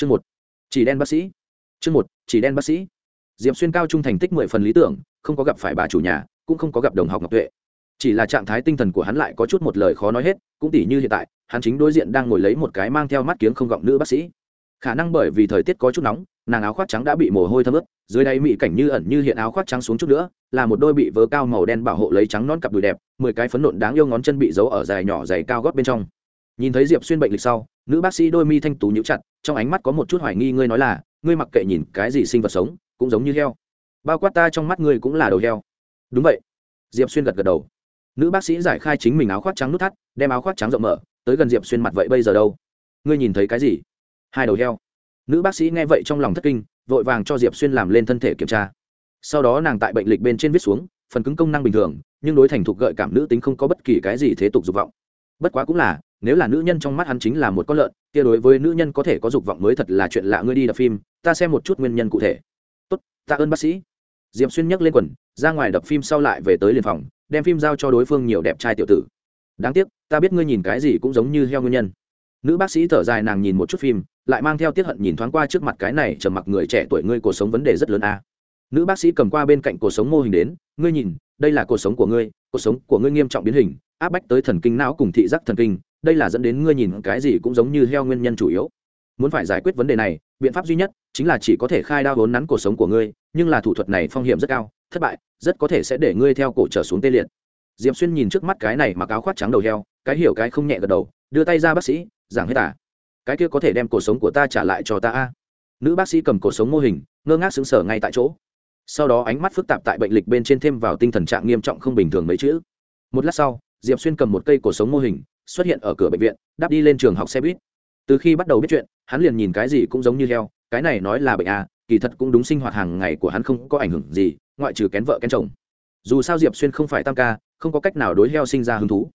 chương một, chỉ đen bác sĩ. Chương một, chỉ đen bác sĩ. Diệp xuyên cao trung thành tích mười phần lý tưởng, không có gặp phải bà chủ nhà, cũng không có gặp đồng học ngọc tuệ. Chỉ là trạng thái tinh thần của hắn lại có chút một lời khó nói hết, cũng tỉ như hiện tại, hắn chính đối diện đang ngồi lấy một cái mang theo mắt kiếng không gọng nữ bác sĩ. Khả năng bởi vì thời tiết có chút nóng, nàng áo khoác trắng đã bị mồ hôi thấm ướt, dưới đáy mị cảnh như ẩn như hiện áo khoác trắng xuống chút nữa, là một đôi bị vớ cao màu đen bảo hộ lấy trắng non cặp đùi đẹp, mười cái phấn nộn đáng yêu ngón chân bị giấu ở dài nhỏ dày cao gót bên trong. Nhìn thấy diệp xuyên bệnh lịch sau, nữ bác sĩ đôi mi thanh tú nhíu chặt trong ánh mắt có một chút hoài nghi ngươi nói là, ngươi mặc kệ nhìn cái gì sinh vật sống, cũng giống như heo. Bao quát ta trong mắt ngươi cũng là đầu heo. Đúng vậy. Diệp xuyên gật gật đầu. Nữ bác sĩ giải khai chính mình áo khoác trắng nút thắt, đem áo khoác trắng rộng mở, tới gần diệp xuyên mặt vậy bây giờ đâu? Ngươi nhìn thấy cái gì? Hai đầu heo. Nữ bác sĩ nghe vậy trong lòng thất kinh, vội vàng cho diệp xuyên làm lên thân thể kiểm tra. Sau đó nàng tại bệnh lịch bên trên viết xuống, phần cứng công năng bình thường, nhưng đối thành thục gợi cảm nữ tính không có bất kỳ cái gì thế tục dục vọng bất quá cũng là, nếu là nữ nhân trong mắt hắn chính là một con lợn, kia đối với nữ nhân có thể có dục vọng mới thật là chuyện lạ ngươi đi đập phim, ta xem một chút nguyên nhân cụ thể. Tốt, tạ ơn bác sĩ. Diệp xuyên nhấc lên quần, ra ngoài đập phim sau lại về tới liền phòng, đem phim giao cho đối phương nhiều đẹp trai tiểu tử. Đáng tiếc, ta biết ngươi nhìn cái gì cũng giống như heo nguyên nhân. Nữ bác sĩ thở dài nàng nhìn một chút phim, lại mang theo tiết hận nhìn thoáng qua trước mặt cái này trầm mặc người trẻ tuổi ngươi cuộc sống vấn đề rất lớn a. Nữ bác sĩ cầm qua bên cạnh cuộc sống mô hình đến, ngươi nhìn, đây là cuộc sống của ngươi, cuộc sống của ngươi nghiêm trọng biến hình áp bách tới thần kinh não cùng thị giác thần kinh, đây là dẫn đến ngươi nhìn cái gì cũng giống như heo nguyên nhân chủ yếu. Muốn phải giải quyết vấn đề này, biện pháp duy nhất chính là chỉ có thể khai đao vốn nắn cuộc sống của ngươi, nhưng là thủ thuật này phong hiểm rất cao, thất bại, rất có thể sẽ để ngươi theo cổ trở xuống tê liệt. Diệp xuyên nhìn trước mắt cái này mặc áo khoác trắng đầu heo, cái hiểu cái không nhẹ gật đầu, đưa tay ra bác sĩ, giảng hết à. Cái kia có thể đem cuộc sống của ta trả lại cho ta a nữ bác sĩ cầm cuộc sống mô hình, ngơ ngác xứng sở ngay tại chỗ. Sau đó ánh mắt phức tạp tại bệnh lịch bên trên thêm vào tinh thần trạng nghiêm trọng không bình thường mấy chữ. Một lát sau diệp xuyên cầm một cây cổ sống mô hình, xuất hiện ở cửa bệnh viện, đáp đi lên trường học xe buýt. Từ khi bắt đầu biết chuyện, hắn liền nhìn cái gì cũng giống như heo, cái này nói là bệnh à kỳ thật cũng đúng sinh hoạt hàng ngày của hắn không có ảnh hưởng gì, ngoại trừ kén vợ kén chồng. Dù sao diệp xuyên không phải tam ca, không có cách nào đối heo sinh ra hứng thú.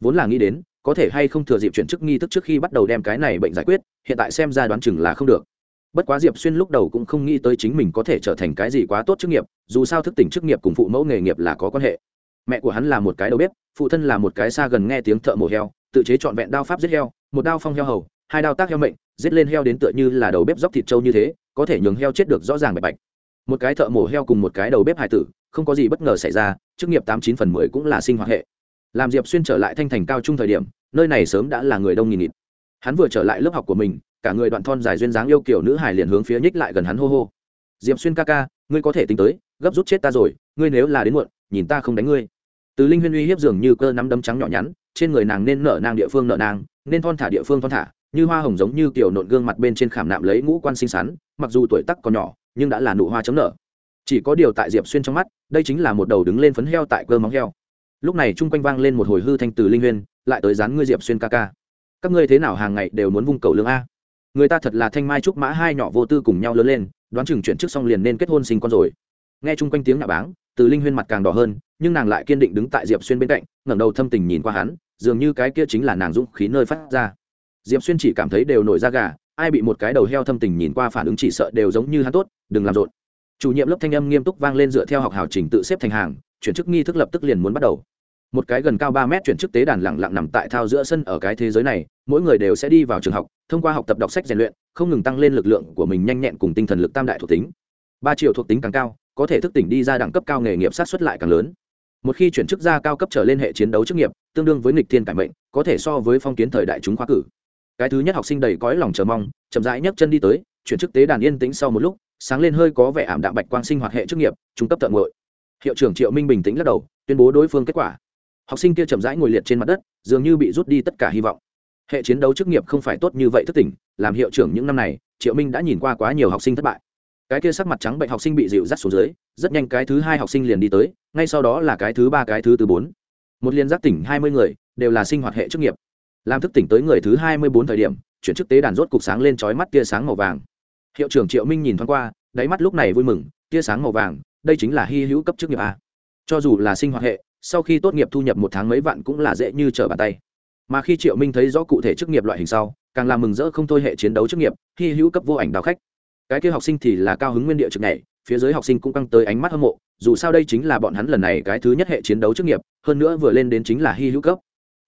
Vốn là nghĩ đến, có thể hay không thừa dịp chuyển chức nghi thức trước khi bắt đầu đem cái này bệnh giải quyết, hiện tại xem ra đoán chừng là không được. Bất quá diệp xuyên lúc đầu cũng không nghĩ tới chính mình có thể trở thành cái gì quá tốt chức nghiệp, dù sao thức tỉnh chức nghiệp cùng phụ mẫu nghề nghiệp là có quan hệ mẹ của hắn là một cái đầu bếp, phụ thân là một cái xa gần nghe tiếng thợ mổ heo, tự chế trọn vẹn đao pháp giết heo, một đao phong heo hầu, hai đao tác heo mệnh, giết lên heo đến tựa như là đầu bếp dóc thịt trâu như thế, có thể nhường heo chết được rõ ràng bạch bạch. Một cái thợ mổ heo cùng một cái đầu bếp hải tử, không có gì bất ngờ xảy ra, chức nghiệp tám chín phần mười cũng là sinh hoạt hệ. Làm diệp xuyên trở lại thanh thành cao trung thời điểm, nơi này sớm đã là người đông nghìn nghịt. Hắn vừa trở lại lớp học của mình, cả người đoạn thon dài duyên dáng yêu kiểu nữ hải liền hướng phía nhích lại gần hắn hô hô. Diệp xuyên ca ca, ngươi có thể tính tới, gấp rút chết ta rồi, ngươi nếu là đến muộn, nhìn ta không đánh ngươi từ linh huyên uy hiếp dường như cơ nắm đấm trắng nhỏ nhắn, trên người nàng nên nở nang địa phương nở nang, nên thon thả địa phương thon thả, như hoa hồng giống như kiểu nộn gương mặt bên trên khảm nạm lấy ngũ quan xinh xắn, mặc dù tuổi tắc còn nhỏ, nhưng đã là nụ hoa chấm nở. Chỉ có điều tại diệp xuyên trong mắt, đây chính là một đầu đứng lên phấn heo tại cơ móng heo. Lúc này chung quanh vang lên một hồi hư thanh từ linh huyên, lại tới dán ngươi diệp xuyên ca ca. Các ngươi thế nào hàng ngày đều muốn vung cầu lương a? Người ta thật là thanh mai trúc mã hai nhỏ vô tư cùng nhau lớn lên, đoán chừng chuyển trước xong liền nên kết hôn sinh con rồi. Nghe chung quanh tiếng nạ báng từ linh huyên mặt càng đỏ hơn, nhưng nàng lại kiên định đứng tại diệp xuyên bên cạnh, ngẩng đầu thâm tình nhìn qua hắn, dường như cái kia chính là nàng dũng khí nơi phát ra. Diệp xuyên chỉ cảm thấy đều nổi da gà, ai bị một cái đầu heo thâm tình nhìn qua phản ứng chỉ sợ đều giống như hắn tốt, đừng làm rộn. Chủ nhiệm lớp thanh âm nghiêm túc vang lên dựa theo học hào trình tự xếp thành hàng, chuyển chức nghi thức lập tức liền muốn bắt đầu. Một cái gần cao ba mét chuyển chức tế đàn lặng lặng nằm tại thao giữa sân ở cái thế giới này, mỗi người đều sẽ đi vào trường học, thông qua học tập đọc sách rèn luyện, không ngừng tăng lên lực lượng của mình nhanh nhẹn cùng tinh thần lực tam đại thuộc tính. Ba triệu thuộc tính càng cao có thể thức tỉnh đi ra đẳng cấp cao nghề nghiệp sát xuất lại càng lớn. Một khi chuyển chức ra cao cấp trở lên hệ chiến đấu chức nghiệp, tương đương với nghịch thiên cải mệnh, có thể so với phong kiến thời đại chúng khoa cử. Cái thứ nhất học sinh đầy cõi lòng chờ mong, chậm rãi nhấc chân đi tới, chuyển chức tế đàn yên tĩnh sau một lúc, sáng lên hơi có vẻ ảm đạm bạch quang sinh hoạt hệ chức nghiệp, trung cấp tận ngội hiệu trưởng triệu minh bình tĩnh lắc đầu, tuyên bố đối phương kết quả. Học sinh kia chậm rãi ngồi liệt trên mặt đất, dường như bị rút đi tất cả hy vọng. Hệ chiến đấu chức nghiệp không phải tốt như vậy thức tỉnh, làm hiệu trưởng những năm này, triệu minh đã nhìn qua quá nhiều học sinh thất bại cái kia sắc mặt trắng bệnh học sinh bị dịu dắt xuống dưới, rất nhanh cái thứ hai học sinh liền đi tới, ngay sau đó là cái thứ ba, cái thứ tư, bốn. Một liên giác tỉnh hai mươi người, đều là sinh hoạt hệ chức nghiệp. Làm thức tỉnh tới người thứ hai mươi bốn thời điểm, chuyển chức tế đàn rốt cục sáng lên trói mắt tia sáng màu vàng. Hiệu trưởng triệu minh nhìn thoáng qua, đáy mắt lúc này vui mừng, tia sáng màu vàng, đây chính là hy hữu cấp chức nghiệp a. Cho dù là sinh hoạt hệ, sau khi tốt nghiệp thu nhập một tháng mấy vạn cũng là dễ như trở bàn tay. Mà khi triệu minh thấy rõ cụ thể chức nghiệp loại hình sau, càng làm mừng rỡ không thôi hệ chiến đấu chức nghiệp, hy hữu cấp vô ảnh đào khách cái kia học sinh thì là cao hứng nguyên địa trực này phía dưới học sinh cũng căng tới ánh mắt hâm mộ, dù sao đây chính là bọn hắn lần này cái thứ nhất hệ chiến đấu chức nghiệp, hơn nữa vừa lên đến chính là hy hữu cấp.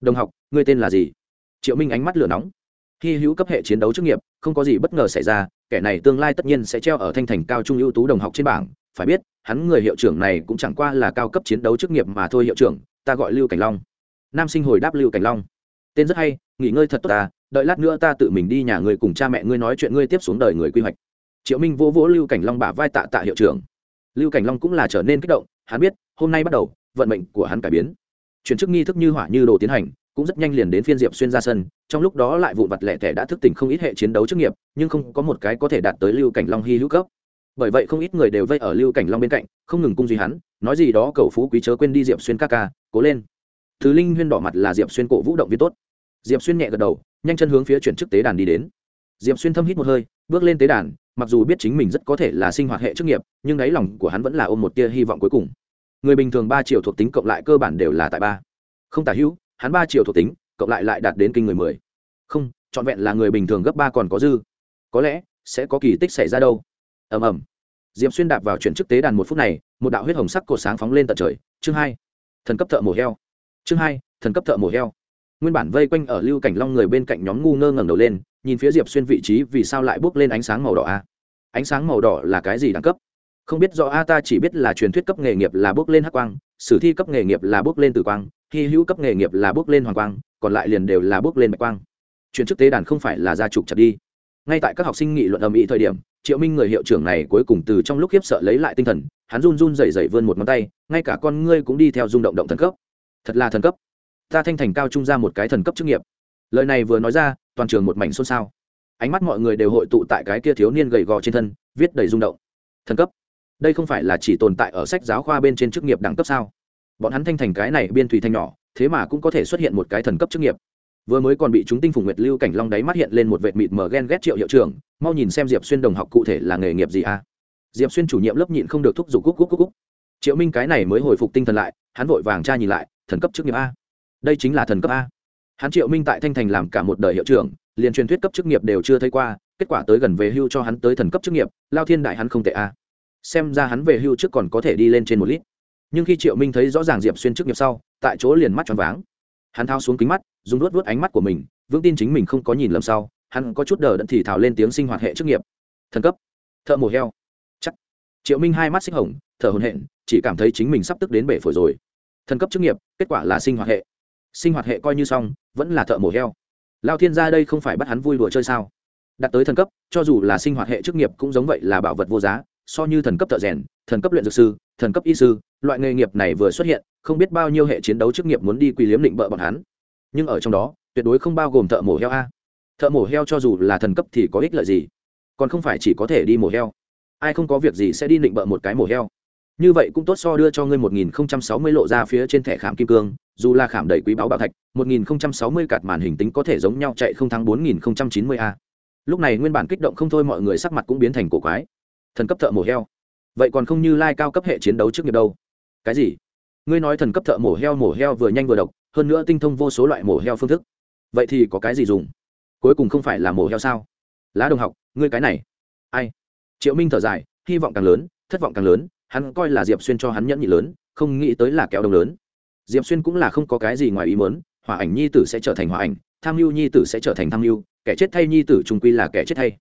Đồng học, ngươi tên là gì? Triệu minh ánh mắt lửa nóng. Hy hữu cấp hệ chiến đấu chức nghiệp, không có gì bất ngờ xảy ra, kẻ này tương lai tất nhiên sẽ treo ở thanh thành cao trung ưu tú đồng học trên bảng. Phải biết, hắn người hiệu trưởng này cũng chẳng qua là cao cấp chiến đấu chức nghiệp mà thôi hiệu trưởng, ta gọi lưu cảnh long. Nam sinh hồi đáp lưu cảnh long. Tên rất hay, nghỉ ngơi thật tốt ta đợi lát nữa ta tự mình đi nhà người cùng cha mẹ ngươi nói chuyện ngươi tiếp xuống đời người quy hoạch triệu minh vô vỗ lưu cảnh long bả vai tạ tạ hiệu trưởng. Lưu cảnh long cũng là trở nên kích động, hắn biết, hôm nay bắt đầu, vận mệnh của hắn cải biến. Chuyển chức nghi thức như hỏa như đồ tiến hành, cũng rất nhanh liền đến phiên diệp xuyên ra sân, trong lúc đó lại vụn vặt lẻ tẻ đã thức tỉnh không ít hệ chiến đấu chức nghiệp, nhưng không có một cái có thể đạt tới lưu cảnh long hy hữu cấp. Bởi vậy không ít người đều vây ở lưu cảnh long bên cạnh, không ngừng cung duy hắn, nói gì đó cầu phú quý chớ quên đi diệp xuyên ca ca, cố lên. Thứ linh huyên đỏ mặt là diệp xuyên cổ vũ động viên tốt. Diệp xuyên nhẹ gật đầu, nhanh chân hướng phía chuyển chức tế đàn đi đến. Diệp xuyên thâm hít một hơi, bước lên tế đàn mặc dù biết chính mình rất có thể là sinh hoạt hệ chức nghiệp, nhưng đáy lòng của hắn vẫn là ôm một tia hy vọng cuối cùng. Người bình thường ba triệu thuộc tính cộng lại cơ bản đều là tại ba. Không tả hữu, hắn ba triệu thuộc tính cộng lại lại đạt đến kinh người mười. Không, trọn vẹn là người bình thường gấp ba còn có dư. Có lẽ sẽ có kỳ tích xảy ra đâu. Ầm ầm. Diệp xuyên đạp vào chuyển chức tế đàn một phút này, một đạo huyết hồng sắc cột sáng phóng lên tận trời. Chương hai, thần cấp thợ mổ heo. Chương hai, thần cấp thợ mổ heo. Nguyên bản vây quanh ở lưu cảnh long người bên cạnh nhóm ngu ngơ ngẩng đầu lên, nhìn phía diệp xuyên vị trí vì sao lại bốc lên ánh sáng màu đỏ a? Ánh sáng màu đỏ là cái gì đẳng cấp? Không biết rõ a ta chỉ biết là truyền thuyết cấp nghề nghiệp là bước lên hắc quang, sử thi cấp nghề nghiệp là bước lên tử quang, hy hữu cấp nghề nghiệp là bước lên hoàng quang, còn lại liền đều là bước lên bạch quang. Chuyển chức tế đàn không phải là gia trục chặt đi. Ngay tại các học sinh nghị luận ầm ĩ thời điểm, triệu minh người hiệu trưởng này cuối cùng từ trong lúc khiếp sợ lấy lại tinh thần, hắn run run rẩy rẩy vươn một ngón tay, ngay cả con ngươi cũng đi theo rung động động thần cấp. Thật là thần cấp. Ta thanh thành cao trung ra một cái thần cấp chức nghiệp. Lời này vừa nói ra, toàn trường một mảnh xôn xao ánh mắt mọi người đều hội tụ tại cái kia thiếu niên gầy gò trên thân, viết đầy rung động. Thần cấp? Đây không phải là chỉ tồn tại ở sách giáo khoa bên trên chức nghiệp đẳng cấp sao? Bọn hắn thanh thành cái này biên thủy thanh nhỏ, thế mà cũng có thể xuất hiện một cái thần cấp chức nghiệp. Vừa mới còn bị chúng tinh phùng nguyệt lưu cảnh long đáy mắt hiện lên một vệt mịt mờ ghen ghét triệu hiệu trưởng, mau nhìn xem diệp xuyên đồng học cụ thể là nghề nghiệp gì a. Diệp xuyên chủ nhiệm lớp nhịn không được thúc giục cúc cúc cúc cúc triệu minh cái này mới hồi phục tinh thần lại, hắn vội vàng tra nhìn lại, thần cấp chức nghiệp a. Đây chính là thần cấp a. Hắn triệu minh tại thanh thành làm cả một đời hiệu trưởng liền truyền thuyết cấp chức nghiệp đều chưa thấy qua, kết quả tới gần về hưu cho hắn tới thần cấp chức nghiệp, lao thiên đại hắn không tệ a. Xem ra hắn về hưu trước còn có thể đi lên trên một lít. Nhưng khi triệu minh thấy rõ ràng diệp xuyên chức nghiệp sau, tại chỗ liền mắt tròn váng. Hắn thao xuống kính mắt, dùng luốt vớt ánh mắt của mình, vững tin chính mình không có nhìn lầm sau, hắn có chút đờ đẫn thì thào lên tiếng sinh hoạt hệ chức nghiệp. Thần cấp. Thợ mổ heo. Chắc. Triệu minh hai mắt xích hồng, thở hồn hện chỉ cảm thấy chính mình sắp tức đến bể phổi rồi. Thần cấp chức nghiệp, kết quả là sinh hoạt hệ. Sinh hoạt hệ coi như xong, vẫn là thợ mổ heo lao thiên gia đây không phải bắt hắn vui đùa chơi sao? Đặt tới thần cấp, cho dù là sinh hoạt hệ chức nghiệp cũng giống vậy là bảo vật vô giá, so như thần cấp thợ rèn, thần cấp luyện dược sư, thần cấp y sư, loại nghề nghiệp này vừa xuất hiện, không biết bao nhiêu hệ chiến đấu chức nghiệp muốn đi quy liếm định bợ bọn hắn. Nhưng ở trong đó, tuyệt đối không bao gồm thợ mổ heo a. Thợ mổ heo cho dù là thần cấp thì có ích lợi gì? Còn không phải chỉ có thể đi mổ heo. Ai không có việc gì sẽ đi định bợ một cái mổ heo như vậy cũng tốt so đưa cho ngươi một nghìn không trăm sáu mươi lộ ra phía trên thẻ khảm kim cương, dù là khảm đầy quý báo bảo thạch, một nghìn không trăm sáu mươi cạt màn hình tính có thể giống nhau chạy không thắng bốn nghìn không trăm chín mươi a. Lúc này nguyên bản kích động không thôi mọi người sắc mặt cũng biến thành cổ quái. Thần cấp thợ mổ heo. Vậy còn không như lai cao cấp hệ chiến đấu trước nghiệp đâu. Cái gì? Ngươi nói thần cấp thợ mổ heo mổ heo vừa nhanh vừa độc, hơn nữa tinh thông vô số loại mổ heo phương thức. Vậy thì có cái gì dùng? Cuối cùng không phải là mổ heo sao? Lá đồng học, ngươi cái này. Ai? Triệu minh thở dài, hy vọng càng lớn, thất vọng càng lớn hắn coi là diệp xuyên cho hắn nhẫn nhị lớn, không nghĩ tới là kéo đồng lớn. Diệp xuyên cũng là không có cái gì ngoài ý mớn hòa ảnh nhi tử sẽ trở thành hòa ảnh, tham mưu nhi tử sẽ trở thành tham mưu, kẻ chết thay nhi tử trung quy là kẻ chết thay.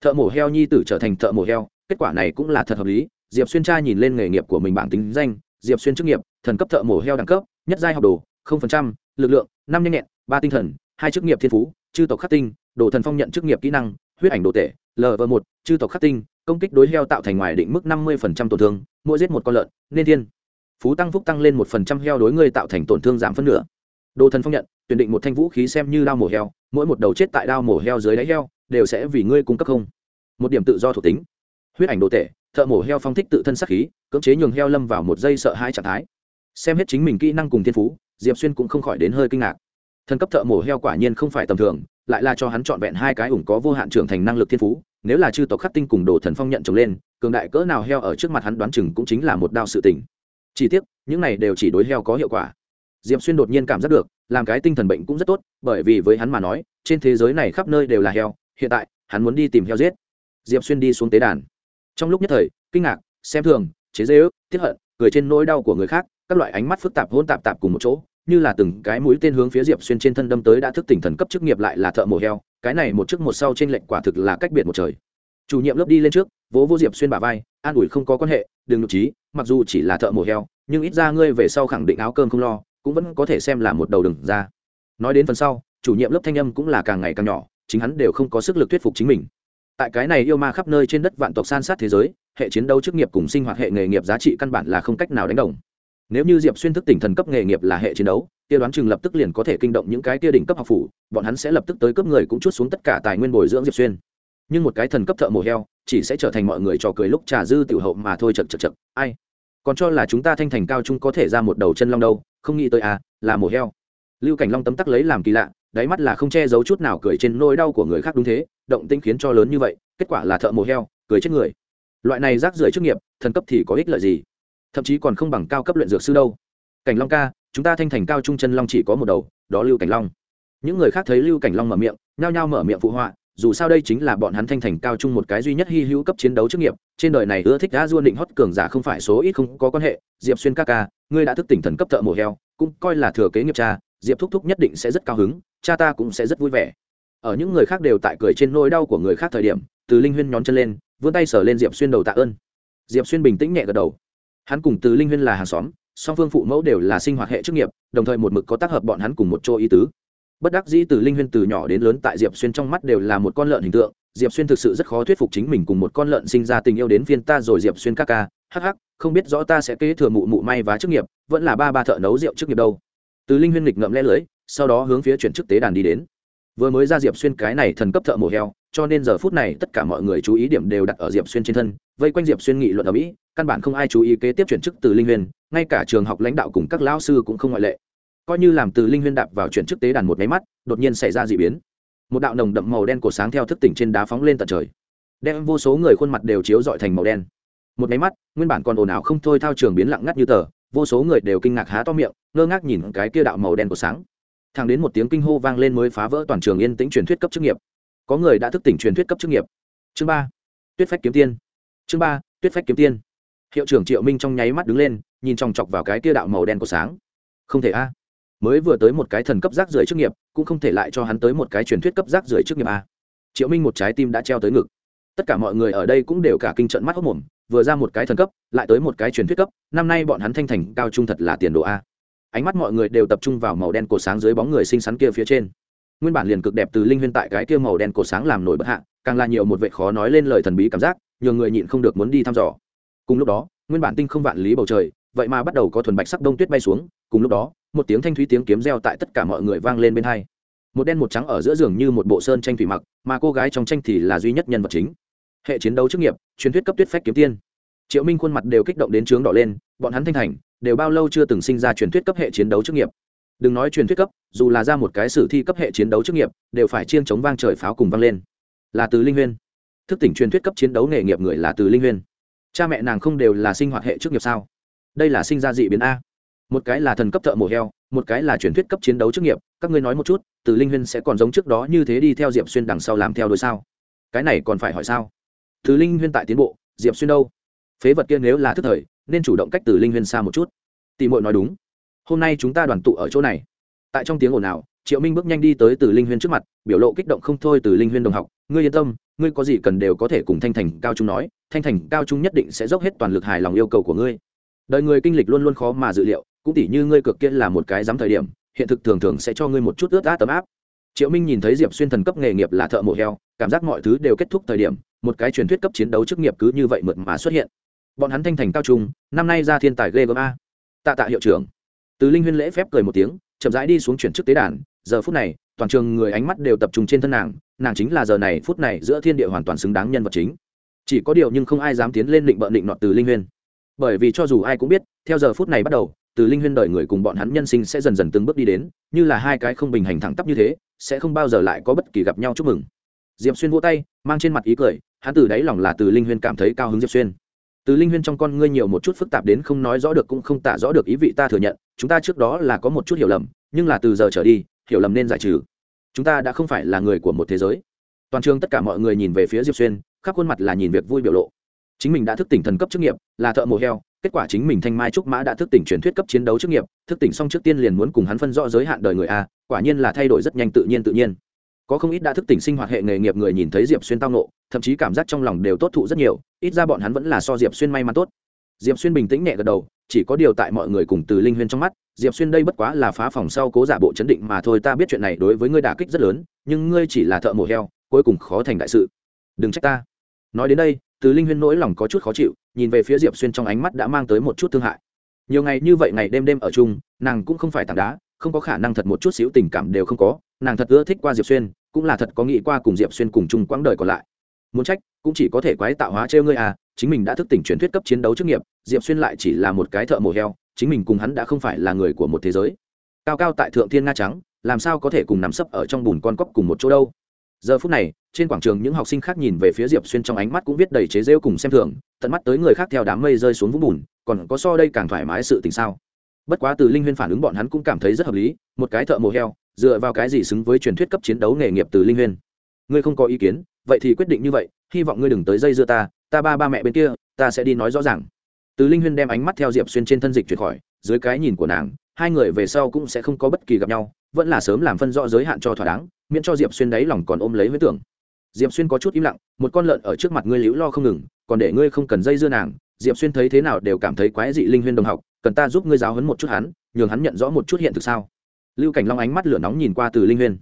Thợ mổ heo nhi tử trở thành thợ mổ heo, kết quả này cũng là thật hợp lý. Diệp xuyên tra nhìn lên nghề nghiệp của mình bảng tính danh, diệp xuyên chức nghiệp, thần cấp thợ mổ heo đẳng cấp, nhất giai học đồ, không phần trăm, lực lượng, năm nhanh nhẹn, ba tinh thần, hai chức nghiệp thiên phú, chư tộc khắc tinh, đồ thần phong nhận chức nghiệp kỹ năng, huyết ảnh đồ tể lv một, chư tộc khắc tinh, công kích đối heo tạo thành ngoài định mức năm mươi phần trăm tổn thương mỗi giết một con lợn nên thiên. Phú tăng phúc tăng lên một phần trăm heo đối ngươi tạo thành tổn thương giảm phân nửa. Đồ thần phong nhận tuyển định một thanh vũ khí xem như đao mổ heo mỗi một đầu chết tại đao mổ heo dưới đáy heo đều sẽ vì ngươi cung cấp không. Một điểm tự do thuộc tính. Huyết ảnh đồ tệ, thợ mổ heo phong thích tự thân sắc khí cưỡng chế nhường heo lâm vào một giây sợ hãi trạng thái. Xem hết chính mình kỹ năng cùng thiên phú diệp xuyên cũng không khỏi đến hơi kinh ngạc. Thần cấp thợ mổ heo quả nhiên không phải tầm thường lại là cho hắn trọn vẹn hai cái ủng có vô hạn trưởng thành năng lực thiên phú nếu là chư tộc khắc tinh cùng đồ thần phong nhận chồng lên, cường đại cỡ nào heo ở trước mặt hắn đoán chừng cũng chính là một đao sự tình. Chỉ tiếc, những này đều chỉ đối heo có hiệu quả. Diệp xuyên đột nhiên cảm giác được, làm cái tinh thần bệnh cũng rất tốt, bởi vì với hắn mà nói, trên thế giới này khắp nơi đều là heo, hiện tại, hắn muốn đi tìm heo giết. Diệp xuyên đi xuống tế đàn. Trong lúc nhất thời, kinh ngạc, xem thường, chế dễ ước tiếp hận, cười trên nỗi đau của người khác, các loại ánh mắt phức tạp hôn tạp tạp cùng một chỗ như là từng cái mũi tên hướng phía diệp xuyên trên thân đâm tới đã thức tỉnh thần cấp chức nghiệp lại là thợ mổ heo, cái này một chức một sau trên lệnh quả thực là cách biệt một trời. Chủ nhiệm lớp đi lên trước, vỗ vô diệp xuyên bả vai, an ủi không có quan hệ, đừng nhục trí, mặc dù chỉ là thợ mổ heo, nhưng ít ra ngươi về sau khẳng định áo cơm không lo, cũng vẫn có thể xem là một đầu đừng ra. Nói đến phần sau, chủ nhiệm lớp thanh âm cũng là càng ngày càng nhỏ, chính hắn đều không có sức lực thuyết phục chính mình. Tại cái này yêu ma khắp nơi trên đất vạn tộc san sát thế giới, hệ chiến đấu chức nghiệp cùng sinh hoạt hệ nghề nghiệp giá trị căn bản là không cách nào đánh đồng nếu như diệp xuyên thức tỉnh thần cấp nghề nghiệp là hệ chiến đấu, kia đoán chừng lập tức liền có thể kinh động những cái kia đỉnh cấp học phủ, bọn hắn sẽ lập tức tới cấp người cũng chút xuống tất cả tài nguyên bồi dưỡng diệp xuyên. Nhưng một cái thần cấp thợ mổ heo, chỉ sẽ trở thành mọi người trò cười lúc trà dư tiểu hậu mà thôi chật chật chật ai? Còn cho là chúng ta thanh thành cao trung có thể ra một đầu chân long đâu, không nghĩ tới à là mổ heo. Lưu cảnh long tấm tắc lấy làm kỳ lạ, đáy mắt là không che giấu chút nào cười trên nỗi đau của người khác đúng thế, động tĩnh khiến cho lớn như vậy, kết quả là thợ mổ heo, cười chết người. Loại này rác rưởi chức nghiệp, thần cấp thì có ích lợi gì? Thậm chí còn không bằng cao cấp luyện dược sư đâu. Cảnh long ca, chúng ta thanh thành cao trung chân long chỉ có một đầu, đó lưu cảnh long. Những người khác thấy lưu cảnh long mở miệng, nhao nhao mở miệng phụ họa, dù sao đây chính là bọn hắn thanh thành cao trung một cái duy nhất hy hữu cấp chiến đấu chức nghiệp, trên đời này ưa thích đã duôn định hót cường giả không phải số ít không có quan hệ, diệp xuyên ca ca, ngươi đã thức tỉnh thần cấp thợ mổ heo, cũng coi là thừa kế nghiệp cha, diệp thúc thúc nhất định sẽ rất cao hứng, cha ta cũng sẽ rất vui vẻ. Ở những người khác đều tại cười trên nỗi đau của người khác thời điểm, từ linh huyên nhón chân lên, vươn tay sờ lên diệp xuyên đầu tạ ơn. Diệp xuyên bình tĩnh nhẹ gật đầu hắn cùng từ linh huyên là hàng xóm, song phương phụ mẫu đều là sinh hoạt hệ chức nghiệp, đồng thời một mực có tác hợp bọn hắn cùng một chỗ ý tứ. Bất đắc dĩ từ linh huyên từ nhỏ đến lớn tại diệp xuyên trong mắt đều là một con lợn hình tượng, diệp xuyên thực sự rất khó thuyết phục chính mình cùng một con lợn sinh ra tình yêu đến phiên ta rồi diệp xuyên ca ca, hắc hắc, không biết rõ ta sẽ kế thừa mụ mụ may và chức nghiệp, vẫn là ba ba thợ nấu rượu chức nghiệp đâu. Từ linh huyên nghịch ngậm lẽ lưới, sau đó hướng phía chuyển chức tế đàn đi đến. Vừa mới ra diệp xuyên cái này thần cấp thợ mổ heo, cho nên giờ phút này tất cả mọi người chú ý điểm đều đặt ở diệp xuyên trên thân, vây quanh diệp xuyên nghị luận ở mỹ căn bản không ai chú ý kế tiếp chuyển chức từ linh huyền ngay cả trường học lãnh đạo cùng các lão sư cũng không ngoại lệ. Coi như làm từ linh huyền đạp vào chuyển chức tế đàn một máy mắt, đột nhiên xảy ra d ị biến. Một đạo nồng đậm màu đen cổ sáng theo thức tỉnh trên đá phóng lên tận trời. Đem vô số người khuôn mặt đều chiếu dọi thành màu đen. Một máy mắt, nguyên bản còn ồn ào không thôi thao trường biến lặng ngắt như tờ, vô số người đều kinh ngạc há to miệng, ngơ ngác nhìn cái kia đạo màu đen của sáng. Thàng đến một tiếng kinh hô vang lên mới phá vỡ toàn trường yên tĩnh truyền thuyết cấp chức nghiệp. Có người đã thức tỉnh truyền thuyết cấp chức nghiệp. Chương ba, tuyết phách kiếm tiên. Chương ba, tuyết phách kiếm tiên hiệu trưởng triệu minh trong nháy mắt đứng lên, nhìn chòng chọc vào cái kia đạo màu đen của sáng. Không thể a. Mới vừa tới một cái thần cấp rác rưởi chức nghiệp, cũng không thể lại cho hắn tới một cái truyền thuyết cấp rác rưởi chức nghiệp a. Triệu minh một trái tim đã treo tới ngực. Tất cả mọi người ở đây cũng đều cả kinh trận mắt hốc mồm, vừa ra một cái thần cấp, lại tới một cái truyền thuyết cấp, năm nay bọn hắn thanh thành cao trung thật là tiền đồ a. Ánh mắt mọi người đều tập trung vào màu đen cổ sáng dưới bóng người xinh xắn kia phía trên. Nguyên bản liền cực đẹp từ linh huyên tại cái kia màu đen cổ sáng làm nổi bất hạ, càng là nhiều một vệ khó nói lên lời thần bí cảm giác nhiều người nhịn không được muốn đi thăm dò cùng lúc đó, nguyên bản tinh không vạn lý bầu trời, vậy mà bắt đầu có thuần bạch sắc đông tuyết bay xuống, cùng lúc đó, một tiếng thanh thúy tiếng kiếm reo tại tất cả mọi người vang lên bên hai. Một đen một trắng ở giữa giường như một bộ sơn tranh thủy mặc, mà cô gái trong tranh thì là duy nhất nhân vật chính. Hệ chiến đấu chức nghiệp, truyền thuyết cấp tuyết phách kiếm tiên. Triệu minh khuôn mặt đều kích động đến trướng đỏ lên, bọn hắn thanh thành, đều bao lâu chưa từng sinh ra truyền thuyết cấp hệ chiến đấu chức nghiệp. Đừng nói truyền thuyết cấp, dù là ra một cái sử thi cấp hệ chiến đấu chức nghiệp, đều phải chiên chống vang trời pháo cùng vang lên. Là từ linh huyên. Thức tỉnh truyền thuyết cấp chiến đấu nghề nghiệp người là từ linh huyên cha mẹ nàng không đều là sinh hoạt hệ chức nghiệp sao? Đây là sinh ra dị biến a. Một cái là thần cấp thợ mổ heo, một cái là truyền thuyết cấp chiến đấu chức nghiệp. Các ngươi nói một chút, từ linh huyên sẽ còn giống trước đó như thế đi theo diệp xuyên đằng sau làm theo đôi sao? Cái này còn phải hỏi sao? Từ linh huyên tại tiến bộ, diệp xuyên đâu? Phế vật kia nếu là thức thời, nên chủ động cách từ linh huyên xa một chút. Tỷ muội nói đúng. Hôm nay chúng ta đoàn tụ ở chỗ này. Tại trong tiếng ồn ào, triệu minh bước nhanh đi tới từ linh huyên trước mặt, biểu lộ kích động không thôi từ linh huyên đồng học. Ngươi yên tâm ngươi có gì cần đều có thể cùng thanh thành cao trung nói, thanh thành cao trung nhất định sẽ dốc hết toàn lực hài lòng yêu cầu của ngươi. Đời người kinh lịch luôn luôn khó mà dự liệu, cũng tỉ như ngươi cực kia là một cái dám thời điểm, hiện thực thường thường sẽ cho ngươi một chút ướt át tấm áp. Triệu minh nhìn thấy diệp xuyên thần cấp nghề nghiệp là thợ mổ heo, cảm giác mọi thứ đều kết thúc thời điểm, một cái truyền thuyết cấp chiến đấu chức nghiệp cứ như vậy mượt mà xuất hiện. Bọn hắn thanh thành cao trung, năm nay ra thiên tài ghê gớm a. Tạ tạ hiệu trưởng. Từ linh huyên lễ phép cười một tiếng, chậm rãi đi xuống chuyển chức tế đàn, giờ phút này toàn trường người ánh mắt đều tập trung trên thân nàng nàng chính là giờ này, phút này giữa thiên địa hoàn toàn xứng đáng nhân vật chính. Chỉ có điều nhưng không ai dám tiến lên định bợ định nọt từ linh huyên. Bởi vì cho dù ai cũng biết, theo giờ phút này bắt đầu, từ linh huyên đời người cùng bọn hắn nhân sinh sẽ dần dần từng bước đi đến, như là hai cái không bình hành thẳng tắp như thế, sẽ không bao giờ lại có bất kỳ gặp nhau chúc mừng. Diệp xuyên vỗ tay, mang trên mặt ý cười, hắn từ đáy lòng là từ linh huyên cảm thấy cao hứng diệp xuyên. Từ linh huyên trong con ngươi nhiều một chút phức tạp đến không nói rõ được cũng không tả rõ được ý vị ta thừa nhận, chúng ta trước đó là có một chút hiểu lầm, nhưng là từ giờ trở đi hiểu lầm nên giải trừ. Chúng ta đã không phải là người của một thế giới. Toàn trường tất cả mọi người nhìn về phía diệp xuyên, khắp khuôn mặt là nhìn việc vui biểu lộ. Chính mình đã thức tỉnh thần cấp chức nghiệp, là thợ mổ heo, kết quả chính mình thanh mai trúc mã đã thức tỉnh truyền thuyết cấp chiến đấu chức nghiệp, thức tỉnh xong trước tiên liền muốn cùng hắn phân rõ giới hạn đời người a, quả nhiên là thay đổi rất nhanh tự nhiên tự nhiên. Có không ít đã thức tỉnh sinh hoạt hệ nghề nghiệp người nhìn thấy diệp xuyên tao nộ thậm chí cảm giác trong lòng đều tốt thụ rất nhiều, ít ra bọn hắn vẫn là so diệp xuyên may mắn tốt. Diệp xuyên bình tĩnh nhẹ gật đầu chỉ có điều tại mọi người cùng từ linh huyên trong mắt, diệp xuyên đây bất quá là phá phòng sau cố giả bộ chấn định mà thôi, ta biết chuyện này đối với ngươi đả kích rất lớn, nhưng ngươi chỉ là thợ mổ heo, cuối cùng khó thành đại sự. Đừng trách ta. Nói đến đây, từ linh huyên nỗi lòng có chút khó chịu, nhìn về phía diệp xuyên trong ánh mắt đã mang tới một chút thương hại. Nhiều ngày như vậy ngày đêm đêm ở chung, nàng cũng không phải tảng đá, không có khả năng thật một chút xíu tình cảm đều không có, nàng thật ưa thích qua diệp xuyên, cũng là thật có nghĩ qua cùng diệp xuyên cùng chung quãng đời còn lại. Muốn trách, cũng chỉ có thể quái tạo hóa trêu ngươi à chính mình đã thức tỉnh truyền thuyết cấp chiến đấu chức nghiệp, diệp xuyên lại chỉ là một cái thợ mổ heo, chính mình cùng hắn đã không phải là người của một thế giới. Cao cao tại thượng thiên nga trắng, làm sao có thể cùng nằm sấp ở trong bùn con cóc cùng một chỗ đâu? Giờ phút này, trên quảng trường những học sinh khác nhìn về phía diệp xuyên trong ánh mắt cũng viết đầy chế rêu cùng xem thường, tận mắt tới người khác theo đám mây rơi xuống vũng bùn, còn có so đây càng thoải mái sự tình sao? Bất quá từ linh huyên phản ứng bọn hắn cũng cảm thấy rất hợp lý, một cái thợ mổ heo, dựa vào cái gì xứng với truyền thuyết cấp chiến đấu nghề nghiệp từ linh huyên? Ngươi không có ý kiến, vậy thì quyết định như vậy, hy vọng ngươi đừng tới dây dưa ta ta ba ba mẹ bên kia, ta sẽ đi nói rõ ràng. Từ linh huyên đem ánh mắt theo diệp xuyên trên thân dịch chuyển khỏi, dưới cái nhìn của nàng, hai người về sau cũng sẽ không có bất kỳ gặp nhau, vẫn là sớm làm phân rõ giới hạn cho thỏa đáng, miễn cho diệp xuyên đáy lòng còn ôm lấy huyết tưởng. Diệp xuyên có chút im lặng, một con lợn ở trước mặt ngươi liễu lo không ngừng, còn để ngươi không cần dây dưa nàng, diệp xuyên thấy thế nào đều cảm thấy quái dị linh huyên đồng học, cần ta giúp ngươi giáo hấn một chút hắn, nhường hắn nhận rõ một chút hiện thực sao? Lưu cảnh long ánh mắt lửa nóng nhìn qua từ linh huyên.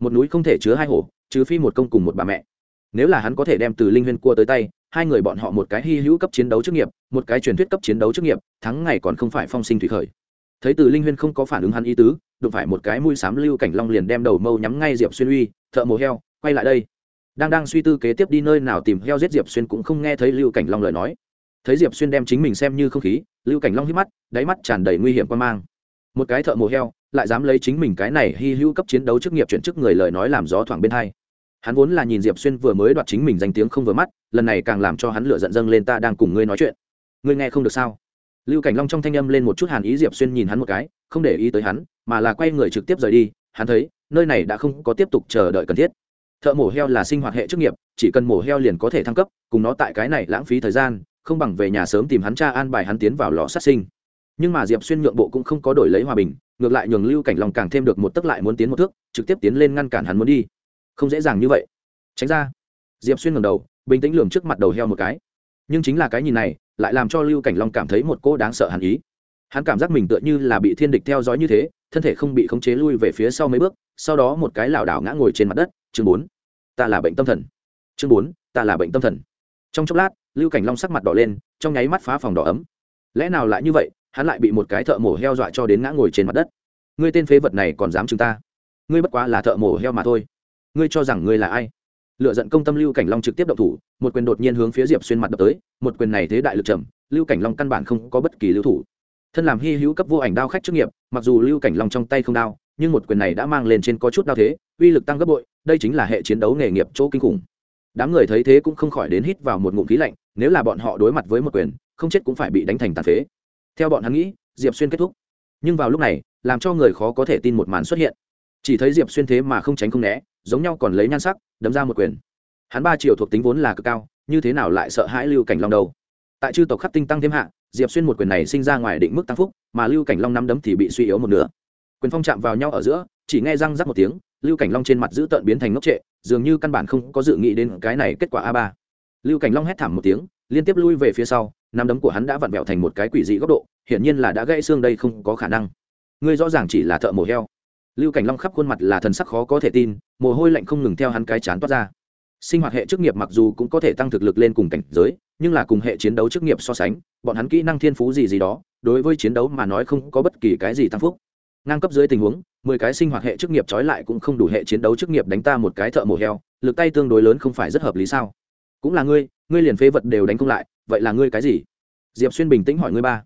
Một núi không thể chứa hai hổ, trừ phi một công cùng một bà mẹ nếu là hắn có thể đem từ linh huyên cua tới tay, hai người bọn họ một cái hy hữu cấp chiến đấu chức nghiệp, một cái truyền thuyết cấp chiến đấu chức nghiệp, thắng ngày còn không phải phong sinh thủy khởi. Thấy từ linh huyên không có phản ứng hắn ý tứ, đụng phải một cái mũi sám lưu cảnh long liền đem đầu mâu nhắm ngay diệp xuyên uy, thợ mồ heo, quay lại đây. Đang đang suy tư kế tiếp đi nơi nào tìm heo giết diệp xuyên cũng không nghe thấy lưu cảnh long lời nói. Thấy diệp xuyên đem chính mình xem như không khí, lưu cảnh long hít mắt, đáy mắt tràn đầy nguy hiểm quan mang. Một cái thợ mồ heo, lại dám lấy chính mình cái này hy hữu cấp chiến đấu chức nghiệp chuyển chức người lời nói làm gió thoảng bên hai hắn vốn là nhìn diệp xuyên vừa mới đoạt chính mình danh tiếng không vừa mắt, lần này càng làm cho hắn lựa giận dâng lên ta đang cùng ngươi nói chuyện. Ngươi nghe không được sao? Lưu cảnh long trong thanh âm lên một chút hàn ý diệp xuyên nhìn hắn một cái, không để ý tới hắn, mà là quay người trực tiếp rời đi. Hắn thấy, nơi này đã không có tiếp tục chờ đợi cần thiết. Thợ mổ heo là sinh hoạt hệ chức nghiệp, chỉ cần mổ heo liền có thể thăng cấp, cùng nó tại cái này lãng phí thời gian, không bằng về nhà sớm tìm hắn cha an bài hắn tiến vào lò sát sinh. Nhưng mà diệp xuyên nhượng bộ cũng không có đổi lấy hòa bình, ngược lại nhường lưu cảnh long càng thêm được một tấc lại muốn tiến một thước, trực tiếp tiến lên ngăn cản hắn muốn đi không dễ dàng như vậy. Tránh ra. Diệp xuyên ngầm đầu, bình tĩnh lường trước mặt đầu heo một cái. Nhưng chính là cái nhìn này, lại làm cho lưu cảnh long cảm thấy một cô đáng sợ hẳn ý. Hắn cảm giác mình tựa như là bị thiên địch theo dõi như thế, thân thể không bị khống chế lui về phía sau mấy bước, sau đó một cái lảo đảo ngã ngồi trên mặt đất. Chương bốn. Ta là bệnh tâm thần. Chương bốn. Ta là bệnh tâm thần. Trong chốc lát, lưu cảnh long sắc mặt đỏ lên, trong nháy mắt phá phòng đỏ ấm. Lẽ nào lại như vậy, hắn lại bị một cái thợ mổ heo dọa cho đến ngã ngồi trên mặt đất. Ngươi tên phế vật này còn dám chúng ta? Ngươi bất quá là thợ mổ heo mà thôi ngươi cho rằng ngươi là ai? Lựa giận công tâm lưu cảnh long trực tiếp động thủ, một quyền đột nhiên hướng phía diệp xuyên mặt đập tới, một quyền này thế đại lực trầm, lưu cảnh long căn bản không có bất kỳ lưu thủ. Thân làm hy hữu cấp vô ảnh đao khách chức nghiệp, mặc dù lưu cảnh long trong tay không đao, nhưng một quyền này đã mang lên trên có chút đao thế, uy lực tăng gấp bội, đây chính là hệ chiến đấu nghề nghiệp chỗ kinh khủng. Đám người thấy thế cũng không khỏi đến hít vào một ngụm khí lạnh, nếu là bọn họ đối mặt với một quyền, không chết cũng phải bị đánh thành tàn phế. Theo bọn hắn nghĩ, diệp xuyên kết thúc. Nhưng vào lúc này, làm cho người khó có thể tin một màn xuất hiện. Chỉ thấy diệp xuyên thế mà không tránh không né giống nhau còn lấy nhan sắc, đấm ra một quyền. Hắn ba triệu thuộc tính vốn là cực cao, như thế nào lại sợ hãi lưu cảnh long đầu tại chư tộc khắc tinh tăng thêm hạ, diệp xuyên một quyền này sinh ra ngoài định mức tăng phúc, mà lưu cảnh long năm đấm thì bị suy yếu một nửa. Quyền phong chạm vào nhau ở giữa, chỉ nghe răng rắc một tiếng, lưu cảnh long trên mặt giữ tợn biến thành ngốc trệ, dường như căn bản không có dự nghĩ đến cái này kết quả a ba. Lưu cảnh long hét thảm một tiếng, liên tiếp lui về phía sau năm đấm của hắn đã vặn vẹo thành một cái quỷ dị góc độ, hiển nhiên là đã gãy xương đây không có khả năng. Ngươi rõ ràng chỉ là thợ mổ heo lưu cảnh long khắp khuôn mặt là thần sắc khó có thể tin, mồ hôi lạnh không ngừng theo hắn cái chán toát ra. Sinh hoạt hệ chức nghiệp mặc dù cũng có thể tăng thực lực lên cùng cảnh giới, nhưng là cùng hệ chiến đấu chức nghiệp so sánh, bọn hắn kỹ năng thiên phú gì gì đó, đối với chiến đấu mà nói không có bất kỳ cái gì tăng phúc. Ngang cấp dưới tình huống, mười cái sinh hoạt hệ chức nghiệp trói lại cũng không đủ hệ chiến đấu chức nghiệp đánh ta một cái thợ mổ heo, lực tay tương đối lớn không phải rất hợp lý sao? Cũng là ngươi ngươi liền phế vật đều đánh không lại, vậy là ngươi cái gì? Diệp xuyên bình tĩnh hỏi ngươi ba.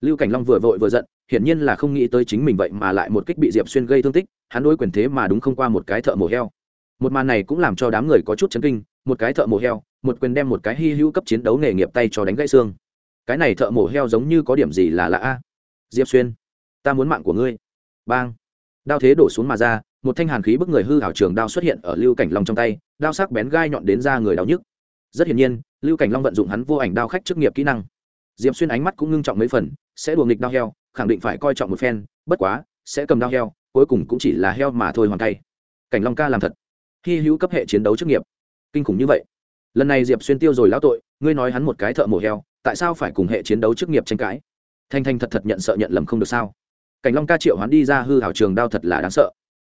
Lưu cảnh long vừa vội vừa giận hiển nhiên là không nghĩ tới chính mình vậy mà lại một kích bị diệp xuyên gây thương tích, hắn đối quyền thế mà đúng không qua một cái thợ mổ heo. Một màn này cũng làm cho đám người có chút chấn kinh, một cái thợ mổ heo, một quyền đem một cái hy hữu cấp chiến đấu nghề nghiệp tay cho đánh gãy xương. Cái này thợ mổ heo giống như có điểm gì là lạ a? Diệp xuyên, ta muốn mạng của ngươi. Bang. Đao thế đổ xuống mà ra, một thanh hàn khí bức người hư hảo trường đao xuất hiện ở lưu cảnh long trong tay, đao sắc bén gai nhọn đến ra người đau nhức. Rất hiển nhiên, lưu cảnh long vận dụng hắn vô ảnh đao khách chức nghiệp kỹ năng. Diệp xuyên ánh mắt cũng ngưng trọng mấy phần, sẽ đùa nghịch đao heo khẳng định phải coi trọng một phen, bất quá, sẽ cầm đao heo, cuối cùng cũng chỉ là heo mà thôi hoàn tay. Cảnh long ca làm thật. Hy hữu cấp hệ chiến đấu chức nghiệp. Kinh khủng như vậy. Lần này diệp xuyên tiêu rồi lão tội, ngươi nói hắn một cái thợ mổ heo, tại sao phải cùng hệ chiến đấu chức nghiệp tranh cãi? Thanh thanh thật thật nhận sợ nhận lầm không được sao? Cảnh long ca triệu hắn đi ra hư hảo trường đao thật là đáng sợ.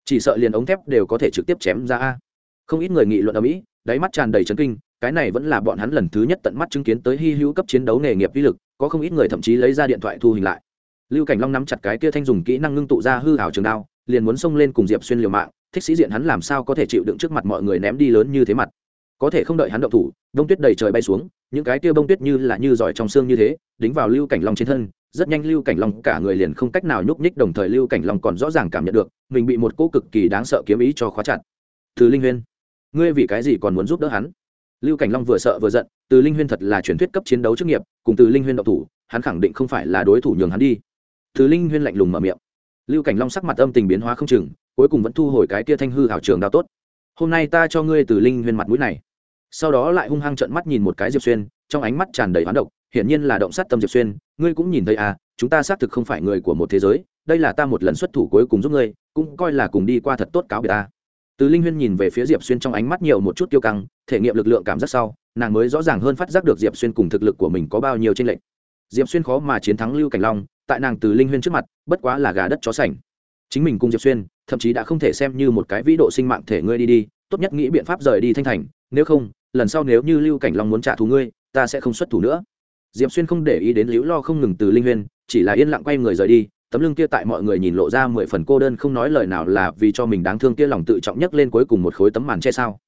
Chỉ sợ liền ống thép đều có thể trực tiếp chém ra a. Không ít người nghị luận ở mỹ, đáy mắt tràn đầy chấn kinh, cái này vẫn là bọn hắn lần thứ nhất tận mắt chứng kiến tới hy hữu cấp chiến đấu nghề nghiệp vi lực, có không ít người thậm chí lấy ra điện thoại thu hình lại lưu cảnh long nắm chặt cái kia thanh dùng kỹ năng ngưng tụ ra hư hảo trường đao, liền muốn xông lên cùng diệp xuyên liều mạng. Thích sĩ diện hắn làm sao có thể chịu đựng trước mặt mọi người ném đi lớn như thế mặt? Có thể không đợi hắn động thủ, bông tuyết đầy trời bay xuống, những cái kia bông tuyết như là như giỏi trong xương như thế, đính vào lưu cảnh long trên thân. Rất nhanh lưu cảnh long cả người liền không cách nào nhúc nhích, đồng thời lưu cảnh long còn rõ ràng cảm nhận được, mình bị một cú cực kỳ đáng sợ kiếm ý cho khóa chặt. Từ linh huyên, ngươi vì cái gì còn muốn giúp đỡ hắn? Lưu cảnh long vừa sợ vừa giận, từ linh huyên thật là truyền thuyết cấp chiến đấu chức nghiệp, cùng từ linh huyên độc thủ, hắn khẳng định không phải là đối thủ nhường hắn đi thứ linh huyên lạnh lùng mở miệng. Lưu cảnh long sắc mặt âm tình biến hóa không chừng, cuối cùng vẫn thu hồi cái kia thanh hư hảo trường đao tốt. Hôm nay ta cho ngươi từ linh huyên mặt mũi này. Sau đó lại hung hăng trợn mắt nhìn một cái diệp xuyên, trong ánh mắt tràn đầy hoán độc, hiển nhiên là động sát tâm diệp xuyên, ngươi cũng nhìn thấy à chúng ta xác thực không phải người của một thế giới, đây là ta một lần xuất thủ cuối cùng giúp ngươi, cũng coi là cùng đi qua thật tốt cáo biệt ta. Từ linh huyên nhìn về phía diệp xuyên trong ánh mắt nhiều một chút tiêu căng, thể nghiệm lực lượng cảm giác sau, nàng mới rõ ràng hơn phát giác được diệp xuyên cùng thực lực của mình có bao nhiêu tranh lệch. Diệp xuyên khó mà chiến thắng lưu cảnh long tại nàng từ linh huyên trước mặt, bất quá là gà đất chó sành. Chính mình cùng diệp xuyên, thậm chí đã không thể xem như một cái vĩ độ sinh mạng thể ngươi đi đi, tốt nhất nghĩ biện pháp rời đi thanh thành, nếu không, lần sau nếu như lưu cảnh long muốn trả thù ngươi, ta sẽ không xuất thủ nữa. Diệp xuyên không để ý đến liễu lo không ngừng từ linh huyên, chỉ là yên lặng quay người rời đi, tấm lưng kia tại mọi người nhìn lộ ra mười phần cô đơn không nói lời nào là vì cho mình đáng thương kia lòng tự trọng nhất lên cuối cùng một khối tấm màn che sao.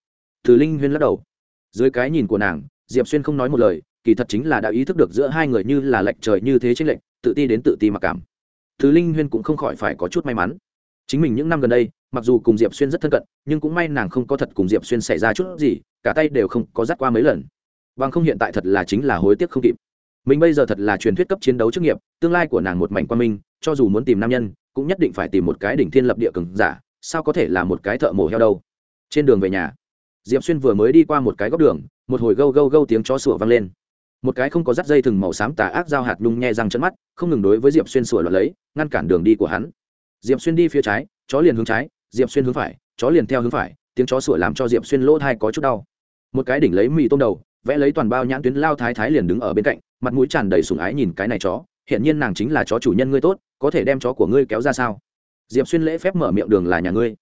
Từ linh huyên lắc đầu. Dưới cái nhìn của nàng, diệp xuyên không nói một lời, kỳ thật chính là đã ý thức được giữa hai người như là lệnh trời như thế chênh lệnh tự ti đến tự ti mặc cảm. Thứ linh huyên cũng không khỏi phải có chút may mắn. Chính mình những năm gần đây, mặc dù cùng diệp xuyên rất thân cận, nhưng cũng may nàng không có thật cùng diệp xuyên xảy ra chút gì, cả tay đều không có dắt qua mấy lần. Bằng không hiện tại thật là chính là hối tiếc không kịp. Mình bây giờ thật là truyền thuyết cấp chiến đấu chức nghiệp, tương lai của nàng một mảnh quan minh, cho dù muốn tìm nam nhân, cũng nhất định phải tìm một cái đỉnh thiên lập địa cường giả, sao có thể là một cái thợ mổ heo đâu. Trên đường về nhà, diệp xuyên vừa mới đi qua một cái góc đường, một hồi gâu gâu gâu tiếng chó sủa vang lên một cái không có dắt dây thừng màu xám tà ác dao hạt nhung nhe răng chân mắt, không ngừng đối với diệp xuyên sủa loạn lấy, ngăn cản đường đi của hắn. Diệp xuyên đi phía trái, chó liền hướng trái, diệp xuyên hướng phải, chó liền theo hướng phải, tiếng chó sủa làm cho diệp xuyên lỗ thai có chút đau. Một cái đỉnh lấy mì tôm đầu, vẽ lấy toàn bao nhãn tuyến lao thái thái liền đứng ở bên cạnh, mặt mũi tràn đầy sùng ái nhìn cái này chó hiện nhiên nàng chính là chó chủ nhân ngươi tốt, có thể đem chó của ngươi kéo ra sao? Diệp xuyên lễ phép mở miệng đường là nhà ngươi.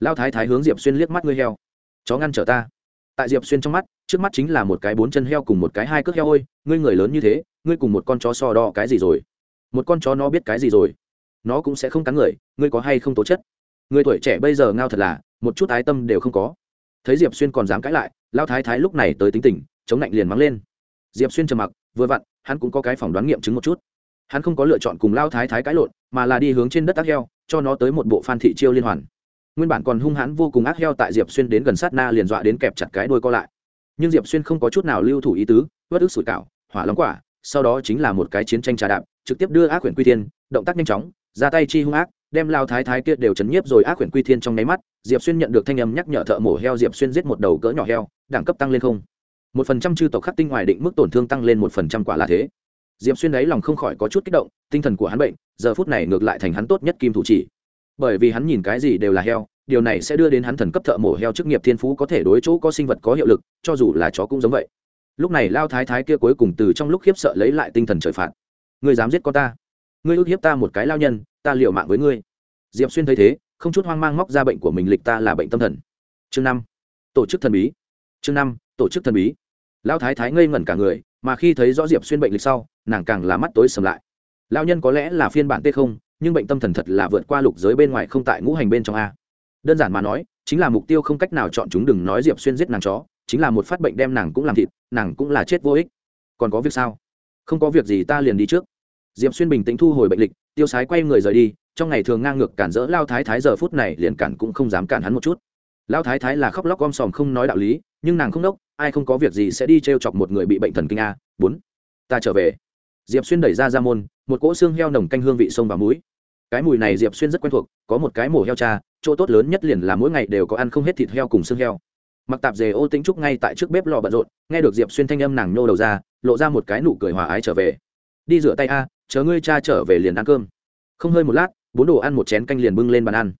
Lao thái thái hướng diệp xuyên liếc mắt ngươi heo. Chó ngăn trở ta. Tại diệp xuyên trong mắt trước mắt chính là một cái bốn chân heo cùng một cái hai cước heo ôi, ngươi người lớn như thế, ngươi cùng một con chó so đo cái gì rồi? Một con chó nó biết cái gì rồi? Nó cũng sẽ không cắn người, ngươi có hay không tố chất? Người tuổi trẻ bây giờ ngao thật là, một chút ái tâm đều không có. Thấy diệp xuyên còn dám cãi lại, lao thái thái lúc này tới tính tình, chống lạnh liền mắng lên. Diệp xuyên trầm mặc, vừa vặn, hắn cũng có cái phỏng đoán nghiệm chứng một chút. Hắn không có lựa chọn cùng lao thái thái cãi lộn, mà là đi hướng trên đất ác heo, cho nó tới một bộ phan thị chiêu liên hoàn. Nguyên bản còn hung hãn vô cùng ác heo tại diệp xuyên đến gần sát na liền dọa đến kẹp chặt cái đôi co lại nhưng diệp xuyên không có chút nào lưu thủ ý tứ bất ức sủi cảo hỏa lóng quả sau đó chính là một cái chiến tranh trà đạp trực tiếp đưa ác quyển quy thiên, động tác nhanh chóng ra tay chi hung ác đem lao thái thái kia đều chấn nhiếp rồi ác quyển quy thiên trong nháy mắt diệp xuyên nhận được thanh âm nhắc nhở thợ mổ heo diệp xuyên giết một đầu cỡ nhỏ heo đẳng cấp tăng lên không. Một phần trăm chư tộc khắc tinh ngoài định mức tổn thương tăng lên một phần trăm quả là thế. Diệp xuyên ấy lòng không khỏi có chút kích động tinh thần của hắn bệnh giờ phút này ngược lại thành hắn tốt nhất kim thủ chỉ. Bởi vì hắn nhìn cái gì đều là heo điều này sẽ đưa đến hắn thần cấp thợ mổ heo chức nghiệp thiên phú có thể đối chỗ có sinh vật có hiệu lực, cho dù là chó cũng giống vậy. Lúc này lao thái thái kia cuối cùng từ trong lúc khiếp sợ lấy lại tinh thần trời phạt. Ngươi dám giết con ta? Ngươi ước hiếp ta một cái lao nhân, ta liệu mạng với ngươi. Diệp xuyên thấy thế, không chút hoang mang móc ra bệnh của mình lịch ta là bệnh tâm thần. Chương năm. Tổ chức thần bí. Chương năm, tổ chức thần bí. Lão thái thái ngây ngẩn cả người, mà khi thấy rõ diệp xuyên bệnh lịch sau, nàng càng là mắt tối sầm lại. Lao nhân có lẽ là phiên bản t không, nhưng bệnh tâm thần thật là vượt qua lục giới bên ngoài không tại ngũ hành bên trong a đơn giản mà nói, chính là mục tiêu không cách nào chọn chúng đừng nói diệp xuyên giết nàng chó, chính là một phát bệnh đem nàng cũng làm thịt, nàng cũng là chết vô ích. Còn có việc sao? Không có việc gì ta liền đi trước. Diệp xuyên bình tĩnh thu hồi bệnh lịch, tiêu sái quay người rời đi, trong ngày thường ngang ngược cản rỡ lao thái thái giờ phút này liền cản cũng không dám cản hắn một chút. Lao thái thái là khóc lóc gom sòm không nói đạo lý, nhưng nàng không đốc, ai không có việc gì sẽ đi t r e o chọc một người bị bệnh thần kinh a, bốn. Ta trở về. Diệp xuyên đẩy ra ra môn, một cỗ xương heo nồng canh hương vị sông và mũi. Cái mùi này diệp xuyên rất quen thuộc, có một cái mổ heo cha chỗ tốt lớn nhất liền là mỗi ngày đều có ăn không hết thịt heo cùng xương heo. Mặc tạp dề ô tĩnh trúc ngay tại trước bếp lò bận rộn, nghe được diệp xuyên thanh âm nàng nhô đầu ra, lộ ra một cái nụ cười hòa ái trở về. Đi rửa tay a, chờ ngươi cha trở về liền ăn cơm. Không hơi một lát, bốn đồ ăn một chén canh liền bưng lên bàn ăn.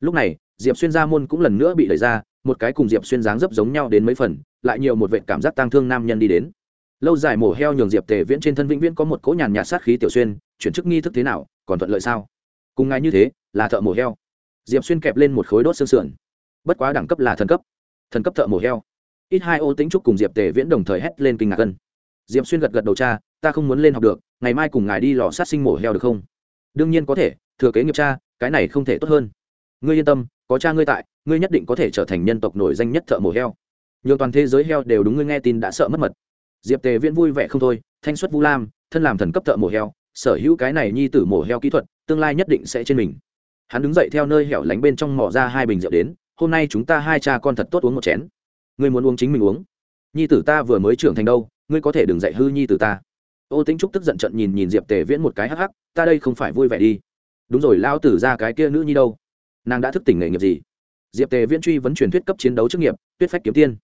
Lúc này, diệp xuyên ra môn cũng lần nữa bị đẩy ra, một cái cùng diệp xuyên dáng dấp giống nhau đến mấy phần, lại nhiều một vệ cảm giác tang thương nam nhân đi đến. Lâu dài mổ heo nhường diệp tề viễn trên thân vĩnh viễn có một cỗ nhàn nhạt sát khí tiểu xuyên, chuyển chức nghi thức thế nào, còn thuận lợi sao? Cùng ngài như thế, là thợ mổ heo diệp xuyên kẹp lên một khối đốt xương sườn. Bất quá đẳng cấp là thần cấp. Thần cấp thợ mổ heo. Ít hai ô tính trúc cùng diệp tề viễn đồng thời hét lên kinh ngạc cân diệp xuyên gật gật đầu, cha, ta không muốn lên học được, ngày mai cùng ngài đi lò sát sinh mổ heo được không? Đương nhiên có thể, thừa kế nghiệp cha, cái này không thể tốt hơn. Ngươi yên tâm, có cha ngươi tại, ngươi nhất định có thể trở thành nhân tộc nổi danh nhất thợ mổ heo. Nhiều toàn thế giới heo đều đúng ngươi nghe tin đã sợ mất mật. Diệp tề viễn vui vẻ không thôi, thanh xuất vu lam, thân làm thần cấp thợ mổ heo, sở hữu cái này nhi tử mổ heo kỹ thuật, tương lai nhất định sẽ trên mình hắn đứng dậy theo nơi hẻo lánh bên trong mỏ ra hai bình rượu đến, hôm nay chúng ta hai cha con thật tốt uống một chén. Ngươi muốn uống chính mình uống. Nhi tử ta vừa mới trưởng thành đâu, ngươi có thể đừng dạy hư nhi tử ta. Ô tính trúc tức giận trận nhìn nhìn diệp tề viễn một cái hắc hắc, ta đây không phải vui vẻ đi. Đúng rồi lao tử ra cái kia nữ nhi đâu? Nàng đã thức tỉnh nghề nghiệp gì? Diệp tề viễn truy vấn truyền thuyết cấp chiến đấu chức nghiệp, tuyết phách kiếm tiên.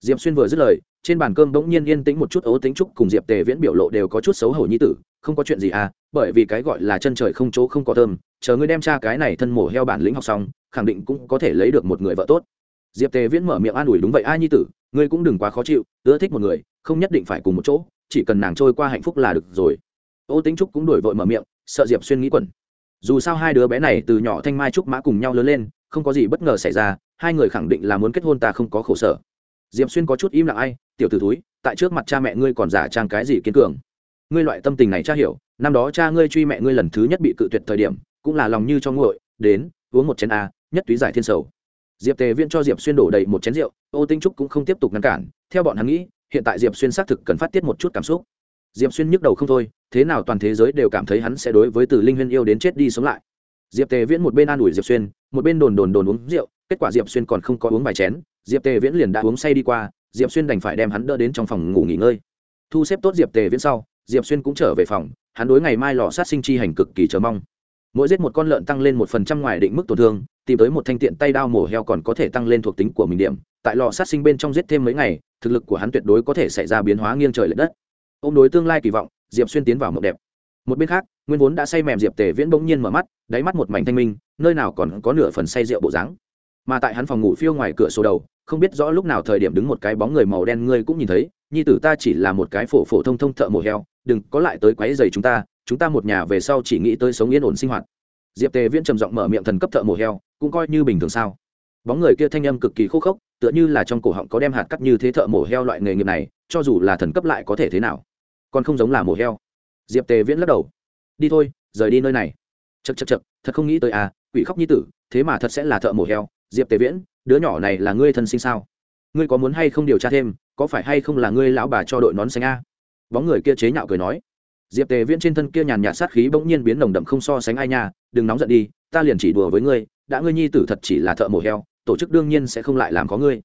Diệp xuyên vừa dứt lời trên bàn cơm bỗng nhiên yên tĩnh một chút, ố tính trúc cùng diệp tề viễn biểu lộ đều có chút xấu hổ nhi tử, không có chuyện gì à bởi vì cái gọi là chân trời không chỗ không có thơm, chờ ngươi đem cha cái này thân mổ heo bản lĩnh học xong, khẳng định cũng có thể lấy được một người vợ tốt. Diệp tề viễn mở miệng an ủi, đúng vậy ai nhi tử, ngươi cũng đừng quá khó chịu, ưa thích một người, không nhất định phải cùng một chỗ, chỉ cần nàng trôi qua hạnh phúc là được rồi. Ô tính trúc cũng đổi vội mở miệng, sợ diệp xuyên nghĩ quẩn. Dù sao hai đứa bé này từ nhỏ thanh mai trúc mã cùng nhau lớn lên, không có gì bất ngờ xảy ra, hai người khẳng định là muốn kết hôn ta không có khổ sở. Diệp xuyên có chút im lặng, ai tiểu t ử túi tại trước mặt cha mẹ ngươi còn giả trang cái gì kiên cường. Ngươi loại tâm tình này cha hiểu, năm đó cha ngươi truy mẹ ngươi lần thứ nhất bị cự tuyệt thời điểm, cũng là lòng như cho nguội, đến, uống một chén a, nhất túy giải thiên sầu. Diệp tề viên cho diệp xuyên đổ đầy một chén rượu, ô tinh trúc cũng không tiếp tục ngăn cản, theo bọn hắn nghĩ, hiện tại diệp xuyên xác thực cần phát tiết một chút cảm xúc. Diệp xuyên nhức đầu không thôi, thế nào toàn thế giới đều cảm thấy hắn sẽ đối với từ linh huyên yêu đến chết đi sống lại. Diệp tề viễn một bên an ủi diệp xuyên, một bên đồn đồn đồn uống rượu, kết quả diệp xuyên còn không có uống vài chén, diệp tề viễn liền đã uống say đi qua diệp xuyên đành phải đem hắn đỡ đến trong phòng ngủ nghỉ ngơi. Thu xếp tốt diệp tề viễn sau, diệp xuyên cũng trở về phòng, hắn đối ngày mai lò sát sinh chi hành cực kỳ chờ mong. Mỗi giết một con lợn tăng lên một phần trăm ngoài định mức tổn thương, tìm tới một thanh tiện tay đao mổ heo còn có thể tăng lên thuộc tính của mình điểm. Tại lò sát sinh bên trong giết thêm mấy ngày, thực lực của hắn tuyệt đối có thể xảy ra biến hóa nghiêng trời l ệ đất. Ô m đối tương lai kỳ vọng, diệp xuyên tiến vào mộng đẹp. Một bên khác, nguyên vốn đã say mềm diệp tề viễn bỗng nhiên mở mắt, đáy mắt một mảnh thanh minh, nơi nào còn có nửa phần say rượu bộ dáng mà tại hắn phòng ngủ phiêu ngoài cửa sổ đầu, không biết rõ lúc nào thời điểm đứng một cái bóng người màu đen ngươi cũng nhìn thấy, nhi tử ta chỉ là một cái phổ phổ thông thông thợ mổ heo, đừng có lại tới quấy giày chúng ta chúng ta một nhà về sau chỉ nghĩ tới sống yên ổn sinh hoạt. Diệp tề viễn trầm giọng mở miệng thần cấp thợ mổ heo, cũng coi như bình thường sao? Bóng người kia thanh âm cực kỳ khô khốc, tựa như là trong cổ họng có đem hạt cắt như thế thợ mổ heo loại nghề nghiệp này, cho dù là thần cấp lại có thể thế nào? Còn không giống là mổ heo. Diệp tề viễn lắc đầu. Đi thôi, rời đi nơi này. Chật chật chật thật không nghĩ tới à quỷ khóc nhi tử, thế mà thật sẽ là thợ mổ heo diệp tề viễn, đứa nhỏ này là ngươi thân sinh sao? Ngươi có muốn hay không điều tra thêm, có phải hay không là ngươi lão bà cho đội nón xanh a? Bóng người kia chế nhạo cười nói. Diệp tề viễn trên thân kia nhàn nhạt sát khí bỗng nhiên biến nồng đậm không so sánh ai nha, đừng nóng giận đi, ta liền chỉ đùa với ngươi, đã ngươi nhi tử thật chỉ là thợ mổ heo, tổ chức đương nhiên sẽ không lại làm có ngươi.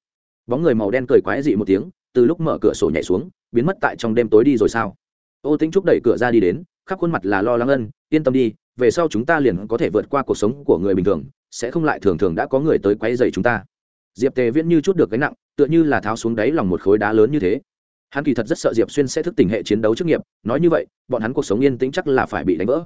Bóng người màu đen cười quái dị một tiếng, từ lúc mở cửa sổ nhảy xuống, biến mất tại trong đêm tối đi rồi sao? Ô tính trúc đẩy cửa ra đi đến, khắp khuôn mặt là lo lắng ân, yên tâm đi, về sau chúng ta liền có thể vượt qua cuộc sống của người bình thường sẽ không lại thường thường đã có người tới quấy dày chúng ta. Diệp tề viễn như chút được cái nặng, tựa như là tháo xuống đáy lòng một khối đá lớn như thế. Hắn kỳ thật rất sợ diệp xuyên sẽ thức tỉnh hệ chiến đấu chức nghiệp, nói như vậy, bọn hắn cuộc sống yên tĩnh chắc là phải bị đánh vỡ.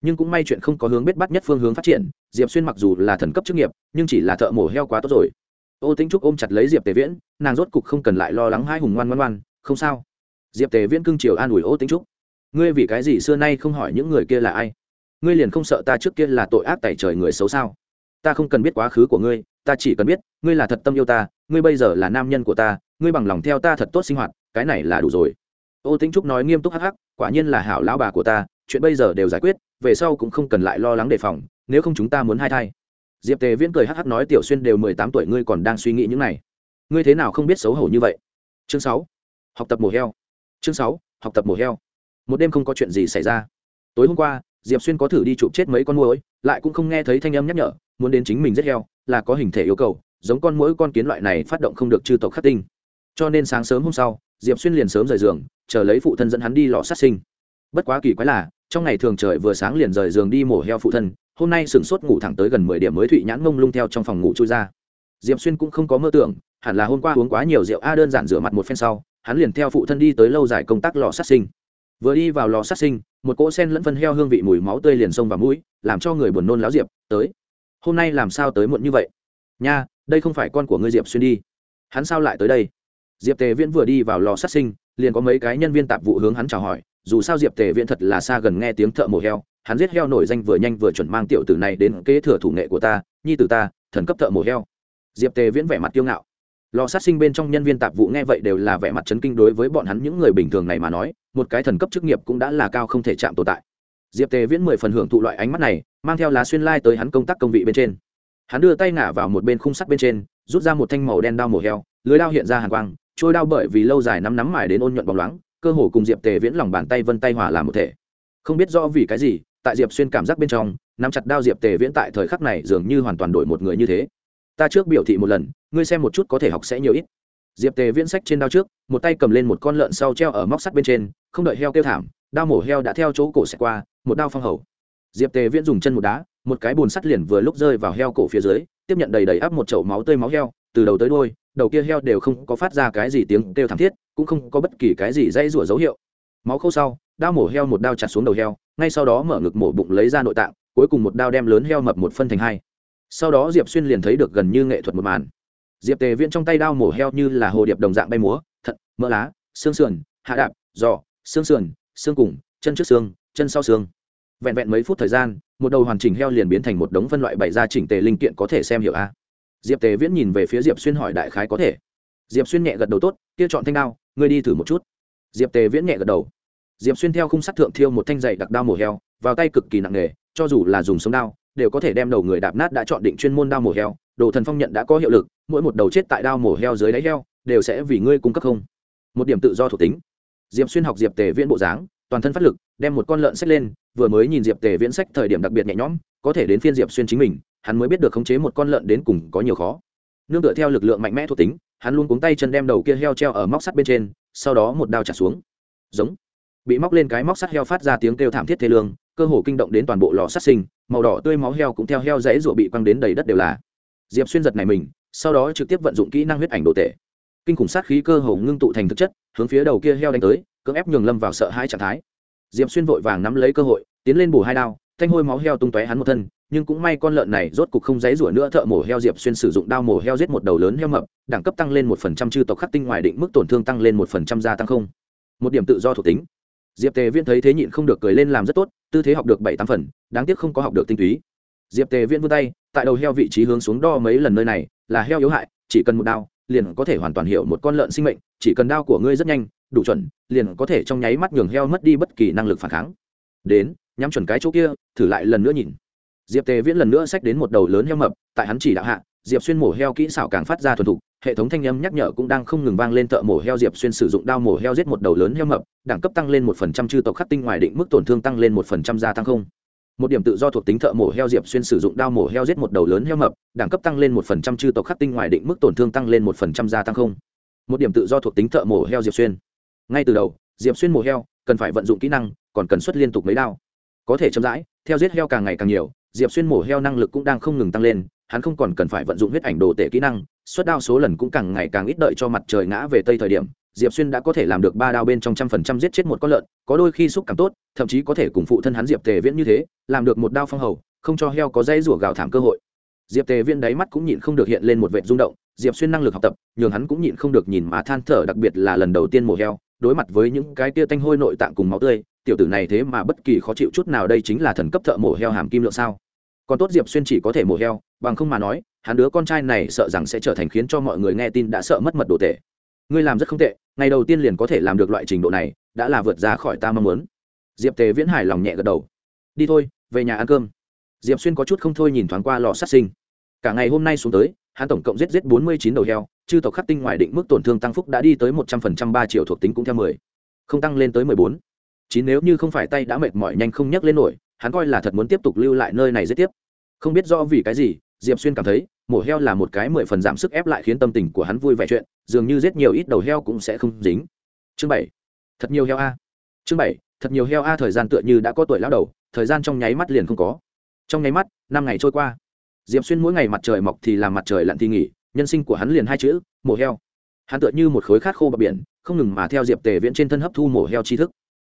Nhưng cũng may chuyện không có hướng biết bắt nhất phương hướng phát triển, diệp xuyên mặc dù là thần cấp chức nghiệp, nhưng chỉ là thợ mổ heo quá tốt rồi. Ô tính trúc ôm chặt lấy diệp tề viễn, nàng rốt cục không cần lại lo lắng hai hùng ngoan ngoan ngoan, không sao. Diệp tề viễn cưng chiều an ủi ô tính trúc. Ngươi vì cái gì xưa nay không hỏi những người kia là ai? Ngươi liền không sợ ta trước kia là tội ác tẩy trời người xấu sao? Ta không cần biết quá khứ của ngươi ta chỉ cần biết ngươi là thật tâm yêu ta ngươi bây giờ là nam nhân của ta ngươi bằng lòng theo ta thật tốt sinh hoạt cái này là đủ rồi. Ô tính trúc nói nghiêm túc hắc hắc quả nhiên là hảo lão bà của ta chuyện bây giờ đều giải quyết về sau cũng không cần lại lo lắng đề phòng nếu không chúng ta muốn hai thai. Diệp tề viễn cười hắc hắc nói tiểu xuyên đều mười tám tuổi ngươi còn đang suy nghĩ những này. Ngươi thế nào không biết xấu hổ như vậy? Chương sáu học tập mổ heo. Chương sáu học tập mổ heo. Một đêm không có chuyện gì xảy ra. Tối hôm qua diệp xuyên có thử đi chụp chết mấy con mối, lại cũng không nghe thấy thanh âm nhắc nhở muốn đến chính mình giết heo, là có hình thể yêu cầu, giống con mỗi con kiến loại này phát động không được chư tộc khắc tinh. Cho nên sáng sớm hôm sau, diệp xuyên liền sớm rời giường, chờ lấy phụ thân dẫn hắn đi lò sát sinh. Bất quá kỳ quái là, trong ngày thường trời vừa sáng liền rời giường đi mổ heo phụ thân, hôm nay sửng sốt ngủ thẳng tới gần mười điểm mới thụy nhãn mông lung theo trong phòng ngủ chui ra. Diệp xuyên cũng không có mơ tưởng, hẳn là hôm qua uống quá nhiều rượu a, đơn giản rửa mặt một phen sau, hắn liền theo phụ thân đi tới lâu dài công tác lò sát sinh. Vừa đi vào lò sát sinh, một cỗ sen lẫn phân heo hương vị mùi máu tươi liền xông vào mũi, làm cho người buồn nôn láo diệp, tới hôm nay làm sao tới muộn như vậy? Nha, đây không phải con của ngươi diệp xuyên đi. Hắn sao lại tới đây? Diệp tề viễn vừa đi vào lò sát sinh, liền có mấy cái nhân viên tạp vụ hướng hắn chào hỏi, dù sao diệp tề viễn thật là xa gần nghe tiếng thợ mổ heo, hắn giết heo nổi danh vừa nhanh vừa chuẩn mang tiểu tử này đến kế thừa thủ nghệ của ta, nhi tử ta, thần cấp thợ mổ heo. Diệp tề viễn vẻ mặt kiêu ngạo. Lò sát sinh bên trong nhân viên tạp vụ nghe vậy đều là vẻ mặt chấn kinh đối với bọn hắn những người bình thường này mà nói, một cái thần cấp chức nghiệp cũng đã là cao không thể chạm tồn tại diệp tề viễn mười phần hưởng thụ loại ánh mắt này, mang theo lá xuyên lai tới hắn công tác công vị bên trên. Hắn đưa tay ngả vào một bên khung sắt bên trên, rút ra một thanh màu đen đao mổ heo, lưới đao hiện ra hàng quang, trôi đao bởi vì lâu dài nắm nắm mải đến ôn nhuận bóng loáng, cơ hồ cùng diệp tề viễn lòng bàn tay vân tay hòa làm một thể. Không biết rõ vì cái gì, tại diệp xuyên cảm giác bên trong, nắm chặt đao diệp tề viễn tại thời khắc này dường như hoàn toàn đổi một người như thế. Ta trước biểu thị một lần, ngươi xem một chút có thể học sẽ nhiều ít. Diệp tề viễn sách trên đao trước, một tay cầm lên một con lợn sau treo ở móc sắt bên trên, không đợi heo kêu thảm, đao mổ heo đã theo chỗ cổ xẹt qua một đao phong hầu. Diệp tề viễn dùng chân một đá, một cái bùn sắt liền vừa lúc rơi vào heo cổ phía dưới, tiếp nhận đầy đầy áp một chậu máu tươi máu heo, từ đầu tới đôi đầu kia heo đều không có phát ra cái gì tiếng kêu thảm thiết, cũng không có bất kỳ cái gì dây rủa dấu hiệu. Máu khâu sau, đao mổ heo một đao chặt xuống đầu heo, ngay sau đó mở ngực mổ bụng lấy ra nội tạng, cuối cùng một đao đem lớn heo mập một phân thành hai. Sau đó diệp xuyên liền thấy được gần như nghệ thuật một màn. Diệp tề viễn trong tay đao mổ heo như là hồ điệp đồng dạng bay múa, thận, mỡ lá, xương sườn, hạ đạp, giò, xương sườn, xương cùng, chân trước xương chân sau xương. Vẹn vẹn mấy phút thời gian, một đầu hoàn chỉnh heo liền biến thành một đống phân loại bày ra chỉnh tề linh kiện có thể xem hiểu a. Diệp tề viễn nhìn về phía diệp xuyên hỏi đại khái có thể. Diệp xuyên nhẹ gật đầu tốt, kia chọn thanh đao, ngươi đi thử một chút. Diệp tề viễn nhẹ gật đầu. Diệp xuyên theo khung sắt thượng thiêu một thanh dày đặc đao mổ heo, vào tay cực kỳ nặng nề, cho dù là dùng sống đao, đều có thể đem đầu người đạp nát đã chọn định chuyên môn đao mổ heo, đồ thần phong nhận đã có hiệu lực, mỗi một đầu chết tại đao mổ heo dưới đáy heo, đều sẽ vì ngươi cung cấp không. Một điểm tự do thuộc tính. Diệp xuyên học diệp tề viễn bộ dáng toàn thân phát lực, đem một con lợn xách lên, vừa mới nhìn diệp tề viễn sách thời điểm đặc biệt nhẹ nhõm, có thể đến phiên diệp xuyên chính mình, hắn mới biết được khống chế một con lợn đến cùng có nhiều khó. Nương tựa theo lực lượng mạnh mẽ thuộc tính, hắn luôn cuống tay chân đem đầu kia heo treo ở móc sắt bên trên, sau đó một đao trả xuống. Giống. Bị móc lên cái móc sắt heo phát ra tiếng kêu thảm thiết thê lương, cơ hồ kinh động đến toàn bộ lò sát sinh, màu đỏ tươi máu heo cũng theo heo rẫy ruộ bị quăng đến đầy đất đều là. Diệp xuyên giật này mình, sau đó trực tiếp vận dụng kỹ năng huyết ảnh đồ tệ kinh khủng sát khí cơ hồ ngưng tụ thành thực chất, hướng phía đầu kia heo đánh tới cưỡng ép nhường lâm vào sợ hãi trạng thái. Diệp xuyên vội vàng nắm lấy cơ hội, tiến lên bù hai đao, thanh hôi máu heo tung tóe hắn một thân, nhưng cũng may con lợn này rốt cục không dãy rủa nữa thợ mổ heo diệp xuyên sử dụng đao mổ heo giết một đầu lớn heo mập, đẳng cấp tăng lên một phần trăm chư tộc khắc tinh ngoài định mức tổn thương tăng lên một phần trăm gia tăng không. Một điểm tự do thuộc tính. Diệp tề viễn thấy thế nhịn không được cười lên làm rất tốt, tư thế học được bảy tám phần, đáng tiếc không có học được tinh túy. Diệp tề viễn vươn tay, tại đầu heo vị trí hướng xuống đo mấy lần nơi này, là heo yếu hại, chỉ cần một đao, liền có thể hoàn toàn hiểu một con lợn sinh mệnh, chỉ cần đao của ngươi rất nhanh đủ chuẩn, liền có thể trong nháy mắt nhường heo mất đi bất kỳ năng lực phản kháng. Đến, nhắm chuẩn cái chỗ kia, thử lại lần nữa nhìn. Diệp tề viễn lần nữa xách đến một đầu lớn heo mập, tại hắn chỉ đạo hạ, diệp xuyên mổ heo kỹ xảo càng phát ra thuần thục, hệ thống thanh âm nhắc nhở cũng đang không ngừng vang lên thợ mổ heo diệp xuyên sử dụng đao mổ heo giết một đầu lớn heo mập, đẳng cấp tăng lên một phần trăm chư tộc khắc tinh ngoài định mức tổn thương tăng lên một phần trăm gia tăng không. Một điểm tự do thuộc tính thợ mổ heo diệp xuyên sử dụng đao mổ heo giết một đầu lớn heo mập, đẳng cấp tăng lên một phần trăm chư tộc khắc tinh ngoài định mức tổn thương tăng lên một phần trăm gia tăng không. Một điểm tự do thuộc tính thợ mổ heo diệp xuyên ngay từ đầu, diệp xuyên mổ heo, cần phải vận dụng kỹ năng, còn cần xuất liên tục mấy đao. Có thể chậm rãi, theo giết heo càng ngày càng nhiều, diệp xuyên mổ heo năng lực cũng đang không ngừng tăng lên, hắn không còn cần phải vận dụng huyết ảnh đồ tể kỹ năng suất đao số lần cũng càng ngày càng ít đợi cho mặt trời ngã về tây thời điểm, diệp xuyên đã có thể làm được ba đao bên trong trăm phần trăm giết chết một con lợn, có đôi khi xúc cảm tốt, thậm chí có thể cùng phụ thân hắn diệp tề viễn như thế, làm được một đao phong hầu, không cho heo có dây rủa gào thảm cơ hội. Diệp tề viễn đáy mắt cũng nhịn không được hiện lên một vệ rung động, diệp xuyên năng lực học tập, nhường hắn cũng nhịn không được nhìn mà than thở, đặc biệt là lần đầu tiên mổ heo đối mặt với những cái tia tanh hôi nội tạng cùng máu tươi, tiểu tử này thế mà bất kỳ khó chịu chút nào đây chính là thần cấp thợ mổ heo hàm kim lượng sao? Còn tốt diệp xuyên chỉ có thể mổ heo, bằng không mà nói, hắn đứa con trai này sợ rằng sẽ trở thành khiến cho mọi người nghe tin đã sợ mất mật đồ tệ. Ngươi làm rất không tệ, ngày đầu tiên liền có thể làm được loại trình độ này, đã là vượt ra khỏi ta mong muốn. Diệp tề viễn hải lòng nhẹ gật đầu. Đi thôi, về nhà ăn cơm. Diệp xuyên có chút không thôi nhìn thoáng qua lò sát sinh. Cả ngày hôm nay xuống tới, hắn tổng cộng giết giết bốn mươi chín đầu heo chư tộc khắc tinh ngoài định mức tổn thương tăng phúc đã đi tới một trăm phần trăm ba triệu thuộc tính cũng theo mười, không tăng lên tới mười bốn. Chín nếu như không phải tay đã mệt mỏi nhanh không nhấc lên nổi, hắn coi là thật muốn tiếp tục lưu lại nơi này giết tiếp. Không biết do vì cái gì, diệp xuyên cảm thấy, mổ heo là một cái mười phần giảm sức ép lại khiến tâm tình của hắn vui vẻ chuyện, dường như giết nhiều ít đầu heo cũng sẽ không dính. Chương bảy, thật nhiều heo a. Chương bảy, thật nhiều heo a thời gian tựa như đã có tuổi lao đầu, thời gian trong nháy mắt liền không có. Trong nháy mắt, năm ngày trôi qua, diệp xuyên mỗi ngày mặt trời mọc thì làm mặt trời lặn thì nghỉ nhân sinh của hắn liền hai chữ, mổ heo. Hắn tựa như một khối khát khô bờ biển, không ngừng mà theo diệp tề viễn trên thân hấp thu mổ heo tri thức.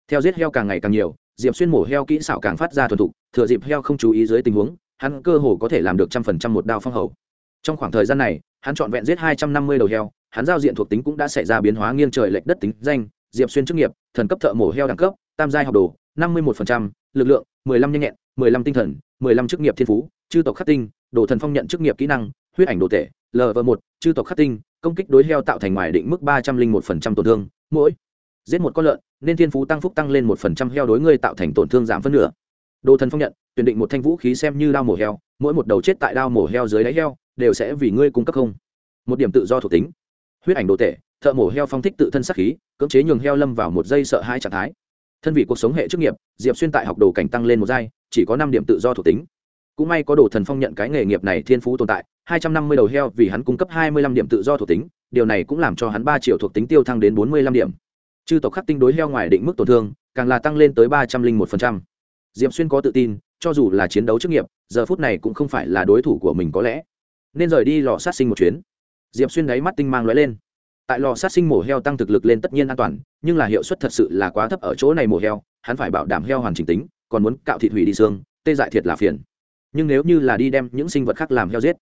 Theo giết heo càng ngày càng nhiều, diệp xuyên mổ heo kỹ xảo càng phát ra thuần thục, thừa dịp heo không chú ý dưới tình huống, hắn cơ hồ có thể làm được trăm phần trăm một đao phong hầu. Trong khoảng thời gian này, hắn trọn vẹn giết hai trăm năm mươi đầu heo, hắn giao diện thuộc tính cũng đã xảy ra biến hóa nghiêng trời lệch đất tính danh, diệp xuyên chức nghiệp, thần cấp thợ mổ heo đẳng cấp, tam giai học đồ, năm mươi một lực lượng, mười lăm nhanh nhẹn, mười lăm tinh thần, mười lăm chức nghiệp thiên phú, chư tộc khắc tinh, đồ thần phong nhận chức nghiệp kỹ năng, huyết ảnh đồ tể lv một chư tộc khắc tinh công kích đối heo tạo thành ngoài định mức ba trăm linh một phần trăm tổn thương mỗi giết một con lợn nên thiên phú tăng phúc tăng lên một phần trăm heo đối ngươi tạo thành tổn thương giảm phân nửa. Đồ thần phong nhận tuyển định một thanh vũ khí xem như đao mổ heo mỗi một đầu chết tại đao mổ heo dưới đáy heo đều sẽ vì ngươi cung cấp không. Một điểm tự do thuộc tính. Huyết ảnh đồ tệ, thợ mổ heo phong thích tự thân sắc khí cưỡng chế nhường heo lâm vào một giây sợ hai trạng thái. Thân vị cuộc sống hệ chức nghiệp diệp xuyên tại học đồ cảnh tăng lên một giai chỉ có năm điểm tự do thuộc tính. Cũng may có đồ thần phong nhận cái nghề nghiệp này thiên phú tồn tại hai trăm năm mươi đầu heo vì hắn cung cấp hai mươi lăm điểm tự do thuộc tính, điều này cũng làm cho hắn ba triệu thuộc tính tiêu thăng đến bốn mươi lăm điểm. Chư tộc khắc tinh đối heo ngoài định mức tổn thương, càng là tăng lên tới ba trăm linh một phần trăm. Diệp xuyên có tự tin, cho dù là chiến đấu chức nghiệp, giờ phút này cũng không phải là đối thủ của mình có lẽ. Nên rời đi lò sát sinh một chuyến. Diệp xuyên đáy mắt tinh mang lóe lên. Tại lò sát sinh mổ heo tăng thực lực lên tất nhiên an toàn, nhưng là hiệu suất thật sự là quá thấp ở chỗ này mổ heo, hắn phải bảo đảm heo hoàn chỉnh tính, còn muốn cạo thịt hủy đi xương, tê dại thiệt là phiền. Nhưng nếu như là đi đem những sinh vật khác làm heo giết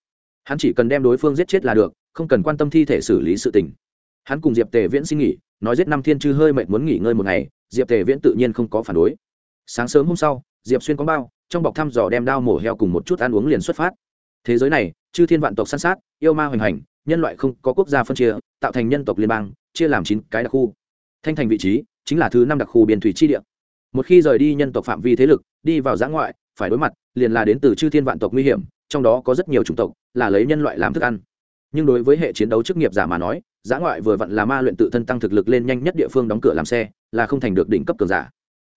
hắn chỉ cần đem đối phương giết chết là được, không cần quan tâm thi thể xử lý sự tình. Hắn cùng diệp tề viễn xin nghỉ, nói giết năm thiên chư hơi mệt muốn nghỉ ngơi một ngày, diệp tề viễn tự nhiên không có phản đối. Sáng sớm hôm sau, diệp xuyên có bao, trong bọc thăm dò đem đao mổ heo cùng một chút ăn uống liền xuất phát. Thế giới này, chư thiên vạn tộc săn sát, yêu ma hoành hành, nhân loại không có quốc gia phân chia, tạo thành nhân tộc liên bang, chia làm chín cái đặc khu. Thanh thành vị trí, chính là thứ năm đặc khu biên thủy chi địa. Một khi rời đi nhân tộc phạm vi thế lực, đi vào giã ngoại, phải đối mặt, liền là đến từ chư thiên vạn tộc nguy hiểm trong đó có rất nhiều chủng tộc, là lấy nhân loại làm thức ăn. Nhưng đối với hệ chiến đấu chức nghiệp giả mà nói, giã ngoại vừa vặn là ma luyện tự thân tăng thực lực lên nhanh nhất địa phương đóng cửa làm xe, là không thành được đỉnh cấp cường giả.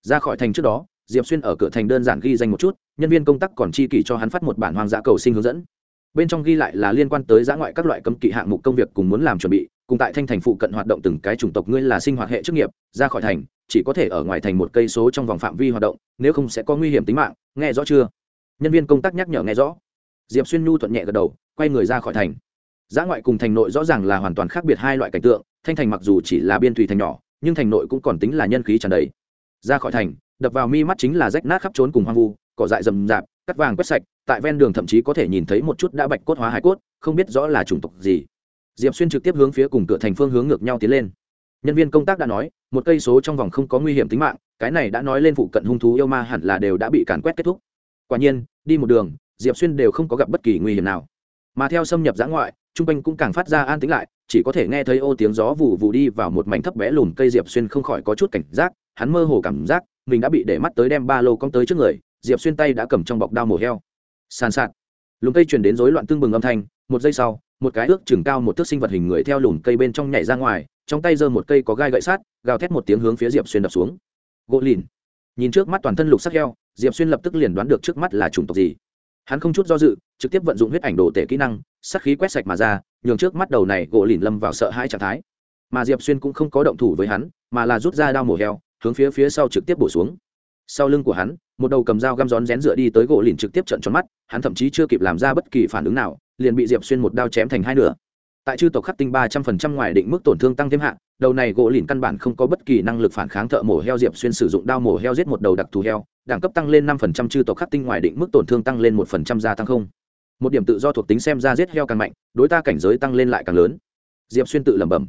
Ra khỏi thành trước đó, diệp xuyên ở cửa thành đơn giản ghi danh một chút, nhân viên công tác còn chi kỷ cho hắn phát một bản hoang dã cầu sinh hướng dẫn. Bên trong ghi lại là liên quan tới giã ngoại các loại cấm kỵ hạng mục công việc cùng muốn làm chuẩn bị, cùng tại thanh thành phụ cận hoạt động từng cái chủng tộc ngươi là sinh hoạt hệ chức nghiệp, ra khỏi thành, chỉ có thể ở ngoài thành một cây số trong vòng phạm vi hoạt động, nếu không sẽ có nguy hiểm tính mạng, nghe rõ chưa? Nhân viên công tác nhắc nhở nghe rõ diệp xuyên nhu thuận nhẹ gật đầu, quay người ra khỏi thành. Giã ngoại cùng thành nội rõ ràng là hoàn toàn khác biệt hai loại cảnh tượng, thanh thành mặc dù chỉ là biên thủy thành nhỏ, nhưng thành nội cũng còn tính là nhân khí tràn đầy. Ra khỏi thành, đập vào mi mắt chính là rách nát khắp trốn cùng hoang vu, cỏ dại rầm rạp, cắt vàng quét sạch, tại ven đường thậm chí có thể nhìn thấy một chút đã bạch cốt hóa hải cốt, không biết rõ là chủng tộc gì. Diệp xuyên trực tiếp hướng phía cùng cửa thành phương hướng ngược nhau tiến lên. Nhân viên công tác đã nói, một cây số trong vòng không có nguy hiểm tính mạng, cái này đã nói lên phụ cận hung thú yêu ma hẳn là đều đã bị càn quét kết thúc. Quả nhiên, đi một đường diệp xuyên đều không có gặp bất kỳ nguy hiểm nào. Mà theo xâm nhập giã ngoại t r u n g quanh cũng càng phát ra an tính lại, chỉ có thể nghe thấy ô tiếng gió vù vù đi vào một mảnh thấp bé lùn cây diệp xuyên không khỏi có chút cảnh giác, hắn mơ hồ cảm giác, mình đã bị để mắt tới đem ba lô cong tới trước người, diệp xuyên tay đã cầm trong bọc đao mổ heo. Sàn sạt. Lùm cây chuyển đến rối loạn tương bừng âm thanh, một giây sau, một cái ước chừng cao một thước sinh vật hình người theo lùm cây bên trong nhảy ra ngoài, trong tay giơ một cây có gai gậy sát, gào thét một tiếng hướng phía diệp xuyên đập xuống. Gỗ lìn. Nhìn trước mắt toàn thân lục sắc heo, diệp xuyên lập tức liền đoán được trước mắt là chủng tộc gì hắn không chút do dự, trực tiếp vận dụng huyết ảnh đồ tể kỹ năng sắc khí quét sạch mà ra, nhường trước mắt đầu này gỗ lìn lâm vào sợ hãi trạng thái. Mà diệp xuyên cũng không có động thủ với hắn, mà là rút ra đao mổ heo, hướng phía phía sau trực tiếp bổ xuống. Sau lưng của hắn, một đầu cầm dao găm rón rén dựa đi tới gỗ lìn trực tiếp trận tròn mắt, hắn thậm chí chưa kịp làm ra bất kỳ phản ứng nào, liền bị diệp xuyên một đao chém thành hai nửa. Tại chư tộc khắc tinh ba trăm phần trăm ngoài định mức tổn thương tăng thêm hạn đầu này gỗ lìn căn bản không có bất kỳ năng lực phản kháng thợ mổ heo diệp xuyên sử dụng đao mổ heo giết một đầu đặc thù heo đẳng cấp tăng lên năm phần trăm, chư tộc khắc tinh ngoài định mức tổn thương tăng lên một phần trăm gia tăng không? Một điểm tự do thuộc tính xem ra giết heo càng mạnh, đối ta cảnh giới tăng lên lại càng lớn. Diệp xuyên tự lẩm bẩm.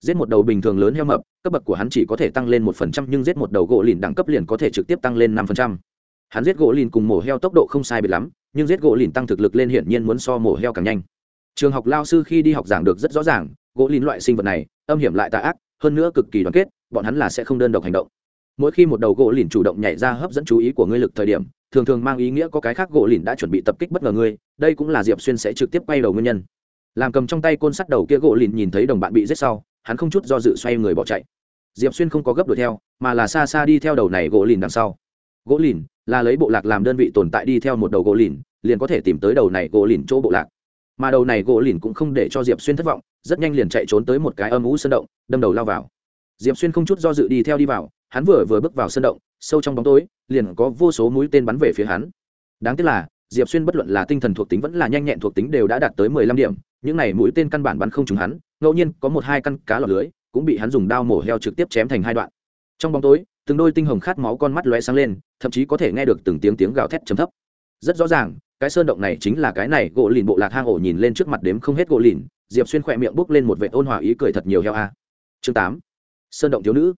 Giết một đầu bình thường lớn heo mập, cấp bậc của hắn chỉ có thể tăng lên một phần trăm, nhưng giết một đầu gỗ lìn đẳng cấp liền có thể trực tiếp tăng lên năm phần trăm. Hắn giết gỗ lìn cùng mổ heo tốc độ không sai biệt lắm, nhưng giết gỗ lìn tăng thực lực lên hiển nhiên muốn so mổ heo càng nhanh. Trường học lao sư khi đi học giảng được rất rõ ràng, gỗ lìn loại sinh vật này, âm hiểm lại tà ác, hơn nữa cực kỳ đoàn kết, bọn hắn là sẽ không đơn độc hành động mỗi khi một đầu gỗ lìn chủ động nhảy ra hấp dẫn chú ý của ngươi lực thời điểm, thường thường mang ý nghĩa có cái khác gỗ lìn đã chuẩn bị tập kích bất ngờ ngươi, đây cũng là diệp xuyên sẽ trực tiếp quay đầu nguyên nhân. Làm cầm trong tay côn sắt đầu kia gỗ lìn nhìn thấy đồng bạn bị giết sau, hắn không chút do dự xoay người bỏ chạy. Diệp xuyên không có gấp đuổi theo, mà là xa xa đi theo đầu này gỗ lìn đằng sau. Gỗ lìn là lấy bộ lạc làm đơn vị tồn tại đi theo một đầu gỗ lìn, liền có thể tìm tới đầu này gỗ lìn chỗ bộ lạc. Mà đầu này gỗ lìn cũng không để cho diệp xuyên thất vọng, rất nhanh liền chạy trốn tới một cái âm ú sân động, đâm đầu lao vào. Diệp xuyên không chút do dự đi theo đi vào hắn vừa vừa bước vào sân động, sâu trong bóng tối, liền có vô số mũi tên bắn về phía hắn. Đáng tiếc là, diệp xuyên bất luận là tinh thần thuộc tính vẫn là nhanh nhẹn thuộc tính đều đã đạt tới mười lăm điểm, những này mũi tên căn bản bắn không trúng hắn, ngẫu nhiên có một hai căn cá lọc lưới cũng bị hắn dùng đao mổ heo trực tiếp chém thành hai đoạn. Trong bóng tối, từng đôi tinh hồng khát máu con mắt lóe sáng lên, thậm chí có thể nghe được từng tiếng tiếng gào thét chấm thấp. Rất rõ ràng, cái sơn động này chính là cái này gỗ lìn bộ lạc hang ổ nhìn lên trước mặt đếm không hết gỗ lìn, diệp xuyên khỏe miệng bốc lên một vệ ôn hòa ý cười thật nhiều heo a. Chương tám, sơn động thiếu nữ.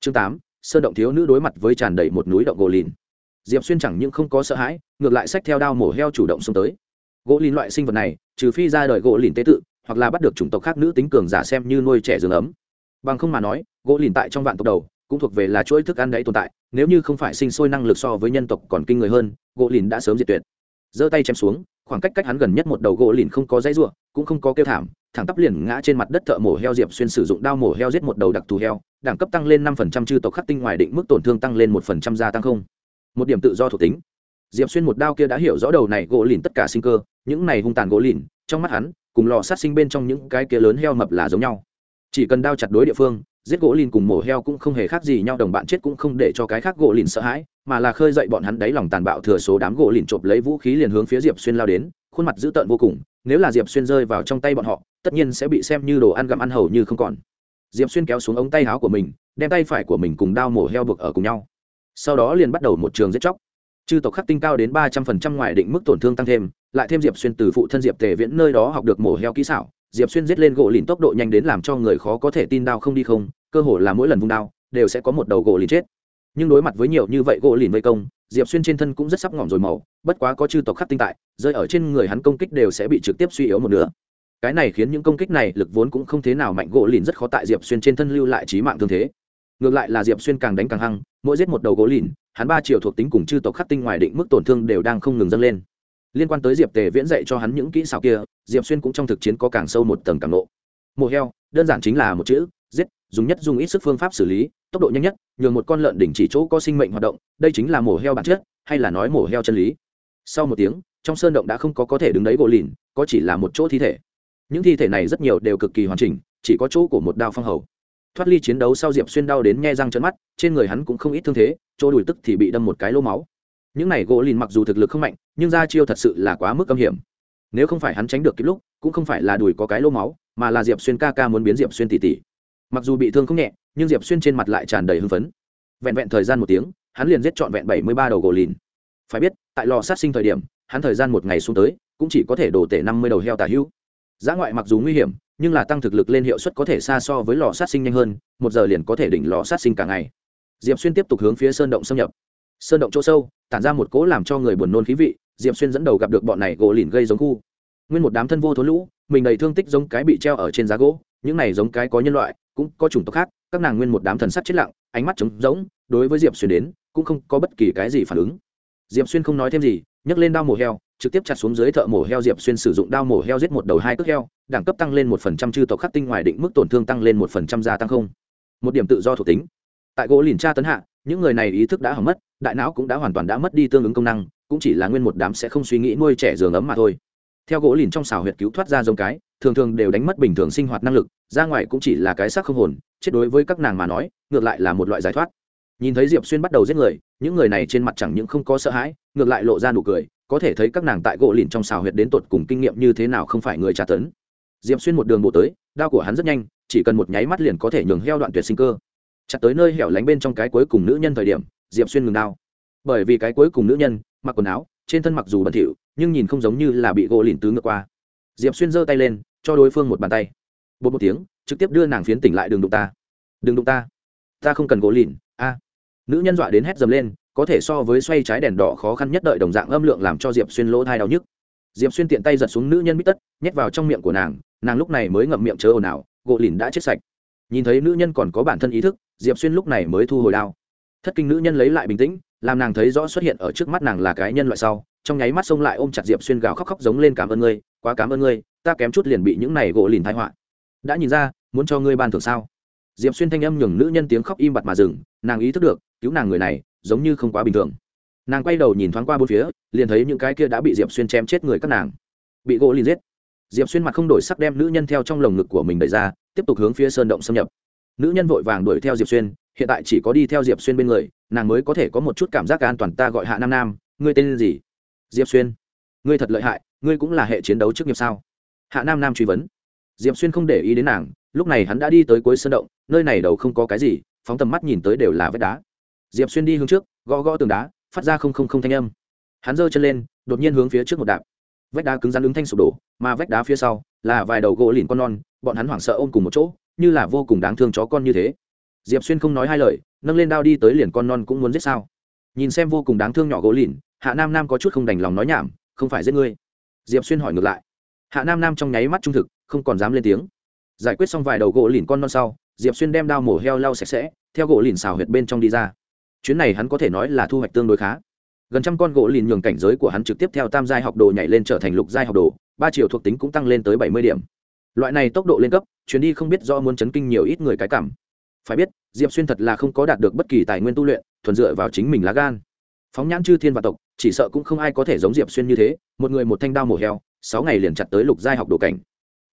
Chương tám sơn động thiếu nữ đối mặt với tràn đầy một núi động gỗ lìn. Diệp xuyên chẳng những không có sợ hãi, ngược lại xách theo đao mổ heo chủ động xông tới. Gỗ lìn loại sinh vật này, trừ phi ra đời gỗ lìn tế tự, hoặc là bắt được chủng tộc khác nữ tính cường giả xem như nuôi trẻ rừng ấm. Bằng không mà nói, gỗ lìn tại trong vạn tộc đầu, cũng thuộc về là chuỗi thức ăn đấy tồn tại, nếu như không phải sinh sôi năng lực so với nhân tộc còn kinh người hơn, gỗ lìn đã sớm diệt tuyệt. Giơ tay chém xuống, khoảng cách cách hắn gần nhất một đầu gỗ lìn không có dãy ruộng cũng không có kêu thảm, thẳng tắp liền ngã trên mặt đất thợ mổ heo diệp xuyên sử dụng đao mổ heo giết một đầu đặc thù heo đẳng cấp tăng lên năm phần trăm chư tộc khắc tinh ngoài định mức tổn thương tăng lên một phần trăm gia tăng không? Một điểm tự do thuộc tính. Diệp xuyên một đao kia đã hiểu rõ đầu này gỗ lìn tất cả sinh cơ, những này hung tàn gỗ lìn, trong mắt hắn, cùng lò sát sinh bên trong những cái kia lớn heo mập là giống nhau. Chỉ cần đao chặt đối địa phương, giết gỗ lìn cùng mổ heo cũng không hề khác gì nhau, đồng bạn chết cũng không để cho cái khác gỗ lìn sợ hãi, mà là khơi dậy bọn hắn đáy lòng tàn bạo thừa số đám gỗ lìn chộp lấy vũ khí liền hướng phía diệp xuyên lao đến, khuôn mặt dữ tợn vô cùng, nếu là diệp xuyên rơi vào trong tay bọn họ, tất nhiên sẽ bị xem như đồ ăn gặm ăn hầu như không còn diệp xuyên kéo xuống ống tay áo của mình, đem tay phải của mình cùng đao mổ heo buộc ở cùng nhau. Sau đó liền bắt đầu một trường giết chóc. Chư tộc khắc tinh cao đến ba trăm phần trăm ngoài định mức tổn thương tăng thêm, lại thêm diệp xuyên từ phụ thân diệp tề viễn nơi đó học được mổ heo kỹ xảo. Diệp xuyên giết lên gỗ lìn tốc độ nhanh đến làm cho người khó có thể tin đao không đi không, cơ hồ là mỗi lần vung đao, đều sẽ có một đầu gỗ lìn chết. Nhưng đối mặt với nhiều như vậy gỗ lìn vây công, diệp xuyên trên thân cũng rất sắp ngỏm rồi màu, bất quá có chư tộc khắc tinh tại, rơi ở trên người hắn công kích đều sẽ bị trực tiếp suy yếu một nửa cái này khiến những công kích này lực vốn cũng không thế nào mạnh, gỗ lìn rất khó tại diệp xuyên trên thân lưu lại trí mạng thương thế. Ngược lại là diệp xuyên càng đánh càng hăng, mỗi giết một đầu gỗ lìn, hắn ba triệu thuộc tính cùng chư tộc khắc tinh ngoài định mức tổn thương đều đang không ngừng dâng lên. Liên quan tới diệp tề viễn dạy cho hắn những kỹ xảo kia, diệp xuyên cũng trong thực chiến có càng sâu một tầng càng nộ. Mổ heo, đơn giản chính là một chữ, giết, dùng nhất dùng ít sức phương pháp xử lý, tốc độ nhanh nhất, nhường một con lợn đỉnh chỉ chỗ có sinh mệnh hoạt động, đây chính là mổ heo bản chất, hay là nói mổ heo chân lý. Sau một tiếng, trong sơn động đã không có có thể đứng đấy gỗ lìn, có chỉ là một chỗ thi thể những thi thể này rất nhiều đều cực kỳ hoàn chỉnh, chỉ có chỗ của một đao phong hầu. Thoát ly chiến đấu sau diệp xuyên đau đến nghe răng trấn mắt, trên người hắn cũng không ít thương thế, chỗ đùi tức thì bị đâm một cái lô máu. Những này gỗ lìn mặc dù thực lực không mạnh, nhưng ra chiêu thật sự là quá mức âm hiểm. Nếu không phải hắn tránh được kịp lúc, cũng không phải là đùi có cái lô máu, mà là diệp xuyên ca ca muốn biến diệp xuyên tỉ tỉ. Mặc dù bị thương không nhẹ, nhưng diệp xuyên trên mặt lại tràn đầy hưng phấn. Vẹn vẹn thời gian một tiếng, hắn liền giết trọn vẹn bảy mươi ba đầu gỗ lìn. Phải biết, tại lò sát sinh thời điểm, hắn thời gian một ngày xuống tới, cũng chỉ có thể đổ tể năm mươi đầu heo tà hữu giá ngoại mặc dù nguy hiểm, nhưng là tăng thực lực lên hiệu suất có thể xa so với lò sát sinh nhanh hơn, một giờ liền có thể đỉnh lò sát sinh cả ngày. Diệp xuyên tiếp tục hướng phía sơn động xâm nhập. Sơn động chỗ sâu, tản ra một cỗ làm cho người buồn nôn khí vị, diệp xuyên dẫn đầu gặp được bọn này gỗ lìn gây giống khu. Nguyên một đám thân vô thốn lũ, mình đầy thương tích giống cái bị treo ở trên giá gỗ, những này giống cái có nhân loại, cũng có chủng tộc khác, các nàng nguyên một đám thần sắt chết lặng, ánh mắt trống rỗng, đối với diệp xuyên đến, cũng không có bất kỳ cái gì phản ứng. Diệp xuyên không nói thêm gì nhấc lên đao mổ heo, trực tiếp chặt xuống dưới thợ mổ heo diệp xuyên sử dụng đao mổ heo giết một đầu hai cước heo, đẳng cấp tăng lên một phần trăm, chư tộc khắc tinh ngoài định mức tổn thương tăng lên một phần trăm, gia tăng không. Một điểm tự do thuộc tính. Tại gỗ lìn tra tấn hạ, những người này ý thức đã hỏng mất, đại não cũng đã hoàn toàn đã mất đi tương ứng công năng, cũng chỉ là nguyên một đám sẽ không suy nghĩ nuôi trẻ giường ấm mà thôi. Theo gỗ lìn trong xào huyệt cứu thoát ra giống cái, thường thường đều đánh mất bình thường sinh hoạt năng lực, ra ngoài cũng chỉ là cái xác không hồn, chết đối với các nàng mà nói, ngược lại là một loại giải thoát nhìn thấy diệp xuyên bắt đầu giết người, những người này trên mặt chẳng những không có sợ hãi, ngược lại lộ ra nụ cười, có thể thấy các nàng tại gỗ lìn trong xào huyệt đến tột cùng kinh nghiệm như thế nào không phải người tra tấn. Diệp xuyên một đường bộ tới, đao của hắn rất nhanh, chỉ cần một nháy mắt liền có thể nhường heo đoạn tuyệt sinh cơ. Chặt tới nơi hẻo lánh bên trong cái cuối cùng nữ nhân thời điểm, diệp xuyên ngừng đao. Bởi vì cái cuối cùng nữ nhân, mặc quần áo, trên thân mặc dù bẩn thỉu, nhưng nhìn không giống như là bị gỗ lìn tứ ngược qua. Diệp xuyên giơ tay lên, cho đối phương một bàn tay. Bột một tiếng, trực tiếp đưa nàng phiến tỉnh lại đường đụng ta. Đừng đụng ta. Ta không cần gỗ lìn. A nữ nhân dọa đến hét dầm lên, có thể so với xoay trái đèn đỏ khó khăn nhất đợi đồng dạng âm lượng làm cho diệp xuyên lỗ thai đau nhức. Diệp xuyên tiện tay giật xuống nữ nhân bít tất, nhét vào trong miệng của nàng nàng lúc này mới ngậm miệng chớ ồn ào gỗ lìn đã chết sạch. Nhìn thấy nữ nhân còn có bản thân ý thức, diệp xuyên lúc này mới thu hồi đao. Thất kinh nữ nhân lấy lại bình tĩnh, làm nàng thấy rõ xuất hiện ở trước mắt nàng là cái nhân loại sau, trong nháy mắt xông lại ôm chặt diệp xuyên gào khóc khóc giống lên cảm ơn ngươi, quá cảm ơn ngươi, ta kém chút liền bị những này gỗ lìn thái họa. Đã nhìn ra, muốn cho ngươi ban thưởng sao? Diệp xuyên thanh âm nhường nữ nhân tiếng khóc im bặt mà dừng, nàng ý thức được cứu nàng người này, giống như không quá bình thường. Nàng quay đầu nhìn thoáng qua bốn phía, liền thấy những cái kia đã bị diệp xuyên chém chết người các nàng. Bị gỗ liền giết. Diệp xuyên mặt không đổi sắc đem nữ nhân theo trong lồng ngực của mình đẩy ra, tiếp tục hướng phía sơn động xâm nhập. Nữ nhân vội vàng đuổi theo diệp xuyên, hiện tại chỉ có đi theo diệp xuyên bên người, nàng mới có thể có một chút cảm giác an toàn ta gọi hạ nam nam, ngươi tên gì? Diệp xuyên. Ngươi thật lợi hại, ngươi cũng là hệ chiến đấu chức nghiệp sao? Hạ nam nam truy vấn. Diệp xuyên không để ý đến nàng, lúc này hắn đã đi tới cuối sơn động, nơi này đầu không có cái gì, phóng tầm mắt nhìn tới đều là vết đá diệp xuyên đi hướng trước, gõ gõ tường đá, phát ra không không không thanh âm. Hắn giơ chân lên, đột nhiên hướng phía trước một đạp. Vách đá cứng rắn ứng thanh sụp đổ, mà vách đá phía sau là vài đầu gỗ lìn con non, bọn hắn hoảng sợ ôm cùng một chỗ, như là vô cùng đáng thương chó con như thế. Diệp xuyên không nói hai lời, nâng lên đao đi tới liền con non cũng muốn giết sao. Nhìn xem vô cùng đáng thương nhỏ gỗ lìn, hạ nam nam có chút không đành lòng nói nhảm, không phải giết ngươi. Diệp xuyên hỏi ngược lại. Hạ nam nam trong nháy mắt trung thực, không còn dám lên tiếng. Giải quyết xong vài đầu gỗ lìn con non sau, diệp xuyên đem đao mổ heo lau sạch sẽ, theo gỗ lìn xào huyệt bên trong đi ra chuyến này hắn có thể nói là thu hoạch tương đối khá. Gần trăm con gỗ lìn nhường cảnh giới của hắn trực tiếp theo tam giai học đồ nhảy lên trở thành lục giai học đồ, ba triệu thuộc tính cũng tăng lên tới bảy mươi điểm. Loại này tốc độ lên cấp, chuyến đi không biết do muốn chấn kinh nhiều ít người cái cảm. Phải biết, diệp xuyên thật là không có đạt được bất kỳ tài nguyên tu luyện, thuần dựa vào chính mình lá gan. Phóng nhãn chư thiên và tộc, chỉ sợ cũng không ai có thể giống diệp xuyên như thế, một người một thanh đao mổ heo, sáu ngày liền chặt tới lục giai học đồ cảnh.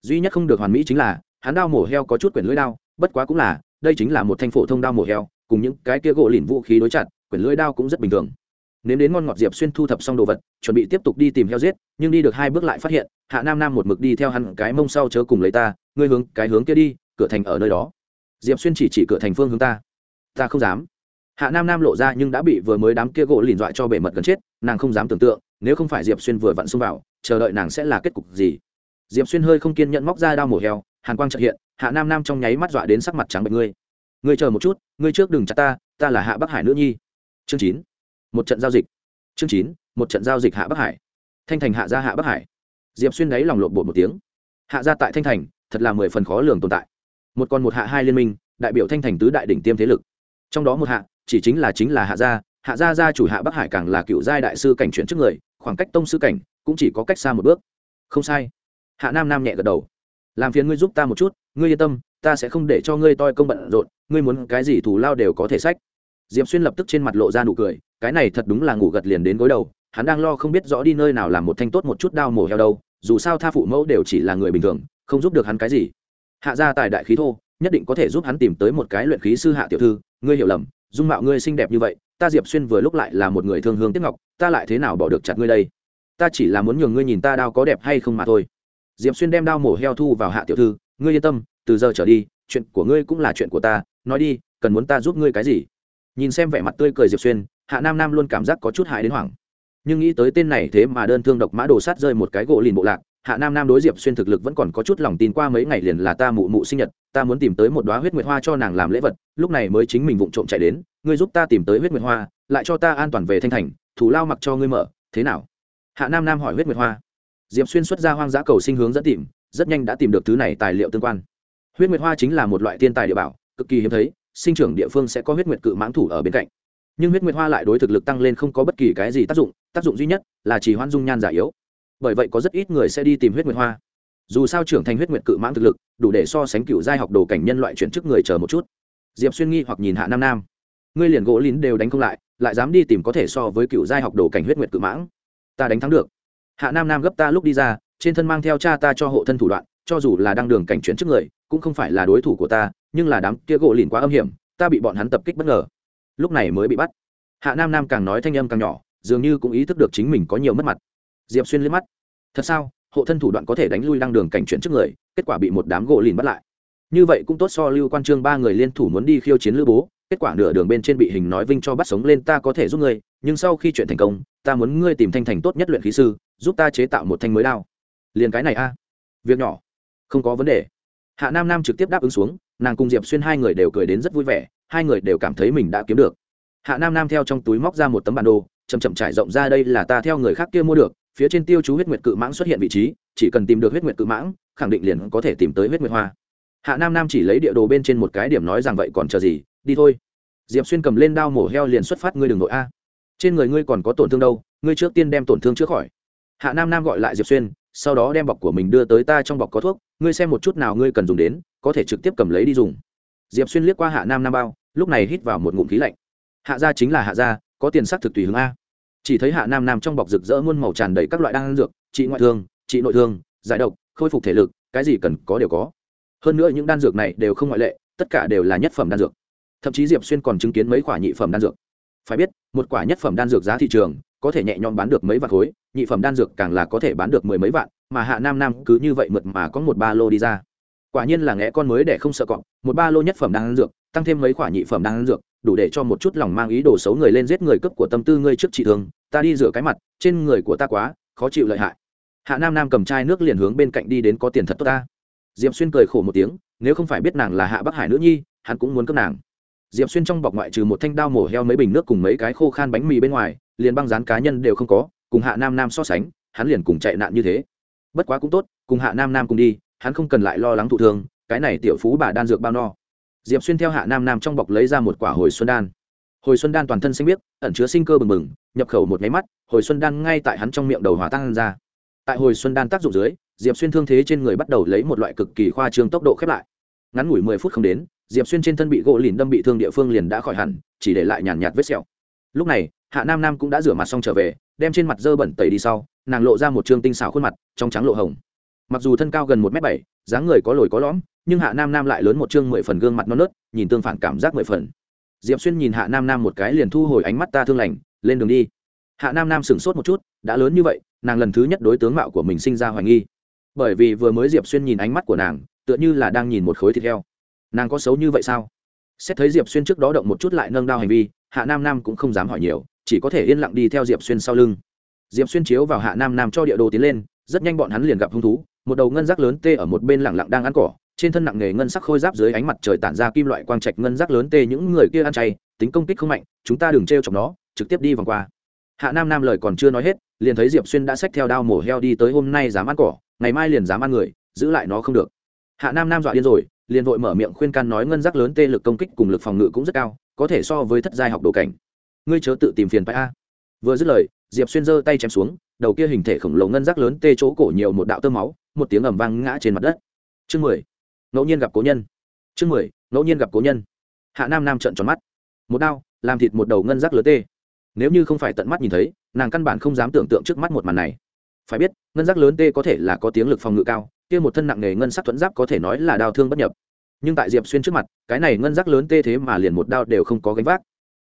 Duy nhất không được hoàn mỹ chính là, hắn đao mổ heo có chút quyển lưỡi đao, bất quá cũng là, đây chính là một thanh phổ thông đao mổ heo cùng những cái kia gỗ lìn vũ khí đối chặt, quyển lưỡi đao cũng rất bình thường. Nếm đến ngon ngọt diệp xuyên thu thập xong đồ vật, chuẩn bị tiếp tục đi tìm heo giết, nhưng đi được hai bước lại phát hiện, hạ nam nam một mực đi theo hắn cái mông sau chớ cùng lấy ta, ngươi hướng cái hướng kia đi, cửa thành ở nơi đó. Diệp xuyên chỉ chỉ cửa thành phương hướng ta. Ta không dám. Hạ nam nam lộ ra nhưng đã bị vừa mới đám kia gỗ lìn dọa cho bể mật gần chết, nàng không dám tưởng tượng, nếu không phải diệp xuyên vừa vặn xông vào, chờ đợi nàng sẽ là kết cục gì. Diệp xuyên hơi không kiên nhẫn móc ra đao mổ heo, hàn quang trợ hiện, hạ nam nam trong nháy mắt dọa đến sắc mặt trắng bệnh ngươi ngươi chờ một chút, ngươi trước đừng chặt ta ta là hạ bắc hải nữ nhi. Chương chín. Một trận giao dịch. Chương chín, một trận giao dịch hạ bắc hải. Thanh thành hạ gia hạ bắc hải. Diệp xuyên đáy lòng lộn bột một tiếng. Hạ gia tại thanh thành, thật là mười phần khó lường tồn tại. Một còn một hạ hai liên minh, đại biểu thanh thành tứ đại đỉnh tiêm thế lực. Trong đó một hạ, chỉ chính là chính là hạ gia hạ gia gia chủ hạ bắc hải càng là cựu giai đại sư cảnh chuyển trước người, khoảng cách tông sư cảnh cũng chỉ có cách xa một bước. Không sai. Hạ nam nam nhẹ gật đầu. Làm phiền ngươi giúp ta một chút, ngươi yên tâm ta sẽ không để cho ngươi toi công bận rộn, ngươi muốn cái gì thù lao đều có thể sách diệp xuyên lập tức trên mặt lộ ra nụ cười, cái này thật đúng là ngủ gật liền đến gối đầu, hắn đang lo không biết rõ đi nơi nào làm một thanh tốt một chút đao mổ heo đâu, dù sao tha phụ mẫu đều chỉ là người bình thường, không giúp được hắn cái gì. Hạ gia tài đại khí thô, nhất định có thể giúp hắn tìm tới một cái luyện khí sư hạ tiểu thư, ngươi hiểu lầm, dung mạo ngươi xinh đẹp như vậy, ta diệp xuyên vừa lúc lại là một người thương hương tiếc ngọc, ta lại thế nào bỏ được chặt ngươi đây? Ta chỉ là muốn nhường ngươi nhìn ta đao có đẹp hay không mà thôi. Diệp xuyên đem đao mổ heo thu vào hạ tiểu thư, ngươi yên tâm từ giờ trở đi, chuyện của ngươi cũng là chuyện của ta, nói đi, cần muốn ta giúp ngươi cái gì? Nhìn xem vẻ mặt tươi cười diệp xuyên, hạ nam nam luôn cảm giác có chút hại đến hoảng. Nhưng nghĩ tới tên này thế mà đơn thương độc mã đồ sát rơi một cái gỗ lìn bộ lạc, hạ nam nam đối diệp xuyên thực lực vẫn còn có chút lòng tin qua mấy ngày liền là ta mụ mụ sinh nhật, ta muốn tìm tới một đoá huyết nguyệt hoa cho nàng làm lễ vật, lúc này mới chính mình vụng trộm chạy đến, ngươi giúp ta tìm tới huyết nguyệt hoa, lại cho ta an toàn về thanh thành thủ lao mặc cho ngươi mở, thế nào? Hạ nam nam hỏi huyết nguyệt hoa. Diệp xuyên xuất ra hoang dã cầu sinh hướng dẫn tìm, rất nhanh đã tìm được thứ này tài liệu tương quan huyết nguyệt hoa chính là một loại tiên tài địa bảo, cực kỳ hiếm thấy, sinh trưởng địa phương sẽ có huyết nguyệt cự mãng thủ ở bên cạnh. Nhưng huyết nguyệt hoa lại đối thực lực tăng lên không có bất kỳ cái gì tác dụng tác dụng duy nhất là chỉ hoan dung nhan giả yếu. Bởi vậy có rất ít người sẽ đi tìm huyết nguyệt hoa. Dù sao trưởng thành huyết nguyệt cự mãng thực lực, đủ để so sánh cựu giai học đồ cảnh nhân loại chuyển chức người chờ một chút. Diệp xuyên nghi hoặc nhìn hạ nam nam. Ngươi liền gỗ lín đều đánh không lại lại dám đi tìm có thể so với cựu giai học đồ cảnh huyết nguyệt cự mãng. Ta đánh thắng được. Hạ nam nam gấp ta lúc đi ra, trên thân mang theo cha ta cho hộ thân thủ đoạn, cho dù là đang đường cảnh chuyển trước người cũng không phải là đối thủ của ta, nhưng là đám kia gỗ lìn quá âm hiểm, ta bị bọn hắn tập kích bất ngờ. Lúc này mới bị bắt. Hạ nam nam càng nói thanh âm càng nhỏ, dường như cũng ý thức được chính mình có nhiều mất mặt. Diệp xuyên liếc mắt. Thật sao? Hộ thân thủ đoạn có thể đánh lui đang đường cảnh chuyển trước người, kết quả bị một đám gỗ lìn bắt lại. Như vậy cũng tốt so lưu quan trương ba người liên thủ muốn đi khiêu chiến lữ bố, kết quả nửa đường bên trên bị hình nói vinh cho bắt sống lên ta có thể giúp ngươi, nhưng sau khi chuyện thành công, ta muốn ngươi tìm thanh thành tốt nhất luyện khí sư, giúp ta chế tạo một thanh mới đao. Liền cái này a. Việc nhỏ. Không có vấn đề hạ nam nam trực tiếp đáp ứng xuống, nàng cùng diệp xuyên hai người đều cười đến rất vui vẻ, hai người đều cảm thấy mình đã kiếm được. Hạ nam nam theo trong túi móc ra một tấm bản đồ chầm chậm trải rộng ra đây là ta theo người khác kia mua được, phía trên tiêu chú huyết nguyệt cự mãng xuất hiện vị trí, chỉ cần tìm được huyết nguyệt cự mãng, khẳng định liền có thể tìm tới huyết nguyệt hoa. Hạ nam nam chỉ lấy địa đồ bên trên một cái điểm nói rằng vậy còn chờ gì, đi thôi. Diệp xuyên cầm lên đao mổ heo liền xuất phát, ngươi đ ừ n g nội a. Trên người ngươi còn có tổn thương đâu, ngươi trước tiên đem tổn thương chữa khỏi. Hạ nam nam gọi lại diệp xuyên sau đó đem bọc của mình đưa tới ta trong bọc có thuốc, ngươi xem một chút nào ngươi cần dùng đến, có thể trực tiếp cầm lấy đi dùng. Diệp xuyên liếc qua hạ nam nam bao, lúc này hít vào một ngụm khí lạnh. Hạ gia chính là hạ gia, có tiền sắc thực tùy hướng a. Chỉ thấy hạ nam nam trong bọc rực rỡ muôn màu tràn đầy các loại đan dược, trị ngoại thương, trị nội thương, giải độc, khôi phục thể lực, cái gì cần có đều có. Hơn nữa những đan dược này đều không ngoại lệ, tất cả đều là nhất phẩm đan dược. Thậm chí diệp xuyên còn chứng kiến mấy quả nhị phẩm đan dược. Phải biết, một quả nhất phẩm đan dược giá thị trường có thể nhẹ nhõm bán được mấy vạn khối, nhị phẩm đan dược càng là có thể bán được mười mấy vạn, mà hạ nam nam cứ như vậy mượt mà có một ba lô đi ra. Quả nhiên là ngẽ con mới để không sợ cọp, một ba lô nhất phẩm đan dược, tăng thêm mấy khoả nhị phẩm đan dược, đủ để cho một chút lòng mang ý đồ xấu người lên giết người cấp của tâm tư ngươi trước chị thường ta đi rửa cái mặt, trên người của ta quá, khó chịu lợi hại. Hạ nam nam cầm chai nước liền hướng bên cạnh đi đến có tiền thật tốt ta. Diệp xuyên cười khổ một tiếng, nếu không phải biết nàng là hạ bắc hải nữ nhi, hắn cũng muốn cướp nàng diệp xuyên trong bọc ngoại trừ một thanh đao mổ heo mấy bình nước cùng mấy cái khô khan bánh mì bên ngoài, liền băng dán cá nhân đều không có, cùng hạ nam nam so sánh, hắn liền cùng chạy nạn như thế. Bất quá cũng tốt, cùng hạ nam nam cùng đi, hắn không cần lại lo lắng thụ thương, cái này tiểu phú bà đan dược bao no. Diệp xuyên theo hạ nam nam trong bọc lấy ra một quả hồi xuân đan. Hồi xuân đan toàn thân xanh biếc, ẩn chứa sinh cơ bừng bừng, nhập khẩu một máy mắt, hồi xuân đan ngay tại hắn trong miệng đầu hòa tăng ra. Tại hồi xuân đan tác dụng dưới, diệp xuyên thương thế trên người bắt đầu lấy một loại cực kỳ khoa trương tốc độ khép lại. Ngắn ngủi mười phút không đến diệp xuyên trên thân bị gỗ lìn đâm bị thương địa phương liền đã khỏi hẳn chỉ để lại nhàn nhạt, vết sẹo. Lúc này hạ nam nam cũng đã rửa mặt xong trở về đem trên mặt dơ bẩn tẩy đi sau nàng lộ ra một trương tinh xảo khuôn mặt trong trắng lộ hồng. Mặc dù thân cao gần một m bảy dáng người có lồi có lõm nhưng hạ nam nam lại lớn một chương mười phần gương mặt non nớt nhìn tương phản cảm giác mười phần. Diệp xuyên nhìn hạ nam nam một cái liền thu hồi ánh mắt ta thương lành lên đường đi. Hạ nam nam sửng sốt một chút đã lớn như vậy nàng lần thứ nhất đối tướng mạo của mình sinh ra hoài nghi. Bởi vì vừa mới diệp xuyên nhìn ánh mắt của nàng tựa như là đang nhìn một khối thịt heo nàng có xấu như vậy sao? Xét thấy diệp xuyên trước đó động một chút lại nâng đao hành vi, hạ nam nam cũng không dám hỏi nhiều, chỉ có thể yên lặng đi theo diệp xuyên sau lưng. Diệp xuyên chiếu vào hạ nam nam cho địa đồ tiến lên, rất nhanh bọn hắn liền gặp hung thú, một đầu ngân rác lớn tê ở một bên lặng lặng đang ăn cỏ, trên thân nặng nghề ngân sắc khôi giáp dưới ánh mặt trời tản ra kim loại quang trạch ngân rác lớn tê những người kia ăn chay, tính công kích không mạnh, chúng ta đừng t r e o chọc nó, trực tiếp đi vòng qua. Hạ nam nam lời còn chưa nói hết, liền thấy diệp xuyên đã xách theo đao mổ heo đi tới hôm nay dám ăn cỏ, ngày mai liền dám ăn người, giữ lại nó không được hạ nam nam dọa điên rồi, liền vội mở miệng khuyên can nói ngân rác lớn tê lực công kích cùng lực phòng ngự cũng rất cao, có thể so với thất giai học đồ cảnh. Ngươi chớ tự tìm phiền phải a. Vừa dứt lời, diệp xuyên giơ tay chém xuống, đầu kia hình thể khổng lồ ngân rác lớn tê chỗ cổ nhiều một đạo tơ máu, một tiếng ầm vang ngã trên mặt đất. Chương mười. Ngẫu nhiên gặp cố nhân. Chương mười, ngẫu nhiên gặp cố nhân. Hạ nam nam trợn tròn mắt. Một đao, làm thịt một đầu ngân rác lớn tê. Nếu như không phải tận mắt nhìn thấy, nàng căn bản không dám tưởng tượng trước mắt một màn này. Phải biết, ngân rác lớn tê có thể là có tiếng lực phòng ngự cao kia một thân nặng nghề ngân sắc thuẫn giáp có thể nói là đao thương bất nhập. Nhưng tại diệp xuyên trước mặt, cái này ngân giác lớn tê thế mà liền một đao đều không có gánh vác.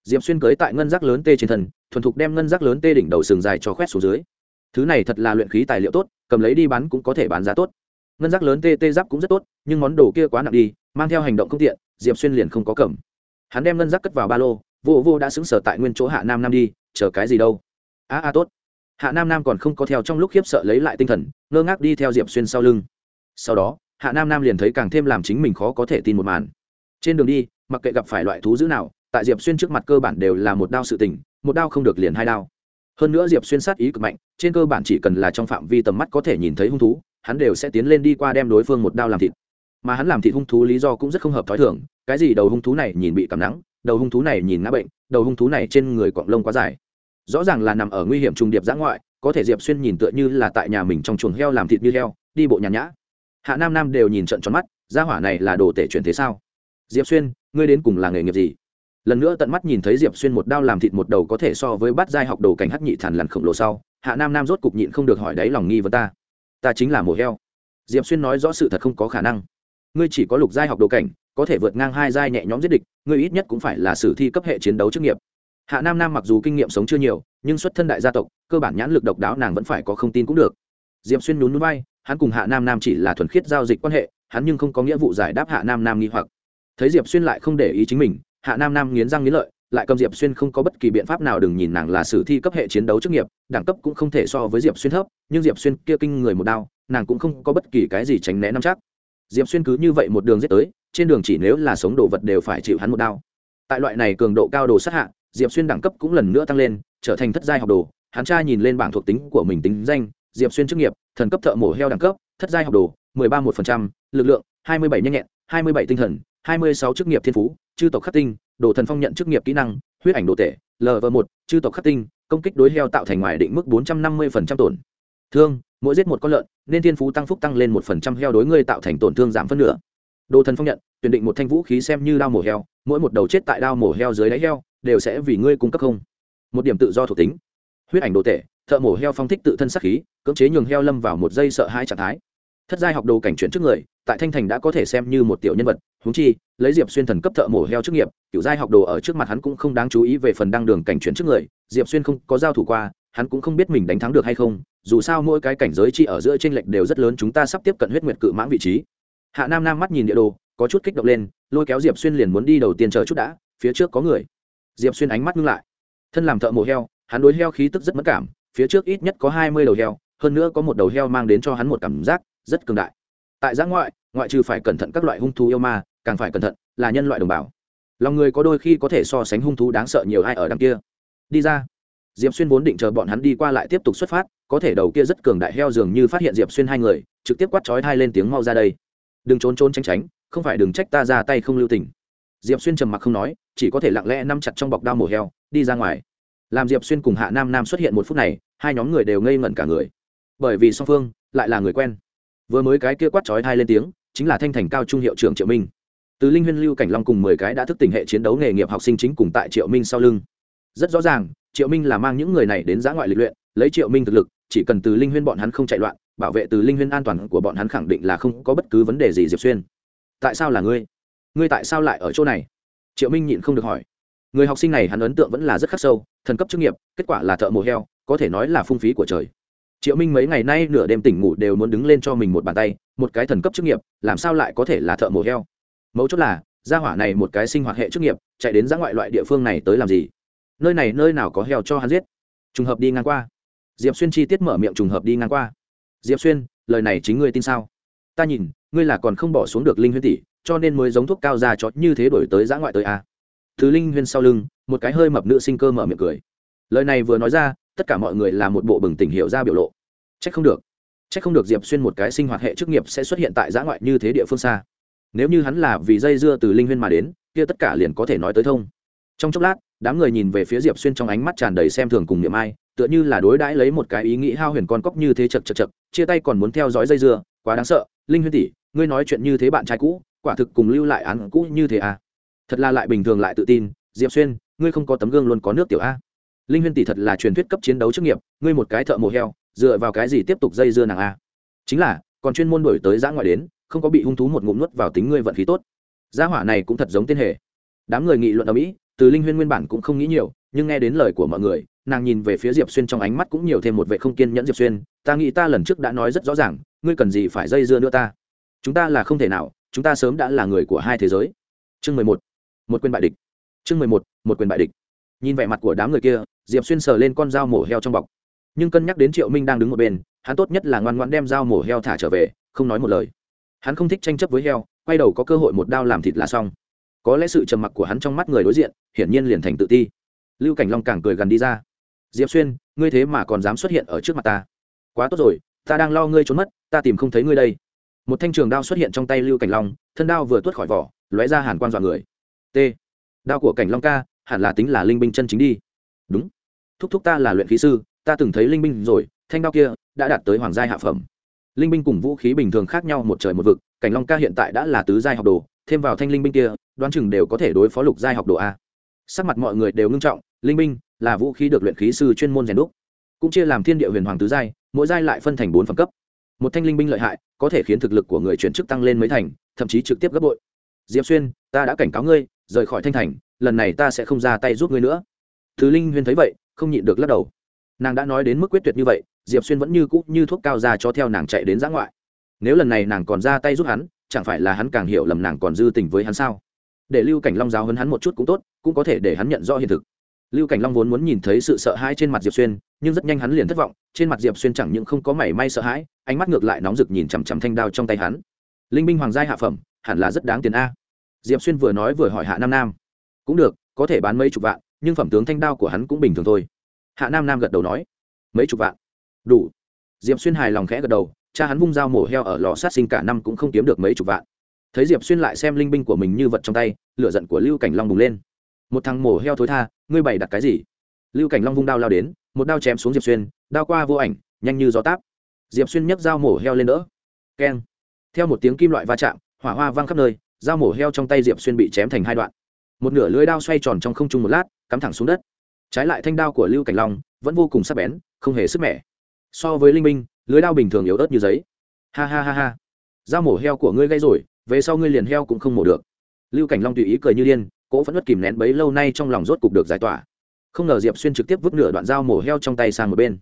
Diệp xuyên cưới tại ngân giác lớn tê trên thần thuần thục đem ngân giác lớn tê đỉnh đầu sừng dài cho khoét xuống dưới. Thứ này thật là luyện khí tài liệu tốt, cầm lấy đi bán cũng có thể bán giá tốt. Ngân giác lớn tê tê giáp cũng rất tốt, nhưng món đồ kia quá nặng đi, mang theo hành động không tiện, diệp xuyên liền không có cầm. Hắn đem ngân giác cất vào ba lô, vô vô đã xứng sở tại nguyên chỗ hạ nam nam đi, chờ cái gì đâu. A a, tốt. Hạ nam nam còn không có theo trong lúc khiếp sợ lấy lại tinh thần, ngơ ngác đi theo diệp xuyên sau lưng sau đó, hạ nam nam liền thấy càng thêm làm chính mình khó có thể tin một màn. Trên đường đi, mặc kệ gặp phải loại thú dữ nào, tại diệp xuyên trước mặt cơ bản đều là một đao sự tình, một đao không được liền hai đao. Hơn nữa diệp xuyên sát ý cực mạnh, trên cơ bản chỉ cần là trong phạm vi tầm mắt có thể nhìn thấy hung thú, hắn đều sẽ tiến lên đi qua đem đối phương một đao làm thịt. Mà hắn làm thịt hung thú lý do cũng rất không hợp t h ó i thưởng cái gì đầu hung thú này nhìn bị cảm nắng, đầu hung thú này nhìn ngã bệnh, đầu hung thú này trên người quạng lông quá dài. Rõ ràng là nằm ở nguy hiểm trùng điệp giã ngoại, có thể diệp xuyên nhìn tựa như là tại nhà mình trong chuồng heo làm thịt như heo, đi bộ nhàn nhã hạ nam nam đều nhìn trận tròn mắt, gia hỏa này là đồ tể chuyển thế sao? Diệp xuyên, ngươi đến cùng là nghề nghiệp gì? Lần nữa tận mắt nhìn thấy diệp xuyên một đao làm thịt một đầu có thể so với bát giai học đồ cảnh hắc nhị thản lằn khổng lồ sau, hạ nam nam rốt cục nhịn không được hỏi đáy lòng nghi vấn ta. Ta chính là mổ heo. Diệp xuyên nói rõ sự thật không có khả năng. Ngươi chỉ có lục giai học đồ cảnh, có thể vượt ngang hai giai nhẹ nhõm giết địch, ngươi ít nhất cũng phải là sử thi cấp hệ chiến đấu chức nghiệp. Hạ nam nam mặc dù kinh nghiệm sống chưa nhiều, nhưng xuất thân đại gia tộc, cơ bản nhãn lực độc đáo nàng vẫn phải có không tin cũng được diệp xuyên nhún núi bay, hắn cùng hạ nam nam chỉ là thuần khiết giao dịch quan hệ, hắn nhưng không có nghĩa vụ giải đáp hạ nam nam nghi hoặc. Thấy diệp xuyên lại không để ý chính mình, hạ nam nam nghiến răng nghiến lợi, lại cầm diệp xuyên không có bất kỳ biện pháp nào đừng nhìn nàng là sử thi cấp hệ chiến đấu chức nghiệp, đẳng cấp cũng không thể so với diệp xuyên thấp, nhưng diệp xuyên kia kinh người một đao, nàng cũng không có bất kỳ cái gì tránh né năm chắc. Diệp xuyên cứ như vậy một đường giết tới, trên đường chỉ nếu là sống đồ vật đều phải chịu hắn một đao. Tại loại này cường độ cao đồ sát hạ, diệp xuyên đẳng cấp cũng lần nữa tăng lên, trở thành thất giai học đồ, hắn trai nhìn lên bảng thuộc tính của mình tính danh diệp xuyên chức nghiệp, thần cấp thợ mổ heo đẳng cấp, thất giai học đồ, mười ba một phần trăm, lực lượng, hai mươi bảy nhanh nhẹn, hai mươi bảy tinh thần, hai mươi sáu chức nghiệp thiên phú, chư tộc khắc tinh, đồ thần phong nhận chức nghiệp kỹ năng, huyết ảnh đồ tể lv một, chư tộc khắc tinh, công kích đối heo tạo thành ngoài định mức bốn trăm năm mươi phần trăm tổn thương, mỗi giết một con lợn, nên thiên phú tăng phúc tăng lên một phần trăm heo đối ngươi tạo thành tổn thương giảm phân nửa. Đồ thần phong nhận, tuyển định một thanh vũ khí xem như đao mổ heo, mỗi một đầu chết tại đao mổ heo dưới đáy heo, đều sẽ vì ngươi cung cấp không? Một điểm tự do thuộc tính. Huyết ảnh đồ tể thợ mổ heo phong thích tự thân sắc khí, cưỡng chế nhường heo lâm vào một giây sợ hai trạng thái. Thất giai học đồ cảnh chuyển trước người, tại thanh thành đã có thể xem như một tiểu nhân vật húng chi, lấy diệp xuyên thần cấp thợ mổ heo chức nghiệp, kiểu giai học đồ ở trước mặt hắn cũng không đáng chú ý về phần đăng đường cảnh chuyển trước người, diệp xuyên không có giao thủ qua, hắn cũng không biết mình đánh thắng được hay không, dù sao mỗi cái cảnh giới chi ở giữa t r ê n lệch đều rất lớn, chúng ta sắp tiếp cận huyết nguyệt cự mãng vị trí. Hạ nam nam mắt nhìn địa đồ, có chút kích động lên, lôi kéo diệp xuyên liền muốn đi đầu tiên chờ chút đã, phía trước có người. Diệp xuyên ánh mắt ngưng lại. Thân làm thợ mổ heo, hắn đối heo khí tức rất mất cảm phía trước ít nhất có hai mươi đầu heo, hơn nữa có một đầu heo mang đến cho hắn một cảm giác rất cường đại. Tại giã ngoại ngoại trừ phải cẩn thận các loại hung thú yêu ma, càng phải cẩn thận là nhân loại đồng bào. Lòng người có đôi khi có thể so sánh hung thú đáng sợ nhiều ai ở đằng kia. Đi ra. Diệp xuyên vốn định chờ bọn hắn đi qua lại tiếp tục xuất phát, có thể đầu kia rất cường đại heo dường như phát hiện diệp xuyên hai người, trực tiếp quát chói thai lên tiếng mau ra đây. Đừng trốn trốn tránh tránh, không phải đừng trách ta ra tay không lưu tình. Diệp xuyên trầm mặc không nói, chỉ có thể lặng lẽ nắm chặt trong bọc đao mổ heo, đi ra ngoài làm diệp xuyên cùng hạ nam nam xuất hiện một phút này, hai nhóm người đều ngây ngẩn cả người. Bởi vì song phương lại là người quen. Vừa mới cái kia quát chói thai lên tiếng, chính là thanh thành cao trung hiệu trưởng triệu minh. Từ linh huyên, lưu cảnh long cùng mười cái đã thức tỉnh hệ chiến đấu nghề nghiệp học sinh chính cùng tại triệu minh sau lưng. Rất rõ ràng, triệu minh là mang những người này đến giã ngoại lịch luyện, lấy triệu minh thực lực, chỉ cần từ linh huyên bọn hắn không chạy loạn, bảo vệ từ linh huyên an toàn của bọn hắn khẳng định là không có bất cứ vấn đề gì diệp xuyên. Tại sao là ngươi? Ngươi tại sao lại ở chỗ này? Triệu minh nhịn không được hỏi người học sinh này hắn ấn tượng vẫn là rất khắc sâu, thần cấp chức nghiệp, kết quả là thợ mổ heo, có thể nói là phung phí của trời. Triệu minh mấy ngày nay nửa đêm tỉnh ngủ đều muốn đứng lên cho mình một bàn tay, một cái thần cấp chức nghiệp, làm sao lại có thể là thợ mổ heo? Mấu chốt là, gia hỏa này một cái sinh hoạt hệ chức nghiệp, chạy đến giã ngoại loại địa phương này tới làm gì? Nơi này nơi nào có heo cho hắn giết? Trùng hợp đi ngang qua. Diệp xuyên chi tiết mở miệng trùng hợp đi ngang qua. Diệp xuyên, lời này chính ngươi tin sao? Ta nhìn, ngươi là còn không bỏ xuống được linh huyên tỷ, cho nên mới giống thuốc cao ra cho như thế đổi tới giã ngoại tới a. à thứ linh huyên sau lưng, một cái hơi mập nữ sinh cơ mở miệng cười. Lời này vừa nói ra, tất cả mọi người là một bộ bừng tỉnh hiểu ra biểu lộ. C h ắ c không được. C h ắ c không được diệp xuyên một cái sinh hoạt hệ chức nghiệp sẽ xuất hiện tại giã ngoại như thế địa phương xa. Nếu như hắn là vì dây dưa từ linh huyên mà đến, kia tất cả liền có thể nói tới thông. Trong chốc lát, đám người nhìn về phía diệp xuyên trong ánh mắt tràn đầy xem thường cùng niệm ai, tựa như là đối đãi lấy một cái ý nghĩ hao huyền con cóc như thế chật chật chật, chia tay còn muốn theo dõi dây dưa, quá đáng sợ. Linh huyên tỷ, ngươi nói chuyện như thế bạn trai cũ, quả thực cùng lưu lại án cũ như thế à? Thật là lại bình thường lại tự tin. Diệp xuyên, ngươi không có tấm gương luôn có nước tiểu a. Linh huyên tỷ thật là truyền thuyết cấp chiến đấu chức nghiệp, ngươi một cái thợ mổ heo, dựa vào cái gì tiếp tục dây dưa nàng a? Chính là, còn chuyên môn đổi tới giã ngoại đến, không có bị hung thú một ngụm nuốt vào tính ngươi vận khí tốt. Gia hỏa này cũng thật giống tên hề. Đám người nghị luận ở mỹ, từ linh huyên nguyên bản cũng không nghĩ nhiều, nhưng nghe đến lời của mọi người, nàng nhìn về phía diệp xuyên trong ánh mắt cũng nhiều thêm một vệ không kiên nhẫn diệp xuyên. Ta nghĩ ta lần trước đã nói rất rõ ràng, ngươi cần gì phải dây dưa nữa ta? Chúng ta là không thể nào, chúng ta sớm đã là người của hai thế giới. Chương mười một một quyền bại địch. Chương mười một một quyền bại địch. Nhìn vẻ mặt của đám người kia, diệp xuyên sờ lên con dao mổ heo trong bọc. Nhưng cân nhắc đến triệu minh đang đứng một bên, hắn tốt nhất là ngoan ngoan đem dao mổ heo thả trở về, không nói một lời. Hắn không thích tranh chấp với heo, quay đầu có cơ hội một đao làm thịt là xong. Có lẽ sự trầm mặc của hắn trong mắt người đối diện, hiển nhiên liền thành tự ti. Lưu cảnh long càng cười gần đi ra. Diệp xuyên, ngươi thế mà còn dám xuất hiện ở trước mặt ta? Quá tốt rồi, ta đang lo ngươi trốn mất, ta tìm không thấy ngươi đây. Một thanh trường đao xuất hiện trong tay lưu cảnh long, thân đao vừa tuốt khỏi vỏ, lóe ra hàn quan dọa người t. Đao của cảnh long ca, hẳn là tính là linh binh chân chính đi. Đúng. Thúc thúc ta là luyện khí sư, ta từng thấy linh binh rồi, thanh đao kia đã đạt tới hoàng giai hạ phẩm. Linh binh cùng vũ khí bình thường khác nhau một trời một vực, cảnh long ca hiện tại đã là tứ giai học đồ, thêm vào thanh linh binh kia, đoán chừng đều có thể đối phó lục giai học đồ a. Sắc mặt mọi người đều ngưng trọng, linh binh là vũ khí được luyện khí sư chuyên môn rèn đúc, cũng chia làm thiên địa huyền hoàng tứ giai, mỗi giai lại phân thành bốn phẩm cấp. Một thanh linh binh lợi hại, có thể khiến thực lực của người chuyển chức tăng lên mấy thành, thậm chí trực tiếp gấp bội diệp xuyên, ta đã cảnh cáo ngươi, rời khỏi thanh thành, lần này ta sẽ không ra tay giúp ngươi nữa. Thứ linh huyên thấy vậy, không nhịn được lắc đầu. Nàng đã nói đến mức quyết tuyệt như vậy, diệp xuyên vẫn như cũ như thuốc cao ra cho theo nàng chạy đến giã ngoại. Nếu lần này nàng còn ra tay giúp hắn, chẳng phải là hắn càng hiểu lầm nàng còn dư tình với hắn sao? Để lưu cảnh long giáo hấn hắn một chút cũng tốt, cũng có thể để hắn nhận rõ hiện thực. Lưu cảnh long vốn muốn nhìn thấy sự sợ hãi trên mặt diệp xuyên, nhưng rất nhanh hắn liền thất vọng, trên mặt diệp xuyên chẳng những không có mảy may sợ hãi, ánh mắt ngược lại nóng rực nhìn chằm chằm thanh đao trong tay hắn. Linh binh hoàng gia hạ phẩm hẳn là rất đáng tiền a. Diệp xuyên vừa nói vừa hỏi hạ nam nam. Cũng được, có thể bán mấy chục vạn, nhưng phẩm tướng thanh đao của hắn cũng bình thường thôi. Hạ nam nam gật đầu nói. Mấy chục vạn? Đủ. Diệp xuyên hài lòng khẽ gật đầu, cha hắn vung dao mổ heo ở lò sát sinh cả năm cũng không kiếm được mấy chục vạn. Thấy diệp xuyên lại xem linh binh của mình như vật trong tay, lửa giận của lưu cảnh long bùng lên. Một thằng mổ heo thối tha, ngươi bày đặt cái gì? Lưu cảnh long vung đao lao đến, một đao chém xuống diệp xuyên, đao qua vô ảnh, nhanh như gió táp. Diệp xuyên nhấc dao mổ heo lên đỡ. Keng. Theo một tiếng kim loại va chạm hỏa hoa văng khắp nơi, dao mổ heo trong tay diệp xuyên bị chém thành hai đoạn. Một nửa lưới đao xoay tròn trong không trung một lát, cắm thẳng xuống đất. Trái lại thanh đao của lưu cảnh long vẫn vô cùng sắc bén, không hề sức mẻ. So với linh minh, lưới đao bình thường yếu ớt như giấy. Ha ha ha ha. Dao mổ heo của ngươi gây rồi, về sau ngươi liền heo cũng không mổ được. Lưu cảnh long tùy ý cười như điên, cỗ vẫn mất kìm nén bấy lâu nay trong lòng rốt cục được giải tỏa. Không ngờ diệp xuyên trực tiếp vứt nửa đoạn dao mổ heo trong tay sang một bên.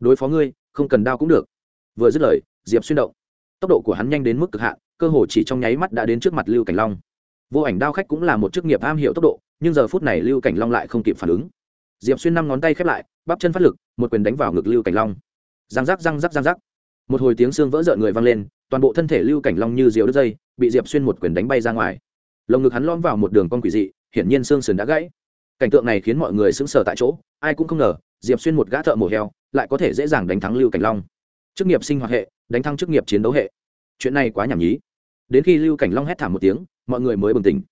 Đối phó ngươi, không cần đao cũng được. Vừa dứt lời, diệp xuyên động. Tốc độ của hắn nhanh đến mức cực hạn cơ hồ chỉ trong nháy mắt đã đến trước mặt lưu cảnh long. Vô ảnh đao khách cũng là một chức nghiệp am hiểu tốc độ, nhưng giờ phút này lưu cảnh long lại không kịp phản ứng. Diệp xuyên năm ngón tay khép lại, bắp chân phát lực, một quyền đánh vào ngực lưu cảnh long. Răng rắc răng rắc răng rắc. Một hồi tiếng xương vỡ rợn người vang lên, toàn bộ thân thể lưu cảnh long như diều đứt dây, bị diệp xuyên một quyền đánh bay ra ngoài. Lồng ngực hắn lõm vào một đường con quỷ dị, hiển nhiên xương sườn đã gãy. Cảnh tượng này khiến mọi người sững sờ tại chỗ, ai cũng không ngờ, diệp xuyên một gã thợ mổ heo lại có thể dễ dàng đánh thắng lưu cảnh long. Chức nghiệp sinh hoạt hệ, đánh thắng chức nghiệp chiến đấu hệ. Chuyện này quá nhảm nhí đến khi lưu cảnh long hét thảm một tiếng mọi người mới bừng tỉnh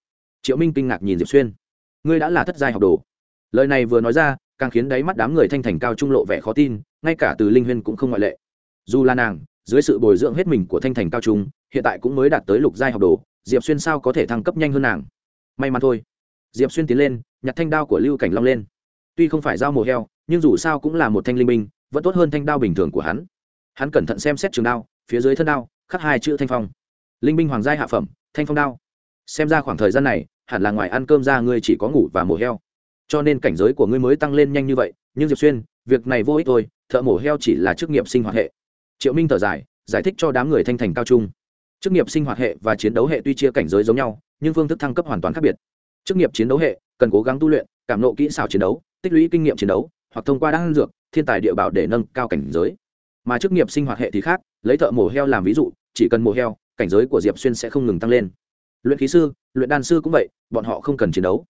triệu minh kinh ngạc nhìn diệp xuyên ngươi đã là thất giai học đồ lời này vừa nói ra càng khiến đáy mắt đám người thanh thành cao trung lộ vẻ khó tin ngay cả từ linh huyên cũng không ngoại lệ dù là nàng dưới sự bồi dưỡng hết mình của thanh thành cao trung hiện tại cũng mới đạt tới lục giai học đồ diệp xuyên sao có thể thăng cấp nhanh hơn nàng may mắn thôi diệp xuyên tiến lên nhặt thanh đao của lưu cảnh long lên tuy không phải dao mổ heo nhưng dù sao cũng là một thanh linh minh vẫn tốt hơn thanh đao bình thường của hắn hắn cẩn thận xem xét trường đao phía dưới thân đao khắc hai chữ thanh phong linh binh hoàng giai hạ phẩm, thanh phong đao. Xem ra khoảng thời gian này, hẳn là ngoài ăn cơm ra ngươi chỉ có ngủ và mổ heo. Cho nên cảnh giới của ngươi mới tăng lên nhanh như vậy, nhưng diệp xuyên, việc này vô ích thôi, thợ mổ heo chỉ là chức nghiệp sinh hoạt hệ. Triệu minh thở dài, giải thích cho đám người thanh thành cao trung. Chức nghiệp sinh hoạt hệ và chiến đấu hệ tuy chia cảnh giới giống nhau, nhưng phương thức thăng cấp hoàn toàn khác biệt. Chức nghiệp chiến đấu hệ, cần cố gắng tu luyện, cảm nộ kỹ xảo chiến đấu, tích lũy kinh nghiệm chiến đấu, hoặc thông qua đan dược, thiên tài địa bảo để nâng cao cảnh giới. Mà chức nghiệp sinh hoạt hệ thì khác, lấy thợ mổ heo làm ví dụ, chỉ cần mổ heo cảnh giới của diệp xuyên sẽ không ngừng tăng lên. Luyện khí sư, luyện đan sư cũng vậy, bọn họ không cần chiến đấu.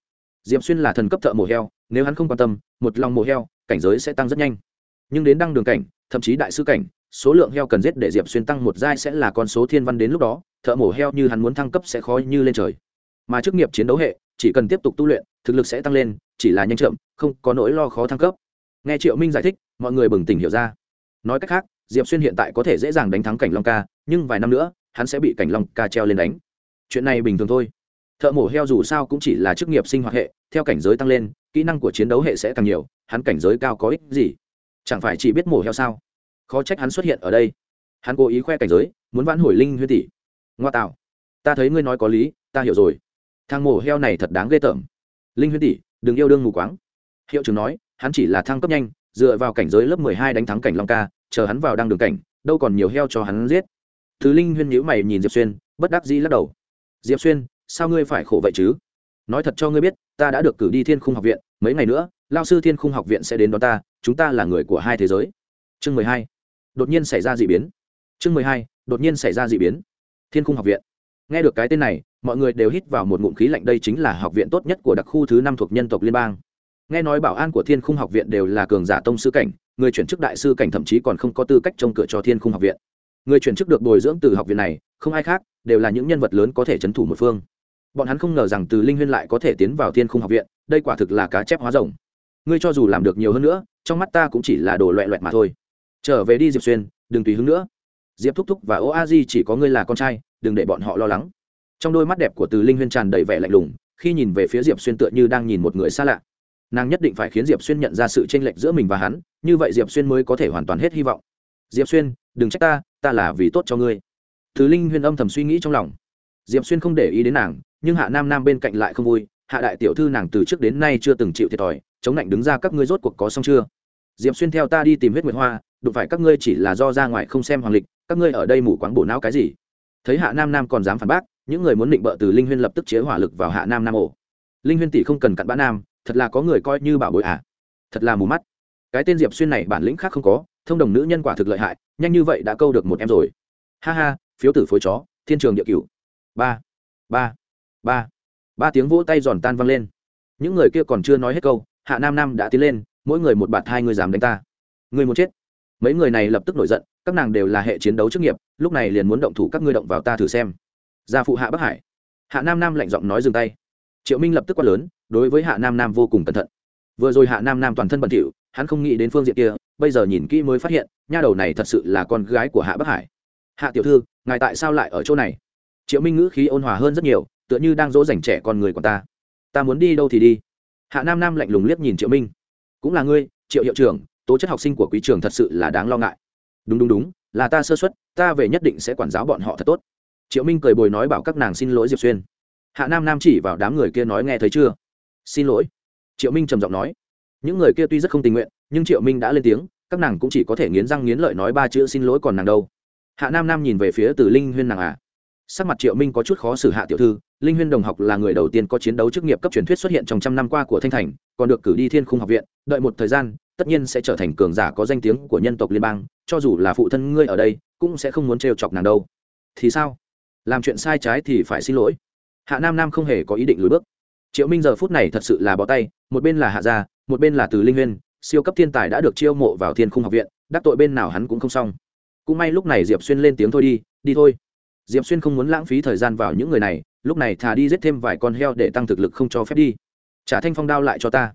Diệp xuyên là thần cấp thợ mổ heo, nếu hắn không quan tâm, một lòng mổ heo, cảnh giới sẽ tăng rất nhanh. Nhưng đến đăng đường cảnh, thậm chí đại sư cảnh, số lượng heo cần giết để diệp xuyên tăng một giai sẽ là con số thiên văn đến lúc đó, thợ mổ heo như hắn muốn thăng cấp sẽ khó như lên trời. Mà chức nghiệp chiến đấu hệ, chỉ cần tiếp tục tu luyện, thực lực sẽ tăng lên, chỉ là nhanh chậm, không có nỗi lo khó thăng cấp. Nghe triệu minh giải thích, mọi người bừng tỉnh hiểu ra. Nói cách khác, diệp xuyên hiện tại có thể dễ dàng đánh thắng cảnh long ca, nhưng vài năm nữa hắn sẽ bị cảnh long ca treo lên đánh. Chuyện này bình thường thôi. Thợ mổ heo dù sao cũng chỉ là chức nghiệp sinh hoạt hệ, theo cảnh giới tăng lên, kỹ năng của chiến đấu hệ sẽ càng nhiều, hắn cảnh giới cao có ích gì? Chẳng phải chỉ biết mổ heo sao? Khó trách hắn xuất hiện ở đây. Hắn cố ý khoe cảnh giới, muốn vãn hồi linh huyết tỷ. Ngoa tạo. Ta thấy ngươi nói có lý, ta hiểu rồi. Thang mổ heo này thật đáng ghê tởm. Linh huyết tỷ, đừng yêu đương mù quáng. Hiệu trưởng nói, hắn chỉ là thăng cấp nhanh, dựa vào cảnh giới lớp mười hai đánh thắng cảnh long ca, chờ hắn vào đang đường cảnh, đâu còn nhiều heo cho hắn giết thứ linh huyên nhữ mày nhìn diệp xuyên, bất đắc dĩ lắc đầu. Diệp xuyên, sao ngươi phải khổ vậy chứ? Nói thật cho ngươi biết, ta đã được cử đi thiên khung học viện, mấy ngày nữa lao sư thiên khung học viện sẽ đến đón ta, chúng ta là người của hai thế giới. Chương mười hai. Đột nhiên xảy ra d ị biến. Chương mười hai, đột nhiên xảy ra d ị biến. Thiên khung học viện. Nghe được cái tên này, mọi người đều hít vào một ngụm khí lạnh, đây chính là học viện tốt nhất của đặc khu thứ năm thuộc nhân tộc liên bang. Nghe nói bảo an của thiên khung học viện đều là cường giả tông sư cảnh, người chuyển chức đại sư cảnh thậm chí còn không có tư cách trông cửa cho thiên khung học viện người chuyển chức được bồi dưỡng từ học viện này, không ai khác, đều là những nhân vật lớn có thể c h ấ n thủ một phương. Bọn hắn không ngờ rằng từ linh huyên lại có thể tiến vào thiên khung học viện, đây quả thực là cá chép hóa rồng. Ngươi cho dù làm được nhiều hơn nữa, trong mắt ta cũng chỉ là đồ loẹ loẹt mà thôi. Trở về đi diệp xuyên, đừng tùy hứng nữa. Diệp thúc thúc và ô a di chỉ có ngươi là con trai, đừng để bọn họ lo lắng. Trong đôi mắt đẹp của từ linh huyên tràn đầy vẻ lạnh lùng, khi nhìn về phía diệp xuyên tựa như đang nhìn một người xa lạ. Nàng nhất định phải khiến diệp xuyên nhận ra sự tranh lệch giữa mình và hắn, như vậy diệp xuyên mới có thể hoàn toàn hết hy vọng. Diệp xuyên đừng trách ta ta là vì tốt cho ngươi. Thứ linh huyên âm thầm suy nghĩ trong lòng. Diệp xuyên không để ý đến nàng, nhưng hạ nam nam bên cạnh lại không vui, hạ đại tiểu thư nàng từ trước đến nay chưa từng chịu thiệt thòi, chống lạnh đứng ra, các ngươi rốt cuộc có xong chưa? Diệp xuyên theo ta đi tìm huyết nguyệt hoa, đụng phải các ngươi chỉ là do ra ngoài không xem hoàng lịch, các ngươi ở đây mù quáng bổ não cái gì? Thấy hạ nam nam còn dám phản bác, những người muốn định bợ từ linh huyên lập tức chế hỏa lực vào hạ nam nam ổ. Linh huyên tỷ không cần cặn bã nam, thật là có người coi như bảo bội à? Thật là mù mắt. Cái tên diệp xuyên này bản lĩnh khác không có thông đồng nữ nhân quả thực lợi hại, nhanh như vậy đã câu được một em rồi. Ha ha, phiếu tử phối chó, thiên trường địa cửu. Ba ba ba. Ba tiếng vỗ tay giòn tan vang lên. Những người kia còn chưa nói hết câu, hạ nam nam đã tiến lên, mỗi người một bạt hai người dám đánh ta. Người muốn chết. Mấy người này lập tức nổi giận, các nàng đều là hệ chiến đấu chức nghiệp, lúc này liền muốn động thủ các ngươi động vào ta thử xem. Gia phụ hạ bắc hải. Hạ nam nam lạnh giọng nói dừng tay. Triệu minh lập tức quát lớn, đối với hạ nam nam vô cùng cẩn thận. Vừa rồi hạ nam nam toàn thân bẩn thỉu, hắn không nghĩ đến phương diện kia bây giờ nhìn kỹ mới phát hiện, nha đầu này thật sự là con gái của hạ bắc hải. Hạ tiểu thư, ngài tại sao lại ở chỗ này? Triệu minh ngữ khí ôn hòa hơn rất nhiều, tựa như đang dỗ dành trẻ con người của ta. Ta muốn đi đâu thì đi. Hạ nam nam lạnh lùng liếc nhìn triệu minh. Cũng là ngươi, triệu hiệu trưởng, tố chất học sinh của quý trường thật sự là đáng lo ngại. Đúng đúng đúng, là ta sơ xuất ta về nhất định sẽ quản giáo bọn họ thật tốt. Triệu minh cười bồi nói bảo các nàng xin lỗi diệp xuyên. Hạ nam nam chỉ vào đám người kia nói nghe thấy chưa? Xin lỗi. Triệu minh trầm giọng nói những người kia tuy rất không tình nguyện, nhưng triệu minh đã lên tiếng, các nàng cũng chỉ có thể nghiến răng nghiến lợi nói ba chữ xin lỗi còn nàng đâu. Hạ nam nam nhìn về phía từ linh huyên nàng à. Sắc mặt triệu minh có chút khó xử hạ tiểu thư, linh huyên đồng học là người đầu tiên có chiến đấu chức nghiệp cấp truyền thuyết xuất hiện trong trăm năm qua của thanh thành, còn được cử đi thiên khung học viện, đợi một thời gian, tất nhiên sẽ trở thành cường giả có danh tiếng của nhân tộc liên bang, cho dù là phụ thân ngươi ở đây, cũng sẽ không muốn trêu chọc nàng đâu. Thì sao? Làm chuyện sai trái thì phải xin lỗi. Hạ nam nam không hề có ý định lùi bước. Triệu minh giờ phút này thật sự là bỏ tay, một bên là hạ gia một bên là từ linh huyên, siêu cấp thiên tài đã được chiêu mộ vào thiên khung học viện, đắc tội bên nào hắn cũng không xong. Cũng may lúc này diệp xuyên lên tiếng thôi đi đi thôi. Diệp xuyên không muốn lãng phí thời gian vào những người này, lúc này thà đi giết thêm vài con heo để tăng thực lực không cho phép đi. Trả thanh phong đao lại cho ta.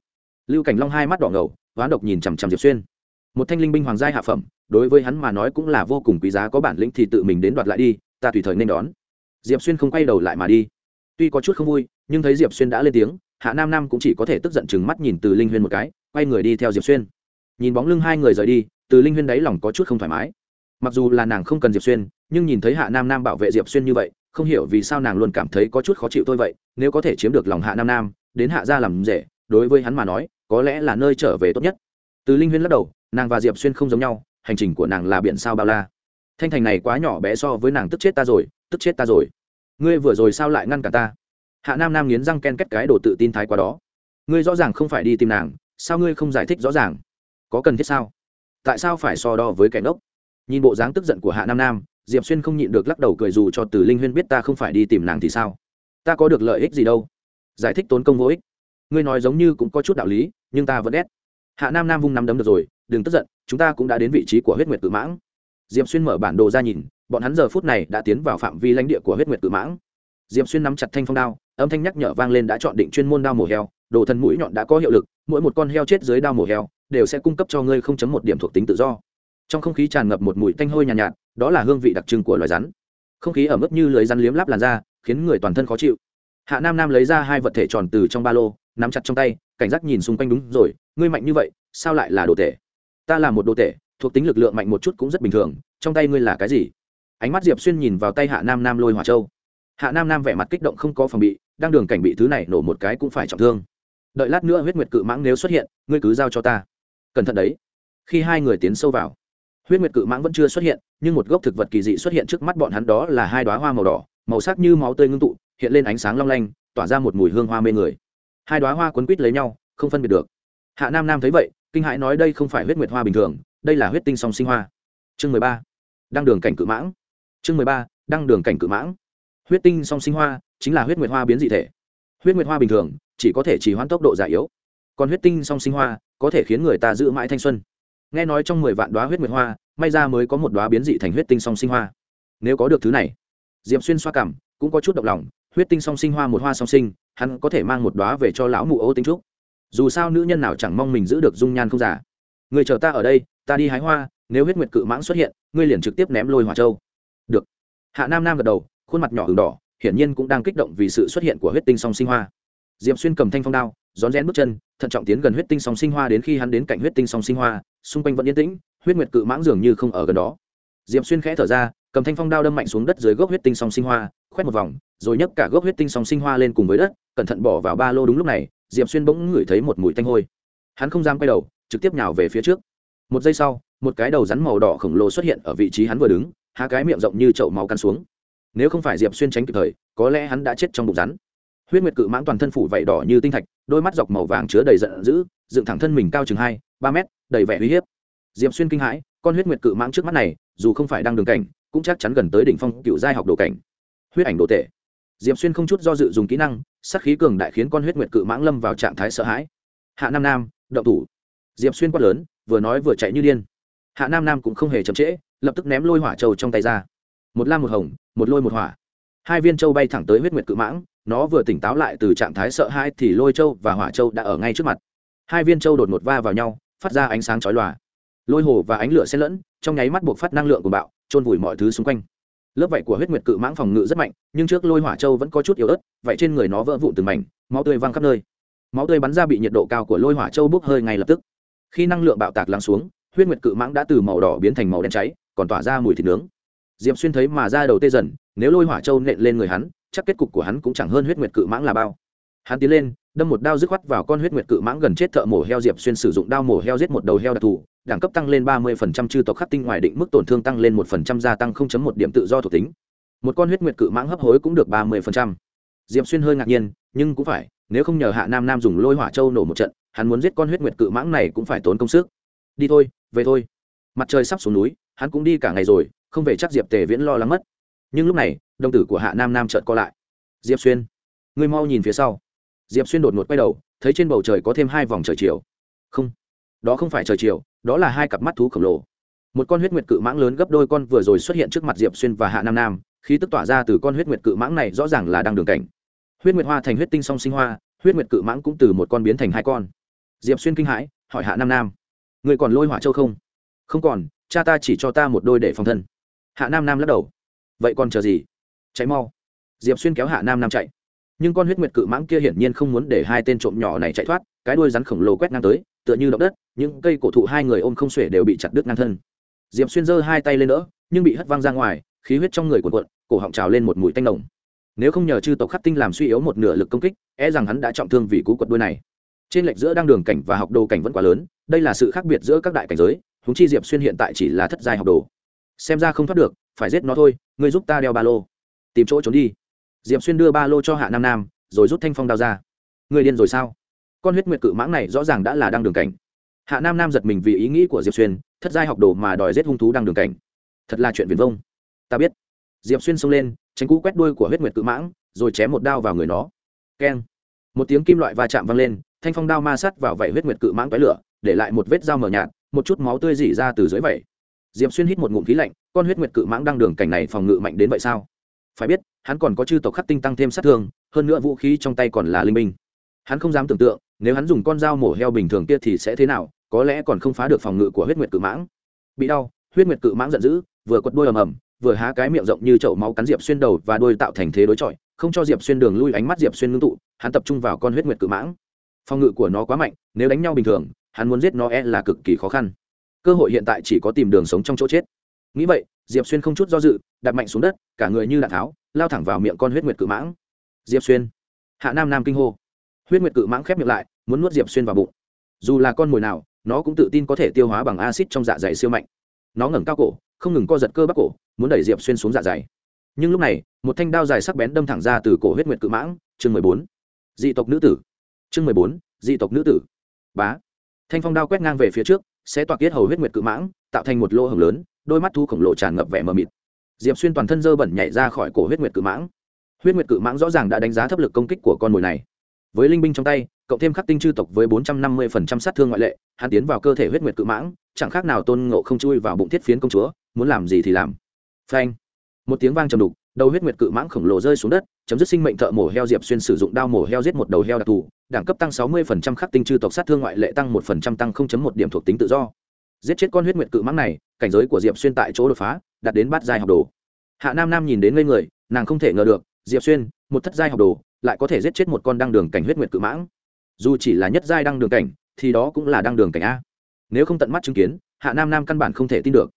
Lưu cảnh long hai mắt đỏ ngầu, hoán độc nhìn chằm chằm diệp xuyên. Một thanh linh binh hoàng giai hạ phẩm, đối với hắn mà nói cũng là vô cùng quý giá, có bản lĩnh thì tự mình đến đoạt lại đi, ta tùy thời nên đón. Diệp xuyên không quay đầu lại mà đi. Tuy có chút không vui, nhưng thấy diệp xuyên đã lên tiếng hạ nam nam cũng chỉ có thể tức giận chừng mắt nhìn từ linh huyên một cái, quay người đi theo diệp xuyên. Nhìn bóng lưng hai người rời đi, từ linh huyên đáy lòng có chút không thoải mái. Mặc dù là nàng không cần diệp xuyên, nhưng nhìn thấy hạ nam nam bảo vệ diệp xuyên như vậy, không hiểu vì sao nàng luôn cảm thấy có chút khó chịu tôi vậy, nếu có thể chiếm được lòng hạ nam nam, đến hạ ra làm rể, đối với hắn mà nói, có lẽ là nơi trở về tốt nhất. Từ linh huyên lắc đầu, nàng và diệp xuyên không giống nhau, hành trình của nàng là biển sao bao la. Thanh thành này quá nhỏ bé so với nàng tức chết ta rồi, tức chết ta rồi. Ngươi vừa rồi sao lại ngăn cả ta? Hạ nam nam nghiến răng ken kết cái đồ tự tin thái quá đó. Ngươi rõ ràng không phải đi tìm nàng, sao ngươi không giải thích rõ ràng? Có cần thiết sao? Tại sao phải so đo với kẻ ngốc? Nhìn bộ dáng tức giận của hạ nam nam, diệp xuyên không nhịn được lắc đầu cười dù cho từ linh huyên biết ta không phải đi tìm nàng thì sao? Ta có được lợi ích gì đâu? Giải thích tốn công vô ích. Ngươi nói giống như cũng có chút đạo lý, nhưng ta vẫn ghét. Hạ nam nam vung nắm đấm được rồi, đừng tức giận, chúng ta cũng đã đến vị trí của huyết nguyệt cự mãng. Diệp xuyên mở bản đồ ra nhìn, bọn hắn giờ phút này đã tiến vào phạm vi lãnh địa của huyết nguyệt cự mãng. Diệp xuyên nắm chặt thanh phong đao âm thanh nhắc nhở vang lên đã chọn định chuyên môn đao mổ heo đồ thần mũi nhọn đã có hiệu lực mỗi một con heo chết dưới đao mổ heo đều sẽ cung cấp cho ngươi không chấm một điểm thuộc tính tự do. Trong không khí tràn ngập một mùi tanh hôi nhàn nhạt, nhạt đó là hương vị đặc trưng của loài rắn. Không khí ẩm ướt như lưới rắn liếm láp làn da khiến người toàn thân khó chịu. Hạ nam nam lấy ra hai vật thể tròn từ trong ba lô nắm chặt trong tay cảnh giác nhìn xung quanh đúng rồi ngươi mạnh như vậy sao lại là đồ tể? Ta là một đồ tể thuộc tính lực lượng mạnh một chút cũng rất bình thường trong tay ngươi là cái gì? Ánh mắt diệp xuyên nhìn vào tay hạ nam nam lôi hỏa châu. Hạ nam nam vẻ mặt kích động không có phòng bị đang đường cảnh bị thứ này nổ một cái cũng phải trọng thương. Đợi lát nữa huyết nguyệt cự mãng nếu xuất hiện, ngươi cứ giao cho ta. Cẩn thận đấy. Khi hai người tiến sâu vào, huyết nguyệt cự mãng vẫn chưa xuất hiện, nhưng một gốc thực vật kỳ dị xuất hiện trước mắt bọn hắn đó là hai đoá hoa màu đỏ, màu sắc như máu tươi ngưng tụ, hiện lên ánh sáng long lanh, tỏa ra một mùi hương hoa mê người. Hai đoá hoa quấn quít lấy nhau, không phân biệt được. Hạ nam nam thấy vậy, kinh hãi nói đây không phải huyết nguyệt hoa bình thường, đây là huyết tinh song sinh hoa. Chương mười ba, đăng đường cảnh cự mãng. Chương mười ba, đăng đường cảnh cự mãng. Huyết tinh song sinh hoa chính là huyết nguyệt hoa biến dị thể. Huyết nguyệt hoa bình thường, chỉ có thể chỉ hoãn tốc độ già yếu. Còn huyết tinh song sinh hoa, có thể khiến người ta giữ mãi thanh xuân. Nghe nói trong mười vạn đoá huyết nguyệt hoa, may ra mới có một đoá biến dị thành huyết tinh song sinh hoa. Nếu có được thứ này diệm xuyên xoa cảm, cũng có chút động lòng, huyết tinh song sinh hoa một hoa song sinh, hắn có thể mang một đoá về cho lão mụ ô tinh trúc. Dù sao nữ nhân nào chẳng mong mình giữ được dung nhan không giả người chờ ta ở đây, ta đi hái hoa, nếu huyết nguyệt cự mãng xuất hiện, ngươi liền trực tiếp ném lôi hỏa châu. Được. Hạ nam nam gật đầu, khuôn mặt nhỏ h đỏ hiển nhiên cũng đang kích động vì sự xuất hiện của huyết tinh song sinh hoa. Diệp xuyên cầm thanh phong đao, rón rén bước chân, thận trọng tiến gần huyết tinh song sinh hoa đến khi hắn đến cạnh huyết tinh song sinh hoa, xung quanh vẫn yên tĩnh, huyết nguyệt cự mãng dường như không ở gần đó. Diệp xuyên khẽ thở ra, cầm thanh phong đao đâm mạnh xuống đất dưới gốc huyết tinh song sinh hoa, khoét một vòng, rồi nhấc cả gốc huyết tinh song sinh hoa lên cùng với đất, cẩn thận bỏ vào ba lô đúng lúc này, diệp xuyên bỗng ngửi thấy một mùi tanh hôi. Hắn không dám quay đầu, trực tiếp nhào về phía trước. Một giây sau, một cái đầu rắn màu đỏ khổng lồ xuất hiện ở vị trí hắn vừa đứng, há cái miệng rộng như chậu máu cắn xuống nếu không phải diệp xuyên tránh kịp thời, có lẽ hắn đã chết trong bụng rắn. Huyết nguyệt cự mãng toàn thân phủ vảy đỏ như tinh thạch, đôi mắt dọc màu vàng chứa đầy giận dữ, dựng thẳng thân mình cao chừng hai, ba mét, đầy vẻ uy hiếp. Diệp xuyên kinh hãi, con huyết nguyệt cự mãng trước mắt này, dù không phải đang đường cảnh, cũng chắc chắn gần tới đỉnh phong cựu giai học đồ cảnh. Huyết ảnh đồ tệ diệp xuyên không chút do dự dùng kỹ năng sắc khí cường đại khiến con huyết nguyệt cự mãng lâm vào trạng thái sợ hãi. Hạ nam nam, động thủ. Diệp xuyên quát lớn, vừa nói vừa chạy như điên. Hạ nam nam cũng không hề chậm trễ, lập tức ném lôi hỏa châu trong tay ra. Một lam một hồng một lôi một hỏa. Hai viên châu bay thẳng tới huyết nguyệt cự mãng, nó vừa tỉnh táo lại từ trạng thái sợ hãi thì lôi châu và hỏa châu đã ở ngay trước mặt. Hai viên châu đột ngột va vào nhau, phát ra ánh sáng chói lòa. Lôi hồ và ánh lửa xen lẫn, trong nháy mắt buộc phát năng lượng của bạo trôn vùi mọi thứ xung quanh. Lớp vảy của huyết nguyệt cự mãng phòng ngự rất mạnh, nhưng trước lôi hỏa châu vẫn có chút yếu ớt vậy trên người nó vỡ vụn từng mảnh, máu tươi văng khắp nơi. Máu tươi bắn ra bị nhiệt độ cao của lôi hỏa châu bốc hơi ngay lập tức. Khi năng lượng bạo tạc lắng xuống, huyết nguyệt cự mãng đã từ màu đỏ biến thành màu đen cháy, còn tỏa ra mùi thịt nướng diệp xuyên thấy mà ra đầu tê dần, nếu lôi hỏa châu nện lên người hắn, chắc kết cục của hắn cũng chẳng hơn huyết nguyệt cự mãng là bao. Hắn tiến lên, đâm một đao dứt khoát vào con huyết nguyệt cự mãng gần chết thợ mổ heo diệp xuyên sử dụng đao mổ heo giết một đầu heo đặc thù, đẳng cấp tăng lên ba mươi phần trăm chư tộc khắc tinh ngoài định mức tổn thương tăng lên một phần trăm gia tăng không chấm một điểm tự do thuộc tính. Một con huyết nguyệt cự mãng hấp hối cũng được ba mươi diệp xuyên hơi ngạc nhiên, nhưng cũng phải, nếu không nhờ hạ nam nam dùng lôi hỏa châu nổ một trận, hắn muốn giết con huyết nguyệt cự mãng này cũng phải tốn công sức. Đi thôi, về thôi. Mặt trời sắp xuống núi, hắn cũng đi cả ngày rồi không về chắc diệp tề viễn lo lắng mất nhưng lúc này đồng tử của hạ nam nam trợt co lại diệp xuyên ngươi mau nhìn phía sau diệp xuyên đột ngột quay đầu thấy trên bầu trời có thêm hai vòng trời chiều không đó không phải trời chiều đó là hai cặp mắt thú khổng lồ một con huyết nguyệt cự mãng lớn gấp đôi con vừa rồi xuất hiện trước mặt diệp xuyên và hạ nam nam khí tức tỏa ra từ con huyết nguyệt cự mãng này rõ ràng là đang đường cảnh huyết nguyệt hoa thành huyết tinh song sinh hoa huyết nguyệt cự mãng cũng từ một con biến thành hai con diệp xuyên kinh hãi hỏi hạ nam nam người còn lôi hỏa châu không không còn cha ta chỉ cho ta một đôi để phòng thân hạ nam nam lắc đầu. Vậy còn chờ gì? Cháy mau. Diệp xuyên kéo hạ nam nam chạy. Nhưng con huyết nguyệt cự mãng kia hiển nhiên không muốn để hai tên trộm nhỏ này chạy thoát, cái đuôi rắn khổng lồ quét ngang tới, tựa như động đất, những cây cổ thụ hai người ôm không xuể đều bị chặt đứt ngang thân. Diệp xuyên giơ hai tay lên nữa nhưng bị hất văng ra ngoài, khí huyết trong người cuộn cuộn, cổ họng trào lên một mùi tanh nồng. Nếu không nhờ chư tộc khắc tinh làm suy yếu một nửa lực công kích e rằng hắn đã trọng thương vì cú quật đuôi này. Trên lệch giữa đang đường cảnh và học đồ cảnh vẫn quá lớn, đây là sự khác biệt giữa các đại cảnh giới húng chi diệp xuyên hiện tại chỉ là thất giai học đồ xem ra không thoát được, phải giết nó thôi, ngươi giúp ta đeo ba lô. Tìm chỗ trốn đi. Diệp xuyên đưa ba lô cho hạ nam nam, rồi rút thanh phong đao ra. Người điên rồi sao? Con huyết nguyệt cự mãng này rõ ràng đã là đang đường cảnh. Hạ nam nam giật mình vì ý nghĩ của diệp xuyên, thất giai học đồ mà đòi giết hung thú đang đường cảnh. Thật là chuyện viền vông. Ta biết. Diệp xuyên xông lên, tránh cú quét đuôi của huyết nguyệt cự mãng, rồi chém một đao vào người nó. Keng. Một tiếng kim loại va chạm vang lên, thanh phong đao ma sắt vào vảy huyết nguyệt cự mãng tói lửa, để lại một vết dao mờ nhạt, một chút máu tươi dỉ ra từ dưới vảy diệp xuyên hít một ngụm khí lạnh, con huyết nguyệt cự mãng đang đường cảnh này phòng ngự mạnh đến vậy sao? Phải biết, hắn còn có chư tộc khắc tinh tăng thêm sát thương, hơn nữa vũ khí trong tay còn là linh minh hắn không dám tưởng tượng, nếu hắn dùng con dao mổ heo bình thường kia thì sẽ thế nào, có lẽ còn không phá được phòng ngự của huyết nguyệt cự mãng. Bị đau, huyết nguyệt cự mãng giận dữ, vừa quật đôi ầm ầm, vừa há cái miệng rộng như chậu máu cắn diệp xuyên đầu và đôi tạo thành thế đối chọi, không cho diệp xuyên đường lui, ánh mắt diệp xuyên ngưng tụ, hắn tập trung vào con huyết nguyệt cự mãng. Phòng ngự của nó quá mạnh, nếu đánh nhau bình thường, hắn muốn giết nó e là cực kỳ khó khăn cơ hội hiện tại chỉ có tìm đường sống trong chỗ chết. Nghĩ vậy, diệp xuyên không chút do dự đặt mạnh xuống đất, cả người như đạn tháo, lao thẳng vào miệng con huyết nguyệt cự mãng. Diệp xuyên. Hạ nam nam kinh hô. Huyết nguyệt cự mãng khép miệng lại, muốn nuốt diệp xuyên vào bụng. Dù là con mồi nào, nó cũng tự tin có thể tiêu hóa bằng acid trong dạ dày siêu mạnh. Nó ngẩng cao cổ, không ngừng co giật cơ bắp cổ, muốn đẩy diệp xuyên xuống dạ dày. Nhưng lúc này, một thanh đao dài sắc bén đâm thẳng ra từ cổ huyết nguyệt cự mãng, chương mười bốn. Dị tộc nữ tử. Chương mười bốn, dị tộc nữ tử. Bá. Thanh phong đao quét ngang về phía trước sẽ toạc tiết hầu huyết nguyệt cự mãng, tạo thành một lỗ hồng lớn, đôi mắt thu khổng lồ tràn ngập vẻ mờ mịt. Diệp xuyên toàn thân dơ bẩn nhảy ra khỏi cổ huyết nguyệt cự mãng. Huyết nguyệt cự mãng rõ ràng đã đánh giá thấp lực công kích của con mồi này. Với linh binh trong tay, cộng thêm khắc tinh chư tộc với bốn trăm năm mươi phần trăm sát thương ngoại lệ, hắn tiến vào cơ thể huyết nguyệt cự mãng, chẳng khác nào tôn ngộ không chui vào bụng thiết phiến công chúa, muốn làm gì thì làm. Phanh! Một tiếng vang trầm đục đầu huyết nguyệt cự mãng khổng lồ rơi xuống đất, chấm dứt sinh mệnh thợ mổ heo diệp xuyên sử dụng đao mổ heo giết một đầu heo đặc thù, đẳng cấp tăng sáu mươi phần trăm khắc tinh chư tộc sát thương ngoại lệ tăng một phần trăm tăng không chấm một điểm thuộc tính tự do. Giết chết con huyết nguyệt cự mãng này, cảnh giới của diệp xuyên tại chỗ đột phá, đạt đến bát giai học đồ. Hạ nam nam nhìn đến ngây người, nàng không thể ngờ được, diệp xuyên, một thất giai học đồ, lại có thể giết chết một con đăng đường cảnh huyết nguyệt cự mãng. Dù chỉ là nhất giai đăng đường cảnh, thì đó cũng là đăng đường cảnh a. Nếu không tận mắt chứng kiến, hạ nam nam căn bản không thể tin được.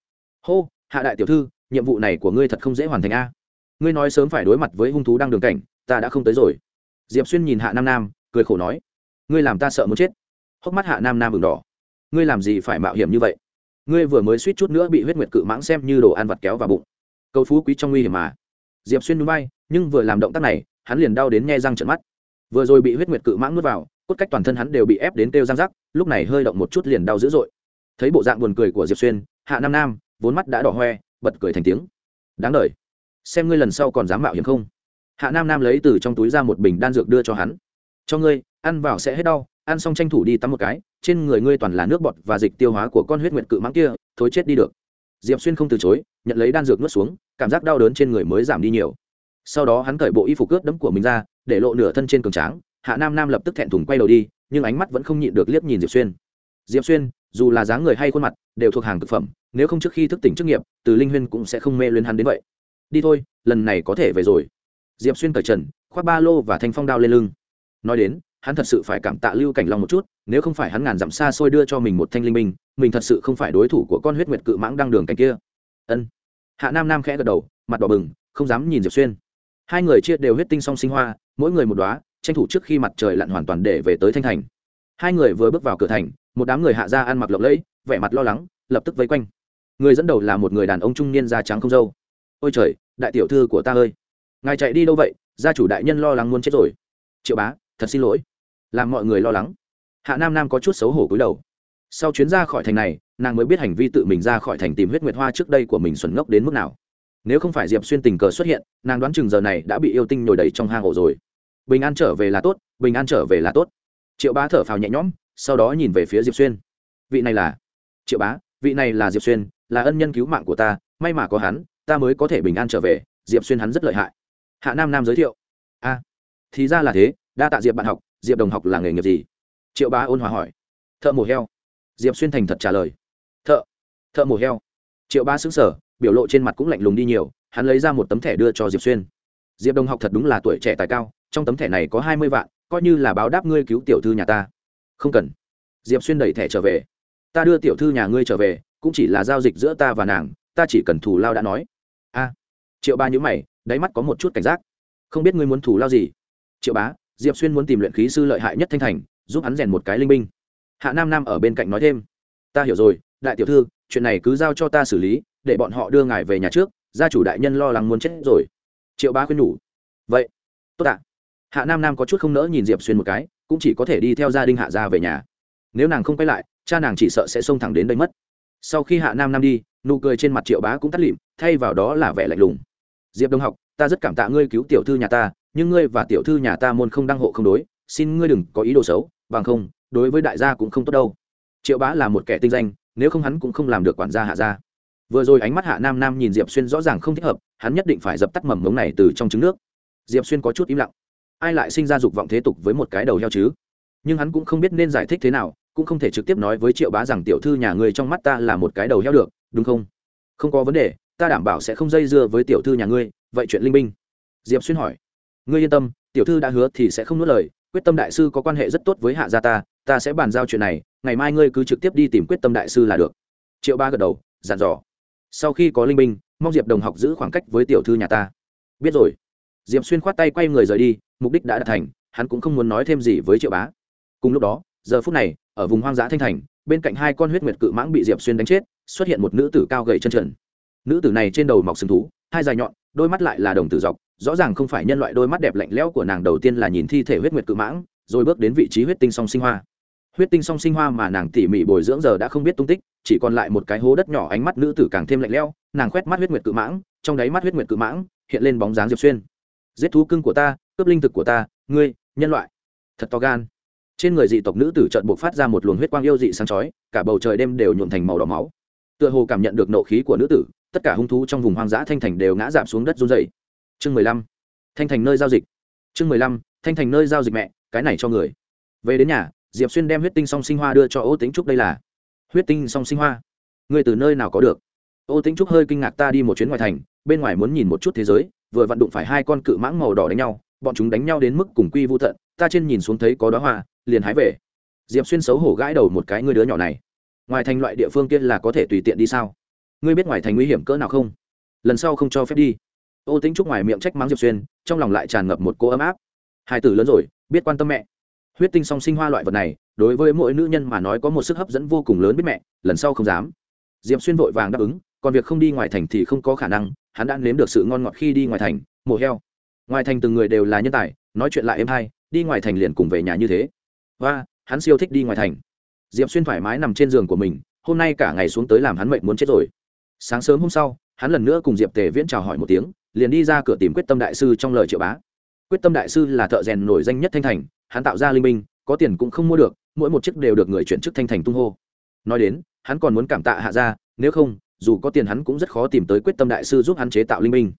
Hô, hạ đại tiểu thư, nhiệm vụ này của ngươi thật không dễ hoàn thành a ngươi nói sớm phải đối mặt với hung thú đang đường cảnh, ta đã không tới rồi. Diệp xuyên nhìn hạ nam nam, cười khổ nói, ngươi làm ta sợ muốn chết. Hốc mắt hạ nam nam bừng đỏ, ngươi làm gì phải mạo hiểm như vậy? Ngươi vừa mới suýt chút nữa bị huyết nguyệt cự mãng xem như đồ ăn vặt kéo vào bụng. Cầu phú quý trong nguy hiểm mà. Diệp xuyên núi bay nhưng vừa làm động tác này, hắn liền đau đến nghe răng trận mắt. Vừa rồi bị huyết nguyệt cự mãng nuốt vào, cốt cách toàn thân hắn đều bị ép đến kêu răng rắc, lúc này hơi động một chút liền đau dữ dội. Thấy bộ dạng buồn cười của diệp xuyên, hạ nam nam, vốn mắt đã đỏ hoe, bật cười thành tiếng. Đáng đ xem ngươi lần sau còn dám mạo hiểm không? Hạ nam nam lấy từ trong túi ra một bình đan dược đưa cho hắn. Cho ngươi, ăn vào sẽ hết đau, ăn xong tranh thủ đi tắm một cái, trên người ngươi toàn là nước bọt và dịch tiêu hóa của con huyết nguyện cự mãng kia thối chết đi được. Diệp xuyên không từ chối, nhận lấy đan dược nuốt xuống, cảm giác đau đớn trên người mới giảm đi nhiều. Sau đó hắn cởi bộ y phục cướp đấm của mình ra, để lộ nửa thân trên cường tráng, hạ nam nam lập tức thẹn thùng quay đầu đi, nhưng ánh mắt vẫn không nhịn được liếc nhìn diệp xuyên. Diệp xuyên, dù là dáng người hay khuôn mặt, đều thuộc hàng thực phẩm, nếu không trước khi thức tỉnh chức nghiệp, từ linh huyên cũng sẽ không mê lên hắn đến vậy đi thôi, lần này có thể về rồi. Diệp xuyên cởi trần, khoác ba lô và thanh phong đao lên lưng. Nói đến, hắn thật sự phải cảm tạ lưu cảnh long một chút, nếu không phải hắn ngàn dặm xa xôi đưa cho mình một thanh linh minh mình thật sự không phải đối thủ của con huyết nguyệt cự mãng đang đường cảnh kia. Ân. Hạ nam nam khẽ gật đầu, mặt đỏ bừng, không dám nhìn diệp xuyên. Hai người chia đều huyết tinh song sinh hoa, mỗi người một đoá tranh thủ trước khi mặt trời lặn hoàn toàn để về tới thanh thành. Hai người vừa bước vào cửa thành, một đám người hạ ra ăn mặc lộng lẫy, vẻ mặt lo lắng, lập tức vây quanh. Người dẫn đầu là một người đàn ông trung niên da trắng không dâu ôi trời, đại tiểu thư của ta ơi. Ngài chạy đi đâu vậy? Gia chủ đại nhân lo lắng muốn chết rồi. Triệu bá, thật xin lỗi. Làm mọi người lo lắng. Hạ nam nam có chút xấu hổ cúi đầu. Sau chuyến ra khỏi thành này, nàng mới biết hành vi tự mình ra khỏi thành tìm huyết nguyệt hoa trước đây của mình xuẩn ngốc đến mức nào. Nếu không phải diệp xuyên tình cờ xuất hiện, nàng đoán chừng giờ này đã bị yêu tinh nhồi đầy trong hang ổ rồi. Bình an trở về là tốt, bình an trở về là tốt. Triệu bá thở phào nhẹ nhõm, sau đó nhìn về phía diệp xuyên. Vị này là? Triệu bá, vị này là diệp xuyên, là ân nhân cứu mạng của ta, may mà có hắn ta mới có thể bình an trở về, diệp xuyên hắn rất lợi hại. Hạ nam nam giới thiệu. A, thì ra là thế, đa tạ diệp bạn học, diệp đồng học là nghề nghiệp gì? Triệu bá ôn hòa hỏi. Thợ mổ heo. Diệp xuyên thành thật trả lời. Thợ thợ mổ heo. Triệu bá xứng sở biểu lộ trên mặt cũng lạnh lùng đi nhiều, hắn lấy ra một tấm thẻ đưa cho diệp xuyên. Diệp đồng học thật đúng là tuổi trẻ tài cao, trong tấm thẻ này có hai mươi vạn, coi như là báo đáp ngươi cứu tiểu thư nhà ta. Không cần. Diệp xuyên đẩy thẻ trở về. Ta đưa tiểu thư nhà ngươi trở về, cũng chỉ là giao dịch giữa ta và nàng, ta chỉ cần thủ lao đã nói a. Triệu ba nhữ mày, đáy mắt có một chút cảnh giác. Không biết ngươi muốn thủ lao gì. Triệu bá, diệp xuyên muốn tìm luyện khí sư lợi hại nhất thanh thành, giúp hắn rèn một cái linh binh. Hạ nam nam ở bên cạnh nói thêm. Ta hiểu rồi, đại tiểu thư, chuyện này cứ giao cho ta xử lý, để bọn họ đưa ngài về nhà trước, gia chủ đại nhân lo lắng muốn chết rồi. Triệu bá khuyên nhủ. Vậy, tốt ạ. Hạ nam nam có chút không nỡ nhìn diệp xuyên một cái, cũng chỉ có thể đi theo gia đình hạ gia về nhà. Nếu nàng không quay lại, cha nàng chỉ sợ sẽ xông thẳng đến đây mất. Sau khi hạ nam nam đi nụ cười trên mặt triệu bá cũng tắt lịm, thay vào đó là vẻ lạnh lùng. Diệp đông học, ta rất cảm tạ ngươi cứu tiểu thư nhà ta, nhưng ngươi và tiểu thư nhà ta môn không đăng hộ không đối, xin ngươi đừng có ý đồ xấu, bằng không, đối với đại gia cũng không tốt đâu. Triệu bá là một kẻ tinh danh, nếu không hắn cũng không làm được quản gia hạ gia. Vừa rồi ánh mắt hạ nam nam nhìn diệp xuyên rõ ràng không thích hợp, hắn nhất định phải dập tắt mầm mống này từ trong trứng nước. Diệp xuyên có chút im lặng. Ai lại sinh ra dục vọng thế tục với một cái đầu heo chứ? Nhưng hắn cũng không biết nên giải thích thế nào, cũng không thể trực tiếp nói với triệu bá rằng tiểu thư nhà ngươi trong mắt ta là một cái đầu heo được đúng không? Không có vấn đề, ta đảm bảo sẽ không dây dưa với tiểu thư nhà ngươi, vậy chuyện linh binh. Diệp xuyên hỏi. Ngươi yên tâm, tiểu thư đã hứa thì sẽ không nuốt lời, quyết tâm đại sư có quan hệ rất tốt với hạ gia ta ta sẽ bàn giao chuyện này, ngày mai ngươi cứ trực tiếp đi tìm quyết tâm đại sư là được. Triệu ba gật đầu, dặn dò. Sau khi có linh binh, mong diệp đồng học giữ khoảng cách với tiểu thư nhà ta. Biết rồi. Diệp xuyên khoát tay quay người rời đi, mục đích đã đạt thành, hắn cũng không muốn nói thêm gì với triệu bá. Cùng lúc đó, giờ phút này, ở vùng hoang dã thanh thành bên cạnh hai con huyết nguyệt cự mãng bị diệp xuyên đánh chết, xuất hiện một nữ tử cao gầy chân trần. Nữ tử này trên đầu mọc sừng thú, hai dài nhọn, đôi mắt lại là đồng tử dọc, rõ ràng không phải nhân loại đôi mắt đẹp lạnh lẽo của nàng đầu tiên là nhìn thi thể huyết nguyệt cự mãng, rồi bước đến vị trí huyết tinh song sinh hoa. Huyết tinh song sinh hoa mà nàng tỉ mỉ bồi dưỡng giờ đã không biết tung tích, chỉ còn lại một cái hố đất nhỏ ánh mắt nữ tử càng thêm lạnh lẽo, nàng khoét mắt huyết nguyệt cự mãng, trong đáy mắt huyết nguyệt cự mãng hiện lên bóng dáng diệp xuyên. Giết thú cưng của ta, cướp linh thực của ta, ngươi, nhân loại. Thật to gan trên người dị tộc nữ tử trận buộc phát ra một luồng huyết quang yêu dị sáng chói, cả bầu trời đêm đều nhuộn thành màu đỏ máu. Tựa hồ cảm nhận được nộ khí của nữ tử, tất cả hung thú trong vùng hoang dã thanh thành đều ngã giảm xuống đất run dày chương mười lăm. Thanh thành nơi giao dịch. Chương mười lăm. Thanh thành nơi giao dịch mẹ, cái này cho người. Về đến nhà, diệp xuyên đem huyết tinh song sinh hoa đưa cho ô tính trúc đây là. Huyết tinh song sinh hoa. Người từ nơi nào có được? Ô tính trúc hơi kinh ngạc ta đi một chuyến ngoài thành, bên ngoài muốn nhìn một chút thế giới, vừa vặn đụng phải hai con cự mãng màu đỏ đánh nhau, bọn chúng đánh nhau đến mức cùng quy vô thận ta trên nhìn xuống thấy có đóa hoa, liền hái về. Diệp xuyên xấu hổ gãi đầu một cái, ngươi đứa nhỏ này, ngoài thành loại địa phương kia là có thể tùy tiện đi sao? Ngươi biết ngoài thành nguy hiểm cỡ nào không? Lần sau không cho phép đi. Ô tính trúc ngoài miệng trách mắng diệp xuyên, trong lòng lại tràn ngập một cô ấm áp. Hai tử lớn rồi, biết quan tâm mẹ. Huyết tinh song sinh hoa loại vật này, đối với mỗi nữ nhân mà nói có một sức hấp dẫn vô cùng lớn biết mẹ, lần sau không dám. Diệp xuyên vội vàng đáp ứng, còn việc không đi ngoài thành thì không có khả năng, hắn đã nếm được sự ngon ngọt khi đi ngoài thành, mổ heo. Ngoài thành từng người đều là nhân tài, nói chuyện lại êm hay đi ngoài thành liền cùng về nhà như thế. Và, hắn siêu thích đi ngoài thành. Diệp xuyên thoải mái nằm trên giường của mình, hôm nay cả ngày xuống tới làm hắn mệnh muốn chết rồi. Sáng sớm hôm sau, hắn lần nữa cùng diệp tề viễn chào hỏi một tiếng, liền đi ra cửa tìm quyết tâm đại sư trong lời triệu bá. Quyết tâm đại sư là thợ rèn nổi danh nhất thanh thành, hắn tạo ra linh minh có tiền cũng không mua được, mỗi một chiếc đều được người chuyển chức thanh thành tung hô. Nói đến, hắn còn muốn cảm tạ hạ ra nếu không, dù có tiền hắn cũng rất khó tìm tới quyết tâm đại sư giúp hắn chế tạo linh minh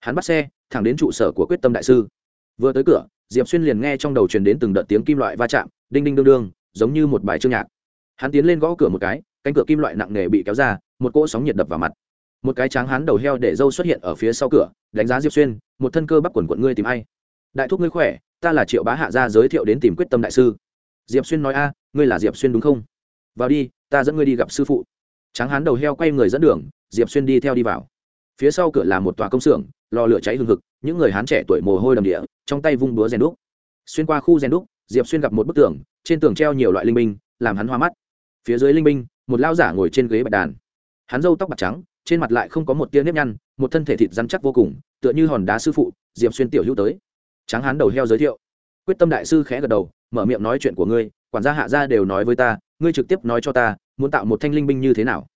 hắn bắt xe, thẳng đến trụ sở của quyết tâm đại sư vừa tới cửa, diệp xuyên liền nghe trong đầu truyền đến từng đợt tiếng kim loại va chạm, đinh đinh đương đương, giống như một bài chương nhạc. Hắn tiến lên gõ cửa một cái, cánh cửa kim loại nặng nề bị kéo ra, một cỗ sóng nhiệt đập vào mặt. Một cái tráng hắn đầu heo để dâu xuất hiện ở phía sau cửa, đánh giá diệp xuyên, một thân cơ bắp quần quận ngươi tìm ai? Đại thúc ngươi khỏe, ta là triệu bá hạ gia giới thiệu đến tìm quyết tâm đại sư. Diệp xuyên nói, a, ngươi là diệp xuyên đúng không? Vào đi, ta dẫn ngươi đi gặp sư phụ. Tráng hán đầu heo quay người dẫn đường, diệp xuyên đi theo đi vào. Phía sau cửa là một tòa công xưởng lò lửa cháy hừng hực, những người hán trẻ tuổi mồ hôi đầm địa, trong tay vung búa rèn đúc. Xuyên qua khu rèn đúc, diệp xuyên gặp một bức tường, trên tường treo nhiều loại linh binh, làm hắn hoa mắt. Phía dưới linh binh, một lao giả ngồi trên ghế bạch đàn. Hắn râu tóc bạc trắng, trên mặt lại không có một tia nếp nhăn, một thân thể thịt rắn chắc vô cùng, tựa như hòn đá sư phụ, diệp xuyên tiểu hữu tới. Tráng hán đầu heo giới thiệu. Quyết tâm đại sư khẽ gật đầu, mở miệng nói chuyện của ngươi, quản gia hạ gia đều nói với ta, ngươi trực tiếp nói cho ta, muốn tạo một thanh linh binh như thế nào.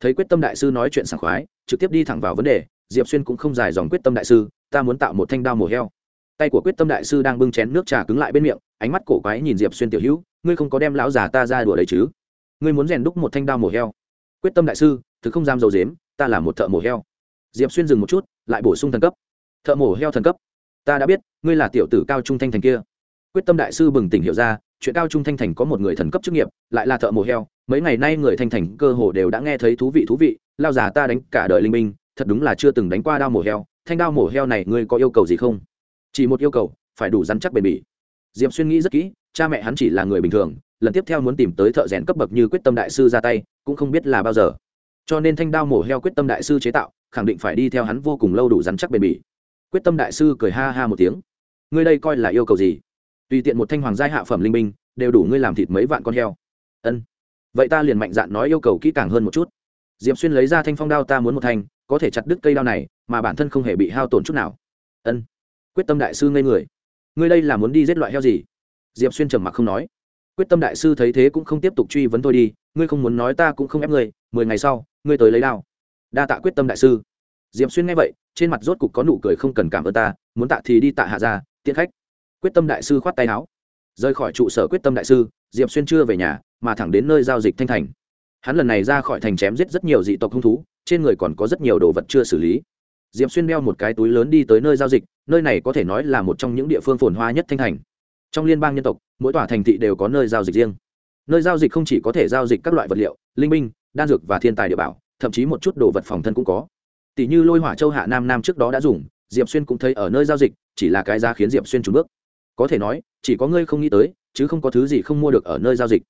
Thấy quyết tâm đại sư nói chuyện sảng khoái, trực tiếp đi thẳng vào vấn đề diệp xuyên cũng không dài dòng quyết tâm đại sư, ta muốn tạo một thanh đao mổ heo. Tay của quyết tâm đại sư đang bưng chén nước trà cứng lại bên miệng, ánh mắt cổ quái nhìn diệp xuyên tiểu hữu, ngươi không có đem lão già ta ra đùa đấy chứ? Ngươi muốn rèn đúc một thanh đao mổ heo? Quyết tâm đại sư, thứ không dám dầu dếm ta là một thợ mổ heo. Diệp xuyên dừng một chút, lại bổ sung thần cấp. Thợ mổ heo thần cấp? Ta đã biết, ngươi là tiểu tử cao trung thanh thành kia. Quyết tâm đại sư bừng tỉnh hiểu ra, chuyện cao trung thanh thành có một người thần cấp chức nghiệp, lại là thợ mổ heo. Mấy ngày nay người thanh thành cơ hồ đều đã nghe thấy thú vị thú vị lao già ta đánh cả đời linh minh thật đúng là chưa từng đánh qua đao mổ heo, thanh đao mổ heo này ngươi có yêu cầu gì không? Chỉ một yêu cầu, phải đủ rắn chắc bền bỉ. Diệp xuyên nghĩ rất kỹ, cha mẹ hắn chỉ là người bình thường, lần tiếp theo muốn tìm tới thợ rèn cấp bậc như quyết tâm đại sư ra tay, cũng không biết là bao giờ. Cho nên thanh đao mổ heo quyết tâm đại sư chế tạo, khẳng định phải đi theo hắn vô cùng lâu đủ rắn chắc bền bỉ. Quyết tâm đại sư cười ha ha một tiếng. Ngươi đây coi là yêu cầu gì? Tùy tiện một thanh hoàng giai hạ phẩm linh minh đều đủ ngươi làm thịt mấy vạn con heo. Ân. Vậy ta liền mạnh dạn nói yêu cầu kỹ càng hơn một chút. Diệp xuyên lấy ra thanh phong đao ta muốn một thanh có thể chặt đứt cây đao này, mà bản thân không hề bị hao tổn chút nào. Ân, quyết tâm đại sư ngây người. Ngươi đây là muốn đi giết loại heo gì? Diệp xuyên trầm mặc không nói. Quyết tâm đại sư thấy thế cũng không tiếp tục truy vấn tôi đi, ngươi không muốn nói ta cũng không ép ngươi, mười ngày sau, ngươi tới lấy đao. Đa tạ quyết tâm đại sư. Diệp xuyên nghe vậy, trên mặt rốt cục có nụ cười không cần cảm ơn ta, muốn tạ thì đi tạ hạ ra, tiễn khách. Quyết tâm đại sư khoát tay áo. Rời khỏi trụ sở quyết tâm đại sư, diệp xuyên chưa về nhà, mà thẳng đến nơi giao dịch thanh thành. Hắn lần này ra khỏi thành chém giết rất nhiều dị tộc hung thú trên người còn có rất nhiều đồ vật chưa xử lý. Diệp xuyên đeo một cái túi lớn đi tới nơi giao dịch, nơi này có thể nói là một trong những địa phương phồn hoa nhất thanh thành. Trong liên bang nhân tộc, mỗi tòa thành thị đều có nơi giao dịch riêng. Nơi giao dịch không chỉ có thể giao dịch các loại vật liệu, linh minh đan dược và thiên tài địa bảo, thậm chí một chút đồ vật phòng thân cũng có. Tỷ như lôi hỏa châu hạ nam nam trước đó đã dùng, diệp xuyên cũng thấy ở nơi giao dịch, chỉ là cái giá khiến diệp xuyên trùn bước. Có thể nói, chỉ có ngươi không nghĩ tới, chứ không có thứ gì không mua được ở nơi giao dịch.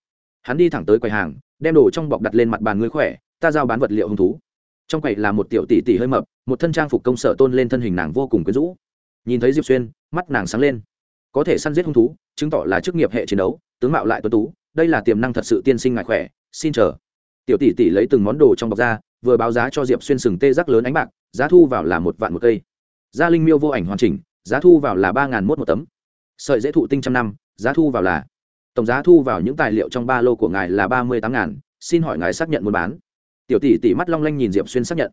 Hắn đi thẳng tới quầy hàng, đem đồ trong bọc đặt lên mặt bàn ngươi khỏe, ta giao bán vật liệu hung thú trong quầy là một tiểu tỷ tỷ hơi mập, một thân trang phục công sở tôn lên thân hình nàng vô cùng quyến rũ. Nhìn thấy diệp xuyên, mắt nàng sáng lên. Có thể săn giết hung thú, chứng tỏ là chức nghiệp hệ chiến đấu, tướng mạo lại tuấn tú, đây là tiềm năng thật sự tiên sinh ngại khỏe, xin chờ. Tiểu tỷ tỷ lấy từng món đồ trong bọc ra, vừa báo giá cho diệp xuyên sừng tê giác lớn ánh bạc, giá thu vào là một vạn một cây. Gia linh miêu vô ảnh hoàn chỉnh, giá thu vào là ba ngàn mốt một tấm. Sợi dễ thụ tinh trăm năm, giá thu vào là tổng giá thu vào những tài liệu trong ba lô của ngài là ba mươi tám ngàn, xin hỏi ngài xác nhận muốn bán tiểu tỷ tỷ mắt long lanh nhìn diệp xuyên xác nhận.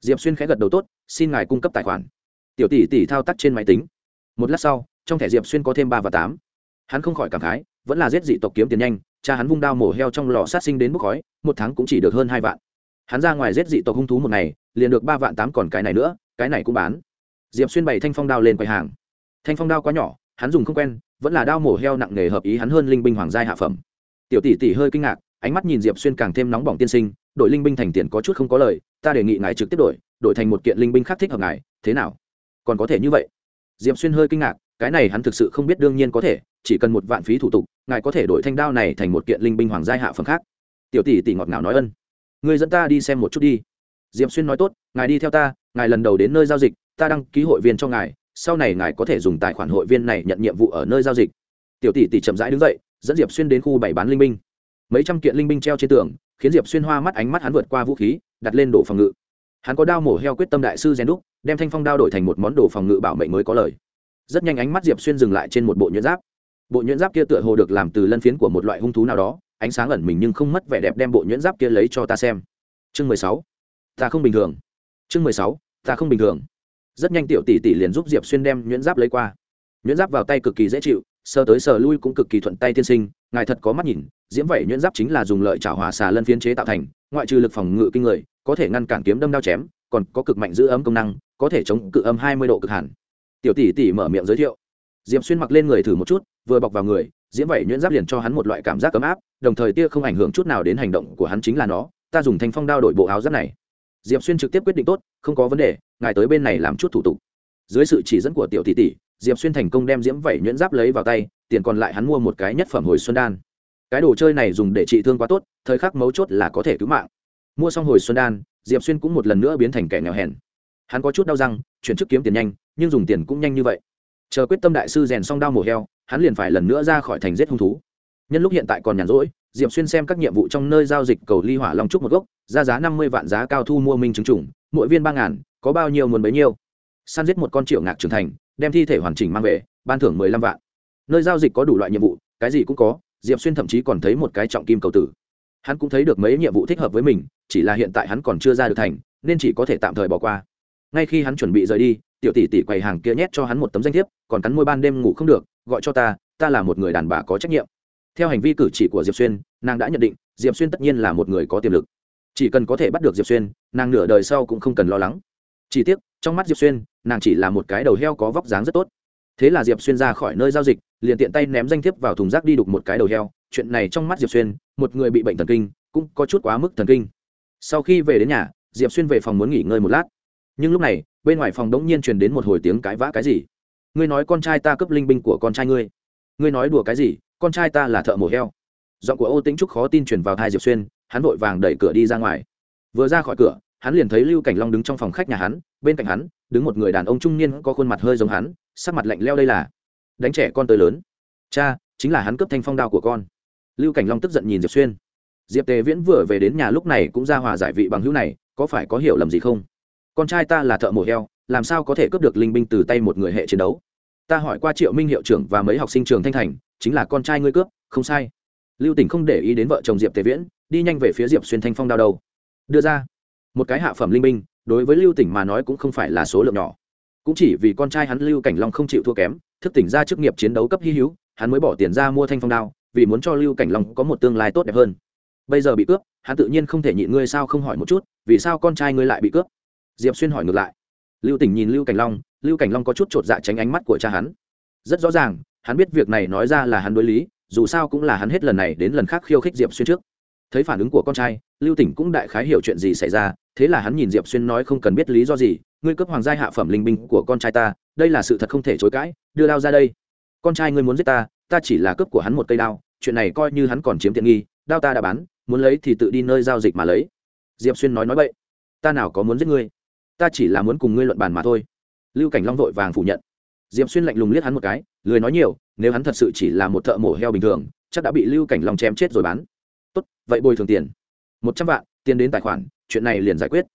Diệp xuyên khẽ gật đầu tốt, xin ngài cung cấp tài khoản. Tiểu tỷ tỷ thao tác trên máy tính. Một lát sau, trong thẻ diệp xuyên có thêm ba và tám. Hắn không khỏi cảm khái, vẫn là giết dị tộc kiếm tiền nhanh, cha hắn vung đao mổ heo trong lò sát sinh đến bốc khói, một tháng cũng chỉ được hơn hai vạn. Hắn ra ngoài giết dị tộc hung thú một ngày, liền được ba vạn tám còn cái này nữa, cái này cũng bán. Diệp xuyên bày thanh phong đao lên quầy hàng. Thanh phong đao quá nhỏ, hắn dùng không quen, vẫn là đao mổ heo nặng nghề hợp ý hắn hơn linh binh hoàng giai hạ phẩm. Tiểu tỷ tỷ hơi kinh ngạc ánh mắt nhìn diệp xuyên càng thêm nóng bỏng tiên sinh, đội linh binh thành tiền có chút không có lời, ta đề nghị ngài trực tiếp đổi đổi thành một kiện linh binh khác thích hợp ngài, thế nào? Còn có thể như vậy. Diệp xuyên hơi kinh ngạc, cái này hắn thực sự không biết đương nhiên có thể, chỉ cần một vạn phí thủ tục, ngài có thể đổi thanh đao này thành một kiện linh binh hoàng gia hạ phẩm khác. Tiểu tỷ tỷ ngọt ngào nói ân. Người dẫn ta đi xem một chút đi. Diệp xuyên nói tốt, ngài đi theo ta, ngài lần đầu đến nơi giao dịch, ta đăng ký hội viên cho ngài, sau này ngài có thể dùng tài khoản hội viên này nhận nhiệm vụ ở nơi giao dịch. Tiểu tỷ tỷ chậm rãi đứng dậy, dẫn diệp xuyên đến khu bảy bán linh binh mấy trăm kiện linh binh treo trên tường, khiến diệp xuyên hoa mắt ánh mắt hắn vượt qua vũ khí, đặt lên đồ phòng ngự. Hắn có đao mổ heo quyết tâm đại sư gen đúc, đem thanh phong đao đổi thành một món đồ phòng ngự bảo mệnh mới có lời. Rất nhanh ánh mắt diệp xuyên dừng lại trên một bộ nhuyễn giáp. Bộ nhuyễn giáp kia tựa hồ được làm từ lân phiến của một loại hung thú nào đó, ánh sáng ẩn mình nhưng không mất vẻ đẹp đem bộ nhuyễn giáp kia lấy cho ta xem. Chương mười sáu. Ta không bình thường. Chương mười sáu. Ta không bình thường. Rất nhanh tiểu tỷ tỷ liền giúp diệp xuyên đem nhuyễn giáp lấy qua. Nhuyễn giáp vào tay cực kỳ dễ chịu, sờ tới sờ lui cũng cực kỳ thuận tay tiên sinh, ngài thật có mắt nhìn diễm vẩy nhuyễn giáp chính là dùng lợi chảo hỏa xà lân phiến chế tạo thành, ngoại trừ lực phòng ngự kinh người, có thể ngăn cản kiếm đâm đao chém, còn có cực mạnh giữ ấm công năng, có thể chống cự âm hai mươi độ cực hẳn. Tiểu tỷ tỷ mở miệng giới thiệu. Diệp xuyên mặc lên người thử một chút, vừa bọc vào người, diễm vẩy nhuyễn giáp liền cho hắn một loại cảm giác ấm áp, đồng thời tia không ảnh hưởng chút nào đến hành động của hắn chính là nó, ta dùng thanh phong đao đổi bộ áo giáp này. Diệp xuyên trực tiếp quyết định tốt, không có vấn đề, ngài tới bên này làm chút thủ tục. Dưới sự chỉ dẫn của tiểu tỷ tỷ, diệp xuyên thành công đem diễm vẩy nhuyễn giáp lấy vào tay, tiền còn lại hắn mua một cái nhất phẩm hồi xuân đan cái đồ chơi này dùng để trị thương quá tốt, thời khắc mấu chốt là có thể cứu mạng. Mua xong hồi xuân đan, diệp xuyên cũng một lần nữa biến thành kẻ nghèo hèn. Hắn có chút đau răng, chuyển chức kiếm tiền nhanh, nhưng dùng tiền cũng nhanh như vậy. Chờ quyết tâm đại sư rèn xong đao mổ heo, hắn liền phải lần nữa ra khỏi thành giết hung thú. Nhân lúc hiện tại còn nhàn rỗi, diệp xuyên xem các nhiệm vụ trong nơi giao dịch cầu ly hỏa long trúc một gốc, ra giá năm mươi vạn giá cao thu mua minh chứng trùng mỗi viên ba ngàn, có bao nhiêu muốn bấy nhiêu. Săn giết một con triệu ngạc trưởng thành, đem thi thể hoàn chỉnh mang về, ban thưởng mười lăm vạn. Nơi giao dịch có đủ loại nhiệm vụ, cái gì cũng có diệp xuyên thậm chí còn thấy một cái trọng kim cầu tử. Hắn cũng thấy được mấy nhiệm vụ thích hợp với mình, chỉ là hiện tại hắn còn chưa ra được thành, nên chỉ có thể tạm thời bỏ qua. Ngay khi hắn chuẩn bị rời đi, tiểu tỷ tỷ quầy hàng kia nhét cho hắn một tấm danh thiếp, còn cắn môi ban đêm ngủ không được, gọi cho ta ta là một người đàn bà có trách nhiệm. Theo hành vi cử chỉ của diệp xuyên, nàng đã nhận định, diệp xuyên tất nhiên là một người có tiềm lực. Chỉ cần có thể bắt được diệp xuyên, nàng nửa đời sau cũng không cần lo lắng. Chỉ tiếc, trong mắt diệp xuyên, nàng chỉ là một cái đầu heo có vóc dáng rất tốt thế là diệp xuyên ra khỏi nơi giao dịch, liền tiện tay ném danh thiếp vào thùng rác đi đục một cái đầu heo. Chuyện này trong mắt diệp xuyên, một người bị bệnh thần kinh, cũng có chút quá mức thần kinh. Sau khi về đến nhà, diệp xuyên về phòng muốn nghỉ ngơi một lát. Nhưng lúc này, bên ngoài phòng đống nhiên truyền đến một hồi tiếng cãi vã cái gì? Ngươi nói con trai ta cấp linh binh của con trai ngươi. Ngươi nói đùa cái gì? Con trai ta là thợ mổ heo. Giọng của ô tĩnh trúc khó tin truyền vào hai diệp xuyên, hắn vội vàng đẩy cửa đi ra ngoài. Vừa ra khỏi cửa, hắn liền thấy lưu cảnh long đứng trong phòng khách nhà hắn, bên cạnh hắn, đứng một người đàn ông trung niên có khuôn mặt hơi giống hắn sắc mặt lạnh leo đây là. Đánh trẻ con tới lớn. Cha, chính là hắn cướp thanh phong đao của con. Lưu cảnh long tức giận nhìn diệp xuyên. Diệp tề viễn vừa về đến nhà lúc này cũng ra hòa giải vị bằng hữu này, có phải có hiểu lầm gì không? Con trai ta là thợ mổ heo, làm sao có thể cướp được linh binh từ tay một người hệ chiến đấu? Ta hỏi qua triệu minh hiệu trưởng và mấy học sinh trường thanh thành, chính là con trai ngươi cướp, không sai. Lưu tỉnh không để ý đến vợ chồng diệp tề viễn, đi nhanh về phía diệp xuyên thanh phong đao đầu đưa ra một cái hạ phẩm linh binh, đối với lưu tỉnh mà nói cũng không phải là số lượng nhỏ cũng chỉ vì con trai hắn lưu cảnh long không chịu thua kém, thức tỉnh ra chức nghiệp chiến đấu cấp hy hữu, hắn mới bỏ tiền ra mua thanh phong đao, vì muốn cho lưu cảnh long có một tương lai tốt đẹp hơn. Bây giờ bị cướp, hắn tự nhiên không thể nhịn ngươi sao không hỏi một chút, vì sao con trai ngươi lại bị cướp? Diệp xuyên hỏi ngược lại. Lưu tỉnh nhìn lưu cảnh long, lưu cảnh long có chút chột dạ tránh ánh mắt của cha hắn. Rất rõ ràng, hắn biết việc này nói ra là hắn đối lý, dù sao cũng là hắn hết lần này đến lần khác khiêu khích diệp xuyên trước. Thấy phản ứng của con trai, lưu tỉnh cũng đại khái hiểu chuyện gì xảy ra, thế là hắn nhìn diệp xuyên nói không cần biết lý do gì ngươi cấp hoàng gia hạ phẩm linh binh của con trai ta, đây là sự thật không thể chối cãi, đưa đao ra đây. Con trai ngươi muốn giết ta ta chỉ là cướp của hắn một cây đao, chuyện này coi như hắn còn chiếm tiện nghi, đao ta đã bán, muốn lấy thì tự đi nơi giao dịch mà lấy. Diệp xuyên nói nói vậy, ta nào có muốn giết ngươi? Ta chỉ là muốn cùng ngươi luận bàn mà thôi. Lưu cảnh long vội vàng phủ nhận. Diệp xuyên lạnh lùng liếc hắn một cái, lười nói nhiều, nếu hắn thật sự chỉ là một thợ mổ heo bình thường, chắc đã bị lưu cảnh long chém chết rồi bán. Tốt, vậy bồi thường tiền. Một trăm vạn, tiền đến tài khoản, chuyện này liền giải quyết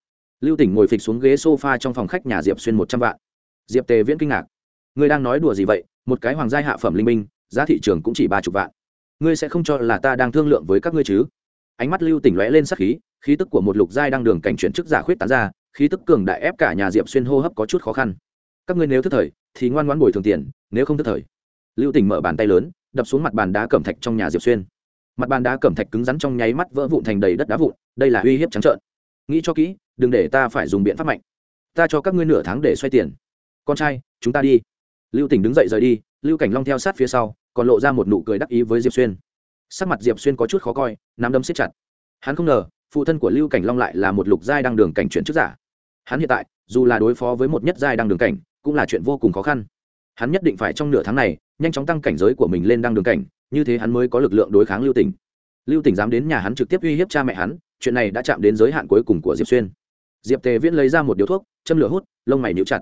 lưu tỉnh ngồi phịch xuống ghế sofa trong phòng khách nhà diệp xuyên một trăm vạn. Diệp tề viễn kinh ngạc. Ngươi đang nói đùa gì vậy? Một cái hoàng gia hạ phẩm linh minh giá thị trường cũng chỉ ba chục vạn. Ngươi sẽ không cho là ta đang thương lượng với các ngươi chứ? Ánh mắt lưu tỉnh lóe lên sắc khí khí tức của một lục giai đang đường cảnh chuyển chức giả khuyết tán ra, khí tức cường đại ép cả nhà diệp xuyên hô hấp có chút khó khăn. Các ngươi nếu thức thời, thì ngoan ngoãn bồi thường tiền, nếu không thức thời. Lưu tỉnh mở bàn tay lớn, đập xuống mặt bàn đá cẩm thạch trong nhà diệp xuyên. Mặt bàn đá cẩm thạch cứng rắn trong nháy mắt vỡ vụn thành đầy đất đá vụn, đây là uy hiếp trắng trợn nghĩ cho kỹ, đừng để ta phải dùng biện pháp mạnh. Ta cho các ngươi nửa tháng để xoay tiền. Con trai, chúng ta đi. Lưu tỉnh đứng dậy rời đi, lưu cảnh long theo sát phía sau, còn lộ ra một nụ cười đắc ý với diệp xuyên. Sắc mặt diệp xuyên có chút khó coi, nắm đấm siết chặt. Hắn không ngờ, phụ thân của lưu cảnh long lại là một lục giai đang đường cảnh chuyển chức giả. Hắn hiện tại, dù là đối phó với một nhất giai đang đường cảnh, cũng là chuyện vô cùng khó khăn. Hắn nhất định phải trong nửa tháng này, nhanh chóng tăng cảnh giới của mình lên đang đường cảnh, như thế hắn mới có lực lượng đối kháng lưu tỉnh. Lưu tỉnh dám đến nhà hắn trực tiếp uy hiếp cha mẹ hắn chuyện này đã chạm đến giới hạn cuối cùng của diệp xuyên. Diệp tề viễn lấy ra một điếu thuốc, châm lửa hút, lông mày níu chặt.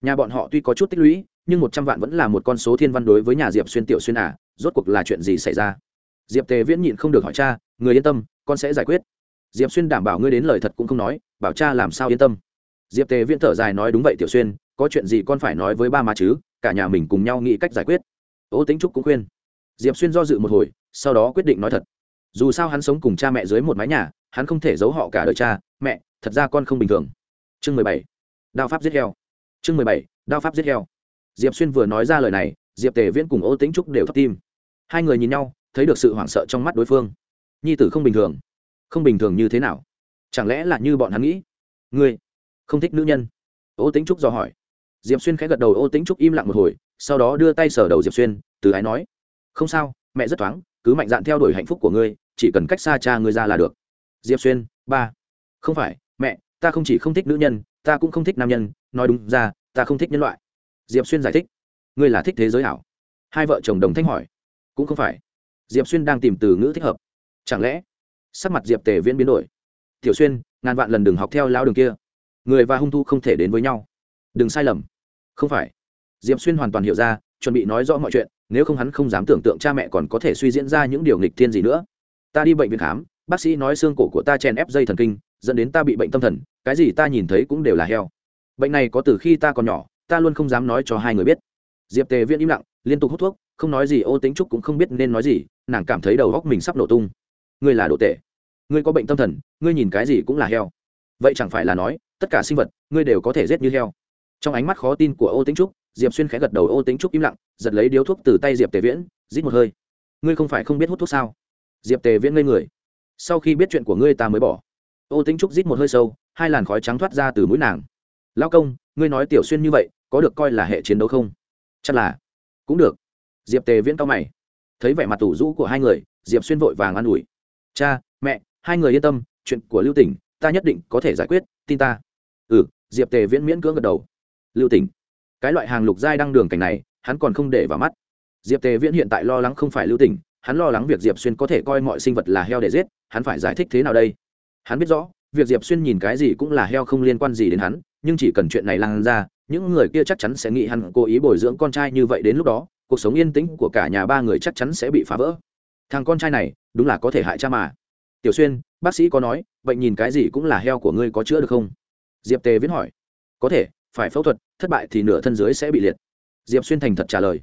Nhà bọn họ tuy có chút tích lũy, nhưng một trăm vạn vẫn là một con số thiên văn đối với nhà diệp xuyên tiểu xuyên à rốt cuộc là chuyện gì xảy ra? Diệp tề viễn nhịn không được hỏi cha, người yên tâm, con sẽ giải quyết. Diệp xuyên đảm bảo ngươi đến lời thật cũng không nói, bảo cha làm sao yên tâm. Diệp tề viễn thở dài nói, đúng vậy tiểu xuyên, có chuyện gì con phải nói với ba má chứ, cả nhà mình cùng nhau nghĩ cách giải quyết. Ô tính trúc cũng khuyên. Diệp xuyên do dự một hồi, sau đó quyết định nói thật. Dù sao hắn sống cùng cha mẹ dưới một mái nhà hắn không thể giấu họ cả đời cha, mẹ, thật ra con không bình thường. Chương mười bảy. Đao pháp giết heo. Chương mười bảy. Đao pháp giết heo. Diệp xuyên vừa nói ra lời này, diệp tề viễn cùng ô tĩnh trúc đều thấp tim. Hai người nhìn nhau, thấy được sự hoảng sợ trong mắt đối phương. Nhi tử không bình thường. Không bình thường như thế nào? Chẳng lẽ là như bọn hắn nghĩ? Ngươi không thích nữ nhân? Ô tĩnh trúc dò hỏi. Diệp xuyên khẽ gật đầu, ô tĩnh trúc im lặng một hồi, sau đó đưa tay sờ đầu diệp xuyên, từ ái nói. Không sao, mẹ rất thoáng, cứ mạnh dạn theo đuổi hạnh phúc của ngươi, chỉ cần cách xa cha ngươi ra là được diệp xuyên, ba. Không phải, mẹ, ta không chỉ không thích nữ nhân, ta cũng không thích nam nhân, nói đúng ra, ta không thích nhân loại. Diệp xuyên giải thích. Ngươi là thích thế giới ảo. Hai vợ chồng đồng thanh hỏi. Cũng không phải. Diệp xuyên đang tìm từ ngữ thích hợp. Chẳng lẽ, sắc mặt diệp tề viễn biến đổi. Tiểu xuyên, ngàn vạn lần đừng học theo lao đường kia. Người và hung thu không thể đến với nhau. Đừng sai lầm. Không phải. Diệp xuyên hoàn toàn hiểu ra, chuẩn bị nói rõ mọi chuyện, nếu không hắn không dám tưởng tượng cha mẹ còn có thể suy diễn ra những điều nghịch thiên gì nữa. Ta đi bệnh viện khám bác sĩ nói xương cổ của ta chèn ép dây thần kinh, dẫn đến ta bị bệnh tâm thần, cái gì ta nhìn thấy cũng đều là heo. Bệnh này có từ khi ta còn nhỏ, ta luôn không dám nói cho hai người biết. Diệp tề viễn im lặng, liên tục hút thuốc, không nói gì, ô tính trúc cũng không biết nên nói gì, nàng cảm thấy đầu góc mình sắp nổ tung. Ngươi là đồ tệ ngươi có bệnh tâm thần, ngươi nhìn cái gì cũng là heo. Vậy chẳng phải là nói, tất cả sinh vật, ngươi đều có thể giết như heo. Trong ánh mắt khó tin của ô tính trúc, diệp xuyên khẽ gật đầu, ô tính trúc im lặng, giật lấy điếu thuốc từ tay diệp tề viễn, rít một hơi. Ngươi không phải không biết hút thuốc sao? Diệp tề viễn ngây người sau khi biết chuyện của ngươi ta mới bỏ. Ô tính trúc rít một hơi sâu, hai làn khói trắng thoát ra từ mũi nàng. Lao công, ngươi nói tiểu xuyên như vậy, có được coi là hệ chiến đấu không? Chắc là. Cũng được. Diệp tề viễn cao mày. Thấy vẻ mặt tủ rũ của hai người, diệp xuyên vội vàng an ủi. Cha, mẹ, hai người yên tâm, chuyện của lưu tỉnh, ta nhất định có thể giải quyết, tin ta. Ừ diệp tề viễn miễn cưỡng gật đầu. Lưu tỉnh. Cái loại hàng lục giai đăng đường cảnh này, hắn còn không để vào mắt. Diệp tề viễn hiện tại lo lắng không phải lưu tỉnh hắn lo lắng việc diệp xuyên có thể coi mọi sinh vật là heo để giết, hắn phải giải thích thế nào đây? Hắn biết rõ, việc diệp xuyên nhìn cái gì cũng là heo không liên quan gì đến hắn, nhưng chỉ cần chuyện này lan ra, những người kia chắc chắn sẽ nghĩ hắn cố ý bồi dưỡng con trai như vậy đến lúc đó, cuộc sống yên tĩnh của cả nhà ba người chắc chắn sẽ bị phá vỡ. Thằng con trai này, đúng là có thể hại cha mà. Tiểu xuyên, bác sĩ có nói bệnh nhìn cái gì cũng là heo của ngươi có chữa được không? Diệp tề viết hỏi. Có thể, phải phẫu thuật, thất bại thì nửa thân dưới sẽ bị liệt. Diệp xuyên thành thật trả lời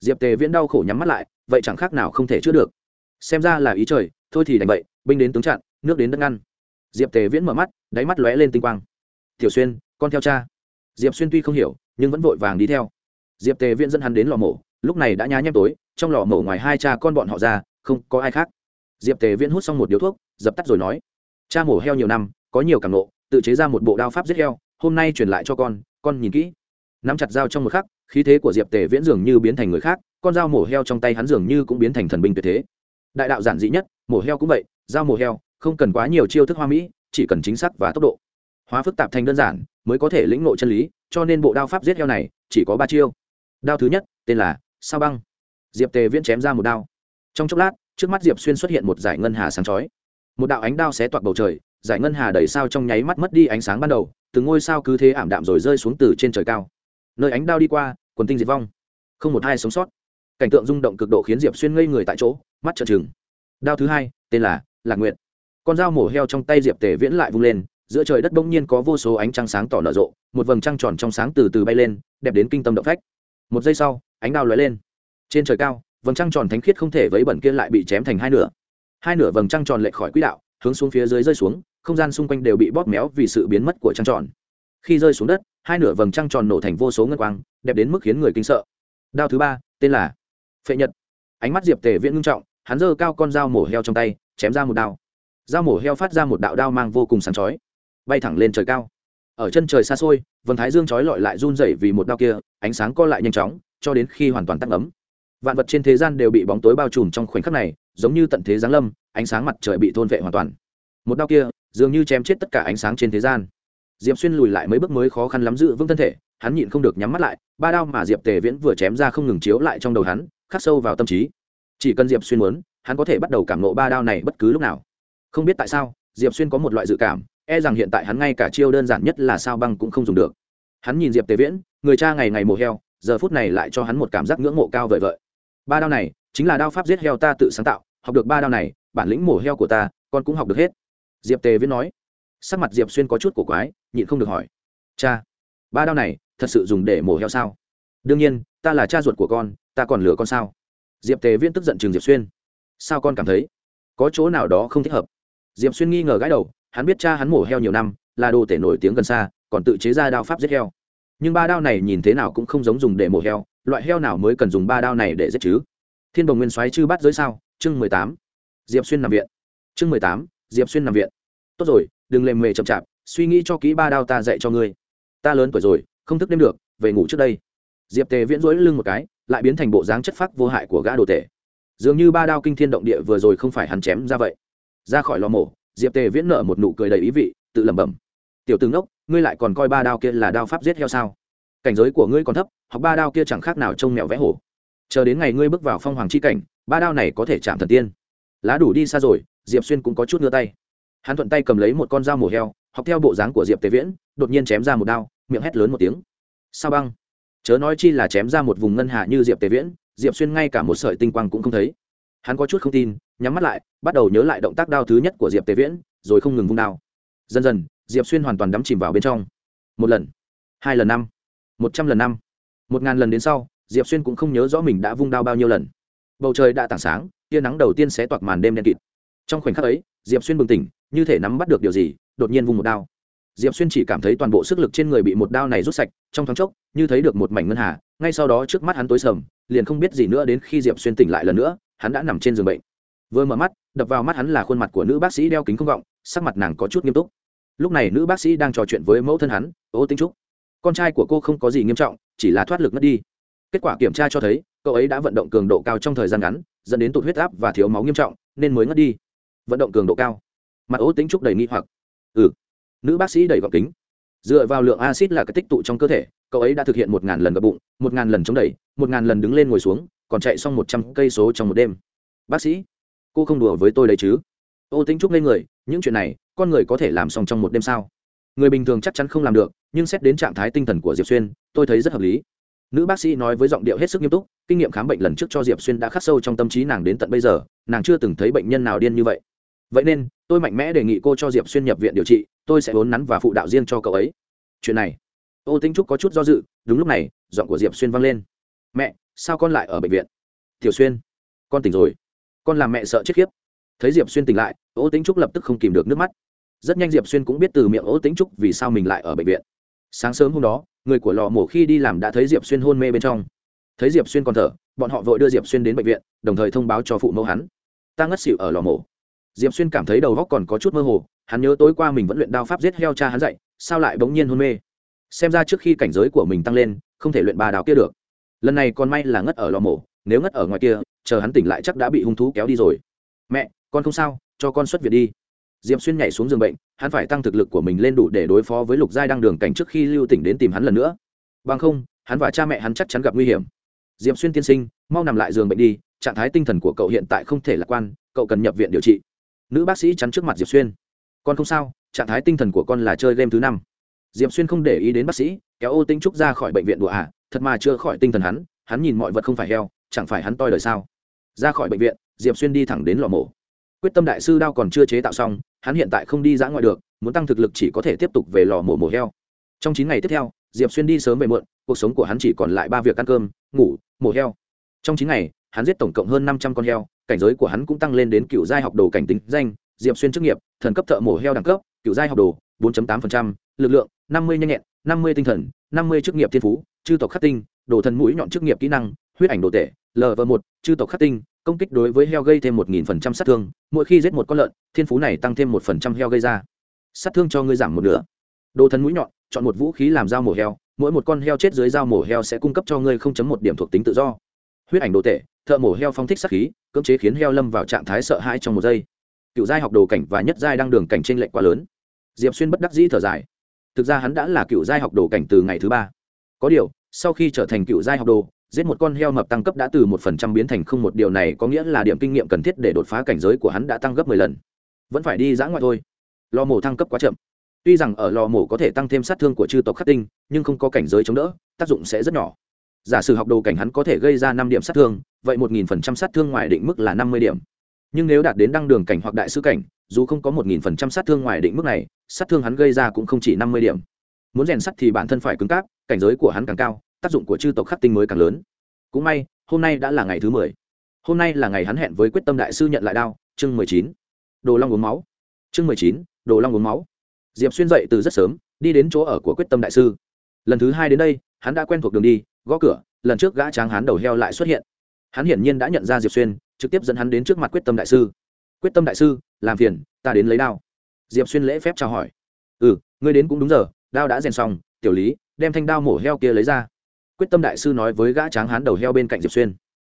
diệp tề viễn đau khổ nhắm mắt lại, vậy chẳng khác nào không thể chữa được. Xem ra là ý trời, thôi thì đành vậy, binh đến tướng chặn, nước đến đất ngăn. Diệp tề viễn mở mắt, đáy mắt lóe lên tinh quang. Tiểu xuyên, con theo cha. Diệp xuyên tuy không hiểu, nhưng vẫn vội vàng đi theo. Diệp tề viễn dẫn hắn đến lò mổ, lúc này đã nhá nhem tối, trong lò mổ ngoài hai cha con bọn họ ra, không có ai khác. Diệp tề viễn hút xong một điếu thuốc, dập tắt rồi nói, cha mổ heo nhiều năm, có nhiều cảm nộ tự chế ra một bộ đao pháp giết heo, hôm nay truyền lại cho con con nhìn kỹ. Nắm chặt dao trong một khắc khí thế của diệp tề viễn dường như biến thành người khác, con dao mổ heo trong tay hắn dường như cũng biến thành thần binh tuyệt thế. Đại đạo giản dị nhất, mổ heo cũng vậy, dao mổ heo, không cần quá nhiều chiêu thức hoa mỹ, chỉ cần chính xác và tốc độ. Hóa phức tạp thành đơn giản, mới có thể lĩnh ngộ chân lý, cho nên bộ đao pháp giết heo này, chỉ có ba chiêu. Đao thứ nhất, tên là sao băng. Diệp tề viễn chém ra một đao. Trong chốc lát, trước mắt diệp xuyên xuất hiện một giải ngân hà sáng chói. Một đạo ánh đao xé toạc bầu trời, giải ngân hà đầy sao trong nháy mắt mất đi ánh sáng ban đầu, từng ngôi sao cứ thế ảm đạm rồi rơi xuống từ trên trời cao nơi ánh đao đi qua, quần tinh diệt vong. Không một ai sống sót. Cảnh tượng rung động cực độ khiến diệp xuyên ngây người tại chỗ, mắt trợn trừng. Đao thứ hai, tên là lạc nguyện con dao mổ heo trong tay diệp tề viễn lại vung lên, giữa trời đất bỗng nhiên có vô số ánh trăng sáng tỏ nở rộ, một vầng trăng tròn trong sáng từ từ bay lên, đẹp đến kinh tâm động phách. Một giây sau, ánh đao lóe lên. Trên trời cao, vầng trăng tròn thánh khiết không thể với bẩn kia lại bị chém thành hai nửa. Hai nửa vầng trăng tròn lệch khỏi quỹ đạo, hướng xuống phía dưới rơi xuống, không gian xung quanh đều bị bóp méo vì sự biến mất của trăng tròn. Khi rơi xuống đất hai nửa vầng trăng tròn nổ thành vô số ngân quang, đẹp đến mức khiến người kinh sợ. Đao thứ ba, tên là phệ nhật. Ánh mắt diệp tề viễn ngưng trọng, hắn giơ cao con dao mổ heo trong tay, chém ra một đao. Dao mổ heo phát ra một đạo đao mang vô cùng sáng chói, bay thẳng lên trời cao. Ở chân trời xa xôi, vầng thái dương chói lọi lại run rẩy vì một đao kia, ánh sáng co lại nhanh chóng, cho đến khi hoàn toàn tắt ấm vạn vật trên thế gian đều bị bóng tối bao trùm trong khoảnh khắc này, giống như tận thế giáng lâm, ánh sáng mặt trời bị thôn vệ hoàn toàn. Một đao kia, dường như chém chết tất cả ánh sáng trên thế gian diệp xuyên lùi lại mấy bước mới khó khăn lắm giữ vững thân thể, hắn nhịn không được nhắm mắt lại, ba đao mà diệp tề viễn vừa chém ra không ngừng chiếu lại trong đầu hắn, khắc sâu vào tâm trí. Chỉ cần diệp xuyên muốn, hắn có thể bắt đầu cảm nộ ba đao này bất cứ lúc nào. Không biết tại sao, diệp xuyên có một loại dự cảm e rằng hiện tại hắn ngay cả chiêu đơn giản nhất là sao băng cũng không dùng được. Hắn nhìn diệp tề viễn, người cha ngày ngày mổ heo, giờ phút này lại cho hắn một cảm giác ngưỡng mộ cao vời vợi. Ba đao này, chính là đao pháp giết heo ta tự sáng tạo, học được ba đao này, bản lĩnh mổ heo của ta, con cũng học được hết. Diệp tề viễn nói sắc mặt diệp xuyên có chút cổ quái nhịn không được hỏi cha ba đao này thật sự dùng để mổ heo sao đương nhiên ta là cha ruột của con ta còn lừa con sao diệp tề viễn tức giận chừng diệp xuyên sao con cảm thấy có chỗ nào đó không thích hợp diệp xuyên nghi ngờ gãi đầu hắn biết cha hắn mổ heo nhiều năm là đồ tể nổi tiếng gần xa còn tự chế ra đao pháp giết heo nhưng ba đao này nhìn thế nào cũng không giống dùng để mổ heo loại heo nào mới cần dùng ba đao này để giết chứ thiên đồng nguyên soái chư bắt giới sao chương mười tám diệp xuyên nằm viện chương mười tám diệp xuyên nằm viện tốt rồi đừng lề mề chậm chạp, suy nghĩ cho kỹ ba đao ta dạy cho ngươi. Ta lớn tuổi rồi, không thức đêm được, về ngủ trước đây. Diệp tề viễn rỗi lưng một cái, lại biến thành bộ dáng chất phác vô hại của gã đồ tể. Dường như ba đao kinh thiên động địa vừa rồi không phải hắn chém ra vậy. Ra khỏi lò mổ, diệp tề viễn nợ một nụ cười đầy ý vị, tự lẩm bẩm. Tiểu tướng đốc, ngươi lại còn coi ba đao kia là đao pháp giết heo sao? Cảnh giới của ngươi còn thấp hoặc ba đao kia chẳng khác nào trông mẹo vẽ hổ. Chờ đến ngày ngươi bước vào phong hoàng c h i cảnh, ba đao này có thể chạm thần tiên. Lá đủ đi xa rồi, diệp xuyên cũng có chút ngđưa tay hắn thuận tay cầm lấy một con dao mổ heo, học theo bộ dáng của diệp Tế viễn, đột nhiên chém ra một đao, miệng hét lớn một tiếng. Sao băng? Chớ nói chi là chém ra một vùng ngân hạ như diệp Tế viễn, diệp xuyên ngay cả một sợi tinh quang cũng không thấy. Hắn có chút không tin, nhắm mắt lại, bắt đầu nhớ lại động tác đao thứ nhất của diệp Tế viễn, rồi không ngừng vung đao. Dần dần, diệp xuyên hoàn toàn đắm chìm vào bên trong. Một lần, hai lần năm, một trăm lần năm, một ngàn lần đến sau, diệp xuyên cũng không nhớ rõ mình đã vung đao bao nhiêu lần. Bầu trời đã tảng sáng, tia nắng đầu tiên sẽ toạc màn đêm đen kịt trong khoảnh khắc ấy, diệp xuyên bừng tỉnh, như thể nắm bắt được điều gì, đột nhiên vung một đao. Diệp xuyên chỉ cảm thấy toàn bộ sức lực trên người bị một đao này rút sạch, trong thoáng chốc, như thấy được một mảnh ngân hà, ngay sau đó trước mắt hắn tối sầm, liền không biết gì nữa đến khi diệp xuyên tỉnh lại lần nữa, hắn đã nằm trên giường bệnh. Vừa mở mắt, đập vào mắt hắn là khuôn mặt của nữ bác sĩ đeo kính không vọng sắc mặt nàng có chút nghiêm túc. Lúc này nữ bác sĩ đang trò chuyện với mẫu thân hắn, ô tinh trúc, con trai của cô không có gì nghiêm trọng, chỉ là thoát lực mất đi. Kết quả kiểm tra cho thấy, cậu ấy đã vận động cường độ cao trong thời gian ngắn, dẫn đến tụt huyết áp và thiếu máu nghiêm trọng, nên mới ngất đi vận động cường độ cao. Mặt ố tính trúc đầy nghi hoặc. Ừ. Nữ bác sĩ đầy gọc kính. Dựa vào lượng acid là cái tích tụ trong cơ thể, cậu ấy đã thực hiện một ngàn lần gập bụng, một ngàn lần chống đẩy, một ngàn lần đứng lên ngồi xuống, còn chạy xong một trăm cây số trong một đêm. Bác sĩ, cô không đùa với tôi đấy chứ? Ô tính trúc lên người, những chuyện này, con người có thể làm xong trong một đêm sao? Người bình thường chắc chắn không làm được, nhưng xét đến trạng thái tinh thần của diệp xuyên, tôi thấy rất hợp lý. Nữ bác sĩ nói với giọng điệu hết sức nghiêm túc, kinh nghiệm khám bệnh lần trước cho diệp xuyên đã khắc sâu trong tâm trí nàng đến tận bây giờ, nàng chưa từng thấy bệnh nhân nào điên như vậy vậy nên, tôi mạnh mẽ đề nghị cô cho diệp xuyên nhập viện điều trị, tôi sẽ vốn nắn và phụ đạo riêng cho cậu ấy. Chuyện này. Ô tinh trúc có chút do dự, đúng lúc này, giọng của diệp xuyên vang lên. Mẹ, sao con lại ở bệnh viện? Tiểu xuyên, con tỉnh rồi. Con làm mẹ sợ chết khiếp. Thấy diệp xuyên tỉnh lại, ô tinh trúc lập tức không kìm được nước mắt. Rất nhanh diệp xuyên cũng biết từ miệng ô tinh trúc vì sao mình lại ở bệnh viện. Sáng sớm hôm đó, người của lò mổ khi đi làm đã thấy diệp xuyên hôn mê bên trong. Thấy diệp xuyên còn thở, bọn họ vội đưa diệp xuyên đến bệnh viện, đồng thời thông báo cho phụ mẫu hắn. Ta ngất xỉu ở lò mổ diệp xuyên cảm thấy đầu góc còn có chút mơ hồ, hắn nhớ tối qua mình vẫn luyện đao pháp giết heo cha hắn dậy sao lại bỗng nhiên hôn mê? Xem ra trước khi cảnh giới của mình tăng lên, không thể luyện ba đào kia được. Lần này còn may là ngất ở lò mổ, nếu ngất ở ngoài kia, chờ hắn tỉnh lại chắc đã bị hung thú kéo đi rồi. Mẹ, con không sao, cho con xuất viện đi. Diệp xuyên nhảy xuống giường bệnh, hắn phải tăng thực lực của mình lên đủ để đối phó với lục giai đang đường cảnh trước khi lưu tỉnh đến tìm hắn lần nữa. Bằng không, hắn và cha mẹ hắn chắc chắn gặp nguy hiểm. Diệp xuyên tiên sinh, mau nằm lại giường bệnh đi, trạng thái tinh thần của cậu hiện tại không thể lạc quan, cậu cần nhập viện điều trị nữ bác sĩ chắn trước mặt diệp xuyên con không sao trạng thái tinh thần của con là chơi game thứ năm diệp xuyên không để ý đến bác sĩ kéo ô tinh trúc ra khỏi bệnh viện đùa à thật mà chưa khỏi tinh thần hắn hắn nhìn mọi vật không phải heo, chẳng phải hắn toi đời sao. Ra khỏi bệnh viện, diệp xuyên đi thẳng đến lò mổ. Quyết tâm đại sư đao còn chưa chế tạo xong, hắn hiện tại không đi dã ngoại được, muốn tăng thực lực chỉ có thể tiếp tục về lò mổ mổ heo. Trong chín ngày tiếp theo, diệp xuyên đi sớm về muộn, cuộc sống của hắn chỉ còn lại ba việc ăn cơm, ngủ, mổ heo. Trong chín ngày, hắn giết tổng cộng hơn năm trăm con heo cảnh giới của hắn cũng tăng lên đến cựu giai học đồ cảnh tính danh diệp xuyên chức nghiệp thần cấp thợ mổ heo đẳng cấp cựu giai học đồ 4.8%, lực lượng 50 nhanh nhẹn 50 tinh thần 50 chức nghiệp thiên phú chư tộc khắc tinh đồ thần mũi nhọn chức nghiệp kỹ năng huyết ảnh đồ tể lv một chư tộc khắc tinh công kích đối với heo gây thêm một nghìn phần trăm sát thương mỗi khi giết một con lợn thiên phú này tăng thêm một phần heo gây ra. Sát thương cho ngươi giảm một nửa. Đồ thần mũi nhọn chọn một vũ khí làm dao mổ heo mỗi một con heo chết dưới dao mổ heo sẽ cung cấp cho ngươi không chấm một điểm thuộc tính tự do. Huyết ảnh đồ tệ thợ mổ heo phong thích sát khí cưỡng chế khiến heo lâm vào trạng thái sợ hãi trong một giây. Cựu giai học đồ cảnh và nhất giai đang đường cảnh trên lệnh quá lớn. Diệp xuyên bất đắc dĩ thở dài. Thực ra hắn đã là cựu giai học đồ cảnh từ ngày thứ ba. Có điều, sau khi trở thành cựu giai học đồ, giết một con heo mập tăng cấp đã từ một phần trăm biến thành không một. Điều này có nghĩa là điểm kinh nghiệm cần thiết để đột phá cảnh giới của hắn đã tăng gấp mười lần. Vẫn phải đi dã ngoại thôi. Lò mổ thăng cấp quá chậm. Tuy rằng ở lò mổ có thể tăng thêm sát thương của chư tộc khắc tinh, nhưng không có cảnh giới chống đỡ, tác dụng sẽ rất nhỏ giả sử học đồ cảnh hắn có thể gây ra năm điểm sát thương, vậy một nghìn phần trăm sát thương ngoài định mức là năm mươi điểm. Nhưng nếu đạt đến đăng đường cảnh hoặc đại sư cảnh, dù không có một nghìn phần trăm sát thương ngoài định mức này, sát thương hắn gây ra cũng không chỉ năm mươi điểm. Muốn rèn sắt thì bản thân phải cứng cáp, cảnh giới của hắn càng cao, tác dụng của chư tộc khắc tinh mới càng lớn. Cũng may, hôm nay đã là ngày thứ mười. Hôm nay là ngày hắn hẹn với quyết tâm đại sư nhận lại đao, chương mười chín. Đồ long uống máu. Chương mười chín, đồ long uống máu. Diệp xuyên dậy từ rất sớm, đi đến chỗ ở của quyết tâm đại sư. Lần thứ hai đến đây, hắn đã quen thuộc đường đi gõ cửa, lần trước gã tráng hán đầu heo lại xuất hiện. Hắn hiển nhiên đã nhận ra diệp xuyên, trực tiếp dẫn hắn đến trước mặt quyết tâm đại sư. Quyết tâm đại sư, làm phiền, ta đến lấy đao. Diệp xuyên lễ phép chào hỏi. Ừ ngươi đến cũng đúng giờ, đao đã rèn xong, tiểu lý, đem thanh đao mổ heo kia lấy ra. Quyết tâm đại sư nói với gã tráng hán đầu heo bên cạnh diệp xuyên.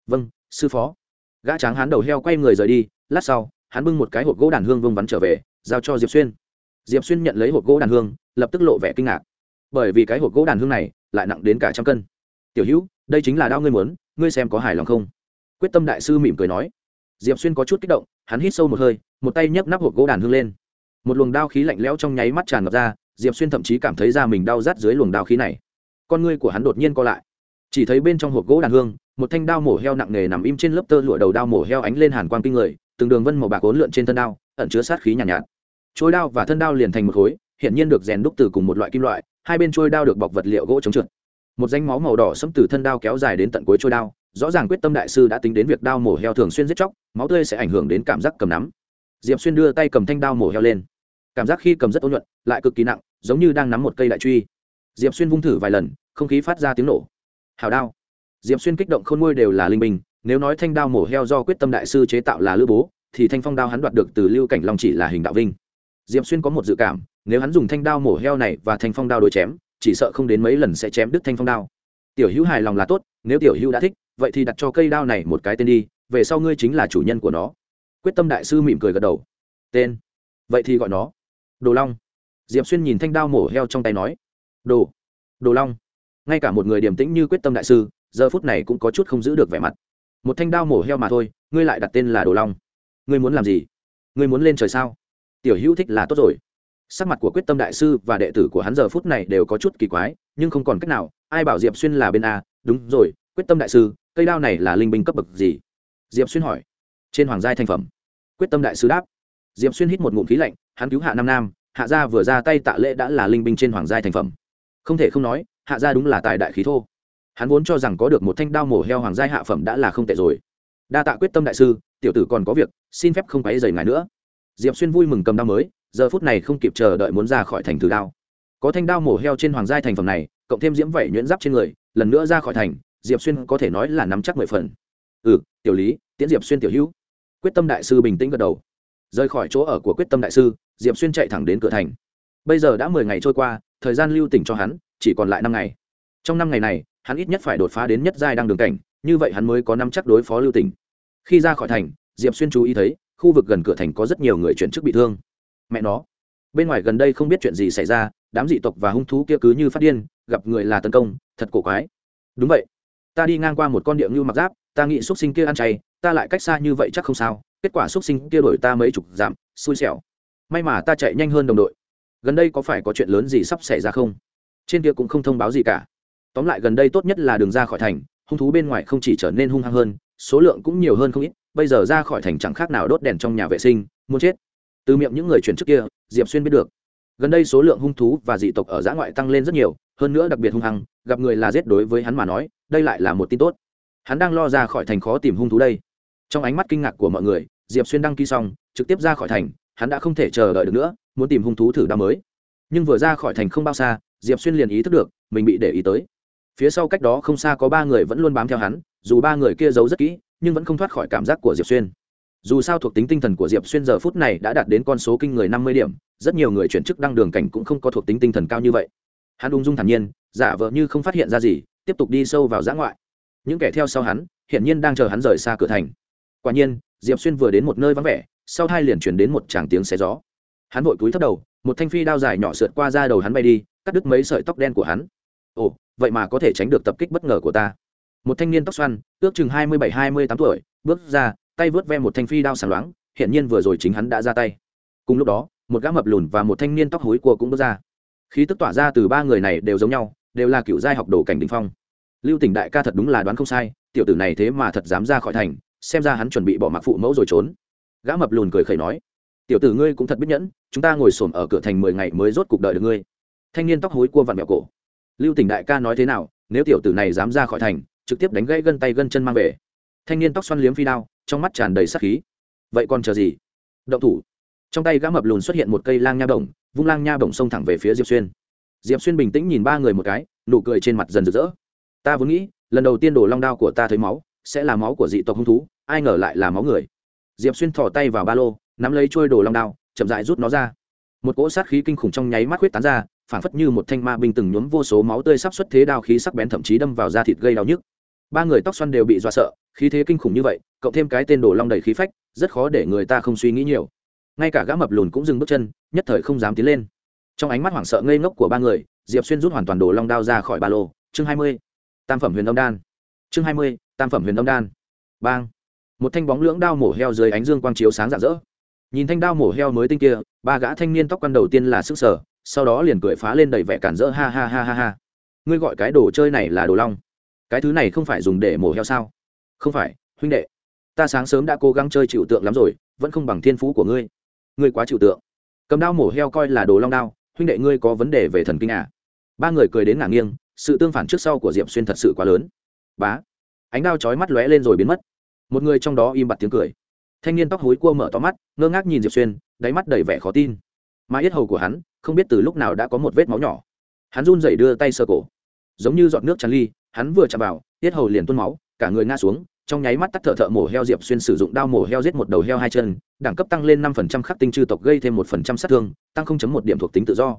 Vâng sư phó. Gã tráng hán đầu heo quay người rời đi, lát sau, hắn bưng một cái hộp gỗ đàn hương vương vắn trở về, giao cho diệp xuyên. Diệp xuyên nhận lấy hộp gỗ đàn hương, lập tức lộ vẻ kinh ngạc. Bởi vì cái hộp gỗ đàn hương này, lại nặng đến cả trăm cân tiểu hữu đây chính là đao ngươi muốn ngươi xem có hài lòng không? Quyết tâm đại sư mỉm cười nói. Diệp xuyên có chút kích động hắn hít sâu một hơi một tay nhấc nắp hộp gỗ đàn hương lên. Một luồng đao khí lạnh lẽo trong nháy mắt tràn ngập ra diệp xuyên thậm chí cảm thấy da mình đau rát dưới luồng đao khí này. Con ngươi của hắn đột nhiên co lại. Chỉ thấy bên trong hộp gỗ đàn hương một thanh đao mổ heo nặng nề nằm im trên lớp tơ lụa đầu đao mổ heo ánh lên hàn quang kinh người từng đường vân màu bạc ốn lượn trên thân đao ẩn chứa sát khí nhàn nhạt, nhạt. Trôi đao và thân đao liền thành một khối hiện nhiên được rèn đúc từ cùng một loại kim loại hai bên trôi đao được bọc vật liệu gỗ chống trượt một danh máu màu đỏ sẫm từ thân đao kéo dài đến tận cuối trôi đao, rõ ràng quyết tâm đại sư đã tính đến việc đao mổ heo thường xuyên giết chóc, máu tươi sẽ ảnh hưởng đến cảm giác cầm nắm. Diệp xuyên đưa tay cầm thanh đao mổ heo lên. Cảm giác khi cầm rất ôn nhuận, lại cực kỳ nặng, giống như đang nắm một cây đại truy. Diệp xuyên vung thử vài lần, không khí phát ra tiếng nổ. Hào đao. Diệp xuyên kích động khôn ngôi đều là linh bình nếu nói thanh đao mổ heo do quyết tâm đại sư chế tạo là lữ bố, thì thanh phong đao hắn đoạt được từ lưu cảnh long chỉ là hình đạo vinh. Diệp xuyên có một dự cảm, nếu hắn dùng thanh đao mổ heo này và thanh phong đao đối chém chỉ sợ không đến mấy lần sẽ chém đứt thanh phong đao. Tiểu hữu hài lòng là tốt, nếu tiểu hữu đã thích, vậy thì đặt cho cây đao này một cái tên đi, về sau ngươi chính là chủ nhân của nó. Quyết tâm đại sư mỉm cười gật đầu. Tên? Vậy thì gọi nó. Đồ long. Diệp xuyên nhìn thanh đao mổ heo trong tay nói. Đồ. Đồ long. Ngay cả một người điềm tĩnh như quyết tâm đại sư, giờ phút này cũng có chút không giữ được vẻ mặt. Một thanh đao mổ heo mà thôi, ngươi lại đặt tên là đồ long. Ngươi muốn làm gì? Ngươi muốn lên trời sao? Tiểu hữu thích là tốt rồi sắc mặt của quyết tâm đại sư và đệ tử của hắn giờ phút này đều có chút kỳ quái, nhưng không còn cách nào, ai bảo diệp xuyên là bên a? Đúng rồi, quyết tâm đại sư, cây đao này là linh binh cấp bậc gì? Diệp xuyên hỏi. Trên hoàng giai thành phẩm. Quyết tâm đại sư đáp. Diệp xuyên hít một ngụm khí lạnh, hắn cứu hạ nam nam, hạ gia vừa ra tay tạ lễ đã là linh binh trên hoàng giai thành phẩm. Không thể không nói, hạ gia đúng là tài đại khí thô. Hắn vốn cho rằng có được một thanh đao mổ heo hoàng giai hạ phẩm đã là không tệ rồi. Đa tạ quyết tâm đại sư, tiểu tử còn có việc, xin phép không quấy dày ngài nữa. Diệp xuyên vui mừng cầm đao mới giờ phút này không kịp chờ đợi muốn ra khỏi thành thử đao. Có thanh đao mổ heo trên hoàng giai thành phẩm này, cộng thêm diễm vẩy nhuyễn giáp trên người, lần nữa ra khỏi thành, diệp xuyên có thể nói là nắm chắc mười phần. Ừ tiểu lý, tiễn diệp xuyên tiểu hữu. Quyết tâm đại sư bình tĩnh gật đầu. Rời khỏi chỗ ở của quyết tâm đại sư, diệp xuyên chạy thẳng đến cửa thành. Bây giờ đã mười ngày trôi qua, thời gian lưu tỉnh cho hắn, chỉ còn lại năm ngày. Trong năm ngày này, hắn ít nhất phải đột phá đến nhất giai đang đường cảnh, như vậy hắn mới có năm chắc đối phó lưu tỉnh. Khi ra khỏi thành, diệp xuyên chú ý thấy, khu vực gần cửa thành có rất nhiều người chuyển chức bị thương mẹ nó. Bên ngoài gần đây không biết chuyện gì xảy ra, đám dị tộc và hung thú kia cứ như phát điên, gặp người là tấn công, thật cổ quái. Đúng vậy. Ta đi ngang qua một con địa ngưu mặc giáp, ta nghĩ x u ấ t sinh kia ăn chay, ta lại cách xa như vậy chắc không sao, kết quả x u ấ t sinh kia đổi ta mấy chục giảm xui xẻo. May mà ta chạy nhanh hơn đồng đội. Gần đây có phải có chuyện lớn gì sắp xảy ra không? Trên kia cũng không thông báo gì cả. Tóm lại gần đây tốt nhất là đường ra khỏi thành, hung thú bên ngoài không chỉ trở nên hung hăng hơn, số lượng cũng nhiều hơn không ít, bây giờ ra khỏi thành chẳng khác nào đốt đèn trong nhà vệ sinh, muốn chết từ miệng những người chuyển trước kia, diệp xuyên biết được. Gần đây số lượng hung thú và dị tộc ở giã ngoại tăng lên rất nhiều, hơn nữa đặc biệt hung hăng, gặp người là giết đối với hắn mà nói, đây lại là một tin tốt. Hắn đang lo ra khỏi thành khó tìm hung thú đây. Trong ánh mắt kinh ngạc của mọi người, diệp xuyên đăng ký xong, trực tiếp ra khỏi thành, hắn đã không thể chờ đợi được nữa, muốn tìm hung thú thử đao mới. Nhưng vừa ra khỏi thành không bao xa, diệp xuyên liền ý thức được, mình bị để ý tới. Phía sau cách đó không xa có ba người vẫn luôn bám theo hắn, dù ba người kia giấu rất kỹ, nhưng vẫn không thoát khỏi cảm giác của diệp xuyên dù sao thuộc tính tinh thần của diệp xuyên giờ phút này đã đạt đến con số kinh người năm mươi điểm, rất nhiều người chuyển chức đăng đường cảnh cũng không có thuộc tính tinh thần cao như vậy. Hắn ung dung thản nhiên, giả vờ như không phát hiện ra gì, tiếp tục đi sâu vào giã ngoại. Những kẻ theo sau hắn, hiển nhiên đang chờ hắn rời xa cửa thành. Quả nhiên, diệp xuyên vừa đến một nơi vắng vẻ, sau hai liền chuyển đến một tràng tiếng xé gió. Hắn vội cúi thấp đầu, một thanh phi đao dài nhỏ sượt qua ra đầu hắn bay đi, cắt đứt mấy sợi tóc đen của hắn. Ồ, vậy mà có thể tránh được tập kích bất ngờ của ta. Một thanh niên tóc xoăn, ước chừng hai mươi bảy, hai mươi tám tuổi, bước ra tay vớt ve một thanh phi đao sáng loáng hiện nhiên vừa rồi chính hắn đã ra tay. Cùng lúc đó, một gã mập lùn và một thanh niên tóc hối cua cũng bước ra. Khí tức tỏa ra từ ba người này đều giống nhau, đều là cựu giai học đồ cảnh đình phong. Lưu tỉnh đại ca thật đúng là đoán không sai, tiểu tử này thế mà thật dám ra khỏi thành, xem ra hắn chuẩn bị bỏ mặc phụ mẫu rồi trốn. Gã mập lùn cười khẩy nói, tiểu tử ngươi cũng thật biết nhẫn, chúng ta ngồi xổm ở cửa thành mười ngày mới rốt cuộc đợi được ngươi. Thanh niên tóc hối cua vặn mẹo cổ. Lưu tỉnh đại ca nói thế nào, nếu tiểu tử này dám ra khỏi thành, trực tiếp đánh gãy gân tay gân chân mang về thanh niên tóc xoăn liếm phi đao, trong mắt tràn đầy sắc khí. Vậy còn chờ gì? Động thủ. Trong tay gã mập lùn xuất hiện một cây lang nha bổng, vung lang nha bổng xông thẳng về phía diệp xuyên. Diệp xuyên bình tĩnh nhìn ba người một cái, nụ cười trên mặt dần rực rỡ. Ta vốn nghĩ, lần đầu tiên đổ long đao của ta thấy máu, sẽ là máu của dị tộc hung thú, ai ngờ lại là máu người. Diệp xuyên thỏ tay vào ba lô, nắm lấy trôi đồ long đao, chậm dại rút nó ra. Một cỗ sát khí kinh khủng trong nháy mắt huyết tán ra phản phất như một thanh ma binh từng nhuốm vô số máu tươi sắp xuất thế đao khí sắc bén thậm chí đâm vào da thịt gây đau nhức ba người tóc xoăn đều bị dọa sợ, khí thế kinh khủng như vậy, cộng thêm cái tên đồ long đầy khí phách, rất khó để người ta không suy nghĩ nhiều. Ngay cả gã mập lùn cũng dừng bước chân, nhất thời không dám tiến lên. Trong ánh mắt hoảng sợ ngây ngốc của ba người, diệp xuyên rút hoàn toàn đồ long đao ra khỏi ba lô. Chương hai mươi, tam phẩm huyền đông đan. Chương hai mươi, tam phẩm huyền đông đan. Bang. Một thanh bóng lưỡng đao mổ heo dưới ánh dương quang chiếu sáng rạng rỡ. Nhìn thanh đao mổ heo mới tinh kia, ba gã thanh niên tóc quan đầu tiên là sức sở, sau đó liền cười phá lên đầy vẻ cản rỡ, ha ha ha ha ha. Ngươi gọi cái đồ chơi này là đồ long cái thứ này không phải dùng để mổ heo sao? Không phải, huynh đệ. Ta sáng sớm đã cố gắng chơi chịu tượng lắm rồi, vẫn không bằng thiên phú của ngươi. Ngươi quá chịu tượng. Cầm đao mổ heo coi là đồ long đao, huynh đệ ngươi có vấn đề về thần kinh à? Ba người cười đến ngả nghiêng, sự tương phản trước sau của diệp xuyên thật sự quá lớn. Bá. Ánh đao chói mắt lóe lên rồi biến mất. Một người trong đó im bặt tiếng cười. Thanh niên tóc hối cua mở to mắt, ngơ ngác nhìn diệp xuyên, đáy mắt đầy vẻ khó tin. Mà yết hầu của hắn, không biết từ lúc nào đã có một vết máu nhỏ. Hắn run rẩy đưa tay sơ cổ giống như giọt nước tràn ly, hắn vừa chạm vào, tiết hầu liền tuôn máu, cả người ngã xuống, trong nháy mắt tắt thở thợ mổ heo diệp xuyên sử dụng đao mổ heo giết một đầu heo hai chân, đẳng cấp tăng lên năm phần trăm khắc tinh chư tộc gây thêm một phần trăm sát thương, tăng không chấm một điểm thuộc tính tự do.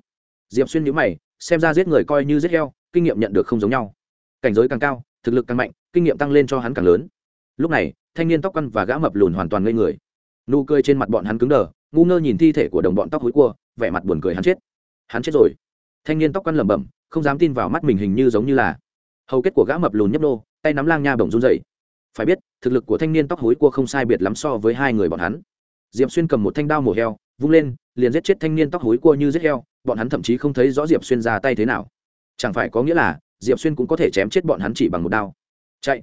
Diệp xuyên nhữ mày, xem ra giết người coi như giết heo, kinh nghiệm nhận được không giống nhau. Cảnh giới càng cao, thực lực càng mạnh, kinh nghiệm tăng lên cho hắn càng lớn. Lúc này, thanh niên tóc quăn và gã mập lùn hoàn toàn ngây người. Nụ cười trên mặt bọn hắn cứng đờ, ngu ngơ nhìn thi thể của đồng bọn tóc hối cua, vẻ mặt buồn cười hắn chết. Hắn chết rồi. Thanh niên tóc quăn lẩm bẩm không dám tin vào mắt mình hình như giống như là hầu kết của gã mập lùn nhấp nô, tay nắm lang nha bổng run dậy phải biết, thực lực của thanh niên tóc hối cua không sai biệt lắm so với hai người bọn hắn. Diệp xuyên cầm một thanh đao mổ heo, vung lên, liền giết chết thanh niên tóc hối cua như giết heo, bọn hắn thậm chí không thấy rõ diệp xuyên ra tay thế nào. Chẳng phải có nghĩa là, diệp xuyên cũng có thể chém chết bọn hắn chỉ bằng một đao. Chạy.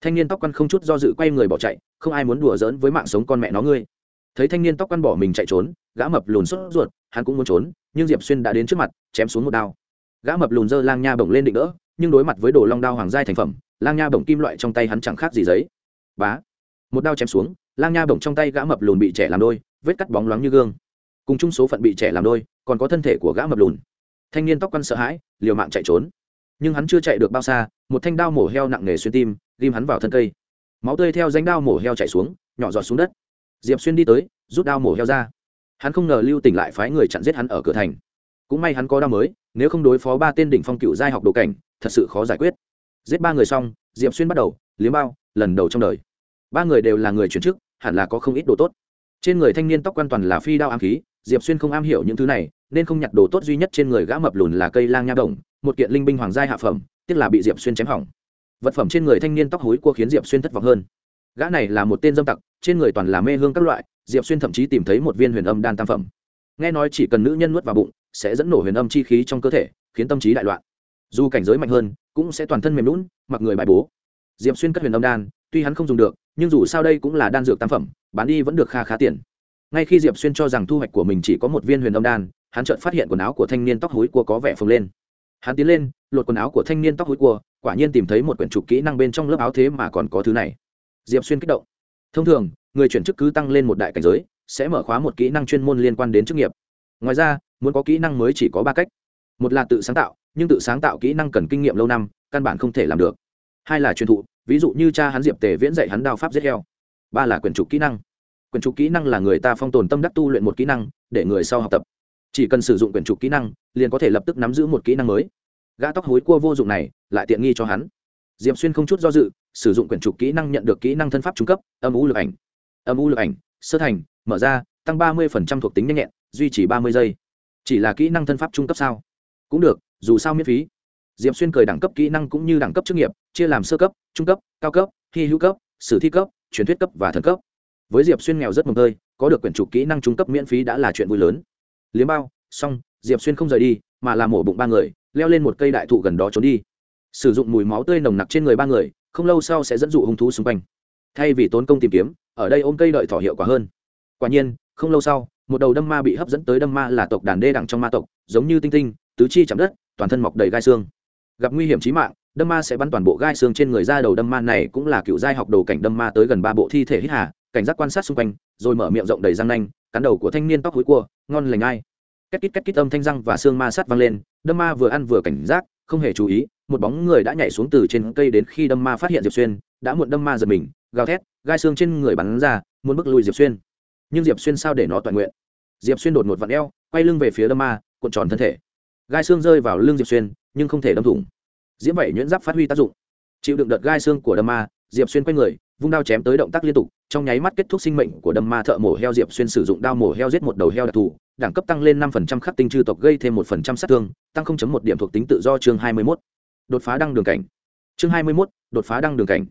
Thanh niên tóc quăn không chút do dự quay người bỏ chạy, không ai muốn đùa giỡn với mạng sống con mẹ nó ngươi. Thấy thanh niên tóc quăn bỏ mình chạy trốn, gã mập lùn sốt ruột, hắn cũng muốn trốn, nhưng diệp xuyên đã đến trước mặt, chém xuống một đao gã mập lùn dơ lang nha bổng lên định đỡ, nhưng đối mặt với đồ long đao hoàng giai thành phẩm, lang nha bổng kim loại trong tay hắn chẳng khác gì giấy. Bá. Một đao chém xuống, lang nha bổng trong tay gã mập lùn bị trẻ làm đôi, vết cắt bóng loáng như gương. Cùng chung số phận bị trẻ làm đôi, còn có thân thể của gã mập lùn. Thanh niên tóc quăn sợ hãi, liều mạng chạy trốn. Nhưng hắn chưa chạy được bao xa, một thanh đao mổ heo nặng nề xuyên tim, ghim hắn vào thân cây. Máu tươi theo danh đao mổ heo chạy xuống, nhỏ giọt xuống đất. Diệp xuyên đi tới, rút đao mổ heo ra. Hắn không ngờ lưu tỉnh lại phái người chặn giết hắn ở cửa thành. Cũng may hắn có đao mới nếu không đối phó ba tên đỉnh phong cựu giai học đồ cảnh, thật sự khó giải quyết. Giết ba người xong, diệp xuyên bắt đầu, liếm bao, lần đầu trong đời. Ba người đều là người chuyển chức, hẳn là có không ít đồ tốt. Trên người thanh niên tóc quan toàn là phi đao ám khí, diệp xuyên không am hiểu những thứ này, nên không nhặt đồ tốt duy nhất trên người gã mập lùn là cây lang nha đồng, một kiện linh binh hoàng giai hạ phẩm, tiếc là bị diệp xuyên chém hỏng. Vật phẩm trên người thanh niên tóc hối cua khiến diệp xuyên thất vọng hơn. Gã này là một tên dâm tặc, trên người toàn là mê hương các loại, diệp xuyên thậm chí tìm thấy một viên huyền âm đan tam phẩm nghe nói chỉ cần nữ nhân nuốt vào bụng, sẽ dẫn nổ huyền âm chi khí trong cơ thể, khiến tâm trí đại loạn. Dù cảnh giới mạnh hơn, cũng sẽ toàn thân mềm lún mặc người bài bố. Diệp xuyên cất huyền âm đan, tuy hắn không dùng được, nhưng dù sao đây cũng là đan dược tam phẩm, bán đi vẫn được kha khá tiền. Ngay khi diệp xuyên cho rằng thu hoạch của mình chỉ có một viên huyền âm đan, hắn chợt phát hiện quần áo của thanh niên tóc hối cua có vẻ phồng lên. Hắn tiến lên, lột quần áo của thanh niên tóc hối cua, quả nhiên tìm thấy một quyển trục kỹ năng bên trong lớp áo thế mà còn có thứ này. Diệp xuyên kích động. Thông thường, người chuyển chức cứ tăng lên một đại cảnh giới sẽ mở khóa một kỹ năng chuyên môn liên quan đến chức nghiệp. Ngoài ra, muốn có kỹ năng mới chỉ có ba cách. Một là tự sáng tạo, nhưng tự sáng tạo kỹ năng cần kinh nghiệm lâu năm, căn bản không thể làm được. Hai là truyền thụ, ví dụ như cha hắn diệp tề viễn dạy hắn đao pháp giết heo. Ba là quyển trục kỹ năng. Quyển trục kỹ năng là người ta phong tồn tâm đắc tu luyện một kỹ năng, để người sau học tập. Chỉ cần sử dụng quyển trục kỹ năng, liền có thể lập tức nắm giữ một kỹ năng mới. Gã tóc hối cua vô dụng này, lại tiện nghi cho hắn. Diệp xuyên không chút do dự, sử dụng quyển trục kỹ năng nhận được kỹ năng thân pháp trung cấp, âm u lực ảnh. Âm u lực ảnh, sơ thành mở ra, tăng ba mươi thuộc tính nhanh nhẹn, duy trì ba mươi giây. Chỉ là kỹ năng thân pháp trung cấp sao? Cũng được, dù sao miễn phí. Diệp xuyên cười đẳng cấp kỹ năng cũng như đẳng cấp chức nghiệp, chia làm sơ cấp, trung cấp, cao cấp, hy hữu cấp, sử thi cấp, truyền thuyết cấp và thần cấp. Với diệp xuyên nghèo rất mồm tơi, có được quyển trục kỹ năng trung cấp miễn phí đã là chuyện vui lớn. Liếm bao, xong, diệp xuyên không rời đi, mà làm mổ bụng ba người, leo lên một cây đại thụ gần đó trốn đi. Sử dụng mùi máu tươi nồng nặc trên người ba người, không lâu sau sẽ dẫn dụ hung thú xung quanh. Thay vì tốn công tìm kiếm, ở đây ôm cây đợi thỏ hiệu quả hơn quả nhiên, không lâu sau, một đầu đâm ma bị hấp dẫn tới đâm ma là tộc đàn đê đẳng trong ma tộc, giống như tinh tinh, tứ chi chạm đất, toàn thân mọc đầy gai xương. Gặp nguy hiểm chí mạng, đâm ma sẽ bắn toàn bộ gai xương trên người ra đầu đâm ma này cũng là cựu giai học đồ cảnh đâm ma tới gần ba bộ thi thể hít hà, cảnh giác quan sát xung quanh, rồi mở miệng rộng đầy răng nanh, cắn đầu của thanh niên tóc hối cua, ngon lành ai. Két kít két kít âm thanh răng và xương ma sát vang lên, đâm ma vừa ăn vừa cảnh giác, không hề chú ý, một bóng người đã nhảy xuống từ trên cây đến khi đâm ma phát hiện diệp xuyên, đã muộn đâm ma giật mình, gào thét, gai xương trên người bắn ra, muốn bước lui diệp xuyên nhưng diệp xuyên sao để nó toàn nguyện? Diệp xuyên đột một vặn eo, quay lưng về phía đâm ma, cuộn tròn thân thể. Gai xương rơi vào lưng diệp xuyên, nhưng không thể đâm thủng. Diễm vậy nhuyễn giáp phát huy tác dụng. Chịu đựng đợt gai xương của đâm ma, diệp xuyên quay người, vung đao chém tới động tác liên tục, trong nháy mắt kết thúc sinh mệnh của đâm ma thợ mổ heo diệp xuyên sử dụng đao mổ heo giết một đầu heo đặc thù, đẳng cấp tăng lên năm phần trăm khắc tinh chư tộc gây thêm một phần trăm sát thương, tăng không chấm một điểm thuộc tính tự do chương hai mươi mốt. Đột phá đăng đường cảnh. Chương hai mươi mốt, đột phá đăng đường cảnh.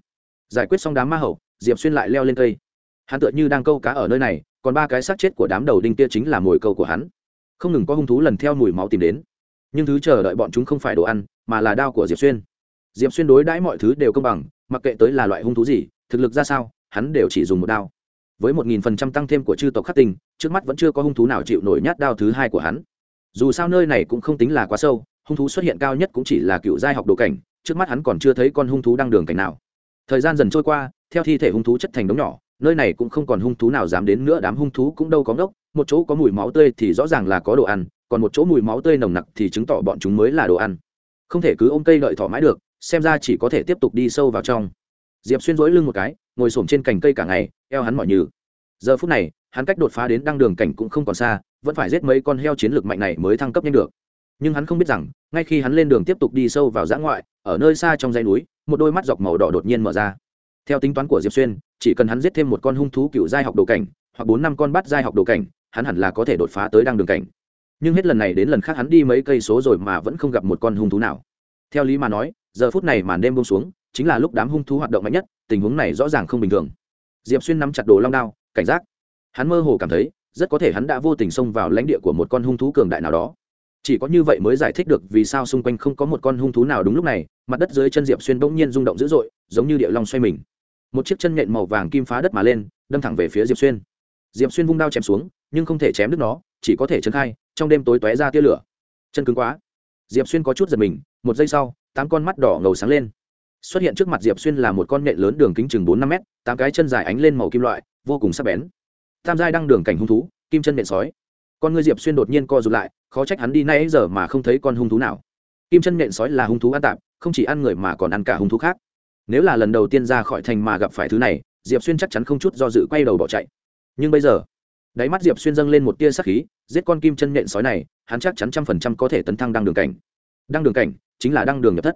Giải quyết xong đám ma hậu, diệp xuyên lại leo lên cây. Hắn tựa như đang câu cá ở nơi này còn ba cái xác chết của đám đầu đinh kia chính là mồi câu của hắn. Không ngừng có hung thú lần theo mùi máu tìm đến. Nhưng thứ chờ đợi bọn chúng không phải đồ ăn, mà là đao của diệp xuyên. Diệp xuyên đối đãi mọi thứ đều công bằng, mặc kệ tới là loại hung thú gì, thực lực ra sao, hắn đều chỉ dùng một đao. Với một nghìn phần trăm tăng thêm của chư tộc khắc tinh, trước mắt vẫn chưa có hung thú nào chịu nổi nhát đao thứ hai của hắn. Dù sao nơi này cũng không tính là quá sâu, hung thú xuất hiện cao nhất cũng chỉ là cựu giai học đồ cảnh, trước mắt hắn còn chưa thấy con hung thú đang đường cảnh nào. Thời gian dần trôi qua, theo thi thể hung thú chất thành đống nhỏ nơi này cũng không còn hung thú nào dám đến nữa, đám hung thú cũng đâu có ngốc, một chỗ có mùi máu tươi thì rõ ràng là có đồ ăn, còn một chỗ mùi máu tươi nồng nặc thì chứng tỏ bọn chúng mới là đồ ăn. Không thể cứ ôm cây đợi thỏ mãi được, xem ra chỉ có thể tiếp tục đi sâu vào trong. Diệp xuyên dối lưng một cái, ngồi s trên cành cây cả ngày, eo hắn mỏi nhừ. Giờ phút này, hắn cách đột phá đến đăng đường cảnh cũng không còn xa, vẫn phải giết mấy con heo chiến lược mạnh này mới thăng cấp nhanh được. Nhưng hắn không biết rằng, ngay khi hắn lên đường tiếp tục đi sâu vào giã ngoại, ở nơi xa trong dãy núi, một đôi mắt dọc màu đỏ đột nhiên mở ra. Theo tính toán của diệp xuyên chỉ cần hắn giết thêm một con hung thú cựu giai học đồ cảnh, hoặc bốn năm con bắt giai học đồ cảnh, hắn hẳn là có thể đột phá tới đăng đường cảnh. Nhưng hết lần này đến lần khác hắn đi mấy cây số rồi mà vẫn không gặp một con hung thú nào. Theo lý mà nói, giờ phút này màn đêm bông xuống, chính là lúc đám hung thú hoạt động mạnh nhất, tình huống này rõ ràng không bình thường. Diệp xuyên nắm chặt đồ long đao, cảnh giác. Hắn mơ hồ cảm thấy, rất có thể hắn đã vô tình xông vào lãnh địa của một con hung thú cường đại nào đó. Chỉ có như vậy mới giải thích được vì sao xung quanh không có một con hung thú nào đúng lúc này, mặt đất dưới chân diệp xuyên bỗng nhiên rung động dữ dội, giống như địa long xoay mình một chiếc chân nhện màu vàng kim phá đất mà lên, đâm thẳng về phía diệp xuyên. Diệp xuyên vung đao chém xuống, nhưng không thể chém đứt nó, chỉ có thể chân khai, trong đêm tối tóe ra tia lửa. Chân cứng quá. Diệp xuyên có chút giật mình, một giây sau, tám con mắt đỏ ngầu sáng lên. Xuất hiện trước mặt diệp xuyên là một con nhện lớn đường kính chừng bốn năm mét, tám cái chân dài ánh lên màu kim loại, vô cùng sắc bén. Tam giai đăng đường cảnh hung thú, kim chân nhện sói. Con ngươi diệp xuyên đột nhiên co rụt lại, khó trách hắn đi nay giờ mà không thấy con hung thú nào. Kim chân nhện sói là hung thú ăn tạp, không chỉ ăn người mà còn ăn cả hung thú khác nếu là lần đầu tiên ra khỏi thành mà gặp phải thứ này, diệp xuyên chắc chắn không chút do dự quay đầu bỏ chạy. Nhưng bây giờ, đáy mắt diệp xuyên dâng lên một tia sắc khí, giết con kim chân nhện sói này, hắn chắc chắn trăm phần trăm có thể tấn thăng đăng đường cảnh. Đăng đường cảnh chính là đăng đường nhập thất.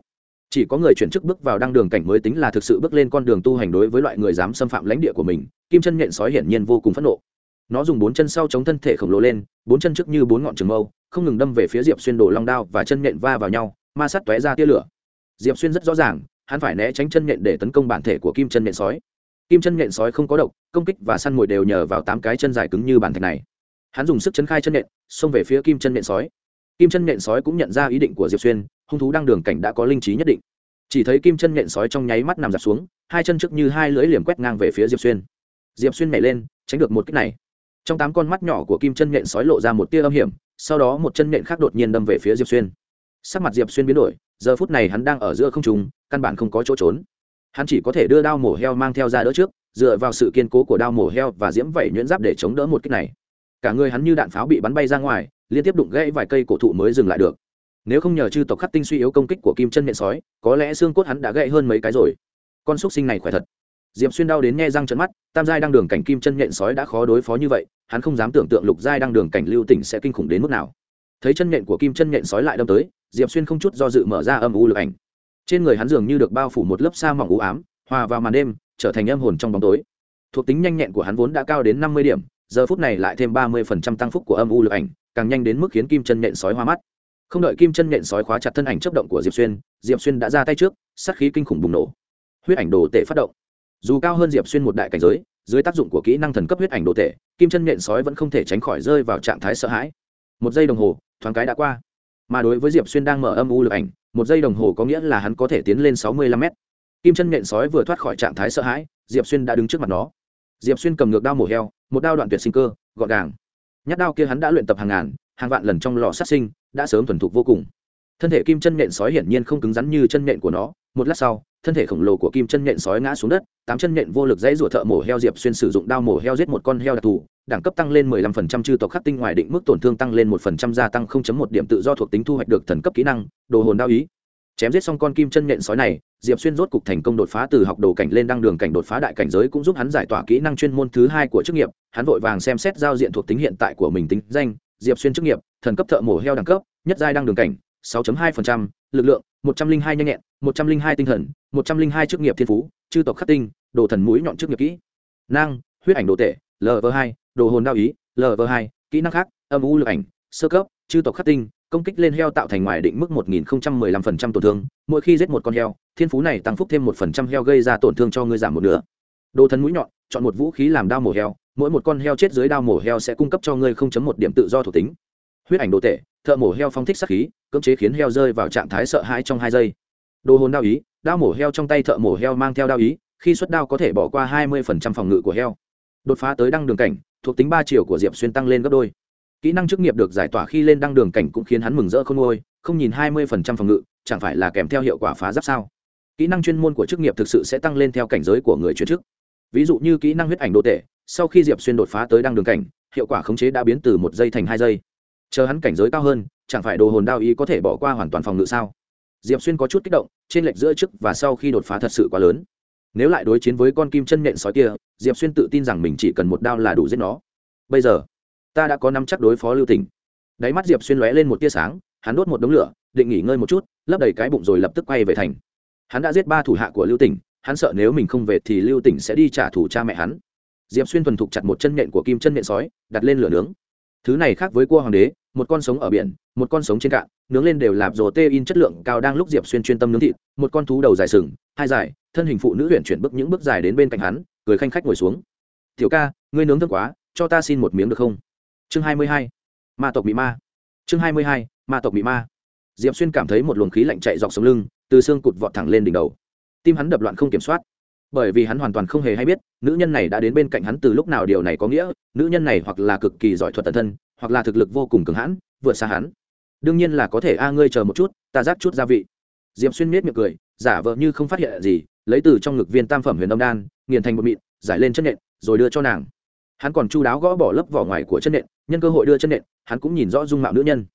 Chỉ có người chuyển chức bước vào đăng đường cảnh mới tính là thực sự bước lên con đường tu hành đối với loại người dám xâm phạm lãnh địa của mình, kim chân nhện sói hiển nhiên vô cùng phẫn nộ. Nó dùng bốn chân sau chống thân thể khổng lồ lên, bốn chân trước như bốn ngọn trường mâu, không ngừng đâm về phía diệp xuyên đổ long đao và chân nhện va vào nhau, ma sắt tóe ra tia lửa. Diệp xuyên rất rõ ràng hắn phải né tránh chân nhện để tấn công bản thể của kim chân nhện sói. Kim chân nhện sói không có độc, công kích và săn mồi đều nhờ vào tám cái chân dài cứng như bản thạch này. Hắn dùng sức chấn khai chân nhện, xông về phía kim chân nhện sói. Kim chân nhện sói cũng nhận ra ý định của diệp xuyên, hung thú đang đường cảnh đã có linh trí nhất định. Chỉ thấy kim chân nhện sói trong nháy mắt nằm giặt xuống, hai chân trước như hai lưỡi liềm quét ngang về phía diệp xuyên. Diệp xuyên nhảy lên, tránh được một kích này. Trong tám con mắt nhỏ của kim chân nhện sói lộ ra một tia âm hiểm, sau đó một chân nhện khác đột nhiên đâm về phía diệp xuyên. Sắc mặt diệp xuyên biến đổi giờ phút này hắn đang ở giữa không trùng căn bản không có chỗ trốn. Hắn chỉ có thể đưa đao mổ heo mang theo ra đỡ trước, dựa vào sự kiên cố của đao mổ heo và diễm vẩy nhuyễn giáp để chống đỡ một kích này. Cả người hắn như đạn pháo bị bắn bay ra ngoài, liên tiếp đụng gãy vài cây cổ thụ mới dừng lại được. Nếu không nhờ chư tộc khắc tinh suy yếu công kích của kim chân miệng sói, có lẽ xương cốt hắn đã gãy hơn mấy cái rồi. Con xúc sinh này khỏe thật. Diệp xuyên đau đến nghe răng trận mắt, tam giai đang đường cảnh kim chân nhện sói đã khó đối phó như vậy, hắn không dám tưởng tượng lục giai đang đường cảnh lưu tỉnh sẽ kinh khủng đến mức nào. Thấy chân nhện của kim chân nhện sói lại đâm tới diệp xuyên không chút do dự mở ra âm u lực ảnh. Trên người hắn dường như được bao phủ một lớp sa mỏng u ám, hòa vào màn đêm, trở thành âm hồn trong bóng tối. Thuộc tính nhanh nhẹn của hắn vốn đã cao đến năm mươi điểm, giờ phút này lại thêm ba mươi phần trăm tăng phúc của âm u lực ảnh, càng nhanh đến mức khiến kim chân nhện sói hoa mắt. Không đợi kim chân nhện sói khóa chặt thân ảnh chấp động của diệp xuyên diệp xuyên đã ra tay trước, sát khí kinh khủng bùng nổ. Huyết ảnh đồ tệ phát động. Dù cao hơn diệp xuyên một đại cảnh giới, dưới tác dụng của kỹ năng thần cấp huyết ảnh đồ tệ kim chân nhện sói vẫn không thể tránh khỏi rơi vào trạng thái sợ hãi. Một giây đồng hồ, thoáng cái đã qua mà đối với diệp xuyên đang mở âm u lực ảnh, một giây đồng hồ có nghĩa là hắn có thể tiến lên sáu mươi lăm mét. Kim chân nhện sói vừa thoát khỏi trạng thái sợ hãi, diệp xuyên đã đứng trước mặt nó. Diệp xuyên cầm ngược đao mổ heo, một đao đoạn tuyệt sinh cơ, gọn gàng. Nhát đao kia hắn đã luyện tập hàng ngàn, hàng vạn lần trong lò sát sinh, đã sớm thuần thục vô cùng thân thể kim chân nện sói hiển nhiên không cứng rắn như chân nện của nó. Một lát sau, thân thể khổng lồ của kim chân nện sói ngã xuống đất, tám chân nện vô lực dãy rủa thợ mổ heo diệp xuyên sử dụng đao mổ heo giết một con heo đặc thù, đẳng cấp tăng lên 15% chư tộc khắc tinh ngoài định mức tổn thương tăng lên 1% gia tăng 0.1 điểm tự do thuộc tính thu hoạch được thần cấp kỹ năng, đồ hồn đao ý. Chém giết xong con kim chân nện sói này, diệp xuyên rốt cục thành công đột phá từ học đồ cảnh lên đăng đường cảnh đột phá đại cảnh giới cũng giúp hắn giải tỏa kỹ năng chuyên môn thứ hai của chức nghiệp. Hắn vội vàng xem xét giao diện thuộc tính hiện tại của mình tính danh, diệp xuyên chức nghiệp, thần cấp thợ mổ heo đẳng cấp, nhất giai đăng đường cảnh 6.2%, lực lượng 102 nhanh nhẹn 102 tinh thần 102 chức nghiệp thiên phú chư tộc khắc tinh đồ thần mũi nhọn chức nghiệp kỹ. Năng huyết ảnh đồ tệ lv 2 đồ hồn đao ý lv 2 kỹ năng khác âm u lực ảnh sơ cấp chư tộc khắc tinh công kích lên heo tạo thành ngoài định mức 1015% tổn thương mỗi khi giết một con heo thiên phú này tăng phúc thêm 1% heo gây ra tổn thương cho người giảm một nửa. Đồ thần mũi nhọn chọn một vũ khí làm đao mổ heo mỗi một con heo chết dưới đao mổ heo sẽ cung cấp cho ngươi 0.1 điểm tự do thuộc tính huyết ảnh đồ tệ thợ mổ heo phong thích sát khí, cưỡng chế khiến heo rơi vào trạng thái sợ hãi trong hai giây. Đồ hồn đao ý, đao mổ heo trong tay thợ mổ heo mang theo đao ý, khi xuất đao có thể bỏ qua 20% phòng ngự của heo. Đột phá tới đăng đường cảnh, thuộc tính ba chiều của diệp xuyên tăng lên gấp đôi. Kỹ năng chức nghiệp được giải tỏa khi lên đăng đường cảnh cũng khiến hắn mừng rỡ không ngôi không nhìn hai mươi phần trăm phòng ngự, chẳng phải là kèm theo hiệu quả phá giáp sao? Kỹ năng chuyên môn của chức nghiệp thực sự sẽ tăng lên theo cảnh giới của người chuyển chức. Ví dụ như kỹ năng huyết ảnh đô tệ sau khi diệp xuyên đột phá tới đăng đường cảnh, hiệu quả khống chế đã biến từ một giây thành hai giây chờ hắn cảnh giới cao hơn, chẳng phải đồ hồn đao ý có thể bỏ qua hoàn toàn phòng ngự sao? Diệp xuyên có chút kích động, trên lệch giữa trước và sau khi đột phá thật sự quá lớn. Nếu lại đối chiến với con kim chân nện sói kia, diệp xuyên tự tin rằng mình chỉ cần một đao là đủ giết nó. Bây giờ, ta đã có năm chắc đối phó lưu tỉnh đáy mắt diệp xuyên lóe lên một tia sáng, hắn đốt một đống lửa, định nghỉ ngơi một chút, lấp đầy cái bụng rồi lập tức quay về thành. Hắn đã giết ba thủ hạ của lưu tỉnh hắn sợ nếu mình không về thì lưu tỉnh sẽ đi trả thù cha mẹ hắn. Diệp xuyên thuần thục chặt một chân nện của kim chân nện sói, đặt lên lửa nướng thứ này khác với cua hoàng đế, một con sống ở biển, một con sống trên cạn, nướng lên đều lạp rồ tê in chất lượng cao đang lúc diệp xuyên chuyên tâm nướng thịt, một con thú đầu dài sừng, hai dài, thân hình phụ nữ huyện chuyển bước những bước dài đến bên cạnh hắn, cười khanh khách ngồi xuống. Tiểu ca, ngươi nướng thơm quá, cho ta xin một miếng được không? Chương hai mươi hai, ma tộc bị ma. Chương hai mươi hai, ma tộc bị ma. Diệp xuyên cảm thấy một luồng khí lạnh chạy dọc sống lưng, từ xương cụt vọt thẳng lên đỉnh đầu. Tim hắn đập loạn không kiểm soát bởi vì hắn hoàn toàn không hề hay biết, nữ nhân này đã đến bên cạnh hắn từ lúc nào điều này có nghĩa, nữ nhân này hoặc là cực kỳ giỏi thuật tận thân, hoặc là thực lực vô cùng cường hãn, vượt xa hắn. Đương nhiên là có thể, a, ngươi chờ một chút, ta rác chút gia vị. Diệp xuyên miết miệng cười, giả vờ như không phát hiện gì, lấy từ trong ngực viên tam phẩm huyền đông đan, nghiền thành một mịn, giải lên chân nện, rồi đưa cho nàng. Hắn còn chu đáo gõ bỏ lớp vỏ ngoài của chân nện, nhân cơ hội đưa chân nện, hắn cũng nhìn rõ dung mạo nữ nhân.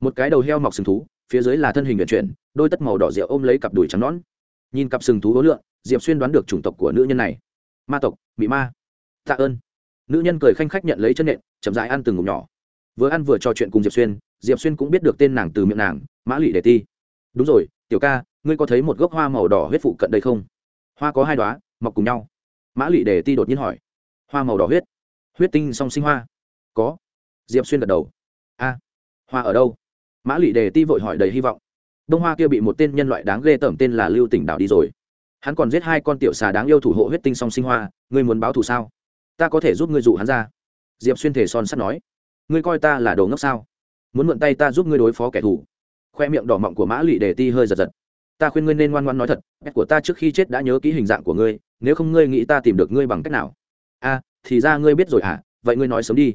Một cái đầu heo mọc sừng thú, phía dưới là thân hình vận chuyển, đôi tất màu đỏ rượu ôm lấy cặp đùi trắng nón nhìn cặp sừng thú hối lượn diệp xuyên đoán được chủng tộc của nữ nhân này. Ma tộc bị ma. Tạ ơn. Nữ nhân cười khanh khách nhận lấy chân nện, chậm dãi ăn từng ngụm nhỏ. Vừa ăn vừa trò chuyện cùng diệp xuyên diệp xuyên cũng biết được tên nàng từ miệng nàng, mã lụy đề ti. Đúng rồi, tiểu ca, ngươi có thấy một gốc hoa màu đỏ huyết phụ cận đây không? Hoa có hai đoá mọc cùng nhau. Mã lụy đề ti đột nhiên hỏi. Hoa màu đỏ huyết. Huyết tinh song sinh hoa. Có. Diệp xuyên gật đầu. A. Hoa ở đâu? Mã lụy đề ti vội hỏi đầy hy vọng. Đông hoa kia bị một tên nhân loại đáng ghê tởm tên là lưu tỉnh đảo đi rồi hắn còn giết hai con tiểu xà đáng yêu thủ hộ huyết tinh song sinh hoa, ngươi muốn báo thù sao? Ta có thể giúp ngươi dụ hắn ra. Diệp xuyên thể son sắt nói. Ngươi coi ta là đồ ngốc sao? Muốn mượn tay ta giúp ngươi đối phó kẻ thù. Khoe miệng đỏ mọng của mã lụy để ti hơi giật giật. Ta khuyên ngươi nên ngoan ngoan nói thật ép của ta trước khi chết đã nhớ kỹ hình dạng của ngươi, nếu không ngươi nghĩ ta tìm được ngươi bằng cách nào? A, thì ra ngươi biết rồi à vậy ngươi nói sớm đi.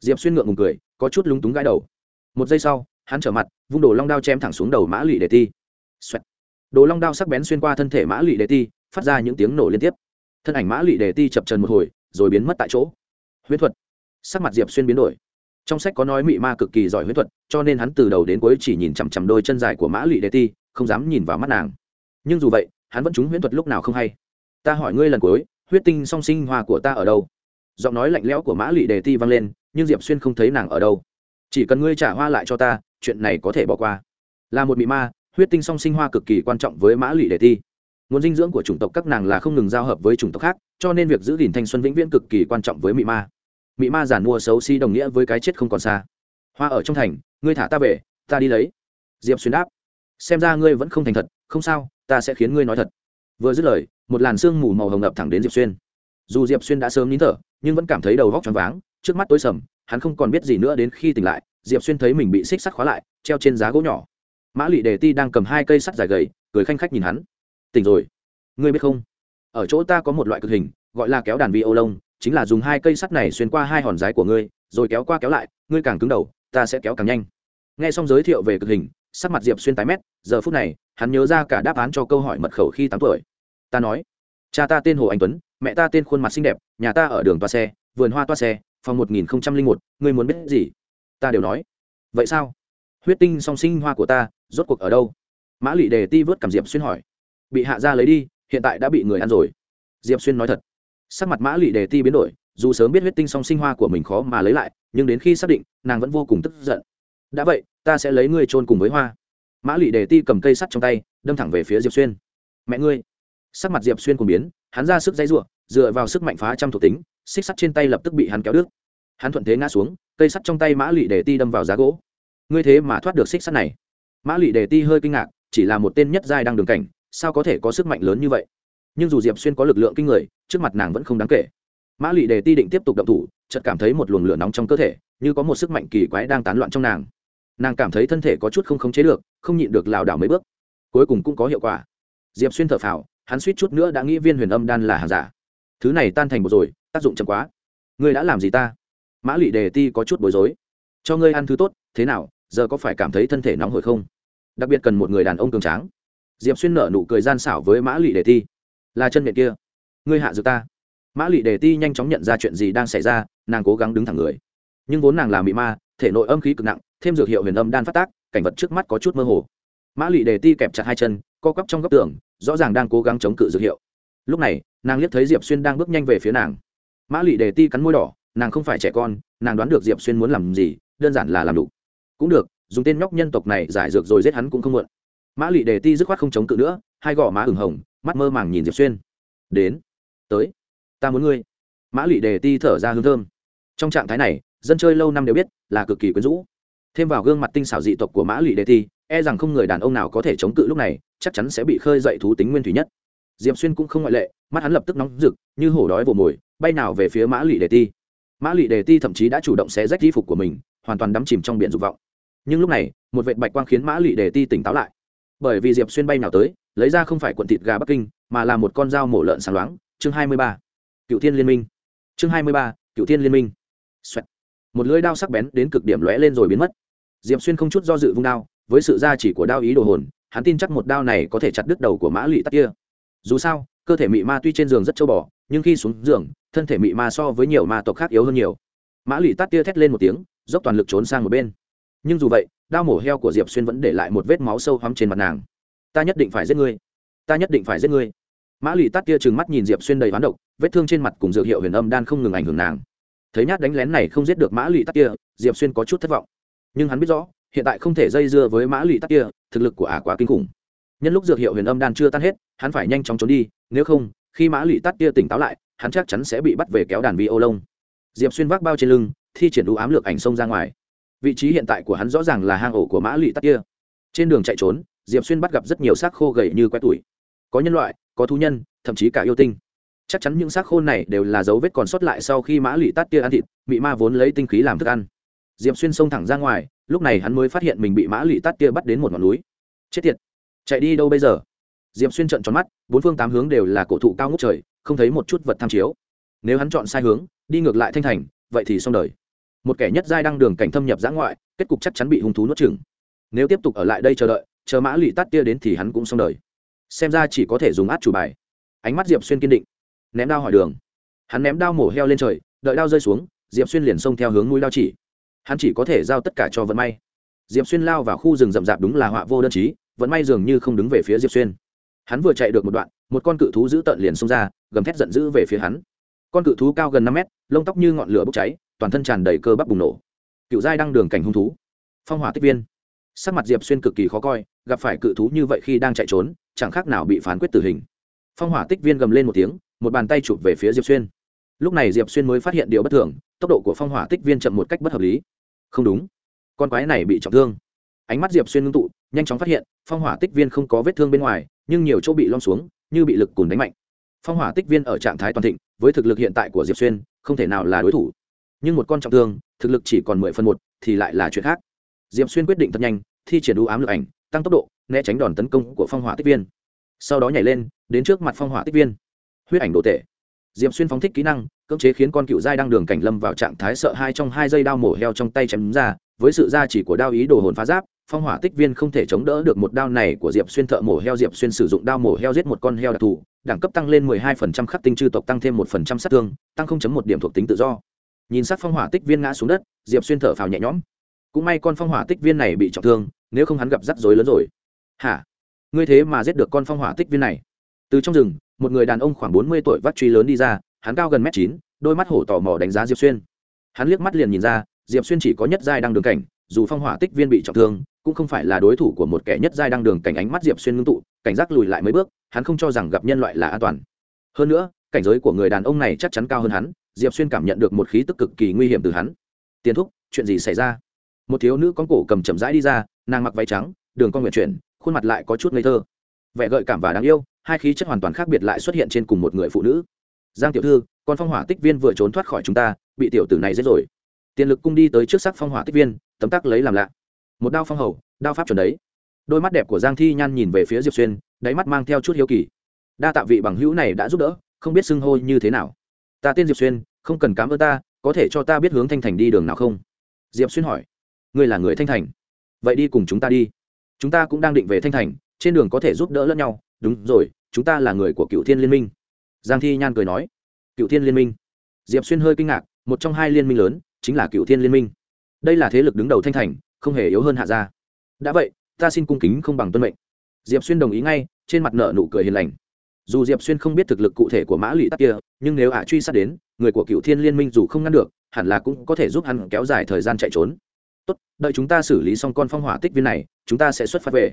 Diệp xuyên ngượng ngùng cười, có chút lúng túng gãi đầu. Một giây sau, hắn trở mặt, vung đồ long đao chém thẳng xuống đầu mã lụy đề ti、Xoẹt đồ long đao sắc bén xuyên qua thân thể mã lụy đề ti, phát ra những tiếng nổ liên tiếp. Thân ảnh mã lụy đề ti chập trần một hồi, rồi biến mất tại chỗ. Huyễn thuật. Sắc mặt diệp xuyên biến đổi. Trong sách có nói mị ma cực kỳ giỏi huyễn thuật, cho nên hắn từ đầu đến cuối chỉ nhìn chằm chằm đôi chân dài của mã lụy đề ti, không dám nhìn vào mắt nàng. Nhưng dù vậy, hắn vẫn trúng huyễn thuật lúc nào không hay. Ta hỏi ngươi lần cuối, huyết tinh song sinh hoa của ta ở đâu? Giọng nói lạnh lẽo của mã lụy đề ti vang lên, nhưng diệp xuyên không thấy nàng ở đâu. Chỉ cần ngươi trả hoa lại cho ta, chuyện này có thể bỏ qua. Là một mị ma huyết tinh song sinh hoa cực kỳ quan trọng với mã lụy đề thi. nguồn dinh dưỡng của chủng tộc các nàng là không ngừng giao hợp với chủng tộc khác, cho nên việc giữ gìn thanh xuân vĩnh viễn cực kỳ quan trọng với mị ma. Mị ma giản mua xấu xí đồng nghĩa với cái chết không còn xa. Hoa ở trong thành, ngươi thả ta về, ta đi lấy. Diệp xuyên đáp, xem ra ngươi vẫn không thành thật, không sao, ta sẽ khiến ngươi nói thật. Vừa dứt lời, một làn sương mù màu hồng ngập thẳng đến diệp xuyên. Dù diệp xuyên đã sớm nín thở, nhưng vẫn cảm thấy đầu vóc t r váng, trước mắt tối sầm, hắn không còn biết gì nữa đến khi tỉnh lại, diệp xuyên thấy mình bị xích sắt khóa lại, treo trên giá gỗ nhỏ mã lụy đề ti đang cầm hai cây sắt dài gầy, cười khanh khách nhìn hắn. Tỉnh rồi. Ngươi biết không? Ở chỗ ta có một loại cực hình, gọi là kéo đàn vi ô lông chính là dùng hai cây sắt này xuyên qua hai hòn rái của ngươi, rồi kéo qua kéo lại, ngươi càng cứng đầu, ta sẽ kéo càng nhanh. Nghe xong giới thiệu về cực hình, sắc mặt diệp xuyên tái mét, giờ phút này, hắn nhớ ra cả đáp án cho câu hỏi mật khẩu khi tám tuổi. Ta nói, cha ta tên hồ anh tuấn, mẹ ta tên khuôn mặt xinh đẹp, nhà ta ở đường toa xe, vườn hoa toa xe, phòng một nghìn một, ngươi muốn biết gì? Ta đều nói, vậy sao? Huyết tinh song sinh hoa của ta rốt cuộc ở đâu? Mã lụy đề ti vớt cảm diệp xuyên hỏi. Bị hạ ra lấy đi, hiện tại đã bị người ăn rồi. Diệp xuyên nói thật. Sắc mặt mã lụy đề ti biến đổi, dù sớm biết huyết tinh song sinh hoa của mình khó mà lấy lại, nhưng đến khi xác định, nàng vẫn vô cùng tức giận. Đã vậy, ta sẽ lấy ngươi trôn cùng với hoa. Mã lụy đề ti cầm cây sắt trong tay, đâm thẳng về phía diệp xuyên. Mẹ ngươi. Sắc mặt diệp xuyên cùng biến, hắn ra sức dây r u ộ dựa vào sức mạnh phá trăm thuộc tính, xích sắt trên tay lập tức bị hắn kéo đứt. Hắn thuận thế ngã xuống, cây sắt trong tay mã lụy đề ti đâm vào giá gỗ. Ngươi thế mà thoát được xích sắt này mã lụy đề ti hơi kinh ngạc, chỉ là một tên nhất giai đang đường cảnh, sao có thể có sức mạnh lớn như vậy? Nhưng dù diệp xuyên có lực lượng kinh người, trước mặt nàng vẫn không đáng kể. Mã lụy đề ti định tiếp tục động thủ, chợt cảm thấy một luồng lửa nóng trong cơ thể, như có một sức mạnh kỳ quái đang tán loạn trong nàng. Nàng cảm thấy thân thể có chút không khống chế được, không nhịn được lảo đảo mấy bước. Cuối cùng cũng có hiệu quả. Diệp xuyên thở phào, hắn suýt chút nữa đã nghĩ viên huyền âm đan là hàng giả. Thứ này tan thành một rồi, tác dụng chậm quá. Ngươi đã làm gì ta? Mã lụy đề ti có chút bối rối. Cho ngươi ăn thứ tốt, thế nào? Giờ có phải cảm thấy thân thể nóng hổi không? Đặc biệt cần một người đàn ông cường tráng. Diệp xuyên nở nụ cười gian xảo với mã lụy đề ti. Là chân miệng kia. Ngươi hạ dược ta. Mã lụy đề ti nhanh chóng nhận ra chuyện gì đang xảy ra, nàng cố gắng đứng thẳng người. Nhưng vốn nàng là mị ma, thể nội âm khí cực nặng, thêm dược hiệu huyền âm đan phát tác, cảnh vật trước mắt có chút mơ hồ. Mã lụy đề ti kẹp chặt hai chân, co quắp trong góc tường, rõ ràng đang cố gắng chống cự dược hiệu. Lúc này, nàng liếc thấy diệp xuyên đang bước nhanh về phía nàng. Mã lụy đề ti cắn môi đỏ, nàng không phải trẻ con, nàng đoán được diệp xuyên muốn làm gì, đơn giản là làm đủ cũng được, dùng tên nhóc nhân tộc này giải dược rồi giết hắn cũng không mượn. mã lụy đề ti dứt khoát không chống cự nữa, hai gò má ửng hồng, mắt mơ màng nhìn diệp xuyên. Đến, tới, ta muốn ngươi. Mã lụy đề ti thở ra hương thơm. Trong trạng thái này, dân chơi lâu năm đều biết là cực kỳ quyến rũ. Thêm vào gương mặt tinh xảo dị tộc của mã lụy đề ti e rằng không người đàn ông nào có thể chống cự lúc này, chắc chắn sẽ bị khơi dậy thú tính nguyên thủy nhất. Diệp xuyên cũng không ngoại lệ, mắt hắn lập tức nóng rực, như hổ đói vồ mồi, bay nào về phía mã lụy đề ti. Mã lụy đề ti thậm chí đã chủ động xé rách y phục của mình, hoàn toàn đắm chìm trong biển dục vọng nhưng lúc này, một vệ bạch quang khiến mã lụy đề ti tỉnh táo lại. Bởi vì diệp xuyên bay nào tới, lấy ra không phải quận thịt gà bắc kinh, mà là một con dao mổ lợn sáng loáng. Chương hai mươi ba. Cựu thiên liên minh. Chương hai mươi ba. Cựu thiên liên minh、Xoẹt. Một lưỡi đao sắc bén đến cực điểm lóe lên rồi biến mất. Diệp xuyên không chút do dự vung đao, với sự gia chỉ của đao ý đồ hồn, hắn tin chắc một đao này có thể chặt đứt đầu của mã lụy tắc kia. Dù sao, cơ thể mị ma tuy trên giường rất châu bò, nhưng khi xuống giường, thân thể mị ma so với nhiều ma tộc khác yếu hơn nhiều. Mã lụy tắt tia thét lên một tiếng, dốc toàn lực trốn sang một bên nhưng dù vậy, đao mổ heo của diệp xuyên vẫn để lại một vết máu sâu hoắm trên mặt nàng. Ta nhất định phải giết ngươi. Ta nhất định phải giết ngươi. Mã lụy tắt tia trừng mắt nhìn diệp xuyên đầy hoán độc, vết thương trên mặt cùng dược hiệu huyền âm đan không ngừng ảnh hưởng nàng. Thấy nhát đánh lén này không giết được mã lụy tắt tia, diệp xuyên có chút thất vọng. Nhưng hắn biết rõ, hiện tại không thể dây dưa với mã lụy tắt tia, thực lực của ả quá kinh khủng. Nhân lúc dược hiệu huyền âm đan chưa tan hết, hắn phải nhanh chóng trốn đi, nếu không, khi mã lụy tắt tia tỉnh táo lại, hắn chắc chắn sẽ bị bắt về kéo đàn vi ô lông. Diệp xuyên vác bao trên lưng, thi triển đũ ám lược ảnh xông ra ngoài vị trí hiện tại của hắn rõ ràng là hang ổ của mã lụy tắc kia. Trên đường chạy trốn, diệp xuyên bắt gặp rất nhiều xác khô gầy như quét tuổi có nhân loại, có thú nhân, thậm chí cả yêu tinh. Chắc chắn những xác khô này đều là dấu vết còn sót lại sau khi mã lụy tát kia ăn thịt bị ma vốn lấy tinh khí làm thức ăn. Diệp xuyên xông thẳng ra ngoài, lúc này hắn mới phát hiện mình bị mã lụy tát kia bắt đến một ngọn núi. Chết tiệt! Chạy đi đâu bây giờ? Diệp xuyên trợn tròn mắt, bốn phương tám hướng đều là cổ thụ cao ngút trời, không thấy một chút vật tham chiếu. Nếu hắn chọn sai hướng, đi ngược lại thanh thành, vậy thì xong đời một kẻ nhất giai đăng đường cảnh thâm nhập giã ngoại, kết cục chắc chắn bị hung thú nuốt chừng nếu tiếp tục ở lại đây chờ đợi, chờ mã lụy tắt tia đến thì hắn cũng xong đời. Xem ra chỉ có thể dùng át chủ bài. Ánh mắt diệp xuyên kiên định, ném đao hỏi đường. Hắn ném đao mổ heo lên trời, đợi đao rơi xuống, diệp xuyên liền xông theo hướng mũi đao chỉ. Hắn chỉ có thể giao tất cả cho vận may. Diệp xuyên lao vào khu rừng rậm rạp đúng là họa vô đơn chí, vận may dường như không đứng về phía diệp xuyên. Hắn vừa chạy được một đoạn, một con cự thú giữ tợn liền xông ra, gầm thét giận dữ về phía hắn. Con cự thú cao gần năm mét, lông tóc như ngọn lửa bốc cháy toàn thân tràn đầy cơ bắp bùng nổ. Cựu giai đăng đường cảnh hung thú. Phong hỏa tích viên. Sắc mặt diệp xuyên cực kỳ khó coi, gặp phải cự thú như vậy khi đang chạy trốn, chẳng khác nào bị phán quyết tử hình. Phong hỏa tích viên gầm lên một tiếng, một bàn tay chụp về phía diệp xuyên. Lúc này diệp xuyên mới phát hiện điều bất thường, tốc độ của phong hỏa tích viên chậm một cách bất hợp lý. Không đúng. Con quái này bị trọng thương. Ánh mắt diệp xuyên ngưng tụ, nhanh chóng phát hiện, phong hỏa tích viên không có vết thương bên ngoài, nhưng nhiều chỗ bị lom xuống, như bị lực cùn đánh mạnh. Phong hỏa tích viên ở trạng thái toàn thịnh, với thực lực hiện tại của diệp xuyên, không thể nào là đối thủ nhưng một con trọng thương, thực lực chỉ còn mười phần một, thì lại là chuyện khác. Diệp xuyên quyết định thật nhanh, thi triển đũ ám lực ảnh, tăng tốc độ, né tránh đòn tấn công của phong hỏa tích viên. Sau đó nhảy lên, đến trước mặt phong hỏa tích viên. Huyết ảnh đồ tệ. Diệp xuyên phóng thích kỹ năng, cưỡng chế khiến con cựu giai đang đường cảnh lâm vào trạng thái sợ hai trong hai dây đao mổ heo trong tay chém ra. Với sự gia chỉ của đao ý đồ hồn phá giáp, phong hỏa tích viên không thể chống đỡ được một đao này của diệp xuyên thợ mổ heo. Diệp xuyên sử dụng đao mổ heo giết một con heo đặc thù, đẳng cấp tăng lên 12% khắc tinh chư tộc tăng thêm 1% sát thương, tăng 0.1 điểm thuộc tính tự do nhìn sát phong hỏa tích viên ngã xuống đất, diệp xuyên thở phào nhẹ nhõm. Cũng may con phong hỏa tích viên này bị trọng thương, nếu không hắn gặp rắc rối lớn rồi. Hả? Ngươi thế mà giết được con phong hỏa tích viên này. Từ trong rừng, một người đàn ông khoảng bốn mươi tuổi vắt truy lớn đi ra, hắn cao gần mét chín, đôi mắt hổ tò mò đánh giá diệp xuyên. Hắn liếc mắt liền nhìn ra, diệp xuyên chỉ có nhất giai đang đường cảnh, dù phong hỏa tích viên bị trọng thương, cũng không phải là đối thủ của một kẻ nhất giai đang đường cảnh ánh mắt diệp xuyên ngưng tụ, cảnh giác lùi lại mấy bước, hắn không cho rằng gặp nhân loại là an toàn. Hơn nữa cảnh giới của người đàn ông này chắc chắn cao hơn hắn, diệp xuyên cảm nhận được một khí tức cực kỳ nguy hiểm từ hắn. Tiền thúc, chuyện gì xảy ra? Một thiếu nữ con cổ cầm chậm rãi đi ra, nàng mặc váy trắng, đường con nguyện chuyển, khuôn mặt lại có chút ngây thơ. Vẻ gợi cảm và đáng yêu, hai khí chất hoàn toàn khác biệt lại xuất hiện trên cùng một người phụ nữ. Giang tiểu thư, con phong hỏa tích viên vừa trốn thoát khỏi chúng ta, bị tiểu tử này giết rồi. Tiền lực cung đi tới trước sắc phong hỏa tích viên, tấm tắc lấy làm lạ. Một đao phong hầu, đao pháp chuẩn đấy. Đôi mắt đẹp của giang thi nhan nhìn về phía diệp xuyên, đáy mắt mang theo chút hiếu kỳ. Đa tạ vị bằng hữu này đã giúp đỡ không biết xưng hô như thế nào. Ta tên diệp xuyên, không cần cám ơn ta, có thể cho ta biết hướng thanh thành đi đường nào không? Diệp xuyên hỏi. Ngươi là người thanh thành. Vậy đi cùng chúng ta đi. Chúng ta cũng đang định về thanh thành, trên đường có thể giúp đỡ lẫn nhau. Đúng rồi, chúng ta là người của cựu thiên liên minh. Giang thi nhan cười nói. Cựu thiên liên minh. Diệp xuyên hơi kinh ngạc, một trong hai liên minh lớn, chính là cựu thiên liên minh. Đây là thế lực đứng đầu thanh thành, không hề yếu hơn hạ gia. Đã vậy, ta xin cung kính không bằng tuân mệnh. Diệp xuyên đồng ý ngay, trên mặt nợ nụ cười hiền lành dù diệp xuyên không biết thực lực cụ thể của mã lụy tắc kia, nhưng nếu ả truy sát đến, người của cựu thiên liên minh dù không ngăn được, hẳn là cũng có thể giúp hắn kéo dài thời gian chạy trốn. Tốt, đợi chúng ta xử lý xong con phong hỏa tích viên này, chúng ta sẽ xuất phát về.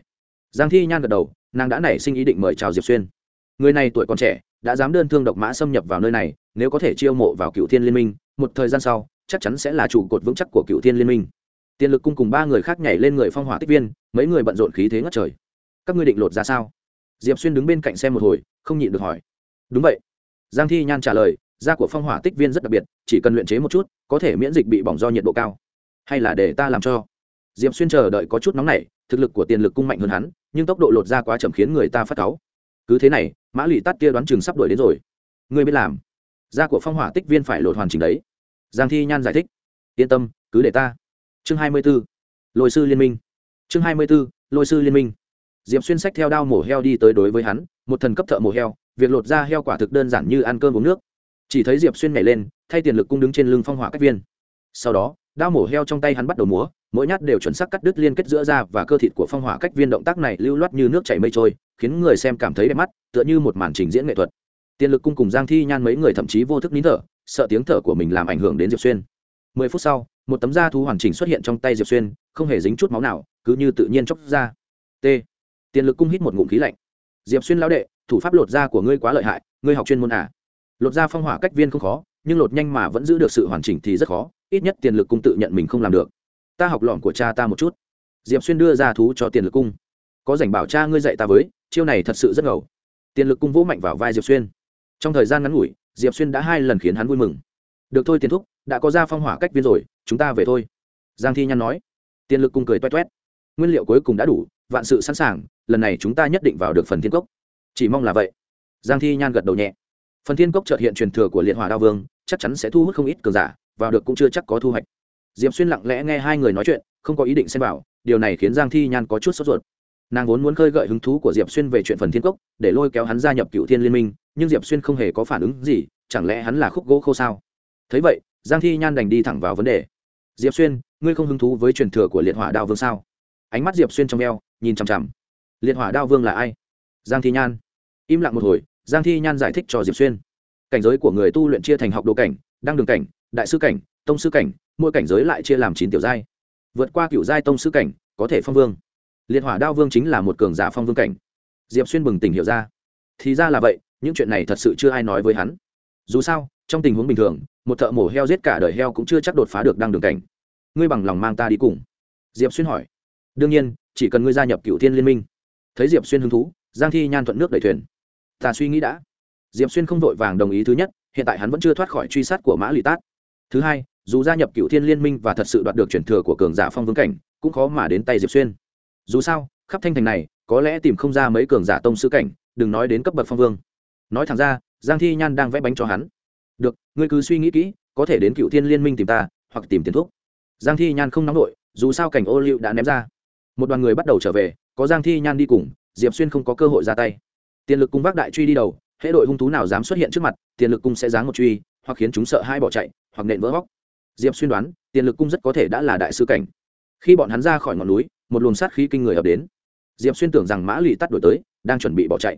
Giang thi nhan gật đầu, nàng đã nảy sinh ý định mời chào diệp xuyên. Người này tuổi còn trẻ, đã dám đơn thương độc mã xâm nhập vào nơi này, nếu có thể chiêu mộ vào cựu thiên liên minh, một thời gian sau, chắc chắn sẽ là trụ cột vững chắc của cựu thiên liên minh. Tiền lực cung cùng ba người khác nhảy lên người phong hỏa tích viên, mấy người bận rộn khí thế ngất trời. Các ngươi định lột ra sao? Diệp xuyên đứng bên cạnh xem một hồi, không nhịn được hỏi. Đúng vậy. Giang thi nhan trả lời, da của phong hỏa tích viên rất đặc biệt, chỉ cần luyện chế một chút, có thể miễn dịch bị bỏng do nhiệt độ cao. Hay là để ta làm cho. Diệp xuyên chờ đợi có chút nóng nảy, thực lực của tiền lực cung mạnh hơn hắn, nhưng tốc độ lột ra quá chậm khiến người ta phát cáu. Cứ thế này, mã lụy tắt kia đoán chừng sắp đuổi đến rồi. Ngươi biết làm. Da của phong hỏa tích viên phải lột hoàn chỉnh đấy. Giang thi nhan giải thích. Yên tâm, cứ để ta. Chương hai mươi b ố lôi sư liên minh. Chương hai mươi b ố lôi sư liên minh diệp xuyên sách theo đao mổ heo đi tới đối với hắn, một thần cấp thợ mổ heo, việc lột ra heo quả thực đơn giản như ăn cơm uống nước. Chỉ thấy diệp xuyên nhảy lên, thay tiền lực cung đứng trên lưng phong hỏa cách viên. Sau đó, đao mổ heo trong tay hắn bắt đầu múa, mỗi nhát đều chuẩn xác cắt đứt liên kết giữa da và cơ thịt của phong hỏa cách viên động tác này lưu loát như nước chảy mây trôi, khiến người xem cảm thấy đẹp mắt, tựa như một màn trình diễn nghệ thuật. Tiền lực cung cùng giang thi nhan mấy người thậm chí vô thức nín thở, sợ tiếng thở của mình làm ảnh hưởng đến diệp xuyên. Mười phút sau, một tấm da thú hoàn chỉnh xuất hiện trong tay diệp xuyên, không hề dính chút máu nào, cứ như tự nhiên chóc ra. T tiền lực cung hít một ngụm khí lạnh. Diệp xuyên lão đệ, thủ pháp lột da của ngươi quá lợi hại, ngươi học chuyên môn à? Lột da phong hỏa cách viên không khó, nhưng lột nhanh mà vẫn giữ được sự hoàn chỉnh thì rất khó, ít nhất tiền lực cung tự nhận mình không làm được. Ta học lỏm của cha ta một chút. Diệp xuyên đưa ra thú cho tiền lực cung. Có rảnh bảo cha ngươi dạy ta với, chiêu này thật sự rất ngầu. Tiền lực cung vỗ mạnh vào vai diệp xuyên. Trong thời gian ngắn ngủi, diệp xuyên đã hai lần khiến hắn vui mừng. Được thôi tiền thúc, đã có ra phong hỏa cách viên rồi, chúng ta về thôi. Giang thi nhăn nói. Tiền lực cung cười toét toét. Nguyên liệu cuối cùng đã đủ vạn sự sẵn sàng, lần này chúng ta nhất định vào được phần thiên cốc. Chỉ mong là vậy. Giang thi nhan gật đầu nhẹ. Phần thiên cốc trợt hiện truyền thừa của liệt hỏa đao vương, chắc chắn sẽ thu hút không ít cường giả, vào được cũng chưa chắc có thu hoạch. Diệp xuyên lặng lẽ nghe hai người nói chuyện, không có ý định xem vào, điều này khiến giang thi nhan có chút sốt ruột. Nàng vốn muốn khơi gợi hứng thú của diệp xuyên về chuyện phần thiên cốc, để lôi kéo hắn gia nhập cựu thiên liên minh, nhưng diệp xuyên không hề có phản ứng gì, chẳng lẽ hắn là khúc gỗ khô sao? Thấy vậy, giang thi nhan đành đi thẳng vào vấn đề. Diệp xuyên, ngươi không hứng thú với truyền thừa của liệt hỏa đao vương sao? Ánh mắt diệp xuyên trong eo, nhìn chằm chằm. Liệt hỏa đao vương là ai? Giang thi nhan. Im lặng một hồi, giang thi nhan giải thích cho diệp xuyên. Cảnh giới của người tu luyện chia thành học đồ cảnh, đăng đường cảnh, đại sư cảnh, tông sư cảnh, mỗi cảnh giới lại chia làm chín tiểu giai. Vượt qua cựu giai tông sư cảnh, có thể phong vương. Liệt hỏa đao vương chính là một cường giả phong vương cảnh. Diệp xuyên bừng tỉnh hiểu ra. Thì ra là vậy, những chuyện này thật sự chưa ai nói với hắn. Dù sao, trong tình huống bình thường, một thợ mổ heo giết cả đời heo cũng chưa chắc đột phá được đăng đường cảnh. Ngươi bằng lòng mang ta đi cùng. Diệp xuyên hỏi đương nhiên, chỉ cần ngươi gia nhập cựu thiên liên minh. Thấy diệp xuyên hứng thú, giang thi nhan thuận nước đẩy thuyền. Ta suy nghĩ đã. Diệp xuyên không vội vàng đồng ý thứ nhất, hiện tại hắn vẫn chưa thoát khỏi truy sát của mã lụy tát. Thứ hai, dù gia nhập cựu thiên liên minh và thật sự đoạt được truyền thừa của cường giả phong vương cảnh, cũng khó mà đến tay diệp xuyên. Dù sao, khắp thanh thành này, có lẽ tìm không ra mấy cường giả tông sư cảnh, đừng nói đến cấp bậc phong vương. Nói thẳng ra, giang thi nhan đang vẽ bánh cho hắn. Được, ngươi cứ suy nghĩ kỹ, có thể đến cựu thiên liên minh tìm ta, hoặc tìm tiền thuốc. Giang thi nhan không nóng nổi, dù sao cảnh ô liu đã ném ra một đoàn người bắt đầu trở về, có giang thi nhan đi cùng, diệp xuyên không có cơ hội ra tay. Tiền lực cung vác đại truy đi đầu hễ đội hung thú nào dám xuất hiện trước mặt, tiền lực cung sẽ giáng một truy, hoặc khiến chúng sợ hai bỏ chạy, hoặc nện vỡ góc diệp xuyên đoán, tiền lực cung rất có thể đã là đại sư cảnh. Khi bọn hắn ra khỏi ngọn núi, một luồng sát khí kinh người ập đến. Diệp xuyên tưởng rằng mã lụy tắt đổi tới, đang chuẩn bị bỏ chạy.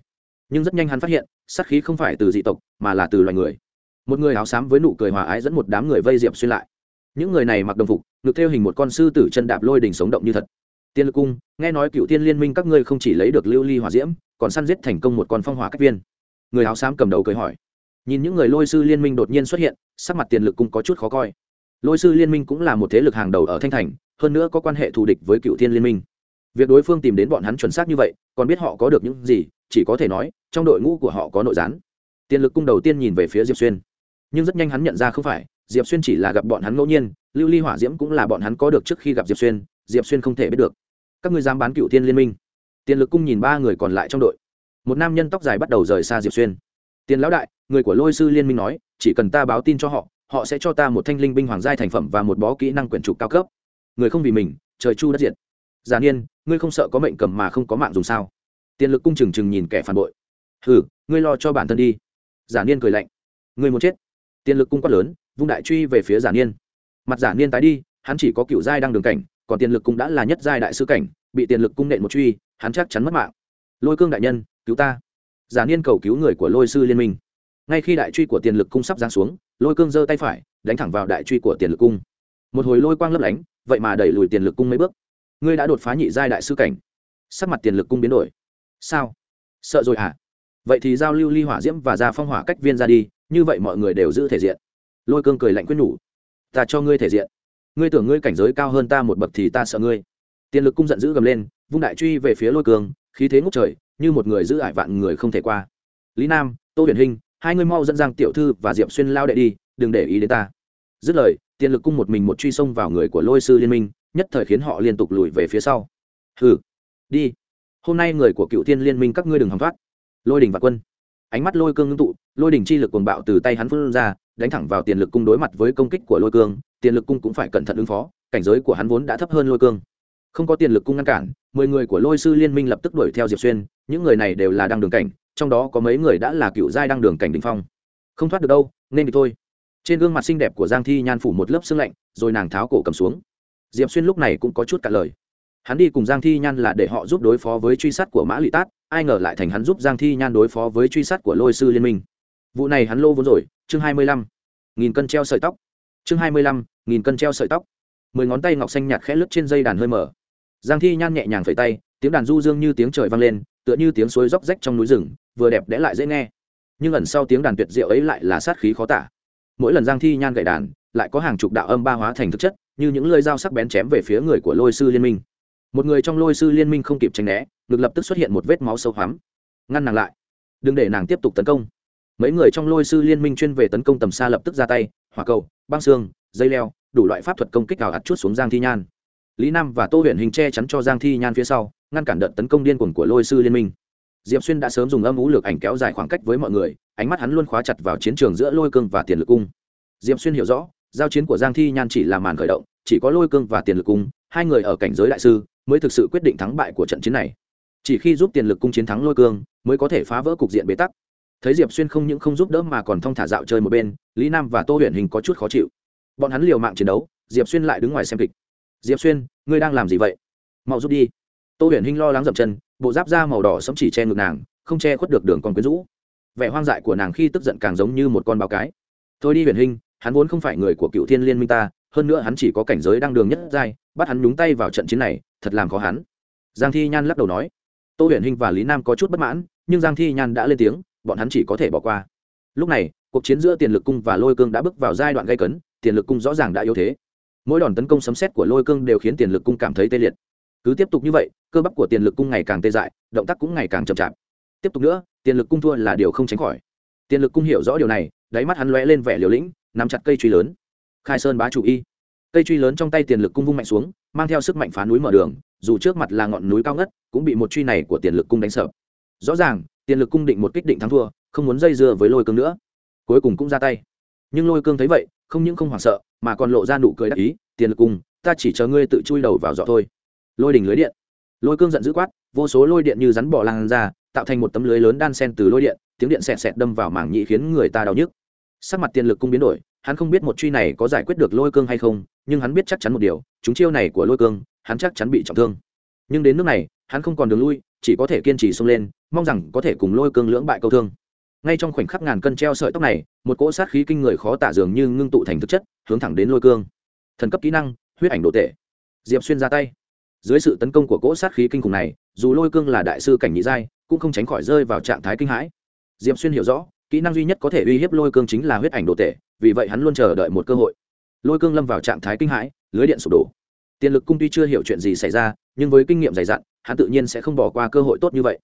Nhưng rất nhanh hắn phát hiện, sát khí không phải từ dị tộc, mà là từ loài người. Một người áo xám với nụ cười hòa ái dẫn một đám người vây diệp xuyên lại. Những người này mặc đồng phục, ngực theo hình một con sư tử chân đạp lôi đình sống động như thật tiên lực cung, nghe nói cựu tiên liên minh các ngươi không chỉ lấy được lưu ly hỏa diễm, còn săn giết thành công một con phong hỏa cách viên. Người áo xám cầm đầu cười hỏi. Nhìn những người lôi sư liên minh đột nhiên xuất hiện, sắc mặt tiền lực cung có chút khó coi. Lôi sư liên minh cũng là một thế lực hàng đầu ở thanh thành, hơn nữa có quan hệ thù địch với cựu thiên liên minh. Việc đối phương tìm đến bọn hắn chuẩn xác như vậy, còn biết họ có được những gì, chỉ có thể nói, trong đội ngũ của họ có nội gián. Tiền lực cung đầu tiên nhìn về phía diệp xuyên. Nhưng rất nhanh hắn nhận ra không phải, diệp xuyên chỉ là gặp bọn hắn ngẫu nhiên, lưu ly hỏa diễm cũng là bọn hắn có được trước khi gặp diệp xuyên diệp xuyên không thể biết được các ngươi dám bán cựu thiên liên minh tiền lực cung nhìn ba người còn lại trong đội một nam nhân tóc dài bắt đầu rời xa diệp xuyên tiền lão đại người của lôi sư liên minh nói chỉ cần ta báo tin cho họ họ sẽ cho ta một thanh linh binh hoàng giai thành phẩm và một bó kỹ năng quyển trục cao cấp người không vì mình trời chu đất diệt giả niên ngươi không sợ có mệnh cầm mà không có mạng dùng sao tiền lực cung trừng trừng nhìn kẻ phản bội hừ ngươi lo cho bản thân đi giả niên cười lạnh ngươi muốn chết tiền lực cung quát lớn vung đại truy về phía giả niên mặt giả niên tái đi hắn chỉ có cựu giai đang đường cảnh còn tiền lực cung đã là nhất giai đại sư cảnh, bị tiền lực cung nện một truy, hắn chắc chắn mất mạng. Lôi cương đại nhân, cứu ta. Giả niên cầu cứu người của lôi sư liên minh. Ngay khi đại truy của tiền lực cung sắp giáng xuống, lôi cương giơ tay phải, đánh thẳng vào đại truy của tiền lực cung. Một hồi lôi quang lấp lánh, vậy mà đẩy lùi tiền lực cung mấy bước. Ngươi đã đột phá nhị giai đại sư cảnh. Sắc mặt tiền lực cung biến đổi. Sao? Sợ rồi hả? Vậy thì giao lưu ly hỏa diễm và ra phong hỏa cách viên ra đi, như vậy mọi người đều giữ thể diện. Lôi cương cười lạnh quyết nhủ. Ta cho ngươi thể diện ngươi tưởng ngươi cảnh giới cao hơn ta một bậc thì ta sợ ngươi. Tiền lực cung giận dữ gầm lên, vung đại truy về phía lôi cương khí thế ngốc trời, như một người giữ ải vạn người không thể qua. Lý nam, tô huyền hình hai ngươi mau dẫn giang tiểu thư và diệp xuyên lao đệ đi, đừng để ý đến ta. Dứt lời tiền lực cung một mình một truy xông vào người của lôi sư liên minh, nhất thời khiến họ liên tục lùi về phía sau. Hừ, đi. Hôm nay người của cựu thiên liên minh các ngươi đừng hòng thoát. Lôi đình và quân. Ánh mắt lôi cương ngưng tụ, lôi đình chi lực cuồng bạo từ tay hắn phân ra, đánh thẳng vào tiền lực cung đối mặt với công kích của lôi cương tiền lực cung cũng phải cẩn thận ứng phó, cảnh giới của hắn vốn đã thấp hơn lôi cương. Không có tiền lực cung ngăn cản, mười người của lôi sư liên minh lập tức đuổi theo diệp xuyên, những người này đều là đăng đường cảnh, trong đó có mấy người đã là cựu giai đăng đường cảnh đình phong. Không thoát được đâu, nên thì thôi. Trên gương mặt xinh đẹp của giang thi nhan phủ một lớp sương lạnh, rồi nàng tháo cổ cầm xuống. Diệp xuyên lúc này cũng có chút cả lời. Hắn đi cùng giang thi nhan là để họ giúp đối phó với truy sát của mã lụy tát, ai ngờ lại thành hắn giúp giang thi nhan đối phó với truy sát của lôi sư liên minh. Vụ này hắn lô vốn rồi, chương hai mươi lăm. Nghìn cân treo sợi tóc chương hai mươi lăm, nghìn cân treo sợi tóc. Mười ngón tay ngọc xanh nhạt khẽ lướt trên dây đàn hơi mở. Giang thi nhan nhẹ nhàng phẩy tay, tiếng đàn du dương như tiếng trời vang lên, tựa như tiếng suối róc rách trong núi rừng, vừa đẹp đẽ lại dễ nghe. Nhưng ẩn sau tiếng đàn tuyệt diệu ấy lại là sát khí khó tả. Mỗi lần giang thi nhan gậy đàn, lại có hàng chục đạo âm ba hóa thành thực chất, như những lưỡi dao sắc bén chém về phía người của lôi sư liên minh. Một người trong lôi sư liên minh không kịp tránh né, ngực lập tức xuất hiện một vết máu sâu hoắm. Ngăn nàng lại. Đừng để nàng tiếp tục tấn công mấy người trong lôi sư liên minh chuyên về tấn công tầm xa lập tức ra tay, hỏa cầu, băng xương, dây leo, đủ loại pháp thuật công kích ảo ạt chút xuống giang thi nhan. Lý nam và tô huyền hình che chắn cho giang thi nhan phía sau, ngăn cản đợt tấn công điên cuồng của lôi sư liên minh. Diệp xuyên đã sớm dùng âm ú lược ảnh kéo dài khoảng cách với mọi người, ánh mắt hắn luôn khóa chặt vào chiến trường giữa lôi cương và tiền lực cung. Diệp xuyên hiểu rõ, giao chiến của giang thi nhan chỉ là màn khởi động, chỉ có lôi cương và tiền lực cung, hai người ở cảnh giới đại sư, mới thực sự quyết định thắng bại của trận chiến này. Chỉ khi giúp tiền lực cung chiến thắng lôi cương, mới có thể phá vỡ cục diện bế tắc thấy diệp xuyên không những không giúp đỡ mà còn thong thả dạo chơi một bên, lý nam và tô huyền hình có chút khó chịu. Bọn hắn liều mạng chiến đấu, diệp xuyên lại đứng ngoài xem kịch. Diệp xuyên, ngươi đang làm gì vậy? Mau giúp đi. Tô huyền hinh lo lắng dậm chân, bộ giáp da màu đỏ sẫm chỉ che ngực nàng, không che khuất được đường con quyến rũ. Vẻ hoang dại của nàng khi tức giận càng giống như một con báo cái. Thôi đi huyền hinh hắn vốn không phải người của cựu thiên liên minh ta, hơn nữa hắn chỉ có cảnh giới đang đường nhất giai, bắt hắn nhúng tay vào trận chiến này, thật làm khó hắn. Giang thi nhan lắc đầu nói. Tô huyền hinh và lý nam có chút bất mãn nhưng giang thi nhan đã lên tiếng, bọn hắn chỉ có thể bỏ qua. Lúc này, cuộc chiến giữa tiền lực cung và lôi cương đã bước vào giai đoạn gây cấn, tiền lực cung rõ ràng đã yếu thế. Mỗi đòn tấn công sấm xét của lôi cương đều khiến tiền lực cung cảm thấy tê liệt. Cứ tiếp tục như vậy, cơ bắp của tiền lực cung ngày càng tê dại, động tác cũng ngày càng chậm chạp. Tiếp tục nữa, tiền lực cung thua là điều không tránh khỏi. Tiền lực cung hiểu rõ điều này, đáy mắt hắn lóe lên vẻ liều lĩnh, nắm chặt cây truy lớn. Khai sơn bá chủ y. Cây truy lớn trong tay tiền lực cung vung mạnh xuống, mang theo sức mạnh phá núi mở đường, dù trước mặt là ngọn núi cao ngất, cũng bị một truy này của tiền lực cung đánh sập rõ ràng, tiền lực cung định một kích định thắng thua, không muốn dây dưa với lôi cương nữa. Cuối cùng cũng ra tay. Nhưng lôi cương thấy vậy, không những không hoảng sợ, mà còn lộ ra nụ cười đắc ý, tiền lực cung, ta chỉ chờ ngươi tự chui đầu vào giỏ thôi. Lôi đỉnh lưới điện. Lôi cương giận dữ quát, vô số lôi điện như rắn bỏ lan ra, tạo thành một tấm lưới lớn đan sen từ lôi điện, tiếng điện xẹt xẹt đâm vào mảng nhị khiến người ta đau nhức. Sắc mặt tiền lực cung biến đổi, hắn không biết một truy này có giải quyết được lôi cương hay không, nhưng hắn biết chắc chắn một điều, chúng chiêu này của lôi cương, hắn chắc chắn bị trọng thương. Nhưng đến nước này, hắn không còn đường lui chỉ có thể kiên trì xông lên, mong rằng có thể cùng lôi cương lưỡng bại câu thương. Ngay trong khoảnh khắc ngàn cân treo sợi tóc này, một cỗ sát khí kinh người khó tả dường như ngưng tụ thành thực chất, hướng thẳng đến lôi cương. Thần cấp kỹ năng, huyết ảnh đồ tệ. Diệp xuyên ra tay. Dưới sự tấn công của cỗ sát khí kinh khủng này, dù lôi cương là đại sư cảnh nhị giai, cũng không tránh khỏi rơi vào trạng thái kinh hãi. Diệp xuyên hiểu rõ, kỹ năng duy nhất có thể uy hiếp lôi cương chính là huyết ảnh đồ tệ, vì vậy hắn luôn chờ đợi một cơ hội. Lôi cương lâm vào trạng thái kinh hãi, lưới điện sụp đổ. Tiền lực cung tuy chưa hiểu chuyện gì xảy ra, nhưng với kinh nghiệm dày dặn hắn tự nhiên sẽ không bỏ qua cơ hội tốt như vậy.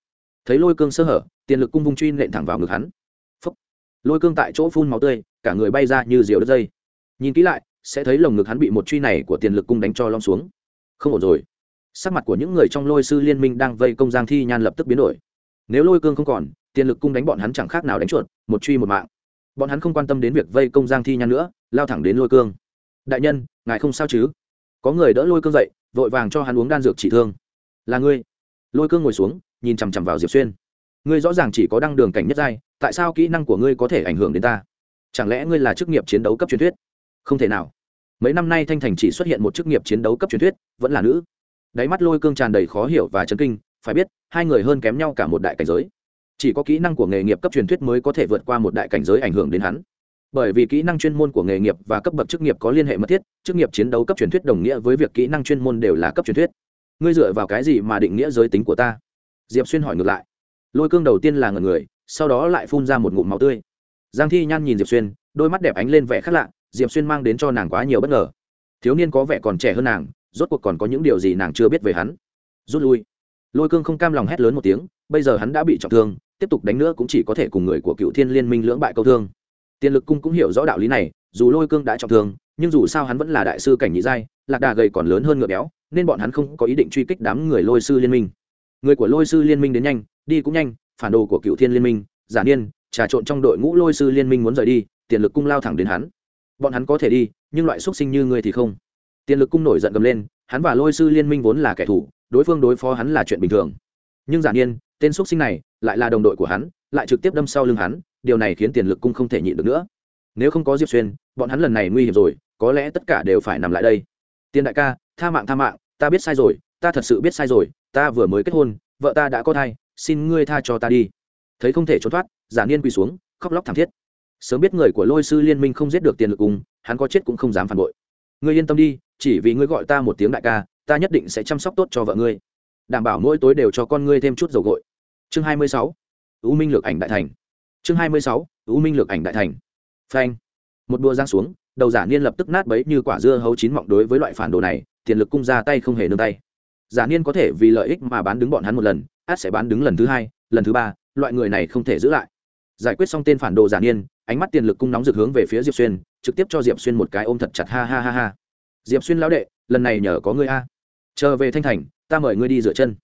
Thấy lôi cương sơ hở, tiền lực cung vung truy nện thẳng vào ngực hắn. Phúc. lôi cương tại chỗ phun máu tươi, cả người bay ra như diều đất dây. Nhìn kỹ lại, sẽ thấy lồng ngực hắn bị một truy này của tiền lực cung đánh cho lom xuống. Không ổn rồi. Sắc mặt của những người trong lôi sư liên minh đang vây công giang thi nhan lập tức biến đổi. Nếu lôi cương không còn, tiền lực cung đánh bọn hắn chẳng khác nào đánh chuột, một truy một mạng. Bọn hắn không quan tâm đến việc vây công giang thi nhan nữa, lao thẳng đến lôi cương. Đại nhân, ngài không sao chứ? Có người đỡ lôi cương dậy, vội vàng cho hắn uống đan dược trị thương là ngươi. Lôi cương ngồi xuống, nhìn chằm chằm vào diệp xuyên. Ngươi rõ ràng chỉ có đăng đường cảnh nhất giai, tại sao kỹ năng của ngươi có thể ảnh hưởng đến ta? Chẳng lẽ ngươi là chức nghiệp chiến đấu cấp truyền thuyết? Không thể nào. Mấy năm nay thanh thành chỉ xuất hiện một chức nghiệp chiến đấu cấp truyền thuyết, vẫn là nữ. Đáy mắt lôi cương tràn đầy khó hiểu và chấn kinh, phải biết, hai người hơn kém nhau cả một đại cảnh giới. Chỉ có kỹ năng của nghề nghiệp cấp truyền thuyết mới có thể vượt qua một đại cảnh giới ảnh hưởng đến hắn. Bởi vì kỹ năng chuyên môn của nghề nghiệp và cấp bậc chức nghiệp có liên hệ mật thiết, chức nghiệp chiến đấu cấp truyền thuyết đồng nghĩa với việc kỹ năng chuyên môn đều là cấp truyền thuyết ngươi dựa vào cái gì mà định nghĩa giới tính của ta? Diệp xuyên hỏi ngược lại. Lôi cương đầu tiên là ngần người, sau đó lại phun ra một ngụm máu tươi. Giang thi nhan nhìn diệp xuyên, đôi mắt đẹp ánh lên vẻ khác lạ, diệp xuyên mang đến cho nàng quá nhiều bất ngờ. Thiếu niên có vẻ còn trẻ hơn nàng, rốt cuộc còn có những điều gì nàng chưa biết về hắn? Rút lui. Lôi cương không cam lòng hét lớn một tiếng, bây giờ hắn đã bị trọng thương, tiếp tục đánh nữa cũng chỉ có thể cùng người của cựu thiên liên minh lưỡng bại câu thương. Tiền lực cung cũng hiểu rõ đạo lý này, dù lôi cương đã trọng thương nhưng dù sao hắn vẫn là đại sư cảnh nhị giai, lạc đà gầy còn lớn hơn ngựa béo, nên bọn hắn không có ý định truy kích đám người lôi sư liên minh. Người của lôi sư liên minh đến nhanh, đi cũng nhanh, phản đồ của cựu thiên liên minh, giả niên, trà trộn trong đội ngũ lôi sư liên minh muốn rời đi, tiền lực cung lao thẳng đến hắn. Bọn hắn có thể đi, nhưng loại xuất sinh như ngươi thì không. Tiền lực cung nổi giận gầm lên, hắn và lôi sư liên minh vốn là kẻ thù, đối phương đối phó hắn là chuyện bình thường. Nhưng giả niên, tên xuất sinh này lại là đồng đội của hắn, lại trực tiếp đâm sau lưng hắn, điều này khiến tiền lực cung không thể nhịn được nữa. Nếu không có diệp xuyên, bọn hắn lần này nguy hiểm rồi có lẽ tất cả đều phải nằm lại đây. Tiền đại ca, tha mạng tha mạng, ta biết sai rồi, ta thật sự biết sai rồi, ta vừa mới kết hôn, vợ ta đã có thai, xin ngươi tha cho ta đi. Thấy không thể trốn thoát, giả niên quỳ xuống, khóc lóc thảm thiết. Sớm biết người của lôi sư liên minh không giết được tiền lực cùng, hắn có chết cũng không dám phản bội. Ngươi yên tâm đi, chỉ vì ngươi gọi ta một tiếng đại ca, ta nhất định sẽ chăm sóc tốt cho vợ ngươi. Đảm bảo mỗi tối đều cho con ngươi thêm chút dầu gội. Chương 26. u minh lược ảnh đại thành. Chương 26. u minh lược ảnh đại thành. Phanh. Một đua giang xuống đầu giả niên lập tức nát bấy như quả dưa hấu chín mọng đối với loại phản đồ này, tiền lực cung ra tay không hề nương tay. Giả niên có thể vì lợi ích mà bán đứng bọn hắn một lần, át sẽ bán đứng lần thứ hai, lần thứ ba, loại người này không thể giữ lại. Giải quyết xong tên phản đồ giả niên, ánh mắt tiền lực cung nóng rực hướng về phía diệp xuyên, trực tiếp cho diệp xuyên một cái ôm thật chặt, ha ha ha ha. Diệp xuyên lão đệ, lần này nhờ có ngươi a. Chờ về thanh thành, ta mời ngươi đi rửa chân.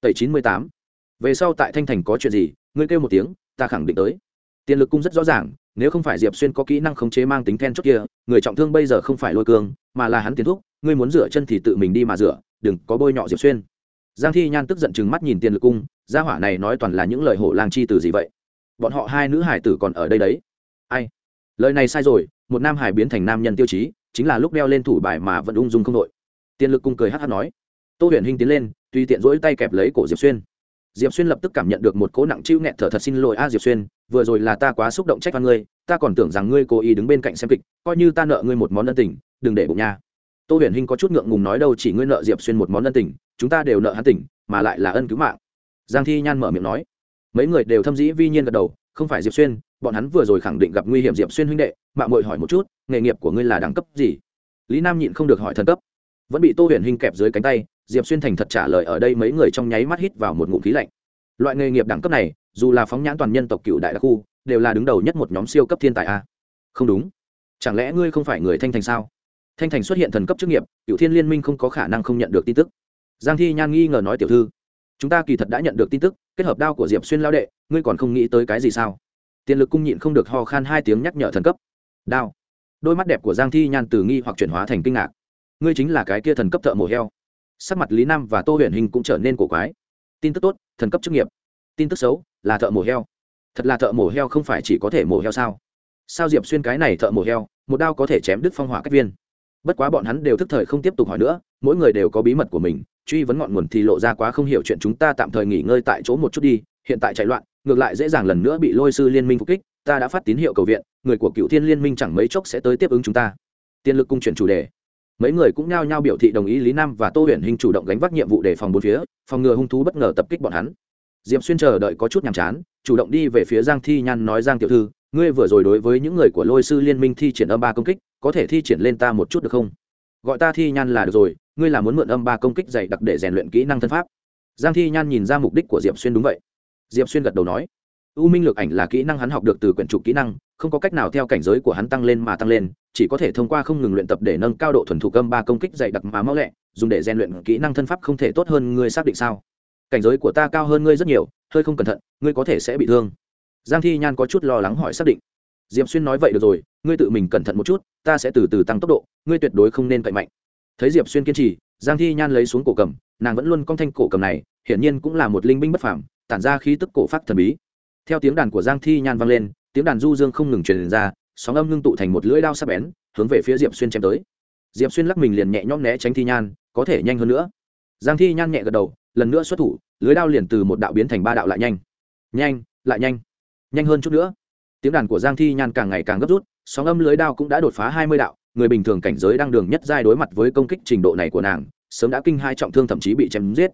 Tẩy chín mươi tám. Về sau tại thanh thành có chuyện gì, ngươi kêu một tiếng, ta khẳng định tới. Tiền lực cung rất rõ ràng nếu không phải diệp xuyên có kỹ năng khống chế mang tính then chốt kia, người trọng thương bây giờ không phải lôi cương, mà là hắn tiến thúc, ngươi muốn rửa chân thì tự mình đi mà rửa, đừng có bôi nhọ diệp xuyên. Giang thi nhan tức giận chừng mắt nhìn tiền lực cung, gia hỏa này nói toàn là những lời hổ lang chi từ gì vậy? Bọn họ hai nữ hải tử còn ở đây đấy. Ai? Lời này sai rồi, một nam hải biến thành nam nhân tiêu chí, chính là lúc đeo lên thủ bài mà vẫn ung dung không đội. Tiền lực cung cười hát hát nói. Tô huyền hinh tiến lên, tùy tiện rỗi tay kẹp lấy cổ diệp xuyên. Diệp xuyên lập tức cảm nhận được một cỗ nặng chịu nghẹn thở thật xin lỗi a diệp xuyên vừa rồi là ta quá xúc động trách văn ngươi, ta còn tưởng rằng ngươi cố ý đứng bên cạnh xem kịch, coi như ta nợ ngươi một món ân tình, đừng để bụng nha. Tô huyền hinh có chút ngượng ngùng nói đâu chỉ ngươi nợ diệp xuyên một món ân tình, chúng ta đều nợ hắn tình, mà lại là ân cứu mạng. Giang thi nhan mở miệng nói. Mấy người đều thâm dĩ vi nhiên gật đầu, không phải diệp xuyên, bọn hắn vừa rồi khẳng định gặp nguy hiểm diệp xuyên huynh đệ mạng mội hỏi một chút, nghề nghiệp của ngươi là đẳng cấp gì? Lý nam nhịn không được hỏi thần cấp. Vẫn bị tô huyền hinh kẹp dưới cánh tay, diệp xuyên thành thật trả lời ở đây mấy người trong nháy mắt hít vào một ngụm khí lạnh. Loại nghề nghiệp đẳng cấp này dù là phóng nhãn toàn nhân tộc cựu đại đặc khu, đều là đứng đầu nhất một nhóm siêu cấp thiên tài a. Không đúng. Chẳng lẽ ngươi không phải người thanh thành sao? Thanh thành xuất hiện thần cấp chức nghiệp cựu thiên liên minh không có khả năng không nhận được tin tức. Giang thi nhan nghi ngờ nói tiểu thư, chúng ta kỳ thật đã nhận được tin tức, kết hợp đao của diệp xuyên lao đệ, ngươi còn không nghĩ tới cái gì sao? Tiền lực cung nhịn không được ho khan hai tiếng nhắc nhở thần cấp. Đao. Đôi mắt đẹp của giang thi nhan từ nghi hoặc chuyển hóa thành kinh ngạc. Ngươi chính là cái kia thần cấp thợ mổ heo. Sắc mặt lý nam và tô huyền hình cũng trở nên cổ quái. Tin tức tốt, thần cấp chức nghiệp. Tin tức xấu là thợ mổ heo. Thật là thợ mổ heo không phải chỉ có thể mổ heo sao? Sao diệp xuyên cái này thợ mổ heo, một đao có thể chém đứt phong hỏa cách viên? Bất quá bọn hắn đều thức thời không tiếp tục hỏi nữa, mỗi người đều có bí mật của mình, truy vấn ngọn nguồn thì lộ ra quá không hiểu chuyện chúng ta tạm thời nghỉ ngơi tại chỗ một chút đi, hiện tại chạy loạn, ngược lại dễ dàng lần nữa bị lôi sư liên minh phục kích, ta đã phát tín hiệu cầu viện, người của cựu thiên liên minh chẳng mấy chốc sẽ tới tiếp ứng chúng ta. Tiên lực cung chuyển chủ đề. Mấy người cũng nhao nhao biểu thị đồng ý lý nam và tô huyền hình chủ động gánh vác nhiệm vụ để phòng bốn phía, phòng ngừa hung thú bất ngờ tập kích bọn hắn diệp xuyên chờ đợi có chút nhàm chán, chủ động đi về phía giang thi nhan nói, giang tiểu thư, ngươi vừa rồi đối với những người của lôi sư liên minh thi triển âm ba công kích, có thể thi triển lên ta một chút được không? Gọi ta thi nhan là được rồi, ngươi là muốn mượn âm ba công kích dày đặc để rèn luyện kỹ năng thân pháp. Giang thi nhan nhìn ra mục đích của diệp xuyên đúng vậy. Diệp xuyên gật đầu nói, u minh lược ảnh là kỹ năng hắn học được từ quyển trục kỹ năng, không có cách nào theo cảnh giới của hắn tăng lên mà tăng lên, chỉ có thể thông qua không ngừng luyện tập để nâng cao độ thuần thục âm ba công kích dày đặc mà mau lẹ, dùng để rèn luyện kỹ năng thân pháp không thể tốt hơn, ngươi xác định sao? Cảnh giới của ta cao hơn ngươi rất nhiều, hơi không cẩn thận, ngươi có thể sẽ bị thương. Giang thi nhan có chút lo lắng hỏi xác định. Diệp xuyên nói vậy được rồi, ngươi tự mình cẩn thận một chút, ta sẽ từ từ tăng tốc độ, ngươi tuyệt đối không nên cậy mạnh. Thấy diệp xuyên kiên trì, giang thi nhan lấy xuống cổ cầm, nàng vẫn luôn cong thanh cổ cầm này, hiển nhiên cũng là một linh binh bất phàm, tản ra khí tức cổ phát thần bí. Theo tiếng đàn của giang thi nhan vang lên, tiếng đàn du dương không ngừng truyền ra, sóng âm ngưng tụ thành một lưỡi đao sắc bén, hướng về phía diệp xuyên chém tới. Diệp xuyên lắc mình liền nhẹ nhõm né tránh thi nhan, có thể nhanh hơn nữa. Giang thi nhan nhẹ gật đầu lần nữa xuất thủ, lưới đao liền từ một đạo biến thành ba đạo lại nhanh. Nhanh, lại nhanh. Nhanh hơn chút nữa. Tiếng đàn của giang thi nhan càng ngày càng gấp rút, sóng âm lưới đao cũng đã đột phá hai mươi đạo, người bình thường cảnh giới đang đường nhất giai đối mặt với công kích trình độ này của nàng, sớm đã kinh hai trọng thương thậm chí bị chém giết.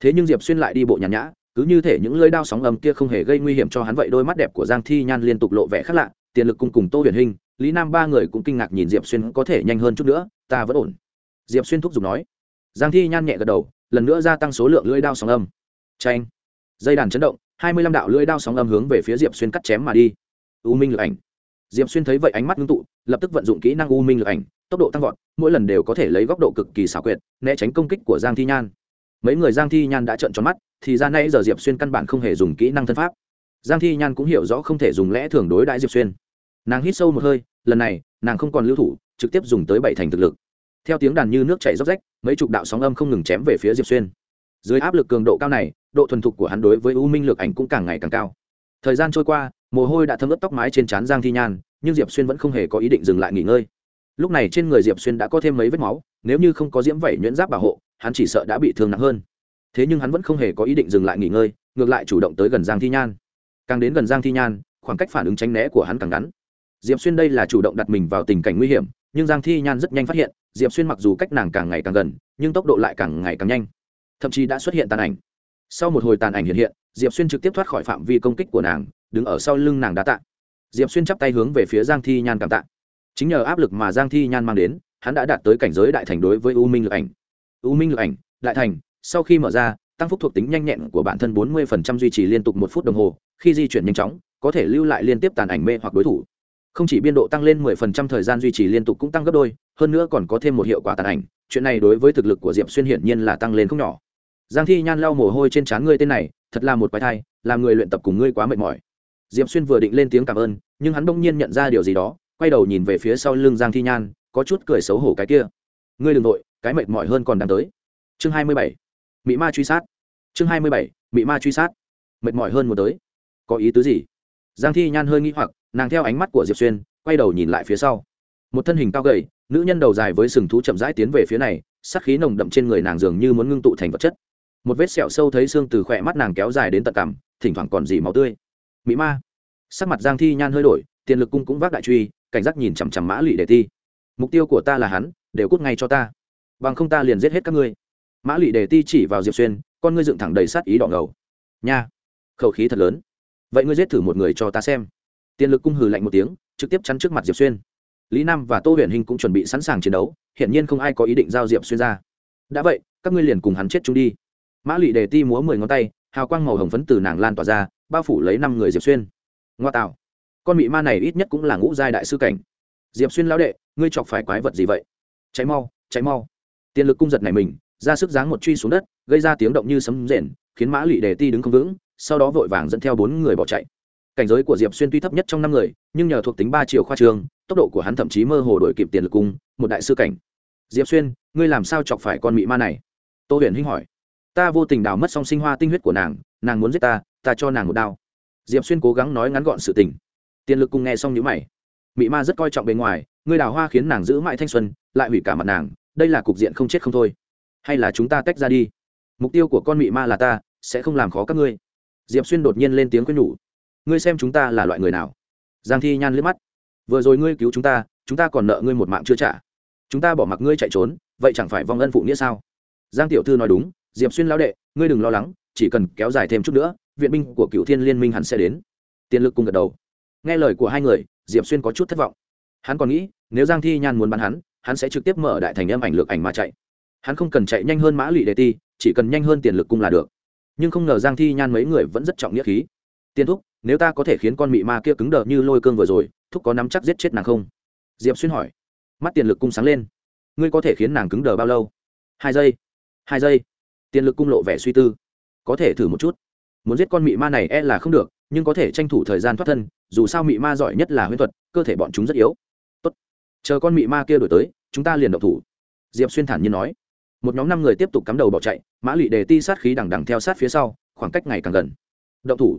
Thế nhưng diệp xuyên lại đi bộ nhàn nhã, cứ như thể những lưới đao sóng âm kia không hề gây nguy hiểm cho hắn vậy, đôi mắt đẹp của giang thi nhan liên tục lộ vẻ khác lạ, tiền lực cùng cùng tô huyền hình lý nam ba người cũng kinh ngạc nhìn diệp xuyên có thể nhanh hơn chút nữa, ta vẫn ổn. Diệp xuyên thúc giục nói. Giang thi nhan nhẹ gật đầu lần nữa gia tăng số lượng lưỡi đao sóng âm. Tranh dây đàn chấn động, hai mươi lăm đạo lưỡi đao sóng âm hướng về phía diệp xuyên cắt chém mà đi. U minh lực ảnh. Diệp xuyên thấy vậy ánh mắt ngưng tụ, lập tức vận dụng kỹ năng u minh lực ảnh, tốc độ tăng vọt, mỗi lần đều có thể lấy góc độ cực kỳ xảo quyệt, né tránh công kích của giang thi nhan. Mấy người giang thi nhan đã trợn tròn mắt, thì ra nay giờ diệp xuyên căn bản không hề dùng kỹ năng thân pháp. Giang thi nhan cũng hiểu rõ không thể dùng lẽ thường đối đãi diệp xuyên. Nàng hít sâu một hơi, lần này, nàng không còn lưu thủ, trực tiếp dùng tới bảy thành thực lực theo tiếng đàn như nước chảy róc rách, mấy chục đạo sóng âm không ngừng chém về phía diệp xuyên. Dưới áp lực cường độ cao này, độ thuần thục của hắn đối với u minh lực ảnh cũng càng ngày càng cao. Thời gian trôi qua, mồ hôi đã thấm ướt tóc mái trên trán giang thi nhan, nhưng diệp xuyên vẫn không hề có ý định dừng lại nghỉ ngơi. Lúc này trên người diệp xuyên đã có thêm mấy vết máu, nếu như không có diễm vẩy nhuyễn giáp bảo hộ, hắn chỉ sợ đã bị thương nặng hơn. Thế nhưng hắn vẫn không hề có ý định dừng lại nghỉ ngơi, ngược lại chủ động tới gần giang thi nhan. Càng đến gần giang thi nhan, khoảng cách phản ứng tránh né của hắn càng ngắn. Diệp xuyên đây là chủ động đặt mình vào tình cảnh nguy hiểm, nhưng giang thi nhan rất nhanh phát hiện diệp xuyên mặc dù cách nàng càng ngày càng gần, nhưng tốc độ lại càng ngày càng nhanh. Thậm chí đã xuất hiện tàn ảnh. Sau một hồi tàn ảnh hiện hiện, diệp xuyên trực tiếp thoát khỏi phạm vi công kích của nàng, đứng ở sau lưng nàng đá tạ. Diệp xuyên chắp tay hướng về phía giang thi nhan cảm tạ. Chính nhờ áp lực mà giang thi nhan mang đến, hắn đã đạt tới cảnh giới đại thành đối với u minh lực ảnh. U minh lực ảnh, đại thành, sau khi mở ra, tăng phúc thuộc tính nhanh nhẹn của bản thân 40% duy trì liên tục một phút đồng hồ, khi di chuyển nhanh chóng, có thể lưu lại liên tiếp tàn ảnh mê hoặc đối thủ. Không chỉ biên độ tăng lên 10% thời gian duy trì liên tục cũng tăng gấp đôi hơn nữa còn có thêm một hiệu quả tàn ảnh, chuyện này đối với thực lực của diệp xuyên hiển nhiên là tăng lên không nhỏ. Giang thi nhan lau mồ hôi trên trán ngươi tên này, thật là một bài thai, làm người luyện tập cùng ngươi quá mệt mỏi. Diệp xuyên vừa định lên tiếng cảm ơn, nhưng hắn bỗng nhiên nhận ra điều gì đó, quay đầu nhìn về phía sau lưng giang thi nhan, có chút cười xấu hổ cái kia. Ngươi đ ừ n g nội cái mệt mỏi hơn còn đang tới. Chương hai mươi bảy. Mỹ ma truy sát. Chương hai mươi bảy. Mỹ ma truy sát. Mệt mỏi hơn một tới. Có ý tứ gì? Giang thi nhan hơi nghĩ hoặc, nàng theo ánh mắt của diệp xuyên, quay đầu nhìn lại phía sau một thân hình cao gầy, nữ nhân đầu dài với sừng thú chậm rãi tiến về phía này sắc khí nồng đậm trên người nàng dường như muốn ngưng tụ thành vật chất. Một vết sẹo sâu thấy xương từ khỏe mắt nàng kéo dài đến tận cằm, thỉnh thoảng còn dì máu tươi. Mỹ ma. Sắc mặt giang thi nhan hơi đổi, tiền lực cung cũng vác đại truy, cảnh giác nhìn chằm chằm mã lụy để thi. Mục tiêu của ta là hắn, đều cút ngay cho ta. Bằng không ta liền giết hết các ngươi. Mã lụy đề ti chỉ vào diệp xuyên, con ngươi dựng thẳng đầy sát ý đỏ ngầu. Nha, khẩu khí thật lớn. Vậy ngươi giết thử một người cho ta xem. Tiền lực cung hừ lạnh một tiếng, trực tiếp chắn trước mặt diệp xuyên lý nam và tô huyền hình cũng chuẩn bị sẵn sàng chiến đấu hiện nhiên không ai có ý định giao diệp xuyên ra. Đã vậy, các ngươi liền cùng hắn chết chúng đi. Mã lụy đề ti múa mười ngón tay, hào quang màu hồng phấn từ nàng lan tỏa ra, bao phủ lấy năm người diệp xuyên. Ngoa tạo. Con mị ma này ít nhất cũng là ngũ giai đại sư cảnh. Diệp xuyên lão đệ, ngươi chọc phải quái vật gì vậy? Cháy mau cháy mau. Tiền lực cung giật này mình, ra sức giáng một truy xuống đất, gây ra tiếng động như sấm rền, khiến mã lụy đề ti đứng không vững, sau đó vội vàng dẫn theo bốn người bỏ chạy. Cảnh giới của diệp xuyên tuy thấp nhất trong năm người, nhưng nhờ thuộc tính ba triệu khoa trường tốc độ của hắn thậm chí mơ hồ đổi kịp tiền lực cung một đại sư cảnh. Diệp xuyên, ngươi làm sao chọc phải con mị ma này? Tô huyền hinh hỏi. Ta vô tình đào mất song sinh hoa tinh huyết của nàng nàng muốn giết ta ta cho nàng một đao. Diệp xuyên cố gắng nói ngắn gọn sự tình. Tiền lực cung nghe xong nhữ mày. Mị ma rất coi trọng bề ngoài, ngươi đào hoa khiến nàng giữ mãi thanh xuân, lại hủy cả mặt nàng, đây là cục diện không chết không thôi. Hay là chúng ta tách ra đi? Mục tiêu của con mị ma là ta, sẽ không làm khó các ngươi. Diệp xuyên đột nhiên lên tiếng quên nhủ. Ngươi xem chúng ta là loại người nào? Giang thi nhan liếc mắt vừa rồi ngươi cứu chúng ta chúng ta còn nợ ngươi một mạng chưa trả. Chúng ta bỏ mặc ngươi chạy trốn, vậy chẳng phải vong ân phụ nghĩa sao? Giang tiểu thư nói đúng, diệp xuyên lao đệ, ngươi đừng lo lắng, chỉ cần kéo dài thêm chút nữa, viện binh của cựu thiên liên minh hẳn sẽ đến. Tiền lực cùng gật đầu. Nghe lời của hai người, diệp xuyên có chút thất vọng. Hắn còn nghĩ, nếu giang thi nhan muốn bắn hắn hắn sẽ trực tiếp mở đại thành âm ảnh lược ảnh mà chạy. Hắn không cần chạy nhanh hơn mã lụy đề ti, chỉ cần nhanh hơn tiền lực cung là được. Nhưng không ngờ giang thi nhan mấy người vẫn rất trọng nghĩa khí. Tiên thúc, nếu ta có thể khiến con mị ma kia cứng đờ như lôi cương vừa rồi thúc có nắm chắc giết chết nàng không? Diệp xuyên hỏi. Mắt tiền lực cung sáng lên. Ngươi có thể khiến nàng cứng đờ bao lâu? Hai giây. Hai giây. Tiền lực cung lộ vẻ suy tư. Có thể thử một chút. Muốn giết con mị ma này e là không được, nhưng có thể tranh thủ thời gian thoát thân, dù sao mị ma giỏi nhất là huyễn thuật, cơ thể bọn chúng rất yếu. Tốt. chờ con mị ma kia đổi tới, chúng ta liền động thủ. Diệp xuyên thản nhiên nói. Một nhóm năm người tiếp tục cắm đầu bỏ chạy, mã lụy đề ti sát khí đằng đằng theo sát phía sau, khoảng cách ngày càng gần. Động thủ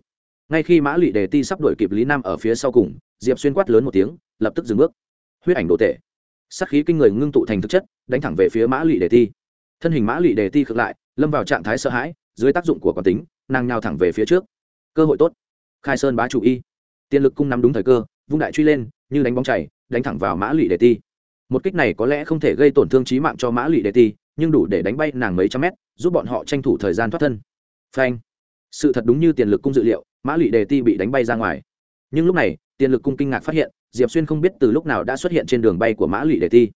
ngay khi mã lụy đề ti sắp đuổi kịp lý nam ở phía sau cùng, diệp xuyên quát lớn một tiếng, lập tức dừng bước. Huyết ảnh đồ tệ sắc khí kinh người ngưng tụ thành thực chất, đánh thẳng về phía mã lụy đề ti. Thân hình mã lụy đề ti khựng lại, lâm vào trạng thái sợ hãi, dưới tác dụng của quán tính, nàng nhào thẳng về phía trước. Cơ hội tốt. Khai sơn bá chủ y. Tiên lực cung nắm đúng thời cơ, vung đại truy lên, như đánh bóng chảy, đánh thẳng vào mã lụy đề ti. Một kích này có lẽ không thể gây tổn thương trí mạng cho mã lụy đề ti, nhưng đủ để đánh bay nàng mấy trăm mét, giúp bọn họ tranh thủ thời gian thoát thân. Phanh. Sự thật đúng như tiền lực cung dự liệu mã lụy đề ti bị đánh bay ra ngoài. Nhưng lúc này, tiền lực cung kinh ngạc phát hiện, diệp xuyên không biết từ lúc nào đã xuất hiện trên đường bay của mã lụy đề ti.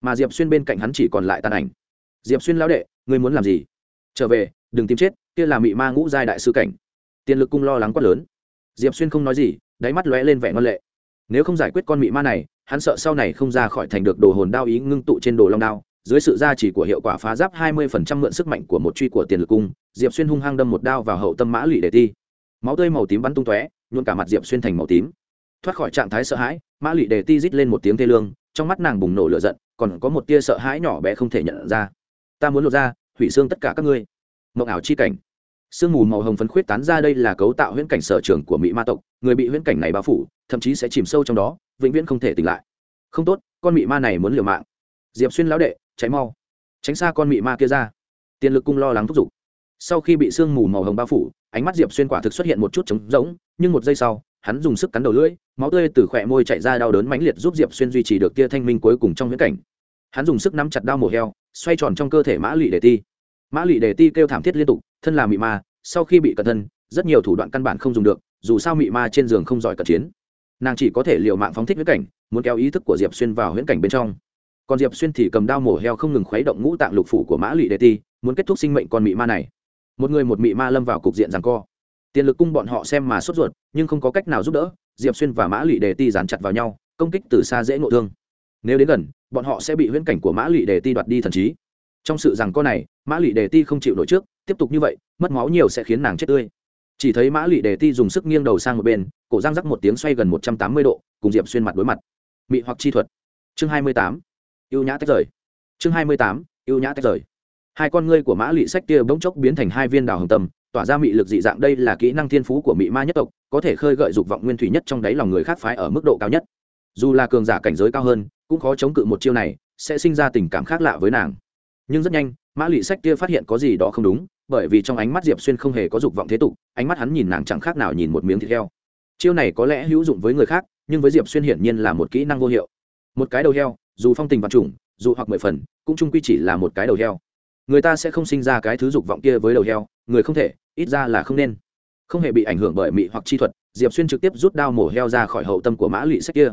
Mà diệp xuyên bên cạnh hắn chỉ còn lại tàn ảnh. Diệp xuyên lão đệ, ngươi muốn làm gì? Trở về, đừng tìm chết, kia là mị ma ngũ giai đại sư cảnh. Tiền lực cung lo lắng quát lớn. Diệp xuyên không nói gì, đáy mắt lóe lên vẻ ngon lệ. Nếu không giải quyết con mị ma này, hắn sợ sau này không ra khỏi thành được đồ hồn đao ý ngưng tụ trên đồ long đao. Dưới sự gia trì của hiệu quả phá giáp 20% mượn sức mạnh của một truy của tiền lực cung, diệp xuyên hung hăng đâm một đao vào hậu tâm mã lụy đề ti máu tươi màu tím bắn tung tóe nhuộn cả mặt diệp xuyên thành màu tím. Thoát khỏi trạng thái sợ hãi, mã lụy đề ti rít lên một tiếng thê lương, trong mắt nàng bùng nổ lửa giận, còn có một tia sợ hãi nhỏ bé không thể nhận ra. Ta muốn lột ra hủy xương tất cả các ngươi. Mộng ảo chi cảnh. Sương mù màu hồng phấn khuyết tán ra đây là cấu tạo huyễn cảnh sở trường của mỹ ma tộc, người bị huyễn cảnh này bao phủ, thậm chí sẽ chìm sâu trong đó, vĩnh viễn không thể tỉnh lại. Không tốt, con mị ma này muốn liều mạng. Diệp xuyên lão đệ, cháy mau, tránh xa con mị ma kia ra. Tiền lực cung lo lắng thúc giục. Sau khi bị sương mù màu hồng bao phủ ánh mắt diệp xuyên quả thực xuất hiện một chút trống rỗng, nhưng một giây sau, hắn dùng sức cắn đầu lưỡi, máu tươi từ khỏe môi chạy ra đau đớn mãnh liệt giúp diệp xuyên duy trì được tia thanh minh cuối cùng trong viễn cảnh. Hắn dùng sức nắm chặt đao mổ heo, xoay tròn trong cơ thể mã lụy đề ti. Mã lụy đề ti kêu thảm thiết liên tục, thân là mị ma, sau khi bị cẩn thân, rất nhiều thủ đoạn căn bản không dùng được, dù sao mị ma trên giường không giỏi cận chiến. Nàng chỉ có thể l i ề u mạng phóng thích huyễn cảnh, muốn kéo ý thức của diệp xuyên vào huyễn cảnh bên trong. Còn diệp xuyên thì cầm đao mổ heo không ngừng khuấy động ngũ tạng lục phủ của mã lụy đề ti, muốn kết thúc sinh mệnh con mị ma này một người một mị ma lâm vào cục diện rằng co. Tiền lực cung bọn họ xem mà sốt ruột, nhưng không có cách nào giúp đỡ, diệp xuyên và mã lụy đề ti dán chặt vào nhau, công kích từ xa dễ ngộ thương. Nếu đến gần, bọn họ sẽ bị huyễn cảnh của mã lụy đề ti đoạt đi thần trí. Trong sự rằng co này, mã lụy đề ti không chịu nổi trước, tiếp tục như vậy, mất máu nhiều sẽ khiến nàng chết tươi. Chỉ thấy mã lụy đề ti dùng sức nghiêng đầu sang một bên, cổ răng rắc một tiếng xoay gần một trăm tám mươi độ, cùng diệp xuyên mặt đối mặt. Mị hoặc chi thuật. Chương hai mươi tám. Ưu nhã tách rời. Chương hai mươi tám. Ưu nhã tách rời hai con ngươi của mã lụy sách kia bỗng chốc biến thành hai viên đào hồng tâm, tỏa ra mị lực dị dạng đây là kỹ năng thiên phú của mị ma nhất tộc, có thể khơi gợi dục vọng nguyên thủy nhất trong đáy lòng người khác phái ở mức độ cao nhất. Dù là cường giả cảnh giới cao hơn, cũng khó chống cự một chiêu này, sẽ sinh ra tình cảm khác lạ với nàng. Nhưng rất nhanh, mã lụy sách kia phát hiện có gì đó không đúng, bởi vì trong ánh mắt diệp xuyên không hề có dục vọng thế tục, ánh mắt hắn nhìn nàng chẳng khác nào nhìn một miếng thịt heo. Chiêu này có lẽ hữu dụng với người khác, nhưng với diệp xuyên hiển nhiên là một kỹ năng vô hiệu. Một cái đầu heo, dù phong tình vật chủng, dù hoặc mười phần, cũng chung quy chỉ là một cái đầu heo người ta sẽ không sinh ra cái thứ dục vọng kia với đầu heo, người không thể, ít ra là không nên. Không hề bị ảnh hưởng bởi mị hoặc chi thuật, diệp xuyên trực tiếp rút đao mổ heo ra khỏi hậu tâm của mã lụy sách kia.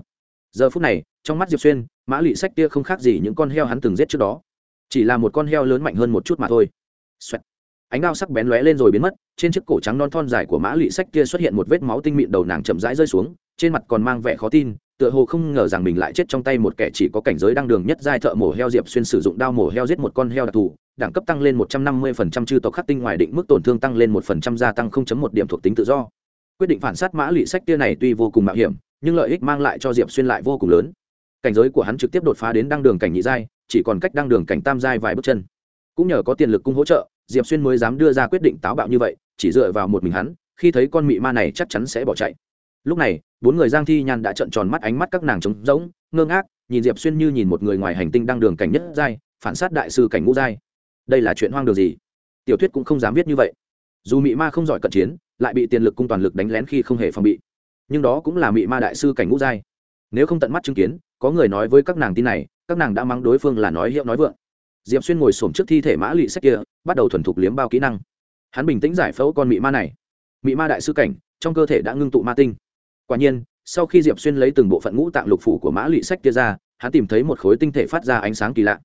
Giờ phút này, trong mắt diệp xuyên, mã lụy sách kia không khác gì những con heo hắn từng giết trước đó. Chỉ là một con heo lớn mạnh hơn một chút mà thôi、Xoẹt. Ánh đao sắc bén lóe lên rồi biến mất, trên chiếc cổ trắng non thon dài của mã lụy sách kia xuất hiện một vết máu tinh mịn đầu nàng chậm rãi rơi xuống, trên mặt còn mang vẻ khó tin, tựa hồ không ngờ rằng mình lại chết trong tay một kẻ chỉ có cảnh giới đang đường nhất giai thợ mổ heo diệp xuyên sử dụng đao mổ heo giết một con heo đặc thù đẳng cấp tăng lên một trăm năm mươi phần trăm, chư tộc khắc tinh ngoài định mức tổn thương tăng lên một phần trăm, gia tăng không chấm một điểm thuộc tính tự do. Quyết định phản sát mã lụy sách kia này tuy vô cùng mạo hiểm, nhưng lợi ích mang lại cho diệp xuyên lại vô cùng lớn. Cảnh giới của hắn trực tiếp đột phá đến đăng đường cảnh nhị giai, chỉ còn cách đăng đường cảnh tam giai vài bước chân. Cũng nhờ có tiền lực cung hỗ trợ, diệp xuyên mới dám đưa ra quyết định táo bạo như vậy, chỉ dựa vào một mình hắn, khi thấy con mị ma này chắc chắn sẽ bỏ chạy. Lúc này, bốn người giang thi nhan đã trợn tròn mắt ánh mắt các nàng trống rỗng, ngơ ngác, nhìn diệp xuyên như nhìn một người ngoài hành tinh đang đường cảnh nhất giai, phản sát đại sư cảnh ngũ giai đây là chuyện hoang đường gì? Tiểu thuyết cũng không dám viết như vậy. Dù mị ma không giỏi cận chiến, lại bị tiền lực cung toàn lực đánh lén khi không hề phòng bị. Nhưng đó cũng là mị ma đại sư cảnh ngũ giai. Nếu không tận mắt chứng kiến, có người nói với các nàng tin này, các nàng đã mắng đối phương là nói hiệu nói vượng. Diệp xuyên ngồi xổm trước thi thể mã lụy sách kia, bắt đầu thuần thục liếm bao kỹ năng. Hắn bình tĩnh giải phẫu con mị ma này. Mị ma đại sư cảnh, trong cơ thể đã ngưng tụ ma tinh. Quả nhiên, sau khi diệp xuyên lấy từng bộ phận ngũ tạng lục phủ của mã lụy sách kia ra, hắn tìm thấy một khối tinh thể phát ra ánh sáng kỳ lạ.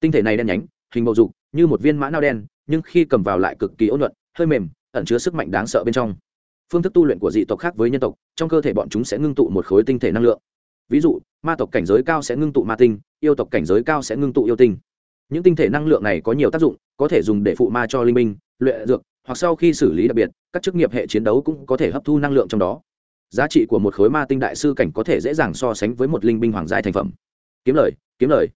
Tinh thể này đen nhánh, hình bầu dục như một viên mã nao đen, nhưng khi cầm vào lại cực kỳ ôn luận hơi mềm, ẩn chứa sức mạnh đáng sợ bên trong. Phương thức tu luyện của dị tộc khác với nhân tộc, trong cơ thể bọn chúng sẽ ngưng tụ một khối tinh thể năng lượng. Ví dụ, ma tộc cảnh giới cao sẽ ngưng tụ ma tinh, yêu tộc cảnh giới cao sẽ ngưng tụ yêu tinh. Những tinh thể năng lượng này có nhiều tác dụng, có thể dùng để phụ ma cho linh minh, luyện dược, hoặc sau khi xử lý đặc biệt, các chức nghiệp hệ chiến đấu cũng có thể hấp thu năng lượng trong đó. Giá trị của một khối ma tinh đại sư cảnh có thể dễ dàng so sánh với một linh binh hoàng giai thành phẩm. Kiếm lời kiếm lời.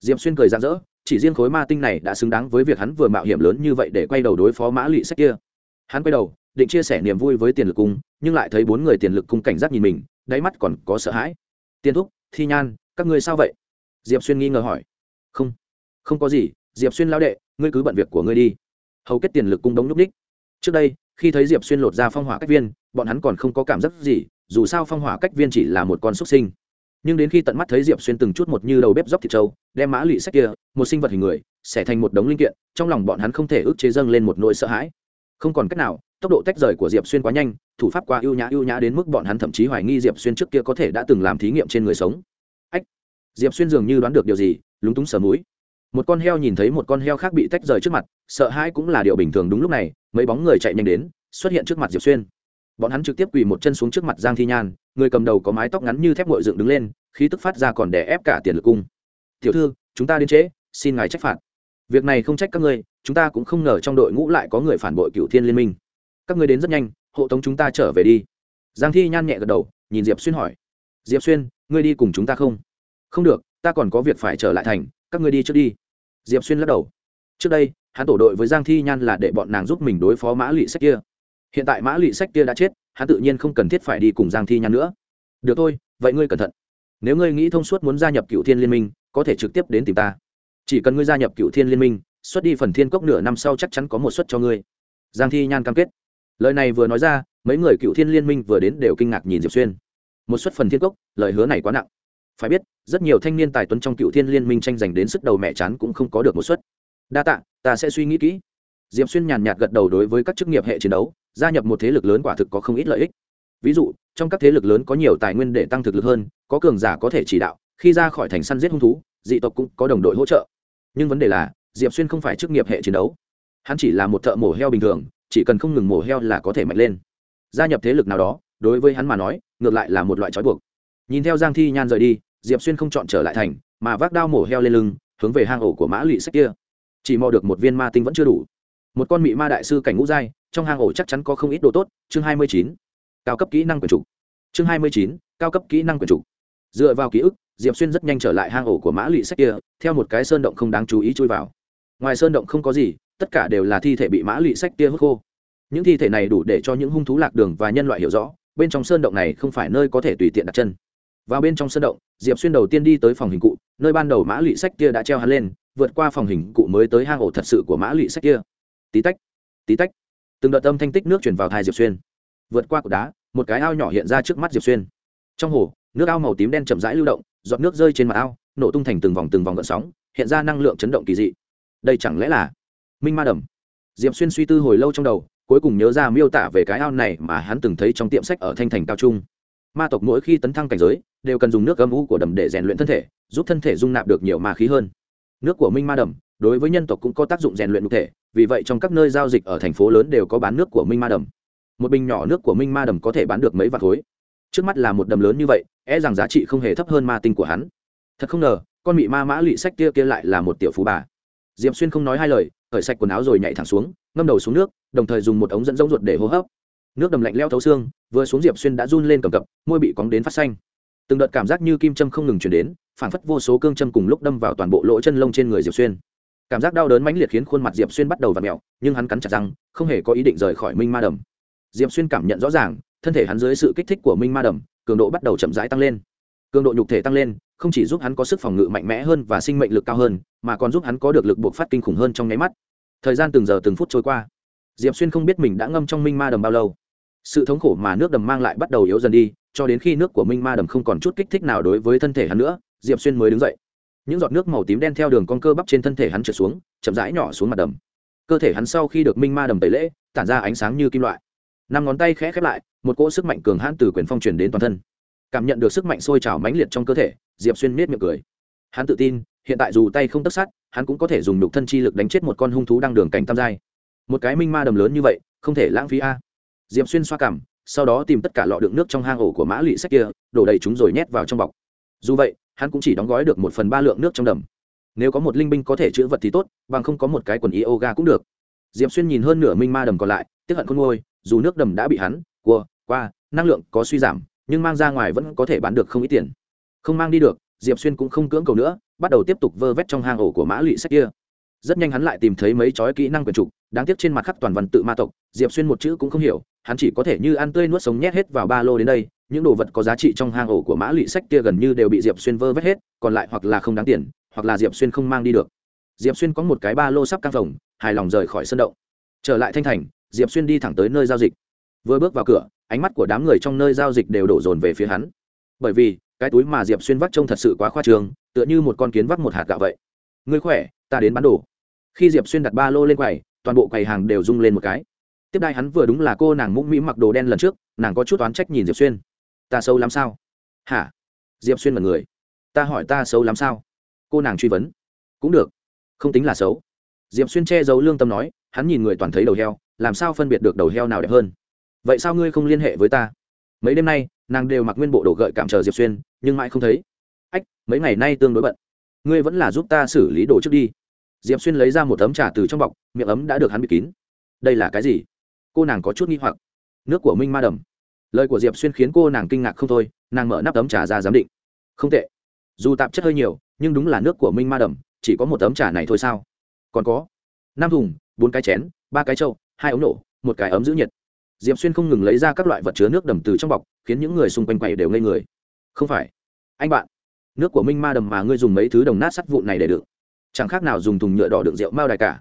Diệp xuyên cười rạng rỡ chỉ riêng khối ma tinh này đã xứng đáng với việc hắn vừa mạo hiểm lớn như vậy để quay đầu đối phó mã lụy sách kia. Hắn quay đầu, định chia sẻ niềm vui với tiền lực cung, nhưng lại thấy bốn người tiền lực cung cảnh giác nhìn mình, đáy mắt còn có sợ hãi. Tiên thúc, thi nhan, các ngươi sao vậy? Diệp xuyên nghi ngờ hỏi. Không không có gì, diệp xuyên lao đệ, ngươi cứ bận việc của ngươi đi. Hầu kết tiền lực cung đống nhúc ních trước đây, khi thấy diệp xuyên lột ra phong hỏa cách viên, bọn hắn còn không có cảm giác gì, dù sao phong hỏa cách viên chỉ là một con xuất sinh nhưng đến khi tận mắt thấy diệp xuyên từng chút một như đầu bếp dóc thịt trâu, đem mã lụy sách kia, một sinh vật hình người, xẻ thành một đống linh kiện, trong lòng bọn hắn không thể ức chế dâng lên một nỗi sợ hãi. Không còn cách nào, tốc độ tách rời của diệp xuyên quá nhanh, thủ pháp quá ưu nhã ưu nhã đến mức bọn hắn thậm chí hoài nghi diệp xuyên trước kia có thể đã từng làm thí nghiệm trên người sống. Ách! Diệp xuyên dường như đoán được điều gì, lúng túng sờ mũi. một con heo nhìn thấy một con heo khác bị tách rời trước mặt, sợ hãi cũng là điều bình thường đúng lúc này, mấy bóng người chạy nhanh đến, xuất hiện trước mặt diệp xuyên bọn hắn trực tiếp quỳ một chân xuống trước mặt giang thi nhan, người cầm đầu có mái tóc ngắn như thép ngội dựng đứng lên, khí tức phát ra còn đè ép cả tiền lực cung. Tiểu thư, chúng ta đến trễ, xin ngài trách phạt. Việc này không trách các ngươi, chúng ta cũng không ngờ trong đội ngũ lại có người phản bội cựu thiên liên minh. Các ngươi đến rất nhanh, hộ tống chúng ta trở về đi. Giang thi nhan nhẹ gật đầu, nhìn diệp xuyên hỏi. Diệp xuyên, ngươi đi cùng chúng ta không? Không được, ta còn có việc phải trở lại thành, các ngươi đi trước đi. Diệp xuyên lắc đầu. Trước đây, hắn tổ đội với giang thi nhan là để bọn nàng giúp mình đối phó mã lụy sách kia hiện tại mã lụy sách kia đã chết, hắn tự nhiên không cần thiết phải đi cùng giang thi nhan nữa. Được thôi, vậy ngươi cẩn thận. Nếu ngươi nghĩ thông suốt muốn gia nhập cựu thiên liên minh, có thể trực tiếp đến tìm ta. Chỉ cần ngươi gia nhập cựu thiên liên minh, xuất đi phần thiên cốc nửa năm sau chắc chắn có một suất cho ngươi. Giang thi nhan cam kết. Lời này vừa nói ra, mấy người cựu thiên liên minh vừa đến đều kinh ngạc nhìn diệp xuyên. Một suất phần thiên cốc, lời hứa này quá nặng. Phải biết, rất nhiều thanh niên tài tuấn trong cựu thiên liên minh tranh giành đến sức đầu mẹ chán cũng không có được một suất. Đa tạ, ta sẽ suy nghĩ kỹ. Diệp xuyên nhàn nhạt gật đầu đối với các chức nghiệp hệ chiến đấu gia nhập một thế lực lớn quả thực có không ít lợi ích. Ví dụ, trong các thế lực lớn có nhiều tài nguyên để tăng thực lực hơn, có cường giả có thể chỉ đạo, khi ra khỏi thành săn giết hung thú, dị tộc cũng có đồng đội hỗ trợ. Nhưng vấn đề là, diệp xuyên không phải chức nghiệp hệ chiến đấu. Hắn chỉ là một thợ mổ heo bình thường, chỉ cần không ngừng mổ heo là có thể mạnh lên. Gia nhập thế lực nào đó, đối với hắn mà nói, ngược lại là một loại trói buộc. Nhìn theo giang thi nhan rời đi, diệp xuyên không chọn trở lại thành, mà vác đao mổ heo lên lưng, hướng về hang ổ của mã lụy sách kia. Chỉ mò được một viên ma tinh vẫn chưa đủ. Một con mị ma đại sư cảnh ngũ giai trong hang ổ chắc chắn có không ít đồ tốt, chương hai mươi chín, cao cấp kỹ năng quyền trục chương hai mươi chín, cao cấp kỹ năng quyền trục dựa vào ký ức, diệp xuyên rất nhanh trở lại hang ổ của mã lụy sách kia, theo một cái sơn động không đáng chú ý chui vào. Ngoài sơn động không có gì, tất cả đều là thi thể bị mã lụy sách kia hút khô. Những thi thể này đủ để cho những hung thú lạc đường và nhân loại hiểu rõ, bên trong sơn động này không phải nơi có thể tùy tiện đặt chân. Vào bên trong sơn động, diệp xuyên đầu tiên đi tới phòng hình cụ, nơi ban đầu mã lụy sách kia đã treo hắn lên, vượt qua phòng hình cụ mới tới hang ổ thật sự của mã lụy sách kia. Tí tách tí tách từng đợt âm thanh tích nước chuyển vào thai diệp xuyên vượt qua cột đá một cái ao nhỏ hiện ra trước mắt diệp xuyên trong hồ nước ao màu tím đen chậm rãi lưu động giọt nước rơi trên mặt ao nổ tung thành từng vòng từng vòng gợn sóng hiện ra năng lượng chấn động kỳ dị đây chẳng lẽ là minh ma đầm diệp xuyên suy tư hồi lâu trong đầu cuối cùng nhớ ra miêu tả về cái ao này mà hắn từng thấy trong tiệm sách ở thanh thành cao trung ma tộc mỗi khi tấn thăng cảnh giới đều cần dùng nước âm u của đầm để rèn luyện thân thể giúp thân thể dung nạp được nhiều ma khí hơn nước của minh ma đầm đối với nhân tộc cũng có tác dụng rèn luyện cụ thể, vì vậy trong các nơi giao dịch ở thành phố lớn đều có bán nước của minh ma đầm. Một bình nhỏ nước của minh ma đầm có thể bán được mấy vạt khối. Trước mắt là một đầm lớn như vậy e rằng giá trị không hề thấp hơn ma tinh của hắn. Thật không ngờ, con mị ma mã lụy sách kia kia lại là một tiểu phú bà. D i ệ p xuyên không nói hai lời khởi sạch quần áo rồi nhảy thẳng xuống, ngâm đầu xuống nước, đồng thời dùng một ống dẫn rông ruột để hô hấp. Nước đầm lạnh leo thấu xương, vừa xuống diệp xuyên đã run lên cầm cập, môi bị cóng đến phát xanh. Từng đợt cảm giác như kim châm không ngừng chuyển đến, phảng phất vô số cương châm cùng lúc đâm vào toàn bộ lỗ chân lông trên người diệp xuyên cảm giác đau đớn mãnh liệt khiến khuôn mặt diệp xuyên bắt đầu v ặ mẹo nhưng hắn cắn chặt răng, không hề có ý định rời khỏi minh ma đầm. Diệp xuyên cảm nhận rõ ràng, thân thể hắn dưới sự kích thích của minh ma đầm, cường độ bắt đầu chậm rãi tăng lên. Cường độ nhục thể tăng lên, không chỉ giúp hắn có sức phòng ngự mạnh mẽ hơn và sinh mệnh lực cao hơn, mà còn giúp hắn có được lực buộc phát kinh khủng hơn trong nháy mắt. Thời gian từng giờ từng phút trôi qua. Diệp xuyên không biết mình đã ngâm trong minh ma đầm bao lâu. Sự thống khổ mà nước đầm mang lại bắt đầu yếu dần đi, cho đến khi nước của minh ma đầm không còn chút kích thích nào đối với thân thể hắn nữa, diệp xuyên mới đứng dậy những giọt nước màu tím đen theo đường con cơ bắp trên thân thể hắn trượt xuống, chậm rãi nhỏ xuống mặt đầm. Cơ thể hắn sau khi được minh ma đầm tẩy lễ, tản ra ánh sáng như kim loại. Năm ngón tay khẽ khép lại, một cỗ sức mạnh cường hãn từ quyền phong truyền đến toàn thân. Cảm nhận được sức mạnh sôi trào mãnh liệt trong cơ thể, diệp xuyên miết miệng cười. Hắn tự tin, hiện tại dù tay không tất sát, hắn cũng có thể dùng đục thân chi lực đánh chết một con hung thú đang đường cảnh tam giai. Một cái minh ma đầm lớn như vậy, không thể lãng phí a. Diệp xuyên xoa cảm, sau đó tìm tất cả lọ đựng nước trong hang ổ của mã lụy sách kia, đổ đầy chúng rồi nhét vào trong bọc. Dù vậy hắn cũng chỉ đóng gói được một phần ba lượng nước trong đầm. Nếu có một linh binh có thể chữa vật thì tốt, bằng không có một cái quần yoga cũng được. Diệp xuyên nhìn hơn nửa minh ma đầm còn lại tiếp hận con ngôi, dù nước đầm đã bị hắn cua qua, năng lượng có suy giảm, nhưng mang ra ngoài vẫn có thể bán được không ít tiền. Không mang đi được, diệp xuyên cũng không cưỡng cầu nữa, bắt đầu tiếp tục vơ vét trong hang ổ của mã lụy sách kia. Rất nhanh hắn lại tìm thấy mấy chói kỹ năng quyền trục, đáng tiếc trên mặt khắc toàn văn tự ma tộc, diệp xuyên một chữ cũng không hiểu, hắn chỉ có thể như ăn tươi nuốt sống nhét hết vào ba lô đến đây những đồ vật có giá trị trong hang ổ của mã lụy sách kia gần như đều bị diệp xuyên vơ vét hết, còn lại hoặc là không đáng tiền, hoặc là diệp xuyên không mang đi được. Diệp xuyên có một cái ba lô sắp căng phòng hài lòng rời khỏi sân động. Trở lại thanh thành, diệp xuyên đi thẳng tới nơi giao dịch. Vừa bước vào cửa, ánh mắt của đám người trong nơi giao dịch đều đổ dồn về phía hắn. Bởi vì, cái túi mà diệp xuyên vắt trông thật sự quá khoa trường tựa như một con kiến vắt một hạt gạo vậy. Ngươi khỏe, ta đến bán đồ. Khi diệp xuyên đặt ba lô lên quầy, toàn bộ quầy hàng đều rung lên một cái. Tiếp đai hắn vừa đúng là cô nàng mũm mĩm mặc đồ đen lần trước, nàng có chút oán trách nhìn diệp xuyên ta xấu lắm sao? Hả? Diệp xuyên mật người. Ta hỏi ta xấu lắm sao? Cô nàng truy vấn. Cũng được. Không tính là xấu. Diệp xuyên che giấu lương tâm nói, hắn nhìn người toàn thấy đầu heo, làm sao phân biệt được đầu heo nào đẹp hơn? Vậy sao ngươi không liên hệ với ta? Mấy đêm nay, nàng đều mặc nguyên bộ đồ gợi cảm chờ diệp xuyên, nhưng mãi không thấy. Ách, mấy ngày nay tương đối bận. Ngươi vẫn là giúp ta xử lý đồ trước đi. Diệp xuyên lấy ra một ấm trà từ trong bọc, miệng ấm đã được hắn bịt kín. Đây là cái gì? Cô nàng có chút nghi hoặc. Nước của minh ma đầm lời của diệp xuyên khiến cô nàng kinh ngạc không thôi, nàng mở nắp ấm trà ra giám định. Không tệ. Dù tạp chất hơi nhiều, nhưng đúng là nước của minh ma đầm, chỉ có một ấm trà này thôi sao? Còn có, năm thùng, bốn cái chén, ba cái trâu hai ống nổ, một cái ấm giữ nhiệt. Diệp xuyên không ngừng lấy ra các loại vật chứa nước đầm từ trong bọc, khiến những người xung quanh quầy đều ngây người. Không phải. Anh bạn, nước của minh ma đầm mà ngươi dùng mấy thứ đồng nát sắt vụn này để đựng. Chẳng khác nào dùng thùng nhựa đỏ đựng rượu mao đài cả.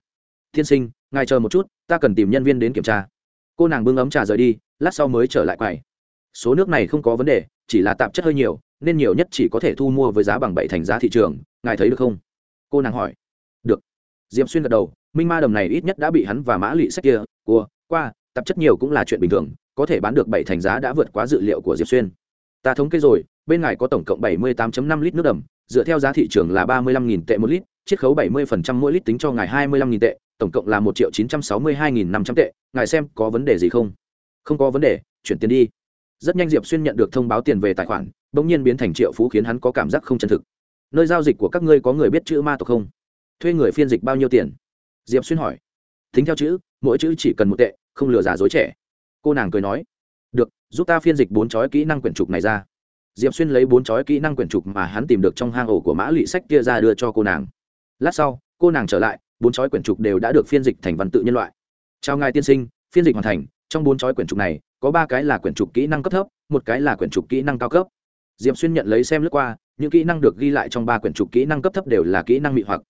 Tiên sinh, ngài chờ một chút, ta cần tìm nhân viên đến kiểm tra cô nàng bưng ấm trà rời đi, lát sau mới trở lại quầy. Số nước này không có vấn đề, chỉ là tạp chất hơi nhiều, nên nhiều nhất chỉ có thể thu mua với giá bằng bảy thành giá thị trường, ngài thấy được không? Cô nàng hỏi. Được. Diệp xuyên gật đầu, minh ma đầm này ít nhất đã bị hắn và mã lụy sách kia cua qua, tạp chất nhiều cũng là chuyện bình thường, có thể bán được bảy thành giá đã vượt quá dự liệu của diệp xuyên. Ta thống kê rồi, bên ngài có tổng cộng bảy mươi 78 năm lít nước đầm, dựa theo giá thị trường là ba mươi 35.000 tệ một lít, chiết khấu bảy 70% mỗi lít tính cho ngài hai mươi 25.000 tệ tổng cộng là một triệu chín trăm sáu mươi hai nghìn năm trăm tệ, ngài xem có vấn đề gì không? Không có vấn đề, chuyển tiền đi. Rất nhanh diệp xuyên nhận được thông báo tiền về tài khoản, bỗng nhiên biến thành triệu phú khiến hắn có cảm giác không chân thực. Nơi giao dịch của các ngươi có người biết chữ ma tộc không? Thuê người phiên dịch bao nhiêu tiền? Diệp xuyên hỏi. Tính theo chữ, mỗi chữ chỉ cần một tệ, không lừa giả dối trẻ. Cô nàng cười nói. Được, giúp ta phiên dịch bốn chói kỹ năng quyển trục này ra. Diệp xuyên lấy bốn chói kỹ năng quyển trục mà hắn tìm được trong hang ổ của mã lụy sách kia ra đưa cho cô nàng. Lát sau, cô nàng trở lại bốn chói quyển trục đều đã được phiên dịch thành văn tự nhân loại. Chào ngài tiên sinh, phiên dịch hoàn thành, trong bốn chói quyển trục này, có ba cái là quyển trục kỹ năng cấp thấp, một cái là quyển trục kỹ năng cao cấp. Diệp xuyên nhận lấy xem lướt qua, những kỹ năng được ghi lại trong ba quyển trục kỹ năng cấp thấp đều là kỹ năng mị hoặc.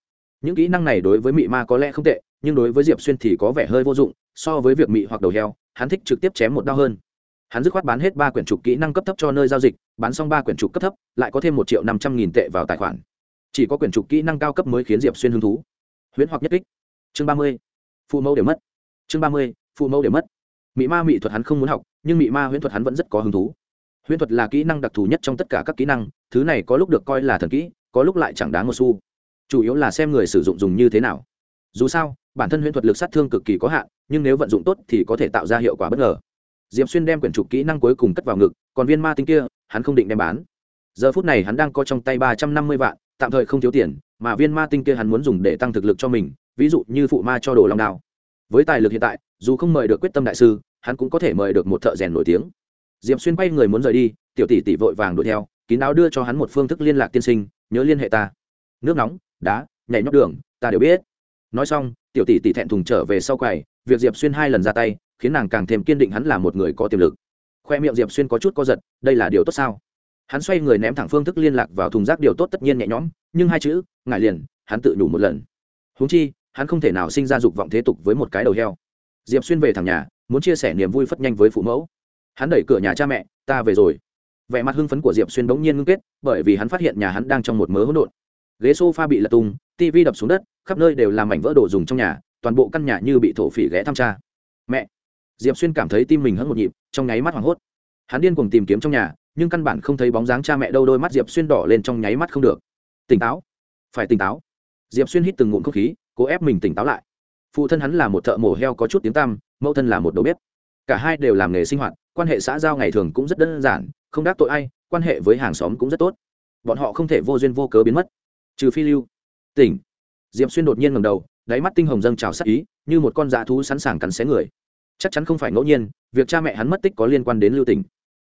Những kỹ năng này đối với mị ma có lẽ không tệ, nhưng đối với diệp xuyên thì có vẻ hơi vô dụng, so với việc mị hoặc đầu heo, hắn thích trực tiếp chém một đau hơn. Hắn dứt khoát bán hết ba quyển trục kỹ năng cấp thấp cho nơi giao dịch, bán xong ba quyển trục cấp thấp, lại có thêm một triệu năm trăm nghìn tệ vào tài khoản. Chỉ có quyển trục kỹ năng cao cấp mới khiến diệp xuyên hứng thú huyễn hoặc nhất kích. Chương ba mươi, phụ mẫu đều mất. Chương ba mươi, phụ mẫu đều mất. Mị ma mị thuật hắn không muốn học, nhưng mị ma huyễn thuật hắn vẫn rất có hứng thú. Huyễn thuật là kỹ năng đặc thù nhất trong tất cả các kỹ năng, thứ này có lúc được coi là thần kỹ, có lúc lại chẳng đáng một xu. Chủ yếu là xem người sử dụng dùng như thế nào. Dù sao, bản thân huyễn thuật lực sát thương cực kỳ có hạn, nhưng nếu vận dụng tốt thì có thể tạo ra hiệu quả bất ngờ. Diệp xuyên đem quyển trục kỹ năng cuối cùng cất vào ngực, còn viên ma tinh kia, hắn không định đem bán. Giờ phút này hắn đang có trong tay ba trăm năm mươi vạn, tạm thời không thiếu tiền mà viên ma tinh kia hắn muốn dùng để tăng thực lực cho mình, ví dụ như phụ ma cho đồ long đao. Với tài lực hiện tại, dù không mời được quyết tâm đại sư, hắn cũng có thể mời được một thợ rèn nổi tiếng. Diệp xuyên quay người muốn rời đi, tiểu tỷ tỷ vội vàng đuổi theo, kín đáo đưa cho hắn một phương thức liên lạc tiên sinh, nhớ liên hệ ta. Nước nóng, đá, nhảy nhót đường, ta đều biết. Nói xong, tiểu tỷ tỷ thẹn thùng trở về sau quầy, việc diệp xuyên hai lần ra tay, khiến nàng càng thêm kiên định hắn là một người có tiềm lực. Khoe miệng diệp xuyên có chút co giật, đây là điều tốt sao? Hắn xoay người ném thẳng phương thức liên lạc vào thùng rác điều tốt tất nhiên nhẹ nhõm, nhưng hai chữ ngại liền, hắn tự nhủ một lần. Húng chi, hắn không thể nào sinh ra dục vọng thế tục với một cái đầu heo. Diệp xuyên về thẳng nhà, muốn chia sẻ niềm vui phất nhanh với phụ mẫu. Hắn đẩy cửa nhà cha mẹ, ta về rồi. Vẻ mặt hưng phấn của diệp xuyên bỗng nhiên ngưng kết, bởi vì hắn phát hiện nhà hắn đang trong một mớ hỗn độn. Ghế s o f a bị lật tung tv đập xuống đất, khắp nơi đều làm mảnh vỡ đồ dùng trong nhà, toàn bộ căn nhà như bị thổ phỉ ghé thăm cha. Mẹ. Diệp xuyên cảm thấy tim mình hất một nhịp, trong nháy mắt hoảng hốt. Hắn điên cùng tìm kiếm trong nhà nhưng căn bản không thấy bóng dáng cha mẹ đâu, đôi mắt diệp xuyên đỏ lên trong nháy mắt không được. Tỉnh táo. Phải tỉnh táo. Diệp xuyên hít từng ngụm không khí, cố ép mình tỉnh táo lại. Phụ thân hắn là một thợ mổ heo có chút tiếng tăm, mẫu thân là một đầu bếp. Cả hai đều làm nghề sinh hoạt, quan hệ xã giao ngày thường cũng rất đơn giản, không đắc tội ai, quan hệ với hàng xóm cũng rất tốt. Bọn họ không thể vô duyên vô cớ biến mất. Trừ phi lưu. Tỉnh. Diệp xuyên đột nhiên ngầm đầu, đáy mắt tinh hồng dâng trào sắc ý, như một con dã thú sẵn sàng cắn xé người. Chắc chắn không phải ngẫu nhiên, việc cha mẹ hắn mất tích có liên quan đến lưu tỉnh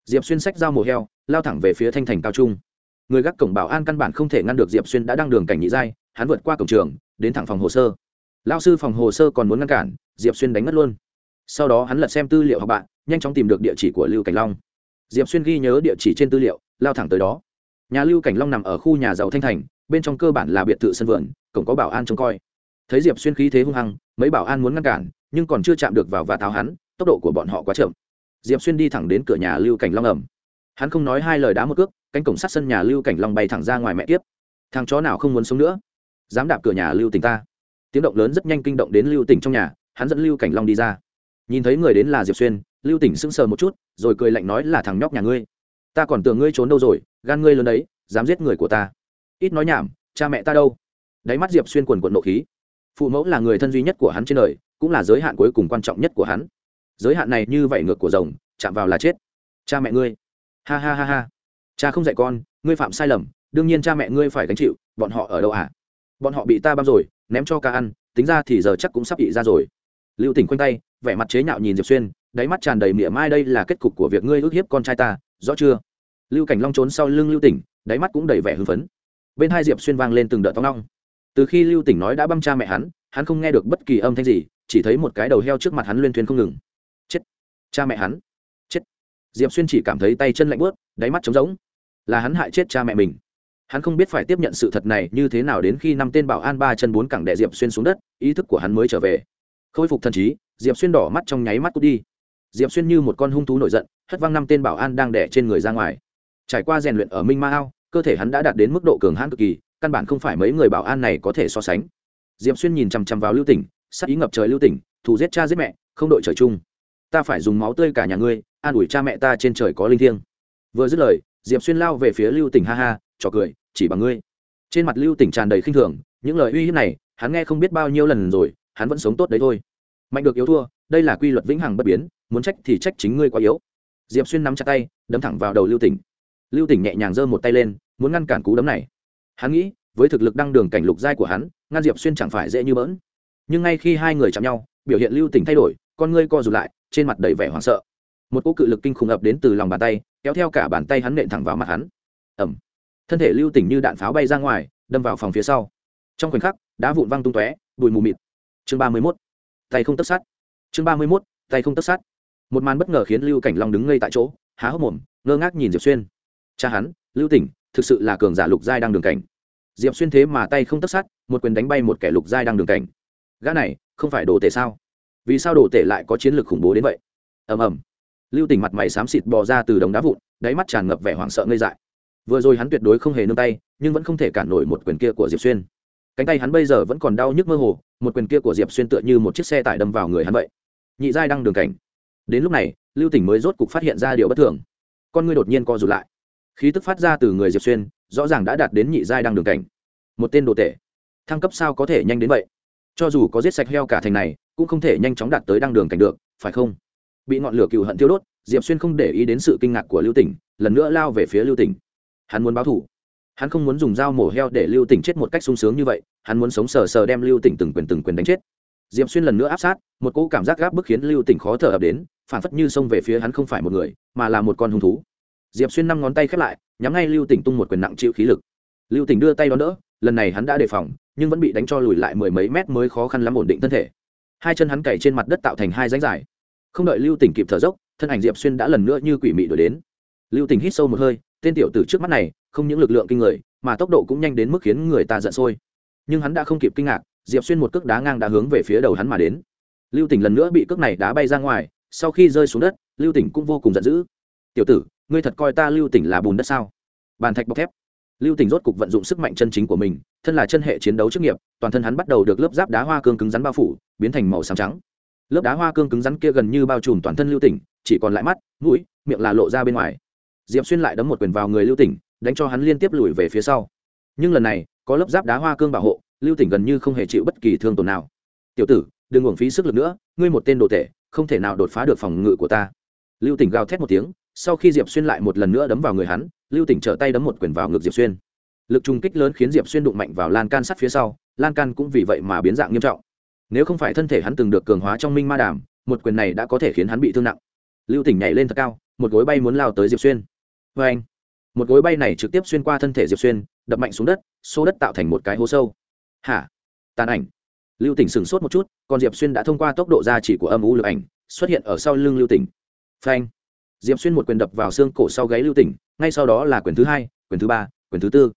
diệp xuyên sách dao mổ heo, lao thẳng về phía thanh thành cao trung. Người gác cổng bảo an căn bản không thể ngăn được diệp xuyên đã đăng đường cảnh nhị giai, hắn vượt qua cổng trường, đến thẳng phòng hồ sơ. Lao sư phòng hồ sơ còn muốn ngăn cản, diệp xuyên đánh mất luôn. Sau đó hắn lật xem tư liệu học bạn, nhanh chóng tìm được địa chỉ của lưu cảnh long. Diệp xuyên ghi nhớ địa chỉ trên tư liệu, lao thẳng tới đó. Nhà lưu cảnh long nằm ở khu nhà giàu thanh thành, bên trong cơ bản là biệt thự sân vườn, cổng có bảo an trông coi. Thấy diệp xuyên khí thế hung hăng, mấy bảo an muốn ngăn cản, nhưng còn chưa chạm được vào và tháo hắn, tốc độ của bọn họ quá chậm diệp xuyên đi thẳng đến cửa nhà lưu cảnh long ẩm. Hắn không nói hai lời đá một cước, cánh cổng sát sân nhà lưu cảnh long bay thẳng ra ngoài mẹ tiếp thằng chó nào không muốn sống nữa? Dám đạp cửa nhà lưu tỉnh ta. Tiếng động lớn rất nhanh kinh động đến lưu tỉnh trong nhà, hắn dẫn lưu cảnh long đi ra. Nhìn thấy người đến là diệp xuyên, lưu tỉnh sững sờ một chút, rồi cười lạnh nói là thằng nhóc nhà ngươi. Ta còn tưởng ngươi trốn đâu rồi, gan ngươi lớn đấy, dám giết người của ta. Ít nói nhảm, cha mẹ ta đâu? Đáy mắt diệp xuyên quần quận nộ khí. Phụ mẫu là người thân duy nhất của hắn trên đời, cũng là giới hạn cuối cùng quan trọng nhất của hắn giới hạn này như vậy ngược của rồng, chạm vào là chết. Cha mẹ ngươi. Ha ha ha ha. Cha không dạy con, ngươi phạm sai lầm, đương nhiên cha mẹ ngươi phải gánh chịu, bọn họ ở đâu à? Bọn họ bị ta băm rồi, ném cho ca ăn, tính ra thì giờ chắc cũng sắp bị ra rồi. Lưu tỉnh quanh tay, vẻ mặt chế nhạo nhìn diệp xuyên, đáy mắt tràn đầy mỉa mai đây là kết cục của việc ngươi ước hiếp con trai ta, rõ chưa? Lưu cảnh long trốn sau lưng lưu tỉnh, đáy mắt cũng đầy vẻ hưng phấn. Bên hai diệp xuyên vang lên từng đợt tóc long. Từ khi lưu tỉnh nói đã băm cha mẹ hắn hắn không nghe được bất kỳ âm thanh gì, chỉ thấy một cái đầu heo trước mặt hắn liên thuyền không ngừng cha mẹ hắn. Chết. Diệp xuyên chỉ cảm thấy tay chân lạnh bớt đáy mắt trống rỗng. Là hắn hại chết cha mẹ mình. Hắn không biết phải tiếp nhận sự thật này như thế nào đến khi năm tên bảo an ba chân bốn cẳng đè diệp xuyên xuống đất, ý thức của hắn mới trở về. Khôi phục thần trí, diệp xuyên đỏ mắt trong nháy mắt cút đi. Diệp xuyên như một con hung thú nổi giận, hất văng năm tên bảo an đang đẻ trên người ra ngoài. Trải qua rèn luyện ở minh ma ao, cơ thể hắn đã đạt đến mức độ cường hãn cực kỳ, căn bản không phải mấy người bảo an này có thể so sánh. Diệp xuyên nhìn chằm chằm vào lưu tỉnh, sắc ý ngập trời lưu tỉnh, thù giết cha giết mẹ, không đội trời chung ta phải dùng máu tươi cả nhà ngươi, an ủi cha mẹ ta trên trời có linh thiêng. Vừa dứt lời, diệp xuyên lao về phía lưu tỉnh ha ha, trò cười, chỉ bằng ngươi. Trên mặt lưu tỉnh tràn đầy khinh thường, những lời uy hiếp này, hắn nghe không biết bao nhiêu lần rồi, hắn vẫn sống tốt đấy thôi. Mạnh được yếu thua, đây là quy luật vĩnh hằng bất biến, muốn trách thì trách chính ngươi quá yếu. Diệp xuyên nắm chặt tay, đấm thẳng vào đầu lưu tỉnh. Lưu tỉnh nhẹ nhàng giơ một tay lên, muốn ngăn cản cú đấm này. Hắn nghĩ, với thực lực đăng đường cảnh lục giai của hắn, ngăn diệp xuyên chẳng phải dễ như bỡn. Nhưng ngay khi hai người chạm nhau, biểu hiện lưu tỉnh thay đổi, con ngươi co rụt lại trên mặt đầy vẻ hoảng sợ. Một cỗ cự lực kinh khủng ập đến từ lòng bàn tay, kéo theo cả bàn tay hắn nện thẳng vào mặt hắn. Ẩm thân thể lưu tỉnh như đạn pháo bay ra ngoài, đâm vào phòng phía sau. Trong khoảnh khắc, đá vụn văng tung tóe, bụi mù mịt. Chương ba mươi mốt. Tay không tất sát. Chương ba mươi mốt, tay không tất sát. Một màn bất ngờ khiến lưu cảnh long đứng ngây tại chỗ, há hốc mồm, ngơ ngác nhìn diệp xuyên. Cha hắn, lưu tỉnh, thực sự là cường giả lục giai đang đường cảnh. Diệp xuyên thế mà tay không tất sát, một quyền đánh bay một kẻ lục giai đang đường cảnh. Gã này, không phải đồ tể sao? Vì sao đồ tể lại có chiến lược khủng bố đến vậy? Ầm ầm. Lưu tỉnh mặt mày xám xịt bò ra từ đống đá vụn, đáy mắt tràn ngập vẻ hoảng sợ ngây dại. Vừa rồi hắn tuyệt đối không hề nương tay, nhưng vẫn không thể cản nổi một quyền kia của diệp xuyên. Cánh tay hắn bây giờ vẫn còn đau nhức mơ hồ, một quyền kia của diệp xuyên tựa như một chiếc xe tải đâm vào người hắn vậy. Nhị giai đang đường cảnh. Đến lúc này, lưu tỉnh mới rốt cục phát hiện ra điều bất thường. Con ngươi đột nhiên co rụt lại. Khí tức phát ra từ người diệp xuyên, rõ ràng đã đạt đến nhị giai đang đường cảnh. Một tên đồ tể. Thăng cấp sao có thể nhanh đến vậy? Cho dù có giết sạch heo cả thành này cũng không thể nhanh chóng đạt tới đăng đường cảnh được, phải không? Bị ngọn lửa cừu hận thiêu đốt, diệp xuyên không để ý đến sự kinh ngạc của lưu tỉnh, lần nữa lao về phía lưu tỉnh. Hắn muốn báo thủ hắn không muốn dùng dao mổ heo để lưu tỉnh chết một cách sung sướng như vậy, hắn muốn sống sờ sờ đem lưu tỉnh từng quyền từng quyền đánh chết. Diệp xuyên lần nữa áp sát, một cỗ cảm giác gáp bức khiến lưu tỉnh khó thở ập đến, phản phất như xông về phía hắn không phải một người, mà là một con hung thú. Diệp xuyên năm ngón tay khép lại, nhắm ngay lưu tỉnh tung một quyền nặng chịu khí lực. Lưu tỉnh đưa tay đón đỡ, lần này hắn đã đề phòng, nhưng vẫn bị đánh cho lùi lại mười mấy mét mới khó khăn lắm ổn định thân thể hai chân hắn cày trên mặt đất tạo thành hai ránh dài. Không đợi lưu tỉnh kịp thở dốc, thân ảnh diệp xuyên đã lần nữa như quỷ mị đổi đến. Lưu tỉnh hít sâu một hơi, tên tiểu tử trước mắt này, không những lực lượng kinh người, mà tốc độ cũng nhanh đến mức khiến người ta giận sôi. Nhưng hắn đã không kịp kinh ngạc, diệp xuyên một cước đá ngang đã hướng về phía đầu hắn mà đến. Lưu tỉnh lần nữa bị cước này đá bay ra ngoài, sau khi rơi xuống đất, lưu tỉnh cũng vô cùng giận dữ. Tiểu tử, ngươi thật coi ta lưu tỉnh là bùn đất sao? Bàn thạch bọc thép lưu tỉnh rốt cục vận dụng sức mạnh chân chính của mình, thân là chân hệ chiến đấu chức nghiệp, toàn thân hắn bắt đầu được lớp giáp đá hoa cương cứng rắn bao phủ, biến thành màu xám trắng. Lớp đá hoa cương cứng rắn kia gần như bao trùm toàn thân lưu tỉnh chỉ còn lại mắt, mũi, miệng là lộ ra bên ngoài. Diệp xuyên lại đấm một quyền vào người lưu tỉnh đánh cho hắn liên tiếp lùi về phía sau. Nhưng lần này, có lớp giáp đá hoa cương bảo hộ, lưu tỉnh gần như không hề chịu bất kỳ thương tổn nào. Tiểu tử, đừng uổng phí sức lực nữa, ngươi một tên đồ tể, không thể nào đột phá được phòng ngự của ta. Lưu tỉnh gào thét một tiếng sau khi diệp xuyên lại một lần nữa đấm vào người hắn, lưu tỉnh trở tay đấm một quyền vào ngực diệp xuyên. Lực trung kích lớn khiến diệp xuyên đụng mạnh vào lan can sắt phía sau, lan can cũng vì vậy mà biến dạng nghiêm trọng. Nếu không phải thân thể hắn từng được cường hóa trong minh ma đàm, một quyền này đã có thể khiến hắn bị thương nặng. Lưu tỉnh nhảy lên thật cao, một gối bay muốn lao tới diệp xuyên. Vê anh, một gối bay này trực tiếp xuyên qua thân thể diệp xuyên, đập mạnh xuống đất, xô đất tạo thành một cái hố sâu. Hả? Tàn ảnh. Lưu tỉnh sửng sốt một chút, còn diệp xuyên đã thông qua tốc độ gia chỉ của âm u lực ảnh, xuất hiện ở sau lưng lưu tỉnh. Phanh diệp xuyên một quyền đập vào xương cổ sau gáy lưu tỉnh, ngay sau đó là quyền thứ hai, quyền thứ ba, quyền thứ tư.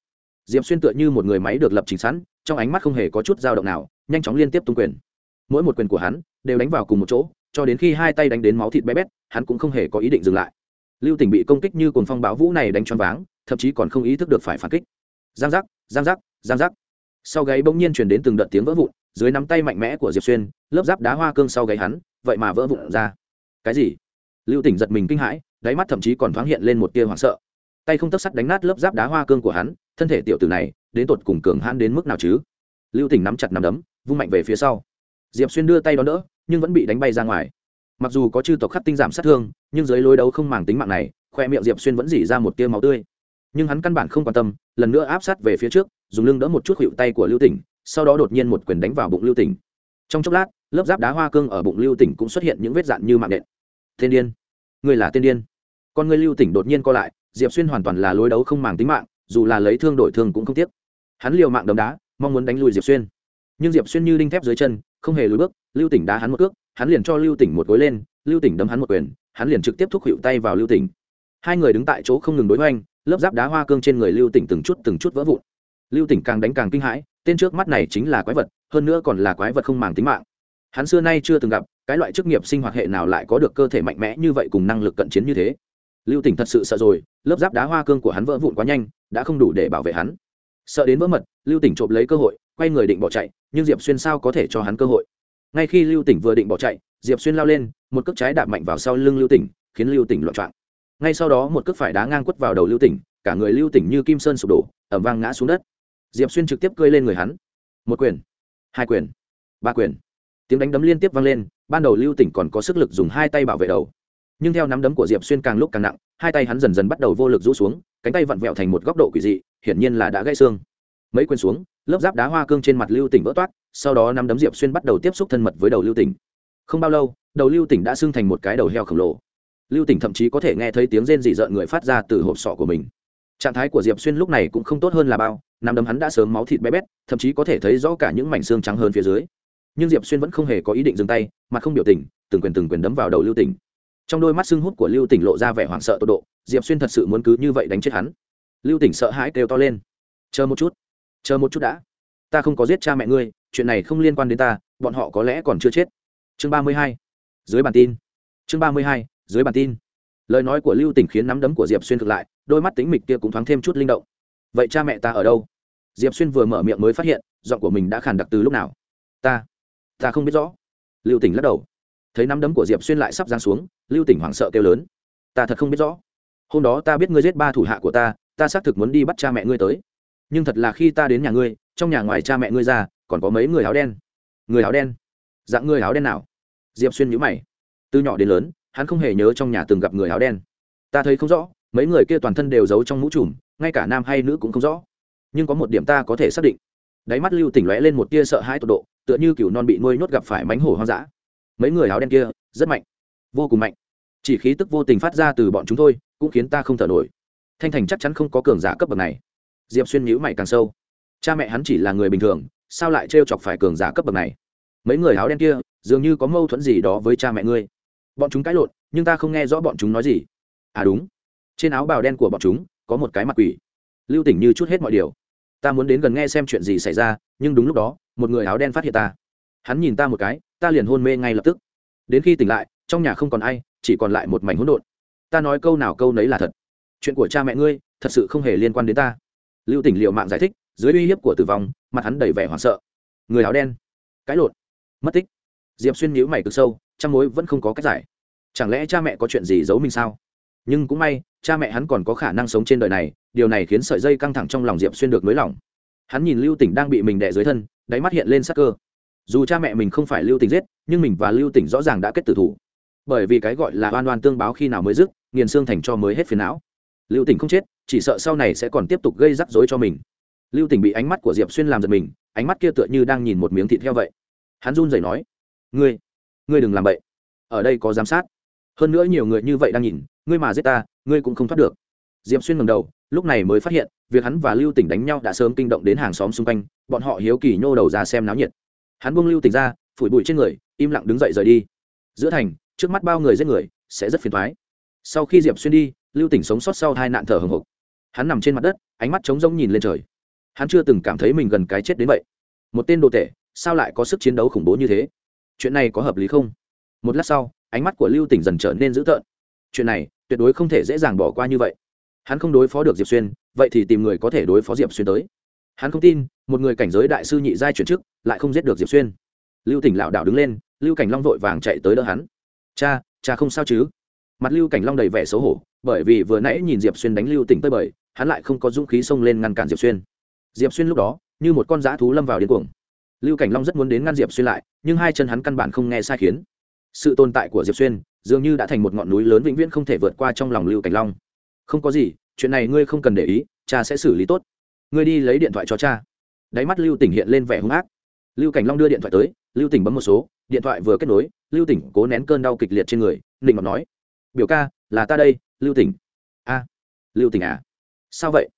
Diệp xuyên tựa như một người máy được lập trình sẵn, trong ánh mắt không hề có chút dao động nào, nhanh chóng liên tiếp tung quyền. Mỗi một quyền của hắn đều đánh vào cùng một chỗ, cho đến khi hai tay đánh đến máu thịt bé bét, hắn cũng không hề có ý định dừng lại. Lưu tỉnh bị công kích như cồn phong báo vũ này đánh choáng váng, thậm chí còn không ý thức được phải phản kích. Giang giác giang giác giang giác. Sau gáy bỗng nhiên truyền đến từng đợt tiếng vỡ vụn, dưới nắm tay mạnh mẽ của diệp xuyên, lớp giáp đá hoa cương sau gáy hắn, vậy mà vỡ vụn ra. Cái gì? Lưu tỉnh giật mình kinh hãi, đáy mắt thậm chí còn thoáng hiện lên một tia hoảng sợ. Tay không tấp sắt đánh nát lớp giáp đá hoa cương của hắn, thân thể tiểu tử này, đến tột cùng cường hãn đến mức nào chứ? Lưu tỉnh nắm chặt nắm đấm, vung mạnh về phía sau. Diệp xuyên đưa tay đón đỡ, nhưng vẫn bị đánh bay ra ngoài. Mặc dù có chư tộc khắc tinh giảm sát thương, nhưng dưới lối đấu không màng tính mạng này, khoe miệng diệp xuyên vẫn dỉ ra một tia máu tươi. Nhưng hắn căn bản không quan tâm, lần nữa áp sát về phía trước, dùng lưng đỡ một chút hiệu tay của lưu tỉnh, sau đó đột nhiên một quyền đánh vào bụng lưu tỉnh. Trong chốc lát, lớp giáp đá hoa cương ở bụng lưu tỉnh cũng xuất hiện những vết dạn như mạng đệm thiên điên. Người là tiên điên. Con người lưu tỉnh đột nhiên co lại, diệp xuyên hoàn toàn là lối đấu không màng tính mạng, dù là lấy thương đổi thương cũng không tiếc. Hắn liều mạng đấm đá, mong muốn đánh lùi diệp xuyên. Nhưng diệp xuyên như đinh thép dưới chân, không hề lùi bước, lưu tỉnh đá hắn một cước, hắn liền cho lưu tỉnh một gối lên, lưu tỉnh đấm hắn một quyền, hắn liền trực tiếp thúc hiệu tay vào lưu tỉnh. Hai người đứng tại chỗ không ngừng đối hoành, lớp giáp đá hoa cương trên người lưu tỉnh từng chút từng chút vỡ vụn. Lưu tỉnh càng đánh càng kinh hãi, tên trước mắt này chính là quái vật, hơn nữa còn là quái vật không màng tính mạng hắn xưa nay chưa từng gặp, cái loại chức nghiệp sinh hoạt hệ nào lại có được cơ thể mạnh mẽ như vậy cùng năng lực cận chiến như thế. Lưu tỉnh thật sự sợ rồi, lớp giáp đá hoa cương của hắn vỡ vụn quá nhanh, đã không đủ để bảo vệ hắn. Sợ đến vỡ mật, lưu tỉnh trộm lấy cơ hội, quay người định bỏ chạy, nhưng diệp xuyên sao có thể cho hắn cơ hội? Ngay khi lưu tỉnh vừa định bỏ chạy, diệp xuyên lao lên, một cước trái đạp mạnh vào sau lưng lưu tỉnh, khiến lưu tỉnh loạn trọng ngay sau đó một cước phải đá ngang quất vào đầu lưu tỉnh, cả người lưu tỉnh như kim sơn sụp đổ ẩm vang ngã xuống đất. Diệp xuyên trực tiếp cơi lên người hắn. Một quyền, hai quyền, ba quyền tiếng đánh đấm liên tiếp vang lên, ban đầu lưu tỉnh còn có sức lực dùng hai tay bảo vệ đầu. Nhưng theo nắm đấm của diệp xuyên càng lúc càng nặng, hai tay hắn dần dần bắt đầu vô lực rũ xuống, cánh tay vặn vẹo thành một góc độ quỷ dị, hiển nhiên là đã gãy xương. Mấy quyền xuống, lớp giáp đá hoa cương trên mặt lưu tỉnh vỡ toát, sau đó nắm đấm diệp xuyên bắt đầu tiếp xúc thân mật với đầu lưu tỉnh. Không bao lâu, đầu lưu tỉnh đã xưng thành một cái đầu heo khổng lồ. Lưu tỉnh thậm chí có thể nghe thấy tiếng rên dị rợn người phát ra từ hộp sọ của mình. Trạng thái của diệp xuyên lúc này cũng không tốt hơn là bao, nắm đấm hắn đã sớm máu thịt bé bét, thậm chí có thể thấy rõ cả những mảnh xương trắng hơn phía dưới nhưng diệp xuyên vẫn không hề có ý định dừng tay mặt không biểu tình từng quyền từng quyền đấm vào đầu lưu tỉnh trong đôi mắt sưng hút của lưu tỉnh lộ ra vẻ hoảng sợ tột độ diệp xuyên thật sự muốn cứ như vậy đánh chết hắn lưu tỉnh sợ hãi kêu to lên chờ một chút chờ một chút đã ta không có giết cha mẹ ngươi chuyện này không liên quan đến ta bọn họ có lẽ còn chưa chết chương ba mươi hai dưới bản tin chương ba mươi hai dưới bản tin lời nói của lưu tỉnh khiến nắm đấm của diệp xuyên thực lại đôi mắt tính mịch kia cũng thoáng thêm chút linh động vậy cha mẹ ta ở đâu diệp xuyên vừa mở miệng mới phát hiện giọng của mình đã khàn đặc từ lúc nào ta ta không biết rõ. Lưu tỉnh lắc đầu. Thấy nắm đấm của diệp xuyên lại sắp giáng xuống, lưu tỉnh hoảng sợ kêu lớn. Ta thật không biết rõ. Hôm đó ta biết ngươi giết ba thủ hạ của ta ta xác thực muốn đi bắt cha mẹ ngươi tới. Nhưng thật là khi ta đến nhà ngươi, trong nhà ngoài cha mẹ ngươi ra, còn có mấy người áo đen. Người áo đen? Dạng người áo đen nào? Diệp xuyên nhữ mày. Từ nhỏ đến lớn, hắn không hề nhớ trong nhà từng gặp người áo đen. Ta thấy không rõ, mấy người kia toàn thân đều giấu trong mũ trùm, ngay cả nam hay nữ cũng không rõ. Nhưng có một điểm ta có thể xác định. Đáy mắt lưu tỉnh lóe lên một tia sợ hãi tột độ tựa như cừu non bị nuôi nhốt gặp phải mánh hổ hoang dã. Mấy người áo đen kia, rất mạnh, vô cùng mạnh. Chỉ khí tức vô tình phát ra từ bọn chúng thôi, cũng khiến ta không thở nổi. Thanh thành chắc chắn không có cường giả cấp bậc này. Diệp xuyên nhữ mày càng sâu. Cha mẹ hắn chỉ là người bình thường, sao lại trêu chọc phải cường giả cấp bậc này? Mấy người áo đen kia, dường như có mâu thuẫn gì đó với cha mẹ ngươi. Bọn chúng cãi lộn, nhưng ta không nghe rõ bọn chúng nói gì. À đúng. Trên áo bào đen của bọn chúng, có một cái mặt quỷ. Lưu tỉnh như chút hết mọi điều. Ta muốn đến gần nghe xem chuyện gì xảy ra, nhưng đúng lúc đó một người áo đen phát hiện ta. Hắn nhìn ta một cái ta liền hôn mê ngay lập tức. Đến khi tỉnh lại trong nhà không còn ai chỉ còn lại một mảnh hỗn độn. Ta nói câu nào câu nấy là thật. Chuyện của cha mẹ ngươi thật sự không hề liên quan đến ta. Lưu tỉnh liệu mạng giải thích dưới uy hiếp của tử vong mặt hắn đầy vẻ hoảng sợ. Người áo đen. Cái lột, mất tích. Diệp xuyên nhíu mày cực sâu trong mối vẫn không có cách giải. Chẳng lẽ cha mẹ có chuyện gì giấu mình sao? Nhưng cũng may cha mẹ hắn còn có khả năng sống trên đời này điều này khiến sợi dây căng thẳng trong lòng diệp xuyên được nới lỏng hắn nhìn lưu tỉnh đang bị mình đè dưới thân, đáy mắt hiện lên sắc cơ. Dù cha mẹ mình không phải lưu tỉnh giết, nhưng mình và lưu tỉnh rõ ràng đã kết tử thủ. Bởi vì cái gọi là oan oan tương báo khi nào mới dứt, nghiền xương thành cho mới hết phiền não. Lưu tỉnh không chết, chỉ sợ sau này sẽ còn tiếp tục gây rắc rối cho mình. Lưu tỉnh bị ánh mắt của diệp xuyên làm giật mình, ánh mắt kia tựa như đang nhìn một miếng thịt heo vậy. Hắn run rẩy nói, ngươi ngươi đừng làm vậy. Ở đây có giám sát. Hơn nữa nhiều người như vậy đang nhìn, ngươi mà giết ta, ngươi cũng không thoát được. Diệp xuyên ngầm đầu, lúc này mới phát hiện việc hắn và lưu tỉnh đánh nhau đã sớm kinh động đến hàng xóm xung quanh, bọn họ hiếu kỳ nhô đầu ra xem náo nhiệt. Hắn buông lưu tỉnh ra, phủi bụi trên người, im lặng đứng dậy rời đi. Giữa thành, trước mắt bao người giết người, sẽ rất phiền thoái sau khi diệp xuyên đi, lưu tỉnh sống sót sau hai nạn thở hồng hộc hắn nằm trên mặt đất, ánh mắt trống rỗng nhìn lên trời. Hắn chưa từng cảm thấy mình gần cái chết đến vậy. Một tên đồ tể, sao lại có sức chiến đấu khủng bố như thế? Chuyện này có hợp lý không? Một lát sau, ánh mắt của lưu tỉnh dần trở nên dữ tợn. Chuyện này, tuyệt đối không thể dễ dàng bỏ qua như vậy hắn không đối phó được diệp xuyên, vậy thì tìm người có thể đối phó diệp xuyên tới. Hắn không tin, một người cảnh giới đại sư nhị giai chuyển chức, lại không giết được diệp xuyên. Lưu tỉnh lảo đảo đứng lên, lưu cảnh long vội vàng chạy tới đỡ hắn. Cha cha không sao chứ? Mặt lưu cảnh long đầy vẻ xấu hổ, bởi vì vừa nãy nhìn diệp xuyên đánh lưu tỉnh tới bời, hắn lại không có dũng khí xông lên ngăn cản diệp xuyên. Diệp xuyên lúc đó, như một con dã thú lâm vào điên cuồng. Lưu cảnh long rất muốn đến ngăn diệp xuyên lại, nhưng hai chân hắn căn bản không nghe sai khiến. Sự tồn tại của diệp xuyên dường như đã thành một ngọn núi lớn vĩnh viễn không thể vượt qua trong lòng lưu cảnh long không có gì, chuyện này ngươi không cần để ý, cha sẽ xử lý tốt. Ngươi đi lấy điện thoại cho cha. Đáy mắt lưu tỉnh hiện lên vẻ hung ác. Lưu cảnh long đưa điện thoại tới, lưu tỉnh bấm một số, điện thoại vừa kết nối, lưu tỉnh cố nén cơn đau kịch liệt trên người, nịnh ngọc nói, biểu ca, là ta đây, lưu tỉnh. A, lưu tỉnh à? Sao vậy?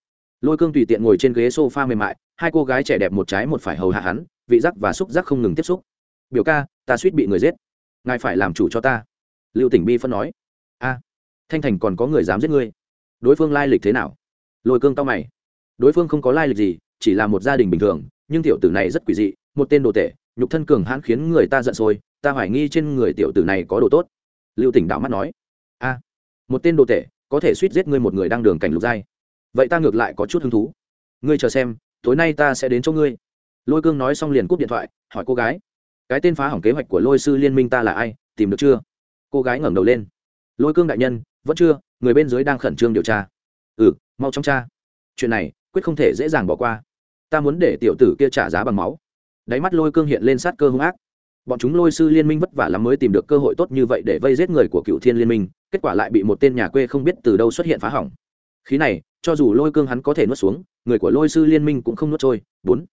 Lôi cương tùy tiện ngồi trên ghế s o f a mềm mại, hai cô gái trẻ đẹp một trái một phải hầu hạ hắn, vị giác và xúc giác không ngừng tiếp xúc. Biểu ca, ta suýt bị người giết. Ngài phải làm chủ cho ta. Lưu tỉnh bi phân nói, a, thanh thành còn có người dám giết ngươi đối phương lai lịch thế nào? Lôi cương tao mày. Đối phương không có lai lịch gì, chỉ là một gia đình bình thường, nhưng tiểu tử này rất quỷ dị, một tên đồ tệ nhục thân cường hãn khiến người ta giận sôi, ta hoài nghi trên người tiểu tử này có đồ tốt. Lưu tỉnh đạo mắt nói. A, một tên đồ tệ có thể suýt giết ngươi một người đang đường cảnh lục giai. Vậy ta ngược lại có chút hứng thú. Ngươi chờ xem, tối nay ta sẽ đến chỗ ngươi. Lôi cương nói xong liền cúp điện thoại, hỏi cô gái. Cái tên phá hỏng kế hoạch của lôi sư liên minh ta là ai, tìm được chưa? Cô gái ngẩng đầu lên. Lôi cương đại nhân vẫn chưa, người bên dưới đang khẩn trương điều tra. Ừ mau trong cha chuyện này, quyết không thể dễ dàng bỏ qua. Ta muốn để tiểu tử kia trả giá bằng máu. Đáy mắt lôi cương hiện lên sát cơ hung ác. Bọn chúng lôi sư liên minh vất vả lắm mới tìm được cơ hội tốt như vậy để vây giết người của cựu thiên liên minh, kết quả lại bị một tên nhà quê không biết từ đâu xuất hiện phá hỏng. Khí này, cho dù lôi cương hắn có thể nuốt xuống, người của lôi sư liên minh cũng không nuốt trôi. Bốn.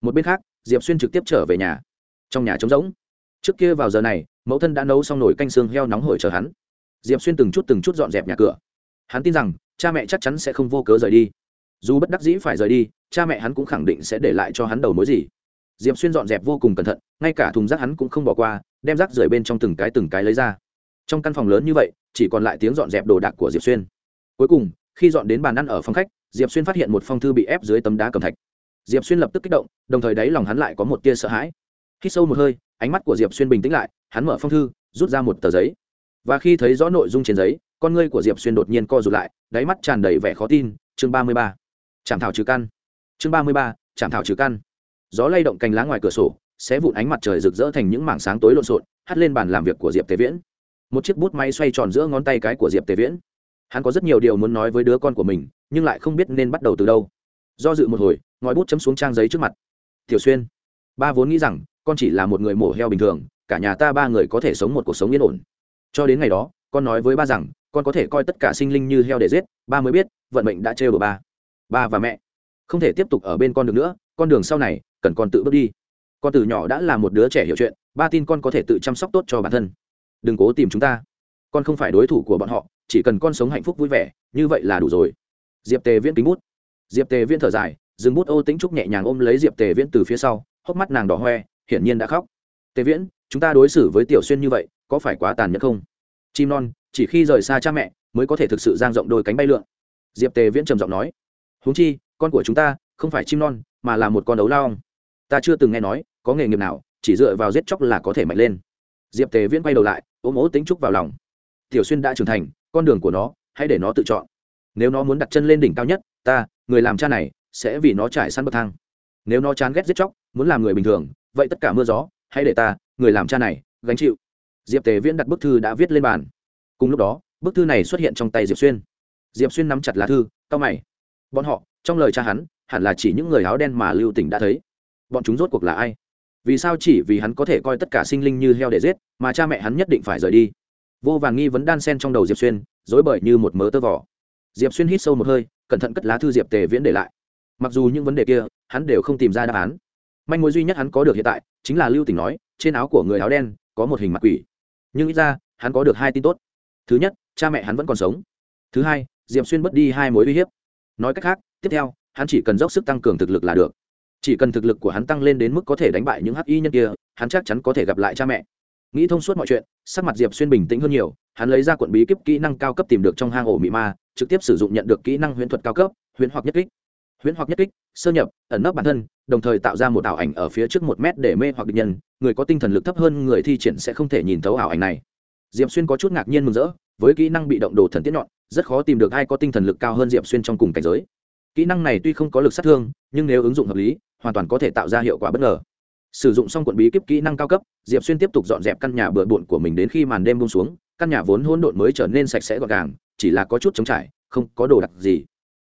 Một bên khác, diệp xuyên trực tiếp trở về nhà. Trong nhà trống rỗng. Trước kia vào giờ này, mẫu thân đã nấu xong nồi canh xương heo nóng hổi chờ hắn diệp xuyên từng chút từng chút dọn dẹp nhà cửa. Hắn tin rằng, cha mẹ chắc chắn sẽ không vô cớ rời đi. Dù bất đắc dĩ phải rời đi, cha mẹ hắn cũng khẳng định sẽ để lại cho hắn đầu mối gì. Diệp xuyên dọn dẹp vô cùng cẩn thận, ngay cả thùng rác hắn cũng không bỏ qua, đem rác rời bên trong từng cái từng cái lấy ra. Trong căn phòng lớn như vậy, chỉ còn lại tiếng dọn dẹp đồ đạc của diệp xuyên. Cuối cùng, khi dọn đến bàn ăn ở phòng khách, diệp xuyên phát hiện một phong thư bị ép dưới tấm đá cầm thạch. Diệp xuyên lập tức kích động, đồng thời đáy lòng hắn lại có một tia sợ hãi. Khi sâu một hơi, ánh mắt của diệp xuyên bình tĩnh lại, hắn mở phong thư, rút ra một tờ giấy và khi thấy rõ nội dung trên giấy, con ngươi của diệp xuyên đột nhiên co rụt lại, đáy mắt tràn đầy vẻ khó tin. Chương ba mươi ba. Chạm thảo trừ căn. Chương ba mươi ba chạm thảo trừ căn. Gió lay động cành lá ngoài cửa sổ, xé vụn ánh mặt trời rực rỡ thành những mảng sáng tối lộn xộn, hắt lên bàn làm việc của diệp Tế viễn. Một chiếc bút máy xoay tròn giữa ngón tay cái của diệp Tế viễn. Hắn có rất nhiều điều muốn nói với đứa con của mình, nhưng lại không biết nên bắt đầu từ đâu. Do dự một hồi, ngòi bút chấm xuống trang giấy trước mặt. Tiểu xuyên, ba vốn nghĩ rằng con chỉ là một người mổ heo bình thường, cả nhà ta ba người có thể sống một cuộc sống yên ổn cho đến ngày đó, con nói với ba rằng, con có thể coi tất cả sinh linh như heo để giết, ba mới biết, vận mệnh đã trêu đổ ba. Ba và mẹ, không thể tiếp tục ở bên con được nữa, con đường sau này, cần con tự bước đi. Con từ nhỏ đã là một đứa trẻ hiểu chuyện, ba tin con có thể tự chăm sóc tốt cho bản thân. Đừng cố tìm chúng ta. Con không phải đối thủ của bọn họ, chỉ cần con sống hạnh phúc vui vẻ, như vậy là đủ rồi. Diệp tề viễn kính bút. Diệp tề viễn thở dài, dừng bút ô tính trúc nhẹ nhàng ôm lấy diệp tề viễn từ phía sau, hốc mắt nàng đỏ hoe, hiển nhiên đã khóc. Tề viễn chúng ta đối xử với tiểu xuyên như vậy, có phải quá tàn nhẫn không? Chim non, chỉ khi rời xa cha mẹ mới có thể thực sự giang rộng đôi cánh bay lượn. Diệp tề viễn trầm giọng nói, huống chi, con của chúng ta không phải chim non, mà là một con đấu lao ta chưa từng nghe nói có nghề nghiệp nào chỉ dựa vào giết chóc là có thể mạnh lên. Diệp tề viễn quay đầu lại, ôm ố tính trúc vào lòng. Tiểu xuyên đã trưởng thành, con đường của nó, hãy để nó tự chọn. Nếu nó muốn đặt chân lên đỉnh cao nhất, ta, người làm cha này, sẽ vì nó trải săn bậc thang. Nếu nó chán ghét giết chóc, muốn làm người bình thường, vậy tất cả mưa gió, hãy để ta người làm cha này, gánh chịu. Diệp tề viễn đặt bức thư đã viết lên bàn. Cùng lúc đó, bức thư này xuất hiện trong tay diệp xuyên. Diệp xuyên nắm chặt lá thư cao mày. Bọn họ, trong lời cha hắn, hẳn là chỉ những người áo đen mà lưu tỉnh đã thấy. Bọn chúng rốt cuộc là ai? Vì sao chỉ vì hắn có thể coi tất cả sinh linh như heo để giết, mà cha mẹ hắn nhất định phải rời đi? Vô vàng nghi vấn đan sen trong đầu diệp xuyên dối bời như một mớ tơ vỏ diệp xuyên hít sâu một hơi, cẩn thận cất lá thư diệp tề viễn để lại. Mặc dù những vấn đề kia, hắn đều không tìm ra đáp án manh mối duy nhất hắn có được hiện tại chính là lưu tỉnh nói trên áo của người áo đen có một hình mặt quỷ nhưng ít ra hắn có được hai tin tốt thứ nhất cha mẹ hắn vẫn còn sống thứ hai diệp xuyên mất đi hai mối uy hiếp nói cách khác tiếp theo hắn chỉ cần dốc sức tăng cường thực lực là được chỉ cần thực lực của hắn tăng lên đến mức có thể đánh bại những hắc y nhân kia hắn chắc chắn có thể gặp lại cha mẹ nghĩ thông suốt mọi chuyện sắc mặt diệp xuyên bình tĩnh hơn nhiều hắn lấy ra cuộn bí kíp kỹ năng cao cấp tìm được trong hang ổ mị ma trực tiếp sử dụng nhận được kỹ năng huyễn thuật cao cấp huyễn hoặc nhất kích huyễn hoặc nhất kích, sơ nhập, ẩn nấp bản thân, đồng thời tạo ra một ảo ảnh ở phía trước một mét để mê hoặc địch nhân. Người có tinh thần lực thấp hơn người thi triển sẽ không thể nhìn thấu ảo ảnh này. Diệp xuyên có chút ngạc nhiên mừng rỡ, với kỹ năng bị động đồ thần tiết nhọn, rất khó tìm được ai có tinh thần lực cao hơn diệp xuyên trong cùng cảnh giới. Kỹ năng này tuy không có lực sát thương, nhưng nếu ứng dụng hợp lý, hoàn toàn có thể tạo ra hiệu quả bất ngờ. Sử dụng xong cuộn bí kíp kỹ năng cao cấp, diệp xuyên tiếp tục dọn dẹp căn nhà bừa bộn của mình đến khi màn đêm bông xuống, căn nhà vốn hỗn độn mới trở nên sạch sẽ gọn gàng, chỉ là có chút trống trải, không có đồ đặc gì.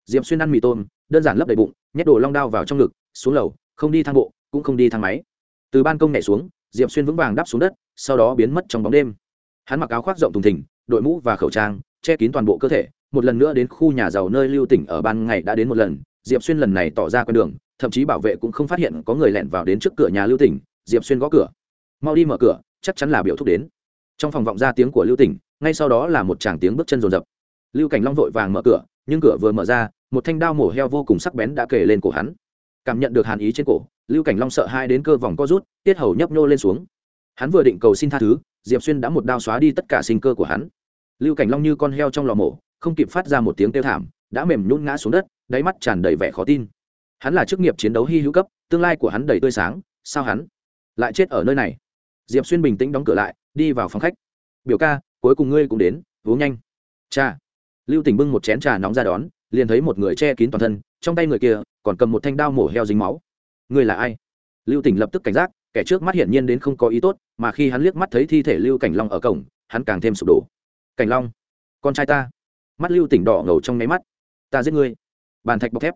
Diệp xuyên ăn mì tôm đơn giản lấp đầy bụng, nhét đồ long đao vào trong ngực, xuống lầu, không đi thang bộ, cũng không đi thang máy. Từ ban công nhảy xuống, diệp xuyên vững vàng đáp xuống đất, sau đó biến mất trong bóng đêm. Hắn mặc áo khoác rộng thùng thình, đội mũ và khẩu trang, che kín toàn bộ cơ thể, một lần nữa đến khu nhà giàu nơi lưu tỉnh ở ban ngày đã đến một lần, diệp xuyên lần này tỏ ra con đường, thậm chí bảo vệ cũng không phát hiện có người lẻn vào đến trước cửa nhà lưu tỉnh, diệp xuyên gõ cửa. Mau đi mở cửa, chắc chắn là biểu thúc đến. Trong phòng vọng ra tiếng của lưu tỉnh, ngay sau đó là một tràng tiếng bước chân rồn rập. Lưu cảnh long vội vàng mở cửa, nhưng cửa vừa mở ra một thanh đao mổ heo vô cùng sắc bén đã kề lên cổ hắn. Cảm nhận được hàn ý trên cổ, lưu cảnh long sợ hai đến cơ vòng co rút, tiết hầu nhấp nhô lên xuống. Hắn vừa định cầu xin tha thứ, diệp xuyên đã một đao xóa đi tất cả sinh cơ của hắn. Lưu cảnh long như con heo trong lò mổ, không kịp phát ra một tiếng kêu thảm, đã mềm nhún ngã xuống đất, đáy mắt tràn đầy vẻ khó tin. Hắn là chức nghiệp chiến đấu hy hữu cấp, tương lai của hắn đầy tươi sáng, sao hắn lại chết ở nơi này? Diệp xuyên bình tĩnh đóng cửa lại, đi vào phòng khách. Biểu ca, cuối cùng ngươi cũng đến, uống nhanh. Cha. Lưu tỉnh bưng một chén trà nóng ra đón liền thấy một người che kín toàn thân, trong tay người kia còn cầm một thanh đao mổ heo dính máu. Người là ai? Lưu tỉnh lập tức cảnh giác, kẻ trước mắt hiển nhiên đến không có ý tốt, mà khi hắn liếc mắt thấy thi thể lưu cảnh long ở cổng, hắn càng thêm sụp đổ. Cảnh long, con trai ta. Mắt lưu tỉnh đỏ ngầu trong nháy mắt. Ta giết ngươi. Bàn thạch bọc thép.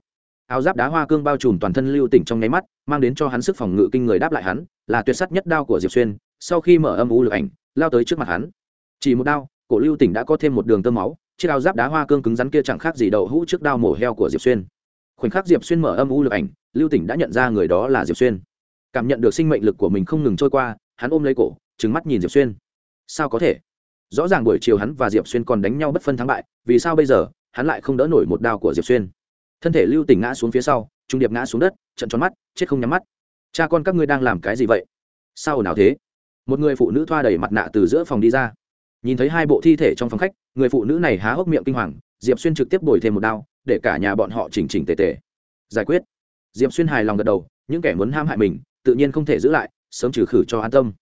Áo giáp đá hoa cương bao trùm toàn thân lưu tỉnh trong nháy mắt, mang đến cho hắn sức phòng ngự kinh người đáp lại hắn, là tuyệt sắt nhất đao của diệp xuyên. Sau khi mở âm u lực ảnh, lao tới trước mặt hắn. Chỉ một đao, cổ lưu tỉnh đã có thêm một đường tơ máu chiếc áo giáp đá hoa cương cứng rắn kia chẳng khác gì đậu hũ trước đao mổ heo của diệp xuyên. Khoảnh khắc diệp xuyên mở âm u lực ảnh, lưu tỉnh đã nhận ra người đó là diệp xuyên. Cảm nhận được sinh mệnh lực của mình không ngừng trôi qua, hắn ôm lấy cổ trứng mắt nhìn diệp xuyên. Sao có thể? Rõ ràng buổi chiều hắn và diệp xuyên còn đánh nhau bất phân thắng bại, vì sao bây giờ hắn lại không đỡ nổi một đao của diệp xuyên? Thân thể lưu tỉnh ngã xuống phía sau, trung điệp ngã xuống đất, trận tròn mắt, chết không nhắm mắt. Cha con các ngươi đang làm cái gì vậy? Sao nào thế? Một người phụ nữ thoa đầy mặt nạ từ giữa phòng đi ra. Nhìn thấy hai bộ thi thể trong phòng khách người phụ nữ này há hốc miệng kinh hoàng, diệp xuyên trực tiếp bồi thêm một đao, để cả nhà bọn họ chỉnh chỉnh tề tề. Giải quyết. Diệp xuyên hài lòng gật đầu, những kẻ muốn ham hại mình, tự nhiên không thể giữ lại, sớm trừ khử cho an tâm.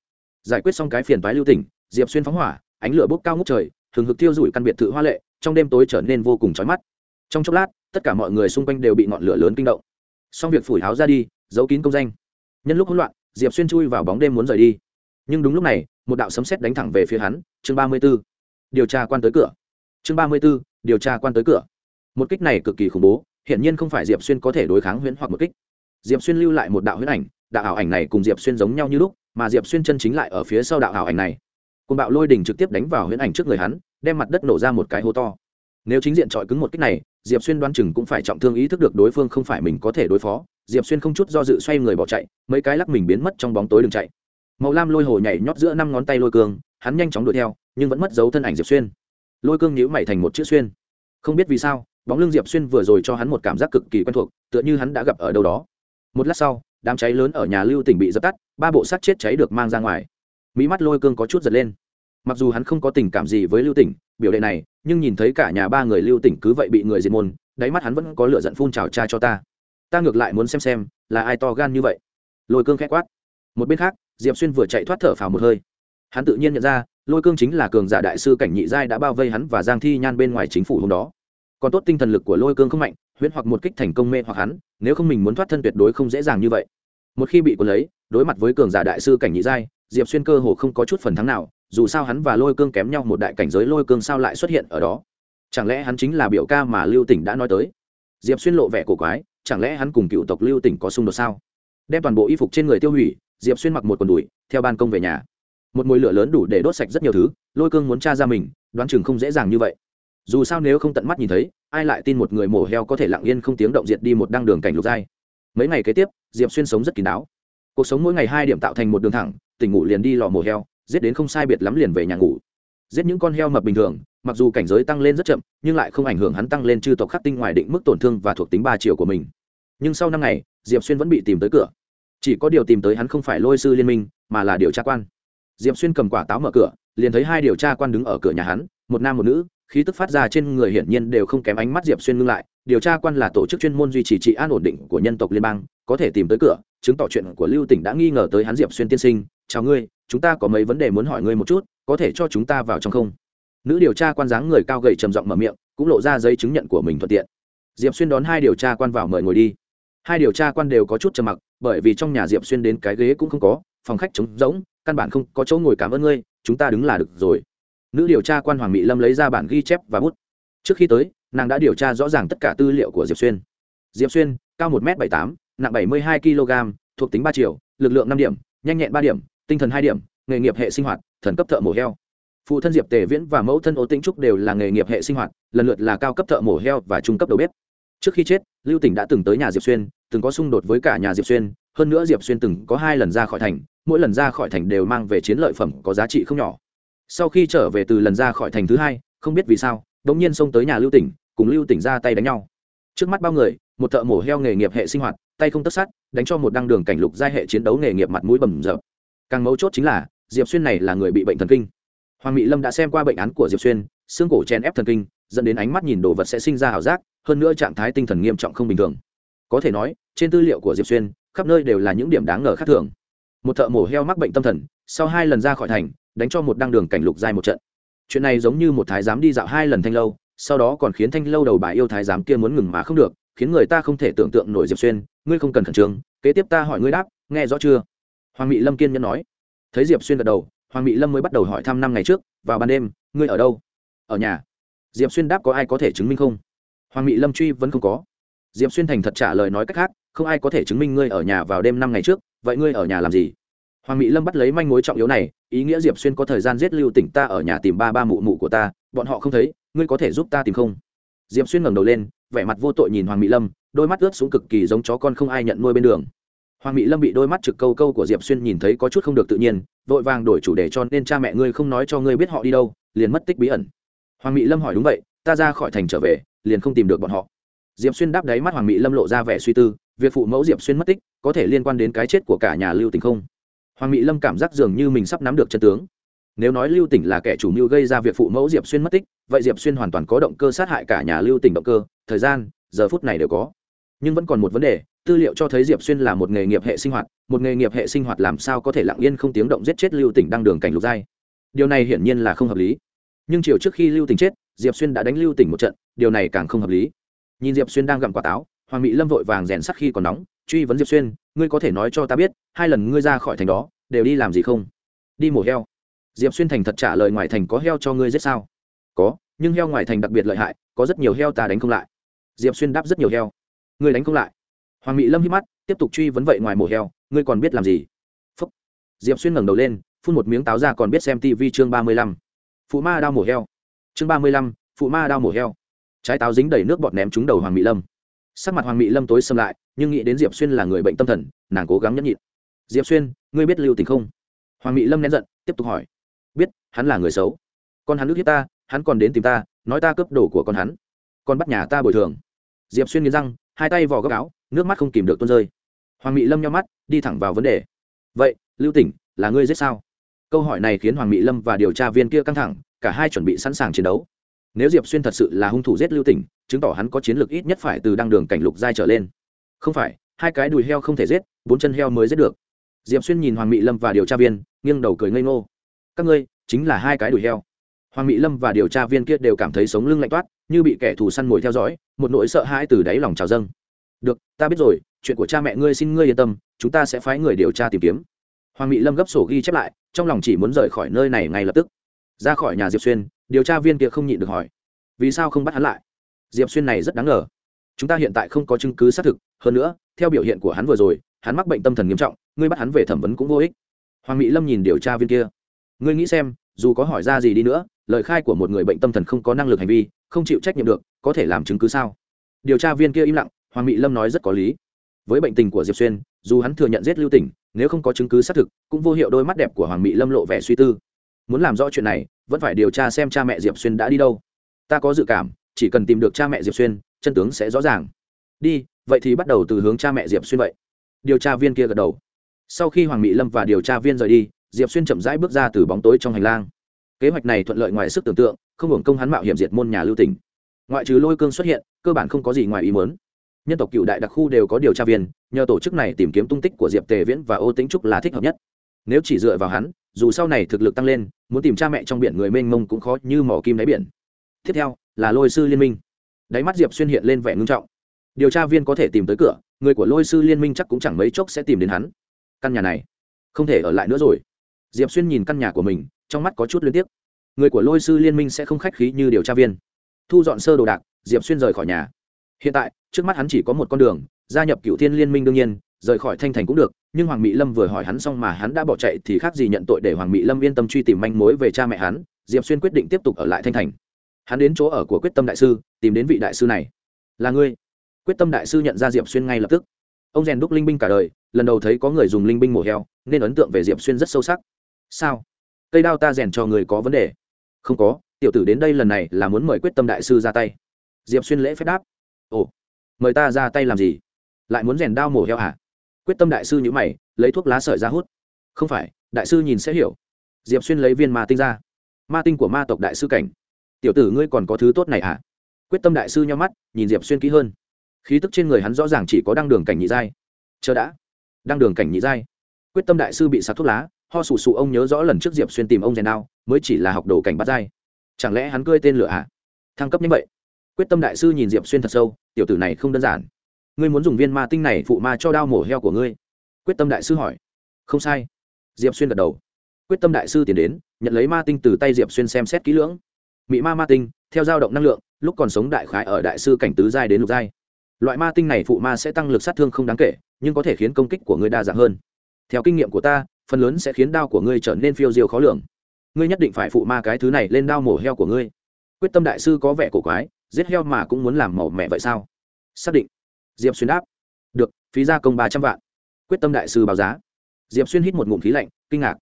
Giải quyết xong cái phiền toái lưu tỉnh diệp xuyên phóng hỏa, ánh lửa bốc cao ngút trời thường hực tiêu rủi căn biệt thự hoa lệ, trong đêm tối trở nên vô cùng chói mắt. Trong chốc lát, tất cả mọi người xung quanh đều bị ngọn lửa lớn kinh động. Xong việc phủi háo ra đi, giấu kín công danh. Nhân lúc hỗn loạn, diệp xuyên chui vào bóng đêm muốn rời đi. Nhưng đúng lúc này, một đạo sấm sét đánh thẳng về phía hắn, chương ba mươi b ố điều tra quan tới cửa. Chương ba mươi b ố điều tra quan tới cửa. Một kích này cực kỳ khủng bố hiện nhiên không phải diệp xuyên có thể đối kháng huyễn hoặc một kích. Diệp xuyên lưu lại một đạo huyễn ảnh, đạo ảo ảnh này cùng diệp xuyên giống nhau như lúc, mà diệp xuyên chân chính lại ở phía sau đạo ảo ảnh này. Côn bạo lôi đình trực tiếp đánh vào huyễn ảnh trước người hắn, đem mặt đất nổ ra một cái hố to. Nếu chính diện trọi cứng một kích này, diệp xuyên đoán chừng cũng phải trọng thương ý thức được đối phương không phải mình có thể đối phó. Diệp xuyên không chút do dự xoay người bỏ chạy, mấy cái lắc mình biến mất trong bóng tối đường chạy. Màu lam lôi hồ nhảy nhót giữa năm ngón tay lôi cường hắn nhanh chóng đuổi theo, nhưng vẫn mất dấu thân ảnh diệp xuyên. Lôi cương nhíu mày thành một chữ xuyên. Không biết vì sao, bóng lưng diệp xuyên vừa rồi cho hắn một cảm giác cực kỳ quen thuộc, tựa như hắn đã gặp ở đâu đó. Một lát sau, đám cháy lớn ở nhà lưu tỉnh bị dập tắt, ba bộ xác chết cháy được mang ra ngoài. Mỹ mắt lôi cương có chút giật lên. Mặc dù hắn không có tình cảm gì với lưu tỉnh, biểu đệ này, nhưng nhìn thấy cả nhà ba người lưu tỉnh cứ vậy bị người diệt môn, đáy mắt hắn vẫn có lửa giận phun trào cha cho ta. Ta ngược lại muốn xem xem, là ai to gan như vậy. Lôi cương khẽ quát. Một bên khác, diệp xuyên vừa chạy thoát thở phào một hơi hắn tự nhiên nhận ra, lôi cương chính là cường giả đại sư cảnh nhị giai đã bao vây hắn và giang thi nhan bên ngoài chính phủ hôm đó. Còn tốt tinh thần lực của lôi cương không mạnh huyễn hoặc một kích thành công mê hoặc hắn, nếu không mình muốn thoát thân tuyệt đối không dễ dàng như vậy. Một khi bị cuốn lấy, đối mặt với cường giả đại sư cảnh nhị giai, diệp xuyên cơ hồ không có chút phần thắng nào, dù sao hắn và lôi cương kém nhau một đại cảnh giới lôi cương sao lại xuất hiện ở đó? Chẳng lẽ hắn chính là biểu ca mà lưu tỉnh đã nói tới? Diệp xuyên lộ vẻ cổ quái, chẳng lẽ hắn cùng cựu tộc lưu tỉnh có xung đột sao? Đem toàn bộ y phục trên người tiêu hủy, diệp xuyên mặc một quần đùi, theo ban công về nhà một mùi lửa lớn đủ để đốt sạch rất nhiều thứ, lôi cương muốn t r a ra mình, đoán chừng không dễ dàng như vậy. Dù sao nếu không tận mắt nhìn thấy, ai lại tin một người mổ heo có thể lặng yên không tiếng động diệt đi một đăng đường cảnh lục giai. Mấy ngày kế tiếp, diệp xuyên sống rất kín đáo. Cuộc sống mỗi ngày hai điểm tạo thành một đường thẳng, tỉnh ngủ liền đi lò mổ heo, giết đến không sai biệt lắm liền về nhà ngủ. Giết những con heo mập bình thường, mặc dù cảnh giới tăng lên rất chậm, nhưng lại không ảnh hưởng hắn tăng lên chư tộc khắc tinh ngoài định mức tổn thương và thuộc tính ba chiều của mình. Nhưng sau năm ngày, diệp xuyên vẫn bị tìm tới cửa. Chỉ có điều tìm tới hắn không phải lôi sư liên minh, mà là điều tra quan diệp xuyên cầm quả táo mở cửa, liền thấy hai điều tra quan đứng ở cửa nhà hắn, một nam một nữ, khí tức phát ra trên người hiển nhiên đều không kém ánh mắt diệp xuyên ngưng lại. Điều tra quan là tổ chức chuyên môn duy trì trị an ổn định của nhân tộc liên bang, có thể tìm tới cửa, chứng tỏ chuyện của lưu tỉnh đã nghi ngờ tới hắn diệp xuyên tiên sinh. Chào ngươi, chúng ta có mấy vấn đề muốn hỏi ngươi một chút, có thể cho chúng ta vào trong không? Nữ điều tra quan dáng người cao gầy trầm giọng mở miệng, cũng lộ ra giấy chứng nhận của mình thuận tiện. Diệp xuyên đón hai điều tra quan vào mời ngồi đi. Hai điều tra quan đều có chút trầm mặc, bởi vì trong nhà diệp xuyên đến cái ghế cũng không có, phòng khách trống rỗng căn bản không có chỗ ngồi cảm ơn ngươi, chúng ta đứng là được rồi. Nữ điều tra quan hoàng mỹ lâm lấy ra bản ghi chép và bút. Trước khi tới, nàng đã điều tra rõ ràng tất cả tư liệu của diệp xuyên. Diệp xuyên, cao một m bảy tám, nặng bảy mươi hai kg thuộc tính ba triệu lực lượng năm điểm, nhanh nhẹn ba điểm, tinh thần hai điểm, nghề nghiệp hệ sinh hoạt, thần cấp thợ mổ heo. Phụ thân diệp tề viễn và mẫu thân ô tĩnh trúc đều là nghề nghiệp hệ sinh hoạt, lần lượt là cao cấp thợ mổ heo và trung cấp đầu bếp. Trước khi chết, lưu tỉnh đã từng tới nhà diệp xuyên, từng có xung đột với cả nhà diệp xuyên, hơn nữa diệp xuyên từng có hai lần ra khỏi thành mỗi lần ra khỏi thành đều mang về chiến lợi phẩm có giá trị không nhỏ. Sau khi trở về từ lần ra khỏi thành thứ hai, không biết vì sao đ ỗ n g nhiên xông tới nhà lưu tỉnh, cùng lưu tỉnh ra tay đánh nhau. Trước mắt bao người, một thợ mổ heo nghề nghiệp hệ sinh hoạt, tay không tất sát, đánh cho một đăng đường cảnh lục giai hệ chiến đấu nghề nghiệp mặt mũi bầm rợp càng mấu chốt chính là, diệp xuyên này là người bị bệnh thần kinh. Hoàng mỹ lâm đã xem qua bệnh án của diệp xuyên, xương cổ chèn ép thần kinh, dẫn đến ánh mắt nhìn đồ vật sẽ sinh ra ảo giác, hơn nữa trạng thái tinh thần nghiêm trọng không bình thường. Có thể nói, trên tư liệu của diệp xuyên, khắp nơi đều là những điểm đáng ngờ khác thường một thợ mổ heo mắc bệnh tâm thần, sau hai lần ra khỏi thành, đánh cho một đăng đường cảnh lục dài một trận. Chuyện này giống như một thái giám đi dạo hai lần thanh lâu, sau đó còn khiến thanh lâu đầu bà yêu thái giám kia muốn ngừng mà không được, khiến người ta không thể tưởng tượng nổi diệp xuyên, ngươi không cần khẩn trương, kế tiếp ta hỏi ngươi đáp, nghe rõ chưa? Hoàng mỹ lâm kiên nhẫn nói. Thấy diệp xuyên gật đầu, hoàng mỹ lâm mới bắt đầu hỏi thăm năm ngày trước, vào ban đêm, ngươi ở đâu? Ở nhà. Diệp xuyên đáp, có ai có thể chứng minh không? Hoàng mỹ lâm truy vẫn không có. Diệp xuyên thành thật trả lời nói cách khác, không ai có thể chứng minh ngươi ở nhà vào đêm năm ngày trước vậy ngươi ở nhà làm gì? Hoàng mỹ lâm bắt lấy manh mối trọng yếu này, ý nghĩa diệp xuyên có thời gian giết lưu tỉnh ta ở nhà tìm ba ba mụ mụ của ta, bọn họ không thấy, ngươi có thể giúp ta tìm không? Diệp xuyên ngẩng đầu lên, vẻ mặt vô tội nhìn hoàng mỹ lâm, đôi mắt ướt xuống cực kỳ giống chó con không ai nhận nuôi bên đường. Hoàng mỹ lâm bị đôi mắt trực câu câu của diệp xuyên nhìn thấy có chút không được tự nhiên, vội vàng đổi chủ đề cho nên cha mẹ ngươi không nói cho ngươi biết họ đi đâu, liền mất tích bí ẩn. Hoàng mỹ lâm hỏi đúng vậy, ta ra khỏi thành trở về, liền không tìm được bọn họ. Diệp xuyên đáp đáy mắt hoàng mỹ lâm lộ ra vẻ suy tư việc phụ mẫu diệp xuyên mất tích có thể liên quan đến cái chết của cả nhà lưu tình không? Hoàng mỹ lâm cảm giác dường như mình sắp nắm được chân tướng. Nếu nói lưu tỉnh là kẻ chủ mưu gây ra việc phụ mẫu diệp xuyên mất tích, vậy diệp xuyên hoàn toàn có động cơ sát hại cả nhà lưu tỉnh động cơ, thời gian, giờ phút này đều có. Nhưng vẫn còn một vấn đề, tư liệu cho thấy diệp xuyên là một nghề nghiệp hệ sinh hoạt, một nghề nghiệp hệ sinh hoạt làm sao có thể lặng yên không tiếng động giết chết lưu tỉnh đang đường cảnh lục giai? Điều này hiển nhiên là không hợp lý. Nhưng chiều trước khi lưu tỉnh chết, diệp xuyên đã đánh lưu tỉnh một trận, điều này càng không hợp lý. Nhìn diệp xuyên đang gặm quả táo hoàng mỹ lâm vội vàng rèn sắc khi còn nóng, truy vấn diệp xuyên, ngươi có thể nói cho ta biết, hai lần ngươi ra khỏi thành đó, đều đi làm gì không? Đi mổ heo. Diệp xuyên thành thật trả lời, ngoài thành có heo cho ngươi giết sao? Có, nhưng heo ngoài thành đặc biệt lợi hại, có rất nhiều heo ta đánh không lại. Diệp xuyên đáp, rất nhiều heo. Ngươi đánh không lại. Hoàng mỹ lâm hít mắt, tiếp tục truy vấn vậy ngoài mổ heo, ngươi còn biết làm gì? Phúc. diệp xuyên ngẩng đầu lên, phun một miếng táo ra còn biết xem tv chương ba mươi lăm. Phụ ma đao mổ heo. Chương ba mươi lăm, phụ ma đao mổ heo. Trái táo dính đầy nước bọt ném trúng đầu hoàng mỹ lâm sắc mặt hoàng mỹ lâm tối xâm lại, nhưng nghĩ đến diệp xuyên là người bệnh tâm thần, nàng cố gắng nhẫn nhịn. Diệp xuyên, ngươi biết lưu tình không? Hoàng mỹ lâm nén giận, tiếp tục hỏi. Biết, hắn là người xấu. Con hắn ước hiếp ta, hắn còn đến tìm ta, nói ta cướp đồ của con hắn. Con bắt nhà ta bồi thường. Diệp xuyên nghiến răng, hai tay vò góc áo, nước mắt không kìm được tuôn rơi. Hoàng mỹ lâm nhau mắt, đi thẳng vào vấn đề. Vậy, lưu tỉnh, là ngươi giết sao? Câu hỏi này khiến hoàng mỹ lâm và điều tra viên kia căng thẳng, cả hai chuẩn bị sẵn sàng chiến đấu nếu diệp xuyên thật sự là hung thủ giết lưu tỉnh, chứng tỏ hắn có chiến lược ít nhất phải từ đăng đường cảnh lục giai trở lên. Không phải, hai cái đùi heo không thể giết, bốn chân heo mới giết được. Diệp xuyên nhìn hoàng mỹ lâm và điều tra viên, nghiêng đầu cười ngây ngô. Các ngươi, chính là hai cái đùi heo. Hoàng mỹ lâm và điều tra viên kia đều cảm thấy sống lưng lạnh toát, như bị kẻ thù săn mồi theo dõi, một nỗi sợ hãi từ đáy lòng trào dâng. Được, ta biết rồi, chuyện của cha mẹ ngươi xin ngươi yên tâm, chúng ta sẽ phái người điều tra tìm kiếm. Hoàng mỹ lâm gấp sổ ghi chép lại, trong lòng chỉ muốn rời khỏi nơi này ngay lập tức. Ra khỏi nhà diệp xuyên điều tra viên kia không nhịn được hỏi, vì sao không bắt hắn lại? Diệp xuyên này rất đáng ngờ. Chúng ta hiện tại không có chứng cứ xác thực, hơn nữa, theo biểu hiện của hắn vừa rồi, hắn mắc bệnh tâm thần nghiêm trọng, ngươi bắt hắn về thẩm vấn cũng vô ích. Hoàng mỹ lâm nhìn điều tra viên kia, ngươi nghĩ xem, dù có hỏi ra gì đi nữa, lời khai của một người bệnh tâm thần không có năng lực hành vi, không chịu trách nhiệm được, có thể làm chứng cứ sao? Điều tra viên kia im lặng, hoàng mỹ lâm nói rất có lý. Với bệnh tình của diệp xuyên, dù hắn thừa nhận giết lưu tỉnh, nếu không có chứng cứ xác thực, cũng vô hiệu đôi mắt đẹp của hoàng mỹ lâm lộ vẻ suy tư muốn làm rõ chuyện này, vẫn phải điều tra xem cha mẹ diệp xuyên đã đi đâu. Ta có dự cảm, chỉ cần tìm được cha mẹ diệp xuyên, chân tướng sẽ rõ ràng. Đi, vậy thì bắt đầu từ hướng cha mẹ diệp xuyên vậy. Điều tra viên kia gật đầu. Sau khi hoàng mỹ lâm và điều tra viên rời đi, diệp xuyên chậm rãi bước ra từ bóng tối trong hành lang. Kế hoạch này thuận lợi ngoài sức tưởng tượng, không hưởng công hắn mạo hiểm diệt môn nhà lưu tỉnh. Ngoại trừ lôi cương xuất hiện, cơ bản không có gì ngoài ý muốn. Nhân tộc cựu đại đặc khu đều có điều tra viên, nhờ tổ chức này tìm kiếm tung tích của diệp tề viễn và ô tính trúc là thích hợp nhất. Nếu chỉ dựa vào hắn dù sau này thực lực tăng lên, muốn tìm cha mẹ trong biển người mênh mông cũng khó như mỏ kim đáy biển. Tiếp theo, là lôi sư liên minh. Đáy mắt diệp xuyên hiện lên vẻ ngưng trọng. Điều tra viên có thể tìm tới cửa, người của lôi sư liên minh chắc cũng chẳng mấy chốc sẽ tìm đến hắn. Căn nhà này, không thể ở lại nữa rồi. Diệp xuyên nhìn căn nhà của mình, trong mắt có chút liên tiếp. Người của lôi sư liên minh sẽ không khách khí như điều tra viên. Thu dọn sơ đồ đạc, diệp xuyên rời khỏi nhà. Hiện tại, trước mắt hắn chỉ có một con đường, gia nhập cựu thiên liên minh đương nhiên, rời khỏi thanh thành cũng được nhưng hoàng mỹ lâm vừa hỏi hắn xong mà hắn đã bỏ chạy thì khác gì nhận tội để hoàng mỹ lâm yên tâm truy tìm manh mối về cha mẹ hắn, diệp xuyên quyết định tiếp tục ở lại thanh thành. Hắn đến chỗ ở của quyết tâm đại sư, tìm đến vị đại sư này. Là ngươi. Quyết tâm đại sư nhận ra diệp xuyên ngay lập tức. Ông rèn đúc linh binh cả đời, lần đầu thấy có người dùng linh binh mổ heo, nên ấn tượng về diệp xuyên rất sâu sắc. Sao? Cây đao ta rèn cho người có vấn đề? Không có, tiểu tử đến đây lần này là muốn mời quyết tâm đại sư ra tay. Diệp xuyên lễ phép đáp. Ồ, mời ta ra tay làm gì? Lại muốn rèn đao mổ heo hả? Quyết tâm đại sư nhữ mày, lấy thuốc lá sợi ra hút. Không phải, đại sư nhìn sẽ hiểu. Diệp xuyên lấy viên ma tinh ra. Ma tinh của ma tộc đại sư cảnh. Tiểu tử ngươi còn có thứ tốt này à? quyết tâm đại sư nhau mắt, nhìn diệp xuyên kỹ hơn. Khí tức trên người hắn rõ ràng chỉ có đăng đường cảnh nhị giai. Chờ đã. Đăng đường cảnh nhị giai. Quyết tâm đại sư bị sạc thuốc lá, ho sù sù ông nhớ rõ lần trước diệp xuyên tìm ông rèn đao, mới chỉ là học đồ cảnh bắt giai. Chẳng lẽ hắn cơi tên lửa à? thăng cấp như vậy. Quyết tâm đại sư nhìn diệp xuyên thật sâu, tiểu tử này không đơn giản ngươi muốn dùng viên ma tinh này phụ ma cho đao mổ heo của ngươi? Quyết tâm đại sư hỏi. Không sai. Diệp xuyên gật đầu. Quyết tâm đại sư tiến đến, nhận lấy ma tinh từ tay diệp xuyên xem xét kỹ lưỡng. Mị ma ma tinh, theo dao động năng lượng, lúc còn sống đại khái ở đại sư cảnh tứ giai đến lục giai. Loại ma tinh này phụ ma sẽ tăng lực sát thương không đáng kể, nhưng có thể khiến công kích của ngươi đa dạng hơn. Theo kinh nghiệm của ta, phần lớn sẽ khiến đao của ngươi trở nên phiêu diêu khó lường. Ngươi nhất định phải phụ ma cái thứ này lên đao mổ heo của ngươi. Quyết tâm đại sư có vẻ cổ quái, giết heo mà cũng muốn làm màu mẹ vậy sao? Xác định diệp xuyên đáp. Được, phí gia công ba trăm vạn. Quyết tâm đại sư báo giá. Diệp xuyên hít một ngụm khí lạnh, kinh ngạc.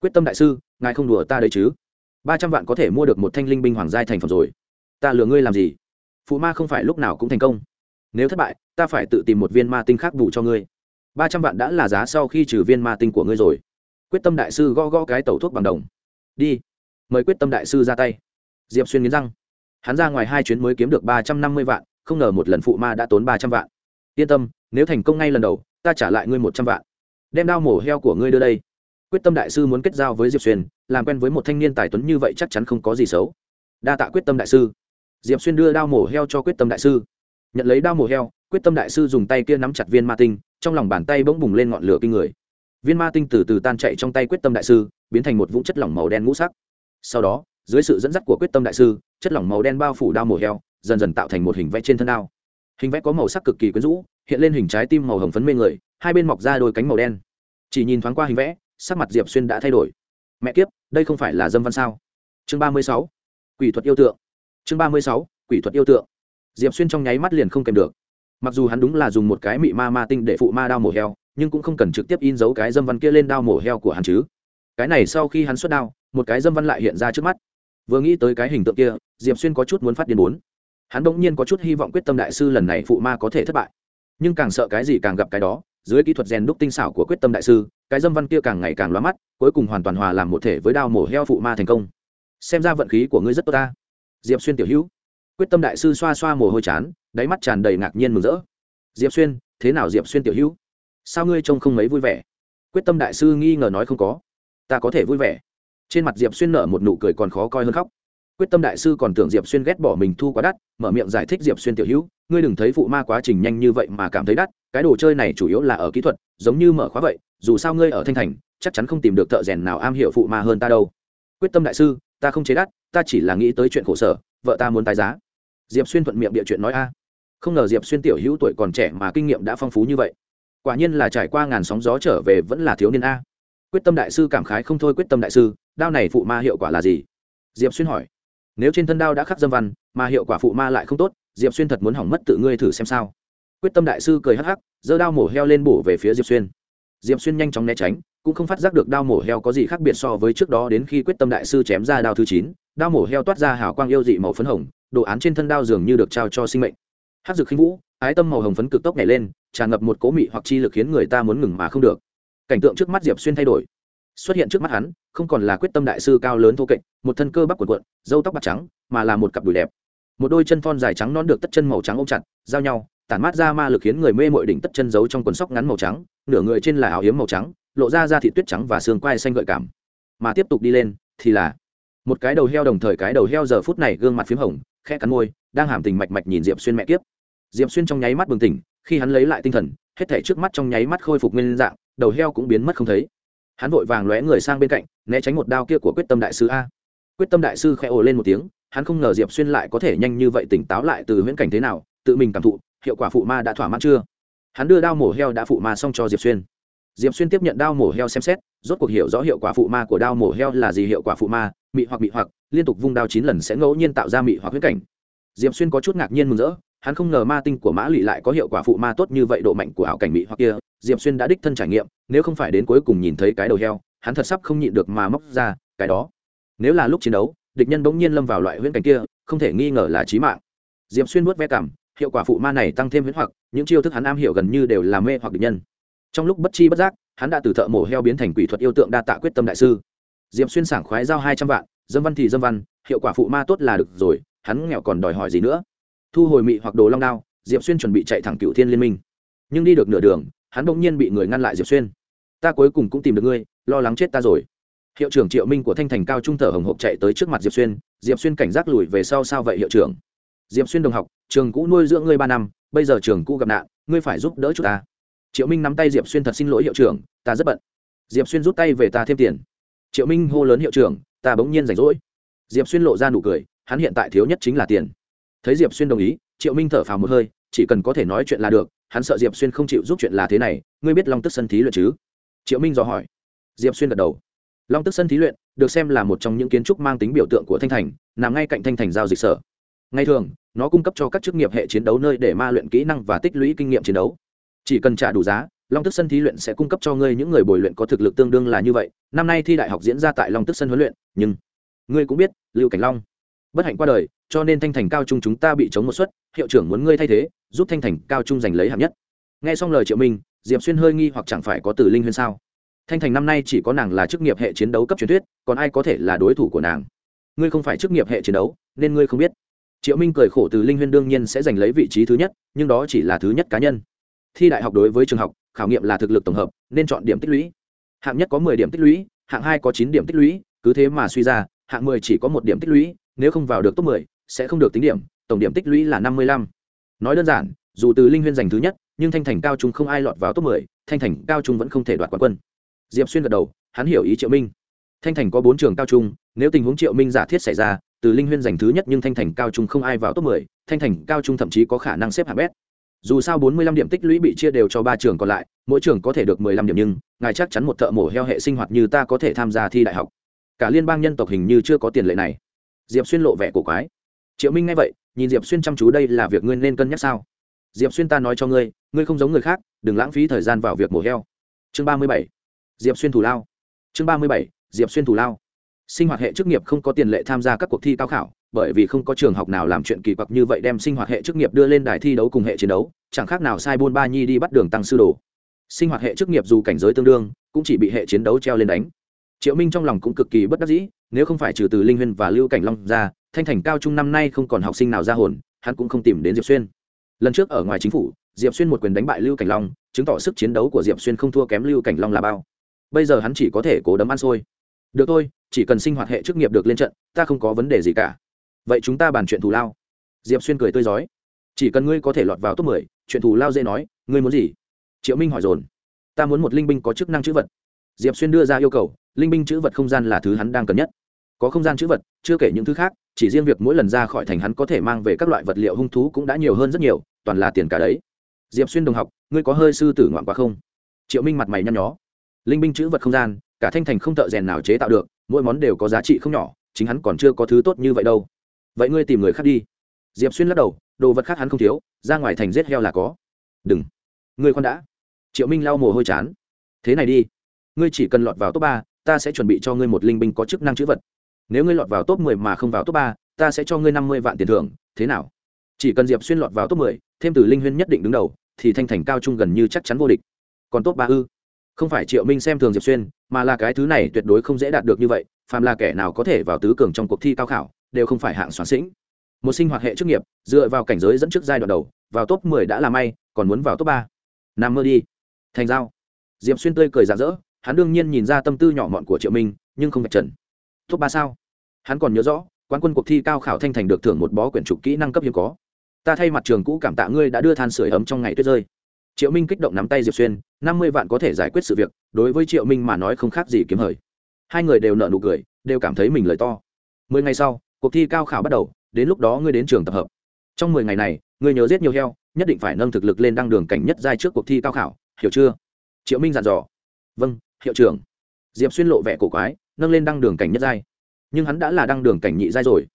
Quyết tâm đại sư, ngài không đùa ta đấy chứ? Ba trăm vạn có thể mua được một thanh linh binh hoàng giai thành phẩm rồi. Ta lừa ngươi làm gì? Phụ ma không phải lúc nào cũng thành công. Nếu thất bại, ta phải tự tìm một viên ma tinh khác bù cho ngươi. Ba trăm vạn đã là giá sau khi trừ viên ma tinh của ngươi rồi. Quyết tâm đại sư gõ gõ cái tẩu thuốc bằng đồng. Đi. Mời quyết tâm đại sư ra tay. Diệp xuyên nghiến răng. Hắn ra ngoài hai chuyến mới kiếm được ba trăm năm mươi vạn, không ngờ một lần phụ ma đã tốn ba trăm vạn yên tâm, nếu thành công ngay lần đầu, ta trả lại ngươi một trăm vạn. Đem đao mổ heo của ngươi đưa đây. Quyết tâm đại sư muốn kết giao với diệp xuyên, làm quen với một thanh niên tài tuấn như vậy chắc chắn không có gì xấu. Đa tạ quyết tâm đại sư. Diệp xuyên đưa đao mổ heo cho quyết tâm đại sư. Nhận lấy đao mổ heo, quyết tâm đại sư dùng tay kia nắm chặt viên ma tinh, trong lòng bàn tay bỗng bùng lên ngọn lửa kinh người. Viên ma tinh từ từ tan chạy trong tay quyết tâm đại sư, biến thành một vũng chất lỏng màu đen ngũ sắc. Sau đó, dưới sự dẫn dắt của quyết tâm đại sư, chất lỏng màu đen bao phủ đao mổ heo, dần dần tạo thành một hình vẽ trên thân đao hình vẽ có màu sắc cực kỳ quyến rũ, hiện lên hình trái tim màu hồng phấn mê người, hai bên mọc ra đôi cánh màu đen. Chỉ nhìn thoáng qua hình vẽ, sắc mặt diệp xuyên đã thay đổi. Mẹ kiếp, đây không phải là dâm văn sao? Chương ba mươi sáu, quỷ thuật yêu tượng. Chương ba mươi sáu, quỷ thuật yêu tượng. Diệp xuyên trong nháy mắt liền không kèm được. Mặc dù hắn đúng là dùng một cái mị ma ma tinh để phụ ma đao mổ heo, nhưng cũng không cần trực tiếp in dấu cái dâm văn kia lên đao mổ heo của hắn chứ. Cái này sau khi hắn xuất đao, một cái dâm văn lại hiện ra trước mắt. Vừa nghĩ tới cái hình tượng kia, diệp xuyên có chút muốn phát điên bốn hắn bỗng nhiên có chút hy vọng quyết tâm đại sư lần này phụ ma có thể thất bại. Nhưng càng sợ cái gì càng gặp cái đó, dưới kỹ thuật rèn đúc tinh xảo của quyết tâm đại sư, cái dâm văn kia càng ngày càng loa mắt, cuối cùng hoàn toàn hòa làm một thể với đao mổ heo phụ ma thành công. Xem ra vận khí của ngươi rất tốt ta. Diệp xuyên tiểu hữu. Quyết tâm đại sư xoa xoa mồ hôi chán, đáy mắt tràn đầy ngạc nhiên mừng rỡ. Diệp xuyên, thế nào diệp xuyên tiểu hữu? Sao ngươi trông không mấy vui vẻ? Quyết tâm đại sư nghi ngờ nói không có. Ta có thể vui vẻ. Trên mặt diệp xuyên nở một nụ cười còn khó coi hơn khóc quyết tâm đại sư còn tưởng diệp xuyên ghét bỏ mình thu quá đắt, mở miệng giải thích diệp xuyên tiểu hữu, ngươi đừng thấy phụ ma quá trình nhanh như vậy mà cảm thấy đắt, cái đồ chơi này chủ yếu là ở kỹ thuật, giống như mở khóa vậy, dù sao ngươi ở thanh thành, chắc chắn không tìm được thợ rèn nào am hiểu phụ ma hơn ta đâu. Quyết tâm đại sư, ta không chế đắt, ta chỉ là nghĩ tới chuyện khổ sở, vợ ta muốn tái giá. Diệp xuyên thuận miệng địa chuyện nói a. Không ngờ diệp xuyên tiểu hữu tuổi còn trẻ mà kinh nghiệm đã phong phú như vậy. Quả nhiên là trải qua ngàn sóng gió trở về vẫn là thiếu niên a. Quyết tâm đại sư cảm khái không thôi, quyết tâm đại sư, đao này phụ ma hiệu quả là gì? Diệp xuyên hỏi nếu trên thân đao đã khắc dâm văn, mà hiệu quả phụ ma lại không tốt, diệp xuyên thật muốn hỏng mất tự ngươi thử xem sao. Quyết tâm đại sư cười hắc hắc, giơ đao mổ heo lên bổ về phía diệp xuyên. Diệp xuyên nhanh chóng né tránh, cũng không phát giác được đao mổ heo có gì khác biệt so với trước đó đến khi quyết tâm đại sư chém ra đao thứ chín, đao mổ heo toát ra hào quang yêu dị màu phấn hồng, đồ án trên thân đao dường như được trao cho sinh mệnh. Hát dược khinh vũ, ái tâm màu hồng phấn cực tốc nhảy lên, tràn ngập một cố mị hoặc chi lực khiến người ta muốn ngừng mà không được. Cảnh tượng trước mắt diệp xuyên thay đổi. Xuất hiện trước mắt hắn không còn là quyết tâm đại sư cao lớn thô kệch, một thân cơ bắp cuộn cuộn dâu tóc bạc trắng, mà là một cặp đùi đẹp. Một đôi chân thon dài trắng non được tất chân màu trắng ôm chặt, giao nhau, tản mát ra ma lực khiến người mê mội đỉnh tất chân giấu trong quần sóc ngắn màu trắng, nửa người trên là áo hiếm màu trắng, lộ ra da thị tuyết trắng và xương quai xanh gợi cảm. Mà tiếp tục đi lên, thì là một cái đầu heo đồng thời cái đầu heo giờ phút này gương mặt p h í m hồng, khẽ cắn môi, đang hàm tình mạch mạch nhìn diệp xuyên mẹ kiếp. Diệp xuyên trong nháy mắt bừng tỉnh, khi hắn lấy lại tinh thần, hết thể trước mắt trong nháy mắt khôi phục nguyên dạng, đầu heo cũng biến mất không thấy hắn vội vàng lóe người sang bên cạnh, né tránh một đao kia của quyết tâm đại sư a. Quyết tâm đại sư khẽ ồ lên một tiếng, hắn không ngờ diệp xuyên lại có thể nhanh như vậy tỉnh táo lại từ huyễn cảnh thế nào, tự mình cảm thụ, hiệu quả phụ ma đã thỏa mãn chưa? Hắn đưa đao mổ heo đã phụ ma xong cho diệp xuyên. Diệp xuyên tiếp nhận đao mổ heo xem xét, rốt cuộc hiểu rõ hiệu quả phụ ma của đao mổ heo là gì, hiệu quả phụ ma, mị hoặc mị hoặc, liên tục vung đao chín lần sẽ ngẫu nhiên tạo ra mị hoặc huyết cảnh. Diệp xuyên có chút ngạc nhiên mừng rỡ hắn không ngờ ma tinh của mã lụy lại có hiệu quả phụ ma tốt như vậy độ mạnh của ảo cảnh mỹ hoặc kia. Diệp xuyên đã đích thân trải nghiệm, nếu không phải đến cuối cùng nhìn thấy cái đầu heo, hắn thật sắp không nhịn được mà móc ra cái đó. Nếu là lúc chiến đấu, địch nhân bỗng nhiên lâm vào loại huyễn cảnh kia, không thể nghi ngờ là chí mạng. Diệp xuyên nuốt ve cảm, hiệu quả phụ ma này tăng thêm huyễn hoặc, những chiêu thức hắn am hiểu gần như đều là mê hoặc địch nhân. Trong lúc bất chi bất giác, hắn đã từ thợ mổ heo biến thành quỷ thuật yêu tượng đa tạ quyết tâm đại sư. Diệp xuyên sảng khoái giao hai trăm vạn, dâm văn thì dâm văn, hiệu quả phụ ma tốt là được rồi, hắn nghèo còn đòi hỏi gì nữa? Thu hồi mị hoặc đồ long đao, diệp xuyên chuẩn bị chạy thẳng cựu thiên liên minh. Nhưng đi được nửa đường, hắn bỗng nhiên bị người ngăn lại diệp xuyên. Ta cuối cùng cũng tìm được ngươi, lo lắng chết ta rồi. Hiệu trưởng triệu minh của thanh thành cao trung thở hồng hộp chạy tới trước mặt diệp xuyên diệp xuyên cảnh giác lùi về sau sao vậy hiệu trưởng? Diệp xuyên đồng học, trường cũ nuôi dưỡng ngươi ba năm, bây giờ trường cũ gặp nạn, ngươi phải giúp đỡ chúng ta. Triệu minh nắm tay diệp xuyên thật xin lỗi hiệu trưởng, ta rất bận. Diệp xuyên rút tay về ta thêm tiền. Triệu minh hô lớn hiệu trưởng, ta bỗng nhiên rảnh rỗi. Diệp xuyên lộ ra nụ cười, hắn hiện tại thiếu nhất chính là tiền thấy diệp xuyên đồng ý, triệu minh thở phào một hơi, chỉ cần có thể nói chuyện là được, hắn sợ diệp xuyên không chịu giúp chuyện là thế này, ngươi biết long tức sân thí luyện chứ? Triệu minh dò hỏi. Diệp xuyên gật đầu. Long tức sân thí luyện được xem là một trong những kiến trúc mang tính biểu tượng của thanh thành, nằm ngay cạnh thanh thành giao dịch sở. Ngay thường, nó cung cấp cho các chức nghiệp hệ chiến đấu nơi để ma luyện kỹ năng và tích lũy kinh nghiệm chiến đấu. Chỉ cần trả đủ giá, long tức sân thí luyện sẽ cung cấp cho ngươi những người bồi luyện có thực lực tương đương là như vậy. Năm nay thi đại học diễn ra tại long tức sân huấn luyện, nhưng ngươi cũng biết, lưu cảnh long bất hạnh qua đời, cho nên thanh thành cao trung chúng ta bị chống một suất, hiệu trưởng muốn ngươi thay thế, giúp thanh thành cao trung giành lấy hạng nhất. Nghe xong lời triệu minh, diệp xuyên hơi nghi hoặc chẳng phải có từ linh huyên sao? Thanh thành năm nay chỉ có nàng là chức nghiệp hệ chiến đấu cấp truyền thuyết, còn ai có thể là đối thủ của nàng? Ngươi không phải chức nghiệp hệ chiến đấu, nên ngươi không biết. Triệu minh cười khổ từ linh huyên đương nhiên sẽ giành lấy vị trí thứ nhất, nhưng đó chỉ là thứ nhất cá nhân. Thi đại học đối với trường học, khảo nghiệm là thực lực tổng hợp, nên chọn điểm tích lũy. Hạng nhất có mười điểm tích lũy, hạng hai có chín điểm tích lũy, cứ thế mà suy ra, hạng mười chỉ có một điểm tích lũy nếu không vào được top mười, sẽ không được tính điểm, tổng điểm tích lũy là năm mươi lăm. Nói đơn giản, dù từ linh huyên giành thứ nhất, nhưng thanh thành cao trung không ai lọt vào top mười, thanh thành cao trung vẫn không thể đoạt quán quân. Diệp xuyên gật đầu, hắn hiểu ý triệu minh. Thanh thành có bốn trường cao trung, nếu tình huống triệu minh giả thiết xảy ra, từ linh huyên giành thứ nhất nhưng thanh thành cao trung không ai vào top mười, thanh thành cao trung thậm chí có khả năng xếp hạng bét. Dù sao bốn mươi lăm điểm tích lũy bị chia đều cho ba trường còn lại, mỗi trường có thể được mười lăm điểm nhưng, ngài chắc chắn một thợ mổ heo hệ sinh hoạt như ta có thể tham gia thi đại học. Cả liên bang nhân tộc hình như chưa có tiền lệ này diệp xuyên lộ vẻ cổ quái. Triệu minh nghe vậy, nhìn diệp xuyên chăm chú đây là việc ngươi nên cân nhắc sao? Diệp xuyên ta nói cho ngươi ngươi không giống người khác, đừng lãng phí thời gian vào việc mổ heo. Chương ba mươi bảy, diệp xuyên thủ lao. Chương ba mươi bảy, diệp xuyên thủ lao. Sinh hoạt hệ chức nghiệp không có tiền lệ tham gia các cuộc thi cao khảo, bởi vì không có trường học nào làm chuyện kỳ quặc như vậy đem sinh hoạt hệ chức nghiệp đưa lên đài thi đấu cùng hệ chiến đấu, chẳng khác nào sai buôn ba nhi đi bắt đường tăng sư đồ. Sinh hoạt hệ chức nghiệp dù cảnh giới tương đương, cũng chỉ bị hệ chiến đấu treo lên đánh. Triệu minh trong lòng cũng cực kỳ bất đắc dĩ nếu không phải trừ từ linh huyên và lưu cảnh long ra, thanh thành cao trung năm nay không còn học sinh nào ra hồn, hắn cũng không tìm đến diệp xuyên. Lần trước ở ngoài chính phủ, diệp xuyên một quyền đánh bại lưu cảnh long, chứng tỏ sức chiến đấu của diệp xuyên không thua kém lưu cảnh long là bao. Bây giờ hắn chỉ có thể cố đấm ăn xôi. Được thôi, chỉ cần sinh hoạt hệ chức nghiệp được lên trận, ta không có vấn đề gì cả. Vậy chúng ta bàn chuyện thù lao. Diệp xuyên cười tươi rói chỉ cần ngươi có thể lọt vào top mười, chuyện thù lao dễ nói, ngươi muốn gì? Triệu minh hỏi dồn. Ta muốn một linh binh có chức năng chữ vật. Diệp xuyên đưa ra yêu cầu, linh binh chữ vật không gian là thứ hắn đang cần nhất có không gian chữ vật, chưa kể những thứ khác, chỉ riêng việc mỗi lần ra khỏi thành hắn có thể mang về các loại vật liệu hung thú cũng đã nhiều hơn rất nhiều, toàn là tiền cả đấy. Diệp xuyên đồng học, ngươi có hơi sư tử ngoạn quá không? Triệu minh mặt mày nhăn nhó. Linh binh chữ vật không gian, cả thanh thành không thợ rèn nào chế tạo được, mỗi món đều có giá trị không nhỏ, chính hắn còn chưa có thứ tốt như vậy đâu. Vậy ngươi tìm người khác đi. Diệp xuyên lắc đầu, đồ vật khác hắn không thiếu, ra ngoài thành giết heo là có. Đừng. Ngươi con đã. Triệu minh lau mồ hôi chán. Thế này đi. Ngươi chỉ cần lọt vào top ba, ta sẽ chuẩn bị cho ngươi một linh binh có chức năng chữ vật nếu ngươi lọt vào top mười mà không vào top ba, ta sẽ cho ngươi năm mươi vạn tiền thưởng, thế nào? Chỉ cần diệp xuyên lọt vào top mười, thêm từ linh huyên nhất định đứng đầu, thì thanh thành cao trung gần như chắc chắn vô địch. Còn top ba ư? Không phải triệu minh xem thường diệp xuyên, mà là cái thứ này tuyệt đối không dễ đạt được như vậy, phàm là kẻ nào có thể vào tứ cường trong cuộc thi cao khảo, đều không phải hạng soán sĩnh một sinh hoạt hệ chức nghiệp, dựa vào cảnh giới dẫn trước giai đoạn đầu, vào top mười đã là may, còn muốn vào top ba. Nằm mơ đi. Thành giao. Diệp xuyên tươi cười rạng rỡ, hắn đương nhiên nhìn ra tâm tư nhỏ mọn của triệu minh, nhưng không vạch trần top ba sao? Hắn còn nhớ rõ, quán quân cuộc thi cao khảo thanh thành được thưởng một bó quyển trục kỹ năng cấp hiếm có. Ta thay mặt trường cũ cảm tạ ngươi đã đưa than sửa ấm trong ngày tuyết rơi. Triệu minh kích động nắm tay diệp xuyên, năm mươi vạn có thể giải quyết sự việc, đối với triệu minh mà nói không khác gì kiếm hời. Hai người đều nợ nụ cười, đều cảm thấy mình lời to. Mười ngày sau, cuộc thi cao khảo bắt đầu, đến lúc đó ngươi đến trường tập hợp. Trong mười ngày này, ngươi nhớ giết nhiều heo, nhất định phải nâng thực lực lên đăng đường cảnh nhất giai trước cuộc thi cao khảo, hiểu chưa? Triệu minh dặn dò. Vâng hiệu trưởng. Diệp xuyên lộ vẻ cổ quái nâng lên đăng đường cảnh nhất giai. Nhưng hắn đã là đăng đường cảnh nhị giai rồi.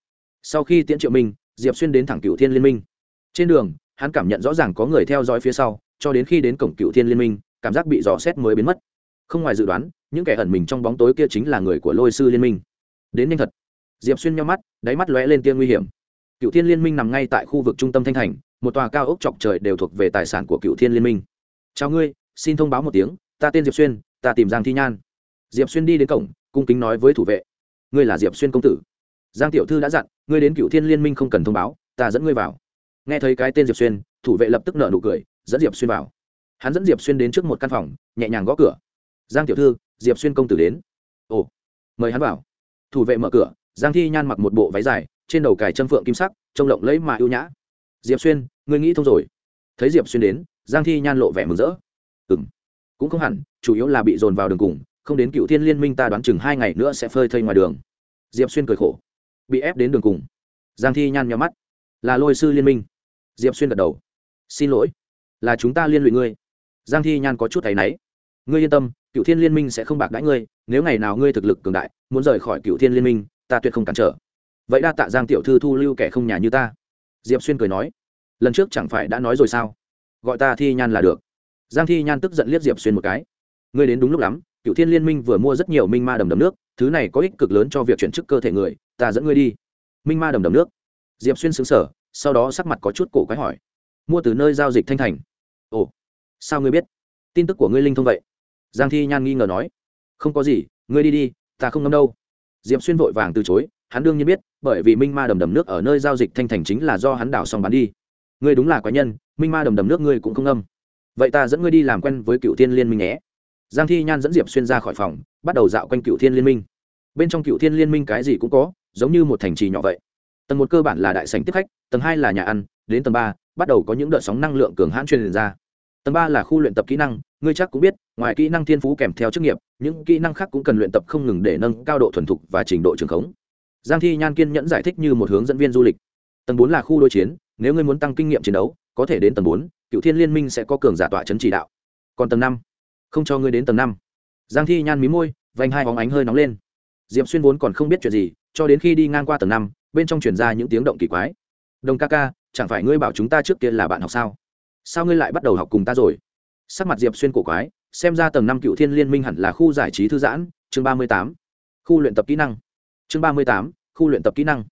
Sau khi tiễn triệu minh, diệp xuyên đến thẳng cựu thiên liên minh. Trên đường, hắn cảm nhận rõ ràng có người theo dõi phía sau, cho đến khi đến cổng cựu thiên liên minh, cảm giác bị dò xét mới biến mất. Không ngoài dự đoán, những kẻ ẩn mình trong bóng tối kia chính là người của lôi sư liên minh. Đến nhanh thật. Diệp xuyên nhau mắt, đáy mắt lóe lên tia nguy hiểm. Cựu thiên liên minh nằm ngay tại khu vực trung tâm thanh thành, một tòa cao ốc chọc trời đều thuộc về tài sản của cựu thiên liên minh. Chào ngươi, xin thông báo một tiếng, ta tên diệp xuyên, ta tìm giang thi nhan. Diệp xuyên đi đến cổng cung kính nói với thủ vệ, ngươi là diệp xuyên công tử. Giang tiểu thư đã dặn, ngươi đến cựu thiên liên minh không cần thông báo, ta dẫn ngươi vào. Nghe thấy cái tên diệp xuyên, thủ vệ lập tức nợ nụ cười, dẫn diệp xuyên vào. Hắn dẫn diệp xuyên đến trước một căn phòng, nhẹ nhàng gõ cửa. Giang tiểu thư, diệp xuyên công tử đến. Ồ, mời hắn vào. Thủ vệ mở cửa, giang thi nhan mặc một bộ váy dài, trên đầu cài châm phượng kim sắc, trông lộng lấy mà ưu nhã. Diệp xuyên, ngươi nghĩ thông rồi. Thấy diệp xuyên đến, giang thi nhan lộ vẻ mừng rỡ. Ừ m cũng không hẳn, chủ yếu là bị dồn vào đường cùng không đến cựu thiên liên minh ta đoán chừng hai ngày nữa sẽ phơi thây ngoài đường. Diệp xuyên cười khổ. Bị ép đến đường cùng. Giang thi nhan nhắm mắt. Là lôi sư liên minh. Diệp xuyên gật đầu. Xin lỗi. Là chúng ta liên lụy ngươi. Giang thi nhan có chút thấy náy. Ngươi yên tâm, cựu thiên liên minh sẽ không bạc đãi ngươi. Nếu ngày nào ngươi thực lực cường đại, muốn rời khỏi cựu thiên liên minh, ta tuyệt không cản trở. Vậy đa tạ giang tiểu thư thu lưu kẻ không nhà như ta. Diệp xuyên cười nói. Lần trước chẳng phải đã nói rồi sao? Gọi ta thi nhan là được. Giang thi nhan tức giận liếc diệp xuyên một cái. Ngươi đến đúng lúc lắm cựu thiên liên minh vừa mua rất nhiều minh ma đầm đầm nước, thứ này có ích cực lớn cho việc chuyển chức cơ thể người, ta dẫn ngươi đi. Minh ma đầm đầm nước. Diệp xuyên xứng sở sau đó sắc mặt có chút cổ quái hỏi. Mua từ nơi giao dịch thanh thành. Ồ, sao ngươi biết? Tin tức của ngươi linh thông vậy. Giang thi nhan nghi ngờ nói. Không có gì, ngươi đi đi, ta không ngâm đâu. Diệp xuyên vội vàng từ chối, hắn đương nhiên biết, bởi vì minh ma đầm đầm nước ở nơi giao dịch thanh thành chính là do hắn đảo xong bán đi. Ngươi đúng là quái nhân, minh ma đầm đầm nước ngươi cũng không ngâm. Vậy ta dẫn ngươi đi làm quen với cựu thiên liên minh nhé giang thi nhan dẫn diệp xuyên ra khỏi phòng, bắt đầu dạo quanh cựu thiên liên minh. Bên trong cựu thiên liên minh cái gì cũng có, giống như một thành trì nhỏ vậy. Tầng một cơ bản là đại sành tiếp khách, tầng hai là nhà ăn, đến tầng ba, bắt đầu có những đợt sóng năng lượng cường hãn truyền ra. Tầng ba là khu luyện tập kỹ năng, ngươi chắc cũng biết, ngoài kỹ năng thiên phú kèm theo chức nghiệp, những kỹ năng khác cũng cần luyện tập không ngừng để nâng cao độ thuần thục và trình độ trường khống. Giang thi nhan kiên nhẫn giải thích như một hướng dẫn viên du lịch. Tầng bốn là khu đối chiến, nếu ngươi muốn tăng kinh nghiệm chiến đấu, có thể đến tầng bốn cựu thiên liên minh sẽ có cường giả tọa chấn chỉ đạo. Còn tầng năm không cho ngươi đến tầng năm. Giang thi nhan mí môi, vành hai hóng ánh hơi nóng lên. Diệp xuyên vốn còn không biết chuyện gì, cho đến khi đi ngang qua tầng năm, bên trong chuyển ra những tiếng động kỳ quái. Đồng ca ca, chẳng phải ngươi bảo chúng ta trước kia là bạn học sao? Sao ngươi lại bắt đầu học cùng ta rồi? Sắc mặt diệp xuyên cổ quái, xem ra tầng năm cựu thiên liên minh hẳn là khu giải trí thư giãn, chương ba mươi tám. Khu luyện tập kỹ năng. Chương ba mươi tám, khu luyện tập kỹ năng.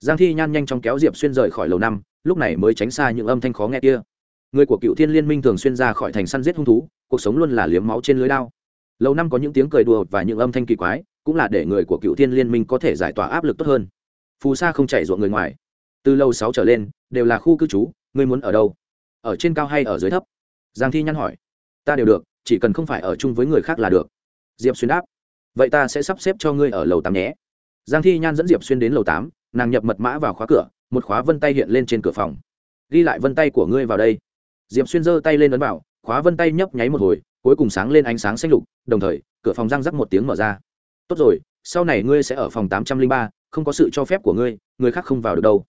Giang thi nhan nhanh chóng kéo diệp xuyên rời khỏi lầu năm, lúc này mới tránh xa những âm thanh khó nghe kia người của cựu thiên liên minh thường xuyên ra khỏi thành săn giết hung thú, cuộc sống luôn là liếm máu trên lưới lao Lâu năm có những tiếng cười đùa và những âm thanh kỳ quái, cũng là để người của cựu thiên liên minh có thể giải tỏa áp lực tốt hơn. Phù sa không chảy ruộng người ngoài. Từ lâu sáu trở lên, đều là khu cư trú, ngươi muốn ở đâu? Ở trên cao hay ở dưới thấp? Giang thi nhăn hỏi. Ta đều được, chỉ cần không phải ở chung với người khác là được. Diệp xuyên đáp. Vậy ta sẽ sắp xếp cho ngươi ở lầu tám nhé. Giang thi nhan dẫn diệp xuyên đến lầu tám, nàng nhập mật mã vào khóa cửa, một khóa vân tay hiện lên trên cửa phòng. Ghi lại vân tay của ngươi vào đây diệp xuyên giơ tay lên ấn bảo, khóa vân tay nhấp nháy một hồi cuối cùng sáng lên ánh sáng xanh lục đồng thời cửa phòng răng rắc một tiếng mở ra. Tốt rồi sau này ngươi sẽ ở phòng tám trăm linh ba không có sự cho phép của ngươi người khác không vào được đâu.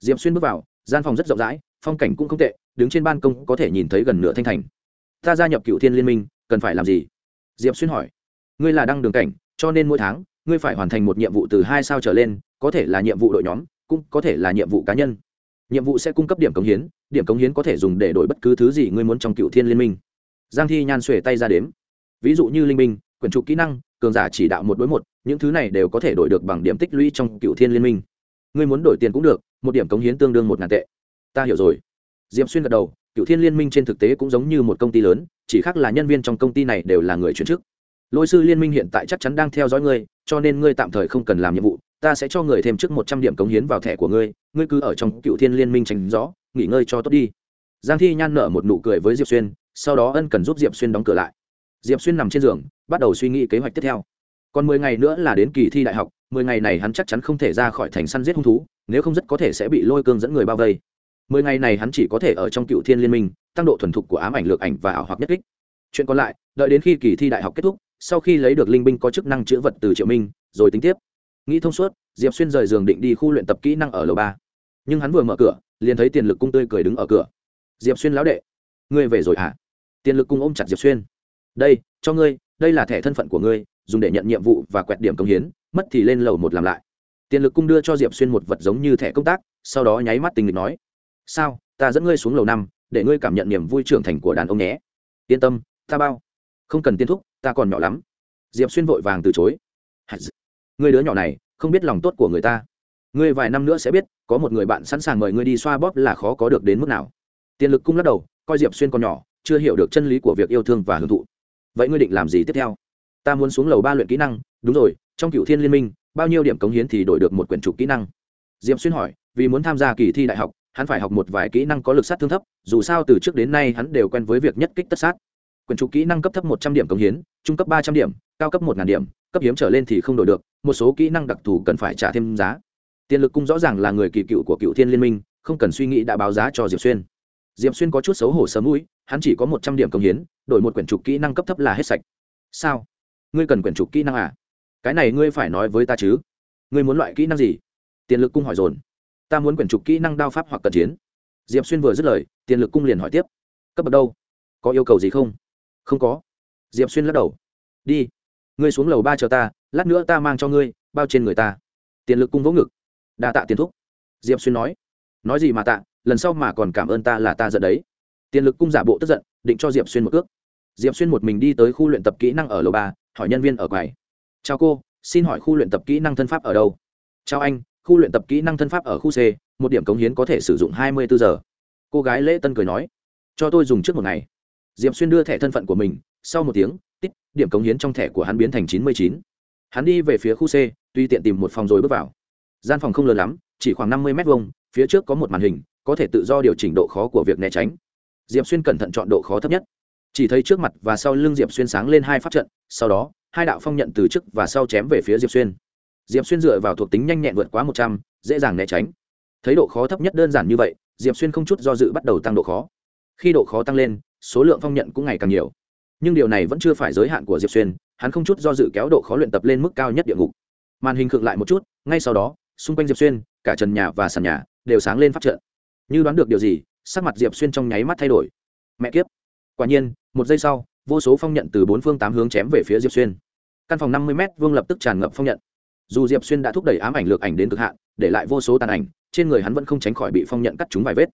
Diệp xuyên bước vào gian phòng rất rộng rãi phong cảnh cũng không tệ đứng trên ban công có thể nhìn thấy gần nửa thanh thành. Ta gia nhập cựu thiên liên minh cần phải làm gì? Diệp xuyên hỏi. Ngươi là đăng đường cảnh cho nên mỗi tháng ngươi phải hoàn thành một nhiệm vụ từ hai sao trở lên có thể là nhiệm vụ đội nhóm cũng có thể là nhiệm vụ cá nhân nhiệm vụ sẽ cung cấp điểm cống hiến điểm cống hiến có thể dùng để đổi bất cứ thứ gì ngươi muốn trong cựu thiên liên minh. Giang thi nhan xuể tay ra đếm. Ví dụ như linh minh, quyển trục kỹ năng cường giả chỉ đạo một đối một những thứ này đều có thể đổi được bằng điểm tích lũy trong cựu thiên liên minh. Ngươi muốn đổi tiền cũng được một điểm cống hiến tương đương một ngàn tệ. Ta hiểu rồi. Diệm xuyên gật đầu cựu thiên liên minh trên thực tế cũng giống như một công ty lớn chỉ khác là nhân viên trong công ty này đều là người chuyển chức. Lôi sư liên minh hiện tại chắc chắn đang theo dõi ngươi cho nên ngươi tạm thời không cần làm nhiệm vụ ta sẽ cho người thêm trước một trăm điểm cống hiến vào thẻ của ngươi ngươi cứ ở trong cựu thiên liên minh tránh rõ nghỉ ngơi cho tốt đi. Giang thi nhan nở một nụ cười với diệp xuyên, sau đó ân cần giúp diệp xuyên đóng cửa lại. Diệp xuyên nằm trên giường, bắt đầu suy nghĩ kế hoạch tiếp theo. Còn mười ngày nữa là đến kỳ thi đại học, mười ngày này hắn chắc chắn không thể ra khỏi thành săn giết hung thú, nếu không rất có thể sẽ bị lôi cương dẫn người bao vây. Mười ngày này hắn chỉ có thể ở trong cựu thiên liên minh, tăng độ thuần thục của ám ảnh lược ảnh và ảo hoặc nhất kích. Chuyện còn lại, đợi đến khi kỳ thi đại học kết thúc, sau khi lấy được linh binh có chức năng chữa vật từ triệu minh, rồi tính tiếp nghĩ thông suốt, diệp xuyên rời giường định đi khu luyện tập kỹ năng ở lầu ba. Nhưng hắn vừa mở cửa, liền thấy tiền lực cung tươi cười đứng ở cửa. Diệp xuyên lão đệ, ngươi về rồi hả? À? tiền lực cung ôm chặt diệp xuyên. Đây, cho ngươi, đây là thẻ thân phận của ngươi, dùng để nhận nhiệm vụ và quẹt điểm công hiến, mất thì lên lầu một làm lại. Tiền lực cung đưa cho diệp xuyên một vật giống như thẻ công tác, sau đó nháy mắt tình lịch nói, sao, ta dẫn ngươi xuống lầu năm, để ngươi cảm nhận niềm vui trưởng thành của đàn ông nhé. Yên tâm, ta bao, không cần tiên thúc, ta còn nhỏ lắm. Diệp xuyên vội vàng từ chối người đứa nhỏ này, không biết lòng tốt của người ta. Ngươi vài năm nữa sẽ biết, có một người bạn sẵn sàng mời ngươi đi xoa bóp là khó có được đến mức nào. Tiền lực cung lắc đầu, coi diệp xuyên còn nhỏ, chưa hiểu được chân lý của việc yêu thương và hưởng thụ. Vậy ngươi định làm gì tiếp theo? Ta muốn xuống lầu ba luyện kỹ năng, đúng rồi, trong cựu thiên liên minh, bao nhiêu điểm cống hiến thì đổi được một quyển trục kỹ năng. Diệp xuyên hỏi, vì muốn tham gia kỳ thi đại học, hắn phải học một vài kỹ năng có lực sát thương thấp, dù sao từ trước đến nay hắn đều quen với việc nhất kích tất sát. Quyển trục kỹ năng cấp thấp một trăm điểm cống hiến, trung cấp ba trăm điểm, cao cấp một điểm cấp hiếm trở lên thì không đổi được, một số kỹ năng đặc thù cần phải trả thêm giá. Tiền lực cung rõ ràng là người kỳ cựu của cựu thiên liên minh, không cần suy nghĩ đã báo giá cho diệp xuyên. Diệp xuyên có chút xấu hổ sớm mũi, hắn chỉ có một trăm điểm công hiến, đổi một quyển trục kỹ năng cấp thấp là hết sạch. Sao? Ngươi cần quyển trục kỹ năng à? Cái này ngươi phải nói với ta chứ. Ngươi muốn loại kỹ năng gì? Tiền lực cung hỏi dồn. Ta muốn quyển trục kỹ năng đao pháp hoặc cận chiến. Diệp xuyên vừa dứt lời, tiền lực cung liền hỏi tiếp. Cấp bậc đâu? Có yêu cầu gì không? Không có. Diệp xuyên lắc đầu. Đi ngươi xuống lầu ba chờ ta, lát nữa ta mang cho ngươi, bao trên người ta. Tiền lực cung vỗ ngực. Đa tạ tiền thúc. Diệp xuyên nói. Nói gì mà tạ, lần sau mà còn cảm ơn ta là ta giận đấy. Tiền lực cung giả bộ tức giận, định cho diệp xuyên một cước. Diệp xuyên một mình đi tới khu luyện tập kỹ năng ở lầu ba, hỏi nhân viên ở quầy. Chào cô, xin hỏi khu luyện tập kỹ năng thân pháp ở đâu? Chào anh, khu luyện tập kỹ năng thân pháp ở khu c, một điểm cống hiến có thể sử dụng hai mươi bốn giờ. Cô gái lễ tân cười nói. Cho tôi dùng trước một ngày. Diệp xuyên đưa thẻ thân phận của mình, sau một tiếng điểm cống hiến trong thẻ của hắn biến thành chín mươi chín. Hắn đi về phía khu c, tuy tiện tìm một phòng rồi bước vào. Gian phòng không lớn lắm, chỉ khoảng năm mươi m hai phía trước có một màn hình, có thể tự do điều chỉnh độ khó của việc né tránh. Diệp xuyên cẩn thận chọn độ khó thấp nhất. Chỉ thấy trước mặt và sau lưng diệp xuyên sáng lên hai pháp trận, sau đó, hai đạo phong nhận từ trước và sau chém về phía diệp xuyên. Diệp xuyên dựa vào thuộc tính nhanh nhẹn vượt quá một trăm, dễ dàng né tránh. Thấy độ khó thấp nhất đơn giản như vậy, diệp xuyên không chút do dự bắt đầu tăng độ khó. Khi độ khó tăng lên, số lượng phong nhận cũng ngày càng nhiều nhưng điều này vẫn chưa phải giới hạn của diệp xuyên hắn không chút do dự kéo độ khó luyện tập lên mức cao nhất địa ngục màn hình khựng lại một chút ngay sau đó xung quanh diệp xuyên cả trần nhà và sàn nhà đều sáng lên phát trận như đoán được điều gì sắc mặt diệp xuyên trong nháy mắt thay đổi mẹ kiếp quả nhiên một giây sau vô số phong nhận từ bốn phương tám hướng chém về phía diệp xuyên căn phòng năm mươi m vương lập tức tràn ngập phong nhận dù diệp xuyên đã thúc đẩy ám ảnh lược ảnh đến cực hạn để lại vô số tàn ảnh trên người hắn vẫn không tránh khỏi bị phong nhận cắt trúng vài vết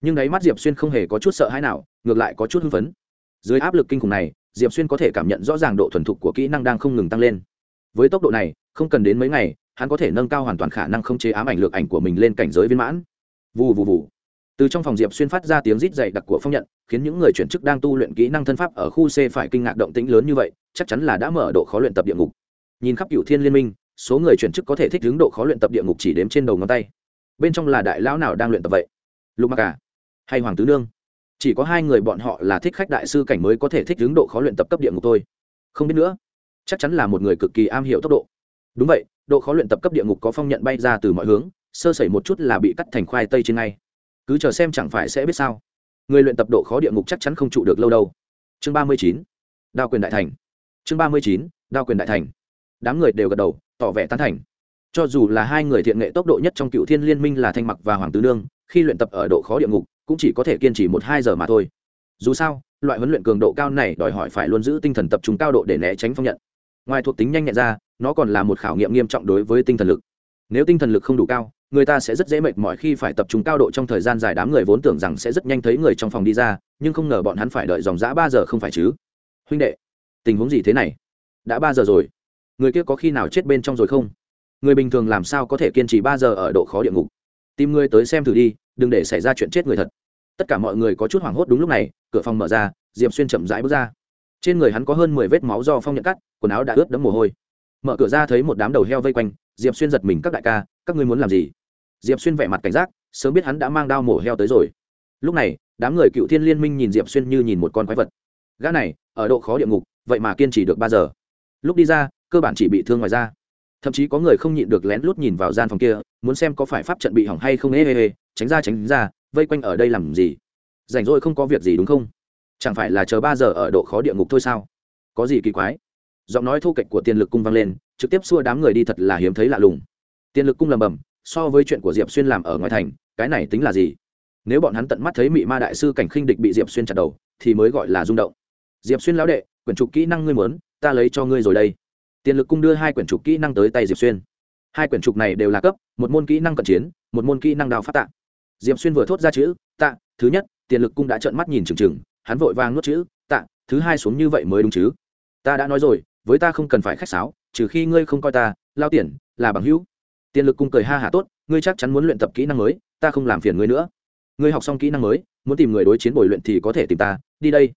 nhưng đáy mắt diệp xuyên không hề có chút sợ hãi nào ngược lại có chút hưng phấn dưới áp lực kinh khủng này, diệp xuyên có thể cảm nhận rõ ràng độ thuần thục của kỹ năng đang không ngừng tăng lên. Với tốc độ này, không cần đến mấy ngày, hắn có thể nâng cao hoàn toàn khả năng không chế ám ảnh lược ảnh của mình lên cảnh giới viên mãn. Vù vù vù. Từ trong phòng diệp xuyên phát ra tiếng rít dày đặc của phong nhận, khiến những người chuyển chức đang tu luyện kỹ năng thân pháp ở khu c phải kinh ngạc động tĩnh lớn như vậy, chắc chắn là đã mở độ khó luyện tập địa ngục. Nhìn khắp cựu thiên liên minh, số người chuyển chức có thể thích hướng độ khó luyện tập địa ngục chỉ đếm trên đầu ngón tay. Bên trong là đại lão nào đang luyện tập vậy? Lục mặc à? Hay hoàng tứ nương? Chỉ có hai người bọn họ là thích khách đại sư cảnh mới có thể thích hướng độ khó luyện tập cấp địa ngục thôi. Không biết nữa. Chắc chắn là một người cực kỳ am hiểu tốc độ. Đúng vậy, độ khó luyện tập cấp địa ngục có phong nhận bay ra từ mọi hướng, sơ sẩy một chút là bị cắt thành khoai tây trên ngay. Cứ chờ xem chẳng phải sẽ biết sao. Người luyện tập độ khó địa ngục chắc chắn không trụ được lâu đâu. Chương ba mươi chín. Đao quyền đại thành. Chương ba mươi chín. Đao quyền đại thành. Đám người đều gật đầu, tỏ vẻ tán thành. Cho dù là hai người thiện nghệ tốc độ nhất trong cựu thiên liên minh là thanh mặc và hoàng tứ nương, khi luyện tập ở độ khó địa ngục cũng chỉ có thể kiên trì một hai giờ mà thôi. Dù sao, loại huấn luyện cường độ cao này đòi hỏi phải luôn giữ tinh thần tập trung cao độ để né tránh phong nhận. Ngoài thuộc tính nhanh nhẹn ra, nó còn là một khảo nghiệm nghiêm trọng đối với tinh thần lực. Nếu tinh thần lực không đủ cao, người ta sẽ rất dễ mệt mỏi khi phải tập trung cao độ trong thời gian dài đám người vốn tưởng rằng sẽ rất nhanh thấy người trong phòng đi ra, nhưng không ngờ bọn hắn phải đợi dòng g ba giờ không phải chứ. Huynh đệ, tình huống gì thế này? Đã ba giờ rồi. Người kia có khi nào chết bên trong rồi không? Người bình thường làm sao có thể kiên trì ba giờ ở độ khó địa ngục? Tìm người tới xem thử đi đừng để xảy ra chuyện chết người thật. Tất cả mọi người có chút hoảng hốt đúng lúc này cửa phòng mở ra diệp xuyên chậm rãi bước ra. Trên người hắn có hơn mười vết máu do phong nhận cắt quần áo đã ướt đẫm mồ hôi. Mở cửa ra thấy một đám đầu heo vây quanh diệp xuyên giật mình các đại ca các ngươi muốn làm gì? Diệp xuyên vẻ mặt cảnh giác sớm biết hắn đã mang đao mổ heo tới rồi. Lúc này đám người cựu thiên liên minh nhìn diệp xuyên như nhìn một con quái vật. Gã này ở độ khó địa ngục vậy mà kiên trì được ba giờ. Lúc đi ra cơ bản chỉ bị thương ngoài da, thậm chí có người không nhịn được lén lút nhìn vào gian phòng kia muốn xem có phải pháp trận bị hỏng hay không, ê ê ê, tránh ra tránh ra, vây quanh ở đây làm gì? Rảnh rỗi không có việc gì đúng không? Chẳng phải là chờ ba giờ ở độ khó địa ngục thôi sao? Có gì kỳ quái? Giọng nói thô kệch của tiền lực cung vang lên, trực tiếp xua đám người đi thật là hiếm thấy lạ lùng. Tiền lực cung lầm bầm so với chuyện của diệp xuyên làm ở ngoài thành, cái này tính là gì? Nếu bọn hắn tận mắt thấy mị ma đại sư cảnh khinh địch bị diệp xuyên chặt đầu, thì mới gọi là rung động. Diệp xuyên lão đệ, quyển trục kỹ năng ngươi muốn, ta lấy cho ngươi rồi đây. Tiền lực cung đưa hai quyển trục kỹ năng tới tay diệp xuyên hai quyển trục này đều là cấp, một môn kỹ năng cận chiến, một môn kỹ năng đào phát tạ. Diệp xuyên vừa thốt ra chữ, tạ, thứ nhất, tiền lực cung đã trợn mắt nhìn trừng trừng hắn vội vàng nuốt chữ, tạ, thứ hai xuống như vậy mới đúng chứ. Ta đã nói rồi, với ta không cần phải khách sáo, trừ khi ngươi không coi ta, lao tiền, là bằng hữu. Tiền lực cung cười ha hả tốt, ngươi chắc chắn muốn luyện tập kỹ năng mới, ta không làm phiền ngươi nữa. Ngươi học xong kỹ năng mới, muốn tìm người đối chiến bồi luyện thì có thể tìm ta, đi đây.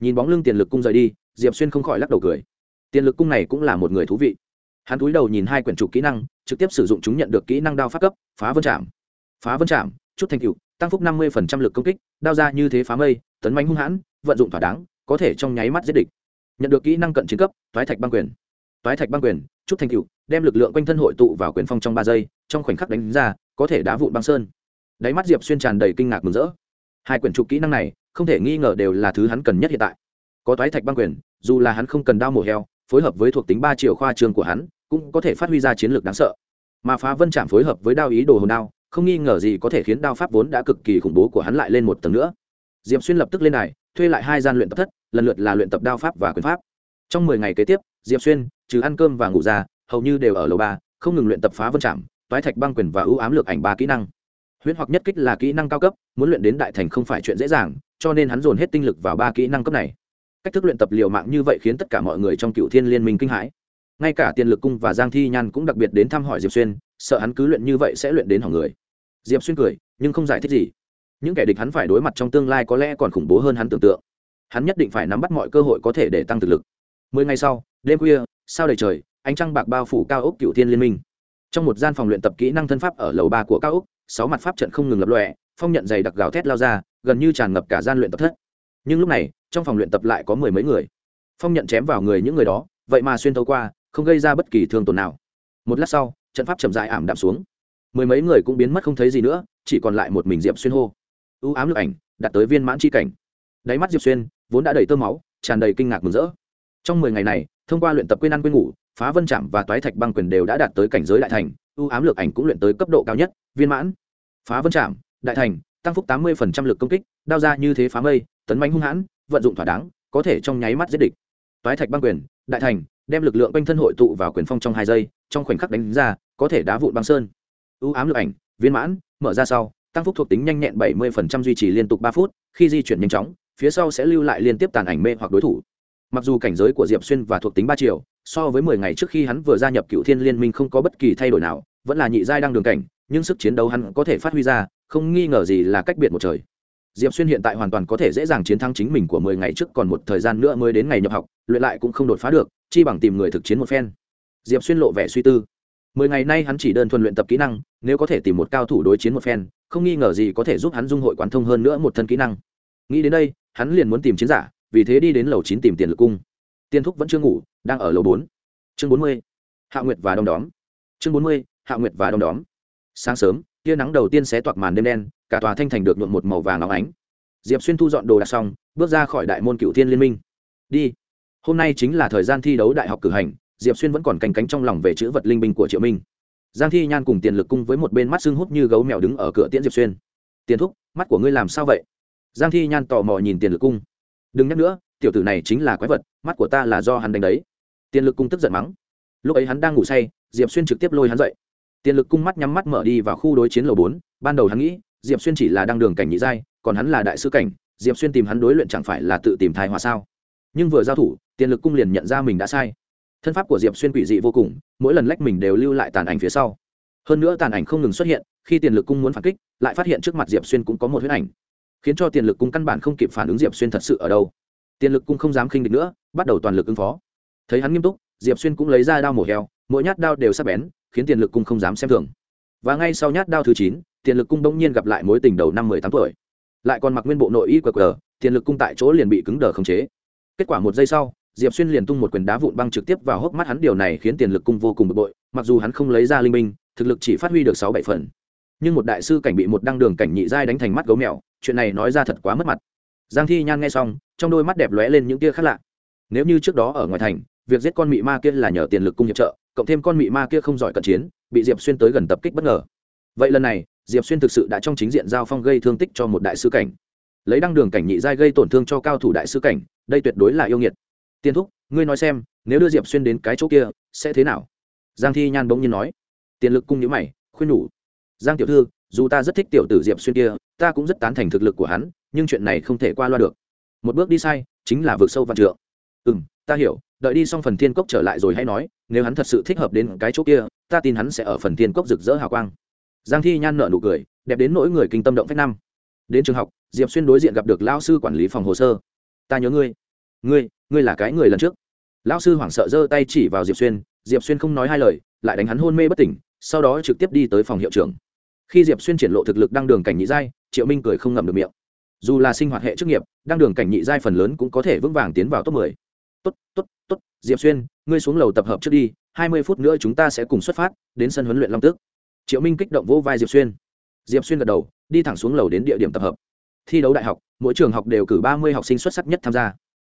Nhìn bóng lưng tiền lực cung rời đi, diệp xuyên không khỏi lắc đầu cười. Tiền lực cung này cũng là một người thú vị hắn cúi đầu nhìn hai quyển trục kỹ năng, trực tiếp sử dụng chúng nhận được kỹ năng đao pháp cấp, phá vân chạm. Phá vân chạm, chút thành cựu tăng phúc năm mươi lực công kích, đao ra như thế phá mây, tấn manh hung hãn, vận dụng thỏa đáng, có thể trong nháy mắt giết địch. Nhận được kỹ năng cận chiến cấp thoái thạch băng quyền. Thoái thạch băng quyền, chút thành cựu đem lực lượng quanh thân hội tụ vào quyền phong trong ba giây, trong khoảnh khắc đánh ra, có thể đá vụn băng sơn. Đáy mắt diệp xuyên tràn đầy kinh ngạc mừng rỡ. Hai quyển trục kỹ năng này, không thể nghi ngờ đều là thứ hắn cần nhất hiện tại. Có thoái thạch băng quyền, dù là hắn không cần đao mổ heo, phối hợp với thuộc tính ba triệu khoa trường của hắn cũng có thể phát huy ra chiến lược đáng sợ. Mà phá vân chạm phối hợp với đao ý đồ hồn đao, không nghi ngờ gì có thể khiến đao pháp vốn đã cực kỳ khủng bố của hắn lại lên một tầng nữa. Diệp xuyên lập tức lên này thuê lại hai gian luyện tập thất, lần lượt là luyện tập đao pháp và quyền pháp. Trong mười ngày kế tiếp, diệp xuyên trừ ăn cơm và ngủ ra, hầu như đều ở lầu ba, không ngừng luyện tập phá vân trạm, toái thạch băng quyền và ưu ám lược ảnh ba kỹ năng. Huyễn hoặc nhất kích là kỹ năng cao cấp, muốn luyện đến đại thành không phải chuyện dễ dàng, cho nên hắn dồn hết tinh lực vào ba kỹ năng cấp này. Cách thức luyện tập liều mạng như vậy khiến tất cả mọi người trong cựu thiên liên minh kinh hãi ngay cả tiền lực cung và giang thi nhan cũng đặc biệt đến thăm hỏi diệp xuyên, sợ hắn cứ luyện như vậy sẽ luyện đến hỏng người. Diệp xuyên cười, nhưng không giải thích gì. Những kẻ địch hắn phải đối mặt trong tương lai có lẽ còn khủng bố hơn hắn tưởng tượng. Hắn nhất định phải nắm bắt mọi cơ hội có thể để tăng thực lực. Mười ngày sau, đêm khuya, sao đầy trời, ánh trăng bạc bao phủ cao ốc cựu thiên liên minh. Trong một gian phòng luyện tập kỹ năng thân pháp ở lầu ba của cao ốc, sáu mặt pháp trận không ngừng lập lọe phong nhận dày đặc gào thét lao ra, gần như tràn ngập cả gian luyện tập thất. Nhưng lúc này, trong phòng luyện tập lại có mười mấy người. Phong nhận chém vào người những người đó, vậy mà xuyên thấu qua không gây ra bất kỳ thương tổn nào. Một lát sau, trận pháp chậm dại ảm đạm xuống. Mười mấy người cũng biến mất không thấy gì nữa, chỉ còn lại một mình diệp xuyên hô. Ưu ám lực ảnh, đạt tới viên mãn c h i cảnh. Đáy mắt diệp xuyên, vốn đã đầy tơ máu, tràn đầy kinh ngạc mừng rỡ. Trong mười ngày này, thông qua luyện tập quên ăn quên ngủ, phá vân chạm và toái thạch băng quyền đều đã đạt tới cảnh giới đại thành ưu ám lược ảnh cũng luyện tới cấp độ cao nhất, viên mãn. Phá vân chạm đại thành, tăng phúc tám mươi lực công kích, đao ra như thế phá mây, tấn bánh hung hãn, vận dụng thỏa đáng, có thể trong nháy mắt giết địch. Toái thạch băng quyền đại thành, đem lực lượng quanh thân hội tụ vào quyền phong trong hai giây, trong khoảnh khắc đánh ra, có thể đá vụn băng sơn. Ưu ám lực ảnh, viên mãn, mở ra sau, tăng phúc thuộc tính nhanh nhẹn 70% duy trì liên tục ba phút, khi di chuyển nhanh chóng, phía sau sẽ lưu lại liên tiếp tàn ảnh mê hoặc đối thủ. Mặc dù cảnh giới của diệp xuyên và thuộc tính ba triệu so với mười ngày trước khi hắn vừa gia nhập cựu thiên liên minh không có bất kỳ thay đổi nào, vẫn là nhị giai đang đường cảnh, nhưng sức chiến đấu hắn có thể phát huy ra, không nghi ngờ gì là cách biệt một trời diệp xuyên hiện tại hoàn toàn có thể dễ dàng chiến thắng chính mình của mười ngày trước, còn một thời gian nữa mới đến ngày nhập học, luyện lại cũng không đột phá được, chi bằng tìm người thực chiến một phen. Diệp xuyên lộ vẻ suy tư. Mười ngày nay hắn chỉ đơn thuần luyện tập kỹ năng, nếu có thể tìm một cao thủ đối chiến một phen, không nghi ngờ gì có thể giúp hắn dung hội quán thông hơn nữa một thân kỹ năng. Nghĩ đến đây, hắn liền muốn tìm chiến giả, vì thế đi đến lầu chín tìm tiền lực cung. Tiên thúc vẫn chưa ngủ, đang ở lầu bốn. Chương bốn mươi. Hạ nguyệt và đông đóm. Chương bốn mươi, hạ nguyệt và đông đóm. Sáng sớm, tia nắng đầu tiên xé toạc màn đêm đen cả tòa thanh thành được nhuộm một màu vàng óng ánh. Diệp xuyên thu dọn đồ đạc xong, bước ra khỏi đại môn cựu thiên liên minh. Đi. Hôm nay chính là thời gian thi đấu đại học cử hành, diệp xuyên vẫn còn canh cánh trong lòng về chữ vật linh binh của triệu minh. Giang thi nhan cùng tiền lực cung với một bên mắt xương hút như gấu mèo đứng ở cửa tiễn diệp xuyên. Tiền thúc, mắt của ngươi làm sao vậy? Giang thi nhan tò mò nhìn tiền lực cung. Đừng nhắc nữa, tiểu tử này chính là quái vật, mắt của ta là do hắn đánh đấy. Tiền lực cung tức giận mắng. Lúc ấy hắn đang ngủ say, diệp xuyên trực tiếp lôi hắn dậy. Tiền lực cung mắt nhắm mắt mở đi vào khu đối chiến lầu bốn, ban đầu hắn nghĩ diệp xuyên chỉ là đang đường cảnh nhị giai, còn hắn là đại sứ cảnh, diệp xuyên tìm hắn đối luyện chẳng phải là tự tìm thai hòa sao? Nhưng vừa giao thủ, tiền lực cung liền nhận ra mình đã sai. Thân pháp của diệp xuyên quỷ dị vô cùng, mỗi lần lách mình đều lưu lại tàn ảnh phía sau. Hơn nữa tàn ảnh không ngừng xuất hiện, khi tiền lực cung muốn phản kích, lại phát hiện trước mặt diệp xuyên cũng có một huyết ảnh. Khiến cho tiền lực cung căn bản không kịp phản ứng diệp xuyên thật sự ở đâu. Tiền lực cung không dám khinh địch nữa, bắt đầu toàn lực ứng phó. Thấy hắn nghiêm túc, diệp xuyên cũng lấy ra đao mổ heo, mỗi nhát đao đều sắc bén, khiến tiền lực cung không dám xem thường. Và ngay sau nhát đao thứ chín tiền lực cung đông nhiên gặp lại mối tình đầu năm mười tám tuổi. Lại còn mặc nguyên bộ nội y qr tiền lực cung tại chỗ liền bị cứng đờ khống chế. Kết quả một giây sau, diệp xuyên liền tung một quyền đá vụn băng trực tiếp vào hốc mắt hắn, điều này khiến tiền lực cung vô cùng bực bội, mặc dù hắn không lấy ra linh minh thực lực chỉ phát huy được sáu bảy phần. Nhưng một đại sư cảnh bị một đăng đường cảnh nhị giai đánh thành mắt gấu mèo, chuyện này nói ra thật quá mất mặt. Giang thi nhan nghe xong, trong đôi mắt đẹp lóe lên những tia khác lạ. Nếu như trước đó ở ngoài thành, việc giết con mị ma kia là nhờ tiền lực cung hiệp trợ, cộng thêm con mị ma kia không giỏi cận chiến, bị diệp xuyên tới gần tập kích bất ngờ. Vậy lần này diệp xuyên thực sự đã trong chính diện giao phong gây thương tích cho một đại sư cảnh. Lấy đăng đường cảnh nhị giai gây tổn thương cho cao thủ đại sư cảnh, đây tuyệt đối là yêu nghiệt. Tiên thúc, ngươi nói xem, nếu đưa diệp xuyên đến cái chỗ kia, sẽ thế nào? Giang thi nhan bỗng nhiên nói. Tiền lực cung nhữ mày, khuyên nhủ. Giang tiểu thư, dù ta rất thích tiểu tử diệp xuyên kia, ta cũng rất tán thành thực lực của hắn, nhưng chuyện này không thể qua loa được. Một bước đi sai, chính là vượt sâu văn trượng. Ừ m ta hiểu, đợi đi xong phần thiên cốc trở lại rồi hay nói, nếu hắn thật sự thích hợp đến cái chỗ kia, ta tin hắn sẽ ở phần thiên cốc rực rỡ hào quang giang thi nhan nợ nụ cười, đẹp đến nỗi người kinh tâm động phách năm. Đến trường học, diệp xuyên đối diện gặp được lão sư quản lý phòng hồ sơ. Ta nhớ ngươi. Ngươi ngươi là cái người lần trước. Lão sư hoảng sợ giơ tay chỉ vào diệp xuyên diệp xuyên không nói hai lời, lại đánh hắn hôn mê bất tỉnh, sau đó trực tiếp đi tới phòng hiệu trưởng. Khi diệp xuyên triển lộ thực lực đăng đường cảnh nhị giai, triệu minh cười không ngậm được miệng. Dù là sinh hoạt hệ chức nghiệp, đăng đường cảnh nhị giai phần lớn cũng có thể vững vàng tiến vào top mười. Tốt tốt tốt, diệp xuyên, ngươi xuống lầu tập hợp trước đi, hai mươi phút nữa chúng ta sẽ cùng xuất phát, đến sân huấn luyện long tước triệu minh kích động vỗ vai diệp xuyên. Diệp xuyên gật đầu, đi thẳng xuống lầu đến địa điểm tập hợp. Thi đấu đại học, mỗi trường học đều cử ba mươi học sinh xuất sắc nhất tham gia.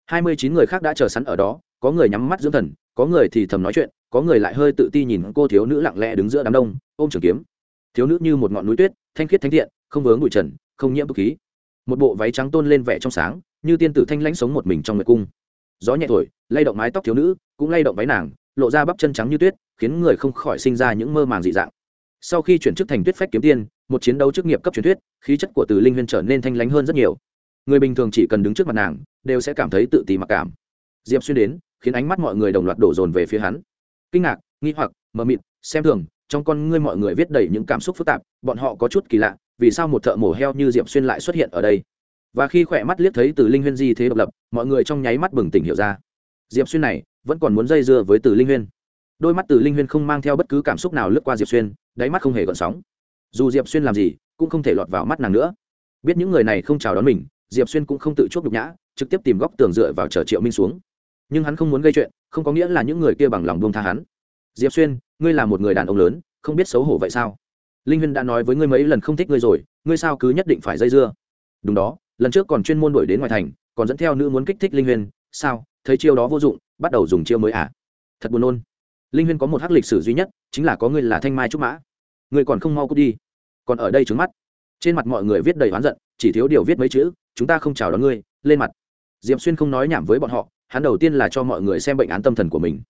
Hai mươi chín người khác đã chờ sẵn ở đó, có người nhắm mắt dưỡng thần, có người thì thầm nói chuyện, có người lại hơi tự ti nhìn cô thiếu nữ lặng lẽ đứng giữa đám đông, ôm trường kiếm. Thiếu nữ như một ngọn núi tuyết, thanh khiết thánh thiện, không vướng bụi trần, không nhiễm bức khí. Một bộ váy trắng tôn lên vẻ trong sáng, như tiên tử thanh lãnh sống một mình trong nguyệt cung. Gió nhẹ thổi, lay động mái tóc thiếu nữ, cũng lay động váy nàng, lộ ra bắp chân trắng như tuyết, khiến người không khỏi sinh ra những mơ màng dị dạng sau khi chuyển chức thành tuyết phách kiếm tiên, một chiến đấu chức nghiệp cấp truyền thuyết, khí chất của từ linh huyên trở nên thanh lãnh hơn rất nhiều. Người bình thường chỉ cần đứng trước mặt nàng, đều sẽ cảm thấy tự ti mặc cảm. Diệp xuyên đến, khiến ánh mắt mọi người đồng loạt đổ dồn về phía hắn. Kinh ngạc, nghi hoặc, mờ mịt, xem thường, trong con ngươi mọi người viết đầy những cảm xúc phức tạp, bọn họ có chút kỳ lạ, vì sao một thợ mổ heo như diệp xuyên lại xuất hiện ở đây? Và khi khỏe mắt liếc thấy từ linh huyên di thế độc lập, mọi người trong nháy mắt bừng tỉnh hiểu ra. Diệp xuyên này, vẫn còn muốn dây dưa với từ linh huyên đôi mắt từ linh huyên không mang theo bất cứ cảm xúc nào lướt qua diệp xuyên, đáy mắt không hề gợn sóng. Dù diệp xuyên làm gì, cũng không thể lọt vào mắt nàng nữa. Biết những người này không chào đón mình, diệp xuyên cũng không tự chuốc nhục nhã, trực tiếp tìm góc tường dựa vào chờ triệu minh xuống. Nhưng hắn không muốn gây chuyện, không có nghĩa là những người kia bằng lòng buông tha hắn. Diệp xuyên, ngươi là một người đàn ông lớn, không biết xấu hổ vậy sao? Linh huyên đã nói với ngươi mấy lần không thích ngươi rồi, ngươi sao cứ nhất định phải dây dưa? Đúng đó, lần trước còn chuyên môn đuổi đến ngoài thành, còn dẫn theo nữ muốn kích thích linh huyên. Sao? Thấy chiêu đó vô dụng, bắt đầu dùng chiêu mới à? Thật buồn nôn linh huyên có một hắc lịch sử duy nhất, chính là có ngươi là thanh mai trúc mã. Ngươi còn không mau cút đi. Còn ở đây trứng mắt. Trên mặt mọi người viết đầy oán giận, chỉ thiếu điều viết mấy chữ, chúng ta không chào đón ngươi. Lên mặt. Diệp xuyên không nói nhảm với bọn họ, hắn đầu tiên là cho mọi người xem bệnh án tâm thần của mình.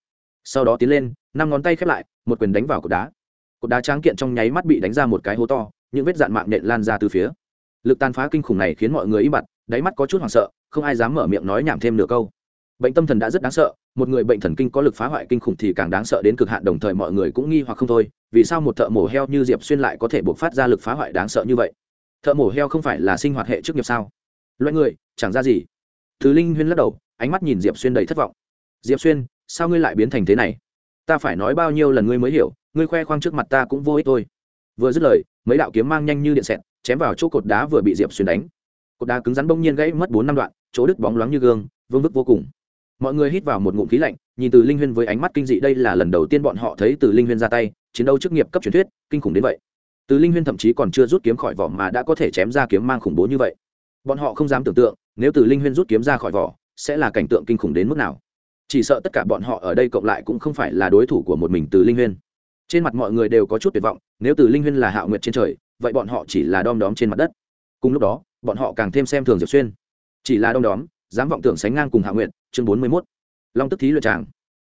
Sau đó tiến lên, năm ngón tay khép lại, một quyền đánh vào cột đá. Cột đá tráng kiện trong nháy mắt bị đánh ra một cái hố to, những vết dạn mạng nện lan ra từ phía. Lực tàn phá kinh khủng này khiến mọi người im bặt, đáy mắt có chút hoảng sợ, không ai dám mở miệng nói nhảm thêm nửa câu bệnh tâm thần đã rất đáng sợ, một người bệnh thần kinh có lực phá hoại kinh khủng thì càng đáng sợ đến cực hạn, đồng thời mọi người cũng nghi hoặc không thôi, vì sao một thợ mổ heo như diệp xuyên lại có thể buộc phát ra lực phá hoại đáng sợ như vậy? Thợ mổ heo không phải là sinh hoạt hệ chức nghiệp sao? Loại người, chẳng ra gì. Thứ linh huyên lắc đầu, ánh mắt nhìn diệp xuyên đầy thất vọng. Diệp xuyên, sao ngươi lại biến thành thế này? Ta phải nói bao nhiêu lần ngươi mới hiểu, ngươi khoe khoang trước mặt ta cũng vô ích thôi. Vừa dứt lời, mấy đạo kiếm mang nhanh như điện xẹt, chém vào chỗ cột đá vừa bị diệp xuyên đánh. Cột đá cứng rắn bỗng nhiên gãy mất bốn năm đoạn, chỗ đứt bóng loáng như gương, vương vức vô cùng mọi người hít vào một ngụm khí lạnh, nhìn từ linh huyên với ánh mắt kinh dị, đây là lần đầu tiên bọn họ thấy từ linh huyên ra tay, chiến đấu chức nghiệp cấp truyền thuyết, kinh khủng đến vậy. Từ linh huyên thậm chí còn chưa rút kiếm khỏi vỏ mà đã có thể chém ra kiếm mang khủng bố như vậy. Bọn họ không dám tưởng tượng, nếu từ linh huyên rút kiếm ra khỏi vỏ, sẽ là cảnh tượng kinh khủng đến mức nào. Chỉ sợ tất cả bọn họ ở đây cộng lại cũng không phải là đối thủ của một mình từ linh huyên. Trên mặt mọi người đều có chút tuyệt vọng, nếu từ linh huyên là hạo nguyệt trên trời, vậy bọn họ chỉ là đom đóm trên mặt đất. Cùng lúc đó, bọn họ càng thêm xem thường diệp xuyên. Chỉ là đom đóm, dám vọng tưởng sánh ngang cùng Hạo Nguyệt? Chương bốn mươi mốt, long tức thí luyện tràng.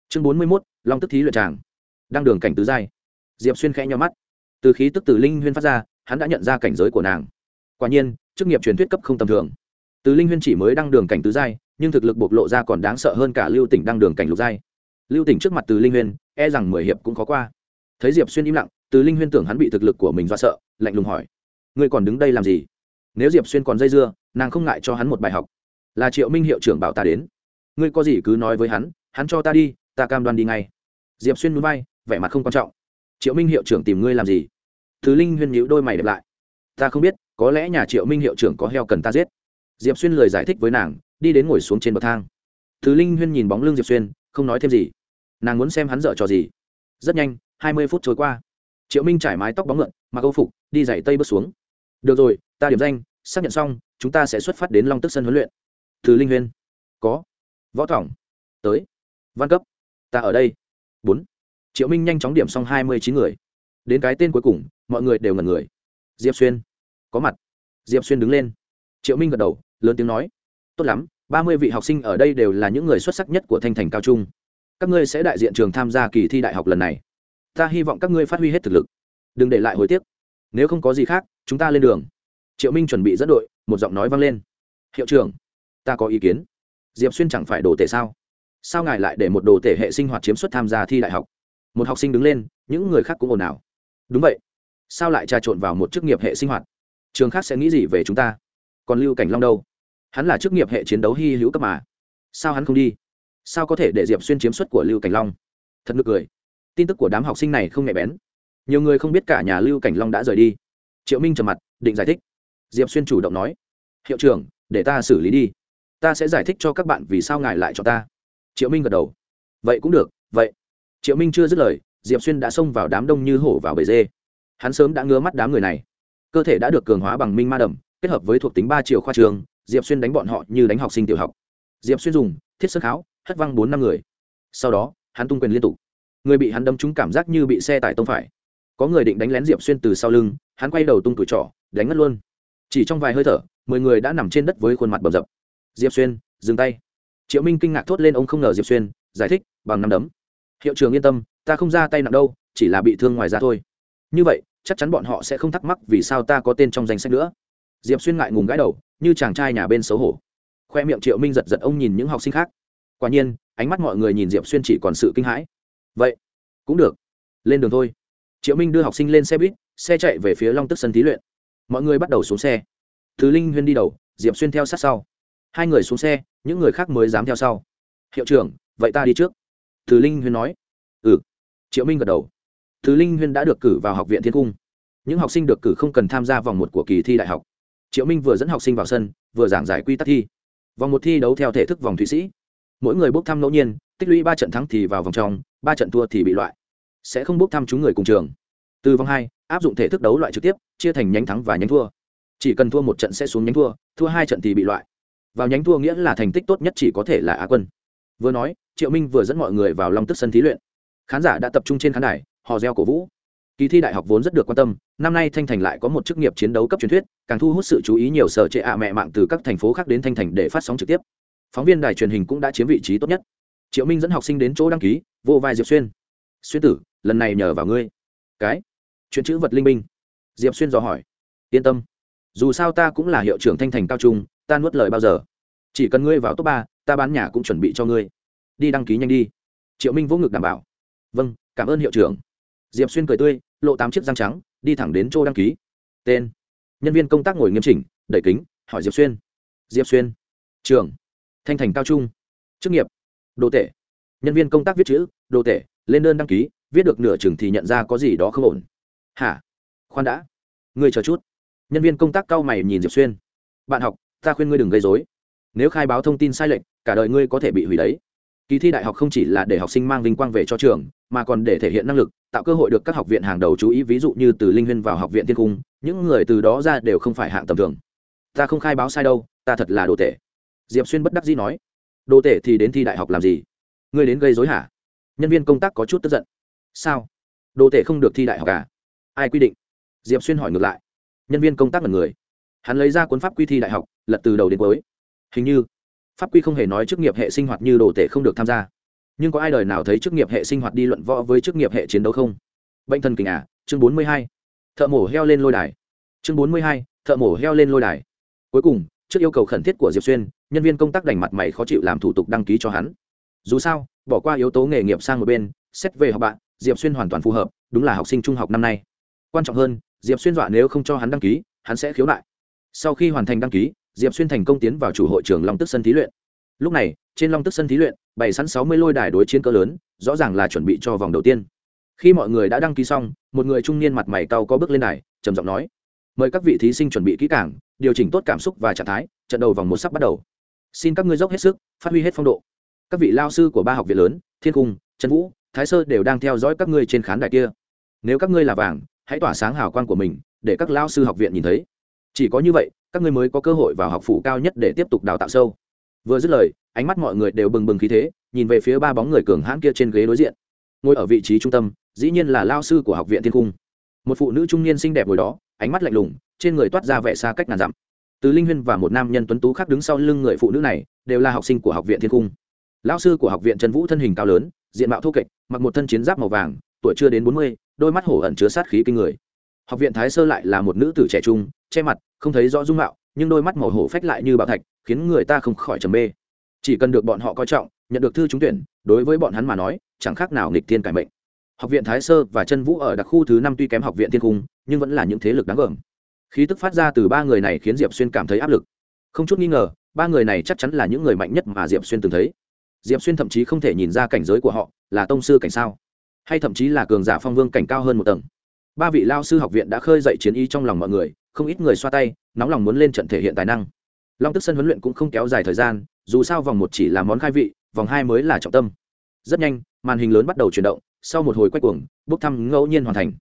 Chương bốn mươi mốt, long tức thí luyện tràng. Đang đường cảnh tứ giai. Diệp xuyên khẽ nhau mắt. Từ khí tức từ linh huyên phát ra, hắn đã nhận ra cảnh giới của nàng. Quả nhiên, chức nghiệp truyền thuyết cấp không tầm thường. Từ linh huyên chỉ mới đăng đường cảnh tứ giai, nhưng thực lực bộc lộ ra còn đáng sợ hơn cả lưu tỉnh đăng đường cảnh lục giai. Lưu tỉnh trước mặt từ linh huyên e rằng mười hiệp cũng khó qua. Thấy diệp xuyên im lặng, từ linh huyên tưởng hắn bị thực lực của mình do sợ, lạnh lùng hỏi, ngươi còn đứng đây làm gì? Nếu diệp xuyên còn dây dưa, nàng không ngại cho hắn một bài học. Là triệu minh hiệu trưởng bảo ta đến ngươi có gì cứ nói với hắn hắn cho ta đi, ta cam đoan đi ngay. Diệp xuyên núi bay vẻ mặt không quan trọng. Triệu minh hiệu trưởng tìm ngươi làm gì? Thứ linh huyên nhíu đôi mày đẹp lại. Ta không biết, có lẽ nhà triệu minh hiệu trưởng có heo cần ta giết. Diệp xuyên lời giải thích với nàng, đi đến ngồi xuống trên bậc thang. Thứ linh huyên nhìn bóng lưng diệp xuyên, không nói thêm gì. Nàng muốn xem hắn dở trò gì. Rất nhanh, hai mươi phút trôi qua. Triệu minh trải mái tóc bóng ngợn mặc âu phục, đi dày tây bước xuống. Được rồi, ta điểm danh, xác nhận xong, chúng ta sẽ xuất phát đến long tức sân huấn luyện. Thứ linh huyên. Có võ thỏng. Tới. Văn cấp. Ta ở đây. Bốn. Triệu minh nhanh chóng điểm xong hai mươi chín người. Đến cái tên cuối cùng, mọi người đều ngần người. Diệp xuyên. Có mặt. Diệp xuyên đứng lên. Triệu minh gật đầu, lớn tiếng nói. Tốt lắm, ba mươi vị học sinh ở đây đều là những người xuất sắc nhất của thanh thành cao trung. Các ngươi sẽ đại diện trường tham gia kỳ thi đại học lần này. Ta hy vọng các ngươi phát huy hết thực lực. Đừng để lại hối tiếc. Nếu không có gì khác, chúng ta lên đường. Triệu minh chuẩn bị dẫn đội, một giọng nói vang lên. Hiệu trưởng, ta có ý kiến diệp xuyên chẳng phải đồ tể sao? Sao ngài lại để một đồ tể hệ sinh hoạt chiếm suất tham gia thi đại học? Một học sinh đứng lên, những người khác cũng ồn ào. Đúng vậy. Sao lại trà trộn vào một chức nghiệp hệ sinh hoạt? Trường khác sẽ nghĩ gì về chúng ta? Còn lưu cảnh long đâu? Hắn là chức nghiệp hệ chiến đấu hy hữu cấp mà. Sao hắn không đi? Sao có thể để diệp xuyên chiếm suất của lưu cảnh long? Thật nực cười. Tin tức của đám học sinh này không nhạy bén. Nhiều người không biết cả nhà lưu cảnh long đã rời đi. Triệu minh trầm mặt, định giải thích. Diệp xuyên chủ động nói. Hiệu trưởng, để ta xử lý đi ta sẽ giải thích cho các bạn vì sao ngài lại cho ta. Triệu minh gật đầu. Vậy cũng được, vậy. Triệu minh chưa dứt lời, diệp xuyên đã xông vào đám đông như hổ vào bể dê. Hắn sớm đã ngứa mắt đám người này. Cơ thể đã được cường hóa bằng minh ma đầm, kết hợp với thuộc tính ba triệu khoa trường, diệp xuyên đánh bọn họ như đánh học sinh tiểu học. Diệp xuyên dùng thiết sơn kháo, hất văng bốn năm người. Sau đó, hắn tung quyền liên tục. Người bị hắn đâm trúng cảm giác như bị xe tải tông phải. Có người định đánh lén diệp xuyên từ sau lưng, hắn quay đầu tung tuổi trỏ, đánh ngất luôn. Chỉ trong vài hơi thở, mười người đã nằm trên đất với khuôn mặt bầm dập diệp xuyên, dừng tay. Triệu minh kinh ngạc thốt lên, ông không ngờ diệp xuyên, giải thích, bằng năm đấm. Hiệu trường yên tâm, ta không ra tay nặng đâu, chỉ là bị thương ngoài ra thôi. Như vậy, chắc chắn bọn họ sẽ không thắc mắc vì sao ta có tên trong danh sách nữa. Diệp xuyên ngại ngùng gãi đầu, như chàng trai nhà bên xấu hổ. Khoe miệng triệu minh giật giật, ông nhìn những học sinh khác. Quả nhiên, ánh mắt mọi người nhìn diệp xuyên chỉ còn sự kinh hãi. Vậy, cũng được, lên đường thôi. Triệu minh đưa học sinh lên xe buýt, xe chạy về phía long tức sân thí luyện. Mọi người bắt đầu xuống xe. Thứ linh huyên đi đầu, diệp xuyên theo sát sau hai người xuống xe, những người khác mới dám theo sau. Hiệu trưởng, vậy ta đi trước. Thứ linh huyên nói. Ừ. Triệu minh gật đầu. Thứ linh huyên đã được cử vào học viện thiên cung. Những học sinh được cử không cần tham gia vòng một của kỳ thi đại học. Triệu minh vừa dẫn học sinh vào sân, vừa giảng giải quy tắc thi. Vòng một thi đấu theo thể thức vòng thụy sĩ. Mỗi người bốc thăm ngẫu nhiên, tích lũy ba trận thắng thì vào vòng trong, ba trận thua thì bị loại. Sẽ không bốc thăm chúng người cùng trường. Từ vòng hai, áp dụng thể thức đấu loại trực tiếp, chia thành nhánh thắng và nhánh thua. Chỉ cần thua một trận sẽ xuống nhánh thua thua hai trận thì bị loại vào nhánh thua nghĩa là thành tích tốt nhất chỉ có thể là á quân. Vừa nói, triệu minh vừa dẫn mọi người vào long tức sân thí luyện. Khán giả đã tập trung trên khán đài họ reo cổ vũ. Kỳ thi đại học vốn rất được quan tâm, năm nay thanh thành lại có một chức nghiệp chiến đấu cấp truyền thuyết, càng thu hút sự chú ý nhiều sở trệ ạ mẹ mạng từ các thành phố khác đến thanh thành để phát sóng trực tiếp. Phóng viên đài truyền hình cũng đã chiếm vị trí tốt nhất. Triệu minh dẫn học sinh đến chỗ đăng ký, vô vai diệp xuyên. Xuyên tử, lần này nhờ vào ngươi. Cái? Chuyện chữ vật linh binh diệp xuyên dò hỏi. Yên tâm. Dù sao ta cũng là hiệu trưởng thanh thành cao trung ta nuốt lời bao giờ? Chỉ cần ngươi vào top ba, ta bán nhà cũng chuẩn bị cho ngươi. Đi đăng ký nhanh đi. Triệu minh vỗ ngực đảm bảo. Vâng cảm ơn hiệu trưởng. Diệp xuyên cười tươi, lộ tám chiếc răng trắng, đi thẳng đến chỗ đăng ký. Tên. Nhân viên công tác ngồi nghiêm chỉnh, đẩy kính, hỏi diệp xuyên. Diệp xuyên. Trường thanh thành cao trung. Chức nghiệp. Đồ tể. Nhân viên công tác viết chữ, đồ tể, lên đơn đăng ký, viết được nửa chừng thì nhận ra có gì đó không ổn. Hả? Khoan đã. Ngươi chờ chút. Nhân viên công tác cao mày nhìn diệp xuyên. Bạn học ta khuyên ngươi đừng gây dối. Nếu khai báo thông tin sai lệch, cả đời ngươi có thể bị hủy đấy. Kỳ thi đại học không chỉ là để học sinh mang vinh quang về cho trường, mà còn để thể hiện năng lực, tạo cơ hội được các học viện hàng đầu chú ý, ví dụ như từ linh huyên vào học viện thiên cung, những người từ đó ra đều không phải hạng tầm thường. Ta không khai báo sai đâu, ta thật là đồ tể diệp xuyên bất đắc dĩ nói. Đồ tể thì đến thi đại học làm gì? Ngươi đến gây dối hả? Nhân viên công tác có chút tức giận. Sao? Đồ tể không được thi đại học à? Ai quy định? Diệp xuyên hỏi ngược lại. Nhân viên công tác là người hắn lấy ra cuốn pháp quy thi đại học, lật từ đầu đến cuối. Hình như, pháp quy không hề nói chức nghiệp hệ sinh hoạt như đồ tể không được tham gia. Nhưng có ai đời nào thấy chức nghiệp hệ sinh hoạt đi luận võ với chức nghiệp hệ chiến đấu không? Bệnh thần kình à chương bốn mươi hai. Thợ mổ heo lên lôi đài. Chương bốn mươi hai, thợ mổ heo lên lôi đài. Cuối cùng, trước yêu cầu khẩn thiết của diệp xuyên, nhân viên công tác đành mặt mày khó chịu làm thủ tục đăng ký cho hắn. Dù sao, bỏ qua yếu tố nghề nghiệp sang một bên, xét về học bạn, diệp xuyên hoàn toàn phù hợp, đúng là học sinh trung học năm nay. Quan trọng hơn, diệp xuyên dọa nếu không cho hắn đăng ký, hắn sẽ khiếu nại sau khi hoàn thành đăng ký, diệp xuyên thành công tiến vào chủ hội trường long tức sân thí luyện. Lúc này, trên long tức sân thí luyện, bày sẵn sáu mươi lôi đài đối chiến cỡ lớn, rõ ràng là chuẩn bị cho vòng đầu tiên. Khi mọi người đã đăng ký xong, một người trung niên mặt mày cau có bước lên đài, trầm giọng nói, mời các vị thí sinh chuẩn bị kỹ càng, điều chỉnh tốt cảm xúc và trạng thái, trận đầu vòng một sắp bắt đầu. Xin các ngươi dốc hết sức, phát huy hết phong độ. Các vị lao sư của ba học viện lớn, thiên cung, trần vũ, thái sơ đều đang theo dõi các ngươi trên khán đài kia. Nếu các ngươi là vàng, hãy tỏa sáng hào quang của mình, để các lao sư học viện nhìn thấy chỉ có như vậy, các ngươi mới có cơ hội vào học phủ cao nhất để tiếp tục đào tạo sâu. Vừa dứt lời, ánh mắt mọi người đều bừng bừng khí thế, nhìn về phía ba bóng người cường hãn kia trên ghế đối diện. Ngồi ở vị trí trung tâm, dĩ nhiên là lao sư của học viện thiên cung. Một phụ nữ trung niên xinh đẹp ngồi đó, ánh mắt lạnh lùng, trên người toát ra vẻ xa cách ngàn dặm. Từ linh huyên và một nam nhân tuấn tú khác đứng sau lưng người phụ nữ này, đều là học sinh của học viện thiên cung. Lao sư của học viện trần vũ thân hình cao lớn, diện mạo thô kệch, mặc một thân chiến giáp màu vàng, tuổi chưa đến bốn mươi, đôi mắt hổ ẩn chứa sát khí kinh người học viện thái sơ lại là một nữ tử trẻ trung, che mặt, không thấy rõ dung mạo, nhưng đôi mắt màu hổ phách lại như bạo thạch, khiến người ta không khỏi trầm mê. Chỉ cần được bọn họ coi trọng, nhận được thư trúng tuyển, đối với bọn hắn mà nói, chẳng khác nào nghịch thiên cải mệnh. Học viện thái sơ và chân vũ ở đặc khu thứ năm tuy kém học viện thiên cung, nhưng vẫn là những thế lực đáng gờm khí tức phát ra từ ba người này khiến diệp xuyên cảm thấy áp lực. Không chút nghi ngờ, ba người này chắc chắn là những người mạnh nhất mà diệp xuyên từng thấy. Diệp xuyên thậm chí không thể nhìn ra cảnh giới của họ, là tông sư cảnh sao? Hay thậm chí là cường giả phong vương cảnh cao hơn một tầng? Ba vị lao sư học viện đã khơi dậy chiến ý trong lòng mọi người, không ít người xoa tay, nóng lòng muốn lên trận thể hiện tài năng. Long tức sân huấn luyện cũng không kéo dài thời gian, dù sao vòng một chỉ là món khai vị, vòng hai mới là trọng tâm. Rất nhanh, màn hình lớn bắt đầu chuyển động, sau một hồi quay cuồng bốc thăm ngẫu nhiên hoàn thành.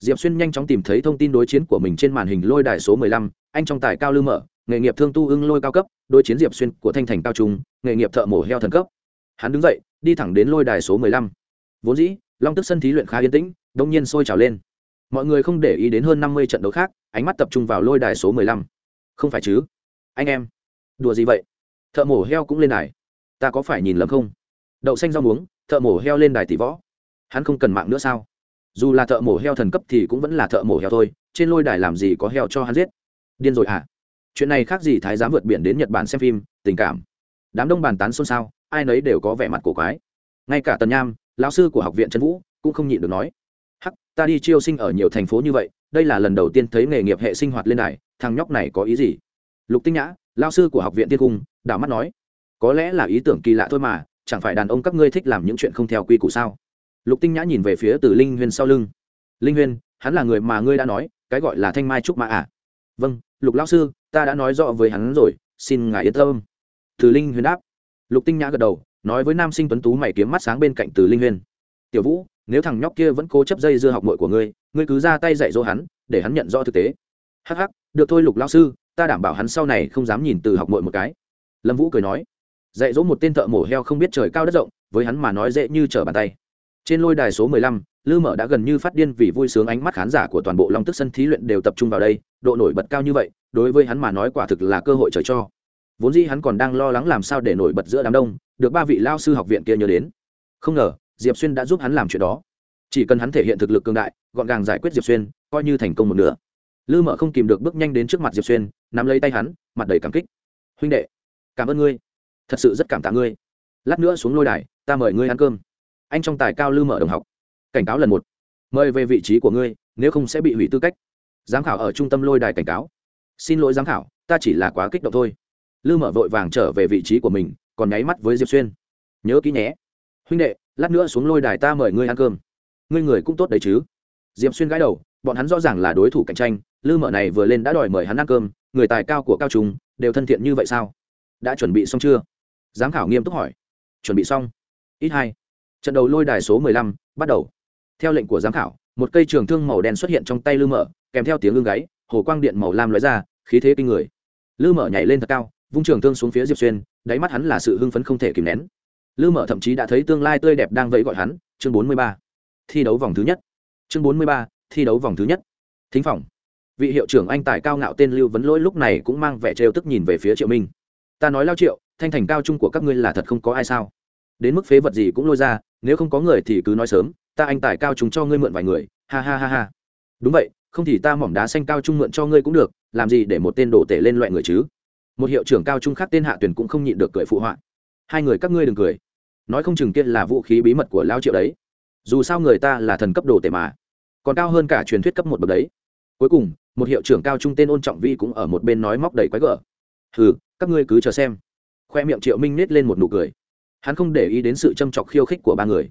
Diệp xuyên nhanh chóng tìm thấy thông tin đối chiến của mình trên màn hình lôi đài số mười lăm, anh trong tài cao lư mở, nghề nghiệp thương tu ưng lôi cao cấp, đối chiến diệp xuyên của thanh thành cao trung, nghề nghiệp thợ mổ heo thần cấp. Hắn đứng dậy, đi thẳng đến lôi đài số mười lăm. Vốn dĩ, long tức sân thí luyện khá yên tĩnh, đông nhiên sôi trào lên mọi người không để ý đến hơn năm mươi trận đấu khác, ánh mắt tập trung vào lôi đài số mười lăm. Không phải chứ? Anh em, đùa gì vậy? Thợ mổ heo cũng lên đài. Ta có phải nhìn lầm không? Đậu xanh rau muống, thợ mổ heo lên đài tỷ võ. Hắn không cần mạng nữa sao? Dù là thợ mổ heo thần cấp thì cũng vẫn là thợ mổ heo thôi, trên lôi đài làm gì có heo cho hắn giết? Điên rồi à chuyện này khác gì thái giám vượt biển đến nhật bản xem phim, tình cảm. Đám đông bàn tán xôn xao, ai nấy đều có vẻ mặt cổ quái. Ngay cả tần nham, lão sư của học viện trần vũ, cũng không nhịn được nói ta đi chiêu sinh ở nhiều thành phố như vậy, đây là lần đầu tiên thấy nghề nghiệp hệ sinh hoạt lên này thằng nhóc này có ý gì? Lục tinh nhã lao sư của học viện tiên cung, đảo mắt nói. Có lẽ là ý tưởng kỳ lạ thôi mà, chẳng phải đàn ông các ngươi thích làm những chuyện không theo quy củ sao? Lục tinh nhã nhìn về phía từ linh huyên sau lưng. Linh huyên, hắn là người mà ngươi đã nói, cái gọi là thanh mai trúc mã à? Vâng lục lao sư, ta đã nói rõ với hắn rồi, xin ngài yên tâm. Từ linh huyên đáp. Lục tinh nhã gật đầu, nói với nam sinh tuấn tú mày kiếm mắt sáng bên cạnh từ linh huyên. Tiểu vũ nếu thằng nhóc kia vẫn cố chấp dây dưa học mội của ngươi ngươi cứ ra tay dạy dỗ hắn, để hắn nhận rõ thực tế. Hắc hắc, được thôi lục lao sư, ta đảm bảo hắn sau này không dám nhìn từ học mội một cái. Lâm vũ cười nói. Dạy dỗ một tên thợ mổ heo không biết trời cao đất rộng, với hắn mà nói dễ như trở bàn tay. Trên lôi đài số mười lăm, lư mở đã gần như phát điên vì vui sướng ánh mắt khán giả của toàn bộ long tức sân thí luyện đều tập trung vào đây, độ nổi bật cao như vậy, đối với hắn mà nói quả thực là cơ hội trời cho. Vốn dĩ hắn còn đang lo lắng làm sao để nổi bật giữa đám đông, được ba vị lao sư học viện kia nhớ đến. Không ngờ diệp xuyên đã giúp hắn làm chuyện đó. Chỉ cần hắn thể hiện thực lực cường đại, gọn gàng giải quyết diệp xuyên, coi như thành công một nửa. Lư mở không kìm được bước nhanh đến trước mặt diệp xuyên, nắm lấy tay hắn, mặt đầy cảm kích. Huynh đệ, cảm ơn ngươi. Thật sự rất cảm tạ ngươi. Lát nữa xuống lôi đài, ta mời ngươi ăn cơm. Anh trong tài cao lư mở đồng học. Cảnh cáo lần một. Mời về vị trí của ngươi, nếu không sẽ bị hủy tư cách. Giám khảo ở trung tâm lôi đài cảnh cáo. Xin lỗi giám khảo, ta chỉ là quá kích động thôi. Lư mở vội vàng trở về vị trí của mình, còn nháy mắt với diệp xuyên. Nhớ kỹ nhé huynh đệ, lát nữa xuống lôi đài ta mời ngươi ăn cơm. Ngươi người cũng tốt đấy chứ? Diệp xuyên gãi đầu, bọn hắn rõ ràng là đối thủ cạnh tranh, lư mở này vừa lên đã đòi mời hắn ăn cơm, người tài cao của cao trung, đều thân thiện như vậy sao? Đã chuẩn bị xong chưa? Giám khảo nghiêm túc hỏi. Chuẩn bị xong. Ít hai. Trận đầu lôi đài số mười lăm, bắt đầu. Theo lệnh của giám khảo, một cây trường thương màu đen xuất hiện trong tay lư mở kèm theo tiếng gương gáy, hồ quang điện màu lam lóe ra, khí thế kinh người. Lư mở nhảy lên thật cao, vung trường thương xuống phía diệp xuyên, đáy mắt hắn là sự hưng phấn không thể kìm nén lư mở thậm chí đã thấy tương lai tươi đẹp đang vẫy gọi hắn, chương bốn mươi ba. Thi đấu vòng thứ nhất. Chương bốn mươi ba, thi đấu vòng thứ nhất. Thính phòng. Vị hiệu trưởng anh tài cao ngạo tên lưu vấn lỗi lúc này cũng mang vẻ trêu tức nhìn về phía triệu minh. Ta nói lao triệu, thanh thành cao trung của các ngươi là thật không có ai sao? Đến mức phế vật gì cũng lôi ra, nếu không có người thì cứ nói sớm, ta anh tài cao chúng cho ngươi mượn vài người, ha ha ha ha. Đúng vậy, không thì ta mỏm đá xanh cao trung mượn cho ngươi cũng được, làm gì để một tên đổ tể lên loại người chứ? Một hiệu trưởng cao trung khác tên hạ tuyển cũng không nhịn được cười phụ họa. Hai người các ngươi đừng cười nói không chừng kia là vũ khí bí mật của lao triệu đấy. Dù sao người ta là thần cấp đồ tể mà. Còn cao hơn cả truyền thuyết cấp một bậc đấy. Cuối cùng, một hiệu trưởng cao trung tên ôn trọng vi cũng ở một bên nói móc đầy quái gở. Hừ, các ngươi cứ chờ xem. Khoe miệng triệu minh nết lên một nụ cười. Hắn không để ý đến sự châm chọc khiêu khích của ba người.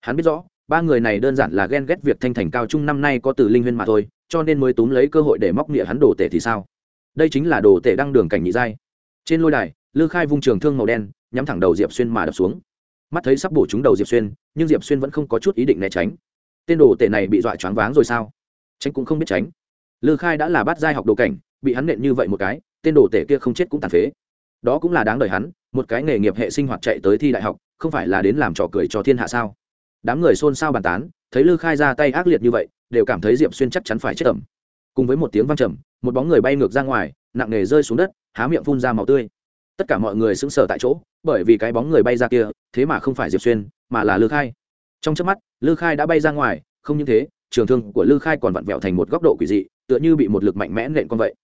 Hắn biết rõ, ba người này đơn giản là ghen ghét việc thanh thành cao trung năm nay có từ linh huyên mà thôi, cho nên mới túm lấy cơ hội để móc nghĩa hắn đồ tể thì sao? Đây chính là đồ tể đăng đường cảnh nhị giai. Trên lôi đài, lư khai vung trường thương màu đen, nhắm thẳng đầu diệp xuyên mà đập xuống mắt thấy sắp bổ trúng đầu diệp xuyên, nhưng diệp xuyên vẫn không có chút ý định né tránh. Tên đồ tể này bị dọa choáng váng rồi sao? Tránh cũng không biết tránh. Lư khai đã là bát giai học đồ cảnh, bị hắn nện như vậy một cái, tên đồ tể kia không chết cũng tàn phế. Đó cũng là đáng đời hắn, một cái nghề nghiệp hệ sinh hoạt chạy tới thi đại học, không phải là đến làm trò cười cho thiên hạ sao? Đám người xôn xao bàn tán, thấy lư khai ra tay ác liệt như vậy, đều cảm thấy diệp xuyên chắc chắn phải chết tẩm cùng với một tiếng văng trầm, một bóng người bay ngược ra ngoài, nặng nề rơi xuống đất, há miệng phun ra màu tươi. Tất cả mọi người sững sờ tại chỗ bởi vì cái bóng người bay ra kia, thế mà không phải diệp xuyên, mà là lư khai. Trong chớp mắt, lư khai đã bay ra ngoài, không những thế, trường thương của lư khai còn vặn vẹo thành một góc độ quỷ dị, tựa như bị một lực mạnh mẽ nện con vậy.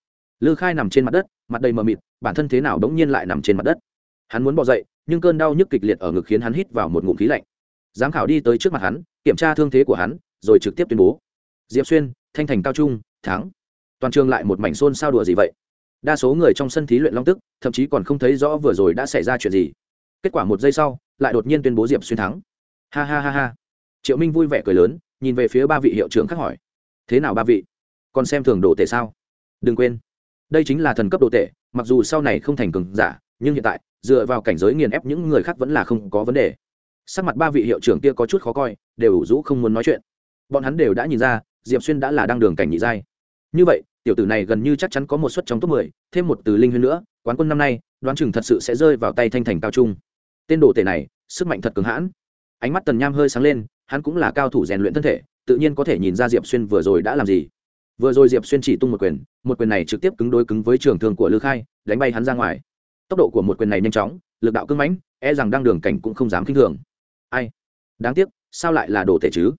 Lư khai nằm trên mặt đất, mặt đầy mờ mịt, bản thân thế nào đống nhiên lại nằm trên mặt đất. Hắn muốn bỏ dậy, nhưng cơn đau nhức kịch liệt ở ngực khiến hắn hít vào một ngụm khí lạnh. Giám khảo đi tới trước mặt hắn, kiểm tra thương thế của hắn, rồi trực tiếp tuyên bố. Diệp xuyên, thanh thành cao trung, thắng. Toàn trường lại một mảnh xôn sao đùa gì vậy? Đa số người trong sân thí luyện long tức, thậm chí còn không thấy rõ vừa rồi đã xảy ra chuyện gì. Kết quả một giây sau, lại đột nhiên tuyên bố diệp xuyên thắng. Ha ha ha ha. Triệu minh vui vẻ cười lớn, nhìn về phía ba vị hiệu trưởng khác hỏi. Thế nào ba vị? Còn xem thường đồ tệ sao? Đừng quên. Đây chính là thần cấp đồ tệ mặc dù sau này không thành cường giả, nhưng hiện tại, dựa vào cảnh giới nghiền ép những người khác vẫn là không có vấn đề. Sắc mặt ba vị hiệu trưởng kia có chút khó coi, đều ủ rũ không muốn nói chuyện. Bọn hắn đều đã nhìn ra, diệp xuyên đã là đang đường cảnh nhị giai. Như vậy tiểu tử này gần như chắc chắn có một suất trong top 10, thêm một từ linh huyên nữa quán quân năm nay đoán chừng thật sự sẽ rơi vào tay thanh thành cao trung. Tên đồ tể này sức mạnh thật cứng hãn. Ánh mắt tần nham hơi sáng lên hắn cũng là cao thủ rèn luyện thân thể tự nhiên có thể nhìn ra diệp xuyên vừa rồi đã làm gì. Vừa rồi diệp xuyên chỉ tung một quyền một quyền này trực tiếp cứng đối cứng với trường thương của lư khai đánh bay hắn ra ngoài. Tốc độ của một quyền này nhanh chóng lực đạo cứng mãnh e rằng đang đường cảnh cũng không dám khinh thường. Ai? Đáng tiếc sao lại là đồ tể chứ?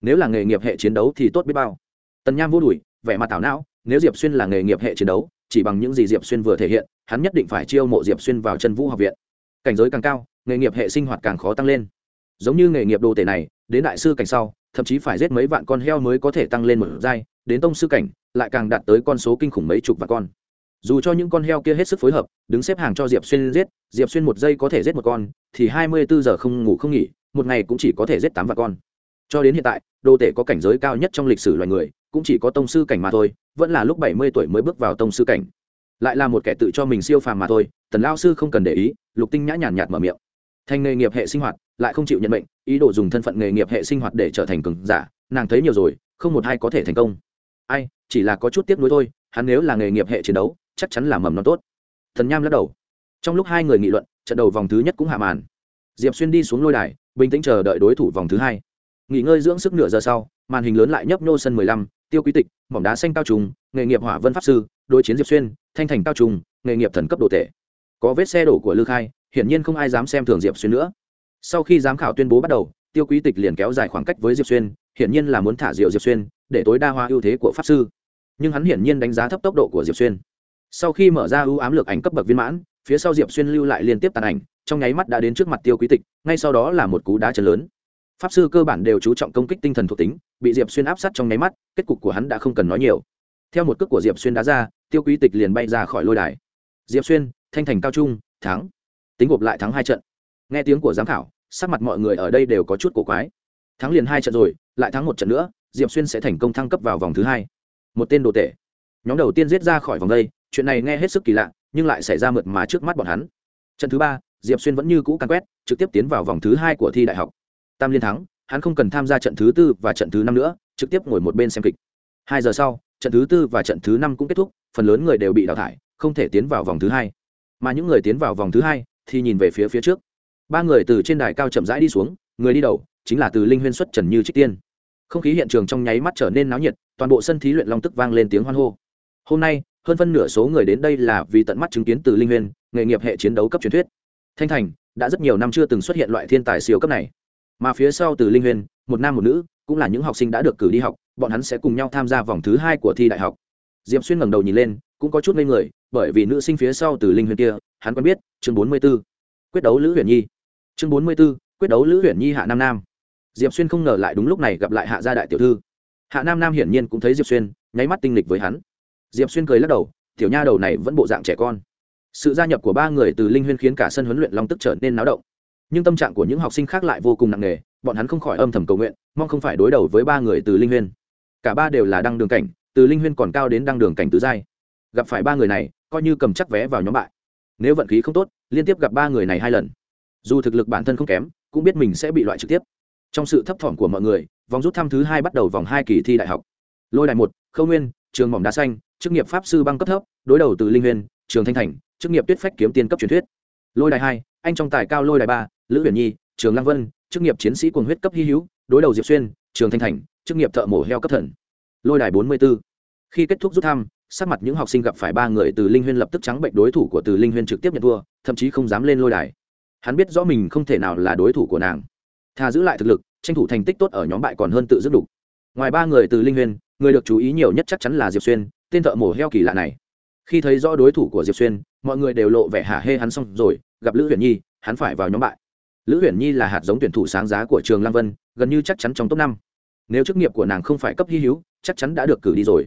Nếu là nghề nghiệp hệ chiến đấu thì tốt biết bao. Tần nham vô đuổi, vẻ mặt tảo não nếu diệp xuyên là nghề nghiệp hệ chiến đấu, chỉ bằng những gì diệp xuyên vừa thể hiện, hắn nhất định phải chiêu mộ diệp xuyên vào chân vũ học viện. Cảnh giới càng cao, nghề nghiệp hệ sinh hoạt càng khó tăng lên. Giống như nghề nghiệp đồ tể này, đến đại sư cảnh sau, thậm chí phải giết mấy vạn con heo mới có thể tăng lên một giai, đến tông sư cảnh, lại càng đạt tới con số kinh khủng mấy chục vạn con. Dù cho những con heo kia hết sức phối hợp, đứng xếp hàng cho diệp xuyên giết, diệp xuyên một giây có thể giết một con, thì hai mươi bốn giờ không ngủ không nghỉ, một ngày cũng chỉ có thể giết tám vạn con cho đến hiện tại đô tể có cảnh giới cao nhất trong lịch sử loài người, cũng chỉ có tông sư cảnh mà thôi, vẫn là lúc bảy mươi tuổi mới bước vào tông sư cảnh. Lại là một kẻ tự cho mình siêu phàm mà thôi, tần lao sư không cần để ý, lục tinh nhã nhàn nhạt mở miệng. Thành nghề nghiệp hệ sinh hoạt, lại không chịu nhận bệnh ý đồ dùng thân phận nghề nghiệp hệ sinh hoạt để trở thành cường giả, nàng thấy nhiều rồi, không một ai có thể thành công. Ai, chỉ là có chút tiếc nuối thôi, hắn nếu là nghề nghiệp hệ chiến đấu, chắc chắn là mầm non tốt. Thần nham lắc đầu. Trong lúc hai người nghị luận, trận đầu vòng thứ nhất cũng hạ màn. Diệp xuyên đi xuống lôi đài, bình tĩnh chờ đợi đối thủ vòng thứ hai nghỉ ngơi dưỡng sức nửa giờ sau, màn hình lớn lại nhấp nô sân mười lăm, tiêu quý tịch, mỏm đá xanh cao trùng, nghề nghiệp hỏa vân pháp sư, đối chiến diệp xuyên, thanh thành cao trùng, nghề nghiệp thần cấp đồ tể. Có vết xe đổ của lư khai, hiển nhiên không ai dám xem thường diệp xuyên nữa. Sau khi giám khảo tuyên bố bắt đầu, tiêu quý tịch liền kéo dài khoảng cách với diệp xuyên, hiển nhiên là muốn thả diệu diệp xuyên, để tối đa hóa ưu thế của pháp sư. Nhưng hắn hiển nhiên đánh giá thấp tốc độ của diệp xuyên. Sau khi mở ra ưu ám lược ảnh cấp bậc viên mãn, phía sau diệp xuyên lưu lại liên tiếp tàn ảnh, trong nháy mắt đã đến trước mặt tiêu quý tịch, ngay sau đó là một cú đá chân lớn pháp sư cơ bản đều chú trọng công kích tinh thần thuộc tính, bị diệp xuyên áp sát trong nháy mắt, kết cục của hắn đã không cần nói nhiều. Theo một cước của diệp xuyên đá ra, tiêu quý tịch liền bay ra khỏi lôi đài. Diệp xuyên, thanh thành cao trung, thắng. Tính gộp lại thắng hai trận. Nghe tiếng của giám khảo, sắc mặt mọi người ở đây đều có chút cổ quái. Thắng liền hai trận rồi, lại thắng một trận nữa, diệp xuyên sẽ thành công thăng cấp vào vòng thứ hai. Một tên đồ tể. Nhóm đầu tiên giết ra khỏi vòng đây, chuyện này nghe hết sức kỳ lạ, nhưng lại xảy ra mượt mà trước mắt bọn hắn. Trận thứ ba, diệp xuyên vẫn như cũ càn quét, trực tiếp tiến vào vòng thứ hai của thi đại học tam liên thắng, hắn không cần tham gia trận thứ tư và trận thứ năm nữa, trực tiếp ngồi một bên xem kịch. Hai giờ sau, trận thứ tư và trận thứ năm cũng kết thúc, phần lớn người đều bị đào thải, không thể tiến vào vòng thứ hai. Mà những người tiến vào vòng thứ hai thì nhìn về phía phía trước. Ba người từ trên đài cao chậm rãi đi xuống, người đi đầu chính là từ linh huyên xuất trần như trích tiên. Không khí hiện trường trong nháy mắt trở nên náo nhiệt, toàn bộ sân thí luyện long tức vang lên tiếng hoan hô. Hôm nay, hơn phân nửa số người đến đây là vì tận mắt chứng kiến từ linh huyên, nghề nghiệp hệ chiến đấu cấp truyền thuyết. Thanh thành, đã rất nhiều năm chưa từng xuất hiện loại thiên tài siêu cấp này mà phía sau từ linh Huyền một nam một nữ, cũng là những học sinh đã được cử đi học, bọn hắn sẽ cùng nhau tham gia vòng thứ hai của thi đại học. Diệp xuyên ngẩng đầu nhìn lên, cũng có chút ngây người, bởi vì nữ sinh phía sau từ linh Huyền kia, hắn quen biết, chương bốn mươi b ố quyết đấu lữ huyền nhi. Chương bốn mươi b ố quyết đấu lữ huyền nhi hạ nam nam. Diệp xuyên không ngờ lại đúng lúc này gặp lại hạ gia đại tiểu thư. Hạ nam nam hiển nhiên cũng thấy diệp xuyên, nháy mắt tinh lịch với hắn. Diệp xuyên cười lắc đầu, tiểu nha đầu này vẫn bộ dạng trẻ con. Sự gia nhập của ba người từ linh huyên khiến cả sân huấn luyện long tức trở nên náo động nhưng tâm trạng của những học sinh khác lại vô cùng nặng nề, bọn hắn không khỏi âm thầm cầu nguyện, mong không phải đối đầu với ba người từ linh huyên. Cả ba đều là đăng đường cảnh, từ linh huyên còn cao đến đăng đường cảnh tứ giai. Gặp phải ba người này, coi như cầm chắc vé vào nhóm bại. Nếu vận khí không tốt, liên tiếp gặp ba người này hai lần. Dù thực lực bản thân không kém, cũng biết mình sẽ bị loại trực tiếp. Trong sự thấp thỏm của mọi người, vòng rút thăm thứ hai bắt đầu vòng hai kỳ thi đại học. Lôi đại một, khâu nguyên, trường mỏng đá xanh, chức nghiệp pháp sư băng cấp thấp, đối đầu từ linh huyên, trường thanh thành, chức nghiệp tuyết phách kiếm tiên cấp truyền thuyết. Lôi đài hai, anh trong tài cao lôi đài ba lữ huyền nhi, trường lăng vân, chức nghiệp chiến sĩ cuồng huyết cấp hy hữu, đối đầu diệp xuyên, trường thanh thành, chức nghiệp thợ mổ heo cấp thần. Lôi đài bốn mươi b ố khi kết thúc rút thăm, sắc mặt những học sinh gặp phải ba người từ linh huyên lập tức trắng bệnh đối thủ của từ linh huyên trực tiếp nhận thua, thậm chí không dám lên lôi đài. Hắn biết rõ mình không thể nào là đối thủ của nàng. Thà giữ lại thực lực, tranh thủ thành tích tốt ở nhóm bại còn hơn tự dứt đục ngoài ba người từ linh huyên, người được chú ý nhiều nhất chắc chắn là diệp xuyên, tên thợ mổ heo kỳ lạ này. Khi thấy rõ đối thủ của diệp xuyên, mọi người đều lộ vẻ hả hê hắn xong rồi, gặp lữ huyền nhi, hắn phải vào nhóm bại lữ huyền nhi là hạt giống tuyển thủ sáng giá của trường lăng vân, gần như chắc chắn trong top năm. Nếu chức nghiệp của nàng không phải cấp hy hữu, chắc chắn đã được cử đi rồi.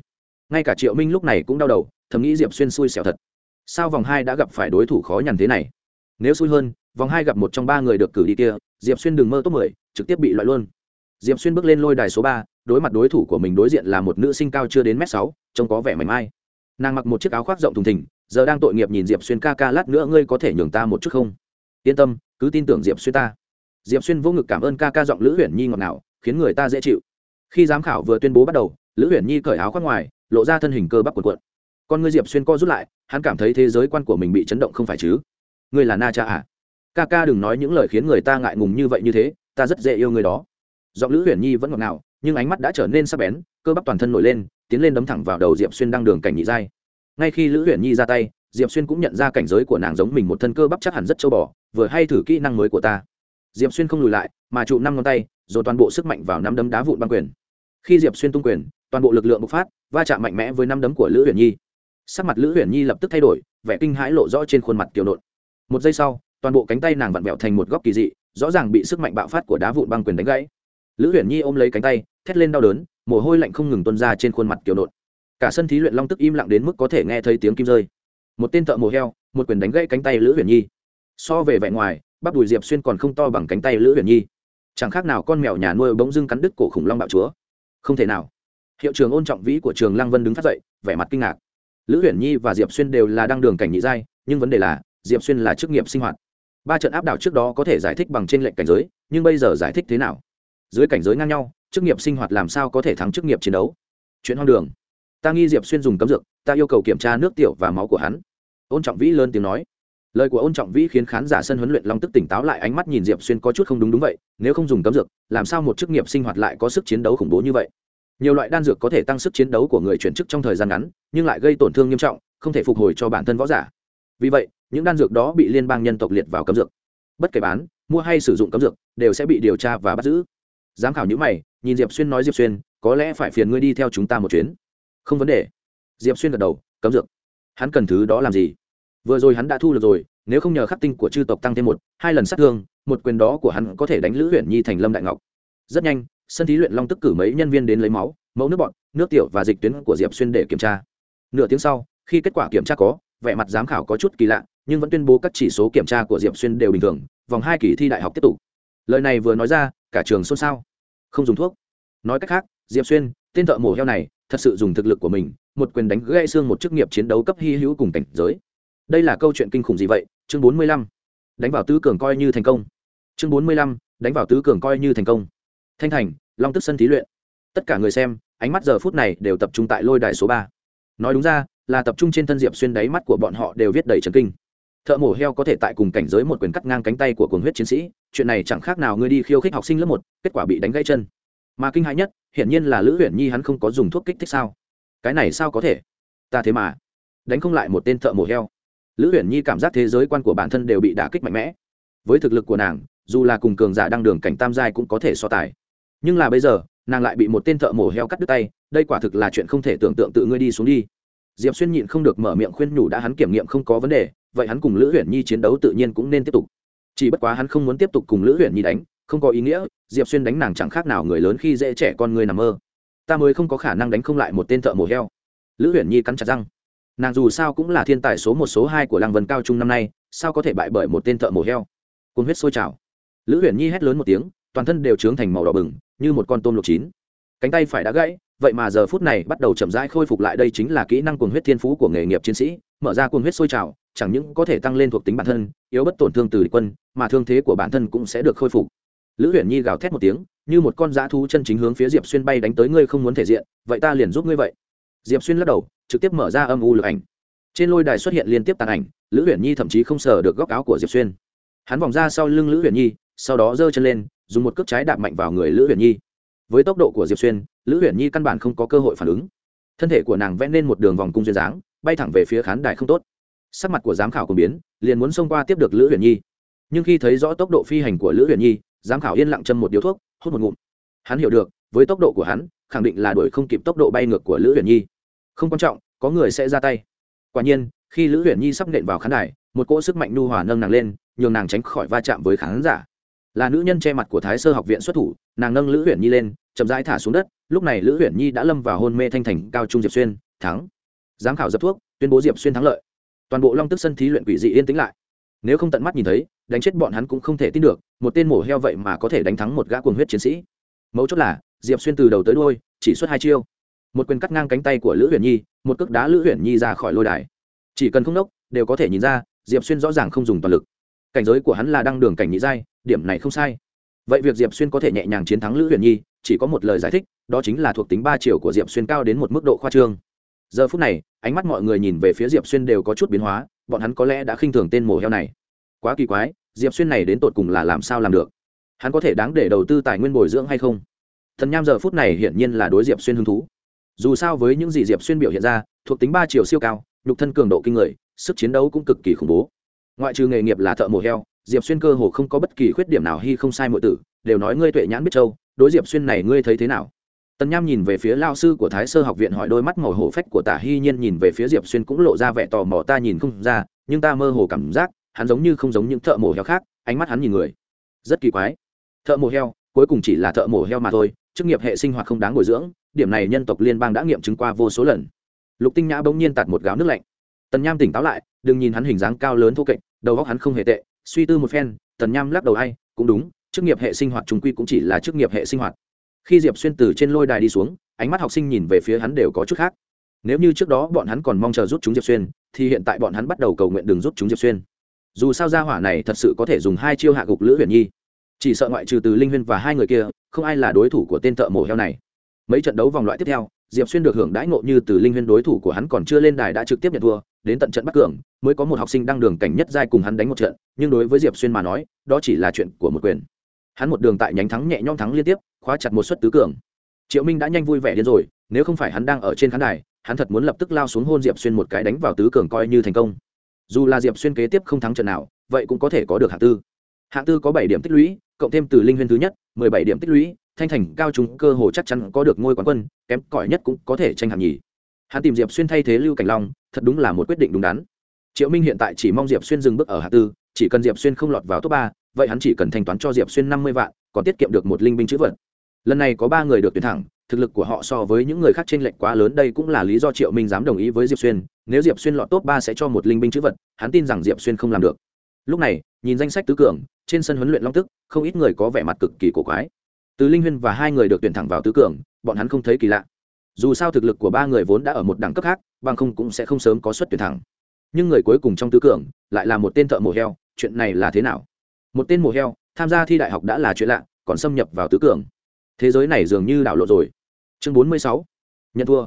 Ngay cả triệu minh lúc này cũng đau đầu, thầm nghĩ diệp xuyên xui xẻo thật. Sao vòng hai đã gặp phải đối thủ khó nhằn thế này? Nếu xui hơn, vòng hai gặp một trong ba người được cử đi kia, diệp xuyên đừng mơ top mười, trực tiếp bị loại luôn. Diệp xuyên bước lên lôi đài số ba, đối mặt đối thủ của mình đối diện là một nữ sinh cao chưa đến m sáu, trông có vẻ mảnh mai. Nàng mặc một chiếc áo khoác rộng thùng thình, giờ đang tội nghiệp nhìn diệp xuyên ca ca lát nữa ngươi có thể nhường ta một chút không? Yên tâm cứ tin tưởng diệp xuyên ta. Diệp xuyên vô ngực cảm ơn ca ca giọng lữ huyền nhi ngọt ngào, khiến người ta dễ chịu. Khi giám khảo vừa tuyên bố bắt đầu, lữ huyền nhi cởi áo khoác ngoài, lộ ra thân hình cơ bắp cuộn cuộn. con ngươi diệp xuyên co rút lại, hắn cảm thấy thế giới quan của mình bị chấn động không phải chứ? Ngươi là na cha à? Ca ca đừng nói những lời khiến người ta ngại ngùng như vậy như thế, ta rất dễ yêu người đó. Giọng lữ huyền nhi vẫn ngọt ngào, nhưng ánh mắt đã trở nên sắc bén, cơ bắp toàn thân nổi lên, tiến lên đấm thẳng vào đầu diệp xuyên đang đường cảnh nhị giai. Ngay khi lữ huyền nhi ra tay diệp xuyên cũng nhận ra cảnh giới của nàng giống mình một thân cơ bắp chắc hẳn rất châu bò, vừa hay thử kỹ năng mới của ta. Diệp xuyên không lùi lại, mà trụ năm ngón tay, rồi toàn bộ sức mạnh vào năm đấm đá vụn băng quyền. Khi diệp xuyên tung quyền, toàn bộ lực lượng bộc phát, va chạm mạnh mẽ với năm đấm của lữ huyền nhi. Sắc mặt lữ huyền nhi lập tức thay đổi, vẻ kinh hãi lộ rõ trên khuôn mặt kiểu nộn. Một giây sau, toàn bộ cánh tay nàng vặn vẹo thành một góc kỳ dị, rõ ràng bị sức mạnh bạo phát của đá vụn băng quyền đánh gãy. Lữ huyền nhi ôm lấy cánh tay, thét lên đau đớn, mồ hôi lạnh không ngừng tuôn ra trên khuôn mặt kiểu nộn. Cả sân thí luyện long tức im lặng đến mức có thể nghe thấy tiếng kim rơi một tên thợ mồ heo, một quyền đánh gãy cánh tay lữ huyền nhi. So về vẻ ngoài, bắp đùi diệp xuyên còn không to bằng cánh tay lữ huyền nhi. Chẳng khác nào con mèo nhà nuôi bỗng dưng cắn đứt cổ khủng long bạo chúa. Không thể nào. Hiệu trường ôn trọng vĩ của trường lăng vân đứng phát dậy, vẻ mặt kinh ngạc. Lữ huyền nhi và diệp xuyên đều là đăng đường cảnh nhị giai, nhưng vấn đề là, diệp xuyên là chức nghiệp sinh hoạt. Ba trận áp đảo trước đó có thể giải thích bằng trên lệnh cảnh giới, nhưng bây giờ giải thích thế nào? Dưới cảnh giới ngang nhau, chức nghiệp sinh hoạt làm sao có thể thắng chức nghiệp chiến đấu? Chuyện hoang đường ta nghi diệp xuyên dùng cấm dược, ta yêu cầu kiểm tra nước tiểu và máu của hắn. Ôn trọng vĩ lớn tiếng nói. Lời của ôn trọng vĩ khiến khán giả sân huấn luyện long tức tỉnh táo lại, ánh mắt nhìn diệp xuyên có chút không đúng đúng vậy, nếu không dùng cấm dược, làm sao một chức nghiệp sinh hoạt lại có sức chiến đấu khủng bố như vậy? Nhiều loại đan dược có thể tăng sức chiến đấu của người chuyển chức trong thời gian ngắn, nhưng lại gây tổn thương nghiêm trọng, không thể phục hồi cho bản thân võ giả. Vì vậy, những đan dược đó bị liên bang nhân tộc liệt vào cấm dược. Bất kể bán, mua hay sử dụng cấm dược, đều sẽ bị điều tra và bắt giữ. Giám khảo nhữ mày, nhìn diệp xuyên nói, diệp xuyên, có lẽ phải phiền ngươi đi theo chúng ta một chuyến không vấn đề. Diệp xuyên gật đầu, cấm dược. Hắn cần thứ đó làm gì? Vừa rồi hắn đã thu được rồi, nếu không nhờ khắc tinh của chư tộc tăng thêm một, hai lần sát thương, một quyền đó của hắn có thể đánh lữ huyện nhi thành lâm đại ngọc. Rất nhanh, sân thí luyện long tức cử mấy nhân viên đến lấy máu, mẫu nước bọn, nước tiểu và dịch tuyến của diệp xuyên để kiểm tra. Nửa tiếng sau, khi kết quả kiểm tra có, vẻ mặt giám khảo có chút kỳ lạ, nhưng vẫn tuyên bố các chỉ số kiểm tra của diệp xuyên đều bình thường, vòng hai kỳ thi đại học tiếp tục. Lời này vừa nói ra, cả trường xôn xao. Không dùng thuốc. Nói cách khác, diệp xuyên, tên thợ mổ heo này thật sự dùng thực lực của mình, một quyền đánh gãy xương một chức nghiệp chiến đấu cấp hy hữu cùng cảnh giới. Đây là câu chuyện kinh khủng gì vậy? Chương bốn mươi lăm. Đánh vào tứ cường coi như thành công. Chương bốn mươi lăm. Đánh vào tứ cường coi như thành công. Thanh thành, long tức sân thí luyện. Tất cả người xem, ánh mắt giờ phút này đều tập trung tại lôi đài số ba. Nói đúng ra, là tập trung trên thân diệp xuyên đáy mắt của bọn họ đều viết đầy trần kinh. Thợ mổ heo có thể tại cùng cảnh giới một quyền cắt ngang cánh tay của cuồng huyết chiến sĩ, chuyện này chẳng khác nào ngươi đi khiêu khích học sinh lớp một, kết quả bị đánh gãy chân mà kinh hãi nhất, hiển nhiên là lữ huyền nhi hắn không có dùng thuốc kích thích sao? Cái này sao có thể? Ta thế mà đánh không lại một tên thợ mổ heo. Lữ huyền nhi cảm giác thế giới quan của bản thân đều bị đả kích mạnh mẽ. Với thực lực của nàng, dù là cùng cường giả đang đường cảnh tam giai cũng có thể so tài. Nhưng là bây giờ, nàng lại bị một tên thợ mổ heo cắt đứt tay, đây quả thực là chuyện không thể tưởng tượng tự ngươi đi xuống đi. Diệp xuyên nhịn không được mở miệng khuyên nhủ đã hắn kiểm nghiệm không có vấn đề, vậy hắn cùng lữ huyền nhi chiến đấu tự nhiên cũng nên tiếp tục. Chỉ bất quá hắn không muốn tiếp tục cùng lữ huyện nhi đánh không có ý nghĩa, diệp xuyên đánh nàng chẳng khác nào người lớn khi dễ trẻ con người nằm mơ. Ta mới không có khả năng đánh không lại một tên thợ mổ heo. Lữ Huyền nhi cắn chặt răng. Nàng dù sao cũng là thiên tài số một, số hai của lăng vân cao trung năm nay, sao có thể bại bởi một tên thợ mổ heo? Côn huyết sôi trào. Lữ Huyền nhi hét lớn một tiếng, toàn thân đều trướng thành màu đỏ bừng, như một con tôm luộc chín. Cánh tay phải đã gãy, vậy mà giờ phút này bắt đầu chậm rãi khôi phục lại đây chính là kỹ năng cuồng huyết thiên phú của nghề nghiệp chiến sĩ, mở ra cuồng huyết sôi trào, chẳng những có thể tăng lên thuộc tính bản thân, yếu bất tổn thương từ địch quân, mà thương thế của bản thân cũng sẽ được khôi phục lữ huyền nhi gào thét một tiếng, như một con dã thú chân chính hướng phía diệp xuyên bay đánh tới, ngươi không muốn thể diện, vậy ta liền giúp ngươi vậy. Diệp xuyên lắc đầu, trực tiếp mở ra âm u lực ảnh. Trên lôi đài xuất hiện liên tiếp tàn ảnh, lữ huyền nhi thậm chí không sờ được góc áo của diệp xuyên. Hắn vòng ra sau lưng lữ huyền nhi, sau đó giơ chân lên, dùng một cước trái đạp mạnh vào người lữ huyền nhi. Với tốc độ của diệp xuyên, lữ huyền nhi căn bản không có cơ hội phản ứng. Thân thể của nàng vẽ nên một đường vòng cung duyên dáng, bay thẳng về phía khán đài không tốt. Sắc mặt của giám khảo cùng biến, liền muốn xông qua tiếp được lữ huyền nhi. Nhưng khi thấy rõ tốc độ phi hành của lữ huyền nhi giám khảo yên lặng châm một điếu thuốc, hút một ngụm. Hắn hiểu được, với tốc độ của hắn, khẳng định là đuổi không kịp tốc độ bay ngược của lữ huyền nhi. Không quan trọng, có người sẽ ra tay. Quả nhiên, khi lữ huyền nhi sắp nện vào khán đài, một cỗ sức mạnh nu hòa nâng nàng lên, nhường nàng tránh khỏi va chạm với khán giả. Là nữ nhân che mặt của thái sơ học viện xuất thủ, nàng nâng lữ huyền nhi lên, chậm rãi thả xuống đất, lúc này lữ huyền nhi đã lâm vào hôn mê thanh thành, cao trung diệp xuyên, thắng. Giám khảo dập thuốc, tuyên bố diệp xuyên thắng lợi. Toàn bộ long tức sân thí luyện quỷ dị yên tĩnh lại nếu không tận mắt nhìn thấy, đánh chết bọn hắn cũng không thể tin được, một tên mổ heo vậy mà có thể đánh thắng một gã cuồng huyết chiến sĩ. Mấu chốt là, diệp xuyên từ đầu tới đôi chỉ xuất hai chiêu. Một quyền cắt ngang cánh tay của lữ huyền nhi, một cước đá lữ huyền nhi ra khỏi lôi đài. Chỉ cần không đốc đều có thể nhìn ra, diệp xuyên rõ ràng không dùng toàn lực. Cảnh giới của hắn là đăng đường cảnh nhị giai, điểm này không sai. Vậy việc diệp xuyên có thể nhẹ nhàng chiến thắng lữ huyền nhi, chỉ có một lời giải thích, đó chính là thuộc tính ba chiều của diệp xuyên cao đến một mức độ khoa trương. Giờ phút này, ánh mắt mọi người nhìn về phía diệp xuyên đều có chút biến hóa bọn hắn có lẽ đã khinh thường tên mổ heo này. Quá kỳ quái, diệp xuyên này đến tột cùng là làm sao làm được? Hắn có thể đáng để đầu tư tài nguyên bồi dưỡng hay không? Thần nham giờ phút này hiển nhiên là đối diệp xuyên hứng thú. Dù sao với những gì diệp xuyên biểu hiện ra, thuộc tính ba chiều siêu cao, nhục thân cường độ kinh người, sức chiến đấu cũng cực kỳ khủng bố. Ngoại trừ nghề nghiệp là thợ mổ heo, diệp xuyên cơ hồ không có bất kỳ khuyết điểm nào hy không sai mọi tử, đều nói ngươi tuệ nhãn biết châu, đối diệp xuyên này ngươi thấy thế nào? Tần nham nhìn về phía lao sư của thái sơ học viện hỏi đôi mắt màu hổ phách của tả hy nhiên nhìn về phía diệp xuyên cũng lộ ra vẻ tò mò, ta nhìn không ra, nhưng ta mơ hồ cảm giác, hắn giống như không giống những thợ mổ heo khác. Ánh mắt hắn nhìn người. Rất kỳ quái. Thợ mổ heo, cuối cùng chỉ là thợ mổ heo mà thôi, chức nghiệp hệ sinh hoạt không đáng bồi dưỡng, điểm này nhân tộc liên bang đã nghiệm chứng qua vô số lần. Lục tinh nhã bỗng nhiên tạt một gáo nước lạnh. Tần nham tỉnh táo lại, đừng nhìn hắn hình dáng cao lớn thô kệch, đầu óc hắn không hề tệ, suy tư một phen, tần nham lắc đầu ai, cũng đúng, chức nghiệp hệ sinh hoạt chúng quy cũng chỉ là chức nghiệp hệ sinh hoạt khi diệp xuyên từ trên lôi đài đi xuống, ánh mắt học sinh nhìn về phía hắn đều có chút khác. Nếu như trước đó bọn hắn còn mong chờ rút chúng diệp xuyên, thì hiện tại bọn hắn bắt đầu cầu nguyện đừng rút chúng diệp xuyên. Dù sao gia hỏa này thật sự có thể dùng hai chiêu hạ gục lữ huyền nhi. Chỉ sợ ngoại trừ từ linh huyên và hai người kia, không ai là đối thủ của tên thợ mổ heo này. Mấy trận đấu vòng loại tiếp theo, diệp xuyên được hưởng đãi ngộ như từ linh huyên đối thủ của hắn còn chưa lên đài đã trực tiếp nhận thua, đến tận trận bắc cường, mới có một học sinh đăng đường cảnh nhất giai cùng hắn đánh một trận, nhưng đối với diệp xuyên mà nói, đó chỉ là chuyện của một quyền hắn một đường tại nhánh thắng nhẹ nhõm thắng liên tiếp, khóa chặt một suất tứ cường. Triệu minh đã nhanh vui vẻ điên rồi, nếu không phải hắn đang ở trên khán đài, hắn thật muốn lập tức lao xuống hôn diệp xuyên một cái đánh vào tứ cường coi như thành công. Dù là diệp xuyên kế tiếp không thắng trận nào, vậy cũng có thể có được hạng tư. Hạng tư có bảy điểm tích lũy, cộng thêm từ linh huyên thứ nhất, mười bảy điểm tích lũy, thanh thành, cao chúng cơ hồ chắc chắn có được ngôi quán quân, kém cỏi nhất cũng có thể tranh hạng nhì. Hắn tìm diệp xuyên thay thế lưu cảnh long, thật đúng là một quyết định đúng đắn. Triệu minh hiện tại chỉ mong diệp xuyên dừng bước ở hạng tư, chỉ cần diệp xuyên không lọt vào top ba vậy hắn chỉ cần thanh toán cho diệp xuyên năm mươi vạn, còn tiết kiệm được một linh binh chữ vật. Lần này có ba người được tuyển thẳng, thực lực của họ so với những người khác trên lệch quá lớn, đây cũng là lý do triệu minh dám đồng ý với diệp xuyên. Nếu diệp xuyên lọt top ba sẽ cho một linh binh chữ vật, hắn tin rằng diệp xuyên không làm được. Lúc này, nhìn danh sách tứ cường, trên sân huấn luyện long tức, không ít người có vẻ mặt cực kỳ cổ quái. Từ linh huyên và hai người được tuyển thẳng vào tứ cường, bọn hắn không thấy kỳ lạ. Dù sao thực lực của ba người vốn đã ở một đẳng cấp khác, bằng không cũng sẽ không sớm có suất tuyển thẳng. Nhưng người cuối cùng trong tứ cường, lại là một tên thợ mổ heo, chuyện này là thế nào? Một tên mổ heo, tham gia thi đại học đã là chuyện lạ, còn xâm nhập vào tứ cường. Thế giới này dường như đảo lộ rồi. Chương bốn mươi sáu, nhận thua.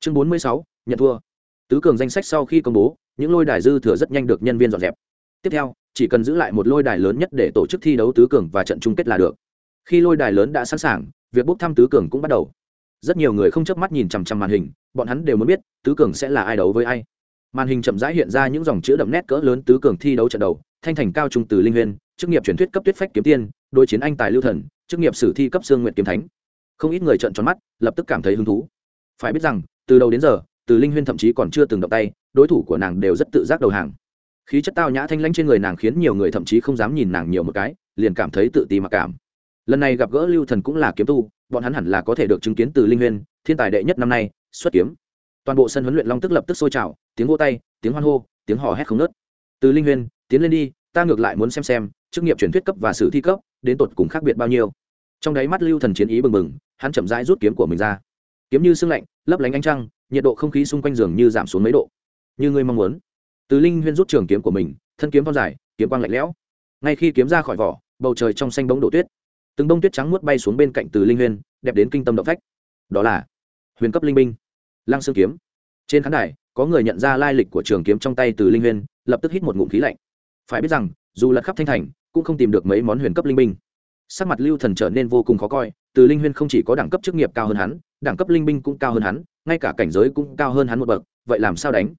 Chương bốn mươi sáu, nhận thua. Tứ cường danh sách sau khi công bố, những lôi đài dư thừa rất nhanh được nhân viên dọn dẹp. Tiếp theo, chỉ cần giữ lại một lôi đài lớn nhất để tổ chức thi đấu tứ cường và trận chung kết là được. Khi lôi đài lớn đã sẵn sàng, việc bốc thăm tứ cường cũng bắt đầu. Rất nhiều người không chớp mắt nhìn chằm chằm màn hình, bọn hắn đều muốn biết, tứ cường sẽ là ai đấu với ai. Màn hình chậm rãi hiện ra những dòng chữ đậm nét cỡ lớn tứ cường thi đấu trận đầu, thanh thành cao trung từ linh huyên chức nghiệp truyền thuyết cấp tuyết phách kiếm tiên, đối chiến anh tài lưu thần, chức nghiệp sử thi cấp xương nguyện kiếm thánh. Không ít người trợn tròn mắt, lập tức cảm thấy hứng thú. Phải biết rằng, từ đầu đến giờ, từ linh huyên thậm chí còn chưa từng động tay, đối thủ của nàng đều rất tự giác đầu hàng. Khí chất tao nhã thanh lãnh trên người nàng khiến nhiều người thậm chí không dám nhìn nàng nhiều một cái, liền cảm thấy tự ti mặc cảm. Lần này gặp gỡ lưu thần cũng là kiếm tu, bọn hắn hẳn là có thể được chứng kiến từ linh huyên, thiên tài đệ nhất năm nay, xuất kiếm. Toàn bộ sân huấn luyện long tức lập tức sôi trào, tiếng vô tay, tiếng hoan hô, tiếng hò hét không nớt từ linh huyên, tiến lên đi ta ngược lại muốn xem xem, chức nghiệp truyền thuyết cấp và sử thi cấp, đến tột cùng khác biệt bao nhiêu. Trong đáy mắt lưu thần chiến ý bừng bừng, hắn chậm rãi rút kiếm của mình ra. Kiếm như sương lạnh, lấp lánh ánh trăng, nhiệt độ không khí xung quanh giường như giảm xuống mấy độ. Như ngươi mong muốn. Từ linh huyên rút trường kiếm của mình, thân kiếm thon dài, kiếm quang lạnh lẽo. Ngay khi kiếm ra khỏi vỏ, bầu trời trong xanh bóng đổ tuyết. Từng bông tuyết trắng muốt bay xuống bên cạnh từ linh huyên, đẹp đến kinh tâm động phách. Đó là huyền cấp linh binh. Lăng xương kiếm. Trên khán đài, có người nhận ra lai lịch của trường kiếm trong tay từ linh huyên, lập tức hít một ngụm khí lạnh phải biết rằng, dù lật khắp thanh thành, cũng không tìm được mấy món huyền cấp linh binh. Sắc mặt lưu thần trở nên vô cùng khó coi, từ linh huyên không chỉ có đẳng cấp chức nghiệp cao hơn hắn, đẳng cấp linh binh cũng cao hơn hắn, ngay cả cảnh giới cũng cao hơn hắn một bậc, vậy làm sao đánh?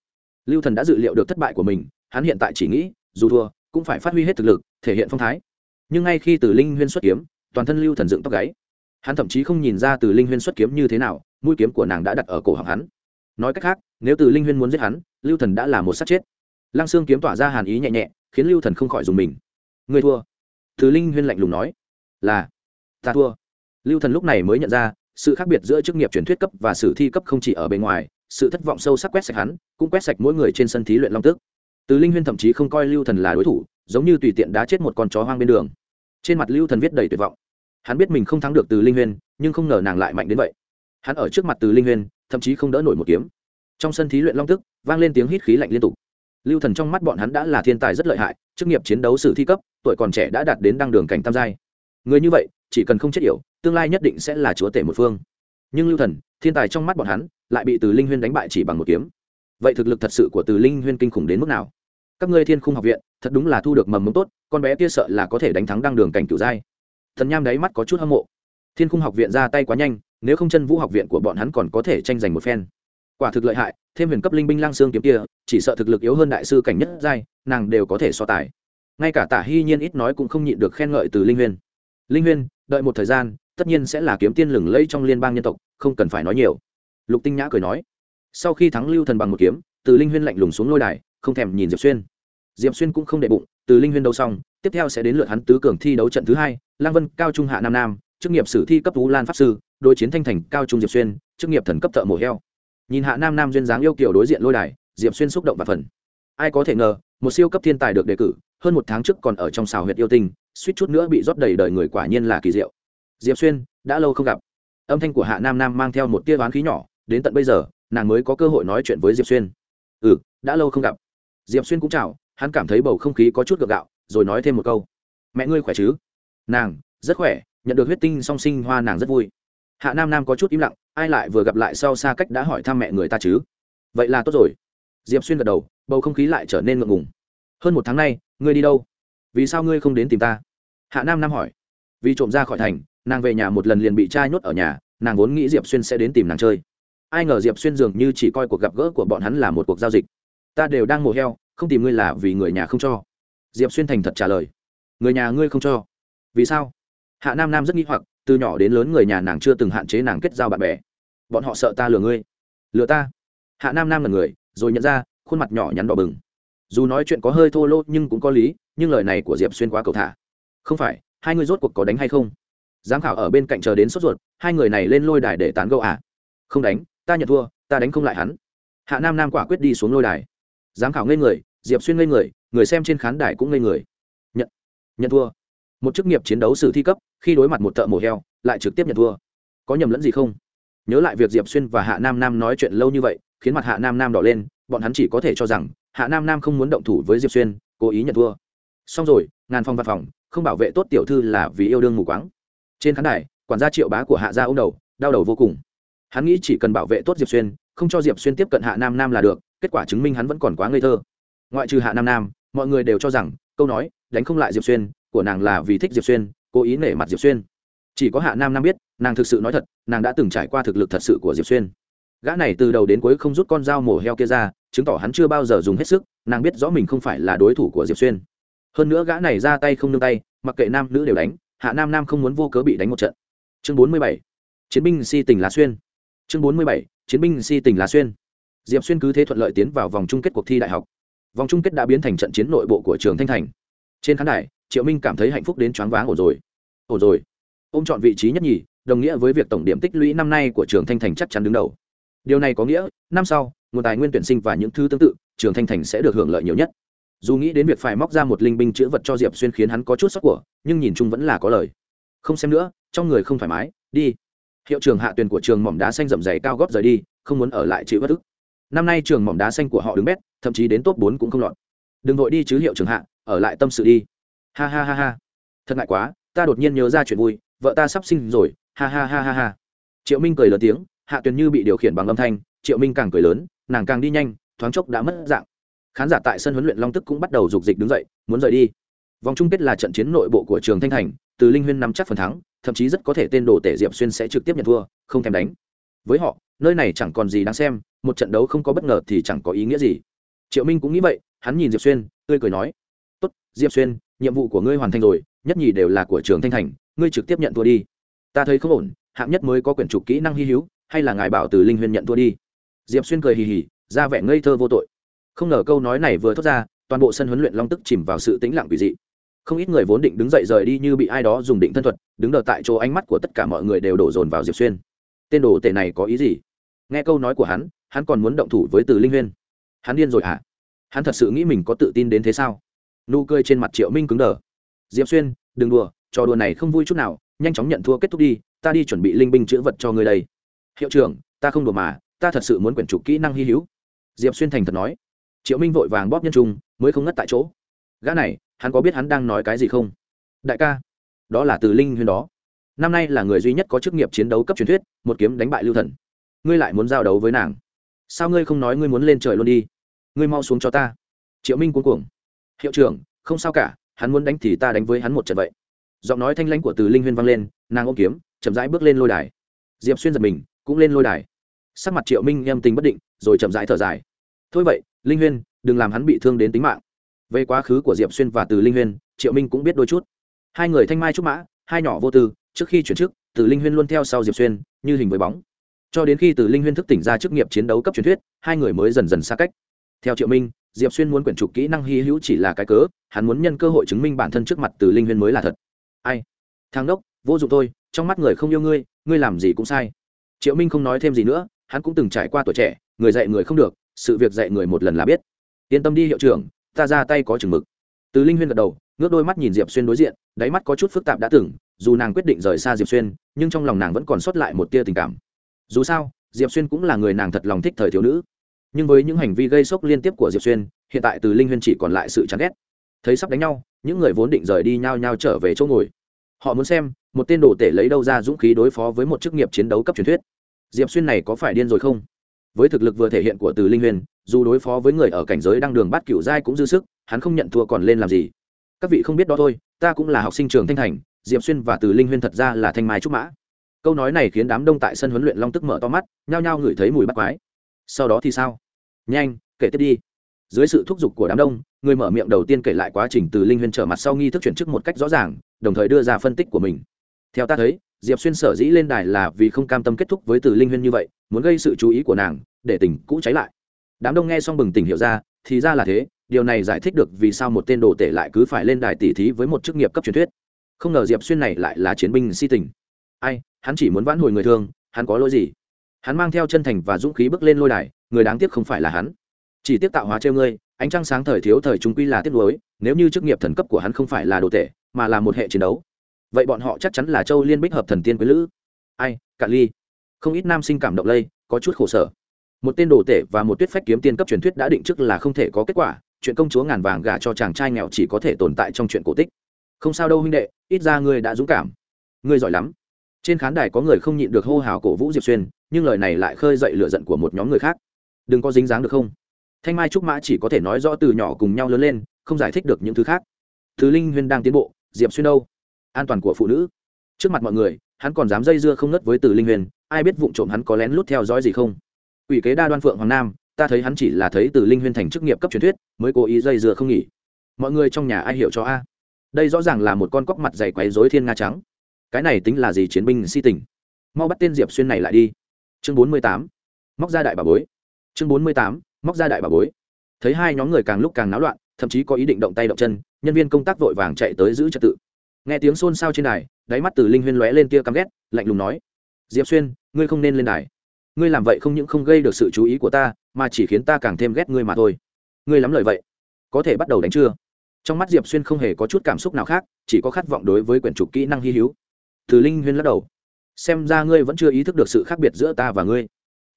Lưu thần đã dự liệu được thất bại của mình, hắn hiện tại chỉ nghĩ, dù thua, cũng phải phát huy hết thực lực, thể hiện phong thái. Nhưng ngay khi từ linh huyên xuất kiếm, toàn thân lưu thần dựng tóc gáy. Hắn thậm chí không nhìn ra từ linh huyên xuất kiếm như thế nào, mũi kiếm của nàng đã đặt ở cổ họng hắn. Nói cách khác, nếu từ linh huyên muốn giết hắn, lưu thần đã là một sát chết. Lăng xương kiếm tỏa ra hàn ý nhẹ nhẹ khiến lưu thần không khỏi dùng mình. Người thua. Từ linh huyên lạnh lùng nói. Là, ta thua. Lưu thần lúc này mới nhận ra, sự khác biệt giữa chức nghiệp truyền thuyết cấp và sử thi cấp không chỉ ở bên ngoài, sự thất vọng sâu sắc quét sạch hắn, cũng quét sạch mỗi người trên sân thí luyện long tức từ linh huyên thậm chí không coi lưu thần là đối thủ, giống như tùy tiện đá chết một con chó hoang bên đường. Trên mặt lưu thần viết đầy tuyệt vọng. Hắn biết mình không thắng được từ linh huyên, nhưng không ngờ nàng lại mạnh đến vậy. Hắn ở trước mặt từ linh huyên, thậm chí không đỡ nổi một kiếm. Trong sân thí luyện long tức vang lên tiếng hít khí lạnh liên tục lưu thần trong mắt bọn hắn đã là thiên tài rất lợi hại, chức nghiệp chiến đấu sử thi cấp, tuổi còn trẻ đã đạt đến đăng đường cảnh tam giai. Người như vậy, chỉ cần không chết yểu, tương lai nhất định sẽ là chúa tể một phương. Nhưng lưu thần, thiên tài trong mắt bọn hắn, lại bị từ linh huyên đánh bại chỉ bằng một kiếm. Vậy thực lực thật sự của từ linh huyên kinh khủng đến mức nào? Các ngươi thiên khung học viện, thật đúng là thu được mầm mống tốt, con bé kia sợ là có thể đánh thắng đăng đường cảnh cửu giai. Thần nham đáy mắt có chút hâm mộ. Thiên khung học viện ra tay quá nhanh, nếu không chân vũ học viện của bọn hắn còn có thể tranh giành một phen quả thực lợi hại, thêm huyền cấp linh binh lang xương kiếm kia, chỉ sợ thực lực yếu hơn đại sư cảnh nhất giai, nàng đều có thể so tài. Ngay cả tả hy nhiên ít nói cũng không nhịn được khen ngợi từ linh huyên. Linh huyên, đợi một thời gian, tất nhiên sẽ là kiếm tiên lừng lẫy trong liên bang nhân tộc, không cần phải nói nhiều. Lục tinh nhã cười nói. Sau khi thắng lưu thần bằng một kiếm, từ linh huyên lạnh lùng xuống lôi đài, không thèm nhìn diệp xuyên. Diệp xuyên cũng không đệ bụng, từ linh huyên đấu xong, tiếp theo sẽ đến lượt hắn tứ cường thi đấu trận thứ hai, lang vân, cao trung hạ nam nam, chức nghiệp sử thi cấp tú lan pháp sư, đối chiến thanh thành, cao trung diệp xuyên, chức nghiệp thần cấp thợ mổ heo nhìn hạ nam nam duyên dáng yêu kiểu đối diện lôi đài, diệp xuyên xúc động và phần. Ai có thể ngờ, một siêu cấp thiên tài được đề cử, hơn một tháng trước còn ở trong xào huyệt yêu tinh, suýt chút nữa bị rót đầy đời người quả nhiên là kỳ diệu. Diệp xuyên, đã lâu không gặp. Âm thanh của hạ nam nam mang theo một tia ván khí nhỏ, đến tận bây giờ, nàng mới có cơ hội nói chuyện với diệp xuyên. Ừ đã lâu không gặp. Diệp xuyên cũng chào, hắn cảm thấy bầu không khí có chút gượng gạo, rồi nói thêm một câu. Mẹ ngươi khỏe chứ? Nàng, rất khỏe, nhận được huyết tinh song sinh hoa nàng rất vui. Hạ nam nam có chút im lặng ai lại vừa gặp lại sau xa cách đã hỏi thăm mẹ người ta chứ? Vậy là tốt rồi. Diệp xuyên gật đầu, bầu không khí lại trở nên ngượng ngùng. Hơn một tháng nay, ngươi đi đâu? Vì sao ngươi không đến tìm ta? Hạ nam nam hỏi. Vì trộm ra khỏi thành, nàng về nhà một lần liền bị trai nhốt ở nhà, nàng vốn nghĩ diệp xuyên sẽ đến tìm nàng chơi. Ai ngờ diệp xuyên dường như chỉ coi cuộc gặp gỡ của bọn hắn là một cuộc giao dịch. Ta đều đang mổ heo, không tìm ngươi là vì người nhà không cho. Diệp xuyên thành thật trả lời. Người nhà ngươi không cho. Vì sao? Hạ nam nam rất nghi hoặc, từ nhỏ đến lớn người nhà nàng chưa từng hạn chế nàng kết giao bạn bè bọn họ sợ ta lừa ngươi. Lừa ta? Hạ nam nam là người, rồi nhận ra, khuôn mặt nhỏ nhắn đỏ bừng. Dù nói chuyện có hơi thô lỗ nhưng cũng có lý, nhưng lời này của diệp xuyên quá cầu thả. Không phải, hai người rốt cuộc có đánh hay không? Giám khảo ở bên cạnh chờ đến sốt ruột, hai người này lên lôi đài để tán gẫu à? Không đánh, ta nhận thua, ta đánh không lại hắn. Hạ nam nam quả quyết đi xuống lôi đài. Giám khảo ngây người, diệp xuyên ngây người người xem trên khán đài cũng ngây người. Nhận nhận thua. Một chức nghiệp chiến đấu sử thi cấp, khi đối mặt một thợ mổ heo, lại trực tiếp nhận thua. Có nhầm lẫn gì không? Nhớ lại việc diệp xuyên và hạ nam nam nói chuyện lâu như vậy, khiến mặt hạ nam nam đỏ lên, bọn hắn chỉ có thể cho rằng hạ nam nam không muốn động thủ với diệp xuyên, cố ý nhận thua. Xong rồi, ngàn phòng văn phòng, không bảo vệ tốt tiểu thư là vì yêu đương mù quáng. Trên khán đài, quản gia triệu bá của hạ gia ô đầu, đau đầu vô cùng. Hắn nghĩ chỉ cần bảo vệ tốt diệp xuyên, không cho diệp xuyên tiếp cận hạ nam nam là được, kết quả chứng minh hắn vẫn còn quá ngây thơ. Ngoại trừ hạ nam nam, mọi người đều cho rằng, câu nói, đánh không lại diệp xuyên, của nàng là vì thích diệp xuyên, cố ý nể mặt diệp xuyên chỉ có hạ nam nam biết, nàng thực sự nói thật, nàng đã từng trải qua thực lực thật sự của diệp xuyên. Gã này từ đầu đến cuối không rút con dao mổ heo kia ra, chứng tỏ hắn chưa bao giờ dùng hết sức, nàng biết rõ mình không phải là đối thủ của diệp xuyên. Hơn nữa gã này ra tay không nương tay, mặc kệ nam nữ đều đánh, hạ nam nam không muốn vô cớ bị đánh một trận. Chương bốn mươi bảy, chiến binh si tỉnh lá xuyên. Chương bốn mươi bảy, chiến binh si tỉnh lá xuyên. Diệp xuyên cứ thế thuận lợi tiến vào vòng chung kết cuộc thi đại học. Vòng chung kết đã biến thành trận chiến nội bộ của trường thanh thành. Trên khán đài, triệu minh cảm thấy hạnh phúc đến choáng váng ổn rồi. Ổn rồi ôm chọn vị trí nhất nhì, đồng nghĩa với việc tổng điểm tích lũy năm nay của trường thanh thành chắc chắn đứng đầu. Điều này có nghĩa, năm sau, nguồn tài nguyên tuyển sinh và những thứ tương tự, trường thanh thành sẽ được hưởng lợi nhiều nhất. Dù nghĩ đến việc phải móc ra một linh binh chữ vật cho diệp xuyên khiến hắn có chút sốc của, nhưng nhìn chung vẫn là có lời. Không xem nữa, trong người không thoải mái, đi. Hiệu trường hạ tuyển của trường mỏm đá xanh rậm dày cao góp rời đi, không muốn ở lại chịu bất ức. Năm nay trường mỏm đá xanh của họ đứng bét, thậm chí đến top bốn cũng không lọt. Đừng vội đi chứ hiệu trường hạ, ở lại tâm sự đi. Ha ha ha ha. Thật ngại quá, ta đột nhiên nhớ ra chuyện vui vợ ta sắp sinh rồi, ha ha ha ha ha. Triệu minh cười lớn tiếng, hạ tuyền như bị điều khiển bằng âm thanh, triệu minh càng cười lớn, nàng càng đi nhanh, thoáng chốc đã mất dạng. Khán giả tại sân huấn luyện long tức cũng bắt đầu dục dịch đứng dậy, muốn rời đi. Vòng chung kết là trận chiến nội bộ của trường thanh thành, từ linh huyên nắm chắc phần thắng, thậm chí rất có thể tên đồ tể diệp xuyên sẽ trực tiếp nhận thua, không thèm đánh. Với họ, nơi này chẳng còn gì đáng xem, một trận đấu không có bất ngờ thì chẳng có ý nghĩa gì. Triệu minh cũng nghĩ vậy, hắn nhìn diệp xuyên, tươi cười nói, tốt, diệp xuyên, nhiệm vụ của ngươi hoàn thành rồi, nhất nhì đều là của trường thanh thành ngươi trực tiếp nhận thua đi. Ta thấy không ổn, hạng nhất mới có quyển trục kỹ năng hy hữu, hay là ngài bảo từ linh huyền nhận thua đi. Diệp xuyên cười hì hì, ra vẻ ngây thơ vô tội. Không ngờ câu nói này vừa thốt ra, toàn bộ sân huấn luyện long tức chìm vào sự tĩnh lặng quỷ dị. Không ít người vốn định đứng dậy rời đi như bị ai đó dùng định thân thuật, đứng đờ tại chỗ ánh mắt của tất cả mọi người đều đổ dồn vào diệp xuyên. Tên đồ tể này có ý gì? Nghe câu nói của hắn hắn còn muốn động thủ với từ linh huyên hắn điên rồi hả? À? hắn thật sự nghĩ mình có tự tin đến thế sao? Nụ cười trên mặt triệu minh cứng đờ. Diệp xuyên, đừng đùa trò đùa này không vui chút nào, nhanh chóng nhận thua kết thúc đi, ta đi chuẩn bị linh binh chữ vật cho người đây. Hiệu trưởng, ta không đùa mà, ta thật sự muốn quyển trục kỹ năng hy hữu. Diệp xuyên thành thật nói. Triệu minh vội vàng bóp nhân trung, mới không ngất tại chỗ. Gã này, hắn có biết hắn đang nói cái gì không? Đại ca, đó là từ linh huyên đó. Năm nay là người duy nhất có chức nghiệp chiến đấu cấp truyền thuyết, một kiếm đánh bại lưu thần. Ngươi lại muốn giao đấu với nàng. Sao ngươi không nói ngươi muốn lên trời luôn đi? Ngươi mau xuống cho ta. Triệu minh cuống cuồng. Hiệu trưởng, không sao cả, hắn muốn đánh thì ta đánh với hắn một trận vậy giọng nói thanh lãnh của từ linh huyên vang lên nàng ôm kiếm chậm rãi bước lên lôi đài diệp xuyên giật mình cũng lên lôi đài sắc mặt triệu minh em tình bất định rồi chậm rãi thở dài thôi vậy linh huyên đừng làm hắn bị thương đến tính mạng về quá khứ của diệp xuyên và từ linh huyên triệu minh cũng biết đôi chút hai người thanh mai trúc mã hai nhỏ vô tư trước khi chuyển chức từ linh huyên luôn theo sau diệp xuyên như hình với bóng cho đến khi từ linh huyên thức tỉnh ra chức nghiệp chiến đấu cấp truyền thuyết hai người mới dần dần xa cách theo triệu minh diệp xuyên muốn quyển trục kỹ năng hy hữu chỉ là cái cớ hắn muốn nhân cơ hội chứng minh bản thân trước mặt từ linh huyên mới là thật ai? Thang đốc, vô dụng thôi, trong mắt người không yêu ngươi ngươi làm gì cũng sai. Triệu minh không nói thêm gì nữa, hắn cũng từng trải qua tuổi trẻ, người dạy người không được, sự việc dạy người một lần là biết. Yên tâm đi hiệu trưởng, ta ra tay có chừng mực. Từ linh huyên gật đầu, ngước đôi mắt nhìn diệp xuyên đối diện, đáy mắt có chút phức tạp đã từng, dù nàng quyết định rời xa diệp xuyên, nhưng trong lòng nàng vẫn còn sót lại một tia tình cảm. Dù sao, diệp xuyên cũng là người nàng thật lòng thích thời thiếu nữ. Nhưng với những hành vi gây sốc liên tiếp của diệp xuyên, hiện tại từ linh huyên chỉ còn lại sự chán ghét. Thấy sắp đánh nhau, những người vốn định rời đi nhao nhao trở về chỗ ngồi họ muốn xem, một tên đồ tể lấy đâu ra dũng khí đối phó với một chức nghiệp chiến đấu cấp truyền thuyết. Diệp xuyên này có phải điên rồi không? Với thực lực vừa thể hiện của từ linh huyền, dù đối phó với người ở cảnh giới đang đường bắt cựu giai cũng dư sức, hắn không nhận thua còn lên làm gì. Các vị không biết đó thôi, ta cũng là học sinh trường thanh thành, diệp xuyên và từ linh huyên thật ra là thanh mai trúc mã. Câu nói này khiến đám đông tại sân huấn luyện long tức mở to mắt, nhao nhao ngửi thấy mùi bắt quái. Sau đó thì sao? Nhanh, kể tiếp đi. Dưới sự thúc giục của đám đông, người mở miệng đầu tiên kể lại quá trình từ linh huyên trở mặt sau nghi thức chuyển chức một cách rõ ràng đồng thời đưa ra phân tích của mình. Theo ta thấy, diệp xuyên sở dĩ lên đài là vì không cam tâm kết thúc với từ linh huyên như vậy, muốn gây sự chú ý của nàng, để tình cũ cháy lại. Đám đông nghe xong bừng tỉnh hiểu ra, thì ra là thế, điều này giải thích được vì sao một tên đồ tể lại cứ phải lên đài tỉ thí với một chức nghiệp cấp truyền thuyết. Không ngờ diệp xuyên này lại là chiến binh si tình. Ai, hắn chỉ muốn vãn hồi người thương hắn có lỗi gì? Hắn mang theo chân thành và dũng khí bước lên lôi đài, người đáng tiếc không phải là hắn. Chỉ tiếc tạo hóa treo ngươi, ánh trăng sáng thời thiếu thời chúng quy là tiếc nuối, nếu như chức nghiệp thần cấp của hắn không phải là đồ tể mà là một hệ chiến đấu. Vậy bọn họ chắc chắn là châu liên bích hợp thần tiên quý lữ. Ai cạn ly. Không ít nam sinh cảm động lây, có chút khổ sở. Một tên đồ tể và một tuyết phách kiếm tiên cấp truyền thuyết đã định trước là không thể có kết quả, chuyện công chúa ngàn vàng gả cho chàng trai nghèo chỉ có thể tồn tại trong chuyện cổ tích. Không sao đâu huynh đệ, ít ra ngươi đã dũng cảm. Ngươi giỏi lắm. Trên khán đài có người không nhịn được hô hào cổ vũ diệp xuyên, nhưng lời này lại khơi dậy lửa giận của một nhóm người khác. Đừng có dính dáng được không? Thanh mai trúc mã chỉ có thể nói rõ từ nhỏ cùng nhau lớn lên, không giải thích được những thứ khác. Thứ linh huyên đang tiến bộ diệp xuyên đâu? An toàn của phụ nữ. Trước mặt mọi người, hắn còn dám dây dưa không ngất với từ linh huyền, ai biết vụ trộm hắn có lén lút theo dõi gì không? Ủy kế đa đoan phượng hoàng nam, ta thấy hắn chỉ là thấy từ linh Huyền thành chức nghiệp cấp truyền thuyết, mới cố ý dây dưa không nghỉ. Mọi người trong nhà ai hiểu cho a? Đây rõ ràng là một con cóc mặt dày quấy dối thiên nga trắng. Cái này tính là gì chiến binh si tình? Mau bắt tên diệp xuyên này lại đi. Chương bốn mươi tám. Móc ra đại bà bối. Chương bốn mươi tám. Móc ra đại bà bối. Thấy hai nhóm người càng lúc càng náo loạn, thậm chí có ý định động tay động chân nhân viên công tác vội vàng chạy tới giữ trật tự. Nghe tiếng xôn xao trên đài, đáy mắt từ linh huyên lóe lên tia căm ghét, lạnh lùng nói, diệp xuyên, ngươi không nên lên đài. Ngươi làm vậy không những không gây được sự chú ý của ta, mà chỉ khiến ta càng thêm ghét ngươi mà thôi. Ngươi lắm lời vậy. Có thể bắt đầu đánh chưa? Trong mắt diệp xuyên không hề có chút cảm xúc nào khác, chỉ có khát vọng đối với quyển trục kỹ năng hy hữu. Từ linh huyên lắc đầu, xem ra ngươi vẫn chưa ý thức được sự khác biệt giữa ta và ngươi.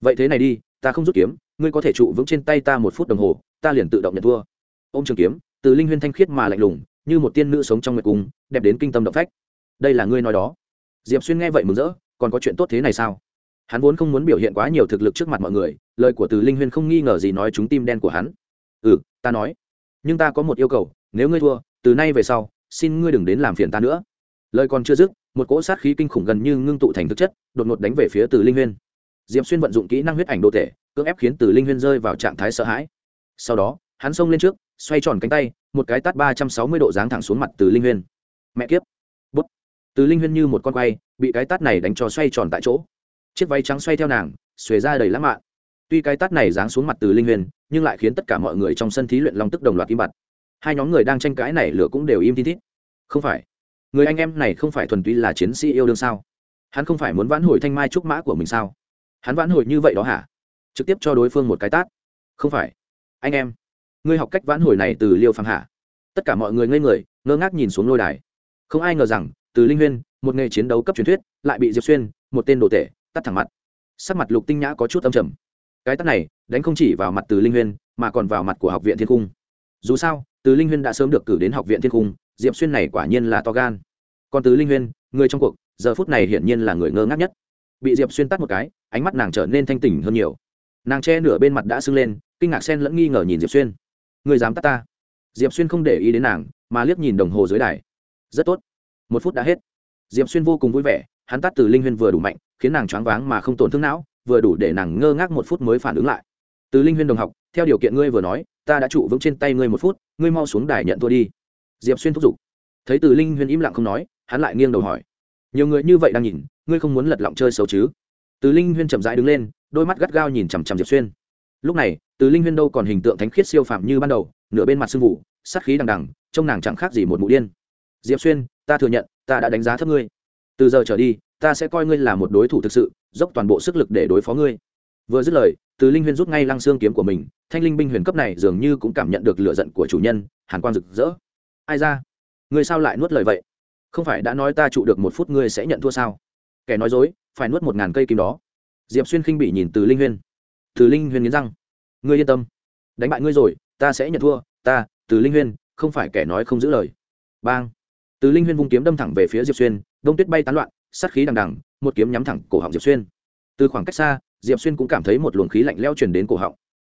Vậy thế này đi, ta không rút kiếm, ngươi có thể trụ vững trên tay ta một phút đồng hồ, ta liền tự động nhận thua. Ô m trường kiếm từ linh huyên thanh khiết mà lạnh lùng, như một tiên nữ sống trong nguyệt cung, đẹp đến kinh tâm động phách. Đây là ngươi nói đó. Diệp xuyên nghe vậy mừng rỡ, còn có chuyện tốt thế này sao? Hắn vốn không muốn biểu hiện quá nhiều thực lực trước mặt mọi người, lời của từ linh huyên không nghi ngờ gì nói chúng tim đen của hắn. Ừ ta nói. Nhưng ta có một yêu cầu, nếu ngươi thua, từ nay về sau, xin ngươi đừng đến làm phiền ta nữa. Lời còn chưa dứt, một cỗ sát khí kinh khủng gần như ngưng tụ thành thực chất, đột ngột đánh về phía từ linh huyên. Diệp xuyên vận dụng kỹ năng huyết ảnh đô thể cưỡng ép khiến từ linh huyên rơi vào trạng thái sợ hãi. Sau đó, hắn xông lên trước xoay tròn cánh tay, một cái tát ba trăm sáu mươi độ dáng thẳng xuống mặt từ linh huyên. Mẹ kiếp. Bút. Từ linh huyên như một con quay, bị cái tát này đánh cho xoay tròn tại chỗ. Chiếc váy trắng xoay theo nàng, xuề ra đầy lãng mạn. Tuy cái tát này giáng xuống mặt từ linh huyên, nhưng lại khiến tất cả mọi người trong sân thí luyện long tức đồng loạt im bặt. Hai nhóm người đang tranh cãi này lửa cũng đều im tin thít. Không phải. Người anh em này không phải thuần túy là chiến sĩ yêu đương sao? Hắn không phải muốn vãn hồi thanh mai trúc mã của mình sao? Hắn vãn hồi như vậy đó hả? Trực tiếp cho đối phương một cái tát. Không phải. Anh em ngươi học cách vãn hồi này từ liêu phàm hạ. Tất cả mọi người ngây người, ngơ ngác nhìn xuống lôi đài. Không ai ngờ rằng, từ linh huyên, một nghề chiến đấu cấp truyền thuyết, lại bị diệp xuyên, một tên đồ tể, tắt thẳng mặt. Sắc mặt lục tinh nhã có chút âm trầm. Cái tắt này, đánh không chỉ vào mặt từ linh huyên, mà còn vào mặt của học viện thiên cung. Dù sao, từ linh huyên đã sớm được cử đến học viện thiên cung, diệp xuyên này quả nhiên là to gan. Còn từ linh huyên, người trong cuộc, giờ phút này hiển nhiên là người ngơ ngác nhất. Bị diệp xuyên tắt một cái, ánh mắt nàng trở nên thanh tỉnh hơn nhiều. Nàng che nửa bên mặt đã sưng lên, kinh ngạc xen lẫn nghi ngờ nhìn diệp xuyên người dám tắt ta. Diệp xuyên không để ý đến nàng, mà liếc nhìn đồng hồ dưới đài. Rất tốt. Một phút đã hết. Diệp xuyên vô cùng vui vẻ, hắn tắt từ linh huyên vừa đủ mạnh, khiến nàng choáng váng mà không tổn thương não, vừa đủ để nàng ngơ ngác một phút mới phản ứng lại. Từ linh huyên đồng học, theo điều kiện ngươi vừa nói, ta đã trụ vững trên tay ngươi một phút, ngươi mau xuống đài nhận thua đi. Diệp xuyên thúc giục. Thấy từ linh huyên im lặng không nói, hắn lại nghiêng đầu hỏi. Nhiều người như vậy đang nhìn, ngươi không muốn lật lọng chơi xấu chứ? Từ linh huyên chậm rãi đứng lên, đôi mắt gắt gao nhìn chằm chằm diệp xuyên. Lúc này từ linh huyên đâu còn hình tượng thánh khiết siêu phạm như ban đầu, nửa bên mặt sưng vụ, sát khí đằng đằng, trông nàng chẳng khác gì một mụ điên. Diệp xuyên, ta thừa nhận, ta đã đánh giá thấp ngươi. Từ giờ trở đi, ta sẽ coi ngươi là một đối thủ thực sự, dốc toàn bộ sức lực để đối phó ngươi. Vừa dứt lời, từ linh huyên rút ngay lăng xương kiếm của mình, thanh linh binh huyền cấp này dường như cũng cảm nhận được lửa giận của chủ nhân, hàn quang rực rỡ. Ai ra? Ngươi sao lại nuốt lời vậy? Không phải đã nói ta trụ được một phút ngươi sẽ nhận thua sao? Kẻ nói dối, phải nuốt một ngàn cây kim đó. Diệp xuyên khinh bị nhìn từ linh huyên. Từ linh huyên nghiến răng ngươi yên tâm. Đánh bại ngươi rồi, ta sẽ nhận thua. Ta, từ linh huyên, không phải kẻ nói không giữ lời. Bang. Từ linh huyên vung kiếm đâm thẳng về phía diệp xuyên, đông tuyết bay tán loạn, sát khí đằng đằng, một kiếm nhắm thẳng cổ họng diệp xuyên. Từ khoảng cách xa, diệp xuyên cũng cảm thấy một luồng khí lạnh leo truyền đến cổ họng.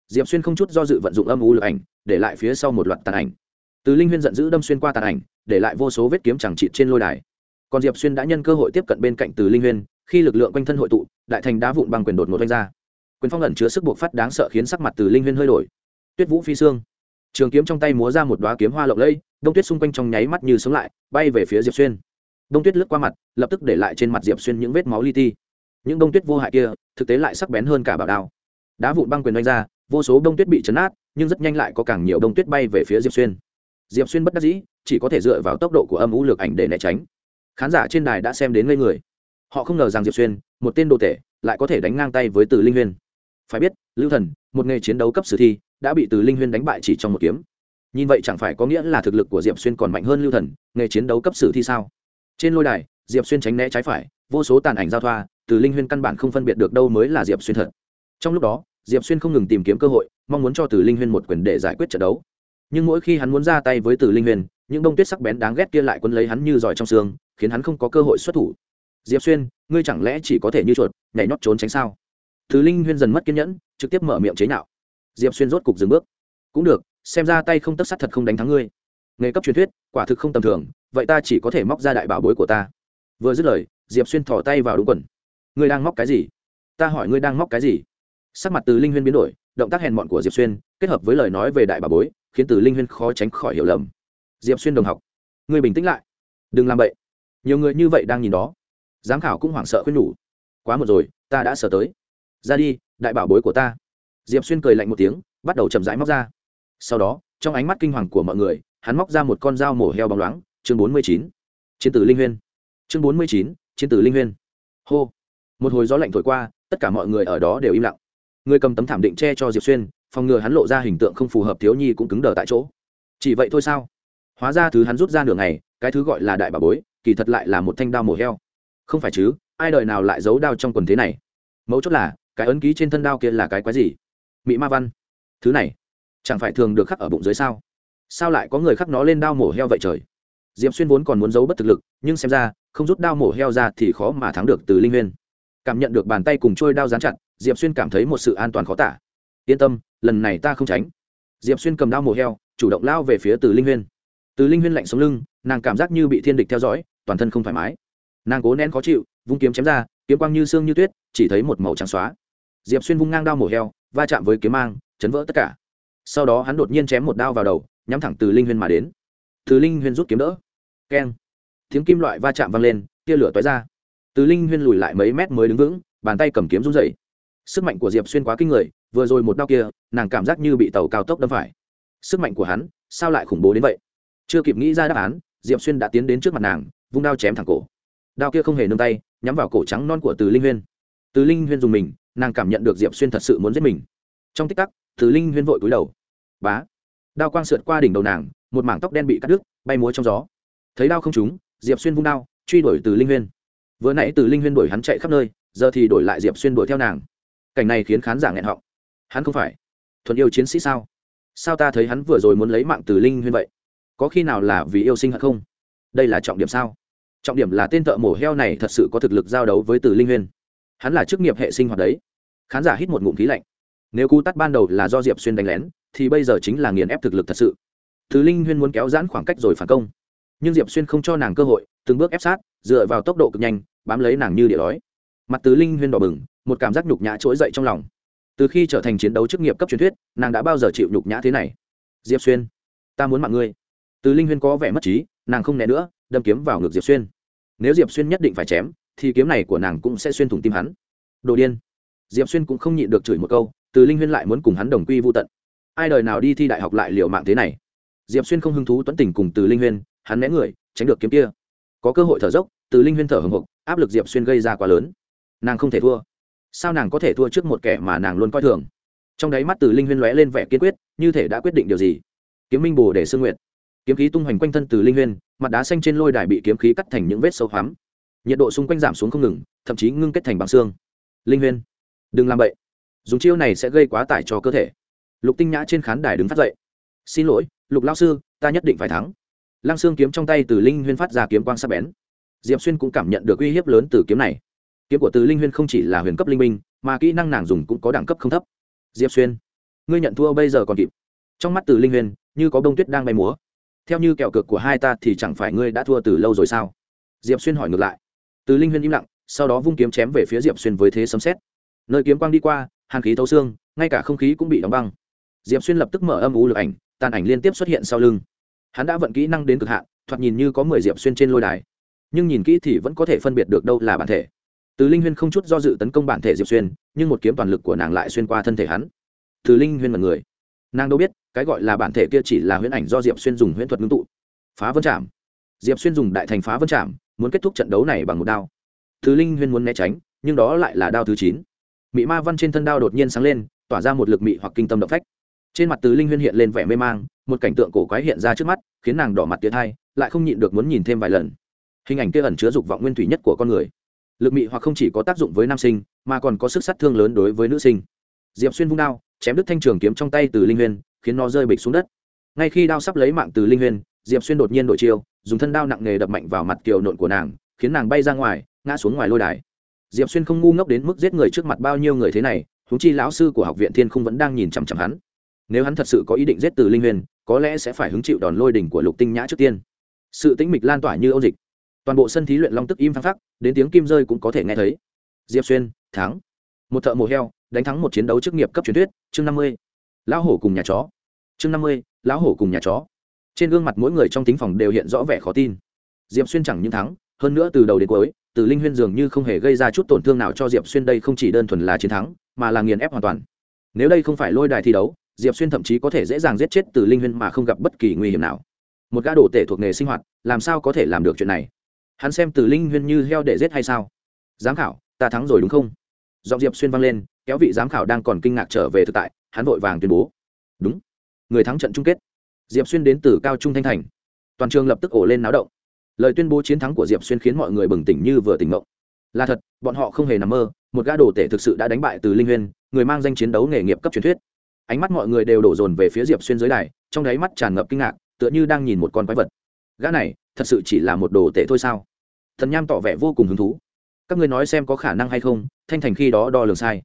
Diệp xuyên không chút do dự vận dụng âm u lực ảnh, để lại phía sau một loạt tàn ảnh. Từ linh huyên giận dữ đâm xuyên qua tàn ảnh, để lại vô số vết kiếm chẳng trị trên lôi đài. Còn diệp xuyên đã nhân cơ hội tiếp cận bên cạnh từ linh huyên, khi lực lượng quanh thân hội tụ, đại thành đá vụn bằng quyền đột ngột oanh ra quyền phong ẩn chứa sức buộc phát đáng sợ khiến sắc mặt từ linh huyên hơi đổi. Tuyết vũ phi xương. Trường kiếm trong tay múa ra một đoá kiếm hoa lộng lẫy, đông tuyết xung quanh trong nháy mắt như sống lại, bay về phía diệp xuyên. Đông tuyết lướt qua mặt, lập tức để lại trên mặt diệp xuyên những vết máu li ti. Những đông tuyết vô hại kia, thực tế lại sắc bén hơn cả bảo đao. Đá vụn băng quyền đánh ra, vô số đông tuyết bị chấn át, nhưng rất nhanh lại có càng nhiều đông tuyết bay về phía diệp xuyên. Diệp xuyên bất đắc dĩ, chỉ có thể dựa vào tốc độ của âm u lược ảnh để né tránh. Khán giả trên đài đã xem đến ngây người. Họ không ngờ rằng diệp xuyên, một tên đồ tể, lại có thể đánh ngang tay với từ linh huyên phải biết, lưu thần, một nghề chiến đấu cấp sử thi, đã bị từ linh huyên đánh bại chỉ trong một kiếm. Nhìn vậy chẳng phải có nghĩa là thực lực của diệp xuyên còn mạnh hơn lưu thần, nghề chiến đấu cấp sử thi sao? Trên lôi đài, diệp xuyên tránh né trái phải, vô số tàn ảnh giao thoa, từ linh huyên căn bản không phân biệt được đâu mới là diệp xuyên thật. Trong lúc đó, diệp xuyên không ngừng tìm kiếm cơ hội, mong muốn cho từ linh huyên một quyền để giải quyết trận đấu. Nhưng mỗi khi hắn muốn ra tay với từ linh huyên, những bông tuyết sắc bén đáng ghét kia lại quấn lấy hắn như giỏi trong xương, khiến hắn không có cơ hội xuất thủ. Diệp xuyên, ngươi chẳng lẽ chỉ có thể như chuột, nhảy nhót trốn tránh sao? Thứ linh huyên dần mất kiên nhẫn, trực tiếp mở miệng chế nhạo. Diệp xuyên rốt cục dừng bước. Cũng được, xem ra tay không tất sắt thật không đánh thắng ngươi. Nghề cấp truyền thuyết, quả thực không tầm thường, vậy ta chỉ có thể móc ra đại bảo bối của ta. Vừa dứt lời, diệp xuyên thỏ tay vào đúng quần. Ngươi đang móc cái gì? Ta hỏi ngươi đang móc cái gì? Sắc mặt từ linh huyên biến đổi, động tác hèn mọn của diệp xuyên, kết hợp với lời nói về đại bảo bối, khiến từ linh huyên khó tránh khỏi hiểu lầm. Diệp xuyên đồng học, ngươi bình tĩnh lại. Đừng làm vậy nhiều người như vậy đang nhìn đó. Giám khảo cũng hoảng sợ khuyên nhủ. Quá một rồi, ta đã sợ tới ra đi, đại bảo bối của ta. Diệp xuyên cười lạnh một tiếng, bắt đầu chậm rãi móc ra. Sau đó, trong ánh mắt kinh hoàng của mọi người, hắn móc ra một con dao mổ heo bóng loáng, chương bốn mươi chín. Chiến tử linh huyên. Chương bốn mươi chín, chiến tử linh huyên. Hô. Một hồi gió lạnh thổi qua, tất cả mọi người ở đó đều im lặng. Người cầm tấm thảm định che cho diệp xuyên, phòng ngừa hắn lộ ra hình tượng không phù hợp thiếu nhi cũng cứng đờ tại chỗ. Chỉ vậy thôi sao? Hóa ra thứ hắn rút ra nửa ngày, cái thứ gọi là đại bà bối, kỳ thật lại là một thanh đao mổ heo. Không phải chứ, ai đời nào lại giấu đao trong quần thế này? Mấu chốt là cái ấn ký trên thân đao kia là cái quái gì? Mị ma văn. Thứ này, chẳng phải thường được khắc ở bụng dưới sao? Sao lại có người khắc nó lên đao mổ heo vậy trời? Diệp xuyên vốn còn muốn giấu bất thực lực, nhưng xem ra, không rút đao mổ heo ra thì khó mà thắng được từ linh huyên cảm nhận được bàn tay cùng trôi đao dán chặt, diệp xuyên cảm thấy một sự an toàn khó tả. Yên tâm, lần này ta không tránh. Diệp xuyên cầm đao mổ heo, chủ động lao về phía từ linh huyên từ linh huyên lạnh sống lưng, nàng cảm giác như bị thiên địch theo dõi, toàn thân không thoải mái. Nàng cố nén khó chịu, vung kiếm chém ra, kiếm quang như xương như tuyết, chỉ thấy một màu trắng xóa diệp xuyên vung ngang đao mổ heo, va chạm với kiếm mang, chấn vỡ tất cả. Sau đó hắn đột nhiên chém một đao vào đầu, nhắm thẳng từ linh huyên mà đến. Từ linh huyên rút kiếm đỡ. Keng. Tiếng kim loại va chạm vang lên, tia lửa tói ra. Từ linh huyên lùi lại mấy mét mới đứng vững, bàn tay cầm kiếm run dậy sức mạnh của diệp xuyên quá kinh người, vừa rồi một đao kia, nàng cảm giác như bị tàu cao tốc đâm phải. Sức mạnh của hắn, sao lại khủng bố đến vậy? Chưa kịp nghĩ ra đáp án, diệp xuyên đã tiến đến trước mặt nàng, vung đao chém thẳng cổ. Đao kia không hề nương tay, nhắm vào cổ trắng non của từ linh huyên. Từ linh huyên dùng mình nàng cảm nhận được diệp xuyên thật sự muốn giết mình. Trong tích tắc thứ linh huyên vội cúi đầu. Bá. Đao quang sượt qua đỉnh đầu nàng, một mảng tóc đen bị cắt đứt, bay múa trong gió. Thấy đao không trúng, diệp xuyên vung đao, truy đuổi từ linh huyên. Vừa nãy từ linh huyên đuổi hắn chạy khắp nơi, giờ thì đổi lại diệp xuyên đuổi theo nàng. Cảnh này khiến khán giả nghẹn họng. Hắn không phải thuần yêu chiến sĩ sao? Sao ta thấy hắn vừa rồi muốn lấy mạng từ linh huyên vậy? Có khi nào là vì yêu sinh hận không? Đây là trọng điểm sao? Trọng điểm là tên thợ mổ heo này thật sự có thực lực giao đấu với từ linh huyên hắn là chức nghiệp hệ sinh hoạt đấy. Khán giả hít một ngụm khí lạnh. Nếu cú tắt ban đầu là do diệp xuyên đánh lén, thì bây giờ chính là nghiền ép thực lực thật sự. Thứ linh huyên muốn kéo giãn khoảng cách rồi phản công. Nhưng diệp xuyên không cho nàng cơ hội, từng bước ép sát, dựa vào tốc độ cực nhanh, bám lấy nàng như địa đói. Mặt tứ linh huyên đỏ bừng, một cảm giác nhục nhã trỗi dậy trong lòng. Từ khi trở thành chiến đấu chức nghiệp cấp truyền thuyết, nàng đã bao giờ chịu nhục nhã thế này? Diệp xuyên, ta muốn mạng ngươi. Tứ linh huyên có vẻ mất trí, nàng không né nữa, đâm kiếm vào ngực diệp xuyên. Nếu diệp xuyên nhất định phải chém thì kiếm này của nàng cũng sẽ xuyên thủng tim hắn. Đồ điên. Diệp xuyên cũng không nhịn được chửi một câu, từ linh huyên lại muốn cùng hắn đồng quy vô tận. Ai đời nào đi thi đại học lại liệu mạng thế này? Diệp xuyên không hứng thú tuấn tình cùng từ linh huyên, hắn né người, tránh được kiếm kia. Có cơ hội thở dốc, từ linh huyên thở hồng hộc, áp lực diệp xuyên gây ra quá lớn. Nàng không thể thua. Sao nàng có thể thua trước một kẻ mà nàng luôn coi thường? Trong đáy mắt từ linh huyên lóe lên vẻ kiên quyết, như thể đã quyết định điều gì. Kiếm minh bồ để sương nguyện kiếm khí tung hoành quanh thân từ linh huyên, mặt đá xanh trên lôi đài bị kiếm khí cắt thành những vết sâu hoắm nhiệt độ xung quanh giảm xuống không ngừng, thậm chí ngưng kết thành bằng xương. Linh huyên, đừng làm vậy dùng chiêu này sẽ gây quá tải cho cơ thể. Lục tinh nhã trên khán đài đứng phát dậy. Xin lỗi, lục lao sư, ta nhất định phải thắng. Lăng xương kiếm trong tay từ linh huyên phát ra kiếm quang sắc bén. Diệp xuyên cũng cảm nhận được uy hiếp lớn từ kiếm này. Kiếm của từ linh huyên không chỉ là huyền cấp linh minh, mà kỹ năng nàng dùng cũng có đẳng cấp không thấp. Diệp xuyên, ngươi nhận thua bây giờ còn kịp. Trong mắt từ linh huyên, như có bông tuyết đang bay múa. Theo như kẹo cược của hai ta thì chẳng phải ngươi đã thua từ lâu rồi sao? Diệp xuyên hỏi ngược lại từ linh huyên im lặng, sau đó vung kiếm chém về phía diệp xuyên với thế sấm xét nơi kiếm quang đi qua, hàn khí thấu xương, ngay cả không khí cũng bị đóng băng. Diệp xuyên lập tức mở âm u lực ảnh, tàn ảnh liên tiếp xuất hiện sau lưng. Hắn đã vận kỹ năng đến cực hạn, thoạt nhìn như có mười diệp xuyên trên lôi đài. Nhưng nhìn kỹ thì vẫn có thể phân biệt được đâu là bản thể. Từ linh huyên không chút do dự tấn công bản thể diệp xuyên, nhưng một kiếm toàn lực của nàng lại xuyên qua thân thể hắn. Từ linh huyên mật người. Nàng đâu biết, cái gọi là bản thể kia chỉ là huyễn ảnh do diệp xuyên dùng huyễn thuật ngưng tụ. Phá vân chạm diệp xuyên dùng đại thành phá vân chạm muốn kết thúc trận đấu này bằng một đao. Thứ linh huyên muốn né tránh, nhưng đó lại là đao thứ chín. Mị ma văn trên thân đao đột nhiên sáng lên, tỏa ra một lực mị hoặc kinh tâm động phách. Trên mặt từ linh huyên hiện lên vẻ mê mang, một cảnh tượng cổ quái hiện ra trước mắt, khiến nàng đỏ mặt tiến hai lại không nhịn được muốn nhìn thêm vài lần. Hình ảnh kia ẩn chứa dục vọng nguyên thủy nhất của con người. Lực mị hoặc không chỉ có tác dụng với nam sinh, mà còn có sức sát thương lớn đối với nữ sinh. Diệp xuyên vung đao, chém đứt thanh trường kiếm trong tay từ linh huyên, khiến nó rơi bịch xuống đất. Ngay khi đao sắp lấy mạng từ linh huyên, diệp xuyên đột nhiên đổi chiêu dùng thân đao nặng nề đập mạnh vào mặt kiều nộn của nàng, khiến nàng bay ra ngoài, ngã xuống ngoài lôi đài. Diệp xuyên không ngu ngốc đến mức giết người trước mặt bao nhiêu người thế này thú chi lão sư của học viện thiên không vẫn đang nhìn chằm chằm hắn. Nếu hắn thật sự có ý định giết từ linh huyền, có lẽ sẽ phải hứng chịu đòn lôi đỉnh của lục tinh nhã trước tiên. Sự tĩnh mịch lan tỏa như âu dịch. Toàn bộ sân thí luyện long tức im phăng phắc, đến tiếng kim rơi cũng có thể nghe thấy. Diệp xuyên, thắng. Một thợ mổ heo, đánh thắng một chiến đấu chức nghiệp cấp truyền thuyết, chương năm mươi. Lão hổ cùng nhà chó. Chương năm mươi, lão hổ cùng nhà chó trên gương mặt mỗi người trong tính phòng đều hiện rõ vẻ khó tin. Diệp xuyên chẳng những thắng, hơn nữa từ đầu đến cuối, từ linh huyên dường như không hề gây ra chút tổn thương nào cho diệp xuyên đây không chỉ đơn thuần là chiến thắng, mà là nghiền ép hoàn toàn. Nếu đây không phải lôi đài thi đấu, diệp xuyên thậm chí có thể dễ dàng giết chết từ linh huyên mà không gặp bất kỳ nguy hiểm nào. Một gã đồ tể thuộc nghề sinh hoạt, làm sao có thể làm được chuyện này? Hắn xem từ linh huyên như heo để giết hay sao? Giám khảo, ta thắng rồi đúng không? Giọng diệp xuyên vang lên, kéo vị giám khảo đang còn kinh ngạc trở về thực tại, hắn vội vàng tuyên bố. Đúng. Người thắng trận chung kết diệp xuyên đến từ cao trung thanh thành. Toàn trường lập tức ổ lên náo động. Lời tuyên bố chiến thắng của diệp xuyên khiến mọi người bừng tỉnh như vừa tỉnh ngộng. Là thật, bọn họ không hề nằm mơ, một gã đồ tể thực sự đã đánh bại từ linh huyên, người mang danh chiến đấu nghề nghiệp cấp truyền thuyết. Ánh mắt mọi người đều đổ dồn về phía diệp xuyên dưới đài, trong đáy mắt tràn ngập kinh ngạc, tựa như đang nhìn một con quái vật. Gã này, thật sự chỉ là một đồ tể thôi sao? Thần nham tỏ vẻ vô cùng hứng thú. Các ngươi nói xem có khả năng hay không, thanh thành khi đó đo lường sai.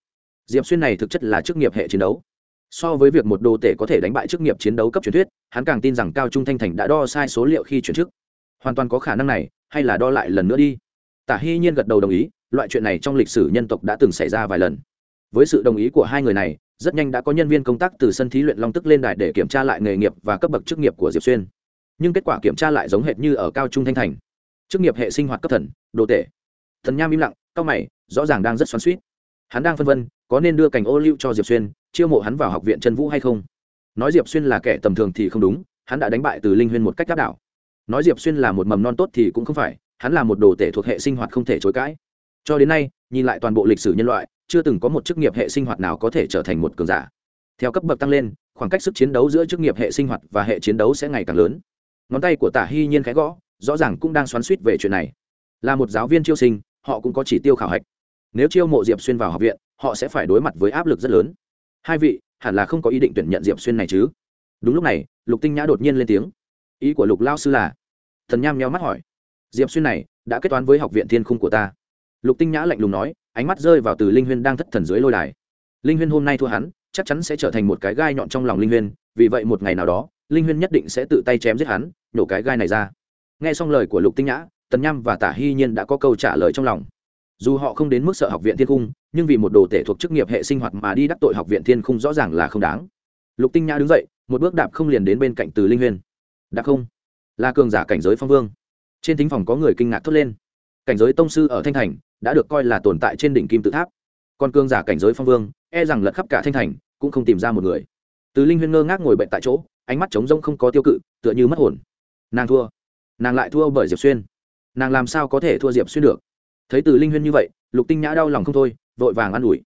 Diệp xuyên này thực chất là chức nghiệp hệ chiến đấu so với việc một đồ tể có thể đánh bại chức nghiệp chiến đấu cấp truyền thuyết, hắn càng tin rằng cao trung thanh thành đã đo sai số liệu khi chuyển chức. Hoàn toàn có khả năng này, hay là đo lại lần nữa đi? Tả hy nhiên gật đầu đồng ý, loại chuyện này trong lịch sử nhân tộc đã từng xảy ra vài lần. Với sự đồng ý của hai người này, rất nhanh đã có nhân viên công tác từ sân thí luyện long tức lên đài để kiểm tra lại nghề nghiệp và cấp bậc chức nghiệp của diệp xuyên. Nhưng kết quả kiểm tra lại giống hệt như ở cao trung thanh thành. Chức nghiệp hệ sinh hoạt cấp thần, đồ tể. Thần nham im lặng cao mày, rõ ràng đang rất xoắn suýt hắn đang phân vân, có nên đưa cảnh ô lưu cho diệp xuyên chiêu mộ hắn vào học viện chân vũ hay không? Nói diệp xuyên là kẻ tầm thường thì không đúng, hắn đã đánh bại từ linh huyên một cách đáp đảo. Nói diệp xuyên là một mầm non tốt thì cũng không phải, hắn là một đồ tể thuộc hệ sinh hoạt không thể chối cãi. Cho đến nay, nhìn lại toàn bộ lịch sử nhân loại, chưa từng có một chức nghiệp hệ sinh hoạt nào có thể trở thành một cường giả. Theo cấp bậc tăng lên, khoảng cách sức chiến đấu giữa chức nghiệp hệ sinh hoạt và hệ chiến đấu sẽ ngày càng lớn. Ngón tay của tả hy nhiên khẽ gõ, rõ ràng cũng đang xoắn suýt về chuyện này. Là một giáo viên chiêu sinh, họ cũng có chỉ tiêu khảo hạch. Nếu chiêu mộ diệp xuyên vào học viện, họ sẽ phải đối mặt với áp lực rất lớn hai vị, hẳn là không có ý định tuyển nhận diệp xuyên này chứ? Đúng lúc này, lục tinh nhã đột nhiên lên tiếng. Ý của lục lao sư là? Thần nham nheo mắt hỏi. Diệp xuyên này, đã kết toán với học viện thiên khung của ta. Lục tinh nhã lạnh lùng nói, ánh mắt rơi vào từ linh huyên đang thất thần dưới lôi đài. Linh huyên hôm nay thua hắn, chắc chắn sẽ trở thành một cái gai nhọn trong lòng linh huyên, vì vậy một ngày nào đó, linh huyên nhất định sẽ tự tay chém giết hắn, nhổ cái gai này ra. Nghe xong lời của lục tinh nhã, tần nham và tả hy nhiên đã có câu trả lời trong lòng dù họ không đến mức sợ học viện thiên cung nhưng vì một đồ tể thuộc chức nghiệp hệ sinh hoạt mà đi đắc tội học viện thiên cung rõ ràng là không đáng. Lục tinh nhã đứng dậy, một bước đạp không liền đến bên cạnh từ linh huyên. Đạp không? Là cường giả cảnh giới phong vương. Trên thính phòng có người kinh ngạc thốt lên. Cảnh giới tông sư ở thanh thành, đã được coi là tồn tại trên đỉnh kim tự tháp. Còn cường giả cảnh giới phong vương e rằng lật khắp cả thanh thành, cũng không tìm ra một người. Từ linh huyên ngơ ngác ngồi bệnh tại chỗ, ánh mắt trống rỗng không có tiêu cự, tựa như mất hồn. Nàng thua. Nàng lại thua bởi diệp xuyên. Nàng làm sao có thể thua diệp xuyên được? Thấy từ linh huyên như vậy, lục tinh nhã đau lòng không thôi, vội vàng an ủi.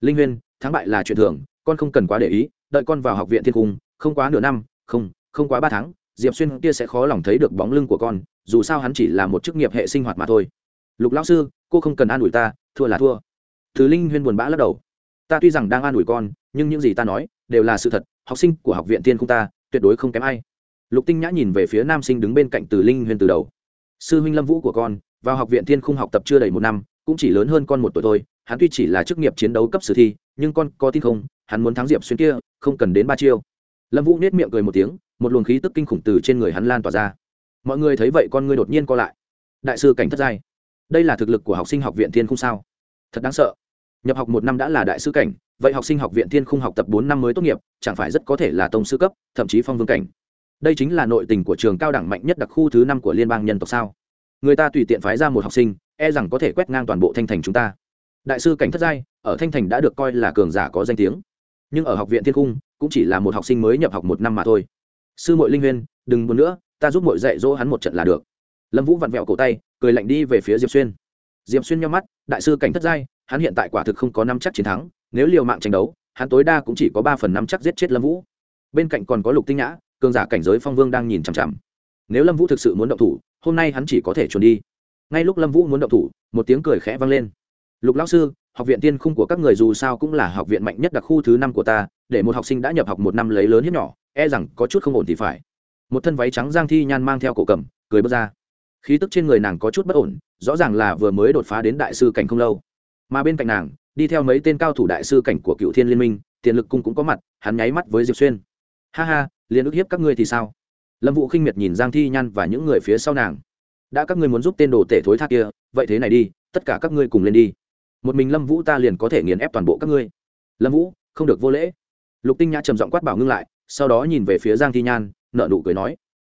Linh huyên, thắng bại là chuyện thường, con không cần quá để ý, đợi con vào học viện thiên cung, không quá nửa năm, không không quá ba tháng, diệp xuyên kia sẽ khó lòng thấy được bóng lưng của con, dù sao hắn chỉ là một chức nghiệp hệ sinh hoạt mà thôi. Lục lão sư, cô không cần an ủi ta, thua là thua. Thứ linh huyên buồn bã lắc đầu. Ta tuy rằng đang an ủi con, nhưng những gì ta nói, đều là sự thật, học sinh của học viện thiên cung ta, tuyệt đối không kém ai. Lục tinh nhã nhìn về phía nam sinh đứng bên cạnh từ linh huyên từ đầu. Sư huynh lâm vũ của con vào học viện thiên khung học tập chưa đầy một năm, cũng chỉ lớn hơn con một tuổi thôi. Hắn tuy chỉ là chức nghiệp chiến đấu cấp sử thi, nhưng con có tin không? Hắn muốn thắng diệp xuyên kia, không cần đến ba chiêu. Lâm vũ nết miệng cười một tiếng, một luồng khí tức kinh khủng từ trên người hắn lan tỏa ra. Mọi người thấy vậy con ngươi đột nhiên co lại. Đại sư cảnh thất giai. Đây là thực lực của học sinh học viện thiên khung sao? Thật đáng sợ. Nhập học một năm đã là đại sư cảnh, vậy học sinh học viện thiên khung học tập bốn năm mới tốt nghiệp, chẳng phải rất có thể là tông sư cấp, thậm chí phong vương cảnh. Đây chính là nội tình của trường cao đẳng mạnh nhất đặc khu thứ năm của liên bang nhân tộc sao? Người ta tùy tiện phái ra một học sinh e rằng có thể quét ngang toàn bộ thanh thành chúng ta. Đại sư cảnh thất giai, ở thanh thành đã được coi là cường giả có danh tiếng. Nhưng ở học viện thiên cung, cũng chỉ là một học sinh mới nhập học một năm mà thôi. Sư mội linh huyên, đừng buồn nữa, ta giúp mội dạy dỗ hắn một trận là được. Lâm vũ vặn vẹo cổ tay, cười lạnh đi về phía diệp xuyên. Diệp xuyên nhau mắt, đại sư cảnh thất giai, hắn hiện tại quả thực không có năm chắc chiến thắng, nếu liều mạng tranh đấu, hắn tối đa cũng chỉ có ba phần năm chắc giết chết lâm vũ. Bên cạnh còn có lục tinh nhã, cường giả cảnh giới phong vương đang nhìn chằm chằm nếu lâm vũ thực sự muốn động thủ, hôm nay hắn chỉ có thể trốn đi. Ngay lúc lâm vũ muốn động thủ, một tiếng cười khẽ vang lên. Lục lão sư, học viện tiên khung của các người dù sao cũng là học viện mạnh nhất đặc khu thứ năm của ta, để một học sinh đã nhập học một năm lấy lớn hiếp nhỏ e rằng có chút không ổn thì phải. Một thân váy trắng giang thi nhan mang theo cổ cầm, cười bước ra. Khí tức trên người nàng có chút bất ổn, rõ ràng là vừa mới đột phá đến đại sư cảnh không lâu. Mà bên cạnh nàng, đi theo mấy tên cao thủ đại sư cảnh của cựu thiên liên minh, tiền lực cung cũng có mặt, hắn nháy mắt với diệp xuyên. Ha ha, liền ức hiếp các ngươi thì sao? Lâm vũ khinh miệt nhìn giang thi nhan và những người phía sau nàng. Đã các ngươi muốn giúp tên đồ tể thối thác kia, vậy thế này đi, tất cả các ngươi cùng lên đi. Một mình lâm vũ ta liền có thể nghiền ép toàn bộ các ngươi. Lâm vũ, không được vô lễ. Lục tinh nhã trầm giọng quát bảo ngưng lại, sau đó nhìn về phía giang thi nhan nợ nụ cười nói,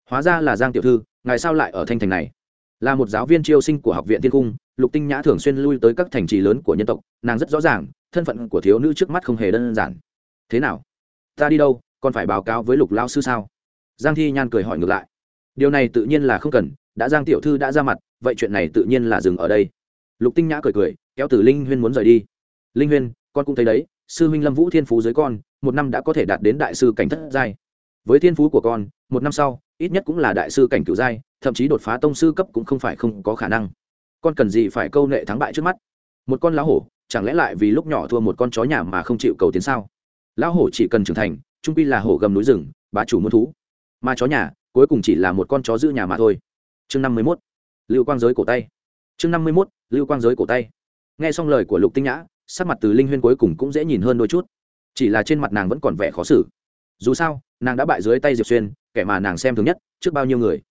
hóa ra là giang tiểu thư, ngài sao lại ở thanh thành này? Là một giáo viên triêu sinh của học viện thiên cung, lục tinh nhã thường xuyên lui tới các thành trì lớn của nhân tộc, nàng rất rõ ràng, thân phận của thiếu nữ trước mắt không hề đơn giản. Thế nào? Ta đi đâu, còn phải báo cáo với lục lao sư sao? Giang thi nhan cười hỏi ngược lại. Điều này tự nhiên là không cần, đã giang tiểu thư đã ra mặt, vậy chuyện này tự nhiên là dừng ở đây. Lục tinh nhã cười cười, kéo từ linh huyên muốn rời đi. Linh huyên, con cũng thấy đấy, sư huynh lâm vũ thiên phú dưới con, một năm đã có thể đạt đến đại sư cảnh thất giai. Với thiên phú của con, một năm sau, ít nhất cũng là đại sư cảnh cửu giai, thậm chí đột phá tông sư cấp cũng không phải không có khả năng. Con cần gì phải câu nệ thắng bại trước mắt? Một con lão hổ, chẳng lẽ lại vì lúc nhỏ thua một con chó nhà mà không chịu cầu tiến sao? Lão hổ chỉ cần trưởng thành, trung quy là hổ gầm núi rừng, bá chủ muôn thú mà chó nhà, cuối cùng chỉ là một con chó giữ nhà mà thôi. Chương năm mươi mốt, lưu quang giới cổ tay. Chương năm mươi mốt, lưu quang giới cổ tay. Nghe xong lời của lục tinh nhã, sắc mặt từ linh huyên cuối cùng cũng dễ nhìn hơn đôi chút. Chỉ là trên mặt nàng vẫn còn vẻ khó xử. Dù sao, nàng đã bại dưới tay diệp xuyên, kẻ mà nàng xem thường nhất, trước bao nhiêu người.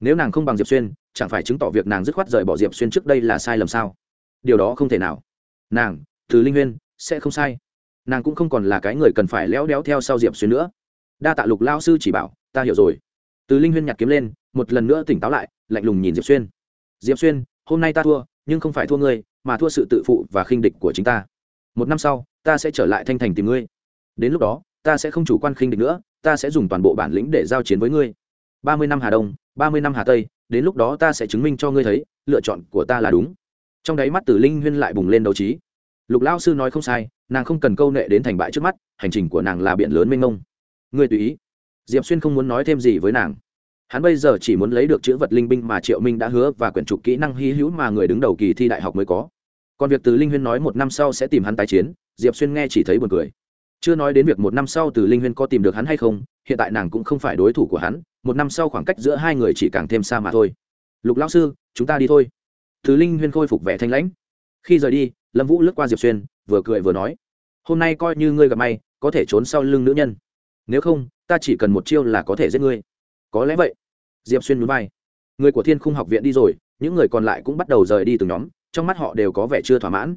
Nếu nàng không bằng diệp xuyên, chẳng phải chứng tỏ việc nàng dứt khoát rời bỏ diệp xuyên trước đây là sai lầm sao? Điều đó không thể nào. Nàng, từ linh huyên, sẽ không sai. Nàng cũng không còn là cái người cần phải léo đéo theo sau diệp xuyên nữa đa tạ lục lao sư chỉ bảo, ta hiểu rồi. Từ linh huyên nhặt kiếm lên, một lần nữa tỉnh táo lại, lạnh lùng nhìn diệp xuyên. Diệp xuyên, hôm nay ta thua, nhưng không phải thua ngươi, mà thua sự tự phụ và khinh địch của chính ta. Một năm sau, ta sẽ trở lại thanh thành tìm ngươi. Đến lúc đó, ta sẽ không chủ quan khinh địch nữa, ta sẽ dùng toàn bộ bản lĩnh để giao chiến với ngươi. Ba mươi năm hà đông, ba mươi năm hà tây, đến lúc đó ta sẽ chứng minh cho ngươi thấy, lựa chọn của ta là đúng. Trong đáy mắt tử linh huyên lại bùng lên đấu trí. Lục lao sư nói không sai, nàng không cần câu nệ đến thành bại trước mắt, hành trình của nàng là biển lớn mênh mông ngươi tùy ý. Diệp xuyên không muốn nói thêm gì với nàng. Hắn bây giờ chỉ muốn lấy được chữ vật linh binh mà triệu minh đã hứa và quyển trục kỹ năng hy hữu mà người đứng đầu kỳ thi đại học mới có. Còn việc từ linh huyên nói một năm sau sẽ tìm hắn tái chiến, diệp xuyên nghe chỉ thấy buồn cười. Chưa nói đến việc một năm sau từ linh huyên có tìm được hắn hay không, hiện tại nàng cũng không phải đối thủ của hắn, một năm sau khoảng cách giữa hai người chỉ càng thêm xa mà thôi. Lục lão sư, chúng ta đi thôi. Từ linh huyên khôi phục vẻ thanh lãnh. Khi rời đi, lâm vũ lướt qua diệp xuyên, vừa cười vừa nói, hôm nay coi như ngươi gặp may, có thể trốn sau lưng nữ nhân nếu không, ta chỉ cần một chiêu là có thể giết ngươi. Có lẽ vậy. Diệp xuyên núi bay người của thiên khung học viện đi rồi, những người còn lại cũng bắt đầu rời đi từng nhóm, trong mắt họ đều có vẻ chưa thỏa mãn.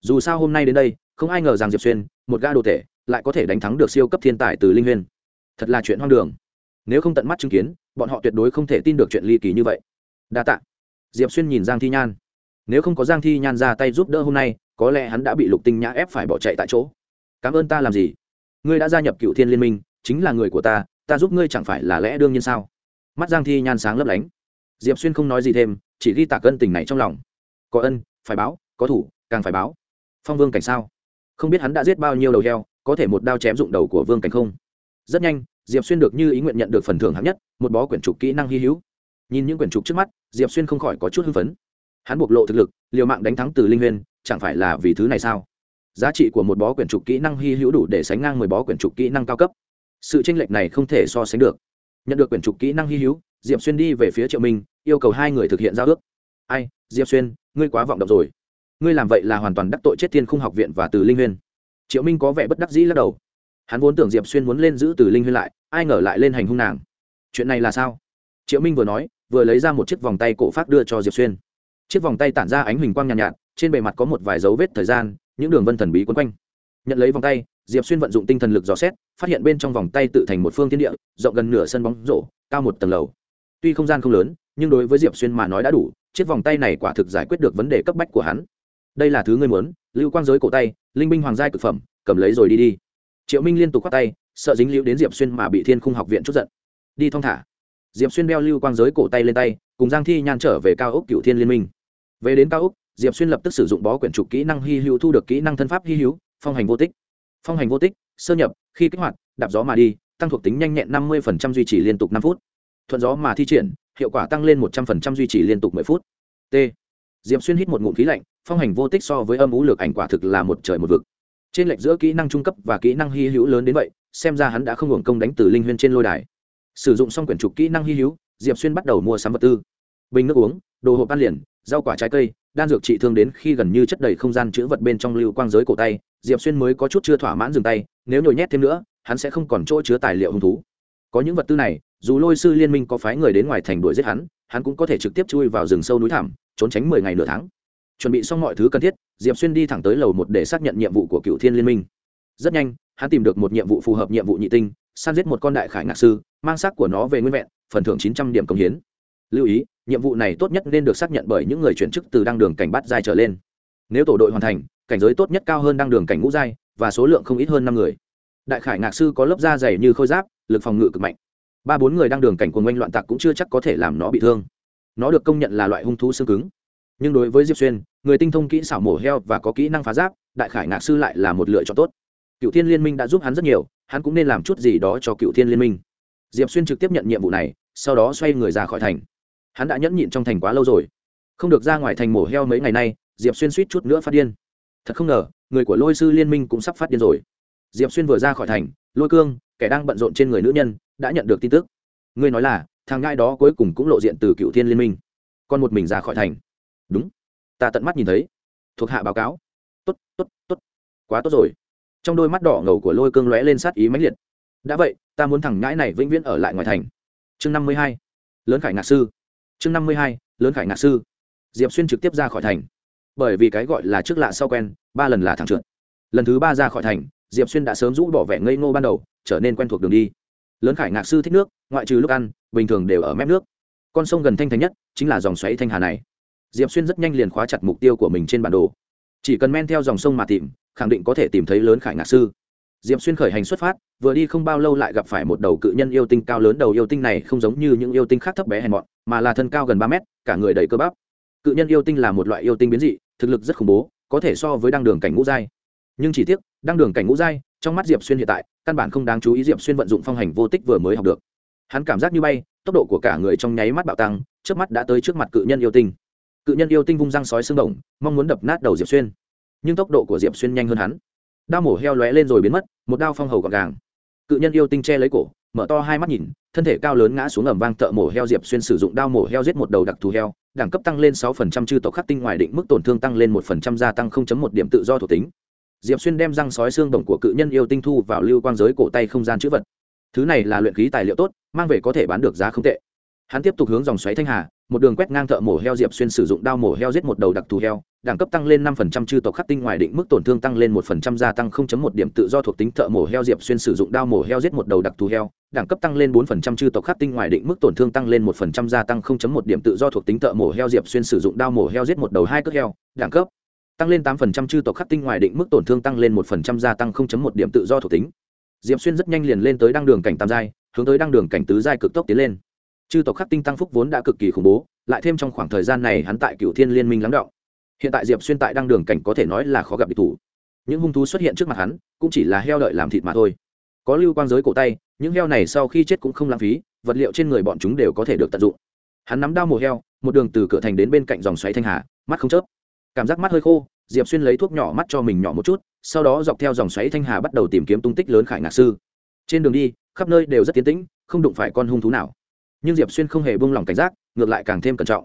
Dù sao hôm nay đến đây, không ai ngờ rằng diệp xuyên, một ga đồ tể, lại có thể đánh thắng được siêu cấp thiên tài từ linh huyên thật là chuyện hoang đường. Nếu không tận mắt chứng kiến, bọn họ tuyệt đối không thể tin được chuyện ly kỳ như vậy. Đa t ạ diệp xuyên nhìn giang thi nhan. Nếu không có giang thi nhan ra tay giúp đỡ hôm nay, có lẽ hắn đã bị lục tinh nhã ép phải bỏ chạy tại chỗ. Cảm ơn ta làm gì? Ngươi đã gia nhập cựu thiên liên minh, chính là người của ta ta giúp ngươi chẳng phải là lẽ đương nhiên sao? Mắt giang thi nhan sáng lấp lánh. Diệp xuyên không nói gì thêm, chỉ ghi tạc ân tình này trong lòng. Có ân, phải báo, có thủ, càng phải báo. Phong vương cảnh sao? Không biết hắn đã giết bao nhiêu đầu heo, có thể một đao chém dụng đầu của vương cảnh không? Rất nhanh, diệp xuyên được như ý nguyện nhận được phần thưởng hạng nhất, một bó quyển trục kỹ năng hy hữu. Nhìn những quyển trục trước mắt, diệp xuyên không khỏi có chút hưng phấn. Hắn bộc lộ thực lực, liều mạng đánh thắng từ linh huyên chẳng phải là vì thứ này sao? Giá trị của một bó quyển trục kỹ năng hy hữu đủ để sánh ngang mười bó quyển trục kỹ năng cao cấp. Sự tranh lệch này không thể so sánh được. Nhận được quyển trục kỹ năng hy hữu diệp xuyên đi về phía triệu minh yêu cầu hai người thực hiện giao ước. Ai diệp xuyên ngươi quá vọng động rồi. Ngươi làm vậy là hoàn toàn đắc tội chết thiên khung học viện và từ linh huyên. Triệu minh có vẻ bất đắc dĩ lắc đầu. Hắn vốn tưởng diệp xuyên muốn lên giữ từ linh huyên lại ai ngờ lại lên hành hung nàng. Chuyện này là sao? Triệu minh vừa nói vừa lấy ra một chiếc vòng tay cổ phát đưa cho diệp xuyên. Chiếc vòng tay tản ra ánh huỳnh quang nhàn nhạt, nhạt trên bề mặt có một vài dấu vết thời gian những đường vân thần bí quấn quanh. Nhận lấy vòng tay, diệp xuyên vận dụng tinh thần lực dò xét, phát hiện bên trong vòng tay tự thành một phương thiên địa, rộng gần nửa sân bóng rổ, cao một tầng lầu. Tuy không gian không lớn, nhưng đối với diệp xuyên mà nói đã đủ, chiếc vòng tay này quả thực giải quyết được vấn đề cấp bách của hắn. Đây là thứ ngươi muốn, lưu quang giới cổ tay, linh binh hoàng giai cực phẩm, cầm lấy rồi đi đi. Triệu minh liên tục khoác tay, sợ dính liễu đến diệp xuyên mà bị thiên khung học viện chút giận. Đi thong thả. Diệp xuyên đeo lưu quang giới cổ tay lên tay, cùng giang thi nhan trở về cao ốc cựu thiên liên minh. Về đến cao ốc diệp xuyên lập tức sử dụng bó quyển trục kỹ năng hy hữu thu được kỹ năng thân pháp hy hữu, phong hành vô tích. Phong hành vô tích, sơ nhập, khi kích hoạt, đạp gió mà đi, tăng thuộc tính nhanh nhẹn năm mươi duy trì liên tục năm phút. Thuận gió mà thi triển, hiệu quả tăng lên một trăm linh duy trì liên tục mười phút. T. Diệp xuyên hít một ngụm khí lạnh, phong hành vô tích so với âm ú lược ảnh quả thực là một trời một vực. Trên lệch giữa kỹ năng trung cấp và kỹ năng hy hữu lớn đến vậy, xem ra hắn đã không hưởng công đánh từ linh huyên trên lôi đài. Sử dụng xong quyển trục kỹ năng hy hữu, diệp xuyên bắt đầu mua sắm vật tư. Bình nước uống, đồ hộp ăn liền rau quả trái cây, đan dược trị thương đến khi gần như chất đầy không gian chữ vật bên trong lưu quang giới cổ tay, diệp xuyên mới có chút chưa thỏa mãn dừng tay, nếu nhồi nhét thêm nữa, hắn sẽ không còn chỗ chứa tài liệu hứng thú. Có những vật tư này, dù lôi sư liên minh có phái người đến ngoài thành đuổi giết hắn hắn cũng có thể trực tiếp chui vào rừng sâu núi thảm trốn tránh mười ngày nửa tháng. Chuẩn bị xong mọi thứ cần thiết, diệp xuyên đi thẳng tới lầu một để xác nhận nhiệm vụ của cựu thiên liên minh. Rất nhanh, hắn tìm được một nhiệm vụ phù hợp nhiệm vụ nhị tinh, săn giết một con đại khải ngạc sư, mang xác của nó về nguyên vẹn, phần thưởng chín trăm điểm công hiến lưu ý, nhiệm vụ này tốt nhất nên được xác nhận bởi những người chuyển chức từ đăng đường cảnh bắt giai trở lên. Nếu tổ đội hoàn thành, cảnh giới tốt nhất cao hơn đăng đường cảnh ngũ giai, và số lượng không ít hơn năm người. Đại khải ngạc sư có lớp da dày như khôi giáp, lực phòng ngự cực mạnh. Ba bốn người đang đường cảnh cuồng oanh loạn tạc cũng chưa chắc có thể làm nó bị thương. Nó được công nhận là loại hung thú xương cứng. Nhưng đối với diệp xuyên, người tinh thông kỹ xảo mổ heo và có kỹ năng phá giáp, đại khải ngạc sư lại là một lựa chọn tốt. Cựu thiên liên minh đã giúp hắn rất nhiều, hắn cũng nên làm chút gì đó cho cựu thiên liên minh. Diệp xuyên trực tiếp nhận nhiệm vụ này, sau đó xoay người ra khỏi thành hắn đã nhẫn nhịn trong thành quá lâu rồi. Không được ra ngoài thành mổ heo mấy ngày nay, diệp xuyên suýt chút nữa phát điên. Thật không ngờ, người của lôi sư liên minh cũng sắp phát điên rồi. Diệp xuyên vừa ra khỏi thành, lôi cương, kẻ đang bận rộn trên người nữ nhân, đã nhận được tin tức. Ngươi nói là, thằng ngai đó cuối cùng cũng lộ diện từ cựu thiên liên minh. Còn một mình ra khỏi thành. Đúng. Ta tận mắt nhìn thấy. Thuộc hạ báo cáo. Tốt tốt tốt. Quá tốt rồi. Trong đôi mắt đỏ ngầu của lôi cương lóe lên sát ý mãnh liệt. Đã vậy, ta muốn thằng ngãi này vĩnh viễn ở lại ngoài thành. Chương năm mươi hai. Lớn khải ngạc sư chương năm mươi hai, lớn khải ngạc sư. Diệp xuyên trực tiếp ra khỏi thành. Bởi vì cái gọi là trước lạ sau quen, ba lần là thẳng trượt. Lần thứ ba ra khỏi thành, diệp xuyên đã sớm rũ bỏ vẻ ngây ngô ban đầu, trở nên quen thuộc đường đi. Lớn khải ngạc sư thích nước, ngoại trừ lúc ăn, bình thường đều ở mép nước. Con sông gần thanh thành nhất, chính là dòng xoáy thanh hà này. Diệp xuyên rất nhanh liền khóa chặt mục tiêu của mình trên bản đồ. Chỉ cần men theo dòng sông mà tìm, khẳng định có thể tìm thấy lớn khải ngạc sư diệp xuyên khởi hành xuất phát, vừa đi không bao lâu lại gặp phải một đầu cự nhân yêu tinh cao lớn, đầu yêu tinh này không giống như những yêu tinh khác thấp bé hèn mọn, mà là thân cao gần ba mét, cả người đầy cơ bắp. Cự nhân yêu tinh là một loại yêu tinh biến dị, thực lực rất khủng bố, có thể so với đăng đường cảnh ngũ giai. Nhưng chỉ tiếc, đăng đường cảnh ngũ giai, trong mắt diệp xuyên hiện tại, căn bản không đáng chú ý diệp xuyên vận dụng phong hành vô tích vừa mới học được. Hắn cảm giác như bay, tốc độ của cả người trong nháy mắt bạo tăng trước mắt đã tới trước mặt cự nhân yêu tinh. Cự nhân yêu tinh vung răng sói xương đồng mong muốn đập nát đầu diệp xuyên. Nhưng tốc độ của diệp xuyên nhanh hơn hắn đao mổ heo lóe lên rồi biến mất một đao phong hầu gọn gàng. Cự nhân yêu tinh che lấy cổ mở to hai mắt nhìn thân thể cao lớn ngã xuống ẩm vang thợ mổ heo diệp xuyên sử dụng đao mổ heo giết một đầu đặc thù heo đẳng cấp tăng lên sáu phần trăm, chư tộc khắc tinh ngoài định mức tổn thương tăng lên một phần trăm, gia tăng 0.1 điểm tự do thuộc tính. Diệp xuyên đem răng sói xương đồng của cự nhân yêu tinh thu vào lưu quang giới cổ tay không gian chữ vật. Thứ này là luyện khí tài liệu tốt mang về có thể bán được giá không tệ. Hắn tiếp tục hướng dòng xoáy thanh hà một đường quét ngang thợ mổ heo diệp xuyên sử dụng đao mổ heo giết một đầu đặc thù heo đẳng cấp tăng lên 5% chư tộc khắc tinh ngoài định mức tổn thương tăng lên 1% gia tăng 0.1 điểm tự do thuộc tính thợ mổ heo diệp xuyên sử dụng đao mổ heo giết một đầu đặc thù heo. Đẳng cấp tăng lên 4% chư tộc khắc tinh ngoài định mức tổn thương tăng lên 1% gia tăng 0.1 điểm tự do thuộc tính thợ mổ heo diệp xuyên sử dụng đao mổ heo giết một đầu hai cước heo. Đẳng cấp tăng lên 8% chư tộc khắc tinh ngoài định mức tổn thương tăng lên 1% gia tăng 0.1 điểm tự do thuộc tính. Diệp xuyên rất nhanh liền lên tới đăng đường cảnh tam giai, hướng tới đăng đường cảnh tứ giai cực tốc tiến lên. Chư tộc khắc tinh tăng phúc vốn đã cực kỳ khủng bố, lại thêm trong khoảng thời gian này hắn tại cửu thiên liên minh lắng động hiện tại diệp xuyên tại đăng đường cảnh có thể nói là khó gặp địch thủ. Những hung thú xuất hiện trước mặt hắn, cũng chỉ là heo đợi làm thịt mà thôi. Có lưu quang giới cổ tay, những heo này sau khi chết cũng không lãng phí, vật liệu trên người bọn chúng đều có thể được tận dụng. Hắn nắm đao mổ heo, một đường từ cửa thành đến bên cạnh dòng xoáy thanh hà, mắt không chớp. Cảm giác mắt hơi khô, diệp xuyên lấy thuốc nhỏ mắt cho mình nhỏ một chút, sau đó dọc theo dòng xoáy thanh hà bắt đầu tìm kiếm tung tích lớn khải ngạc sư. Trên đường đi, khắp nơi đều rất tiến tĩnh, không đụng phải con hung thú nào. Nhưng diệp xuyên không hề buông lỏng cảnh giác, ngược lại càng thêm cẩn trọng.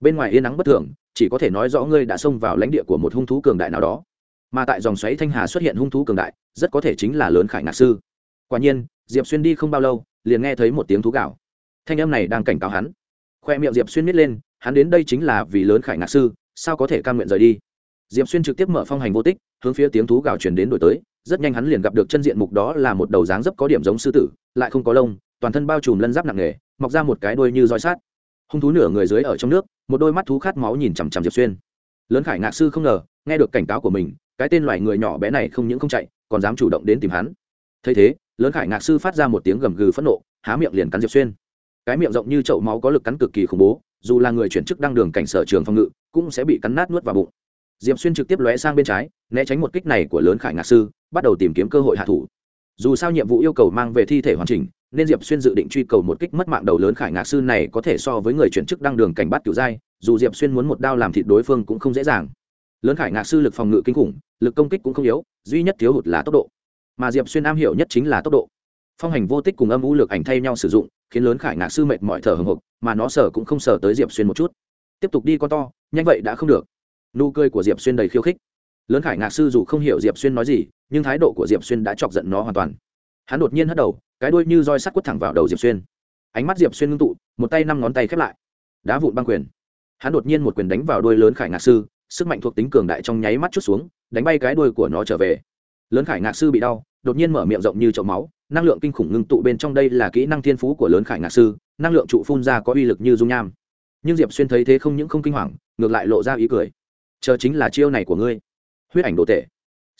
Bên ngoài yên nắng bất thường chỉ có thể nói rõ ngươi đã xông vào lãnh địa của một hung thú cường đại nào đó. Mà tại dòng xoáy thanh hà xuất hiện hung thú cường đại, rất có thể chính là lớn khải ngạc sư. Quả nhiên, diệp xuyên đi không bao lâu, liền nghe thấy một tiếng thú gạo thanh âm này đang cảnh cáo hắn. Khoe miệng diệp xuyên miết lên, hắn đến đây chính là vì lớn khải ngạc sư, sao có thể cam nguyện rời đi? Diệp xuyên trực tiếp mở phong hành vô tích, hướng phía tiếng thú gào chuyển đến đổi tới, rất nhanh hắn liền gặp được chân diện mục đó là một đầu dáng dấp có điểm giống sư tử, lại không có lông, toàn thân bao trùm lân giáp nặng nề, mọc ra một cái đuôi như roi sát hung thú nửa người dưới ở trong nước một đôi mắt thú khát máu nhìn chằm chằm diệp xuyên lớn khải ngạc sư không ngờ nghe được cảnh cáo của mình cái tên loài người nhỏ bé này không những không chạy còn dám chủ động đến tìm hắn thấy thế lớn khải ngạc sư phát ra một tiếng gầm gừ phẫn nộ há miệng liền cắn diệp xuyên cái miệng rộng như chậu máu có lực cắn cực kỳ khủng bố dù là người chuyển chức đăng đường cảnh sở trường phòng ngự cũng sẽ bị cắn nát nuốt vào bụng diệp xuyên trực tiếp lóe sang bên trái né tránh một kích này của lớn khải ngạc sư bắt đầu tìm kiếm cơ hội hạ thủ dù sao nhiệm vụ yêu cầu mang về thi thể hoàn chỉnh nên diệp xuyên dự định truy cầu một kích mất mạng đầu lớn khải ngạc sư này có thể so với người chuyển chức đăng đường cảnh bắt kiểu giai dù diệp xuyên muốn một đao làm thịt đối phương cũng không dễ dàng. Lớn khải ngạc sư lực phòng ngự kinh khủng, lực công kích cũng không yếu, duy nhất thiếu hụt là tốc độ. Mà diệp xuyên am hiểu nhất chính là tốc độ. Phong hành vô tích cùng âm u lược ảnh thay nhau sử dụng, khiến lớn khải ngạc sư mệt mỏi thở hồng hộc, mà nó sở cũng không sở tới diệp xuyên một chút. Tiếp tục đi con to, nhanh vậy đã không được. Nụ cười của diệp xuyên đầy khiêu khích. Lớn khải ngạc sư dù không hiểu diệp xuyên nói gì, nhưng thái độ của diệp xuyên đã chọc giận nó hoàn toàn hắn đột nhiên hất đầu, cái đuôi như roi sắt quất thẳng vào đầu diệp xuyên. Ánh mắt diệp xuyên ngưng tụ, một tay năm ngón tay khép lại. Đá vụn băng quyền. Hắn đột nhiên một quyền đánh vào đuôi lớn khải ngạc sư, sức mạnh thuộc tính cường đại trong nháy mắt chút xuống, đánh bay cái đuôi của nó trở về. Lớn khải ngạc sư bị đau, đột nhiên mở miệng rộng như chậu máu, năng lượng kinh khủng ngưng tụ bên trong đây là kỹ năng thiên phú của lớn khải ngạc sư, năng lượng trụ phun ra có uy lực như dung nham. Nhưng diệp xuyên thấy thế không những không kinh hoàng, ngược lại lộ ra ý cười. Chờ chính là chiêu này của ngươi. Huyết ảnh đồ tệ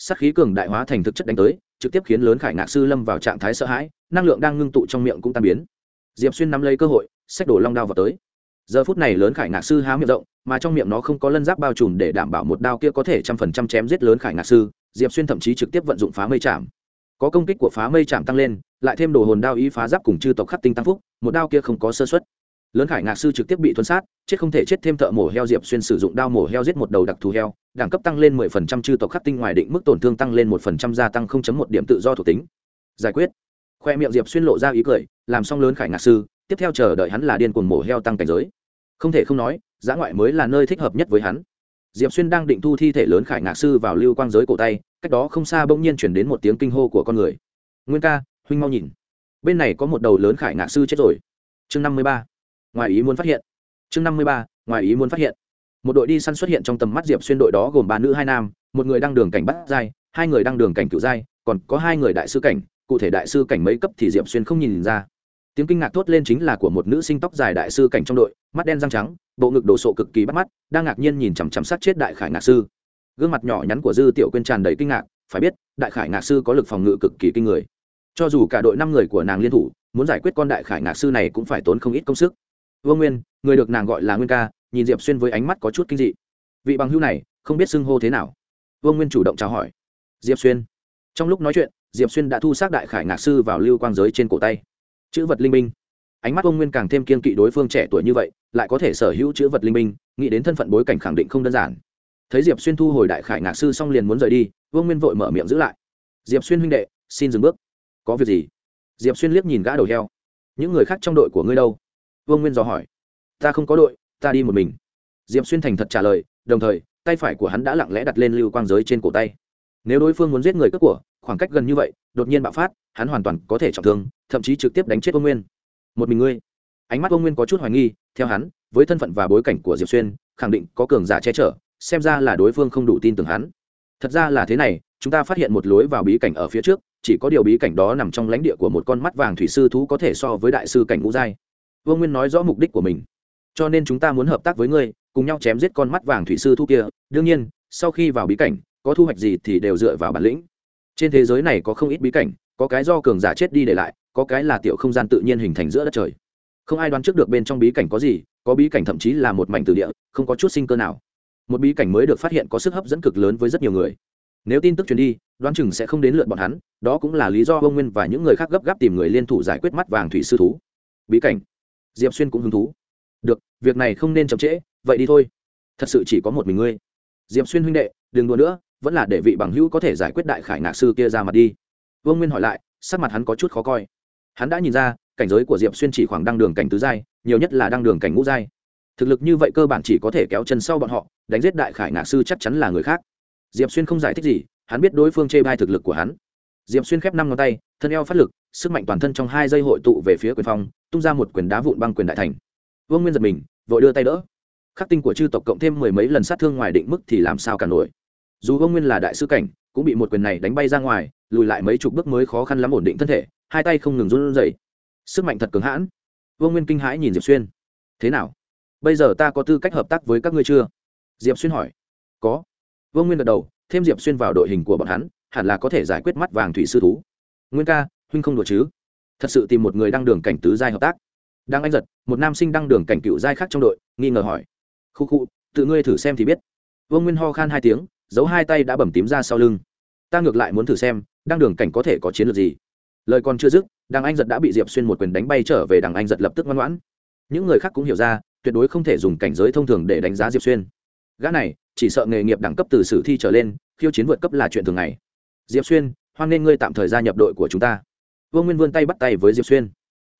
sát khí cường đại hóa thành thực chất đánh tới, trực tiếp khiến lớn khải ngạc sư lâm vào trạng thái sợ hãi, năng lượng đang ngưng tụ trong miệng cũng tan biến. Diệp xuyên nắm lấy cơ hội, xách đổ long đao vào tới. Giờ phút này lớn khải ngạc sư há miệng rộng, mà trong miệng nó không có lân giáp bao trùm để đảm bảo một đao kia có thể trăm phần trăm chém giết lớn khải ngạc sư, diệp xuyên thậm chí trực tiếp vận dụng phá mây chạm. Có công kích của phá mây chạm tăng lên, lại thêm đồ hồn đao ý phá giáp cùng chư tộc khắc tinh tăng phúc, một đao kia không có sơ xuất lớn khải ngạc sư trực tiếp bị thuấn sát, chết không thể chết thêm thợ mổ heo diệp xuyên sử dụng đao mổ heo giết một đầu đặc thù heo, đẳng cấp tăng lên mười phần trăm, chư tộc khắc tinh ngoài định mức tổn thương tăng lên một phần trăm, gia tăng không chấm một điểm tự do thuộc tính. Giải quyết. Khoe miệng diệp xuyên lộ ra ý cười, làm xong lớn khải ngạc sư, tiếp theo chờ đợi hắn là điên cuồng mổ heo tăng cảnh giới. Không thể không nói, giã ngoại mới là nơi thích hợp nhất với hắn. Diệp xuyên đang định thu thi thể lớn khải ngạc sư vào lưu quang giới cổ tay, cách đó không xa bỗng nhiên chuyển đến một tiếng kinh hô của con người. Nguyên ca, huynh mau nhìn. Bên này có một đầu lớn khải ngạc sư chết rồi. Chương năm mươi ba ngoài ý muốn phát hiện. Chương năm mươi ba, ngoài ý muốn phát hiện. Một đội đi săn xuất hiện trong tầm mắt diệp xuyên đội đó gồm ba nữ hai nam, một người đang đường cảnh bắt giai, hai người đang đường cảnh cựu giai, còn có hai người đại sư cảnh, cụ thể đại sư cảnh mấy cấp thì diệp xuyên không nhìn ra. Tiếng kinh ngạc thốt lên chính là của một nữ sinh tóc dài đại sư cảnh trong đội, mắt đen răng trắng, bộ ngực đồ sộ cực kỳ bắt mắt, đang ngạc nhiên nhìn chằm chằm sát chết đại khải ngạc sư. Gương mặt nhỏ nhắn của dư tiểu quyên tràn đầy kinh ngạc, phải biết, đại khải ngạc sư có lực phòng ngự cực kỳ kinh người. Cho dù cả đội năm người của nàng liên thủ, muốn giải quyết con đại khải ngạc sư này cũng phải tốn không ít công sức vương nguyên người được nàng gọi là nguyên ca nhìn diệp xuyên với ánh mắt có chút kinh dị vị bằng hữu này không biết xưng hô thế nào vương nguyên chủ động chào hỏi diệp xuyên trong lúc nói chuyện diệp xuyên đã thu xác đại khải ngạc sư vào lưu quang giới trên cổ tay chữ vật linh minh ánh mắt Vương nguyên càng thêm kiên kỵ đối phương trẻ tuổi như vậy lại có thể sở hữu chữ vật linh minh nghĩ đến thân phận bối cảnh khẳng định không đơn giản thấy diệp xuyên thu hồi đại khải ngạc sư xong liền muốn rời đi vương nguyên vội mở miệng giữ lại diệp xuyên huynh đệ xin dừng bước có việc gì diệp xuyên liếc nhìn gã đầu heo những người khác trong đội của ngươi đâu vương nguyên dò hỏi. Ta không có đội, ta đi một mình. Diệp xuyên thành thật trả lời, đồng thời, tay phải của hắn đã lặng lẽ đặt lên lưu quang giới trên cổ tay. Nếu đối phương muốn giết người cướp của, khoảng cách gần như vậy, đột nhiên bạo phát, hắn hoàn toàn có thể trọng thương, thậm chí trực tiếp đánh chết Vương nguyên. Một mình ngươi? Ánh mắt Vương nguyên có chút hoài nghi, theo hắn, với thân phận và bối cảnh của diệp xuyên, khẳng định có cường giả che chở, xem ra là đối phương không đủ tin tưởng hắn. Thật ra là thế này, chúng ta phát hiện một lối vào bí cảnh ở phía trước, chỉ có điều bí cảnh đó nằm trong lãnh địa của một con mắt vàng thủy sư thú có thể so với đại sư cảnh ngũ giai vương nguyên nói rõ mục đích của mình. Cho nên chúng ta muốn hợp tác với ngươi, cùng nhau chém giết con mắt vàng thủy sư thú kia. Đương nhiên, sau khi vào bí cảnh, có thu hoạch gì thì đều dựa vào bản lĩnh. Trên thế giới này có không ít bí cảnh, có cái do cường giả chết đi để lại, có cái là tiểu không gian tự nhiên hình thành giữa đất trời. Không ai đoán trước được bên trong bí cảnh có gì, có bí cảnh thậm chí là một mảnh từ địa, không có chút sinh cơ nào. Một bí cảnh mới được phát hiện có sức hấp dẫn cực lớn với rất nhiều người. Nếu tin tức truyền đi, đoán chừng sẽ không đến lượt bọn hắn, đó cũng là lý do ông nguyên và những người khác gấp gáp tìm người liên thủ giải quyết mắt vàng thủy sư thú. Bí cảnh diệp xuyên cũng hứng thú. Được, việc này không nên chậm trễ, vậy đi thôi. Thật sự chỉ có một mình ngươi. Diệp xuyên huynh đệ, đừng đùa nữa, vẫn là để vị bằng hữu có thể giải quyết đại khải ngạc sư kia ra mặt đi. Vương nguyên hỏi lại, sắc mặt hắn có chút khó coi. Hắn đã nhìn ra, cảnh giới của diệp xuyên chỉ khoảng đăng đường cảnh tứ giai, nhiều nhất là đăng đường cảnh ngũ giai. Thực lực như vậy cơ bản chỉ có thể kéo chân sau bọn họ, đánh giết đại khải ngạc sư chắc chắn là người khác. Diệp xuyên không giải thích gì, hắn biết đối phương chê bai thực lực của hắn. Diệp xuyên khép năm ngón tay, thân eo phát lực, sức mạnh toàn thân trong hai giây hội tụ về phía quyền phong tung ra một quyền đá vụn băng quyền đại thành. Vương nguyên giật mình, vội đưa tay đỡ. Khắc tinh của chư tộc cộng thêm mười mấy lần sát thương ngoài định mức thì làm sao cả nổi. Dù vương nguyên là đại sư cảnh, cũng bị một quyền này đánh bay ra ngoài, lùi lại mấy chục bước mới khó khăn lắm ổn định thân thể, hai tay không ngừng run rẩy. Sức mạnh thật cứng hãn. Vương nguyên kinh hãi nhìn diệp xuyên. Thế nào? Bây giờ ta có tư cách hợp tác với các ngươi chưa? Diệp xuyên hỏi. Có. Vương nguyên gật đầu, thêm diệp xuyên vào đội hình của bọn hắn, hẳn là có thể giải quyết mắt vàng thủy sư thú. Nguyên ca, huynh không đùa chứ? Thật sự tìm một người đăng đường cảnh tứ giai hợp tác. Đang anh giật, một nam sinh đăng đường cảnh cựu giai khác trong đội, nghi ngờ hỏi. Khu khu, tự ngươi thử xem thì biết. Vương nguyên ho khan hai tiếng, giấu hai tay đã bầm tím ra sau lưng. Ta ngược lại muốn thử xem, đăng đường cảnh có thể có chiến lược gì. Lời còn chưa dứt đằng anh giật đã bị diệp xuyên một quyền đánh bay trở về đằng anh giật lập tức ngoan ngoãn. Những người khác cũng hiểu ra, tuyệt đối không thể dùng cảnh giới thông thường để đánh giá diệp xuyên. Gã này, chỉ sợ nghề nghiệp đẳng cấp từ sử thi trở lên, khiêu chiến vượt cấp là chuyện thường ngày. Diệp xuyên, hoan nghênh ngươi tạm thời gia nhập đội của chúng ta vương nguyên vươn tay bắt tay với diệp xuyên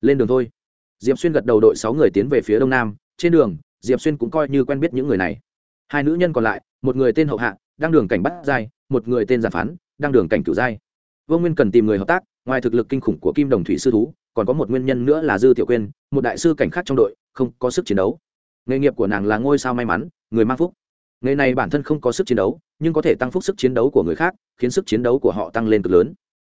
lên đường thôi diệp xuyên gật đầu đội sáu người tiến về phía đông nam trên đường diệp xuyên cũng coi như quen biết những người này hai nữ nhân còn lại một người tên hậu hạ đang đường cảnh bắt giai một người tên giàn phán đang đường cảnh cửu giai vương nguyên cần tìm người hợp tác ngoài thực lực kinh khủng của kim đồng thủy sư thú còn có một nguyên nhân nữa là dư tiểu quyên một đại sư cảnh khác trong đội không có sức chiến đấu nghề nghiệp của nàng là ngôi sao may mắn người mang phúc nghề này bản thân không có sức chiến đấu nhưng có thể tăng phúc sức chiến đấu của người khác khiến sức chiến đấu của họ tăng lên cực lớn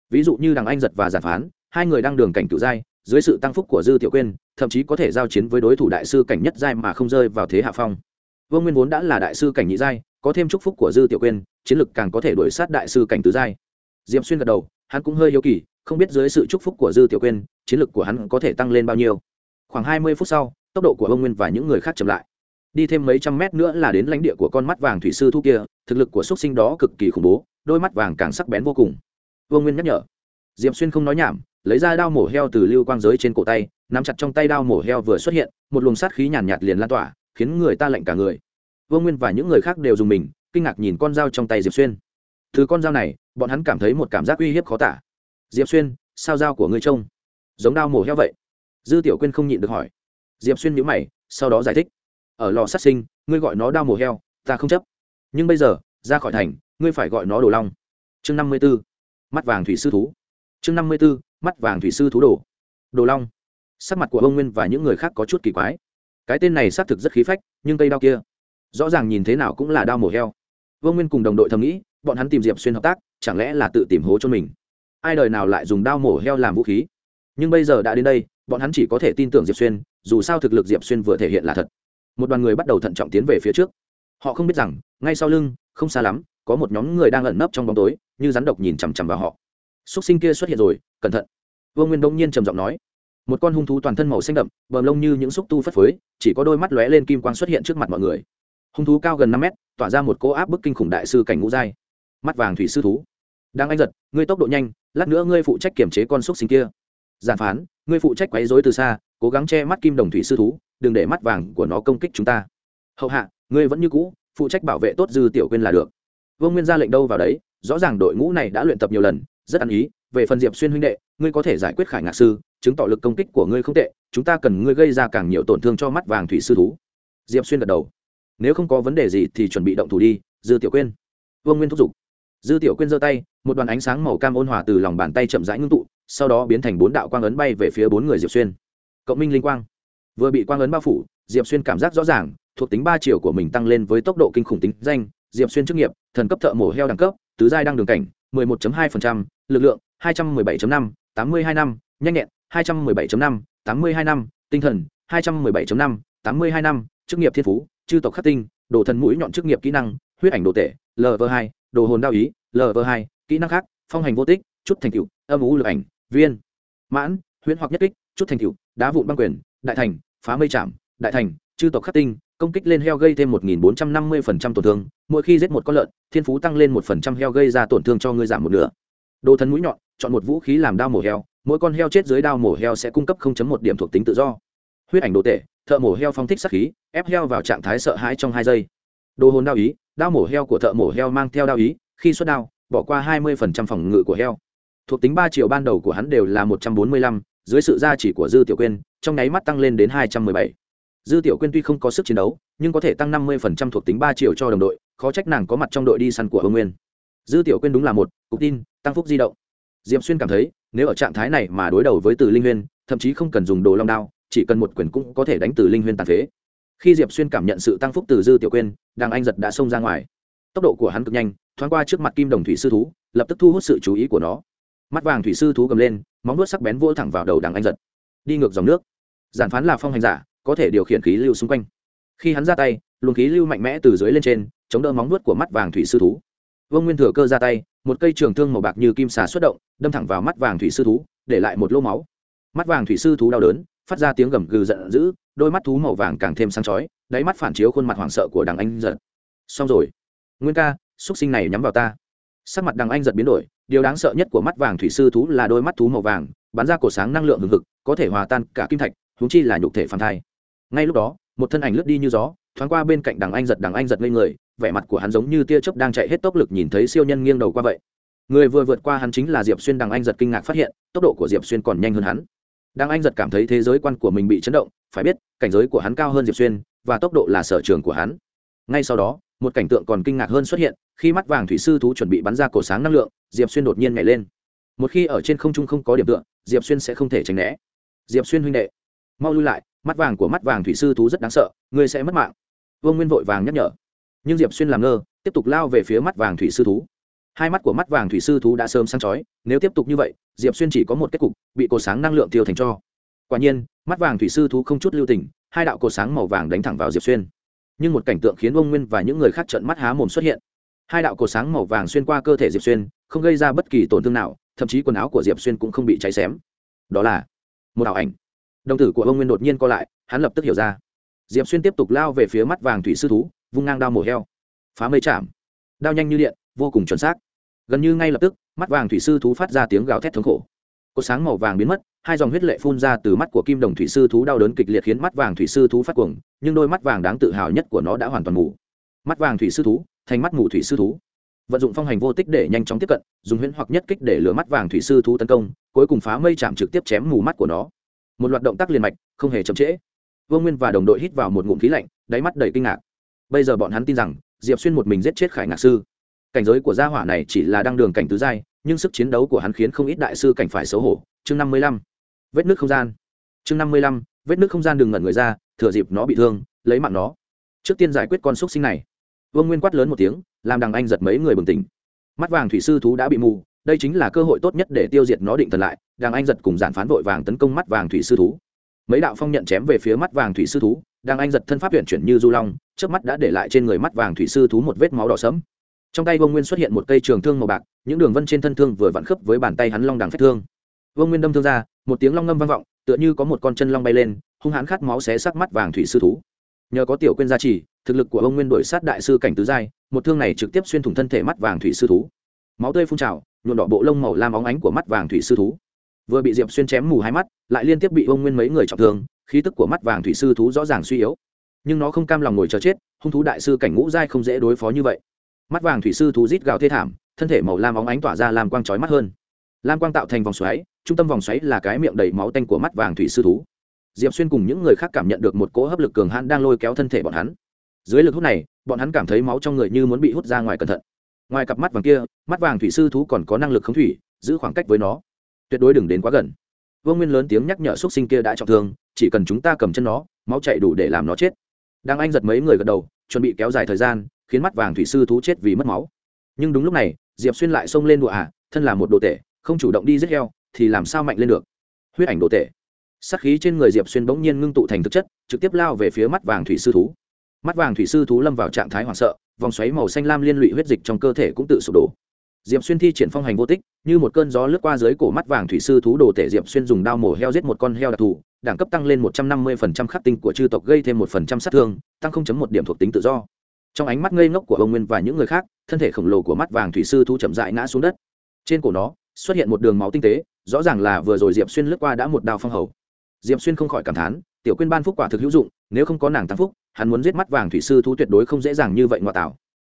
ví dụ như đằng anh giật và giản phán, hai người đang đường cảnh cựu giai, dưới sự tăng phúc của dư tiểu quyên, thậm chí có thể giao chiến với đối thủ đại sư cảnh nhất giai mà không rơi vào thế hạ phong. Vương nguyên vốn đã là đại sư cảnh nhị giai, có thêm chúc phúc của dư tiểu quyên, chiến lực càng có thể đuổi sát đại sư cảnh tứ giai. Diệp xuyên gật đầu, hắn cũng hơi yếu kỳ, không biết dưới sự chúc phúc của dư tiểu quyên, chiến lực của hắn có thể tăng lên bao nhiêu. Khoảng hai mươi phút sau, tốc độ của Vương nguyên và những người khác chậm lại. Đi thêm mấy trăm mét nữa là đến lãnh địa của con mắt vàng thủy sư thu kia, thực lực của x sinh đó cực kỳ khủng bố, đôi mắt vàng càng sắc bén vô cùng vương nguyên nhắc nhở. Diệp xuyên không nói nhảm lấy ra đao mổ heo từ lưu quang giới trên cổ tay nắm chặt trong tay đao mổ heo vừa xuất hiện một luồng sát khí nhàn nhạt, nhạt liền lan tỏa khiến người ta lạnh cả người. Vương nguyên và những người khác đều dùng mình kinh ngạc nhìn con dao trong tay diệp xuyên. Từ con dao này bọn hắn cảm thấy một cảm giác uy hiếp khó tả. Diệp xuyên sao dao của ngươi trông giống đao mổ heo vậy? Dư tiểu quyên không nhịn được hỏi. Diệp xuyên nhữ mày sau đó giải thích. Ở lò sát sinh ngươi gọi nó đao mổ heo ta không chấp. Nhưng bây giờ ra khỏi thành ngươi phải gọi nó đồ long. Chương năm mươi b ố mắt vàng thủy sư thú. Chương năm mươi b ố mắt vàng thủy sư thú đồ. Đồ long. Sắc mặt của ông nguyên và những người khác có chút kỳ quái. Cái tên này xác thực rất khí phách, nhưng cây đao kia, rõ ràng nhìn thế nào cũng là đao mổ heo. Vương nguyên cùng đồng đội thầm nghĩ, bọn hắn tìm diệp xuyên hợp tác, chẳng lẽ là tự tìm hố cho mình? Ai đời nào lại dùng đao mổ heo làm vũ khí? Nhưng bây giờ đã đến đây, bọn hắn chỉ có thể tin tưởng diệp xuyên, dù sao thực lực diệp xuyên vừa thể hiện là thật. Một đoàn người bắt đầu thận trọng tiến về phía trước. Họ không biết rằng, ngay sau lưng, không xa lắm, có một nhóm người đang ẩn nấp trong bóng tối như rắn độc nhìn chằm chằm vào họ. Súc sinh kia xuất hiện rồi, cẩn thận. Vương nguyên đông nhiên trầm giọng nói, một con hung thú toàn thân màu xanh đậm, bờm lông như những xúc tu phất phới, chỉ có đôi mắt lóe lên kim quang xuất hiện trước mặt mọi người. Hung thú cao gần năm mét, tỏa ra một cỗ áp bức kinh khủng đại sư cảnh ngũ giai. Mắt vàng thủy sư thú. Đang anh giật, ngươi tốc độ nhanh, lát nữa ngươi phụ trách kiểm chế con xúc sinh kia. Giản phán, ngươi phụ trách quấy rối từ xa, cố gắng che mắt kim đồng thủy sư thú, đừng để mắt vàng của nó công kích chúng ta. Hậu hạ, ngươi vẫn như cũ, phụ trách bảo vệ tốt dư tiểu quên là được vương nguyên ra lệnh đâu vào đấy, rõ ràng đội ngũ này đã luyện tập nhiều lần, rất ăn ý, về phần diệp xuyên huynh đệ, ngươi có thể giải quyết khải ngạc sư, chứng tỏ lực công kích của ngươi không tệ, chúng ta cần ngươi gây ra càng nhiều tổn thương cho mắt vàng thủy sư thú. Diệp xuyên gật đầu. Nếu không có vấn đề gì thì chuẩn bị động thủ đi, dư tiểu quyên. Vương nguyên thúc giục. Dư tiểu quyên giơ tay, một đoàn ánh sáng màu cam ôn hòa từ lòng bàn tay chậm rãi ngưng tụ, sau đó biến thành bốn đạo quang ấn bay về phía bốn người diệp xuyên. Cộng minh linh quang. Vừa bị quang ấn bao phủ, diệp xuyên cảm giác rõ ràng, thuộc tính ba chiều của mình tăng lên với tốc độ kinh khủng tính danh, diệp xuyên chức nghiệp thần cấp thợ mổ heo đẳng cấp tứ giai đăng đường cảnh 11.2%, lực lượng 217.5, 82 năm nhanh nhẹn 217.5, 82 năm tinh thần 217.5, 82 năm chức nghiệp thiên phú chư tộc khắc tinh đồ thần mũi nhọn chức nghiệp kỹ năng huyết ảnh đồ tể lv2 đồ hồn đao ý lv2 kỹ năng khác phong hành vô tích chút thành cựu âm u lực ảnh viên mãn huyễn hoặc nhất kích chút thành cựu đá vụn băng quyền đại thành phá mây chạm đại thành chư tộc khắc tinh công kích lên heo gây thêm một nghìn bốn trăm năm mươi phần trăm tổn thương mỗi khi giết một con lợn thiên phú tăng lên 1% heo gây ra tổn thương cho ngươi giảm một nửa. Đồ thần mũi nhọn chọn một vũ khí làm đao mổ heo mỗi con heo chết dưới đao mổ heo sẽ cung cấp 0.1 điểm thuộc tính tự do. Huyết ảnh đồ tệ, thợ mổ heo phong thích sát khí ép heo vào trạng thái sợ hãi trong hai giây. Đồ hồn đao ý đao mổ heo của thợ mổ heo mang theo đao ý khi xuất đao bỏ qua hai mươi phòng ngự của heo. Thuộc tính ba triệu ban đầu của hắn đều là một trăm bốn mươi lăm dưới sự gia trì của dư tiểu quyên trong nháy mắt tăng lên đến hai trăm mười bảy dư tiểu quyên tuy không có sức chiến đấu, nhưng có thể tăng năm mươi thuộc tính ba triệu cho đồng đội, khó trách nàng có mặt trong đội đi săn của hương nguyên. Dư tiểu quyên đúng là một, cục tin, tăng phúc di động. Diệm xuyên cảm thấy, nếu ở trạng thái này mà đối đầu với từ linh huyên, thậm chí không cần dùng đồ long đao, chỉ cần một quyền cũng có thể đánh từ linh huyên tàn phế. Khi diệp xuyên cảm nhận sự tăng phúc từ dư tiểu quyên đàng anh giật đã xông ra ngoài. Tốc độ của hắn cực nhanh, thoáng qua trước mặt kim đồng thủy sư thú, lập tức thu hút sự chú ý của nó. Mắt vàng thủy sư thú gầm lên, móng nuốt sắc bén vỗ thẳng vào đầu đàng anh giật. Đi ngược dòng nước. Giản phán là phong hành giả có thể điều khiển khí lưu xung quanh. Khi hắn ra tay, luồng khí lưu mạnh mẽ từ dưới lên trên, chống đỡ móng nuốt của mắt vàng thủy sư thú. Vương nguyên thừa cơ ra tay, một cây trường thương màu bạc như kim xà xuất động, đâm thẳng vào mắt vàng thủy sư thú, để lại một lô máu. Mắt vàng thủy sư thú đau đớn, phát ra tiếng gầm gừ giận dữ, đôi mắt thú màu vàng càng thêm sáng chói, đáy mắt phản chiếu khuôn mặt hoảng sợ của đằng anh giật. Xong rồi. Nguyên ca, xúc sinh này nhắm vào ta. Sắc mặt đằng anh giật biến đổi, điều đáng sợ nhất của mắt vàng thủy sư thú là đôi mắt thú màu vàng, bắn ra cổ sáng năng lượng hừng hực, có thể hòa tan cả kim thạch húng chi là nhục thể phản thai ngay lúc đó, một thân ảnh lướt đi như gió, thoáng qua bên cạnh đằng anh giật đằng anh giật lên người, vẻ mặt của hắn giống như tia chớp đang chạy hết tốc lực nhìn thấy siêu nhân nghiêng đầu qua vậy. Người vừa vượt qua hắn chính là diệp xuyên, đằng anh giật kinh ngạc phát hiện, tốc độ của diệp xuyên còn nhanh hơn hắn. Đằng anh giật cảm thấy thế giới quan của mình bị chấn động, phải biết, cảnh giới của hắn cao hơn diệp xuyên, và tốc độ là sở trường của hắn. Ngay sau đó, một cảnh tượng còn kinh ngạc hơn xuất hiện, khi mắt vàng thủy sư thú chuẩn bị bắn ra cổ sáng năng lượng, diệp xuyên đột nhiên nhảy lên. Một khi ở trên không trung không có điểm tựa, diệp xuyên sẽ không thể tránh né. Diệp xuyên huynh đệ, mau lui lại mắt vàng của mắt vàng thủy sư thú rất đáng sợ, ngươi sẽ mất mạng. Vương nguyên vội vàng nhắc nhở. Nhưng diệp xuyên làm ngơ, tiếp tục lao về phía mắt vàng thủy sư thú. Hai mắt của mắt vàng thủy sư thú đã sớm sáng chói, nếu tiếp tục như vậy, diệp xuyên chỉ có một kết cục, bị cột sáng năng lượng tiêu thành cho. Quả nhiên, mắt vàng thủy sư thú không chút lưu tình, hai đạo cột sáng màu vàng đánh thẳng vào diệp xuyên. Nhưng một cảnh tượng khiến ông nguyên và những người khác trợn mắt há mồm xuất hiện. Hai đạo cột sáng màu vàng xuyên qua cơ thể diệp xuyên, không gây ra bất kỳ tổn thương nào, thậm chí quần áo của diệp xuyên cũng không bị cháy xém. Đó là một ảo ảnh đồng tử của ông nguyên đột nhiên co lại, hắn lập tức hiểu ra. Diệp xuyên tiếp tục lao về phía mắt vàng thủy sư thú, vung ngang đao mổ heo. Phá mây chạm. Đao nhanh như điện, vô cùng chuẩn xác. Gần như ngay lập tức, mắt vàng thủy sư thú phát ra tiếng gào thét thống khổ. Cột sáng màu vàng biến mất, hai dòng huyết lệ phun ra từ mắt của kim đồng thủy sư thú đau đớn kịch liệt khiến mắt vàng thủy sư thú phát cuồng, nhưng đôi mắt vàng đáng tự hào nhất của nó đã hoàn toàn mù. Mắt vàng thủy sư thú, thành mắt mù thủy sư thú. Vận dụng phong hành vô tích để nhanh chóng tiếp cận, dùng huyễn hoặc nhất kích để lửa mắt vàng thủy sư thú tấn công, cuối cùng phá mây chạm trực tiếp chém mù mắt của nó một loạt động tác liền mạch, không hề chậm trễ. Vương nguyên và đồng đội hít vào một ngụm khí lạnh, đáy mắt đầy kinh ngạc. Bây giờ bọn hắn tin rằng, diệp xuyên một mình giết chết khải ngạc sư. Cảnh giới của gia hỏa này chỉ là đăng đường cảnh tứ giai, nhưng sức chiến đấu của hắn khiến không ít đại sư cảnh phải xấu hổ. Chương năm mươi lăm. Vết nước không gian. Chương năm mươi lăm. Vết nước không gian đừng ngẩn người ra, thừa dịp nó bị thương, lấy mạng nó. Trước tiên giải quyết con xúc sinh này. Vương nguyên quát lớn một tiếng, làm đằng anh giật mấy người bừng tỉnh. Mắt vàng thủy sư thú đã bị mù đây chính là cơ hội tốt nhất để tiêu diệt nó định thần lại đằng anh giật cùng giản phán vội vàng tấn công mắt vàng thủy sư thú. Mấy đạo phong nhận chém về phía mắt vàng thủy sư thú, đàng anh giật thân pháp huyện chuyển như du long trước mắt đã để lại trên người mắt vàng thủy sư thú một vết máu đỏ sẫm. Trong tay vương nguyên xuất hiện một cây trường thương màu bạc, những đường vân trên thân thương vừa vặn khớp với bàn tay hắn long đằng phách thương. Vương nguyên đâm thương ra, một tiếng long ngâm vang vọng, tựa như có một con chân long bay lên, hung hãn khát máu xé sắc mắt vàng thủy sư thú. Nhờ có tiểu quyên gia trì, thực lực của ông nguyên đổi sát đại sư cảnh tứ giai, một thương này trực tiếp xuyên thủng thân thể mắt vàng thủy sư thú máu tươi phun trào, nhuộm đỏ bộ lông màu lam óng ánh của mắt vàng thủy sư thú. Vừa bị diệp xuyên chém mù hai mắt, lại liên tiếp bị ông nguyên mấy người trọng thương, khí tức của mắt vàng thủy sư thú rõ ràng suy yếu. Nhưng nó không cam lòng ngồi chờ chết, hung thú đại sư cảnh ngũ giai không dễ đối phó như vậy. Mắt vàng thủy sư thú rít gào thê thảm, thân thể màu lam óng ánh tỏa ra làm quang trói mắt hơn. Lam quang tạo thành vòng xoáy, trung tâm vòng xoáy là cái miệng đầy máu tanh của mắt vàng thủy sư thú. Diệp xuyên cùng những người khác cảm nhận được một cỗ hấp lực cường hãn đang lôi kéo thân thể bọn hắn. Dưới lực hút này, bọn hắn cảm thấy máu trong người như muốn bị hút ra ngoài cẩn thận ngoài cặp mắt vàng kia mắt vàng thủy sư thú còn có năng lực khống thủy giữ khoảng cách với nó. Tuyệt đối đừng đến quá gần. Vương nguyên lớn tiếng nhắc nhở x u ấ t sinh kia đã trọng thương chỉ cần chúng ta cầm chân nó máu chạy đủ để làm nó chết. Đang anh giật mấy người gật đầu chuẩn bị kéo dài thời gian khiến mắt vàng thủy sư thú chết vì mất máu. Nhưng đúng lúc này diệp xuyên lại xông lên đùa ả à, thân là một đồ tể không chủ động đi giết heo thì làm sao mạnh lên được? Huyết ảnh đồ tể. Sắc khí trên người diệp xuyên bỗng nhiên ngưng tụ thành thực chất trực tiếp lao về phía mắt vàng thủy sư thú mắt vàng thủy sư thú lâm vào trạng thái hoảng sợ, vòng xoáy màu xanh lam liên lụy huyết dịch trong cơ thể cũng tự sụp đổ. Diệp xuyên thi triển phong hành vô tích, như một cơn gió lướt qua dưới cổ mắt vàng thủy sư thú đồ tể diệp xuyên dùng đao mổ heo giết một con heo đặc thù, đẳng cấp tăng lên một trăm năm mươi phần trăm khắc tinh của chư tộc gây thêm một phần trăm sát thương, tăng không chấm một điểm thuộc tính tự do. Trong ánh mắt ngây ngốc của ông nguyên và những người khác, thân thể khổng lồ của mắt vàng thủy sư thú chậm dại ngã xuống đất. Trên cổ nó, xuất hiện một đường máu tinh tế, rõ ràng là vừa rồi diệp xuyên lướt qua đã một đao phong hầu diệp xuyên không khỏi cảm thán, tiểu quyên ban phúc quả thực hữu dụng, nếu không có nàng tăng phúc, hắn muốn giết mắt vàng thủy sư thú tuyệt đối không dễ dàng như vậy ngoại tảo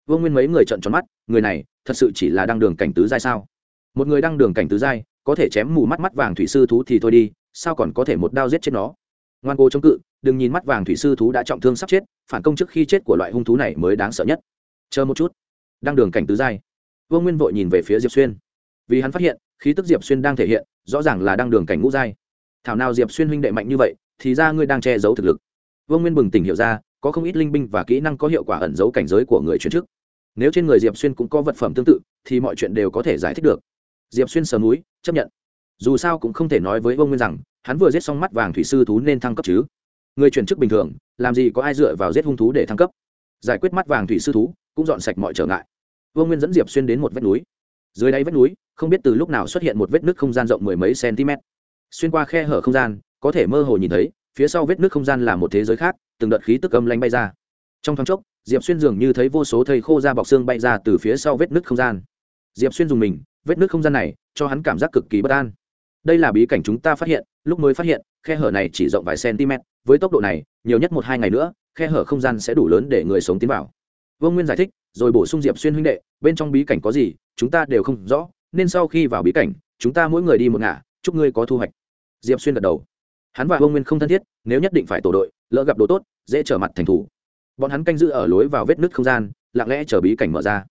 vương nguyên mấy người trợn tròn mắt, người này, thật sự chỉ là đang đường cảnh tứ giai sao? Một người đang đường cảnh tứ giai, có thể chém mù mắt mắt vàng thủy sư thú thì thôi đi, sao còn có thể một đao giết chết nó? Ngoan cố chống cự, đừng nhìn mắt vàng thủy sư thú đã trọng thương sắp chết, phản công trước khi chết của loại hung thú này mới đáng sợ nhất. Chờ một chút. Đang đường cảnh tứ giai. Vương nguyên vội nhìn về phía diệp xuyên. Vì hắn phát hiện, khí tức diệp xuyên đang thể hiện, rõ ràng là đang đường cảnh ngũ giai thảo nào diệp xuyên huynh đệ mạnh như vậy, thì ra ngươi đang che giấu thực lực. Vương nguyên bừng tỉnh hiểu ra, có không ít linh binh và kỹ năng có hiệu quả ẩn giấu cảnh giới của người chuyển chức. Nếu trên người diệp xuyên cũng có vật phẩm tương tự, thì mọi chuyện đều có thể giải thích được. Diệp xuyên sờ núi, chấp nhận. Dù sao cũng không thể nói với vương nguyên rằng, hắn vừa giết xong mắt vàng thủy sư thú nên thăng cấp chứ. Người chuyển chức bình thường, làm gì có ai dựa vào giết hung thú để thăng cấp. Giải quyết mắt vàng thủy sư thú, cũng dọn sạch mọi trở ngại. Vương nguyên dẫn diệp xuyên đến một vách núi. Dưới đáy vách núi, không biết từ lúc nào xuất hiện một vết nứt không gian rộng mười mấy cm xuyên qua khe hở không gian, có thể mơ hồ nhìn thấy, phía sau vết nứt không gian là một thế giới khác, từng đợt khí tức âm lanh bay ra. Trong thoáng chốc, diệp xuyên dường như thấy vô số thây khô da bọc xương bay ra từ phía sau vết nứt không gian. Diệp xuyên dùng mình, vết nứt không gian này, cho hắn cảm giác cực kỳ bất an. Đây là bí cảnh chúng ta phát hiện, lúc mới phát hiện, khe hở này chỉ rộng vài cm với tốc độ này, nhiều nhất một hai ngày nữa, khe hở không gian sẽ đủ lớn để người sống tiến vào. Vương nguyên giải thích, rồi bổ sung diệp xuyên huynh đệ, bên trong bí cảnh có gì, chúng ta đều không rõ, nên sau khi vào bí cảnh, chúng ta mỗi người đi một ngả chúc ngươi có thu hoạch. Diệp xuyên gật đầu. Hắn và vương nguyên không thân thiết, nếu nhất định phải tổ đội, lỡ gặp đồ tốt, dễ trở mặt thành thủ. Bọn hắn canh giữ ở lối vào vết nứt không gian, lặng lẽ chờ bí cảnh mở ra.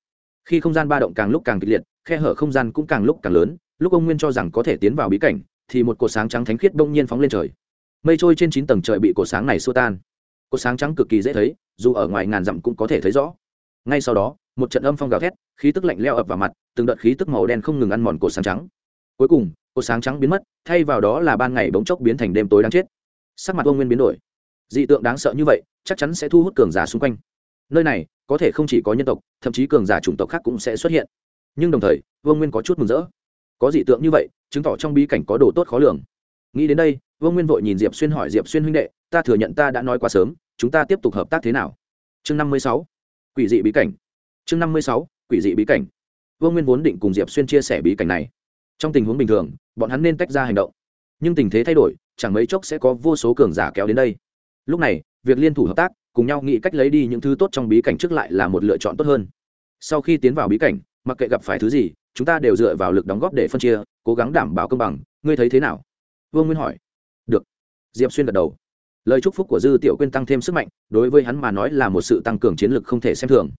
Khi không gian ba động càng lúc càng kịch liệt, khe hở không gian cũng càng lúc càng lớn, lúc ông nguyên cho rằng có thể tiến vào bí cảnh, thì một cột sáng trắng thánh khiết bỗng nhiên phóng lên trời. Mây trôi trên chín tầng trời bị cột sáng này xua tan. Cột sáng trắng cực kỳ dễ thấy, dù ở ngoài ngàn dặm cũng có thể thấy rõ. Ngay sau đó, một trận âm phong gào thét, khí tức lạnh leo ập vào mặt, từng đợt khí tức màu đen không ngừng ăn mòn cột sáng trắng. Cuối cùng cột sáng trắng biến mất, thay vào đó là ban ngày bỗng chốc biến thành đêm tối đáng chết. Sắc mặt ông nguyên biến đổi. Dị tượng đáng sợ như vậy, chắc chắn sẽ thu hút cường giả xung quanh. Nơi này, có thể không chỉ có nhân tộc, thậm chí cường giả chủng tộc khác cũng sẽ xuất hiện. Nhưng đồng thời, vương nguyên có chút mừng rỡ. Có dị tượng như vậy, chứng tỏ trong bí cảnh có đồ tốt khó lường. Nghĩ đến đây, vương nguyên vội nhìn diệp xuyên hỏi, diệp xuyên huynh đệ, ta thừa nhận ta đã nói quá sớm, chúng ta tiếp tục hợp tác thế nào? Chương năm mươi sáu, quỷ dị bí cảnh. Chương năm mươi sáu, quỷ dị bí cảnh. Vương nguyên vốn định cùng diệp xuyên chia sẻ bí cảnh này trong tình huống bình thường, bọn hắn nên tách ra hành động. Nhưng tình thế thay đổi, chẳng mấy chốc sẽ có vô số cường giả kéo đến đây. Lúc này, việc liên thủ hợp tác, cùng nhau nghĩ cách lấy đi những thứ tốt trong bí cảnh trước lại là một lựa chọn tốt hơn. Sau khi tiến vào bí cảnh, mặc kệ gặp phải thứ gì, chúng ta đều dựa vào lực đóng góp để phân chia, cố gắng đảm bảo công bằng. Ngươi thấy thế nào? Vương nguyên hỏi. Được. Diệp xuyên gật đầu. Lời chúc phúc của dư tiểu quyên tăng thêm sức mạnh, đối với hắn mà nói là một sự tăng cường chiến lược không thể xem thường.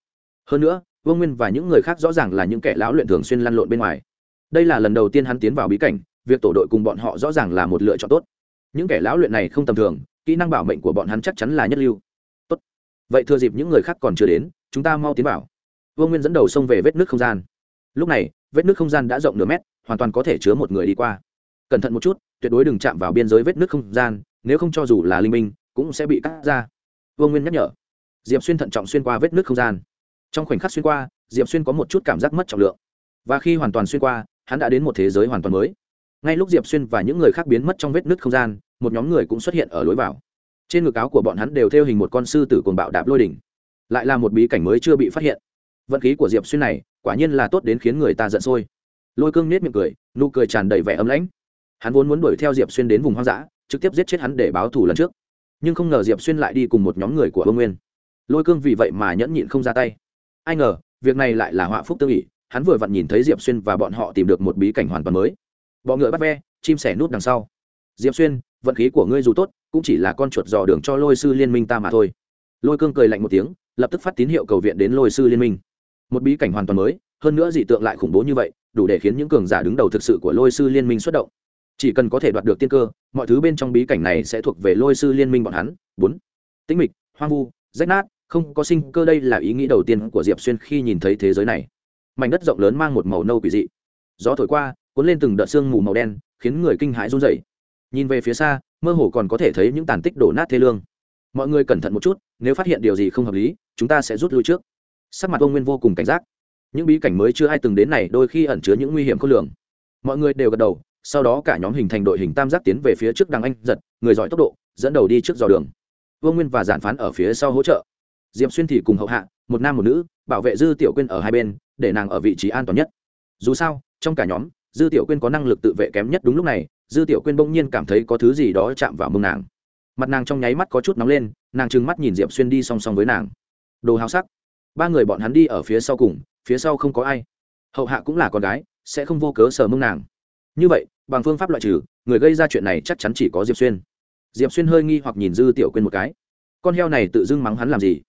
Hơn nữa, vương nguyên và những người khác rõ ràng là những kẻ lão luyện thường xuyên lăn lộn bên ngoài đây là lần đầu tiên hắn tiến vào bí cảnh, việc tổ đội cùng bọn họ rõ ràng là một lựa chọn tốt. Những kẻ lão luyện này không tầm thường, kỹ năng bảo mệnh của bọn hắn chắc chắn là nhất lưu. Tốt. Vậy thừa dịp những người khác còn chưa đến, chúng ta mau tiến vào. Vương nguyên dẫn đầu xông về vết nước không gian. Lúc này, vết nước không gian đã rộng nửa mét, hoàn toàn có thể chứa một người đi qua. Cẩn thận một chút, tuyệt đối đừng chạm vào biên giới vết nước không gian, nếu không cho dù là linh minh, cũng sẽ bị cắt ra. Vương nguyên nhắc nhở. Diệp xuyên thận trọng xuyên qua vết nước không gian. Trong khoảnh khắc xuyên qua, diệp xuyên có một chút cảm giác mất trọng lượng. Và khi hoàn toàn xuyên qua hắn đã đến một thế giới hoàn toàn mới. Ngay lúc diệp xuyên và những người khác biến mất trong vết nứt không gian, một nhóm người cũng xuất hiện ở lối vào. Trên ngực áo của bọn hắn đều theo hình một con sư tử cồn bạo đạp lôi đỉnh. Lại là một bí cảnh mới chưa bị phát hiện. Vận khí của diệp xuyên này, quả nhiên là tốt đến khiến người ta giận sôi. Lôi cương nết miệng cười, nụ cười tràn đầy vẻ ấm lãnh. Hắn vốn muốn đuổi theo diệp xuyên đến vùng hoang dã, trực tiếp giết chết hắn để báo thù lần trước. Nhưng không ngờ diệp xuyên lại đi cùng một nhóm người của vương nguyên. Lôi cương vì vậy mà nhẫn nhịn không ra tay. Ai ngờ, việc này lại là họa phúc tương ỉ hắn vừa vặn nhìn thấy diệp xuyên và bọn họ tìm được một bí cảnh hoàn toàn mới. Bọ ngựa bắt ve, chim sẻ nút đằng sau. Diệp xuyên, vận khí của ngươi dù tốt, cũng chỉ là con chuột dò đường cho lôi sư liên minh ta mà thôi. Lôi cương cười lạnh một tiếng, lập tức phát tín hiệu cầu viện đến lôi sư liên minh. Một bí cảnh hoàn toàn mới, hơn nữa dị tượng lại khủng bố như vậy, đủ để khiến những cường giả đứng đầu thực sự của lôi sư liên minh xuất động. Chỉ cần có thể đoạt được tiên cơ, mọi thứ bên trong bí cảnh này sẽ thuộc về lôi sư liên minh bọn hắn. Bốn. Tĩnh mịch, hoang vu, rách nát, không có sinh cơ đây là ý nghĩ đầu tiên của diệp xuyên khi nhìn thấy thế giới này mảnh đất rộng lớn mang một màu nâu quỷ dị. Gió thổi qua, cuốn lên từng đợt sương mù màu đen, khiến người kinh hãi run rẩy. Nhìn về phía xa, mơ hồ còn có thể thấy những tàn tích đổ nát thê lương. Mọi người cẩn thận một chút, nếu phát hiện điều gì không hợp lý, chúng ta sẽ rút lui trước. Sắc mặt ông nguyên vô cùng cảnh giác. Những bí cảnh mới chưa ai từng đến này đôi khi ẩn chứa những nguy hiểm khôn lường. Mọi người đều gật đầu, sau đó cả nhóm hình thành đội hình tam giác tiến về phía trước đằng anh giật, người giỏi tốc độ, dẫn đầu đi trước dò đường. Vương nguyên và giản phán ở phía sau hỗ trợ. Diệp xuyên thì cùng hậu hạ, một nam một nữ, bảo vệ dư tiểu quyên ở hai bên để nàng ở vị trí an toàn nhất. Dù sao, trong cả nhóm, dư tiểu quyên có năng lực tự vệ kém nhất đúng lúc này, dư tiểu quyên bỗng nhiên cảm thấy có thứ gì đó chạm vào mông nàng. Mặt nàng trong nháy mắt có chút nóng lên, nàng trừng mắt nhìn diệp xuyên đi song song với nàng. Đồ hào sắc. Ba người bọn hắn đi ở phía sau cùng, phía sau không có ai. Hậu hạ cũng là con gái, sẽ không vô cớ sờ mông nàng. Như vậy, bằng phương pháp loại trừ, người gây ra chuyện này chắc chắn chỉ có diệp xuyên. Diệp xuyên hơi nghi hoặc nhìn dư tiểu quyên một cái. Con heo này tự dưng mắng hắn làm gì?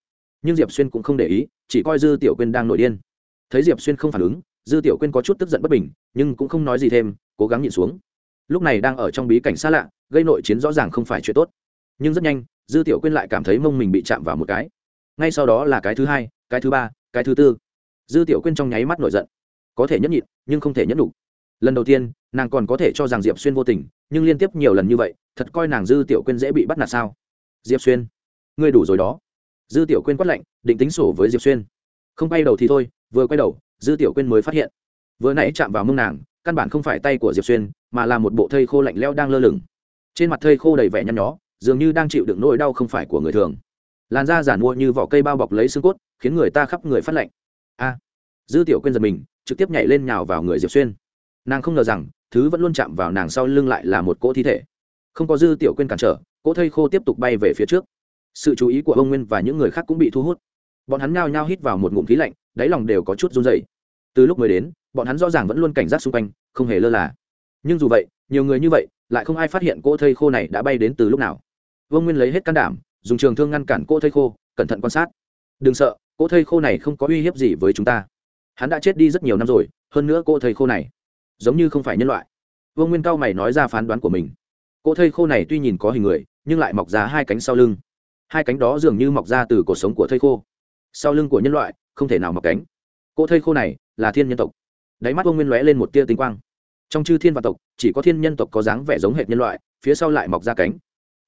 Nhưng diệp xuyên cũng không để ý, chỉ coi dư tiểu quyên đang nổi điên thấy diệp xuyên không phản ứng dư tiểu quyên có chút tức giận bất bình nhưng cũng không nói gì thêm cố gắng nhịn xuống lúc này đang ở trong bí cảnh xa lạ gây nội chiến rõ ràng không phải chuyện tốt nhưng rất nhanh dư tiểu quyên lại cảm thấy mông mình bị chạm vào một cái ngay sau đó là cái thứ hai cái thứ ba cái thứ tư dư tiểu quyên trong nháy mắt nổi giận có thể nhẫn nhịn nhưng không thể nhẫn đủ lần đầu tiên nàng còn có thể cho rằng diệp xuyên vô tình nhưng liên tiếp nhiều lần như vậy thật coi nàng dư tiểu quyên dễ bị bắt nạt sao diệp xuyên ngươi đủ rồi đó dư tiểu quyên quát lạnh định tính sổ với diệp xuyên không bay đầu thì thôi vừa quay đầu, dư tiểu quyên mới phát hiện, vừa nãy chạm vào mông nàng, căn bản không phải tay của diệp xuyên, mà là một bộ thây khô lạnh leo đang lơ lửng. Trên mặt thây khô đầy vẻ nhăn nhó, dường như đang chịu đựng nỗi đau không phải của người thường. Làn da giản mua như vỏ cây bao bọc lấy xương cốt, khiến người ta khắp người phát lạnh. A! Dư tiểu quyên giật mình, trực tiếp nhảy lên nhào vào người diệp xuyên. Nàng không ngờ rằng, thứ vẫn luôn chạm vào nàng sau lưng lại là một cỗ thi thể. Không có dư tiểu quyên cản trở, cỗ thây khô tiếp tục bay về phía trước. Sự chú ý của ông nguyên và những người khác cũng bị thu hút. Bọn hắn nhao nhao hít vào một ngụm khí lạnh đáy lòng đều có chút run dày từ lúc mới đến, bọn hắn rõ ràng vẫn luôn cảnh giác xung quanh, không hề lơ là. Nhưng dù vậy, nhiều người như vậy, lại không ai phát hiện cỗ thây khô này đã bay đến từ lúc nào. Vương nguyên lấy hết can đảm, dùng trường thương ngăn cản cỗ thây khô, cẩn thận quan sát. Đừng sợ, cỗ thây khô này không có uy hiếp gì với chúng ta. Hắn đã chết đi rất nhiều năm rồi, hơn nữa cỗ thây khô này giống như không phải nhân loại. Vương nguyên cao mày nói ra phán đoán của mình. Cỗ thây khô này tuy nhìn có hình người, nhưng lại mọc ra hai cánh sau lưng. Hai cánh đó dường như mọc ra từ cuộc sống của thây khô. Sau lưng của nhân loại không thể nào mọc cánh. Cỗ thây khô này là thiên nhân tộc. Đáy mắt ông nguyên lóe lên một tia tinh quang. Trong chư thiên và tộc, chỉ có thiên nhân tộc có dáng vẻ giống hệ nhân loại, phía sau lại mọc ra cánh.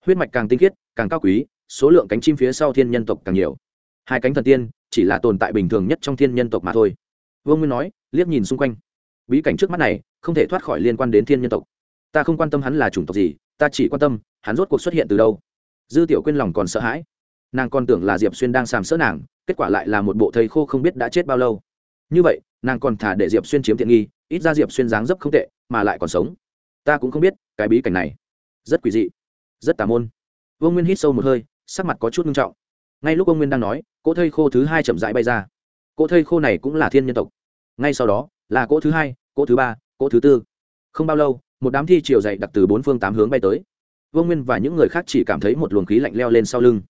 Huyết mạch càng tinh khiết, càng cao quý, số lượng cánh chim phía sau thiên nhân tộc càng nhiều. Hai cánh thần tiên chỉ là tồn tại bình thường nhất trong thiên nhân tộc mà thôi. Vương nguyên nói, liếc nhìn xung quanh. Bí cảnh trước mắt này không thể thoát khỏi liên quan đến thiên nhân tộc. Ta không quan tâm hắn là chủng tộc gì, ta chỉ quan tâm hắn rốt cuộc xuất hiện từ đâu. Dư tiểu quên lòng còn sợ hãi nàng còn tưởng là diệp xuyên đang sàm sỡ nàng, kết quả lại là một bộ thầy khô không biết đã chết bao lâu. Như vậy, nàng còn thả để diệp xuyên chiếm tiện nghi, ít ra diệp xuyên dáng dấp không tệ, mà lại còn sống. Ta cũng không biết, cái bí cảnh này, rất quỷ dị, rất tà môn. Vương nguyên hít sâu một hơi, sắc mặt có chút nghiêm trọng. Ngay lúc ông nguyên đang nói, cỗ thây khô thứ hai chậm rãi bay ra. Cỗ thây khô này cũng là thiên nhân tộc. Ngay sau đó, là cỗ thứ hai, cỗ thứ ba, cỗ thứ tư. Không bao lâu, một đám thi chiều dày đặc từ bốn phương tám hướng bay tới. Vương nguyên và những người khác chỉ cảm thấy một luồng khí lạnh leo lên sau lưng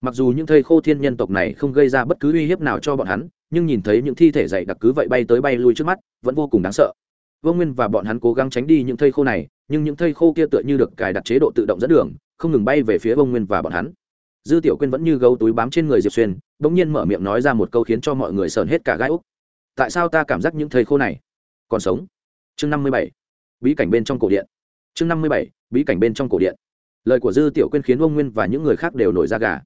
mặc dù những thây khô thiên nhân tộc này không gây ra bất cứ uy hiếp nào cho bọn hắn, nhưng nhìn thấy những thi thể dày đặc cứ vậy bay tới bay lui trước mắt, vẫn vô cùng đáng sợ. Vô nguyên và bọn hắn cố gắng tránh đi những thây khô này, nhưng những thây khô kia tựa như được cài đặt chế độ tự động dẫn đường, không ngừng bay về phía vương nguyên và bọn hắn. Dư tiểu quyên vẫn như gấu túi bám trên người diệp xuyên đ ỗ n g nhiên mở miệng nói ra một câu khiến cho mọi người sờn hết cả gai úc tại sao ta cảm giác những thầy khô này còn sống? Chương năm mươi bảy, bí cảnh bên trong cổ điện. Chương năm mươi bảy, bí cảnh bên trong cổ điện. Lời của dư tiểu quyên khiến ông nguyên và những người khác đều nổi ra gà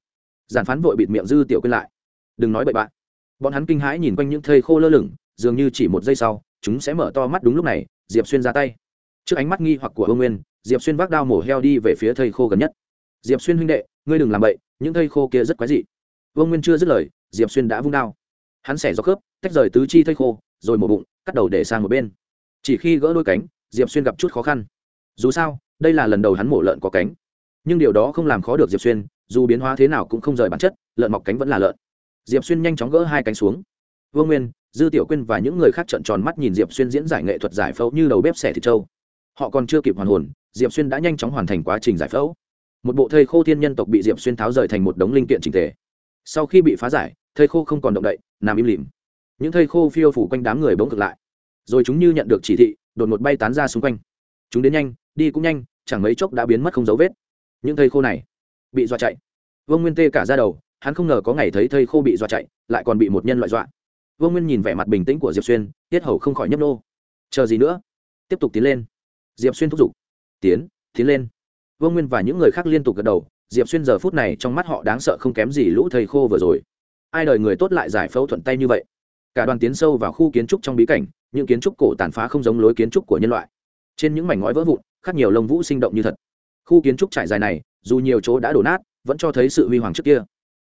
giản phán vội bịt miệng dư tiểu quên lại. Đừng nói bậy bạn bọn hắn kinh hãi nhìn quanh những thây khô lơ lửng, dường như chỉ một giây sau, chúng sẽ mở to mắt đúng lúc này, diệp xuyên ra tay. Trước ánh mắt nghi hoặc của ông nguyên, diệp xuyên vác đao mổ heo đi về phía thây khô gần nhất. Diệp xuyên huynh đệ, ngươi đừng làm bậy, những thây khô kia rất quái dị. Vương nguyên chưa dứt lời, diệp xuyên đã vung đao. Hắn xẻ do khớp, tách rời tứ chi thây khô, rồi mổ bụng, cắt đầu để sang một bên. Chỉ khi gỡ đôi cánh, diệp xuyên gặp chút khó khăn. Dù sao, đây là lần đầu hắn mổ lợn có cánh. Nhưng điều đó không làm khó được diệp xuyên dù biến hóa thế nào cũng không rời bản chất, lợn mọc cánh vẫn là lợn. Diệp xuyên nhanh chóng gỡ hai cánh xuống. Vương nguyên, dư tiểu quyên và những người khác trợn tròn mắt nhìn diệp xuyên diễn giải nghệ thuật giải phẫu như đầu bếp xẻ thịt trâu. Họ còn chưa kịp hoàn hồn, diệp xuyên đã nhanh chóng hoàn thành quá trình giải phẫu. Một bộ thây khô thiên nhân tộc bị diệp xuyên tháo rời thành một đống linh kiện trình thể sau khi bị phá giải, thây khô không còn động đậy, nằm im lìm. Những thây khô phiêu phủ quanh đám người bỗng cực lại. Rồi chúng như nhận được chỉ thị, đột ngột bay tán ra xung quanh. Chúng đến nhanh, đi cũng nhanh, chẳng mấy chốc đã biến mất không dấu vết. Những thây khô này bị dọa chạy. Vương nguyên tê cả ra đầu, hắn không ngờ có ngày thấy thây khô bị dọa chạy, lại còn bị một nhân loại dọa. Vương nguyên nhìn vẻ mặt bình tĩnh của diệp xuyên, tiết hầu không khỏi nhấp nô. Chờ gì nữa? Tiếp tục tiến lên. Diệp xuyên thúc giục. Tiến tiến lên. Vương nguyên và những người khác liên tục gật đầu, diệp xuyên giờ phút này trong mắt họ đáng sợ không kém gì lũ thầy khô vừa rồi. Ai đời người tốt lại giải phẫu thuận tay như vậy? Cả đoàn tiến sâu vào khu kiến trúc trong bí cảnh, những kiến trúc cổ tàn phá không giống lối kiến trúc của nhân loại. Trên những mảnh ngói vỡ vụn, khắc nhiều lông vũ sinh động như thật. Khu kiến trúc trải dài này dù nhiều chỗ đã đổ nát, vẫn cho thấy sự huy hoàng trước kia.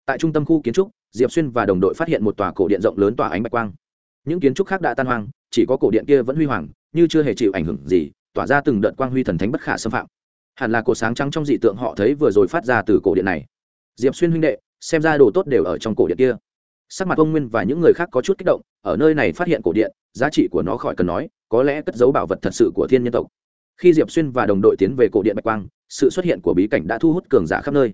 Tại trung tâm khu kiến trúc, diệp xuyên và đồng đội phát hiện một tòa cổ điện rộng lớn tỏa ánh bạch quang. Những kiến trúc khác đã tan hoang, chỉ có cổ điện kia vẫn huy hoàng, như chưa hề chịu ảnh hưởng gì, tỏa ra từng đợt quang huy thần thánh bất khả xâm phạm. Hẳn là cổ sáng trắng trong dị tượng họ thấy vừa rồi phát ra từ cổ điện này. Diệp xuyên huynh đệ, xem ra đồ tốt đều ở trong cổ điện kia. Sắc mặt ông nguyên và những người khác có chút kích động, ở nơi này phát hiện cổ điện, giá trị của nó khỏi cần nói, có lẽ cất giấu bảo vật thật sự của thiên nhân tộc. Khi diệp xuyên và đồng đội tiến về cổ điện bạch quang sự xuất hiện của bí cảnh đã thu hút cường giả khắp nơi.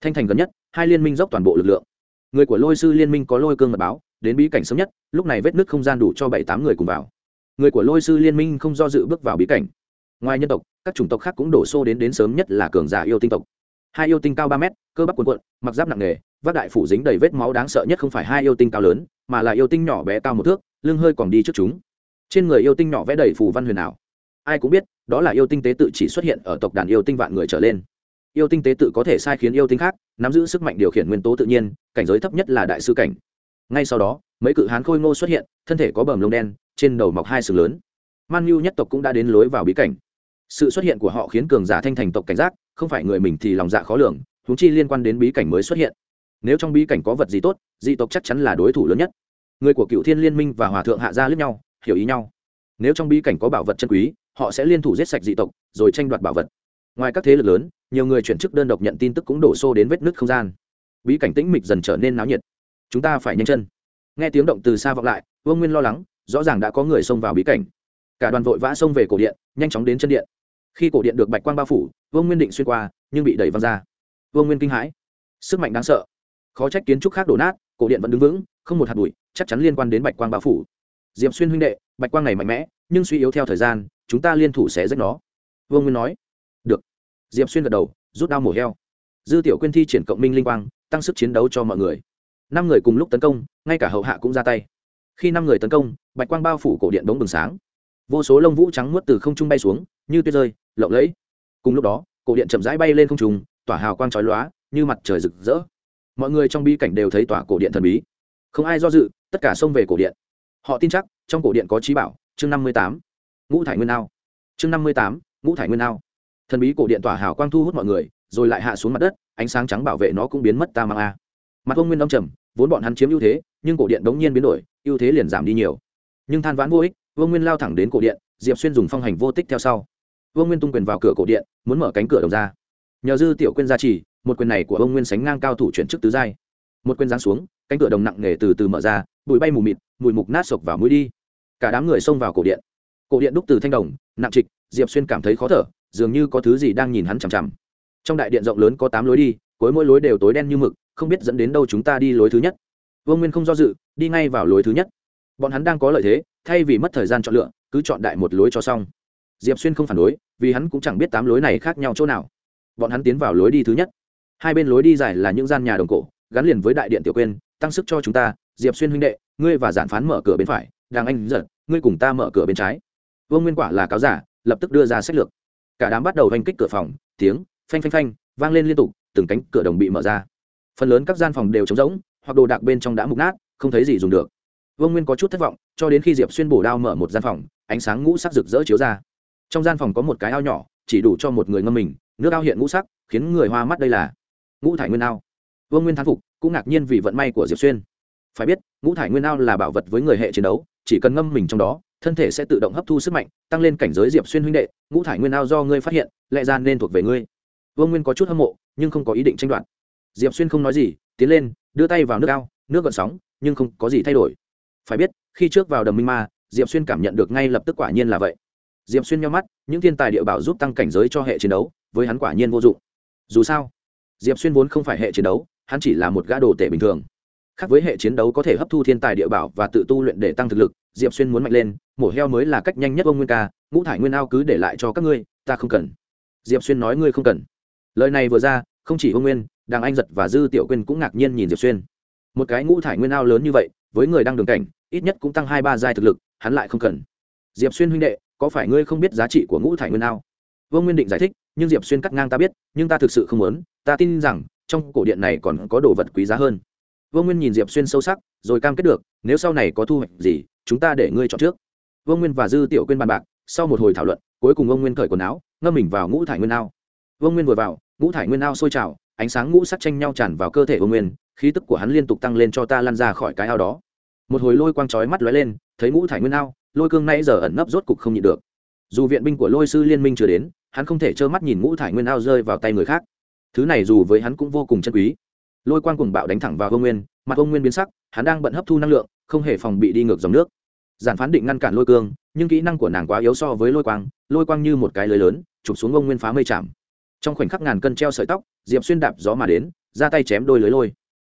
Thanh thành gần nhất hai liên minh dốc toàn bộ lực lượng. Người của lôi sư liên minh có lôi cương mật báo đến bí cảnh sớm nhất lúc này vết nứt không gian đủ cho bảy tám người cùng vào. Người của lôi sư liên minh không do dự bước vào bí cảnh. Ngoài nhân tộc các chủng tộc khác cũng đổ xô đến đến sớm nhất là cường giả yêu tinh tộc. Hai yêu tinh cao ba mét cơ bắp cuồn cuộn, mặc giáp nặng nề vác đại phủ dính đầy vết máu đáng sợ nhất không phải hai yêu tinh cao lớn mà là yêu tinh nhỏ bé cao một thước lưng hơi còn đi trước chúng. Trên người yêu tinh nhỏ vẽ đầy phù văn huyền ảo ai cũng biết, đó là yêu tinh tế tự chỉ xuất hiện ở tộc đàn yêu tinh vạn người trở lên. Yêu tinh tế tự có thể sai khiến yêu tinh khác, nắm giữ sức mạnh điều khiển nguyên tố tự nhiên, cảnh giới thấp nhất là đại sư cảnh. Ngay sau đó, mấy cự hán khôi ngô xuất hiện, thân thể có bờm lông đen, trên đầu mọc hai sừng lớn. Man nhu nhất tộc cũng đã đến lối vào bí cảnh. Sự xuất hiện của họ khiến cường giả thanh thành tộc cảnh giác, không phải người mình thì lòng dạ khó lường húng chi liên quan đến bí cảnh mới xuất hiện. Nếu trong bí cảnh có vật gì tốt, dị tộc chắc chắn là đối thủ lớn nhất. Người của cựu thiên liên minh và hòa thượng hạ gia lướt nhau, hiểu ý nhau. Nếu trong bí cảnh có bảo vật chân quý họ sẽ liên thủ giết sạch dị tộc, rồi tranh đoạt bảo vật. Ngoài các thế lực lớn, nhiều người chuyển chức đơn độc nhận tin tức cũng đổ xô đến vết nứt không gian. Bí cảnh tĩnh mịch dần trở nên náo nhiệt. Chúng ta phải nhanh chân. Nghe tiếng động từ xa vọng lại, vương nguyên lo lắng, rõ ràng đã có người xông vào bí cảnh. Cả đoàn vội vã xông về cổ điện, nhanh chóng đến chân điện. Khi cổ điện được bạch quang bao phủ, vương nguyên định xuyên qua, nhưng bị đẩy văng ra. Vương nguyên kinh hãi. Sức mạnh đáng sợ. Khó trách kiến trúc khác đổ nát, cổ điện vẫn đứng vững, không một hạt bụi, chắc chắn liên quan đến bạch quang bao phủ. Diệp xuyên huynh đệ, bạch quang này mạnh mẽ nhưng suy yếu theo thời gian, chúng ta liên thủ sẽ rách nó. Vương nguyên nói. Được. Diệp xuyên gật đầu, rút đao mổ heo. Dư tiểu quyên thi triển cộng minh linh quang, tăng sức chiến đấu cho mọi người. Năm người cùng lúc tấn công, ngay cả hậu hạ cũng ra tay. Khi năm người tấn công, bạch quang bao phủ cổ điện bóng bừng sáng. Vô số lông vũ trắng muốt từ không trung bay xuống, như tuyết rơi, lộng lẫy. Cùng lúc đó, cổ điện chậm rãi bay lên không trung, tỏa hào quang chói lóa, như mặt trời rực rỡ. Mọi người trong bi cảnh đều thấy tỏa cổ điện thần bí. Không ai do dự, tất cả xông về cổ điện. Họ tin chắc, trong cổ điện có trí bảo chương năm mươi tám, ngũ thải nguyên ao. chương năm mươi tám, ngũ thải nguyên ao. thần bí cổ điện tỏa hào quang thu hút mọi người, rồi lại hạ xuống mặt đất, ánh sáng trắng bảo vệ nó cũng biến mất ta mang a. mặt ông nguyên đông trầm, vốn bọn hắn chiếm ưu thế, nhưng cổ điện đống nhiên biến đổi, ưu thế liền giảm đi nhiều. nhưng than vãn vô ích vương nguyên lao thẳng đến cổ điện, diệp xuyên dùng phong hành vô tích theo sau. vương nguyên tung quyền vào cửa cổ điện, muốn mở cánh cửa đồng ra. nhờ dư tiểu quyên gia trì, một quyền này của ông nguyên sánh ngang cao thủ chuyển chức tứ giai. một quyền giáng xuống, cánh cửa đồng nặng nề từ từ mở ra, bụi bay mù mịt, mùi mục nát sộc vào mũi đi cả đám người xông vào cổ điện. Cổ điện đúc từ thanh đồng, nặng trịch, diệp xuyên cảm thấy khó thở, dường như có thứ gì đang nhìn hắn chằm chằm. Trong đại điện rộng lớn có tám lối đi, cuối mỗi lối đều tối đen như mực, không biết dẫn đến đâu chúng ta đi lối thứ nhất. Vương nguyên không do dự, đi ngay vào lối thứ nhất. Bọn hắn đang có lợi thế, thay vì mất thời gian chọn lựa, cứ chọn đại một lối cho xong. Diệp xuyên không phản đối, vì hắn cũng chẳng biết tám lối này khác nhau chỗ nào. Bọn hắn tiến vào lối đi thứ nhất. Hai bên lối đi dài là những gian nhà đồng cổ, gắn liền với đại điện tiểu quên, tăng sức cho chúng ta. Diệp xuyên huynh đệ, ngươi và giản phán mở cửa bên phải đang anh giật, ngươi cùng ta mở cửa bên trái. Vương nguyên quả là cáo giả, lập tức đưa ra sách lược. Cả đám bắt đầu oanh kích cửa phòng, tiếng, phanh phanh phanh, vang lên liên tục, từng cánh cửa đồng bị mở ra. Phần lớn các gian phòng đều trống rỗng, hoặc đồ đạc bên trong đã mục nát, không thấy gì dùng được. Vương nguyên có chút thất vọng, cho đến khi diệp xuyên bổ đao mở một gian phòng, ánh sáng ngũ sắc rực rỡ chiếu ra. Trong gian phòng có một cái ao nhỏ, chỉ đủ cho một người ngâm mình, nước ao hiện ngũ sắc, khiến người hoa mắt đây là ngũ thải nguyên ao. Vương nguyên thán phục, cũng ngạc nhiên vì vận may của diệp xuyên. Phải biết, ngũ thải nguyên ao là bảo vật với người hệ chiến đấu chỉ cần ngâm mình trong đó, thân thể sẽ tự động hấp thu sức mạnh, tăng lên cảnh giới diệp xuyên huynh đệ, ngũ thải nguyên ao do ngươi phát hiện, lẽ ra nên thuộc về ngươi. Vương nguyên có chút hâm mộ, nhưng không có ý định tranh đoạt. Diệp xuyên không nói gì, tiến lên, đưa tay vào nước ao, nước gợn sóng, nhưng không có gì thay đổi. Phải biết, khi trước vào đầm minh ma, diệp xuyên cảm nhận được ngay lập tức quả nhiên là vậy. Diệp xuyên nhau mắt, những thiên tài địa bảo giúp tăng cảnh giới cho hệ chiến đấu, với hắn quả nhiên vô dụng. Dù sao, diệp xuyên vốn không phải hệ chiến đấu, hắn chỉ là một gã đồ tể bình thường khác với hệ chiến đấu có thể hấp thu thiên tài địa bảo và tự tu luyện để tăng thực lực, diệp xuyên muốn mạnh lên, mổ heo mới là cách nhanh nhất ông nguyên ca, ngũ thải nguyên ao cứ để lại cho các ngươi, ta không cần. Diệp xuyên nói ngươi không cần. Lời này vừa ra, không chỉ ông nguyên, đàng anh giật và dư tiểu quyên cũng ngạc nhiên nhìn diệp xuyên. Một cái ngũ thải nguyên ao lớn như vậy, với người đang đường cảnh, ít nhất cũng tăng hai ba giai thực lực, hắn lại không cần. Diệp xuyên huynh đệ, có phải ngươi không biết giá trị của ngũ thải nguyên ao? Vương nguyên định giải thích, nhưng diệp xuyên cắt ngang ta biết, nhưng ta thực sự không muốn. Ta tin rằng, trong cổ điện này còn có đồ vật quý giá hơn vương nguyên nhìn diệp xuyên sâu sắc, rồi cam kết được, nếu sau này có thu hoạch gì, chúng ta để ngươi chọn trước. Vương nguyên và dư tiểu quyên bàn bạc, sau một hồi thảo luận, cuối cùng ông nguyên cởi quần áo, ngâm mình vào ngũ thải nguyên ao. Vương nguyên vừa vào, ngũ thải nguyên ao sôi trào, ánh sáng ngũ sắc tranh nhau tràn vào cơ thể vương nguyên, khí tức của hắn liên tục tăng lên cho ta lăn ra khỏi cái ao đó. Một hồi lôi quang chói mắt lóe lên, thấy ngũ thải nguyên ao, lôi cương nãy giờ ẩn nấp rốt cục không nhịn được. Dù viện binh của lôi sư liên minh chưa đến, hắn không thể trơ mắt nhìn ngũ thải nguyên ao rơi vào tay người khác. Thứ này dù với hắn cũng vô cùng chân quý lôi quang cùng bạo đánh thẳng vào vương nguyên, mặt ông nguyên biến sắc, hắn đang bận hấp thu năng lượng, không hề phòng bị đi ngược dòng nước. Giản phán định ngăn cản lôi cương, nhưng kỹ năng của nàng quá yếu so với lôi quang lôi quang như một cái lưới lớn, chụp xuống ông nguyên phá mây chạm. Trong khoảnh khắc ngàn cân treo sợi tóc, diệp xuyên đạp gió mà đến, ra tay chém đôi lưới lôi.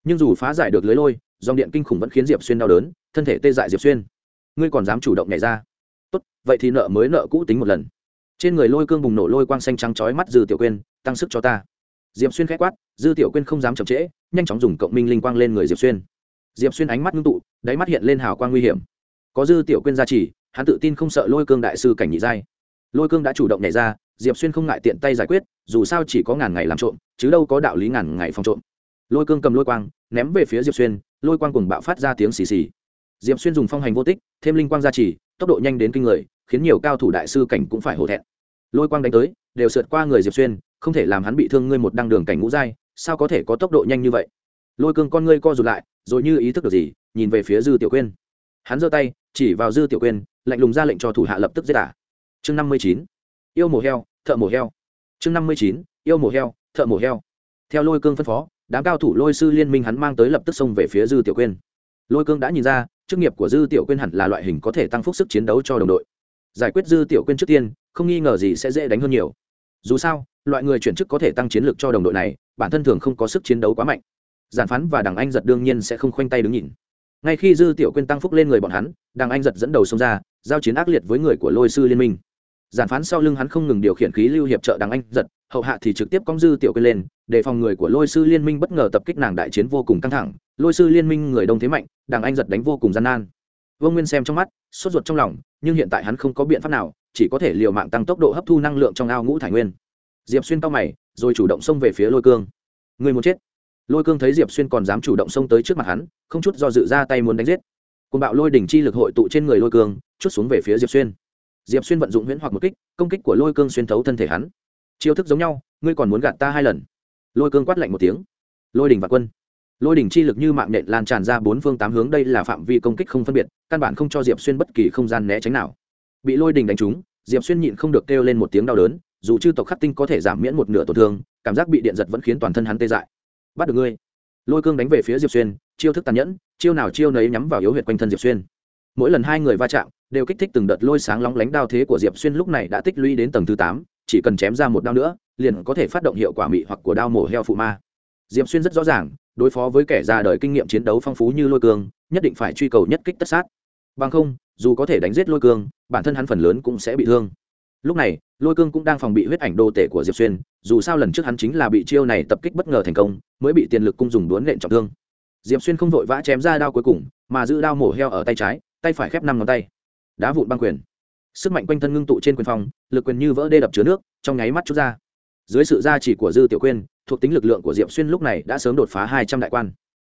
Nhưng dù phá giải được lưới lôi, dòng điện kinh khủng vẫn khiến diệp xuyên đau đớn, thân thể tê dại diệp xuyên. Ngươi còn dám chủ động nhảy ra? Tốt, vậy thì nợ mới nợ cũ tính một lần. Trên người lôi cương bùng nổ lôi quang xanh trắng chói mắt dư tiểu quên tăng sức cho ta diệp xuyên k h á quát, dư tiểu Quyên không dám chậm trễ, nhanh chóng dùng cộng minh linh quang lên người diệp xuyên. Diệp xuyên ánh mắt ngưng tụ, đáy mắt hiện lên hào quang nguy hiểm. Có dư tiểu Quyên gia trì, hắn tự tin không sợ lôi cương đại sư cảnh nhị giai. Lôi cương đã chủ động nhảy ra, diệp xuyên không ngại tiện tay giải quyết, dù sao chỉ có ngàn ngày làm trộm, chứ đâu có đạo lý ngàn ngày phòng trộm. Lôi cương cầm lôi quang, ném về phía diệp xuyên, lôi quang cùng bạo phát ra tiếng xì xì. Diệp xuyên dùng phong hành vô tích, thêm linh quang gia trì, tốc độ nhanh đến kinh người, khiến nhiều cao thủ đại sư cảnh cũng phải hổ thẹn. Lôi quang đánh tới đều sượt qua người diệp xuyên, không thể làm hắn bị thương ngươi một đăng đường cảnh ngũ giai, sao có thể có tốc độ nhanh như vậy? Lôi cương con ngươi co rụt lại, rồi như ý thức được gì, nhìn về phía dư tiểu quyên. Hắn giơ tay, chỉ vào dư tiểu quyên, lạnh lùng ra lệnh cho thủ hạ lập tức giết tả chương năm mươi chín, yêu mổ heo, thợ mổ heo. Chương năm mươi chín, yêu mổ heo, thợ mổ heo. Theo lôi cương phân phó, đám cao thủ lôi sư liên minh hắn mang tới lập tức xông về phía dư tiểu quyên. Lôi cương đã nhìn ra, chức nghiệp của dư tiểu quyên hẳn là loại hình có thể tăng phúc sức chiến đấu cho đồng đội. Giải quyết dư tiểu quyên trước tiên, không nghi ngờ gì sẽ dễ đánh hơn nhiều dù sao, loại người chuyển chức có thể tăng chiến lược cho đồng đội này, bản thân thường không có sức chiến đấu quá mạnh. Giản phán và đằng anh giật đương nhiên sẽ không khoanh tay đứng nhìn. Ngay khi dư tiểu quyên tăng phúc lên người bọn hắn, đằng anh giật dẫn đầu xông ra, giao chiến ác liệt với người của lôi sư liên minh. Giản phán sau lưng hắn không ngừng điều khiển khí lưu hiệp trợ đằng anh giật, hậu hạ thì trực tiếp cong dư tiểu quyên lên để phòng người của lôi sư liên minh bất ngờ tập kích nàng đại chiến vô cùng căng thẳng. Lôi sư liên minh người đông thế mạnh, đằng anh giật đánh vô cùng gian nan vương nguyên xem trong mắt, sốt ruột trong lòng, nhưng hiện tại hắn không có biện pháp nào, chỉ có thể liều mạng tăng tốc độ hấp thu năng lượng trong ao ngũ thải nguyên. Diệp xuyên cao mày, rồi chủ động xông về phía lôi cương. Người muốn chết. Lôi cương thấy diệp xuyên còn dám chủ động xông tới trước mặt hắn, không chút do dự ra tay muốn đánh giết. Côn bạo lôi đỉnh chi lực hội tụ trên người lôi cương, chút xuống về phía diệp xuyên. Diệp xuyên vận dụng huyễn hoặc một kích, công kích của lôi cương xuyên thấu thân thể hắn. Chiêu thức giống nhau, ngươi còn muốn gạt ta hai lần? Lôi cương quát lạnh một tiếng. Lôi đỉnh và quân lôi đỉnh chi lực như mạng nện lan tràn ra bốn phương tám hướng, đây là phạm vi công kích không phân biệt, căn bản không cho diệp xuyên bất kỳ không gian né tránh nào. Bị lôi đỉnh đánh trúng, diệp xuyên nhịn không được kêu lên một tiếng đau đớn, dù chư tộc khắc tinh có thể giảm miễn một nửa tổn thương, cảm giác bị điện giật vẫn khiến toàn thân hắn tê dại. Bắt được ngươi. Lôi cương đánh về phía diệp xuyên, chiêu thức tàn nhẫn, chiêu nào chiêu nấy nhắm vào yếu huyệt quanh thân diệp xuyên. Mỗi lần hai người va chạm, đều kích thích từng đợt lôi sáng lóng lánh đao thế của diệp xuyên lúc này đã tích lũy đến tầng thứ tám, chỉ cần chém ra một đao nữa, liền có thể phát động hiệu quả mị hoặc của đao mổ heo phụ ma. Diệp xuyên rất rõ ràng đối phó với kẻ già đời kinh nghiệm chiến đấu phong phú như lôi cương, nhất định phải truy cầu nhất kích tất sát. Bằng không, dù có thể đánh giết lôi cương, bản thân hắn phần lớn cũng sẽ bị thương. Lúc này, lôi cương cũng đang phòng bị huyết ảnh đô tể của diệp xuyên, dù sao lần trước hắn chính là bị chiêu này tập kích bất ngờ thành công, mới bị tiền lực cung dùng đuốn nện trọng thương. Diệp xuyên không vội vã chém ra đao cuối cùng, mà giữ đao mổ heo ở tay trái, tay phải khép năm ngón tay. Đá vụn băng quyền. Sức mạnh quanh thân ngưng tụ trên quyền phòng lực quyền như vỡ đê đập chứa nước, trong nháy mắt chút ra dưới sự gia trì của dư tiểu quyên, thuộc tính lực lượng của diệp xuyên lúc này đã sớm đột phá hai trăm đại quan.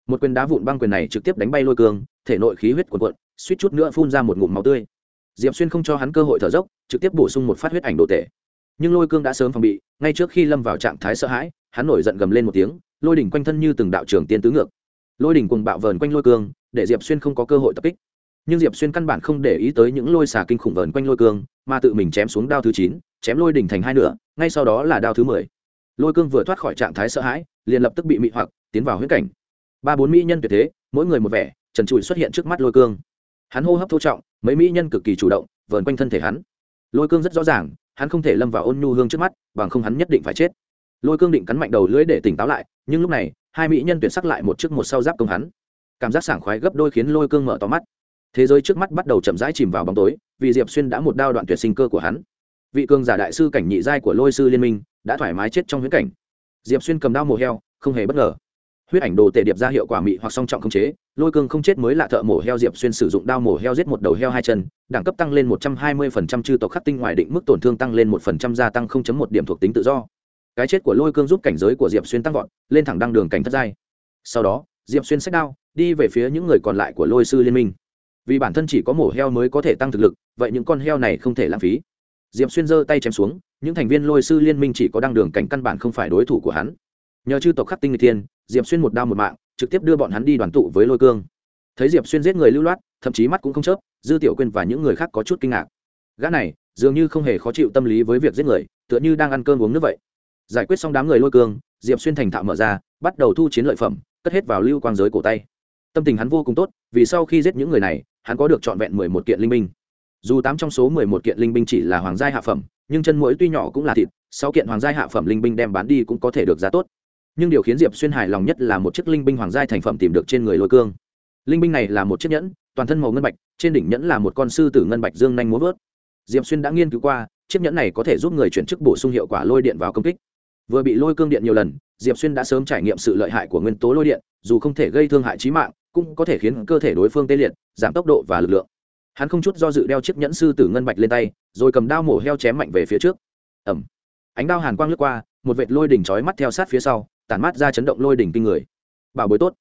Một quyền đá vụn băng quyền này trực tiếp đánh bay lôi cường, thể nội khí huyết cuồn cuộn, suýt chút nữa phun ra một ngụm máu tươi. Diệp xuyên không cho hắn cơ hội thở dốc, trực tiếp bổ sung một phát huyết ảnh đồ tệ nhưng lôi cương đã sớm phòng bị, ngay trước khi lâm vào trạng thái sợ hãi, hắn nổi giận gầm lên một tiếng, lôi đỉnh quanh thân như từng đạo trường tiên tứ ngược. Lôi đỉnh cùng bạo vờn quanh lôi cương, để diệp xuyên không có cơ hội tập kích nhưng diệp xuyên căn bản không để ý tới những lôi xà kinh khủng vờn quanh lôi cương, mà tự mình chém xuống đao thứ chín, chém lôi đỉnh thành hai nửa, ngay sau đó là đao thứ mười. Lôi cương vừa thoát khỏi trạng thái sợ hãi, liền lập tức bị mị hoặc, tiến vào huyết cảnh. Ba bốn mỹ nhân tuyệt thế, mỗi người một vẻ, trần trụi xuất hiện trước mắt lôi cương. Hắn hô hấp thô trọng, mấy mỹ nhân cực kỳ chủ động, vờn quanh thân thể hắn. Lôi cương rất rõ ràng, hắn không thể lâm vào ôn nhu hương trước mắt, bằng không hắn nhất định phải chết. Lôi cương định cắn mạnh đầu lưỡi để tỉnh táo lại, nhưng lúc này, hai mỹ nhân tuyệt sắc lại một trước một sau giáp công hắn. Cảm giác sảng khoái gấp đôi khiến lôi cương mở to mắt thế giới trước mắt bắt đầu chậm rãi chìm vào bóng tối, vì diệp xuyên đã một đao đoạn tuyệt sinh cơ của hắn. Vị cường giả đại sư cảnh nhị giai của lôi sư liên minh đã thoải mái chết trong huyễn cảnh. Diệp xuyên cầm đao mổ heo, không hề bất ngờ. Huyết ảnh đồ tệ điệp ra hiệu quả mị hoặc song trọng không chế, lôi cương không chết mới là thợ mổ heo diệp xuyên sử dụng đao mổ heo giết một đầu heo hai chân, đẳng cấp tăng lên một trăm hai mươi phần trăm, chư tộc khắc tinh ngoài định mức tổn thương tăng lên một phần trăm, gia tăng không chấm một điểm thuộc tính tự do. Cái chết của lôi cương giúp cảnh giới của diệp xuyên tăng vọt, lên thẳng đăng đường cảnh thất giai. Sau đó, diệp xuyên sách đao, đi về phía những người còn lại của lôi sư liên minh vì bản thân chỉ có mổ heo mới có thể tăng thực lực, vậy những con heo này không thể lãng phí. Diệp xuyên giơ tay chém xuống, những thành viên lôi sư liên minh chỉ có đăng đường cảnh căn bản không phải đối thủ của hắn. Nhờ chư tộc khắc tinh người thiên, diệp xuyên một đao một mạng, trực tiếp đưa bọn hắn đi đoàn tụ với lôi cương. Thấy diệp xuyên giết người lưu loát, thậm chí mắt cũng không chớp, dư tiểu quyên và những người khác có chút kinh ngạc. Gã này, dường như không hề khó chịu tâm lý với việc giết người, tựa như đang ăn cơm uống nước vậy. Giải quyết xong đám người lôi cương, diệp xuyên thành thạo mở ra, bắt đầu thu chiến lợi phẩm, cất hết vào lưu quang giới cổ tay. Tâm tình hắn vô cùng tốt, vì sau khi giết những người này hắn có được trọn vẹn mười một kiện linh binh. Dù tám trong số mười một kiện linh binh chỉ là hoàng gia hạ phẩm, nhưng chân mũi tuy nhỏ cũng là thịt, sáu kiện hoàng gia hạ phẩm linh binh đem bán đi cũng có thể được giá tốt. Nhưng điều khiến diệp xuyên hài lòng nhất là một chiếc linh binh hoàng gia thành phẩm tìm được trên người lôi cương. Linh binh này là một chiếc nhẫn, toàn thân màu ngân bạch, trên đỉnh nhẫn là một con sư tử ngân bạch dương nhanh múa vớt. Diệp xuyên đã nghiên cứu qua, chiếc nhẫn này có thể giúp người chuyển chức bổ sung hiệu quả lôi điện vào công kích. Vừa bị lôi cương điện nhiều lần, diệp xuyên đã sớm trải nghiệm sự lợi hại của nguyên tố lôi điện, dù không thể gây thương hại trí mạng cũng có thể khiến cơ thể đối phương tê liệt, giảm tốc độ và lực lượng. Hắn không chút do dự đeo chiếc nhẫn sư tử ngân bạch lên tay, rồi cầm đao mổ heo chém mạnh về phía trước. Ẩm ánh đao hàn quang lướt qua, một vệt lôi đỉnh trói mắt theo sát phía sau, tản mát ra chấn động lôi đỉnh kinh người. Bảo bối tốt.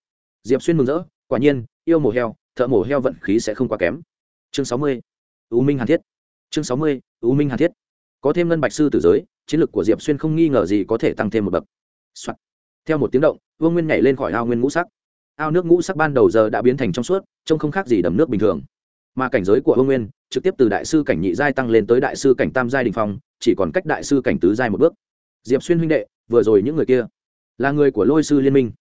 Diệp xuyên mừng rỡ, quả nhiên, yêu mổ heo, thợ mổ heo vận khí sẽ không quá kém. Chương sáu mươi. Ưu minh hàn thiết. Chương sáu mươi ưu minh hàn thiết. Có thêm ngân bạch sư tử giới, chiến lược của diệp xuyên không nghi ngờ gì có thể tăng thêm một bậc、Soạn. theo một tiếng động, vương nguyên nhảy lên khỏi ao nguyên ngũ sắc ao nước ngũ sắc ban đầu giờ đã biến thành trong suốt, trông không khác gì đầm nước bình thường. Mà cảnh giới của vương nguyên, trực tiếp từ đại sư cảnh nhị giai tăng lên tới đại sư cảnh tam giai đình phong, chỉ còn cách đại sư cảnh tứ giai một bước. Diệp xuyên huynh đệ, vừa rồi những người kia, là người của lôi sư liên minh?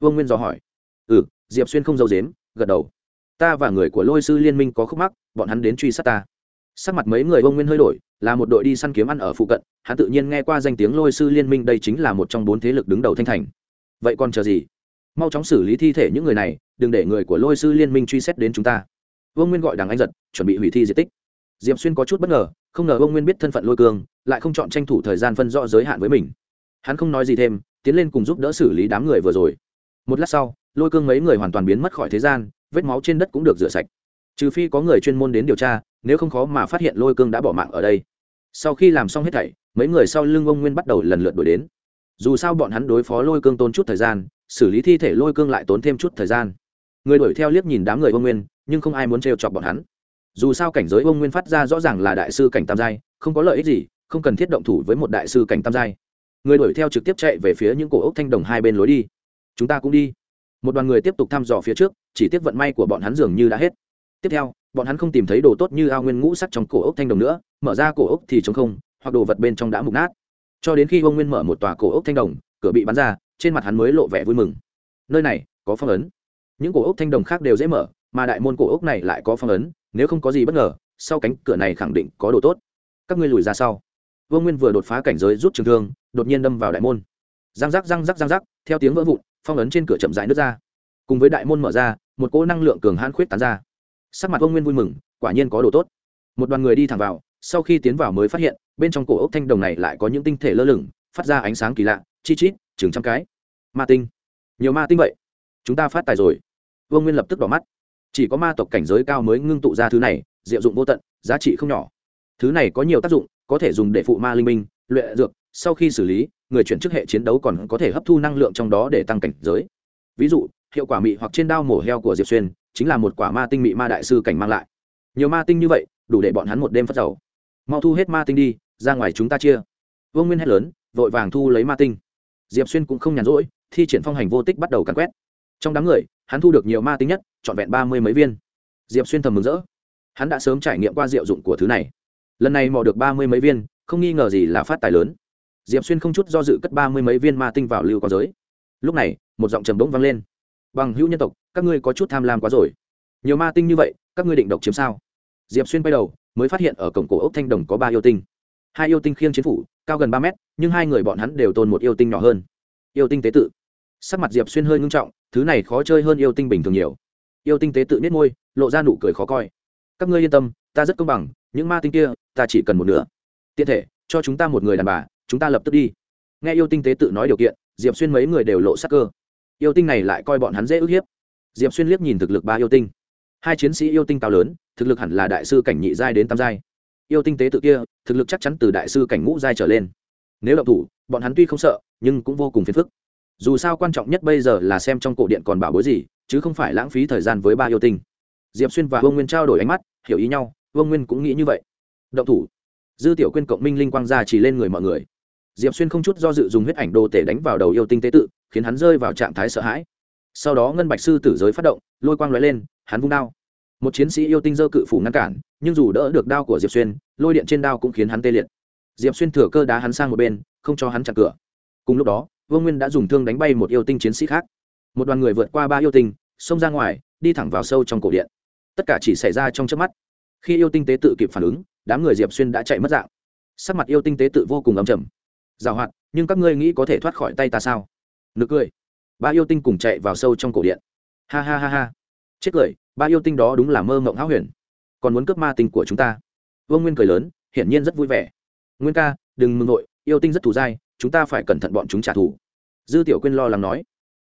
Vương nguyên dò hỏi. Ừ diệp xuyên không giấu dếm gật đầu. Ta và người của lôi sư liên minh có khúc mắc, bọn hắn đến truy sát ta. Sắc mặt mấy người vương nguyên hơi đổi, là một đội đi săn kiếm ăn ở phụ cận, hắn tự nhiên nghe qua danh tiếng lôi sư liên minh đây chính là một trong bốn thế lực đứng đầu thanh thành. Vậy còn chờ gì? Mau chóng xử lý thi thể những người này, đừng để người của lôi sư liên minh truy xét đến chúng ta. Vương nguyên gọi đằng anh giật, chuẩn bị hủy thi di tích. Diệp xuyên có chút bất ngờ, không ngờ vương nguyên biết thân phận lôi cương, lại không chọn tranh thủ thời gian phân rõ giới hạn với mình. Hắn không nói gì thêm, tiến lên cùng giúp đỡ xử lý đám người vừa rồi. Một lát sau, lôi cương mấy người hoàn toàn biến mất khỏi thế gian, vết máu trên đất cũng được rửa sạch. Trừ phi có người chuyên môn đến điều tra, nếu không khó mà phát hiện lôi cương đã bỏ mạng ở đây. Sau khi làm xong hết thảy, mấy người sau lưng ông nguyên bắt đầu lần lượt đuổi đến. Dù sao bọn hắn đối phó lôi cương tôn chút thời gian xử lý thi thể lôi cương lại tốn thêm chút thời gian. Người đuổi theo liếc nhìn đám người ông nguyên, nhưng không ai muốn trêu chọc bọn hắn. Dù sao cảnh giới ông nguyên phát ra rõ ràng là đại sư cảnh tam giai, không có lợi ích gì, không cần thiết động thủ với một đại sư cảnh tam giai. Người đuổi theo trực tiếp chạy về phía những cổ ốc thanh đồng hai bên lối đi. Chúng ta cũng đi. Một đoàn người tiếp tục thăm dò phía trước, chỉ tiếc vận may của bọn hắn dường như đã hết. Tiếp theo, bọn hắn không tìm thấy đồ tốt như ao nguyên ngũ sắc trong cổ ốc thanh đồng nữa, mở ra cổ ốc thì trống không, hoặc đồ vật bên trong đã mục nát. Cho đến khi ông nguyên mở một tòa cổ ốc thanh đồng, cửa bị bắn ra trên mặt hắn mới lộ vẻ vui mừng. Nơi này, có phong ấn. Những cổ ốc thanh đồng khác đều dễ mở, mà đại môn cổ ốc này lại có phong ấn, nếu không có gì bất ngờ, sau cánh cửa này khẳng định có đồ tốt. Các ngươi lùi ra sau. Vương nguyên vừa đột phá cảnh giới rút trường thương, đột nhiên đâm vào đại môn. Răng rắc răng rắc răng rắc, theo tiếng vỡ vụn, phong ấn trên cửa chậm rãi nước ra. Cùng với đại môn mở ra, một cỗ năng lượng cường hãn khuyết tán ra. Sắc mặt vương nguyên vui mừng, quả nhiên có đồ tốt. Một đoàn người đi thẳng vào, sau khi tiến vào mới phát hiện, bên trong cổ ốc thanh đồng này lại có những tinh thể lơ lửng, phát ra ánh sáng kỳ lạ, chi chít, chừng trăm cái ma tinh. Nhiều ma tinh vậy. Chúng ta phát tài rồi. Vương nguyên lập tức đỏ mắt. Chỉ có ma tộc cảnh giới cao mới ngưng tụ ra thứ này, diệu dụng vô tận, giá trị không nhỏ. Thứ này có nhiều tác dụng, có thể dùng để phụ ma linh minh, luyện dược, sau khi xử lý, người chuyển chức hệ chiến đấu còn có thể hấp thu năng lượng trong đó để tăng cảnh giới. Ví dụ, hiệu quả mị hoặc trên đao mổ heo của diệp xuyên, chính là một quả ma tinh mị ma đại sư cảnh mang lại. Nhiều ma tinh như vậy, đủ để bọn hắn một đêm phát giàu mau thu hết ma tinh đi, ra ngoài chúng ta chia. Vương nguyên hét lớn, vội vàng thu lấy ma tinh. Diệp xuyên cũng không nhàn rỗi thi triển phong hành vô tích bắt đầu càn quét. Trong đám người, hắn thu được nhiều ma tinh nhất, trọn vẹn ba mươi mấy viên. Diệp xuyên thầm mừng rỡ. Hắn đã sớm trải nghiệm qua diệu dụng của thứ này. Lần này mò được ba mươi mấy viên, không nghi ngờ gì là phát tài lớn. Diệp xuyên không chút do dự cất ba mươi mấy viên ma tinh vào lưu có giới. Lúc này, một giọng trầm bỗng vang lên. Bằng hữu nhân tộc, các ngươi có chút tham lam quá rồi. Nhiều ma tinh như vậy, các ngươi định độc chiếm sao? Diệp xuyên bay đầu, mới phát hiện ở cổng cổ ốc thanh đồng có ba yêu tinh. Hai yêu tinh khiêng chiến phủ, cao gần ba mét, nhưng hai người bọn hắn đều tồn một yêu tinh nhỏ hơn. Yêu tinh tế tự sắc mặt diệp xuyên hơi ngưng trọng, thứ này khó chơi hơn yêu tinh bình thường nhiều. Yêu tinh tế tự nết môi, lộ ra nụ cười khó coi. Các ngươi yên tâm, ta rất công bằng, những ma tinh kia, ta chỉ cần một nửa. Tiện thể, cho chúng ta một người đàn bà, chúng ta lập tức đi. Nghe yêu tinh tế tự nói điều kiện, diệp xuyên mấy người đều lộ sắc cơ. Yêu tinh này lại coi bọn hắn dễ ức hiếp. Diệp xuyên liếc nhìn thực lực ba yêu tinh. Hai chiến sĩ yêu tinh cao lớn, thực lực hẳn là đại sư cảnh nhị giai đến tam giai. Yêu tinh tế tự kia, thực lực chắc chắn từ đại sư cảnh ngũ giai trở lên. Nếu đậu thủ, bọn hắn tuy không sợ, nhưng cũng vô cùng phiền phức dù sao quan trọng nhất bây giờ là xem trong cổ điện còn bảo bối gì, chứ không phải lãng phí thời gian với ba yêu tinh. Diệp xuyên và vương nguyên trao đổi ánh mắt, hiểu ý nhau, vương nguyên cũng nghĩ như vậy. Động thủ. Dư tiểu quyên cộng minh linh quang ra chỉ lên người mọi người. Diệp xuyên không chút do dự dùng huyết ảnh đồ tể đánh vào đầu yêu tinh tế tự, khiến hắn rơi vào trạng thái sợ hãi. Sau đó ngân bạch sư tử giới phát động, lôi quang l ó e lên, hắn vung đao. Một chiến sĩ yêu tinh dơ cự phủ ngăn cản, nhưng dù đỡ được đao của diệp xuyên, lôi điện trên đao cũng khiến hắn tê liệt. Diệp xuyên thừa cơ đá hắn sang một bên, không cho hắn chặn cửa. Cùng lúc đó vương nguyên đã dùng thương đánh bay một yêu tinh chiến sĩ khác một đoàn người vượt qua ba yêu tinh xông ra ngoài đi thẳng vào sâu trong cổ điện tất cả chỉ xảy ra trong trước mắt khi yêu tinh tế tự kịp phản ứng đám người diệp xuyên đã chạy mất dạng sắc mặt yêu tinh tế tự vô cùng ấm chầm rào hoạt nhưng các ngươi nghĩ có thể thoát khỏi tay ta sao nực cười ba yêu tinh cùng chạy vào sâu trong cổ điện ha ha ha ha chết cười ba yêu tinh đó đúng là mơ mộng háo huyền còn muốn cướp ma tinh của chúng ta vương nguyên cười lớn hiển nhiên rất vui vẻ nguyên ca đừng mừng nội yêu tinh rất thù dai chúng ta phải cẩn thận bọn chúng trả thù. Dư tiểu quyên lo lắng nói.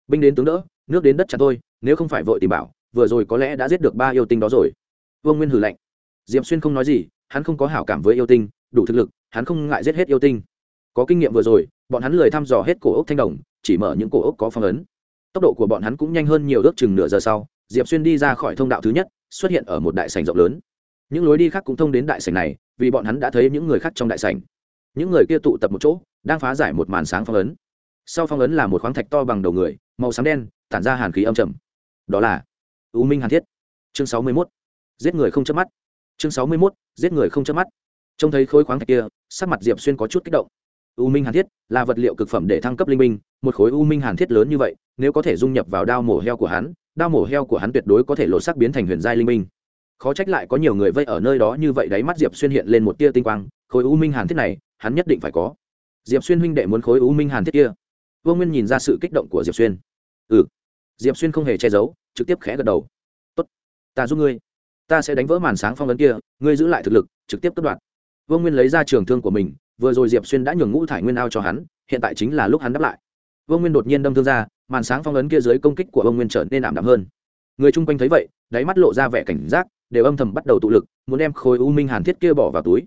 Binh đến tướng đỡ, nước đến đất chặt thôi, nếu không phải vội tìm bảo, vừa rồi có lẽ đã giết được ba yêu tinh đó rồi. Vương nguyên hử lạnh. Diệm xuyên không nói gì, hắn không có hảo cảm với yêu tinh, đủ thực lực, hắn không ngại giết hết yêu tinh. Có kinh nghiệm vừa rồi, bọn hắn lười thăm dò hết cổ ốc thanh đồng, chỉ mở những cổ ốc có phong ấn. Tốc độ của bọn hắn cũng nhanh hơn nhiều ước chừng nửa giờ sau, diệp xuyên đi ra khỏi thông đạo thứ nhất, xuất hiện ở một đại sảnh rộng lớn. Những lối đi khác cũng thông đến đại sảnh này, vì bọn hắn đã thấy những người khác trong đại sảnh. Những người kia tụ tập một chỗ đang phá giải một màn sáng phong ấn. Sau phong ấn là một khoáng thạch to bằng đầu người, màu xám đen, tản ra hàn khí âm trầm. Đó là u minh hàn thiết. Chương sáu mươi mốt. Giết người không chớp mắt. Chương sáu mươi mốt. Giết người không chớp mắt. Trông thấy khối khoáng thạch kia, sắc mặt diệp xuyên có chút kích động. U minh hàn thiết là vật liệu cực phẩm để thăng cấp linh minh một khối u minh hàn thiết lớn như vậy, nếu có thể dung nhập vào đao mổ heo của hắn, đao mổ heo của hắn tuyệt đối có thể lộ sắc biến thành huyền giai linh minh khó trách lại có nhiều người vây ở nơi đó như vậy, đáy mắt diệp xuyên hiện lên một tia tinh quang, khối u minh hàn thiết này, hắn nhất định phải có diệp xuyên huynh đệ muốn khối u minh hàn thiết kia. Vô nguyên nhìn ra sự kích động của diệp xuyên. Ừ. Diệp xuyên không hề che giấu, trực tiếp khẽ gật đầu. Tốt. Ta giúp ngươi. Ta sẽ đánh vỡ màn sáng phong ấn kia, ngươi giữ lại thực lực, trực tiếp cất đoạt. vô nguyên lấy ra trường thương của mình, vừa rồi diệp xuyên đã nhường ngũ thải nguyên ao cho hắn, hiện tại chính là lúc hắn đáp lại. Vô nguyên đột nhiên đâm thương ra, màn sáng phong ấn kia dưới công kích của vô nguyên trở nên ảm đạm hơn. Người chung quanh thấy vậy, đáy mắt lộ ra vẻ cảnh giác, đều âm thầm bắt đầu tụ lực, muốn đem khối u minh hàn thiết kia bỏ vào túi.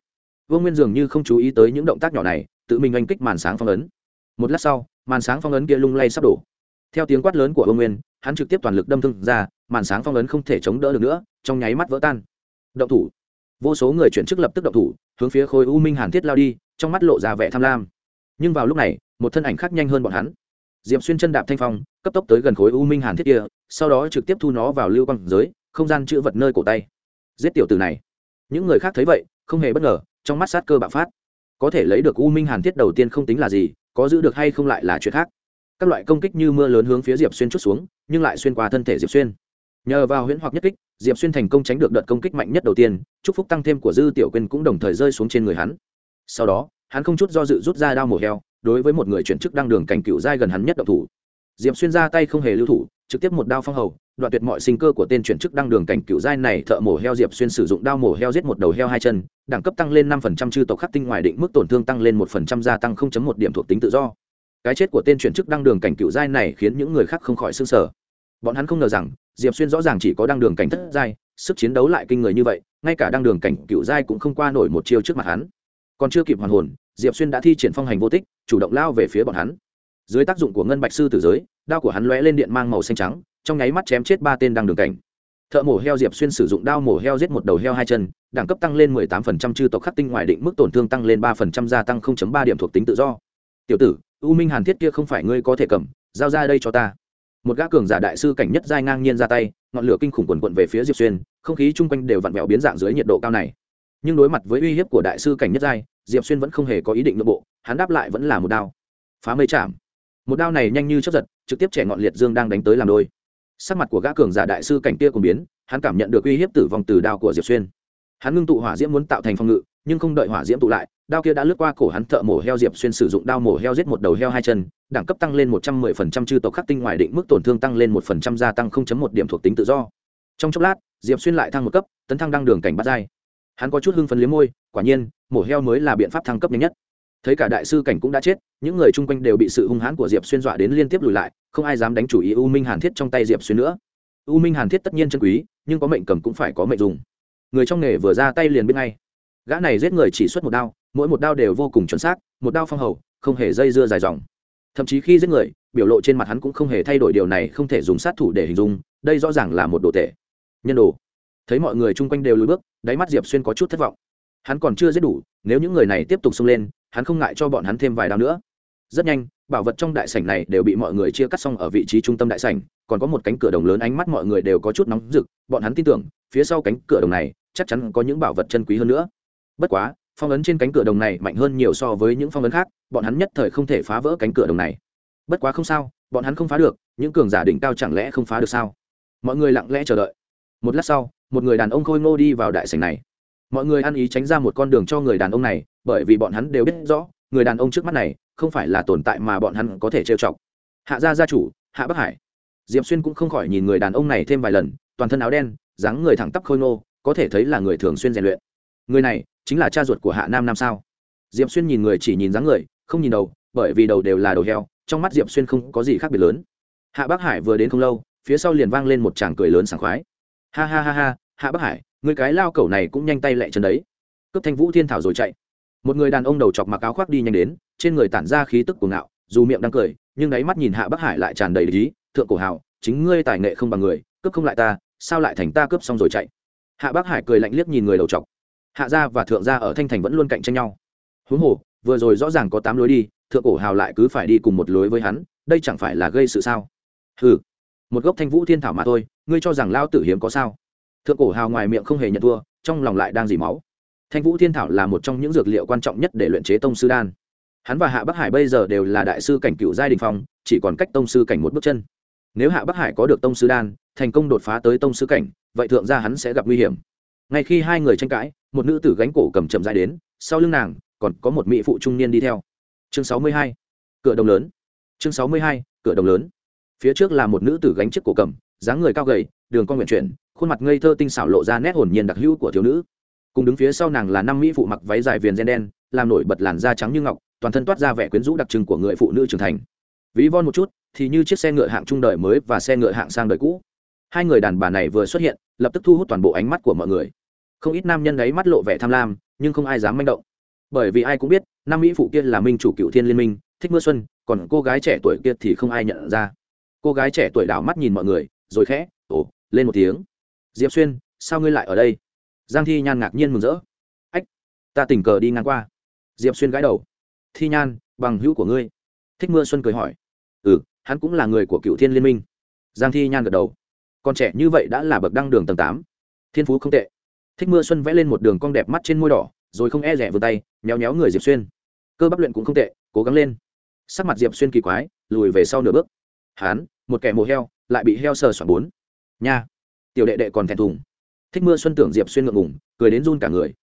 Vương nguyên dường như không chú ý tới những động tác nhỏ này tự mình oanh kích màn sáng phong ấn. Một lát sau, màn sáng phong ấn kia lung lay sắp đổ. Theo tiếng quát lớn của ông nguyên, hắn trực tiếp toàn lực đâm thương ra, màn sáng phong ấn không thể chống đỡ được nữa, trong nháy mắt vỡ tan. Động thủ. Vô số người chuyển chức lập tức động thủ, hướng phía khối u minh hàn thiết lao đi, trong mắt lộ ra vẻ tham lam. Nhưng vào lúc này, một thân ảnh khác nhanh hơn bọn hắn. Diệp xuyên chân đạp thanh phong, cấp tốc tới gần khối u minh hàn thiết kia, sau đó trực tiếp thu nó vào lưu quang giới, không gian chữ vật nơi cổ tay. Giết tiểu từ này. Những người khác thấy vậy, không hề bất ngờ, trong mắt sát cơ bạo phát có thể lấy được u minh hàn thiết đầu tiên không tính là gì, có giữ được hay không lại là chuyện khác. Các loại công kích như mưa lớn hướng phía diệp xuyên chút xuống, nhưng lại xuyên qua thân thể diệp xuyên. Nhờ vào huyễn hoặc nhất kích, diệp xuyên thành công tránh được đợt công kích mạnh nhất đầu tiên, chúc phúc tăng thêm của dư tiểu quyên cũng đồng thời rơi xuống trên người hắn. Sau đó, hắn không chút do dự rút ra đao mổ heo, đối với một người chuyển chức đang đường cảnh cựu giai gần hắn nhất động thủ. Diệp xuyên ra tay không hề lưu thủ, trực tiếp một đao phong hầu đoạn tuyệt mọi sinh cơ của tên chuyển chức đăng đường cảnh cựu giai này thợ mổ heo diệp xuyên sử dụng đao mổ heo giết một đầu heo hai chân, đẳng cấp tăng lên năm phần trăm chư tộc khắc tinh ngoài định mức tổn thương tăng lên một phần trăm gia tăng không chấm một điểm thuộc tính tự do. Cái chết của tên chuyển chức đăng đường cảnh cựu giai này khiến những người khác không khỏi s ư n g sở bọn hắn không ngờ rằng, diệp xuyên rõ ràng chỉ có đăng đường cảnh thất giai, sức chiến đấu lại kinh người như vậy, ngay cả đăng đường cảnh cựu giai cũng không qua nổi một chiêu trước mặt hắn. Còn chưa kịp hoàn hồn, diệp xuyên đã thi triển phong hành vô tích, chủ động lao về phía bọn hắn. Dưới tác dụng của ngân bạch sư tử giới, đao của hắn lóe lên điện mang màu xanh trắng trong nháy mắt chém chết ba tên đang đường cảnh. Thợ mổ heo diệp xuyên sử dụng đao mổ heo giết một đầu heo hai chân, đẳng cấp tăng lên 18% chư tộc khắc tinh ngoài định mức tổn thương tăng lên 3% gia tăng 0.3 điểm thuộc tính tự do. Tiểu tử, u minh hàn thiết kia không phải ngươi có thể cầm, giao ra đây cho ta. Một gã cường giả đại sư cảnh nhất giai ngang nhiên ra tay, ngọn lửa kinh khủng quần quận về phía diệp xuyên, không khí chung quanh đều vặn vẹo biến dạng dưới nhiệt độ cao này. Nhưng đối mặt với uy hiếp của đại sư cảnh nhất giai, diệp xuyên vẫn không hề có ý định nội bộ, hắn đáp lại vẫn là một đao. Phá mây chạm. Một đao này nhanh như chấp giật, trực tiếp trẻ ngọn liệt dương đang đánh tới làm đôi sắc mặt của gã cường giả đại sư cảnh kia cùng biến, hắn cảm nhận được uy hiếp tử vong từ đao của diệp xuyên. Hắn ngưng tụ hỏa diễm muốn tạo thành phòng ngự, nhưng không đợi hỏa diễm tụ lại, đao kia đã lướt qua cổ hắn thợ mổ heo diệp xuyên sử dụng đao mổ heo giết một đầu heo hai chân, đẳng cấp tăng lên một trăm mười phần trăm, chư tộc khắc tinh ngoài định mức tổn thương tăng lên một phần trăm, gia tăng không chấm một điểm thuộc tính tự do. Trong chốc lát, diệp xuyên lại thăng một cấp, tấn thăng đăng đường cảnh bắt dai hắn có chút hưng phấn liếm môi, quả nhiên, mổ heo mới là biện pháp thăng cấp nhanh nhất thấy cả đại sư cảnh cũng đã chết, những người chung quanh đều bị sự hung hãn của diệp xuyên dọa đến liên tiếp lùi lại, không ai dám đánh chủ ý u minh hàn thiết trong tay diệp xuyên nữa. U minh hàn thiết tất nhiên chân quý, nhưng có mệnh cầm cũng phải có mệnh dùng. Người trong nghề vừa ra tay liền biết ngay. Gã này giết người chỉ xuất một đao, mỗi một đao đều vô cùng chuẩn xác, một đao phong hầu, không hề dây dưa dài dòng. Thậm chí khi giết người, biểu lộ trên mặt hắn cũng không hề thay đổi điều này không thể dùng sát thủ để hình dung, đây rõ ràng là một đồ tệ. Nhân đồ. Thấy mọi người chung quanh đều lùi bước, đáy mắt diệp xuyên có chút thất vọng. Hắn còn chưa giết đủ, nếu những người này tiếp tục xông lên hắn không ngại cho bọn hắn thêm vài đao nữa. Rất nhanh, bảo vật trong đại sảnh này đều bị mọi người chia cắt xong ở vị trí trung tâm đại sảnh, còn có một cánh cửa đồng lớn ánh mắt mọi người đều có chút nóng rực, bọn hắn tin tưởng, phía sau cánh cửa đồng này chắc chắn có những bảo vật chân quý hơn nữa. Bất quá, phong ấn trên cánh cửa đồng này mạnh hơn nhiều so với những phong ấn khác, bọn hắn nhất thời không thể phá vỡ cánh cửa đồng này. Bất quá không sao, bọn hắn không phá được, những cường giả đỉnh cao chẳng lẽ không phá được sao? Mọi người lặng lẽ chờ đợi. Một lát sau, một người đàn ông khôi ngô đi vào đại sảnh này mọi người ăn ý tránh ra một con đường cho người đàn ông này, bởi vì bọn hắn đều biết rõ, người đàn ông trước mắt này không phải là tồn tại mà bọn hắn có thể trêu chọc. Hạ gia gia chủ, hạ bắc hải. Diệp xuyên cũng không khỏi nhìn người đàn ông này thêm vài lần, toàn thân áo đen, dáng người thẳng tắp khôi ngô, có thể thấy là người thường xuyên rèn luyện. Người này chính là cha ruột của hạ nam nam sao? Diệp xuyên nhìn người chỉ nhìn dáng người, không nhìn đầu, bởi vì đầu đều là đầu heo, trong mắt diệp xuyên không có gì khác biệt lớn. Hạ bắc hải vừa đến không lâu, phía sau liền vang lên một tràng cười lớn sảng khoái. Ha ha ha ha, hạ bắc hải người cái lao cẩu này cũng nhanh tay lẹ chân đấy. Cướp thanh vũ thiên thảo rồi chạy. Một người đàn ông đầu chọc mặc áo khoác đi nhanh đến, trên người tản ra khí tức cuồng ngạo, dù miệng đang cười, nhưng đáy mắt nhìn hạ bắc hải lại tràn đầy lý, thượng cổ hào, chính ngươi tài nghệ không bằng người, cướp không lại ta, sao lại thành ta cướp xong rồi chạy? Hạ bắc hải cười lạnh liếc nhìn người đầu chọc. Hạ gia và thượng gia ở thanh thành vẫn luôn cạnh tranh nhau. Huống hồ, vừa rồi rõ ràng có tám lối đi, thượng cổ hào lại cứ phải đi cùng một lối với hắn, đây chẳng phải là gây sự sao? Ừ một gốc thanh vũ thiên thảo mà thôi, ngươi cho rằng lao tử hiếm có sao? Thượng cổ hào ngoài miệng không hề nhận thua, trong lòng lại đang dì máu. Thanh vũ thiên thảo là một trong những dược liệu quan trọng nhất để luyện chế tông sư đan. Hắn và hạ bắc hải bây giờ đều là đại sư cảnh cựu giai đình phong, chỉ còn cách tông sư cảnh một bước chân. Nếu hạ bắc hải có được tông sư đan, thành công đột phá tới tông sư cảnh, vậy thượng gia hắn sẽ gặp nguy hiểm. Ngay khi hai người tranh cãi, một nữ tử gánh cổ cầm chậm dài đến, sau lưng nàng, còn có một mỹ phụ trung niên đi theo. Chương sáu mươi hai, cửa đồng lớn. Chương sáu mươi hai, cửa đồng lớn. Phía trước là một nữ tử gánh chiếc cổ cầm, dáng người cao gầy, đường con nguyện chuyển khuôn mặt ngây thơ tinh xảo lộ ra nét hồn nhiên đặc hữu của thiếu nữ. Cùng đứng phía sau nàng là năm mỹ phụ mặc váy dài viền gen đen, làm nổi bật làn da trắng như ngọc, toàn thân toát ra vẻ quyến rũ đặc trưng của người phụ nữ trưởng thành. Ví von một chút, thì như chiếc xe ngựa hạng trung đời mới và xe ngựa hạng sang đời cũ. Hai người đàn bà này vừa xuất hiện, lập tức thu hút toàn bộ ánh mắt của mọi người. Không ít nam nhân ấy mắt lộ vẻ tham lam, nhưng không ai dám manh động. Bởi vì ai cũng biết nam mỹ phụ kia là minh chủ cựu thiên liên minh, thích mưa xuân, còn cô gái trẻ tuổi kia thì không ai nhận ra. Cô gái trẻ tuổi đảo mắt nhìn mọi người, rồi khẽ, ồ, lên một tiếng diệp xuyên, sao ngươi lại ở đây? Giang thi nhan ngạc nhiên mừng rỡ. Ách, ta tình cờ đi ngang qua. Diệp xuyên gãi đầu. Thi nhan, bằng hữu của ngươi. Thích mưa xuân cười hỏi. Ừ hắn cũng là người của cựu thiên liên minh. Giang thi nhan gật đầu. Còn trẻ như vậy đã là bậc đăng đường tầng tám. Thiên phú không tệ. Thích mưa xuân vẽ lên một đường cong đẹp mắt trên môi đỏ, rồi không e rẻ vươn tay, méo méo người diệp xuyên. Cơ bắp luyện cũng không tệ, cố gắng lên. Sắc mặt diệp xuyên kỳ quái, lùi về sau nửa bước. Hán một kẻ mồ heo, lại bị heo sờ soạn bốn. Nha tiểu đệ đệ còn thẹn thùng. Thích mưa xuân tưởng diệp xuyên ngượng ngùng, cười đến run cả người.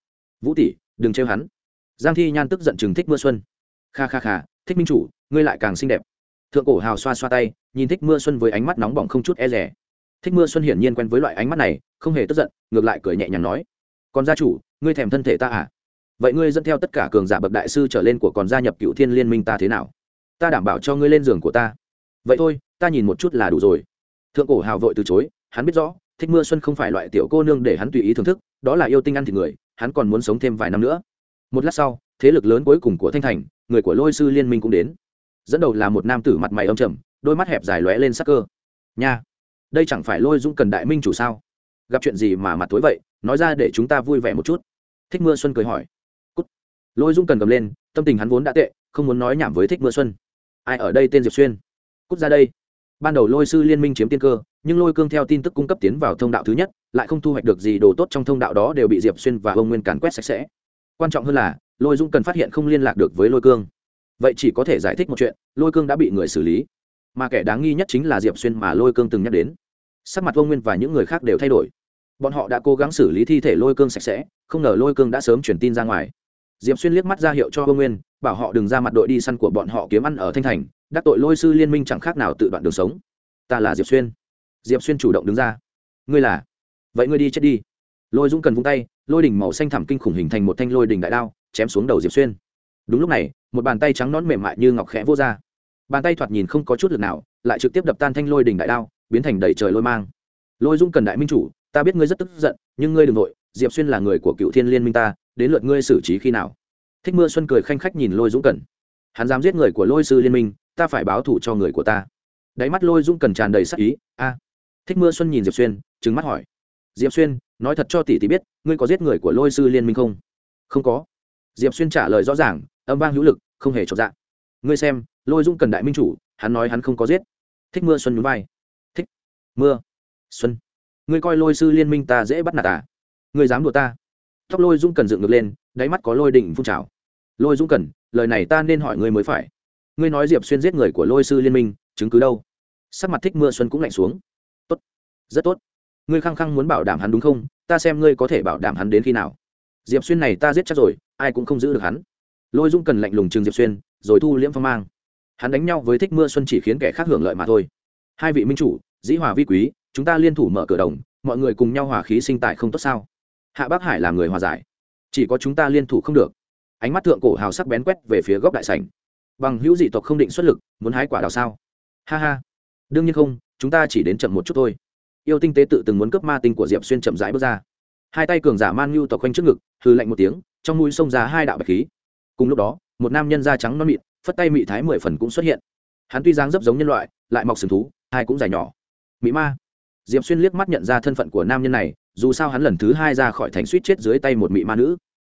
Vũ tỷ đừng trêu hắn. Giang thi nhan tức giận chừng thích mưa xuân. Kha kha kha thích minh chủ ngươi lại càng xinh đẹp. Thượng cổ hào xoa xoa tay nhìn thích mưa xuân với ánh mắt nóng bỏng không chút e rẻ thích mưa xuân hiển nhiên quen với loại ánh mắt này không hề tức giận ngược lại cười nhẹ nhàng nói. Còn gia chủ ngươi thèm thân thể ta à? Vậy ngươi dẫn theo tất cả cường giả bậc đại sư trở lên của còn gia nhập cựu thiên liên minh ta thế nào? Ta đảm bảo cho ngươi lên giường của ta. Vậy thôi ta nhìn một chút là đủ rồi. Thượng cổ hào vội từ chối hắn biết rõ thích mưa xuân không phải loại tiểu cô nương để hắn tùy ý thưởng thức, đó là yêu tinh ăn thịt người, hắn còn muốn sống thêm vài năm nữa. Một lát sau, thế lực lớn cuối cùng của thanh thành, người của lôi sư liên minh cũng đến. Dẫn đầu là một nam tử mặt mày âm trầm, đôi mắt hẹp dài lóe lên sắc cơ. Nha, đây chẳng phải lôi dũng cần đại minh chủ sao? Gặp chuyện gì mà mặt tối vậy? Nói ra để chúng ta vui vẻ một chút. Thích mưa xuân cười hỏi. Cút. lôi dũng cần cầm lên, tâm tình hắn vốn đã tệ, không muốn nói nhảm với thích mưa xuân. Ai ở đây tên diệp xuyên? Cút ra đây. Ban đầu lôi sư liên minh chiếm tiên cơ nhưng lôi cương theo tin tức cung cấp tiến vào thông đạo thứ nhất, lại không thu hoạch được gì đồ tốt trong thông đạo đó đều bị diệp xuyên và ông nguyên càn quét sạch sẽ. Quan trọng hơn là, lôi dũng cần phát hiện không liên lạc được với lôi cương. Vậy chỉ có thể giải thích một chuyện, lôi cương đã bị người xử lý. Mà kẻ đáng nghi nhất chính là diệp xuyên mà lôi cương từng nhắc đến. Sắc mặt ông nguyên và những người khác đều thay đổi. Bọn họ đã cố gắng xử lý thi thể lôi cương sạch sẽ, không ngờ lôi cương đã sớm truyền tin ra ngoài. Diệp xuyên liếc mắt ra hiệu cho ông nguyên, bảo họ đừng ra mặt đội đi săn của bọn họ kiếm ăn ở thanh thành, đắc tội lôi sư liên minh chẳng khác nào tự đoạn đường sống. Ta là diệp xuyên diệp xuyên chủ động đứng ra. Ngươi là? Vậy ngươi đi chết đi. Lôi dũng cần vung tay, lôi đỉnh màu xanh thẳm kinh khủng hình thành một thanh lôi đỉnh đại đao, chém xuống đầu diệp xuyên. Đúng lúc này, một bàn tay trắng nón mềm mại như ngọc khẽ vô ra. Bàn tay thoạt nhìn không có chút lực nào, lại trực tiếp đập tan thanh lôi đỉnh đại đao, biến thành đầy trời lôi mang. Lôi dũng cần đại minh chủ, ta biết ngươi rất tức giận, nhưng ngươi đ ừ n g nội diệp xuyên là người của cựu thiên liên minh ta, đến lượt ngươi xử trí khi nào. Thích mưa xuân cười khanh khách nhìn lôi dũng cần. Hắn dám giết người của lôi sư liên minh, ta phải báo thủ cho người của ta. Đáy mắt lôi dũng cần tràn đầy sắc ý, a thích mưa xuân nhìn diệp xuyên trứng mắt hỏi. Diệp xuyên, nói thật cho tỷ tỷ biết, ngươi có giết người của lôi sư liên minh không? Không có. Diệp xuyên trả lời rõ ràng, âm vang hữu lực, không hề trọn dạng ngươi xem, lôi Dung cần đại minh chủ, hắn nói hắn không có giết. Thích mưa xuân nhún vai. Thích mưa xuân. Ngươi coi lôi sư liên minh ta dễ bắt nạt à? Ngươi dám đùa ta? Tóc lôi Dung cần dựng ngược lên, đáy mắt có lôi đỉnh phun trào. Lôi Dung cần, lời này ta nên hỏi ngươi mới phải. Ngươi nói diệp xuyên giết người của lôi sư liên minh, chứng cứ đâu? Sắc mặt thích mưa xuân cũng lạnh xuống rất tốt. Ngươi khăng khăng muốn bảo đảm hắn đúng không? Ta xem ngươi có thể bảo đảm hắn đến khi nào. Diệp xuyên này ta giết chắc rồi, ai cũng không giữ được hắn. Lôi Dung cần lạnh lùng trường diệp xuyên, rồi thu liễm phong mang. Hắn đánh nhau với thích mưa xuân chỉ khiến kẻ khác hưởng lợi mà thôi. Hai vị minh chủ, dĩ hòa vi quý, chúng ta liên thủ mở cửa đồng, mọi người cùng nhau hòa khí sinh tại không tốt sao? Hạ bắc hải là người hòa giải. Chỉ có chúng ta liên thủ không được. Ánh mắt thượng cổ hào sắc bén quét về phía góc đại sảnh. Bằng hữu dị tộc không định xuất lực, muốn hái quả đào sao? Ha ha. Đương nhiên không, chúng ta chỉ đến chậm một chút thôi yêu tinh tế tự từng muốn cướp ma tinh của diệp xuyên chậm rãi bước ra. Hai tay cường giả man nhu tộc quanh trước ngực hư lạnh một tiếng, trong mũi xông ra hai đạo bạch khí. Cùng lúc đó, một nam nhân da trắng non mịn, phất tay mị thái mười phần cũng xuất hiện. Hắn tuy dáng dấp giống nhân loại, lại mọc sừng thú, hai cũng dài nhỏ. Mỹ ma. Diệp xuyên liếc mắt nhận ra thân phận của nam nhân này, dù sao hắn lần thứ hai ra khỏi thành suýt chết dưới tay một mỹ ma nữ.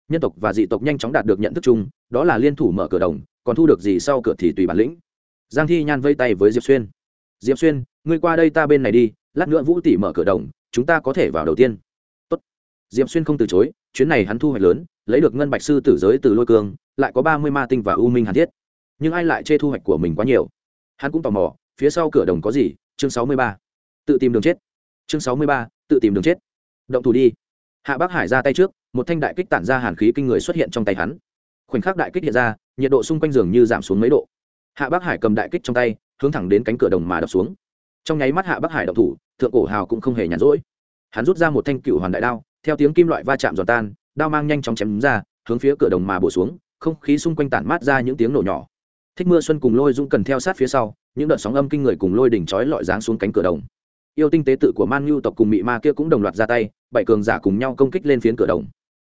Nhân tộc và dị tộc nhanh chóng đạt được nhận thức chung, đó là liên thủ mở cửa đồng, còn thu được gì sau cửa thì tùy bản lĩnh. Giang thi nhan vây tay với diệp xuyên. Diệp xuyên ngươi qua đây ta bên này đi, lát nữa vũ tỷ mở cửa đồng, chúng ta có thể vào đầu tiên. Tốt. diệp xuyên không từ chối, chuyến này hắn thu hoạch lớn, lấy được ngân bạch sư tử giới từ lôi cương, lại có ba mươi ma tinh và u minh hàn thiết. Nhưng ai lại chê thu hoạch của mình quá nhiều? Hắn cũng tò mò, phía sau cửa đồng có gì? Chương sáu mươi ba. Tự tìm đường chết. Chương sáu mươi ba, tự tìm đường chết. Động thủ đi. Hạ bác hải ra tay trước, một thanh đại kích tản ra hàn khí kinh người xuất hiện trong tay hắn. Khoảnh khắc đại kích hiện ra, nhiệt độ xung quanh giường như giảm xuống mấy độ. Hạ bác hải cầm đại kích trong tay, hướng thẳng đến cánh cửa đồng mà đập xuống trong nháy mắt hạ Bắc hải động thủ, thượng cổ hào cũng không hề nhàn rỗi. Hắn rút ra một thanh cựu hoàn đại đao, theo tiếng kim loại va chạm giòn tan, đao mang nhanh chóng chém ra, hướng phía cửa đồng mà bổ xuống, không khí xung quanh tản mát ra những tiếng nổ nhỏ. Thích mưa xuân cùng lôi dũng cần theo sát phía sau, những đợt sóng âm kinh người cùng lôi đỉnh trói lọi dáng xuống cánh cửa đồng. Yêu tinh tế tự của man nhu tộc cùng mị ma kia cũng đồng loạt ra tay, bảy cường giả cùng nhau công kích lên phiến cửa đồng.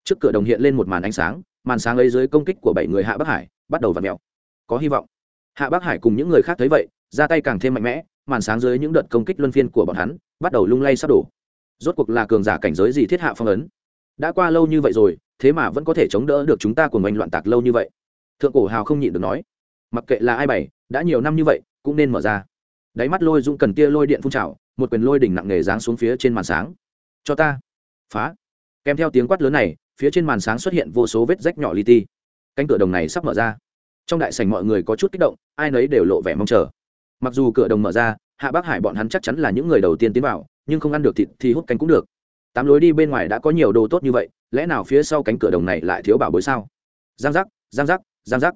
Trước cửa đồng hiện lên một màn ánh sáng, màn sáng ấy dưới công kích của bảy người hạ bắc hải bắt đầu v ặ mẹo có hy vọng. Hạ bắc hải cùng những người khác thấy vậy, ra tay càng thêm mạnh mẽ màn sáng dưới những đợt công kích luân phiên của bọn hắn, bắt đầu lung lay sắp đổ. Rốt cuộc là cường giả cảnh giới gì thiết hạ phong ấn? Đã qua lâu như vậy rồi, thế mà vẫn có thể chống đỡ được chúng ta của anh loạn tạc lâu như vậy. Thượng cổ hào không nhịn được nói. Mặc kệ là ai bày, đã nhiều năm như vậy, cũng nên mở ra. Đáy mắt lôi dung cần tia lôi điện phun trào, một quyền lôi đỉnh nặng nề giáng xuống phía trên màn sáng. Cho ta. Phá. Kèm theo tiếng quát lớn này, phía trên màn sáng xuất hiện vô số vết rách nhỏ li ti. Cánh cửa đồng này sắp mở ra. Trong đại sảnh mọi người có chút kích động, ai nấy đều lộ vẻ mong chờ mặc dù cửa đồng mở ra, hạ bác hải bọn hắn chắc chắn là những người đầu tiên tiến vào, nhưng không ăn được thịt thì hút cánh cũng được. Tám lối đi bên ngoài đã có nhiều đồ tốt như vậy, lẽ nào phía sau cánh cửa đồng này lại thiếu bảo bối sao? Giang giác giang giác giang giác.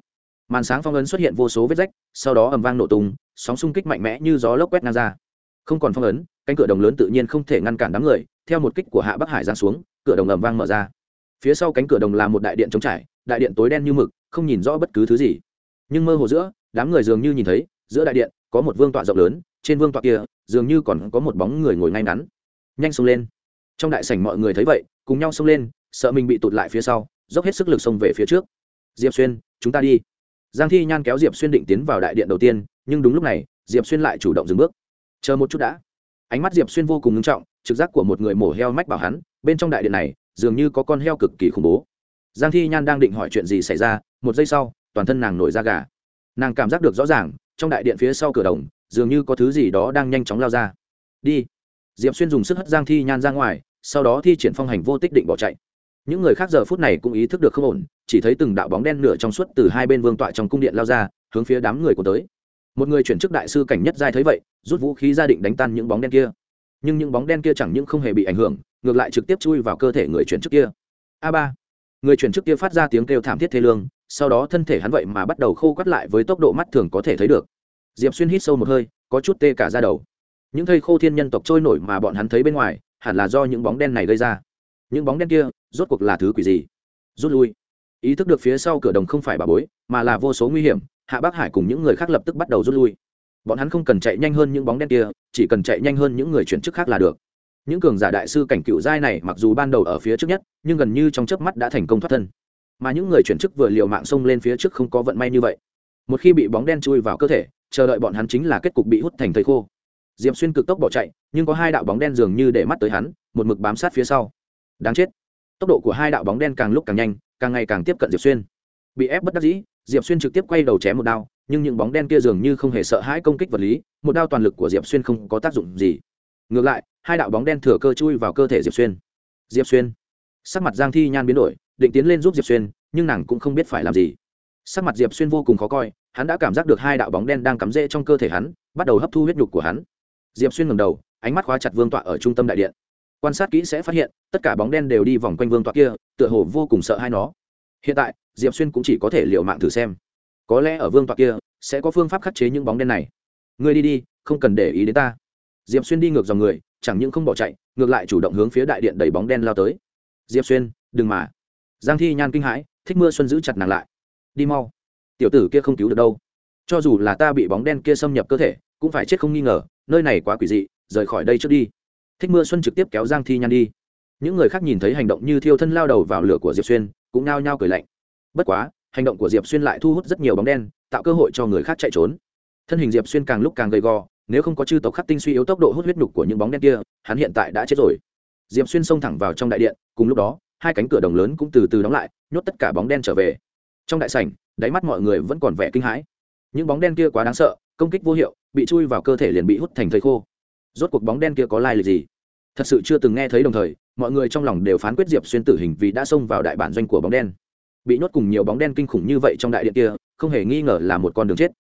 Màn sáng phong ấn xuất hiện vô số vết rách, sau đó ầm vang nổ tung, sóng xung kích mạnh mẽ như gió lốc quét ngang ra. Không còn phong ấn, cánh cửa đồng lớn tự nhiên không thể ngăn cản đám người, theo một kích của hạ bắc hải ra xuống, cửa đồng ầm vang mở ra. Phía sau cánh cửa đồng là một đại điện trống trải, đại điện tối đen như mực, không nhìn rõ bất cứ thứ gì. Nhưng mơ hồ giữa, đám người dường như nhìn thấy, giữa đại điện có một vương tọa rộng lớn, trên vương tọa kia, dường như còn có một bóng người ngồi ngay ngắn. Nhanh xông lên. Trong đại sảnh mọi người thấy vậy, cùng nhau xông lên, sợ mình bị tụt lại phía sau, dốc hết sức lực xông về phía trước. Diệp xuyên, chúng ta đi. Giang thi nhan kéo diệp xuyên định tiến vào đại điện đầu tiên, nhưng đúng lúc này, diệp xuyên lại chủ động dừng bước. Chờ một chút đã. Ánh mắt diệp xuyên vô cùng ngưng trọng, trực giác của một người mổ heo mách bảo hắn, bên trong đại điện này, dường như có con heo cực kỳ khủng bố. Giang thi nhan đang định hỏi chuyện gì xảy ra, một giây sau, toàn thân nàng nổi da gà. Nàng cảm giác được rõ ràng trong đại điện phía sau cửa đồng, dường như có thứ gì đó đang nhanh chóng lao ra. Đi. Diệp xuyên dùng sức hất giang thi nhan ra ngoài, sau đó thi triển phong hành vô tích định bỏ chạy. Những người khác giờ phút này cũng ý thức được không ổn, chỉ thấy từng đạo bóng đen nửa trong suốt từ hai bên vương tọa trong cung điện lao ra, hướng phía đám người của tới. Một người chuyển chức đại sư cảnh nhất giai thấy vậy, rút vũ khí ra định đánh tan những bóng đen kia. Nhưng những bóng đen kia chẳng những không hề bị ảnh hưởng, ngược lại trực tiếp chui vào cơ thể người chuyển chức kia. A ba. Người chuyển chức kia phát ra tiếng kêu thảm thiết thê lương sau đó thân thể hắn vậy mà bắt đầu khô quắt lại với tốc độ mắt thường có thể thấy được. Diệp xuyên hít sâu một hơi, có chút tê cả ra đầu. Những thây khô thiên nhân tộc trôi nổi mà bọn hắn thấy bên ngoài, hẳn là do những bóng đen này gây ra. Những bóng đen kia, rốt cuộc là thứ quỷ gì? Rút lui. Ý thức được phía sau cửa đồng không phải bà bối, mà là vô số nguy hiểm, hạ bác hải cùng những người khác lập tức bắt đầu rút lui. Bọn hắn không cần chạy nhanh hơn những bóng đen kia, chỉ cần chạy nhanh hơn những người chuyển chức khác là được. Những cường giả đại sư cảnh cựu giai này mặc dù ban đầu ở phía trước nhất, nhưng gần như trong chớp mắt đã thành công thoát thân mà những người chuyển chức vừa liều mạng xông lên phía trước không có vận may như vậy. Một khi bị bóng đen chui vào cơ thể, chờ đợi bọn hắn chính là kết cục bị hút thành thầy khô. Diệp xuyên cực tốc bỏ chạy, nhưng có hai đạo bóng đen dường như để mắt tới hắn, một mực bám sát phía sau. Đáng chết. Tốc độ của hai đạo bóng đen càng lúc càng nhanh, càng ngày càng tiếp cận diệp xuyên. Bị ép bất đắc dĩ, diệp xuyên trực tiếp quay đầu chém một đao, nhưng những bóng đen kia dường như không hề sợ hãi công kích vật lý, một đao toàn lực của diệp xuyên không có tác dụng gì. Ngược lại, hai đạo bóng đen thừa cơ chui vào cơ thể diệp xuyên. Diệp xuyên. Sắc mặt giang thi nhan biến đổi định tiến lên giúp diệp xuyên, nhưng nàng cũng không biết phải làm gì. Sắc mặt diệp xuyên vô cùng khó coi, hắn đã cảm giác được hai đạo bóng đen đang cắm rễ trong cơ thể hắn, bắt đầu hấp thu huyết nhục của hắn. Diệp xuyên ngầm đầu, ánh mắt khóa chặt vương tọa ở trung tâm đại điện. Quan sát kỹ sẽ phát hiện, tất cả bóng đen đều đi vòng quanh vương tọa kia, tựa hồ vô cùng sợ hai nó. Hiện tại, diệp xuyên cũng chỉ có thể liệu mạng thử xem. Có lẽ ở vương tọa kia, sẽ có phương pháp khắc chế những bóng đen này. Ngươi đi đi, không cần để ý đến ta. Diệp xuyên đi ngược dòng người, chẳng những không bỏ chạy, ngược lại chủ động hướng phía đại điện đẩy bóng đen lao tới. Diệp xuyên, đừng mà giang thi nhan kinh hãi, thích mưa xuân giữ chặt nàng lại. Đi mau. Tiểu tử kia không cứu được đâu. Cho dù là ta bị bóng đen kia xâm nhập cơ thể, cũng phải chết không nghi ngờ, nơi này quá quỷ dị, rời khỏi đây trước đi. Thích mưa xuân trực tiếp kéo giang thi nhan đi. Những người khác nhìn thấy hành động như thiêu thân lao đầu vào lửa của diệp xuyên, cũng nao nhao cười lạnh. Bất quá, hành động của diệp xuyên lại thu hút rất nhiều bóng đen, tạo cơ hội cho người khác chạy trốn. Thân hình diệp xuyên càng lúc càng gầy gò, nếu không có chư tộc khắc tinh suy yếu tốc độ hút huyết nhục của những bóng đen kia, hắn hiện tại đã chết rồi. Diệp xuyên xông thẳng vào trong đại điện, cùng lúc đó hai cánh cửa đồng lớn cũng từ từ đóng lại, nhốt tất cả bóng đen trở về. Trong đại sảnh, đáy mắt mọi người vẫn còn vẻ kinh hãi. Những bóng đen kia quá đáng sợ, công kích vô hiệu, bị chui vào cơ thể liền bị hút thành thầy khô. Rốt cuộc bóng đen kia có lai lịch gì? Thật sự chưa từng nghe thấy đồng thời, mọi người trong lòng đều phán quyết diệp xuyên tử hình vì đã xông vào đại bản doanh của bóng đen. Bị nhốt cùng nhiều bóng đen kinh khủng như vậy trong đại điện kia, không hề nghi ngờ là một con đường chết.